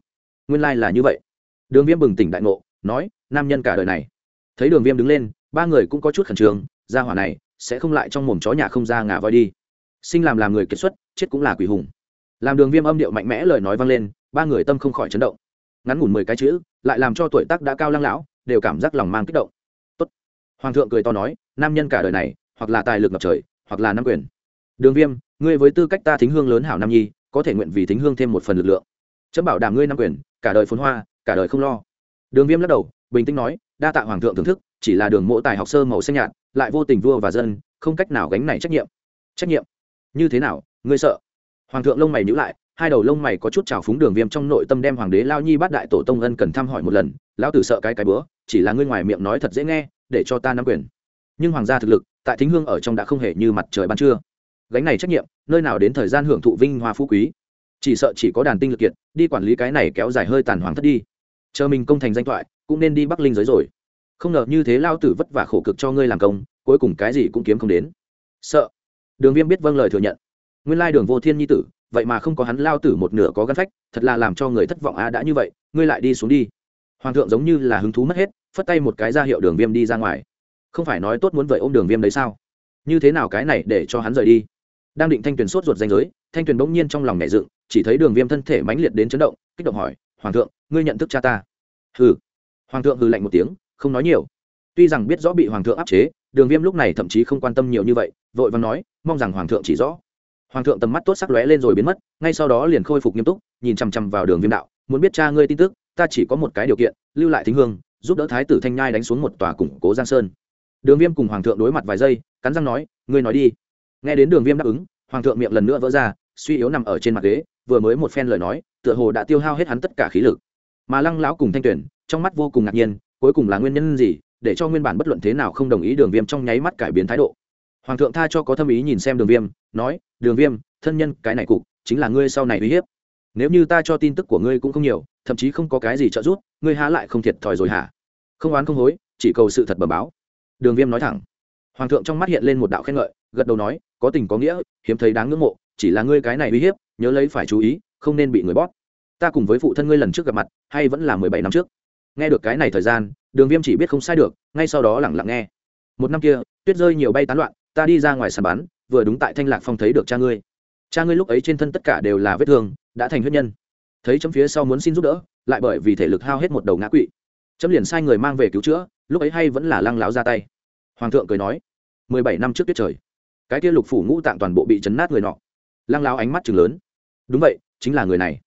Nguyên lai、like、là như vậy đường viêm bừng tỉnh đại ngộ, nói, nam nhân cả đời này. Thấy đường viêm đứng lên, ba người cũng có chút khẩn trương ra hỏa này sẽ không lại trong mồm chó nhà không ra ngả voi đi. Sinh làm làm người kiệt xuất, chết cũng là quỷ hùng. Làm đường viêm âm điệu mạnh mẽ lời nói vang lên, ba người tâm không khỏi chấn động. Ngắn ngủn mười cái chữ, lại làm cho tuổi tác đã cao lăng lão, đều cảm giác lòng mang kích động. Tốt. hoàng thượng cười to nói, nam nhân cả đời này, hoặc là tài lực ngập trời, hoặc là nam quyền. Đường viêm, ngươi với tư cách ta thính hương lớn hảo nam nhi, có thể nguyện vì thính hương thêm một phần lực lượng. Chấm bảo đảm ngươi nam quyền, cả đời phồn hoa cả đời không lo. Đường viêm lắc đầu, bình tĩnh nói, đa tạ hoàng thượng thưởng thức, chỉ là đường mộ tài học sơ màu xanh nhạt, lại vô tình vua và dân, không cách nào gánh này trách nhiệm. Trách nhiệm? Như thế nào? Ngươi sợ? Hoàng thượng lông mày nhữ lại, hai đầu lông mày có chút trào phúng đường viêm trong nội tâm đem hoàng đế lao nhi bắt đại tổ tông ân cần thăm hỏi một lần, lão tử sợ cái cái bữa, chỉ là ngươi ngoài miệng nói thật dễ nghe, để cho ta nắm quyền. Nhưng hoàng gia thực lực, tại thính hương ở trong đã không hề như mặt trời ban trưa. Gánh này trách nhiệm, nơi nào đến thời gian hưởng thụ vinh hoa phú quý. Chỉ sợ chỉ có đàn tinh lực kiện đi quản lý cái này kéo dài hơi tàn hoàng thất đi chờ mình công thành danh thoại, cũng nên đi bắc linh giới rồi. Không ngờ như thế lao tử vất vả khổ cực cho ngươi làm công, cuối cùng cái gì cũng kiếm không đến. Sợ. Đường viêm biết vâng lời thừa nhận. Nguyên lai đường vô thiên nhi tử, vậy mà không có hắn lao tử một nửa có gắn phách, thật là làm cho người thất vọng a đã như vậy, ngươi lại đi xuống đi. Hoàng thượng giống như là hứng thú mất hết, phất tay một cái ra hiệu đường viêm đi ra ngoài. Không phải nói tốt muốn vậy ôm đường viêm đấy sao? Như thế nào cái này để cho hắn rời đi? Đang định thanh tuyền sốt ruột danh giới, thanh tuyền bỗng nhiên trong lòng nảy dựng, chỉ thấy đường viêm thân thể mãnh liệt đến chấn động, kích động hỏi, hoàng thượng ngươi nhận thức cha ta. Hừ. Hoàng thượng hừ lạnh một tiếng, không nói nhiều. Tuy rằng biết rõ bị hoàng thượng áp chế, đường viêm lúc này thậm chí không quan tâm nhiều như vậy, vội vàng nói, mong rằng hoàng thượng chỉ rõ. Hoàng thượng tầm mắt tốt sắc lóe lên rồi biến mất, ngay sau đó liền khôi phục nghiêm túc, nhìn chằm chằm vào đường viêm đạo, muốn biết cha ngươi tin tức, ta chỉ có một cái điều kiện, lưu lại thính hương, giúp đỡ thái tử thanh nhai đánh xuống một tòa củng cố giang sơn. Đường viêm cùng hoàng thượng đối mặt vài giây, cắn răng nói, ngươi nói đi. Nghe đến đường viêm đáp ứng, hoàng thượng miệng lần nữa vỡ ra, suy yếu nằm ở trên mặt ghế, vừa mới một phen lời nói, tựa hồ đã tiêu hao hết hắn tất cả khí lực mà lăng lão cùng thanh tuyển, trong mắt vô cùng ngạc nhiên, cuối cùng là nguyên nhân gì, để cho nguyên bản bất luận thế nào không đồng ý đường viêm trong nháy mắt cải biến thái độ. Hoàng thượng tha cho có thâm ý nhìn xem đường viêm, nói, đường viêm, thân nhân, cái này cục, chính là ngươi sau này uy hiếp. Nếu như ta cho tin tức của ngươi cũng không nhiều, thậm chí không có cái gì trợ giúp, ngươi há lại không thiệt thòi rồi hả? Không oán không hối, chỉ cầu sự thật bẩm báo. Đường viêm nói thẳng. Hoàng thượng trong mắt hiện lên một đạo khen ngợi, gật đầu nói, có tình có nghĩa, hiếm thấy đáng ngưỡng mộ, chỉ là ngươi cái này uy hiếp, nhớ lấy phải chú ý, không nên bị người bót ta cùng với phụ thân ngươi lần trước gặp mặt hay vẫn là mười bảy năm trước. Nghe được cái này thời gian đường viêm chỉ biết không sai được ngay sau đó lẳng lặng nghe. Một năm kia tuyết rơi nhiều bay tán loạn ta đi ra ngoài sàn bán, vừa đúng tại thanh lạc phong thấy được cha ngươi. Cha ngươi lúc ấy trên thân tất cả đều là vết thương đã thành huyết nhân. Thấy chấm phía sau muốn xin giúp đỡ lại bởi vì thể lực hao hết một đầu ngã quỵ. Chấm liền sai người mang về cứu chữa lúc ấy hay vẫn là lăng láo ra tay. Hoàng thượng cười nói mười bảy năm trước tuyết trời cái kia lục phủ ngũ tạng toàn bộ bị chấn nát người nọ. Lăng láo ánh mắt chừng lớn đúng vậy chính là người này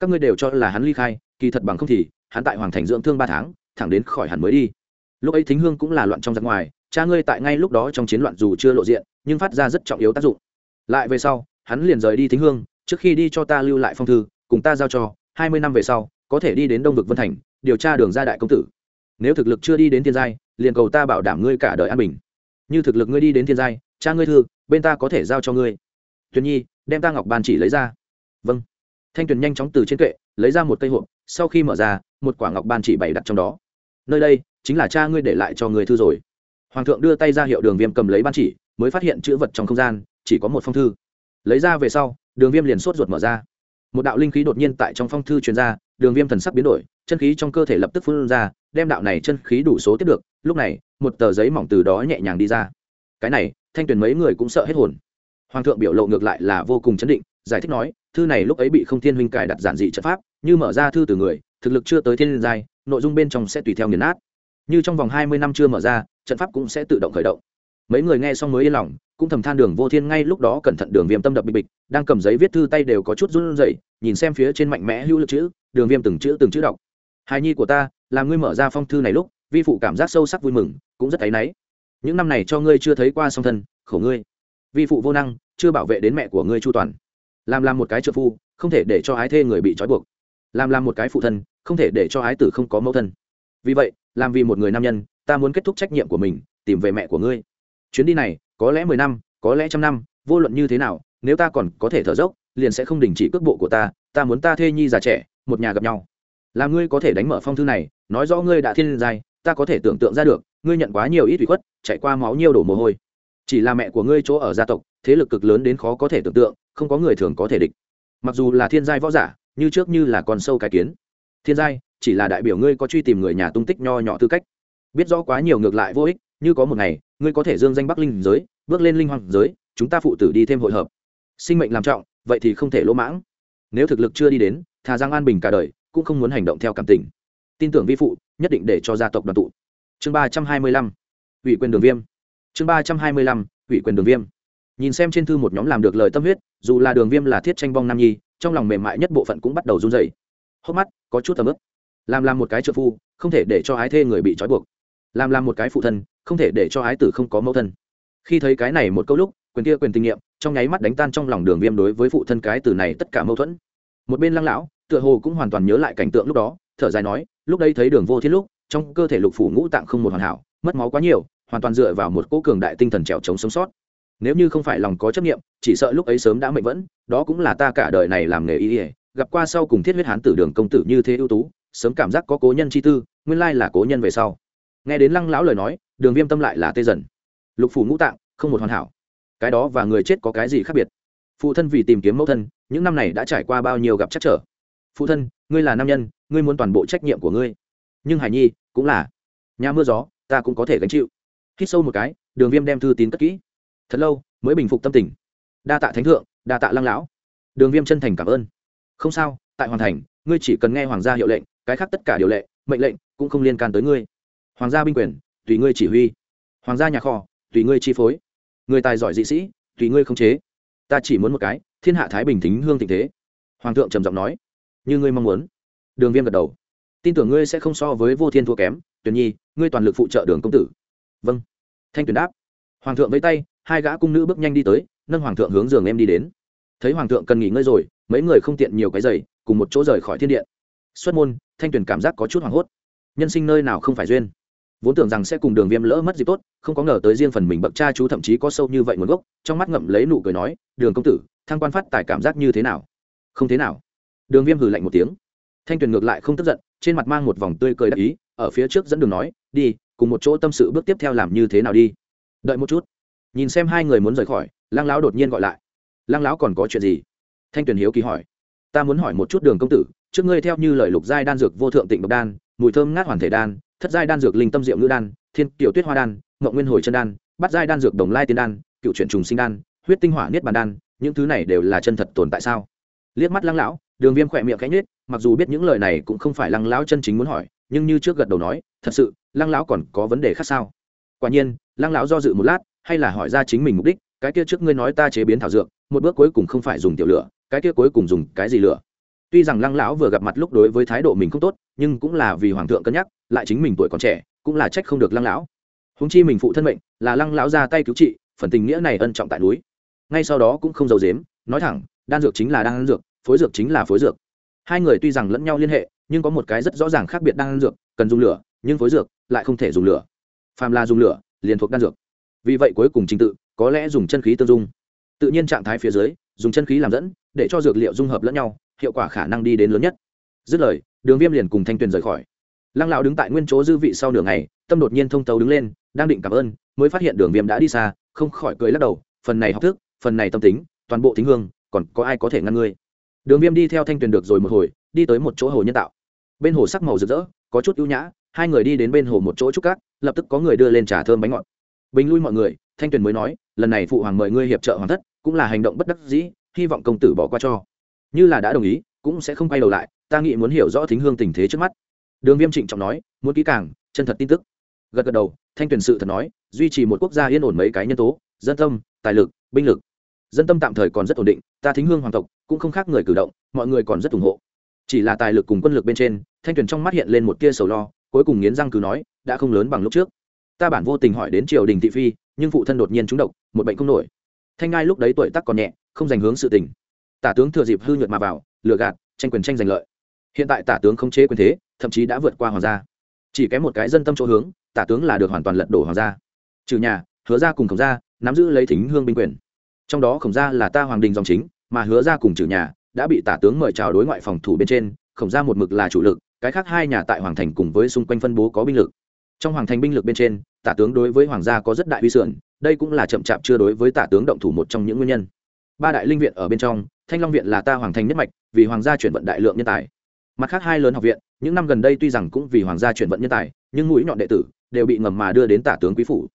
các ngươi đều cho là hắn ly khai, kỳ thật bằng không thì, hắn tại hoàng thành dưỡng thương ba tháng, thẳng đến khỏi hẳn mới đi. Lúc ấy thính hương cũng là loạn trong giặc ngoài, cha ngươi tại ngay lúc đó trong chiến loạn dù chưa lộ diện, nhưng phát ra rất trọng yếu tác dụng. Lại về sau, hắn liền rời đi thính hương, trước khi đi cho ta lưu lại phong thư, cùng ta giao cho, hai mươi năm về sau, có thể đi đến đông vực vân thành, điều tra đường ra đại công tử. Nếu thực lực chưa đi đến thiên giai, liền cầu ta bảo đảm ngươi cả đời an bình. Như thực lực ngươi đi đến thiên giai, cha ngươi thư, bên ta có thể giao cho ngươi. Tuyền nhi, đem ta ngọc bàn chỉ lấy ra. Vâng thanh tuyền nhanh chóng từ trên kệ, lấy ra một cây hộp, sau khi mở ra, một quả ngọc ban chỉ bày đặt trong đó. Nơi đây, chính là cha ngươi để lại cho người thư rồi. Hoàng thượng đưa tay ra hiệu đường viêm cầm lấy ban chỉ, mới phát hiện chữ vật trong không gian, chỉ có một phong thư. Lấy ra về sau, đường viêm liền sốt ruột mở ra. Một đạo linh khí đột nhiên tại trong phong thư truyền ra, đường viêm thần sắc biến đổi, chân khí trong cơ thể lập tức phun ra, đem đạo này chân khí đủ số tiếp được. Lúc này, một tờ giấy mỏng từ đó nhẹ nhàng đi ra. Cái này, thanh tuyền mấy người cũng sợ hết hồn. Hoàng thượng biểu lộ ngược lại là vô cùng chấn định, giải thích nói thư này lúc ấy bị không thiên huynh cài đặt giản dị trận pháp, như mở ra thư từ người, thực lực chưa tới thiên liên giai, nội dung bên trong sẽ tùy theo nghiền nát. Như trong vòng hai mươi năm chưa mở ra, trận pháp cũng sẽ tự động khởi động. Mấy người nghe xong mới yên lòng, cũng thầm than đường vô thiên ngay lúc đó cẩn thận đường viêm tâm đập bịch bịch, đang cầm giấy viết thư tay đều có chút run rẩy, nhìn xem phía trên mạnh mẽ hữu lực chữ, đường viêm từng chữ từng chữ đọc. Hài nhi của ta, là ngươi mở ra phong thư này lúc, vi phụ cảm giác sâu sắc vui mừng, cũng rất áy náy. Những năm này cho ngươi chưa thấy qua song thân, khổ ngươi. Vi phụ vô năng, chưa bảo vệ đến mẹ của ngươi chu toàn làm làm một cái trợ phu, không thể để cho ái thê người bị trói buộc. Làm làm một cái phụ thân, không thể để cho ái tử không có mẫu thân. Vì vậy, làm vì một người nam nhân, ta muốn kết thúc trách nhiệm của mình, tìm về mẹ của ngươi. Chuyến đi này, có lẽ mười năm, có lẽ trăm năm, vô luận như thế nào, nếu ta còn có thể thở dốc, liền sẽ không đình chỉ cước bộ của ta ta muốn ta thê nhi già trẻ, một nhà gặp nhau. Là ngươi có thể đánh mở phong thư này, nói rõ ngươi đã thiên giai, ta có thể tưởng tượng ra được, ngươi nhận quá nhiều ít ủy khuất chạy qua máu nhiều đổ mồ hôi. Chỉ là mẹ của ngươi chỗ ở gia tộc, thế lực cực lớn đến khó có thể tưởng tượng không có người thường có thể địch. Mặc dù là thiên giai võ giả, như trước như là con sâu cái kiến. Thiên giai, chỉ là đại biểu ngươi có truy tìm người nhà tung tích nho nhỏ tư cách. Biết rõ quá nhiều ngược lại vô ích, như có một ngày, ngươi có thể dương danh bắc linh giới, bước lên linh hoàng giới, chúng ta phụ tử đi thêm hội hợp. Sinh mệnh làm trọng, vậy thì không thể lỗ mãng. Nếu thực lực chưa đi đến thà giang an bình cả đời, cũng không muốn hành động theo cảm tình. Tin tưởng vi phụ, nhất định để cho gia tộc đoàn tụ. Chương ba trăm hai mươi lăm, ủy quyền đường viêm. Chương ba trăm hai mươi lăm, ủy quyền đường viêm nhìn xem trên thư một nhóm làm được lời tâm huyết, dù là đường viêm là thiết tranh bong nam nhi, trong lòng mềm mại nhất bộ phận cũng bắt đầu run dày hốc mắt, có chút tầm ướp làm làm một cái trợ phu, không thể để cho ái thê người bị trói buộc. Làm làm một cái phụ thân, không thể để cho ái tử không có mẫu thân. Khi thấy cái này một câu lúc, quyền kia quyền tình nghiệm, trong nháy mắt đánh tan trong lòng đường viêm đối với phụ thân cái từ này tất cả mâu thuẫn. Một bên lăng lão, tựa hồ cũng hoàn toàn nhớ lại cảnh tượng lúc đó, thở dài nói, lúc đây thấy đường vô thiên lúc, trong cơ thể lục phủ ngũ tạng không một hoàn hảo, mất máu quá nhiều, hoàn toàn dựa vào một cỗ cường đại tinh thần trèo chống sống sót nếu như không phải lòng có chấp nghiệm chỉ sợ lúc ấy sớm đã mệnh vẫn, đó cũng là ta cả đời này làm nghề y ỉa gặp qua sau cùng thiết huyết hán tử đường công tử như thế ưu tú, sớm cảm giác có cố nhân chi tư, nguyên lai là cố nhân về sau. Nghe đến lăng lão lời nói, đường viêm tâm lại là tê dần. Lục phủ ngũ tạng, không một hoàn hảo. Cái đó và người chết có cái gì khác biệt? Phụ thân vì tìm kiếm mẫu thân, những năm này đã trải qua bao nhiêu gặp chắc trở? Phụ thân, ngươi là nam nhân, ngươi muốn toàn bộ trách nhiệm của ngươi. Nhưng hải nhi, cũng là. Nhà mưa gió, ta cũng có thể gánh chịu. Hít sâu một cái, đường viêm đem thư tín cất kỹ thật lâu, mới bình phục tâm tình. Đa tạ thánh thượng, đa tạ lăng lão. Đường viêm chân thành cảm ơn. Không sao, tại hoàn thành, ngươi chỉ cần nghe hoàng gia hiệu lệnh, cái khác tất cả điều lệ, mệnh lệnh cũng không liên can tới ngươi. Hoàng gia binh quyền, tùy ngươi chỉ huy. Hoàng gia nhà kho, tùy ngươi chi phối. Người tài giỏi dị sĩ, tùy ngươi không chế. Ta chỉ muốn một cái, thiên hạ thái bình thính hương tình thế. Hoàng thượng trầm giọng nói. Như ngươi mong muốn. Đường viêm gật đầu. Tin tưởng ngươi sẽ không so với vô thiên thua kém. Tuyển nhi, ngươi toàn lực phụ trợ đường công tử. Vâng. Thanh tuyển đáp. Hoàng thượng với tay hai gã cung nữ bước nhanh đi tới, nâng hoàng thượng hướng giường em đi đến. Thấy hoàng thượng cần nghỉ ngơi rồi, mấy người không tiện nhiều cái giày, cùng một chỗ rời khỏi thiên điện. Xuất môn, thanh tuyền cảm giác có chút hoảng hốt. Nhân sinh nơi nào không phải duyên? Vốn tưởng rằng sẽ cùng đường viêm lỡ mất dịp tốt, không có ngờ tới riêng phần mình bậc cha chú thậm chí có sâu như vậy nguồn gốc, trong mắt ngậm lấy nụ cười nói, đường công tử, thăng quan phát tài cảm giác như thế nào? Không thế nào. Đường viêm hừ lạnh một tiếng. Thanh tuyền ngược lại không tức giận, trên mặt mang một vòng tươi cười đắc ý, ở phía trước dẫn đường nói, đi, cùng một chỗ tâm sự bước tiếp theo làm như thế nào đi? Đợi một chút nhìn xem hai người muốn rời khỏi, lăng lão đột nhiên gọi lại. Lăng lão còn có chuyện gì? Thanh tuyền hiếu kỳ hỏi. Ta muốn hỏi một chút đường công tử, trước ngươi theo như lời lục giai đan dược vô thượng tịnh độc đan, mùi thơm ngát hoàn thể đan, thất giai đan dược linh tâm diệu ngữ đan, thiên tiểu tuyết hoa đan mậu nguyên hồi chân đan bắt giai đan dược đồng lai tiên đan, cựu chuyển trùng sinh đan, huyết tinh hỏa niết bàn đan, những thứ này đều là chân thật tồn tại sao? Liếc mắt lăng lão, đường viêm khỏe miệng khẽ nết mặc dù biết những lời này cũng không phải lăng lão chân chính muốn hỏi, nhưng như trước gật đầu nói, thật sự, lăng lão còn có vấn đề khác sao? Quả nhiên, lăng lão do dự một lát hay là hỏi ra chính mình mục đích, cái kia trước ngươi nói ta chế biến thảo dược, một bước cuối cùng không phải dùng tiểu lửa, cái kia cuối cùng dùng cái gì lửa. Tuy rằng lăng lão vừa gặp mặt lúc đối với thái độ mình không tốt, nhưng cũng là vì hoàng thượng cân nhắc, lại chính mình tuổi còn trẻ, cũng là trách không được lăng lão. Húng chi mình phụ thân mệnh, là lăng lão ra tay cứu trị, phần tình nghĩa này ân trọng tại núi. Ngay sau đó cũng không giấu dếm nói thẳng, đan dược chính là đan dược, phối dược chính là phối dược. Hai người tuy rằng lẫn nhau liên hệ, nhưng có một cái rất rõ ràng khác biệt đan dược, cần dùng lửa, nhưng phối dược lại không thể dùng lửa. Phàm là dùng lửa, liền thuộc đan dược vì vậy cuối cùng trình tự, có lẽ dùng chân khí tương dung. Tự nhiên trạng thái phía dưới, dùng chân khí làm dẫn, để cho dược liệu dung hợp lẫn nhau, hiệu quả khả năng đi đến lớn nhất. Dứt lời, đường viêm liền cùng thanh tuyền rời khỏi. Lăng lão đứng tại nguyên chỗ dư vị sau nửa ngày, tâm đột nhiên thông tấu đứng lên, đang định cảm ơn, mới phát hiện đường viêm đã đi xa, không khỏi cười lắc đầu, phần này học thức, phần này tâm tính, toàn bộ thính hương, còn có ai có thể ngăn ngươi? Đường viêm đi theo thanh tuyền được rồi một hồi, đi tới một chỗ hồ nhân tạo. Bên hồ sắc màu rực rỡ, có chút ưu nhã, hai người đi đến bên hồ một chỗ trúc cát, lập tức có người đưa lên trà thơm bánh ngọt bình lui mọi người, thanh tuyền mới nói, lần này phụ hoàng mời ngươi hiệp trợ hoàng thất, cũng là hành động bất đắc dĩ, hy vọng công tử bỏ qua cho. Như là đã đồng ý, cũng sẽ không quay đầu lại, ta nghĩ muốn hiểu rõ thính hương tình thế trước mắt. Đường viêm trịnh trọng nói, muốn kỹ càng, chân thật tin tức. Gật gật đầu, thanh tuyển sự thật nói, duy trì một quốc gia yên ổn mấy cái nhân tố, dân tâm, tài lực, binh lực. Dân tâm tạm thời còn rất ổn định, ta thính hương hoàng tộc, cũng không khác người cử động, mọi người còn rất ủng hộ. Chỉ là tài lực cùng quân lực bên trên, thanh tuyển trong mắt hiện lên một tia sầu lo, cuối cùng nghiến răng cứ nói, đã không lớn bằng lúc trước ta bản vô tình hỏi đến triều đình thị phi, nhưng phụ thân đột nhiên trúng độc, một bệnh không nổi. Thanh ngai lúc đấy tuổi tắc còn nhẹ, không dành hướng sự tình. Tả tướng thừa dịp hư nhuận mà vào, lừa gạt, tranh quyền tranh giành lợi. Hiện tại tả tướng không chế quyền thế, thậm chí đã vượt qua hoàng gia. Chỉ kém một cái dân tâm chỗ hướng, tả tướng là được hoàn toàn lật đổ hoàng gia. Trừ nhà, hứa ra cùng khổng gia, nắm giữ lấy thính hương binh quyền. Trong đó khổng gia là ta hoàng đình dòng chính, mà hứa ra cùng trừ nhà, đã bị tả tướng mời chào đối ngoại phòng thủ bên trên, khổng gia một mực là chủ lực, cái khác hai nhà tại hoàng thành cùng với xung quanh phân bố có binh lực. Trong hoàng thành binh lực bên trên tả tướng đối với hoàng gia có rất đại uy sườn, đây cũng là chậm chạp chưa đối với tả tướng động thủ một trong những nguyên nhân. Ba đại linh viện ở bên trong, thanh long viện là ta hoàng thành nhất mạch, vì hoàng gia chuyển vận đại lượng nhân tài. Mặt khác hai lớn học viện, những năm gần đây tuy rằng cũng vì hoàng gia chuyển vận nhân tài, nhưng mũi nhọn đệ tử đều bị ngầm mà đưa đến tả tướng quý phủ.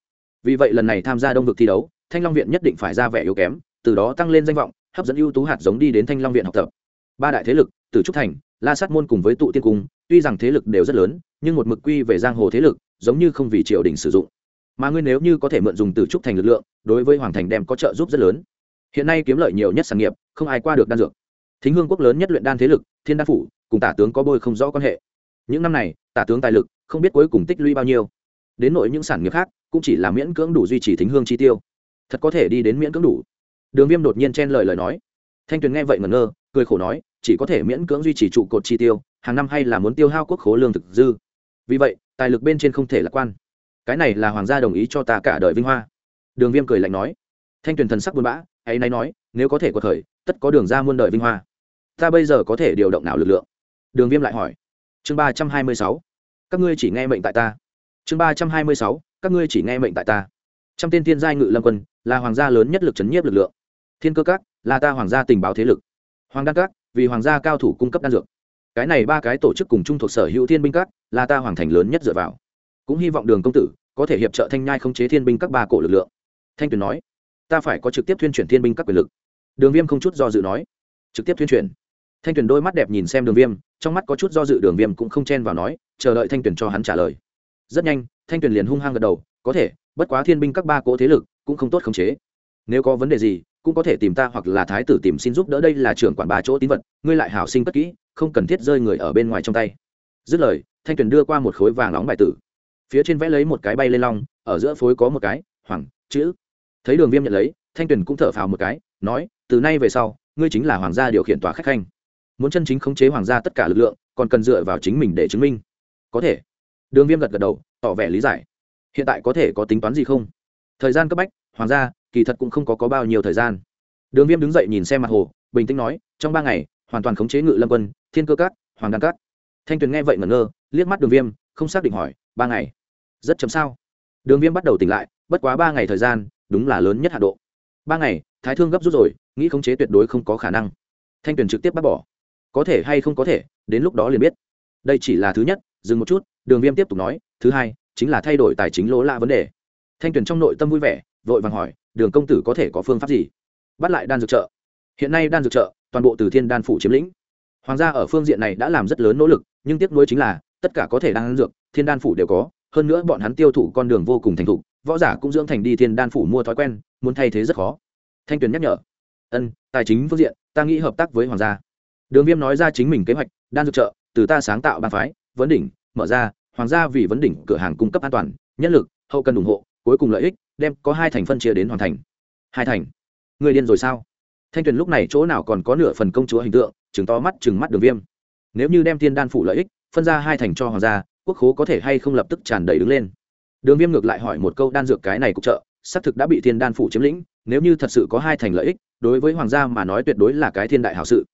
Vì vậy lần này tham gia đông vực thi đấu, thanh long viện nhất định phải ra vẻ yếu kém, từ đó tăng lên danh vọng, hấp dẫn ưu tú hạt giống đi đến thanh long viện học tập. Ba đại thế lực từ trúc thành, la sát môn cùng với tụ tiên cung, tuy rằng thế lực đều rất lớn, nhưng một mực quy về giang hồ thế lực, giống như không vì triều đình sử dụng. Mà ngươi nếu như có thể mượn dùng từ trúc thành lực lượng, đối với hoàng thành đem có trợ giúp rất lớn. Hiện nay kiếm lợi nhiều nhất sản nghiệp, không ai qua được đan dược. Thính hương quốc lớn nhất luyện đan thế lực, thiên đan phủ, cùng tả tướng có bôi không rõ quan hệ. Những năm này, tả tướng tài lực, không biết cuối cùng tích lũy bao nhiêu. Đến nội những sản nghiệp khác, cũng chỉ là miễn cưỡng đủ duy trì thính hương chi tiêu. Thật có thể đi đến miễn cưỡng đủ. Đường viêm đột nhiên chen lời lời nói. Thanh tuyền nghe vậy ngẩn ngơ, cười khổ nói chỉ có thể miễn cưỡng duy trì trụ cột chi tiêu, hàng năm hay là muốn tiêu hao quốc khố lương thực dư. Vì vậy, tài lực bên trên không thể lạc quan. Cái này là hoàng gia đồng ý cho ta cả đời vinh hoa. Đường viêm cười lạnh nói. Thanh tuyền thần sắc buồn bã, ấy nay nói, nếu có thể có thời tất có đường ra muôn đời vinh hoa. Ta bây giờ có thể điều động nào lực lượng? Đường viêm lại hỏi. Chương ba trăm hai mươi sáu. Các ngươi chỉ nghe mệnh tại ta. Chương ba trăm hai mươi sáu. Các ngươi chỉ nghe mệnh tại ta. Trăm tên thiên giai ngự lâm quân, là hoàng gia lớn nhất lực c nhiếp lực lượng. Thiên cơ các, là ta hoàng gia tình báo thế lực. Hoàng đan các vì hoàng gia cao thủ cung cấp đan dược. Cái này ba cái tổ chức cùng chung thuộc sở hữu thiên binh các, là ta hoàng thành lớn nhất dựa vào. Cũng hy vọng đường công tử có thể hiệp trợ thanh nhai không chế thiên binh các ba cổ lực lượng. Thanh tuyền nói, ta phải có trực tiếp tuyên truyền thiên binh các quyền lực. Đường viêm không chút do dự nói, trực tiếp tuyên truyền thanh tuyền đôi mắt đẹp nhìn xem đường viêm, trong mắt có chút do dự, đường viêm cũng không chen vào nói, chờ đợi thanh tuyền cho hắn trả lời. Rất nhanh, thanh tuyền liền hung hăng gật đầu, có thể, bất quá thiên binh các ba cỗ thế lực cũng không tốt khống chế. Nếu có vấn đề gì cũng có thể tìm ta hoặc là thái tử tìm xin giúp đỡ, đây là trưởng quản ba chỗ tín vật, ngươi lại hảo sinh cất kỹ, không cần thiết rơi người ở bên ngoài trong tay. Dứt lời, thanh tuyền đưa qua một khối vàng nóng bài tử. Phía trên vẽ lấy một cái bay lên long, ở giữa phối có một cái, hoàng, chữ. Thấy đường viêm nhận lấy, thanh tuyền cũng thở phào một cái, nói, từ nay về sau, ngươi chính là hoàng gia điều khiển tòa khách khanh. Muốn chân chính khống chế hoàng gia tất cả lực lượng, còn cần dựa vào chính mình để chứng minh. Có thể. Đường viêm gật gật đầu, tỏ vẻ lý giải. Hiện tại có thể có tính toán gì không? Thời gian cấp bách, hoàng gia kỳ thật cũng không có, có bao nhiêu thời gian. Đường viêm đứng dậy nhìn xem mặt hồ bình tĩnh nói trong ba ngày hoàn toàn khống chế ngự lâm quân thiên cơ cát hoàng đan cát thanh tuyền nghe vậy ngẩn ngơ liếc mắt đường viêm không xác định hỏi ba ngày? Rất chấm sao? Đường viêm bắt đầu tỉnh lại bất quá ba ngày thời gian đúng là lớn nhất hạ độ. Ba ngày thái thương gấp rút rồi nghĩ khống chế tuyệt đối không có khả năng. Thanh tuyền trực tiếp bác bỏ. Có thể hay không có thể đến lúc đó liền biết. Đây chỉ là thứ nhất dừng một chút đường viêm tiếp tục nói thứ hai chính là thay đổi tài chính lỗ lạ vấn đề. Thanh tuyền trong nội tâm vui vẻ vội vàng hỏi đường công tử có thể có phương pháp gì? Bắt lại đan dược trợ. Hiện nay đan dược trợ, toàn bộ từ thiên đan phủ chiếm lĩnh. Hoàng gia ở phương diện này đã làm rất lớn nỗ lực, nhưng tiếc nuối chính là, tất cả có thể đan dược, thiên đan phủ đều có. Hơn nữa bọn hắn tiêu thụ con đường vô cùng thành thục, võ giả cũng dưỡng thành đi thiên đan phủ mua thói quen, muốn thay thế rất khó. Thanh tuyền nhắc nhở. Ân, tài chính phương diện, ta nghĩ hợp tác với hoàng gia. Đường viêm nói ra chính mình kế hoạch, đan dược trợ, từ ta sáng tạo ban phái, vấn đỉnh, mở ra, hoàng gia vì vấn đỉnh cửa hàng cung cấp an toàn, nhân lực, hậu cần ủng hộ cuối cùng lợi ích, đem có hai thành phân chia đến hoàn thành. Hai thành. Người điên rồi sao? Thanh tuyền lúc này chỗ nào còn có nửa phần công chúa hình tượng chừng to mắt chừng mắt đường viêm. Nếu như đem thiên đan phủ lợi ích, phân ra hai thành cho hoàng gia, quốc khố có thể hay không lập tức tràn đầy đứng lên? Đường viêm ngược lại hỏi một câu đan dược cái này cục trợ, xác thực đã bị thiên đan phủ chiếm lĩnh, nếu như thật sự có hai thành lợi ích, đối với hoàng gia mà nói tuyệt đối là cái thiên đại hảo sự.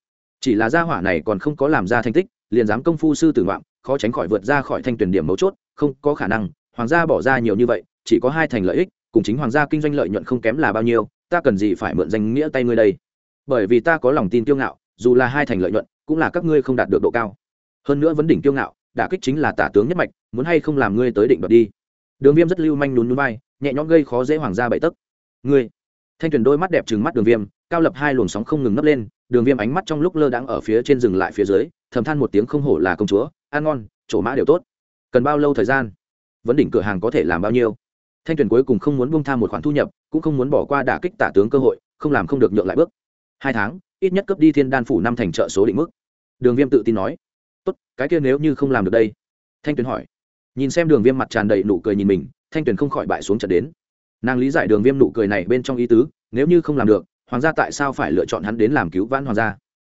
Chỉ là gia hỏa này còn không có làm ra thành tích, liền dám công phu sư tử ngoạm, khó tránh khỏi vượt ra khỏi thanh tuyển điểm mấu chốt, không có khả năng, hoàng gia bỏ ra nhiều như vậy chỉ có hai thành lợi ích, cùng chính hoàng gia kinh doanh lợi nhuận không kém là bao nhiêu, ta cần gì phải mượn danh nghĩa tay ngươi đây? Bởi vì ta có lòng tin kiêu ngạo, dù là hai thành lợi nhuận, cũng là các ngươi không đạt được độ cao. Hơn nữa vấn đỉnh kiêu ngạo, đả kích chính là tả tướng nhất mạch, muốn hay không làm ngươi tới định đoạt đi. Đường viêm rất lưu manh nhún núi bay nhẹ nhõm gây khó dễ hoàng gia bậy tấc. Ngươi! Thanh tuyền đôi mắt đẹp trừng mắt đường viêm, cao lập hai luồng sóng không ngừng nấp lên, đường viêm ánh mắt trong lúc lơ đãng ở phía trên dừng lại phía dưới, thầm than một tiếng không hổ là công chúa, ăn ngon, chỗ mã đều tốt. Cần bao lâu thời gian? Vấn đỉnh cửa hàng có thể làm bao nhiêu? Thanh tuyền cuối cùng không muốn bông tha một khoản thu nhập, cũng không muốn bỏ qua đả kích tả tướng cơ hội, không làm không được nhượng lại bước. Hai tháng, ít nhất cấp đi thiên đan phủ năm thành trợ số định mức. Đường viêm tự tin nói. Tốt, cái kia nếu như không làm được đây? Thanh tuyền hỏi. Nhìn xem đường viêm mặt tràn đầy nụ cười nhìn mình, thanh tuyền không khỏi bại xuống trận đến. Nàng lý giải đường viêm nụ cười này bên trong ý tứ, nếu như không làm được, hoàng gia tại sao phải lựa chọn hắn đến làm cứu vãn hoàng gia?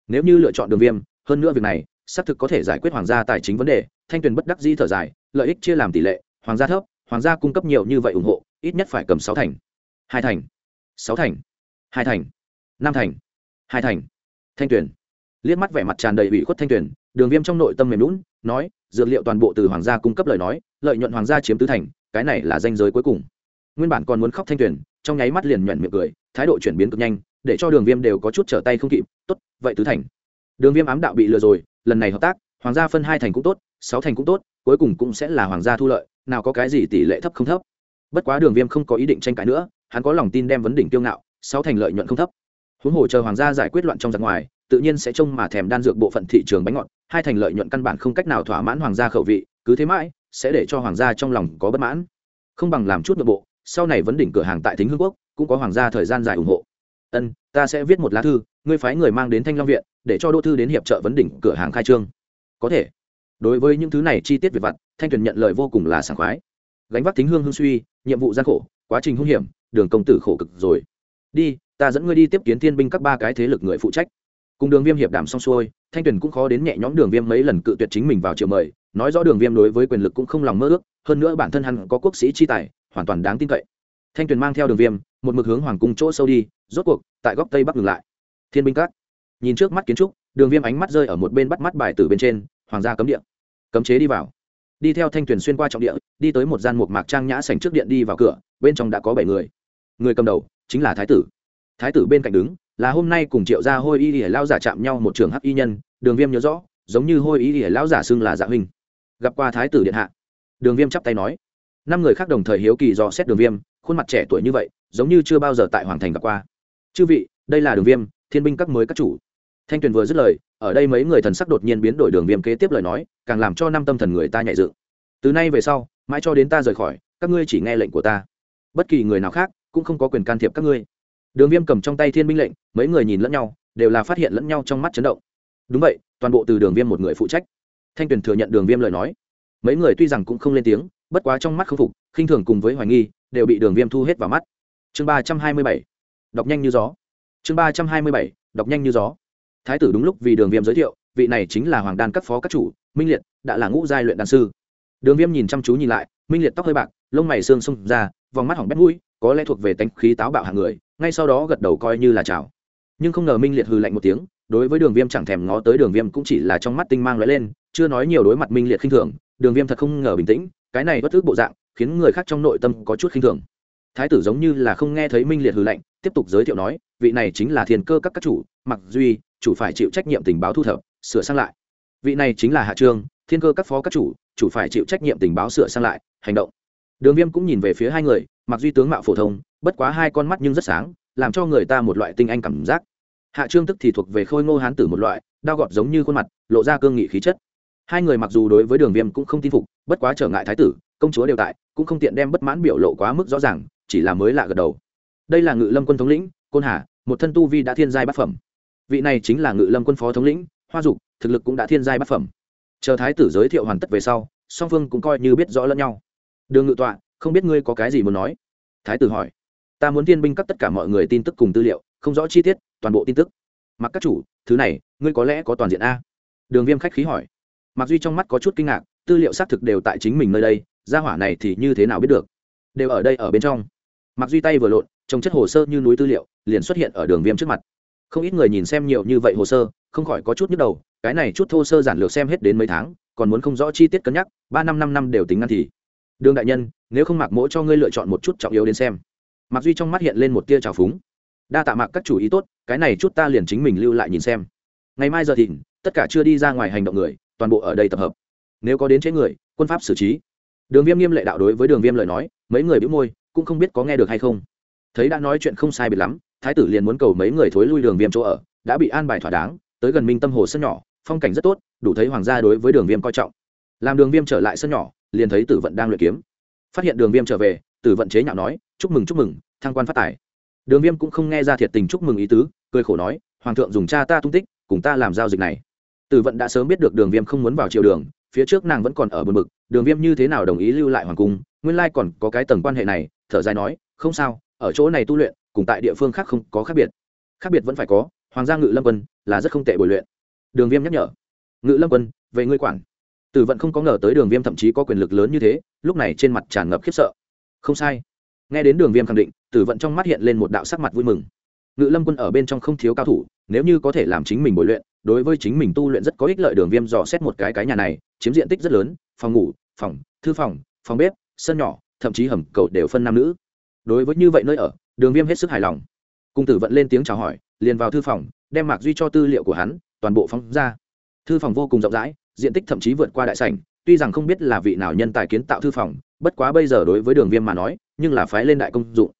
Nếu như lựa chọn đường viêm, hơn nữa việc này, xác thực có thể giải quyết hoàng gia tài chính vấn đề, thanh tuyền bất đắc di thở dài, lợi ích chia làm tỷ lệ, hoàng gia thấp hoàng gia cung cấp nhiều như vậy ủng hộ ít nhất phải cầm sáu thành. Hai thành. Sáu thành. Hai thành. Năm thành. Hai thành. Thanh tuyển. liếc mắt vẻ mặt tràn đầy ủy khuất thanh tuyển, đường viêm trong nội tâm mềm lún nói dược liệu toàn bộ từ hoàng gia cung cấp lời nói lợi nhuận hoàng gia chiếm tứ thành cái này là danh giới cuối cùng. Nguyên bản còn muốn khóc thanh tuyển, trong nháy mắt liền nhuận miệng cười thái độ chuyển biến cực nhanh để cho đường viêm đều có chút trở tay không kịp tốt vậy tứ thành. Đường viêm ám đạo bị lừa rồi lần này hợp tác hoàng gia phân hai thành cũng tốt sáu thành cũng tốt cuối cùng cũng sẽ là hoàng gia thu lợi nào có cái gì tỷ lệ thấp không thấp. Bất quá đường viêm không có ý định tranh cãi nữa, hắn có lòng tin đem vấn đỉnh kiêu ngạo, sáu thành lợi nhuận không thấp. Huống hồ chờ hoàng gia giải quyết loạn trong giặc ngoài, tự nhiên sẽ trông mà thèm đan dược bộ phận thị trường bánh ngọt, hai thành lợi nhuận căn bản không cách nào thỏa mãn hoàng gia khẩu vị, cứ thế mãi, sẽ để cho hoàng gia trong lòng có bất mãn. Không bằng làm chút nội bộ, sau này vấn đỉnh cửa hàng tại thính hương quốc, cũng có hoàng gia thời gian dài ủng hộ. Ân, ta sẽ viết một lá thư, ngươi phái người mang đến thanh long viện, để cho đỗ thư đến hiệp trợ vấn đỉnh cửa hàng khai trương. Có thể. Đối với những thứ này chi tiết về vặt thanh tuyền nhận lời vô cùng là sảng khoái. Gánh vác thính hương hương suy, nhiệm vụ gian khổ, quá trình hung hiểm, đường công tử khổ cực rồi. Đi, ta dẫn ngươi đi tiếp kiến thiên binh các ba cái thế lực người phụ trách. Cùng đường viêm hiệp đảm xong xuôi, thanh tuyền cũng khó đến nhẹ nhõm đường viêm mấy lần cự tuyệt chính mình vào triệu mời. Nói rõ đường viêm đối với quyền lực cũng không lòng mơ ước, hơn nữa bản thân hắn có quốc sĩ chi tài, hoàn toàn đáng tin cậy. Thanh tuyền mang theo đường viêm, một mực hướng hoàng cung chỗ sâu đi, rốt cuộc, tại góc tây bắc ngừng lại. Thiên binh các, nhìn trước mắt kiến trúc, đường viêm ánh mắt rơi ở một bên bắt mắt bài từ bên trên, hoàng gia cấm địa. Cấm chế đi vào đi theo thanh tuyền xuyên qua trọng địa, đi tới một gian mục mạc trang nhã sành trước điện đi vào cửa, bên trong đã có bảy người. Người cầm đầu chính là thái tử. Thái tử bên cạnh đứng là hôm nay cùng triệu gia hôi y ỉa lao giả chạm nhau một trường hắc y nhân, đường viêm nhớ rõ, giống như hôi y ỉa lao giả xưng là dạ huynh. Gặp qua thái tử điện hạ, đường viêm chắp tay nói. Năm người khác đồng thời hiếu kỳ dò xét đường viêm, khuôn mặt trẻ tuổi như vậy, giống như chưa bao giờ tại hoàng thành gặp qua. Chư vị, đây là đường viêm, thiên binh các mới các chủ. Thanh tuyền vừa dứt lời ở đây mấy người thần sắc đột nhiên biến đổi đường viêm kế tiếp lời nói, càng làm cho năm tâm thần người ta nhạy dựng. Từ nay về sau, mãi cho đến ta rời khỏi, các ngươi chỉ nghe lệnh của ta. Bất kỳ người nào khác cũng không có quyền can thiệp các ngươi. Đường viêm cầm trong tay thiên binh lệnh, mấy người nhìn lẫn nhau, đều là phát hiện lẫn nhau trong mắt chấn động. Đúng vậy, toàn bộ từ đường viêm một người phụ trách. Thanh tuyền thừa nhận đường viêm lời nói. Mấy người tuy rằng cũng không lên tiếng, bất quá trong mắt k phục, khinh thường cùng với hoài nghi, đều bị đường viêm thu hết vào mắt. Chương ba trăm hai mươi bảy. Đọc nhanh như gió. Chương ba trăm hai mươi bảy. Đọc nhanh như gió thái tử đúng lúc vì đường viêm giới thiệu vị này chính là hoàng đan các phó các chủ minh liệt đã là ngũ giai luyện đan sư. Đường viêm nhìn chăm chú nhìn lại minh liệt tóc hơi bạc lông mày xương xông ra vòng mắt hỏng bét mũi có lẽ thuộc về tánh khí táo bạo hạng người ngay sau đó gật đầu coi như là chào. Nhưng không ngờ minh liệt hừ lạnh một tiếng đối với đường viêm chẳng thèm ngó tới đường viêm cũng chỉ là trong mắt tinh mang lóe lên chưa nói nhiều đối mặt minh liệt khinh thường đường viêm thật không ngờ bình tĩnh cái này bất thức bộ dạng khiến người khác trong nội tâm có chút khinh thường. Thái tử giống như là không nghe thấy minh liệt hừ lạnh, tiếp tục giới thiệu nói vị này chính là Thiền cơ các các chủ mặc duy chủ phải chịu trách nhiệm tình báo thu thập, sửa sang lại. Vị này chính là hạ trương, thiên cơ các phó các chủ chủ phải chịu trách nhiệm tình báo sửa sang lại, hành động. Đường viêm cũng nhìn về phía hai người, mặc duy tướng mạo phổ thông, bất quá hai con mắt nhưng rất sáng, làm cho người ta một loại tinh anh cảm giác. Hạ trương tức thì thuộc về khôi ngô hán tử một loại đao gọt giống như khuôn mặt, lộ ra cương nghị khí chất. Hai người mặc dù đối với đường viêm cũng không tin phục, bất quá trở ngại thái tử, công chúa đều tại, cũng không tiện đem bất mãn biểu lộ quá mức rõ ràng, chỉ là mới lạ gật đầu. Đây là ngự lâm quân thống lĩnh, côn hà, một thân tu vi đã thiên giai bát phẩm vị này chính là ngự lâm quân phó thống lĩnh, hoa dục, thực lực cũng đã thiên giai bát phẩm. Chờ thái tử giới thiệu hoàn tất về sau, song phương cũng coi như biết rõ lẫn nhau. Đường ngự tọa, không biết ngươi có cái gì muốn nói? Thái tử hỏi. Ta muốn thiên binh cấp tất cả mọi người tin tức cùng tư liệu, không rõ chi tiết, toàn bộ tin tức. Mặc các chủ, thứ này, ngươi có lẽ có toàn diện a? Đường viêm khách khí hỏi. Mặc duy trong mắt có chút kinh ngạc, tư liệu xác thực đều tại chính mình nơi đây, gia hỏa này thì như thế nào biết được? Đều ở đây ở bên trong. Mặc duy tay vừa lộn trồng chất hồ sơ như núi tư liệu, liền xuất hiện ở đường viêm trước mặt không ít người nhìn xem nhiều như vậy hồ sơ, không khỏi có chút nhức đầu, cái này chút thô sơ giản lược xem hết đến mấy tháng, còn muốn không rõ chi tiết cân nhắc, ba năm năm năm đều tính ngăn thì. Đường đại nhân, nếu không mạc mỗ cho ngươi lựa chọn một chút trọng yếu đến xem. Mặc duy trong mắt hiện lên một tia trào phúng. Đa tạ mạc các chủ ý tốt, cái này chút ta liền chính mình lưu lại nhìn xem. Ngày mai giờ thìn, tất cả chưa đi ra ngoài hành động người, toàn bộ ở đây tập hợp. Nếu có đến chế người, quân pháp xử trí. Đường viêm nghiêm lệ đạo đối với đường viêm lời nói, mấy người bĩu môi, cũng không biết có nghe được hay không. Thấy đã nói chuyện không sai biệt lắm thái tử liền muốn cầu mấy người thối lui đường viêm chỗ ở, đã bị an bài thỏa đáng, tới gần minh tâm hồ sân nhỏ, phong cảnh rất tốt, đủ thấy hoàng gia đối với đường viêm coi trọng. Làm đường viêm trở lại sân nhỏ, liền thấy tử vận đang luyện kiếm. Phát hiện đường viêm trở về, tử vận chế nhạo nói, chúc mừng chúc mừng, thăng quan phát tài. Đường viêm cũng không nghe ra thiệt tình chúc mừng ý tứ, cười khổ nói, hoàng thượng dùng cha ta tung tích, cùng ta làm giao dịch này. Tử vận đã sớm biết được đường viêm không muốn vào triều đường, phía trước nàng vẫn còn ở bờ mực đường viêm như thế nào đồng ý lưu lại hoàng cung, nguyên lai còn có cái tầng quan hệ này, thở dài nói, không sao, ở chỗ này tu luyện cùng tại địa phương khác không có khác biệt. Khác biệt vẫn phải có, hoàng gia ngự lâm quân là rất không tệ bồi luyện. Đường viêm nhắc nhở, ngự lâm quân, về ngươi quản. Tử vận không có ngờ tới đường viêm thậm chí có quyền lực lớn như thế, lúc này trên mặt tràn ngập khiếp sợ. Không sai. Nghe đến đường viêm khẳng định, tử vận trong mắt hiện lên một đạo sắc mặt vui mừng. Ngự lâm quân ở bên trong không thiếu cao thủ, nếu như có thể làm chính mình bồi luyện, đối với chính mình tu luyện rất có ích lợi, đường viêm dò xét một cái cái nhà này, chiếm diện tích rất lớn, phòng ngủ, phòng, thư phòng phòng bếp, sân nhỏ, thậm chí hầm cầu đều phân nam nữ. Đối với như vậy nơi ở đường viêm hết sức hài lòng. Cung tử vận lên tiếng chào hỏi, liền vào thư phòng, đem mạc duy cho tư liệu của hắn, toàn bộ phóng ra. Thư phòng vô cùng rộng rãi, diện tích thậm chí vượt qua đại sảnh, tuy rằng không biết là vị nào nhân tài kiến tạo thư phòng, bất quá bây giờ đối với đường viêm mà nói, nhưng là phái lên đại công dụng.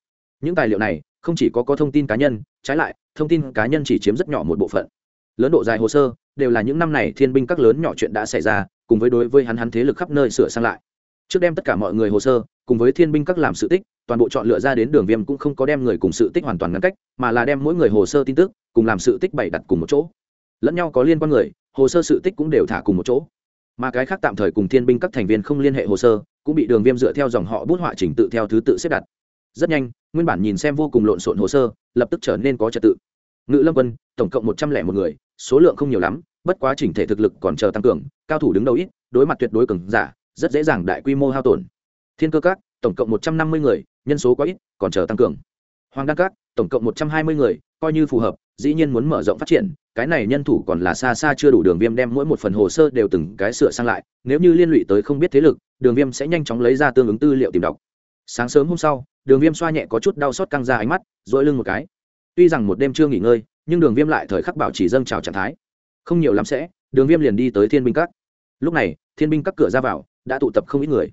Những tài liệu này, không chỉ có có thông tin cá nhân, trái lại, thông tin cá nhân chỉ chiếm rất nhỏ một bộ phận. Lớn độ dài hồ sơ, đều là những năm này thiên binh các lớn nhỏ chuyện đã xảy ra, cùng với đối với hắn hắn thế lực khắp nơi sửa sang lại. Trước đem tất cả mọi người hồ sơ, cùng với thiên binh các làm sự tích toàn bộ chọn lựa ra đến đường viêm cũng không có đem người cùng sự tích hoàn toàn ngăn cách, mà là đem mỗi người hồ sơ tin tức cùng làm sự tích bày đặt cùng một chỗ. Lẫn nhau có liên quan người, hồ sơ sự tích cũng đều thả cùng một chỗ. Mà cái khác tạm thời cùng thiên binh các thành viên không liên hệ hồ sơ, cũng bị đường viêm dựa theo dòng họ bút họa trình tự theo thứ tự xếp đặt. Rất nhanh, nguyên bản nhìn xem vô cùng lộn xộn hồ sơ, lập tức trở nên có trật tự. Ngự lâm quân, tổng cộng một trăm lẻ một người, số lượng không nhiều lắm, bất quá chỉnh thể thực lực còn chờ tăng cường, cao thủ đứng đầu ít, đối mặt tuyệt đối cường giả, rất dễ dàng đại quy mô hao tổn. Thiên cơ các tổng cộng một trăm năm mươi người, nhân số quá ít, còn chờ tăng cường. Hoàng đăng các, tổng cộng một trăm hai mươi người, coi như phù hợp, dĩ nhiên muốn mở rộng phát triển, cái này nhân thủ còn là xa xa chưa đủ đường viêm đem mỗi một phần hồ sơ đều từng cái sửa sang lại, nếu như liên lụy tới không biết thế lực, đường viêm sẽ nhanh chóng lấy ra tương ứng tư liệu tìm đọc. Sáng sớm hôm sau, đường viêm xoa nhẹ có chút đau xót căng ra ánh mắt, dội lưng một cái. Tuy rằng một đêm chưa nghỉ ngơi, nhưng đường viêm lại thời khắc bảo chỉ dâng trào trạng thái. Không nhiều lắm sẽ, đường viêm liền đi tới thiên binh các. Lúc này, thiên binh các cửa ra vào, đã tụ tập không ít người.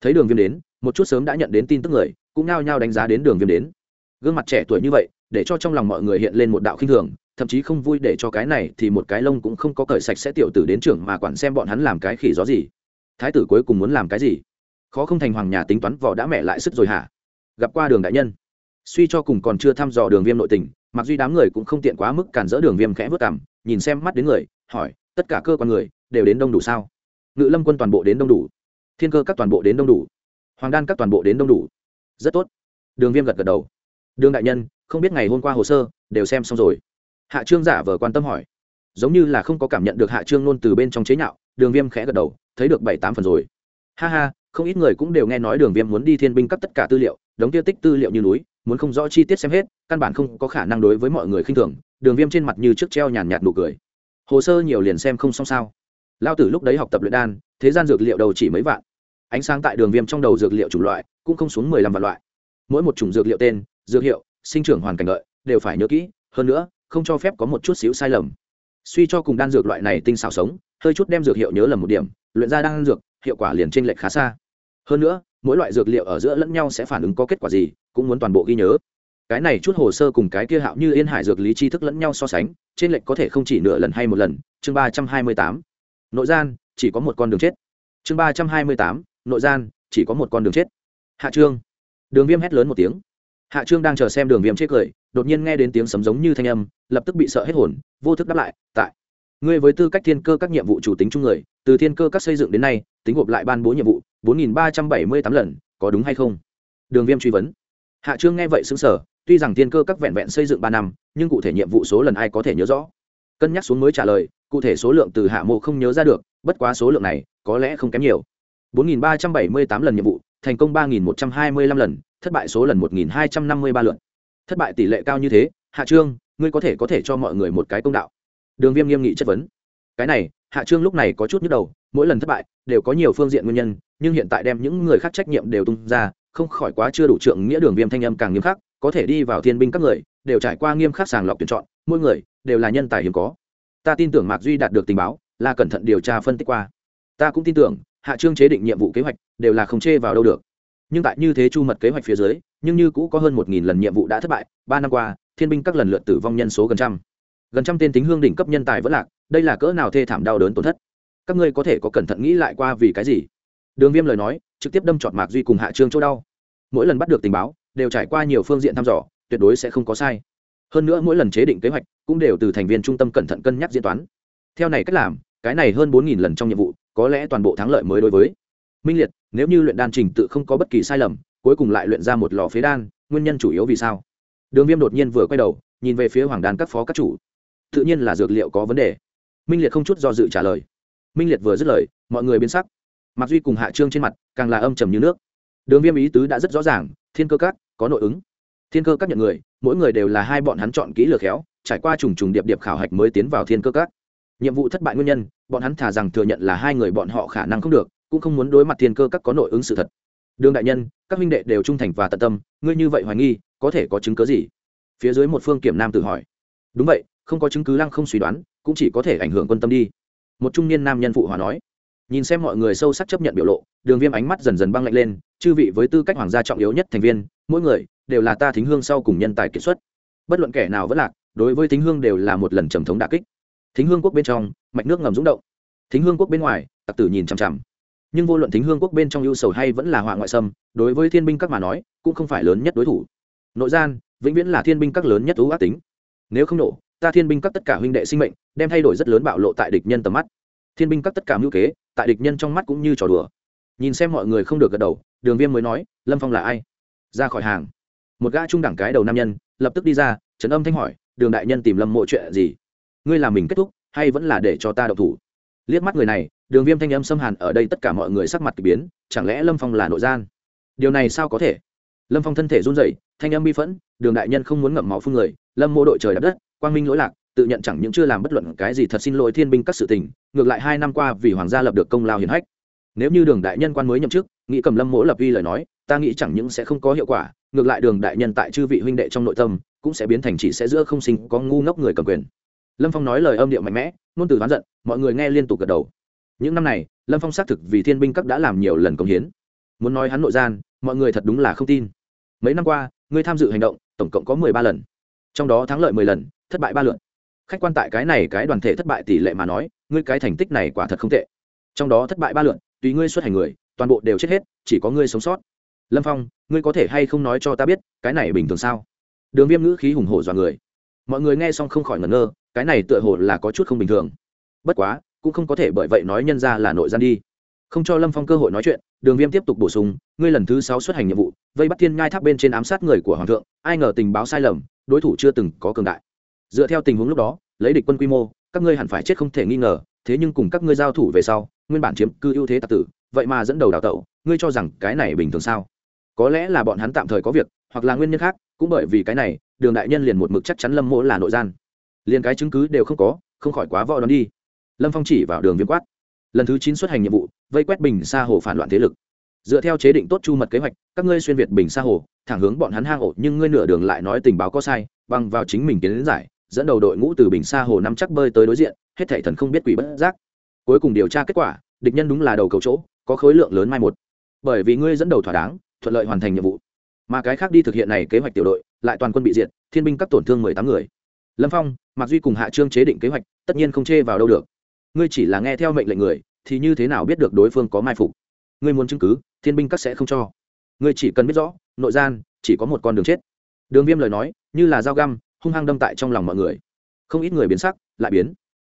Thấy đường viêm đến một chút sớm đã nhận đến tin tức người, cũng nao nhao đánh giá đến đường viêm đến. Gương mặt trẻ tuổi như vậy, để cho trong lòng mọi người hiện lên một đạo khinh thường, thậm chí không vui để cho cái này thì một cái lông cũng không có cởi sạch sẽ tiểu tử đến trưởng mà quản xem bọn hắn làm cái khỉ gió gì. Thái tử cuối cùng muốn làm cái gì? Khó không thành hoàng nhà tính toán vỏ đã mẹ lại sức rồi hả? Gặp qua đường đại nhân. Suy cho cùng còn chưa thăm dò đường viêm nội tình, mặc duy đám người cũng không tiện quá mức cản dỡ đường viêm khẽ vớt cảm nhìn xem mắt đến người, hỏi, tất cả cơ quan người, đều đến đông đủ sao? Ngự lâm quân toàn bộ đến đông đủ. Thiên cơ các toàn bộ đến đông đủ hoàng đan các toàn bộ đến đông đủ. Rất tốt. Đường viêm gật gật đầu. Đường đại nhân, không biết ngày hôm qua hồ sơ, đều xem xong rồi. Hạ trương giả vờ quan tâm hỏi. Giống như là không có cảm nhận được hạ trương nôn từ bên trong chế nhạo, đường viêm khẽ gật đầu, thấy được bảy tám phần rồi. Ha ha, không ít người cũng đều nghe nói đường viêm muốn đi thiên binh cấp tất cả tư liệu, đống tiêu tích tư liệu như núi, muốn không rõ chi tiết xem hết, căn bản không có khả năng đối với mọi người khinh thường, đường viêm trên mặt như trước treo nhàn nhạt nụ cười. Hồ sơ nhiều liền xem không xong sao. Lao tử lúc đấy học tập luyện đan, thế gian dược liệu đầu chỉ mấy vạn ánh sáng tại đường viêm trong đầu dược liệu chủng loại cũng không xuống mười lăm vạn loại. Mỗi một chủng dược liệu tên, dược hiệu, sinh trưởng hoàn cảnh lợi đều phải nhớ kỹ, hơn nữa, không cho phép có một chút xíu sai lầm. Suy cho cùng đan dược loại này tinh xảo sống, hơi chút đem dược hiệu nhớ lầm một điểm, luyện ra đan dược, hiệu quả liền t r ê n lệch khá xa. Hơn nữa, mỗi loại dược liệu ở giữa lẫn nhau sẽ phản ứng có kết quả gì, cũng muốn toàn bộ ghi nhớ. Cái này chút hồ sơ cùng cái kia hạo như yên hải dược lý tri thức lẫn nhau so sánh trên lệch có thể không chỉ nửa lần hay một lần. Chương ba trăm hai mươi tám. Nội gian, chỉ có một con đường chết. Chương ba trăm hai mươi tám nội gian, chỉ có một con đường chết. Hạ trương. Đường viêm hét lớn một tiếng. Hạ trương đang chờ xem đường viêm chết cười, đột nhiên nghe đến tiếng sấm giống như thanh âm, lập tức bị sợ hết hồn, vô thức đáp lại, tại, ngươi với tư cách thiên cơ các nhiệm vụ chủ tính chung người, từ thiên cơ các xây dựng đến nay, tính gộp lại ban bố nhiệm vụ, bốn nghìn ba trăm bảy mươi tám lần, có đúng hay không? Đường viêm truy vấn. Hạ trương nghe vậy xứng sở tuy rằng thiên cơ các vẹn vẹn xây dựng ba năm, nhưng cụ thể nhiệm vụ số lần ai có thể nhớ rõ? Cân nhắc xuống mới trả lời, cụ thể số lượng từ hạ mộ không nhớ ra được, bất quá số lượng này có lẽ không kém nhiều bốn nghìn ba trăm bảy mươi tám lần nhiệm vụ, thành công ba nghìn một trăm hai mươi lăm lần, thất bại số lần một nghìn hai trăm năm mươi ba lượt. Thất bại tỷ lệ cao như thế, hạ trương, ngươi có thể có thể cho mọi người một cái công đạo. Đường viêm nghiêm nghị chất vấn. Cái này, hạ trương lúc này có chút nhức đầu, mỗi lần thất bại đều có nhiều phương diện nguyên nhân, nhưng hiện tại đem những người khác trách nhiệm đều tung ra, không khỏi quá chưa đủ trượng nghĩa đường viêm thanh âm càng nghiêm khắc, có thể đi vào thiên binh các người, đều trải qua nghiêm khắc sàng lọc tuyển chọn, mỗi người đều là nhân tài hiếm có. Ta tin tưởng mạc duy đạt được tình báo, là cẩn thận điều tra phân tích qua. Ta cũng tin tưởng hạ trương chế định nhiệm vụ kế hoạch, đều là không chê vào đâu được. Nhưng tại như thế chu mật kế hoạch phía dưới, nhưng như cũ có hơn một nghìn lần nhiệm vụ đã thất bại, ba năm qua, thiên binh các lần lượt tử vong nhân số gần trăm. Gần trăm tên tính hương đỉnh cấp nhân tài vẫn lạc, đây là cỡ nào thê thảm đau đớn tổn thất? Các ngươi có thể có cẩn thận nghĩ lại qua vì cái gì? Đường viêm lời nói, trực tiếp đâm trọt mạc duy cùng hạ trương chỗ đau. Mỗi lần bắt được tình báo, đều trải qua nhiều phương diện thăm dò, tuyệt đối sẽ không có sai. Hơn nữa mỗi lần chế định kế hoạch, cũng đều từ thành viên trung tâm cẩn thận cân nhắc diễn toán. Theo này cách làm cái này hơn bốn lần trong nhiệm vụ, có lẽ toàn bộ thắng lợi mới đối với. Minh liệt, nếu như luyện đan trình tự không có bất kỳ sai lầm, cuối cùng lại luyện ra một lò phế đan, nguyên nhân chủ yếu vì sao? Đường viêm đột nhiên vừa quay đầu, nhìn về phía hoàng đan các phó các chủ. Tự nhiên là dược liệu có vấn đề. Minh liệt không chút do dự trả lời. Minh liệt vừa dứt lời, mọi người biến sắc. Mặc duy cùng hạ trương trên mặt càng là âm trầm như nước. Đường viêm ý tứ đã rất rõ ràng, thiên cơ các có nội ứng. Thiên cơ các nhận người, mỗi người đều là hai bọn hắn chọn kỹ lược khéo, trải qua trùng trùng điệp điệp khảo hạch mới tiến vào thiên cơ các nhiệm vụ thất bại nguyên nhân, bọn hắn thả rằng thừa nhận là hai người bọn họ khả năng không được, cũng không muốn đối mặt thiên cơ các có nội ứng sự thật. Đường đại nhân, các huynh đệ đều trung thành và tận tâm, ngươi như vậy hoài nghi, có thể có chứng cớ gì? Phía dưới một phương kiểm nam tự hỏi. Đúng vậy, không có chứng cứ lăng không suy đoán, cũng chỉ có thể ảnh hưởng quân tâm đi. Một trung niên nam nhân phụ hòa nói. Nhìn xem mọi người sâu sắc chấp nhận biểu lộ, đường viêm ánh mắt dần dần băng lạnh lên, chư vị với tư cách hoàng gia trọng yếu nhất thành viên, mỗi người đều là ta thính hương sau cùng nhân tài kiệt xuất. Bất luận kẻ nào vẫn lạc, đối với thính hương đều là một lần trầm thống đà kích thính hương quốc bên trong, mạch nước ngầm rúng động. Thính hương quốc bên ngoài, tặc tử nhìn chằm chằm. Nhưng vô luận thính hương quốc bên trong ưu sầu hay vẫn là họa ngoại xâm, đối với thiên binh các mà nói, cũng không phải lớn nhất đối thủ. Nội gian, vĩnh viễn là thiên binh các lớn nhất ưu ác tính. Nếu không nổ, ta thiên binh các tất cả huynh đệ sinh mệnh, đem thay đổi rất lớn bạo lộ tại địch nhân tầm mắt. Thiên binh các tất cả mưu kế, tại địch nhân trong mắt cũng như trò đùa. Nhìn xem mọi người không được gật đầu, đường viêm mới nói, lâm phong là ai? Ra khỏi hàng. Một gã trung đẳng cái đầu nam nhân, lập tức đi ra, trấn âm thanh hỏi, đường đại nhân tìm lâm mộ chuyện gì? Ngươi làm mình kết thúc, hay vẫn là để cho ta đậu thủ? Liếc mắt người này, đường viêm thanh âm xâm hàn ở đây tất cả mọi người sắc mặt k ỳ biến, chẳng lẽ lâm phong là nội gian? Điều này sao có thể? Lâm phong thân thể run rẩy, thanh âm bi phẫn, đường đại nhân không muốn ngậm máu phương người, lâm mô đội trời đất, quang minh lỗi lạc, tự nhận chẳng những chưa làm bất luận cái gì thật xin lỗi thiên binh các sự tình, ngược lại hai năm qua vì hoàng gia lập được công lao hiển hách. Nếu như đường đại nhân quan mới nhậm chức, nghĩ cầm lâm mỗ lập uy lời nói, ta nghĩ chẳng những sẽ không có hiệu quả, ngược lại đường đại nhân tại chư vị huynh đệ trong nội tâm, cũng sẽ biến thành chỉ sẽ giữa không sinh có ngu ngốc người cầm quyền lâm phong nói lời âm điệu mạnh mẽ, ngôn từ oán giận, mọi người nghe liên tục gật đầu. Những năm này, lâm phong xác thực vì thiên binh các đã làm nhiều lần công hiến. Muốn nói hắn nội gian, mọi người thật đúng là không tin. Mấy năm qua ngươi tham dự hành động, tổng cộng có mười ba lần. Trong đó thắng lợi mười lần, thất bại ba lượt. Khách quan tại cái này cái đoàn thể thất bại tỷ lệ mà nói, ngươi cái thành tích này quả thật không tệ. Trong đó thất bại ba lượt, tùy ngươi xuất hành người, toàn bộ đều chết hết, chỉ có ngươi sống sót. Lâm phong, ngươi có thể hay không nói cho ta biết, cái này bình thường sao? Đường viêm ngữ khí hùng hổ dọa người. Mọi người nghe xong không khỏi ngẩn ngơ cái này tựa hồ là có chút không bình thường. Bất quá, cũng không có thể bởi vậy nói nhân ra là nội gian đi. Không cho lâm phong cơ hội nói chuyện, đường viêm tiếp tục bổ sung, ngươi lần thứ sáu xuất hành nhiệm vụ, vây bắt thiên ngai tháp bên trên ám sát người của hoàng thượng, ai ngờ tình báo sai lầm, đối thủ chưa từng có cường đại. Dựa theo tình huống lúc đó, lấy địch quân quy mô, các ngươi hẳn phải chết không thể nghi ngờ, thế nhưng cùng các ngươi giao thủ về sau, nguyên bản chiếm cư ưu thế tạc tử, vậy mà dẫn đầu đào tẩu, ngươi cho rằng cái này bình thường sao? Có lẽ là bọn hắn tạm thời có việc, hoặc là nguyên nhân khác, cũng bởi vì cái này, đường đại nhân liền một mực chắc chắn lâm mỗ là nội gian liền cái chứng cứ đều không có, không khỏi quá võ đón đi. Lâm phong chỉ vào đường viêm quát. Lần thứ chín xuất hành nhiệm vụ, vây quét bình xa hồ phản loạn thế lực. Dựa theo chế định tốt chu mật kế hoạch, các ngươi xuyên việt bình xa hồ, thẳng hướng bọn hắn hang ổ, nhưng ngươi nửa đường lại nói tình báo có sai, bằng vào chính mình kiến giải, dẫn đầu đội ngũ từ bình xa hồ năm chắc bơi tới đối diện, hết thảy thần không biết quỷ bất giác. Cuối cùng điều tra kết quả, địch nhân đúng là đầu cầu chỗ, có khối lượng lớn mai một. Bởi vì ngươi dẫn đầu thỏa đáng, thuận lợi hoàn thành nhiệm vụ. Mà cái khác đi thực hiện này kế hoạch tiểu đội, lại toàn quân bị diệt, thiên binh các tổn thương mười tám người. Lâm phong mặc duy cùng hạ trương chế định kế hoạch, tất nhiên không chê vào đâu được. Ngươi chỉ là nghe theo mệnh lệnh người, thì như thế nào biết được đối phương có mai phục? Ngươi muốn chứng cứ, thiên binh các sẽ không cho. Ngươi chỉ cần biết rõ, nội gian, chỉ có một con đường chết. Đường viêm lời nói, như là dao găm, hung hăng đâm tại trong lòng mọi người. Không ít người biến sắc, lại biến.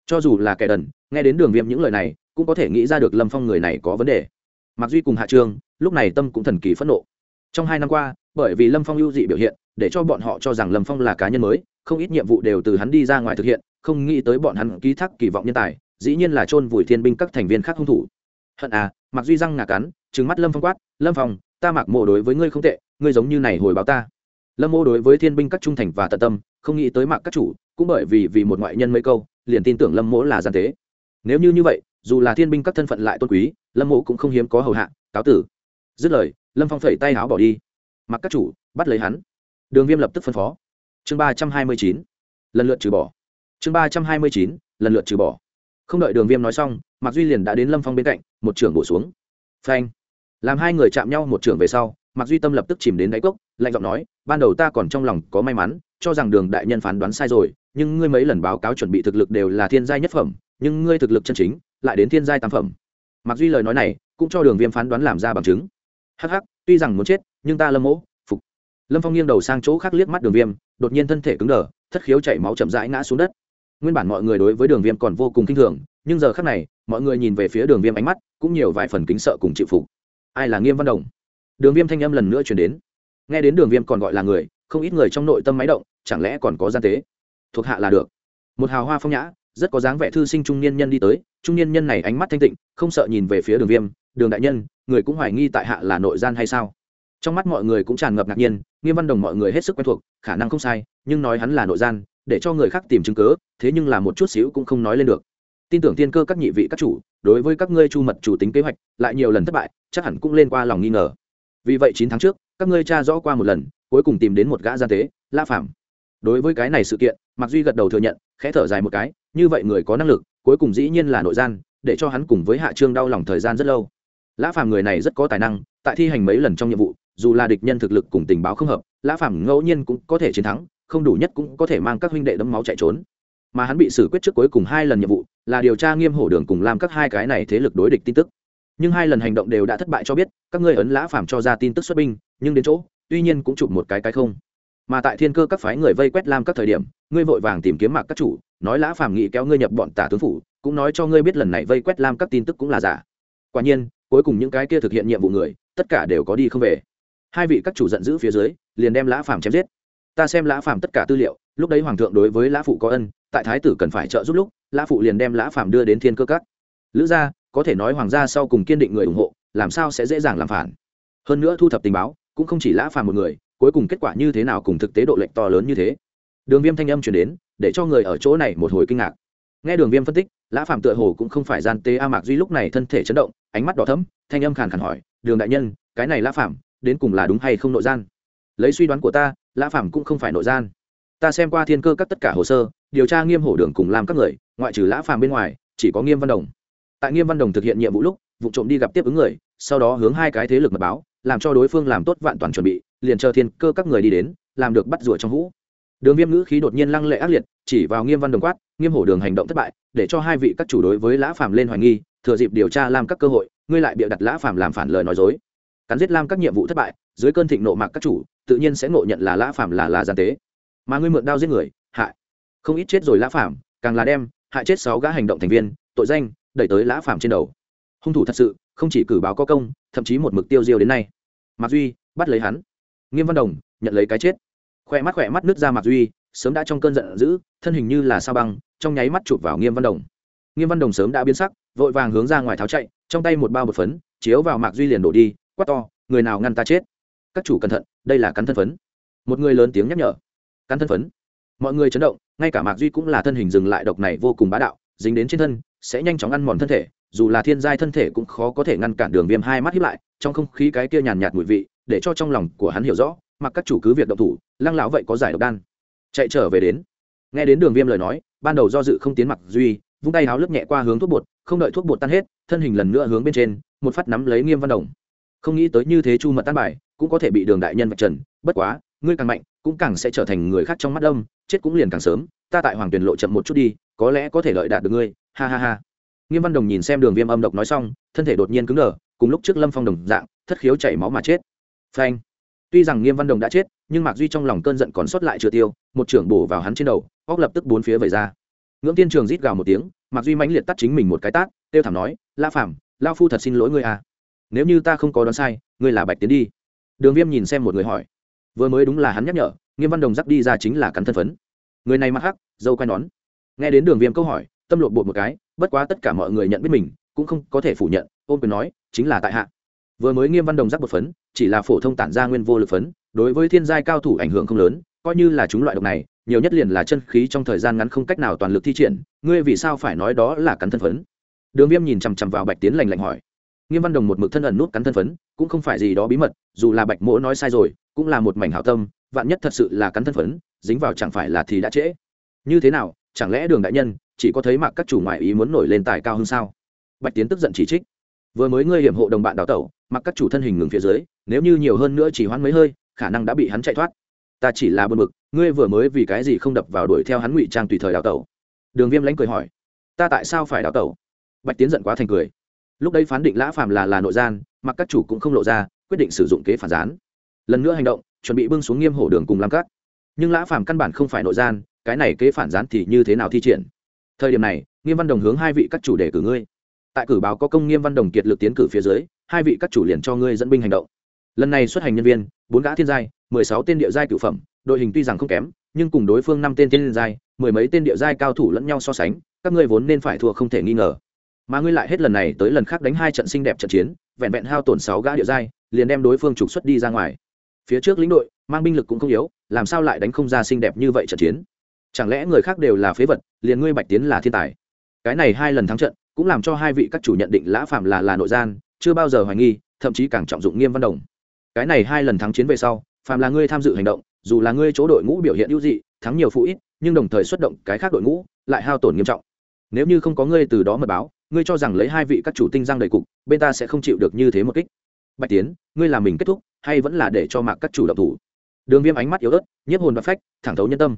Cho dù là kẻ đần, nghe đến đường viêm những lời này, cũng có thể nghĩ ra được lâm phong người này có vấn đề. Mặc duy cùng hạ trương, lúc này tâm cũng thần kỳ phẫn nộ. Trong hai năm qua, bởi vì lâm phong ưu dị biểu hiện để cho bọn họ cho rằng lâm phong là cá nhân mới, không ít nhiệm vụ đều từ hắn đi ra ngoài thực hiện, không nghĩ tới bọn hắn ký thác kỳ vọng nhân tài, dĩ nhiên là chôn vùi thiên binh các thành viên khác hung thủ. Hận à mặc duy răng ngà cắn, trừng mắt lâm phong quát, lâm phong, ta mặc mộ đối với ngươi không tệ, ngươi giống như này hồi báo ta. Lâm mô đối với thiên binh các trung thành và tận tâm, không nghĩ tới mạc các chủ, cũng bởi vì vì một ngoại nhân mấy câu, liền tin tưởng lâm mỗ là gian tế. Nếu như như vậy, dù là thiên binh các thân phận lại tôn quý, lâm mỗ cũng không hiếm có hầu hạ, cáo tử. Dứt lời, lâm phong phẩy tay áo bỏ đi. Mặc các chủ, bắt lấy hắn đường viêm lập tức phân phó. Chương ba trăm hai mươi chín, lần lượt trừ bỏ. Chương ba trăm hai mươi chín, lần lượt trừ bỏ. Không đợi đường viêm nói xong, mạc duy liền đã đến lâm phong bên cạnh, một trưởng bổ xuống. Phanh. Làm hai người chạm nhau một trưởng về sau, mạc duy tâm lập tức chìm đến đáy cốc, lạnh giọng nói, ban đầu ta còn trong lòng có may mắn, cho rằng đường đại nhân phán đoán sai rồi, nhưng ngươi mấy lần báo cáo chuẩn bị thực lực đều là thiên giai nhất phẩm, nhưng ngươi thực lực chân chính lại đến thiên giai tam phẩm. Mặc duy lời nói này cũng cho đường viêm phán đoán làm ra bằng chứng. Hh tuy rằng muốn chết, nhưng ta lâm mỗ lâm phong nghiêng đầu sang chỗ khác liếc mắt đường viêm, đột nhiên thân thể cứng đờ, thất khiếu chảy máu chậm rãi ngã xuống đất. Nguyên bản mọi người đối với đường viêm còn vô cùng k i n h thường, nhưng giờ khác này, mọi người nhìn về phía đường viêm ánh mắt, cũng nhiều vài phần kính sợ cùng chịu phục. Ai là nghiêm văn đồng? Đường viêm thanh âm lần nữa chuyển đến. Nghe đến đường viêm còn gọi là người, không ít người trong nội tâm máy động, chẳng lẽ còn có gian tế? Thuộc hạ là được. Một hào hoa phong nhã, rất có dáng vẻ thư sinh trung niên nhân đi tới, trung niên nhân này ánh mắt thanh tịnh, không sợ nhìn về phía đường viêm. Đường đại nhân, người cũng hoài nghi tại hạ là nội gian hay sao? Trong mắt mọi người cũng tràn ngập ngạc nhiên, nghiêm văn đồng mọi người hết sức quen thuộc, khả năng không sai, nhưng nói hắn là nội gian, để cho người khác tìm chứng cớ thế nhưng là một chút xíu cũng không nói lên được. Tin tưởng tiên cơ các nhị vị các chủ, đối với các ngươi chu mật chủ tính kế hoạch, lại nhiều lần thất bại, chắc hẳn cũng lên qua lòng nghi ngờ. Vì vậy chín tháng trước, các ngươi tra rõ qua một lần, cuối cùng tìm đến một gã gian tế, la phạm đối với cái này sự kiện mặc duy gật đầu thừa nhận, khẽ thở dài một cái, như vậy người có năng lực, cuối cùng dĩ nhiên là nội gian, để cho hắn cùng với hạ trương đau lòng thời gian rất lâu. Lã phàm người này rất có tài năng, tại thi hành mấy lần trong nhiệm vụ dù là địch nhân thực lực cùng tình báo không hợp, lã phàm ngẫu nhiên cũng có thể chiến thắng, không đủ nhất cũng có thể mang các huynh đệ đấm máu chạy trốn. Mà hắn bị xử quyết trước cuối cùng hai lần nhiệm vụ, là điều tra nghiêm hổ đường cùng làm các hai cái này thế lực đối địch tin tức. Nhưng hai lần hành động đều đã thất bại cho biết, các ngươi ấn lã phàm cho ra tin tức xuất binh, nhưng đến chỗ, tuy nhiên cũng chụp một cái cái không. Mà tại thiên cơ các phái người vây quét lam các thời điểm, ngươi vội vàng tìm kiếm mạc các chủ, nói lã phàm nghĩ kéo ngươi nhập bọn tả tướng phủ, cũng nói cho ngươi biết lần này vây quét lam các tin tức cũng là giả. Quả nhiên, cuối cùng những cái kia thực hiện nhiệm vụ người, tất cả đều có đi không về hai vị các chủ giận dữ phía dưới, liền đem lã phàm chém giết. Ta xem lã phàm tất cả tư liệu, lúc đấy hoàng thượng đối với lã phụ có ân, tại thái tử cần phải trợ giúp lúc, lã phụ liền đem lã phàm đưa đến thiên cơ các. Lữ gia, có thể nói hoàng gia sau cùng kiên định người ủng hộ, làm sao sẽ dễ dàng làm phản? Hơn nữa thu thập tình báo, cũng không chỉ lã phàm một người, cuối cùng kết quả như thế nào cùng thực tế độ lệch to lớn như thế. Đường viêm thanh âm chuyển đến, để cho người ở chỗ này một hồi kinh ngạc. Nghe đường viêm phân tích, lã phạm tựa hồ cũng không phải gian tế a mạc duy lúc này thân thể chấn động, ánh mắt đỏ thấm thanh âm khàn khàn hỏi, đường đại nhân, cái này lã phạm đến cùng là đúng hay không nội gian? Lấy suy đoán của ta, lã phàm cũng không phải nội gian. Ta xem qua thiên cơ các tất cả hồ sơ, điều tra nghiêm hổ đường cùng làm các người, ngoại trừ lã phàm bên ngoài, chỉ có nghiêm văn đồng. Tại nghiêm văn đồng thực hiện nhiệm vụ lúc, vụ trộm đi gặp tiếp ứng người, sau đó hướng hai cái thế lực mật báo, làm cho đối phương làm tốt vạn toàn chuẩn bị, liền chờ thiên cơ các người đi đến, làm được bắt rủa trong hũ. Đường viêm ngữ khí đột nhiên lăng lệ ác liệt, chỉ vào nghiêm văn đồng quát, nghiêm hổ đường hành động thất bại, để cho hai vị các chủ đối với lã phàm lên hoài nghi, thừa dịp điều tra làm các cơ hội, ngươi lại bịa đặt lã phàm làm phản lời nói dối cắn giết lam các nhiệm vụ thất bại, dưới cơn thịnh nộ mạc các chủ, tự nhiên sẽ ngộ nhận là lã phàm là là gian tế. Mà ngươi mượn đao giết người, hại. Không ít chết rồi lã phàm, càng là đem, hại chết sáu gã hành động thành viên, tội danh, đẩy tới lã phàm trên đầu. Hung thủ thật sự, không chỉ cử báo có công, thậm chí một mực tiêu diêu đến nay. Mạc duy, bắt lấy hắn. Nghiêm văn đồng, nhận lấy cái chết. Khỏe mắt khỏe mắt nước ra mạc duy, sớm đã trong cơn giận dữ, thân hình như là sao băng, trong nháy mắt chụp vào nghiêm văn đồng. Nghiêm văn đồng sớm đã biến sắc, vội vàng hướng ra ngoài tháo chạy, trong tay một bao bột phấn, chiếu vào mạc duy liền đổ đi quát to, người nào ngăn ta chết? Các chủ cẩn thận, đây là cắn thân phấn. Một người lớn tiếng nhắc nhở. Cắn thân phấn. Mọi người chấn động, ngay cả mạc duy cũng là thân hình dừng lại độc này vô cùng bá đạo, dính đến trên thân, sẽ nhanh chóng ăn mòn thân thể, dù là thiên giai thân thể cũng khó có thể ngăn cản đường viêm hai mắt hiếp lại, trong không khí cái kia nhàn nhạt mùi vị, để cho trong lòng của hắn hiểu rõ, mặc các chủ cứ việc động thủ, lăng lão vậy có giải độc đan. Chạy trở về đến. Nghe đến đường viêm lời nói, ban đầu do dự không tiến mặc duy, vung tay háo lướt nhẹ qua hướng thuốc bột, không đợi thuốc bột tan hết, thân hình lần nữa hướng bên trên, một phát nắm lấy nghiêm văn đồng không nghĩ tới như thế chu mật tan bài, cũng có thể bị đường đại nhân vạch trần, bất quá, ngươi càng mạnh, cũng càng sẽ trở thành người khác trong mắt đông chết cũng liền càng sớm, ta tại hoàng tuyền lộ chậm một chút đi, có lẽ có thể lợi đạt được ngươi, ha ha ha. Nghiêm văn đồng nhìn xem đường viêm âm độc nói xong, thân thể đột nhiên cứng đờ, cùng lúc trước lâm phong đồng dạng, thất khiếu chảy máu mà chết. Phanh. Tuy rằng nghiêm văn đồng đã chết, nhưng mạc duy trong lòng cơn giận còn sót lại chưa tiêu, một trưởng bổ vào hắn trên đầu, óc lập tức bốn phía vẩy ra. Ngưỡng tiên trường rít gào một tiếng, mạc duy mãnh liệt tắt chính mình một cái tát tiêu thảm nói la phảm lao phu thật xin lỗi ngươi à nếu như ta không có đoán sai, ngươi là bạch tiến đi. Đường viêm nhìn xem một người hỏi. Vừa mới đúng là hắn nhắc nhở, nghiêm văn đồng dắt đi ra chính là cắn thân phấn. Người này mặc hắc, dâu quai nón. Nghe đến đường viêm câu hỏi, tâm lộn bột một cái, bất quá tất cả mọi người nhận biết mình, cũng không có thể phủ nhận ôm quyền nói, chính là tại hạ. Vừa mới nghiêm văn đồng giác một phấn, chỉ là phổ thông tản ra nguyên vô lực phấn, đối với thiên giai cao thủ ảnh hưởng không lớn, coi như là chúng loại độc này, nhiều nhất liền là chân khí trong thời gian ngắn không cách nào toàn lực thi triển, ngươi vì sao phải nói đó là cắn thân phấn? Đường viêm nhìn chằm chằm vào bạch tiến lành lạnh hỏi nghiêm văn đồng một mực thân ẩn nút cắn thân phấn, cũng không phải gì đó bí mật, dù là bạch mỗ nói sai rồi, cũng là một mảnh hảo tâm, vạn nhất thật sự là cắn thân phấn, dính vào chẳng phải là thì đã trễ. Như thế nào, chẳng lẽ đường đại nhân chỉ có thấy mặc các chủ ngoại ý muốn nổi lên tài cao hơn sao? Bạch tiến tức giận chỉ trích. Vừa mới ngươi hiểm hộ đồng bạn đào tẩu mặc các chủ thân hình ngừng phía dưới, nếu như nhiều hơn nữa chỉ hoãn mấy hơi, khả năng đã bị hắn chạy thoát. Ta chỉ là bơn mực ngươi vừa mới vì cái gì không đập vào đuổi theo hắn ngụy trang tùy thời đào tẩu? Đường viêm lánh cười hỏi. Ta tại sao phải đào tẩu? Bạch tiến giận quá thành cười lúc đây phán định lã phàm là là nội gian, mặc các chủ cũng không lộ ra, quyết định sử dụng kế phản gián. Lần nữa hành động, chuẩn bị bưng xuống nghiêm hổ đường cùng làm cắt nhưng lã phàm căn bản không phải nội gian, cái này kế phản gián thì như thế nào thi triển? Thời điểm này, nghiêm văn đồng hướng hai vị các chủ đề cử ngươi. Tại cử báo có công nghiêm văn đồng kiệt lực tiến cử phía dưới, hai vị các chủ liền cho ngươi dẫn binh hành động. Lần này xuất hành nhân viên, bốn gã thiên giai, mười sáu tên địa giai cựu phẩm, đội hình tuy rằng không kém, nhưng cùng đối phương năm tên thiên giai, mười mấy tên địa giai cao thủ lẫn nhau so sánh, các ngươi vốn nên phải thua không thể nghi ngờ mà ngươi lại hết lần này tới lần khác đánh hai trận xinh đẹp trận chiến, vẹn vẹn hao tổn sáu gã địa giai, liền đem đối phương trục xuất đi ra ngoài. Phía trước lĩnh đội, mang binh lực cũng không yếu, làm sao lại đánh không ra xinh đẹp như vậy trận chiến? Chẳng lẽ người khác đều là phế vật, liền ngươi bạch tiến là thiên tài? Cái này hai lần thắng trận, cũng làm cho hai vị các chủ nhận định lã phạm là là nội gian, chưa bao giờ hoài nghi, thậm chí càng trọng dụng nghiêm văn đồng. Cái này hai lần thắng chiến về sau phạm là ngươi tham dự hành động, dù là ngươi chỗ đội ngũ biểu hiện ưu dị, thắng nhiều phụ ít, nhưng đồng thời xuất động cái khác đội ngũ, lại hao tổn nghiêm trọng. Nếu như không có ngươi từ đó mật báo ngươi cho rằng lấy hai vị các chủ tinh răng đầy cục, bên ta sẽ không chịu được như thế một kích. Bạch tiến, ngươi làm mình kết thúc, hay vẫn là để cho mạc các chủ động thủ? Đường viêm ánh mắt yếu ớt, nhiếp hồn và phách, thẳng thấu nhân tâm.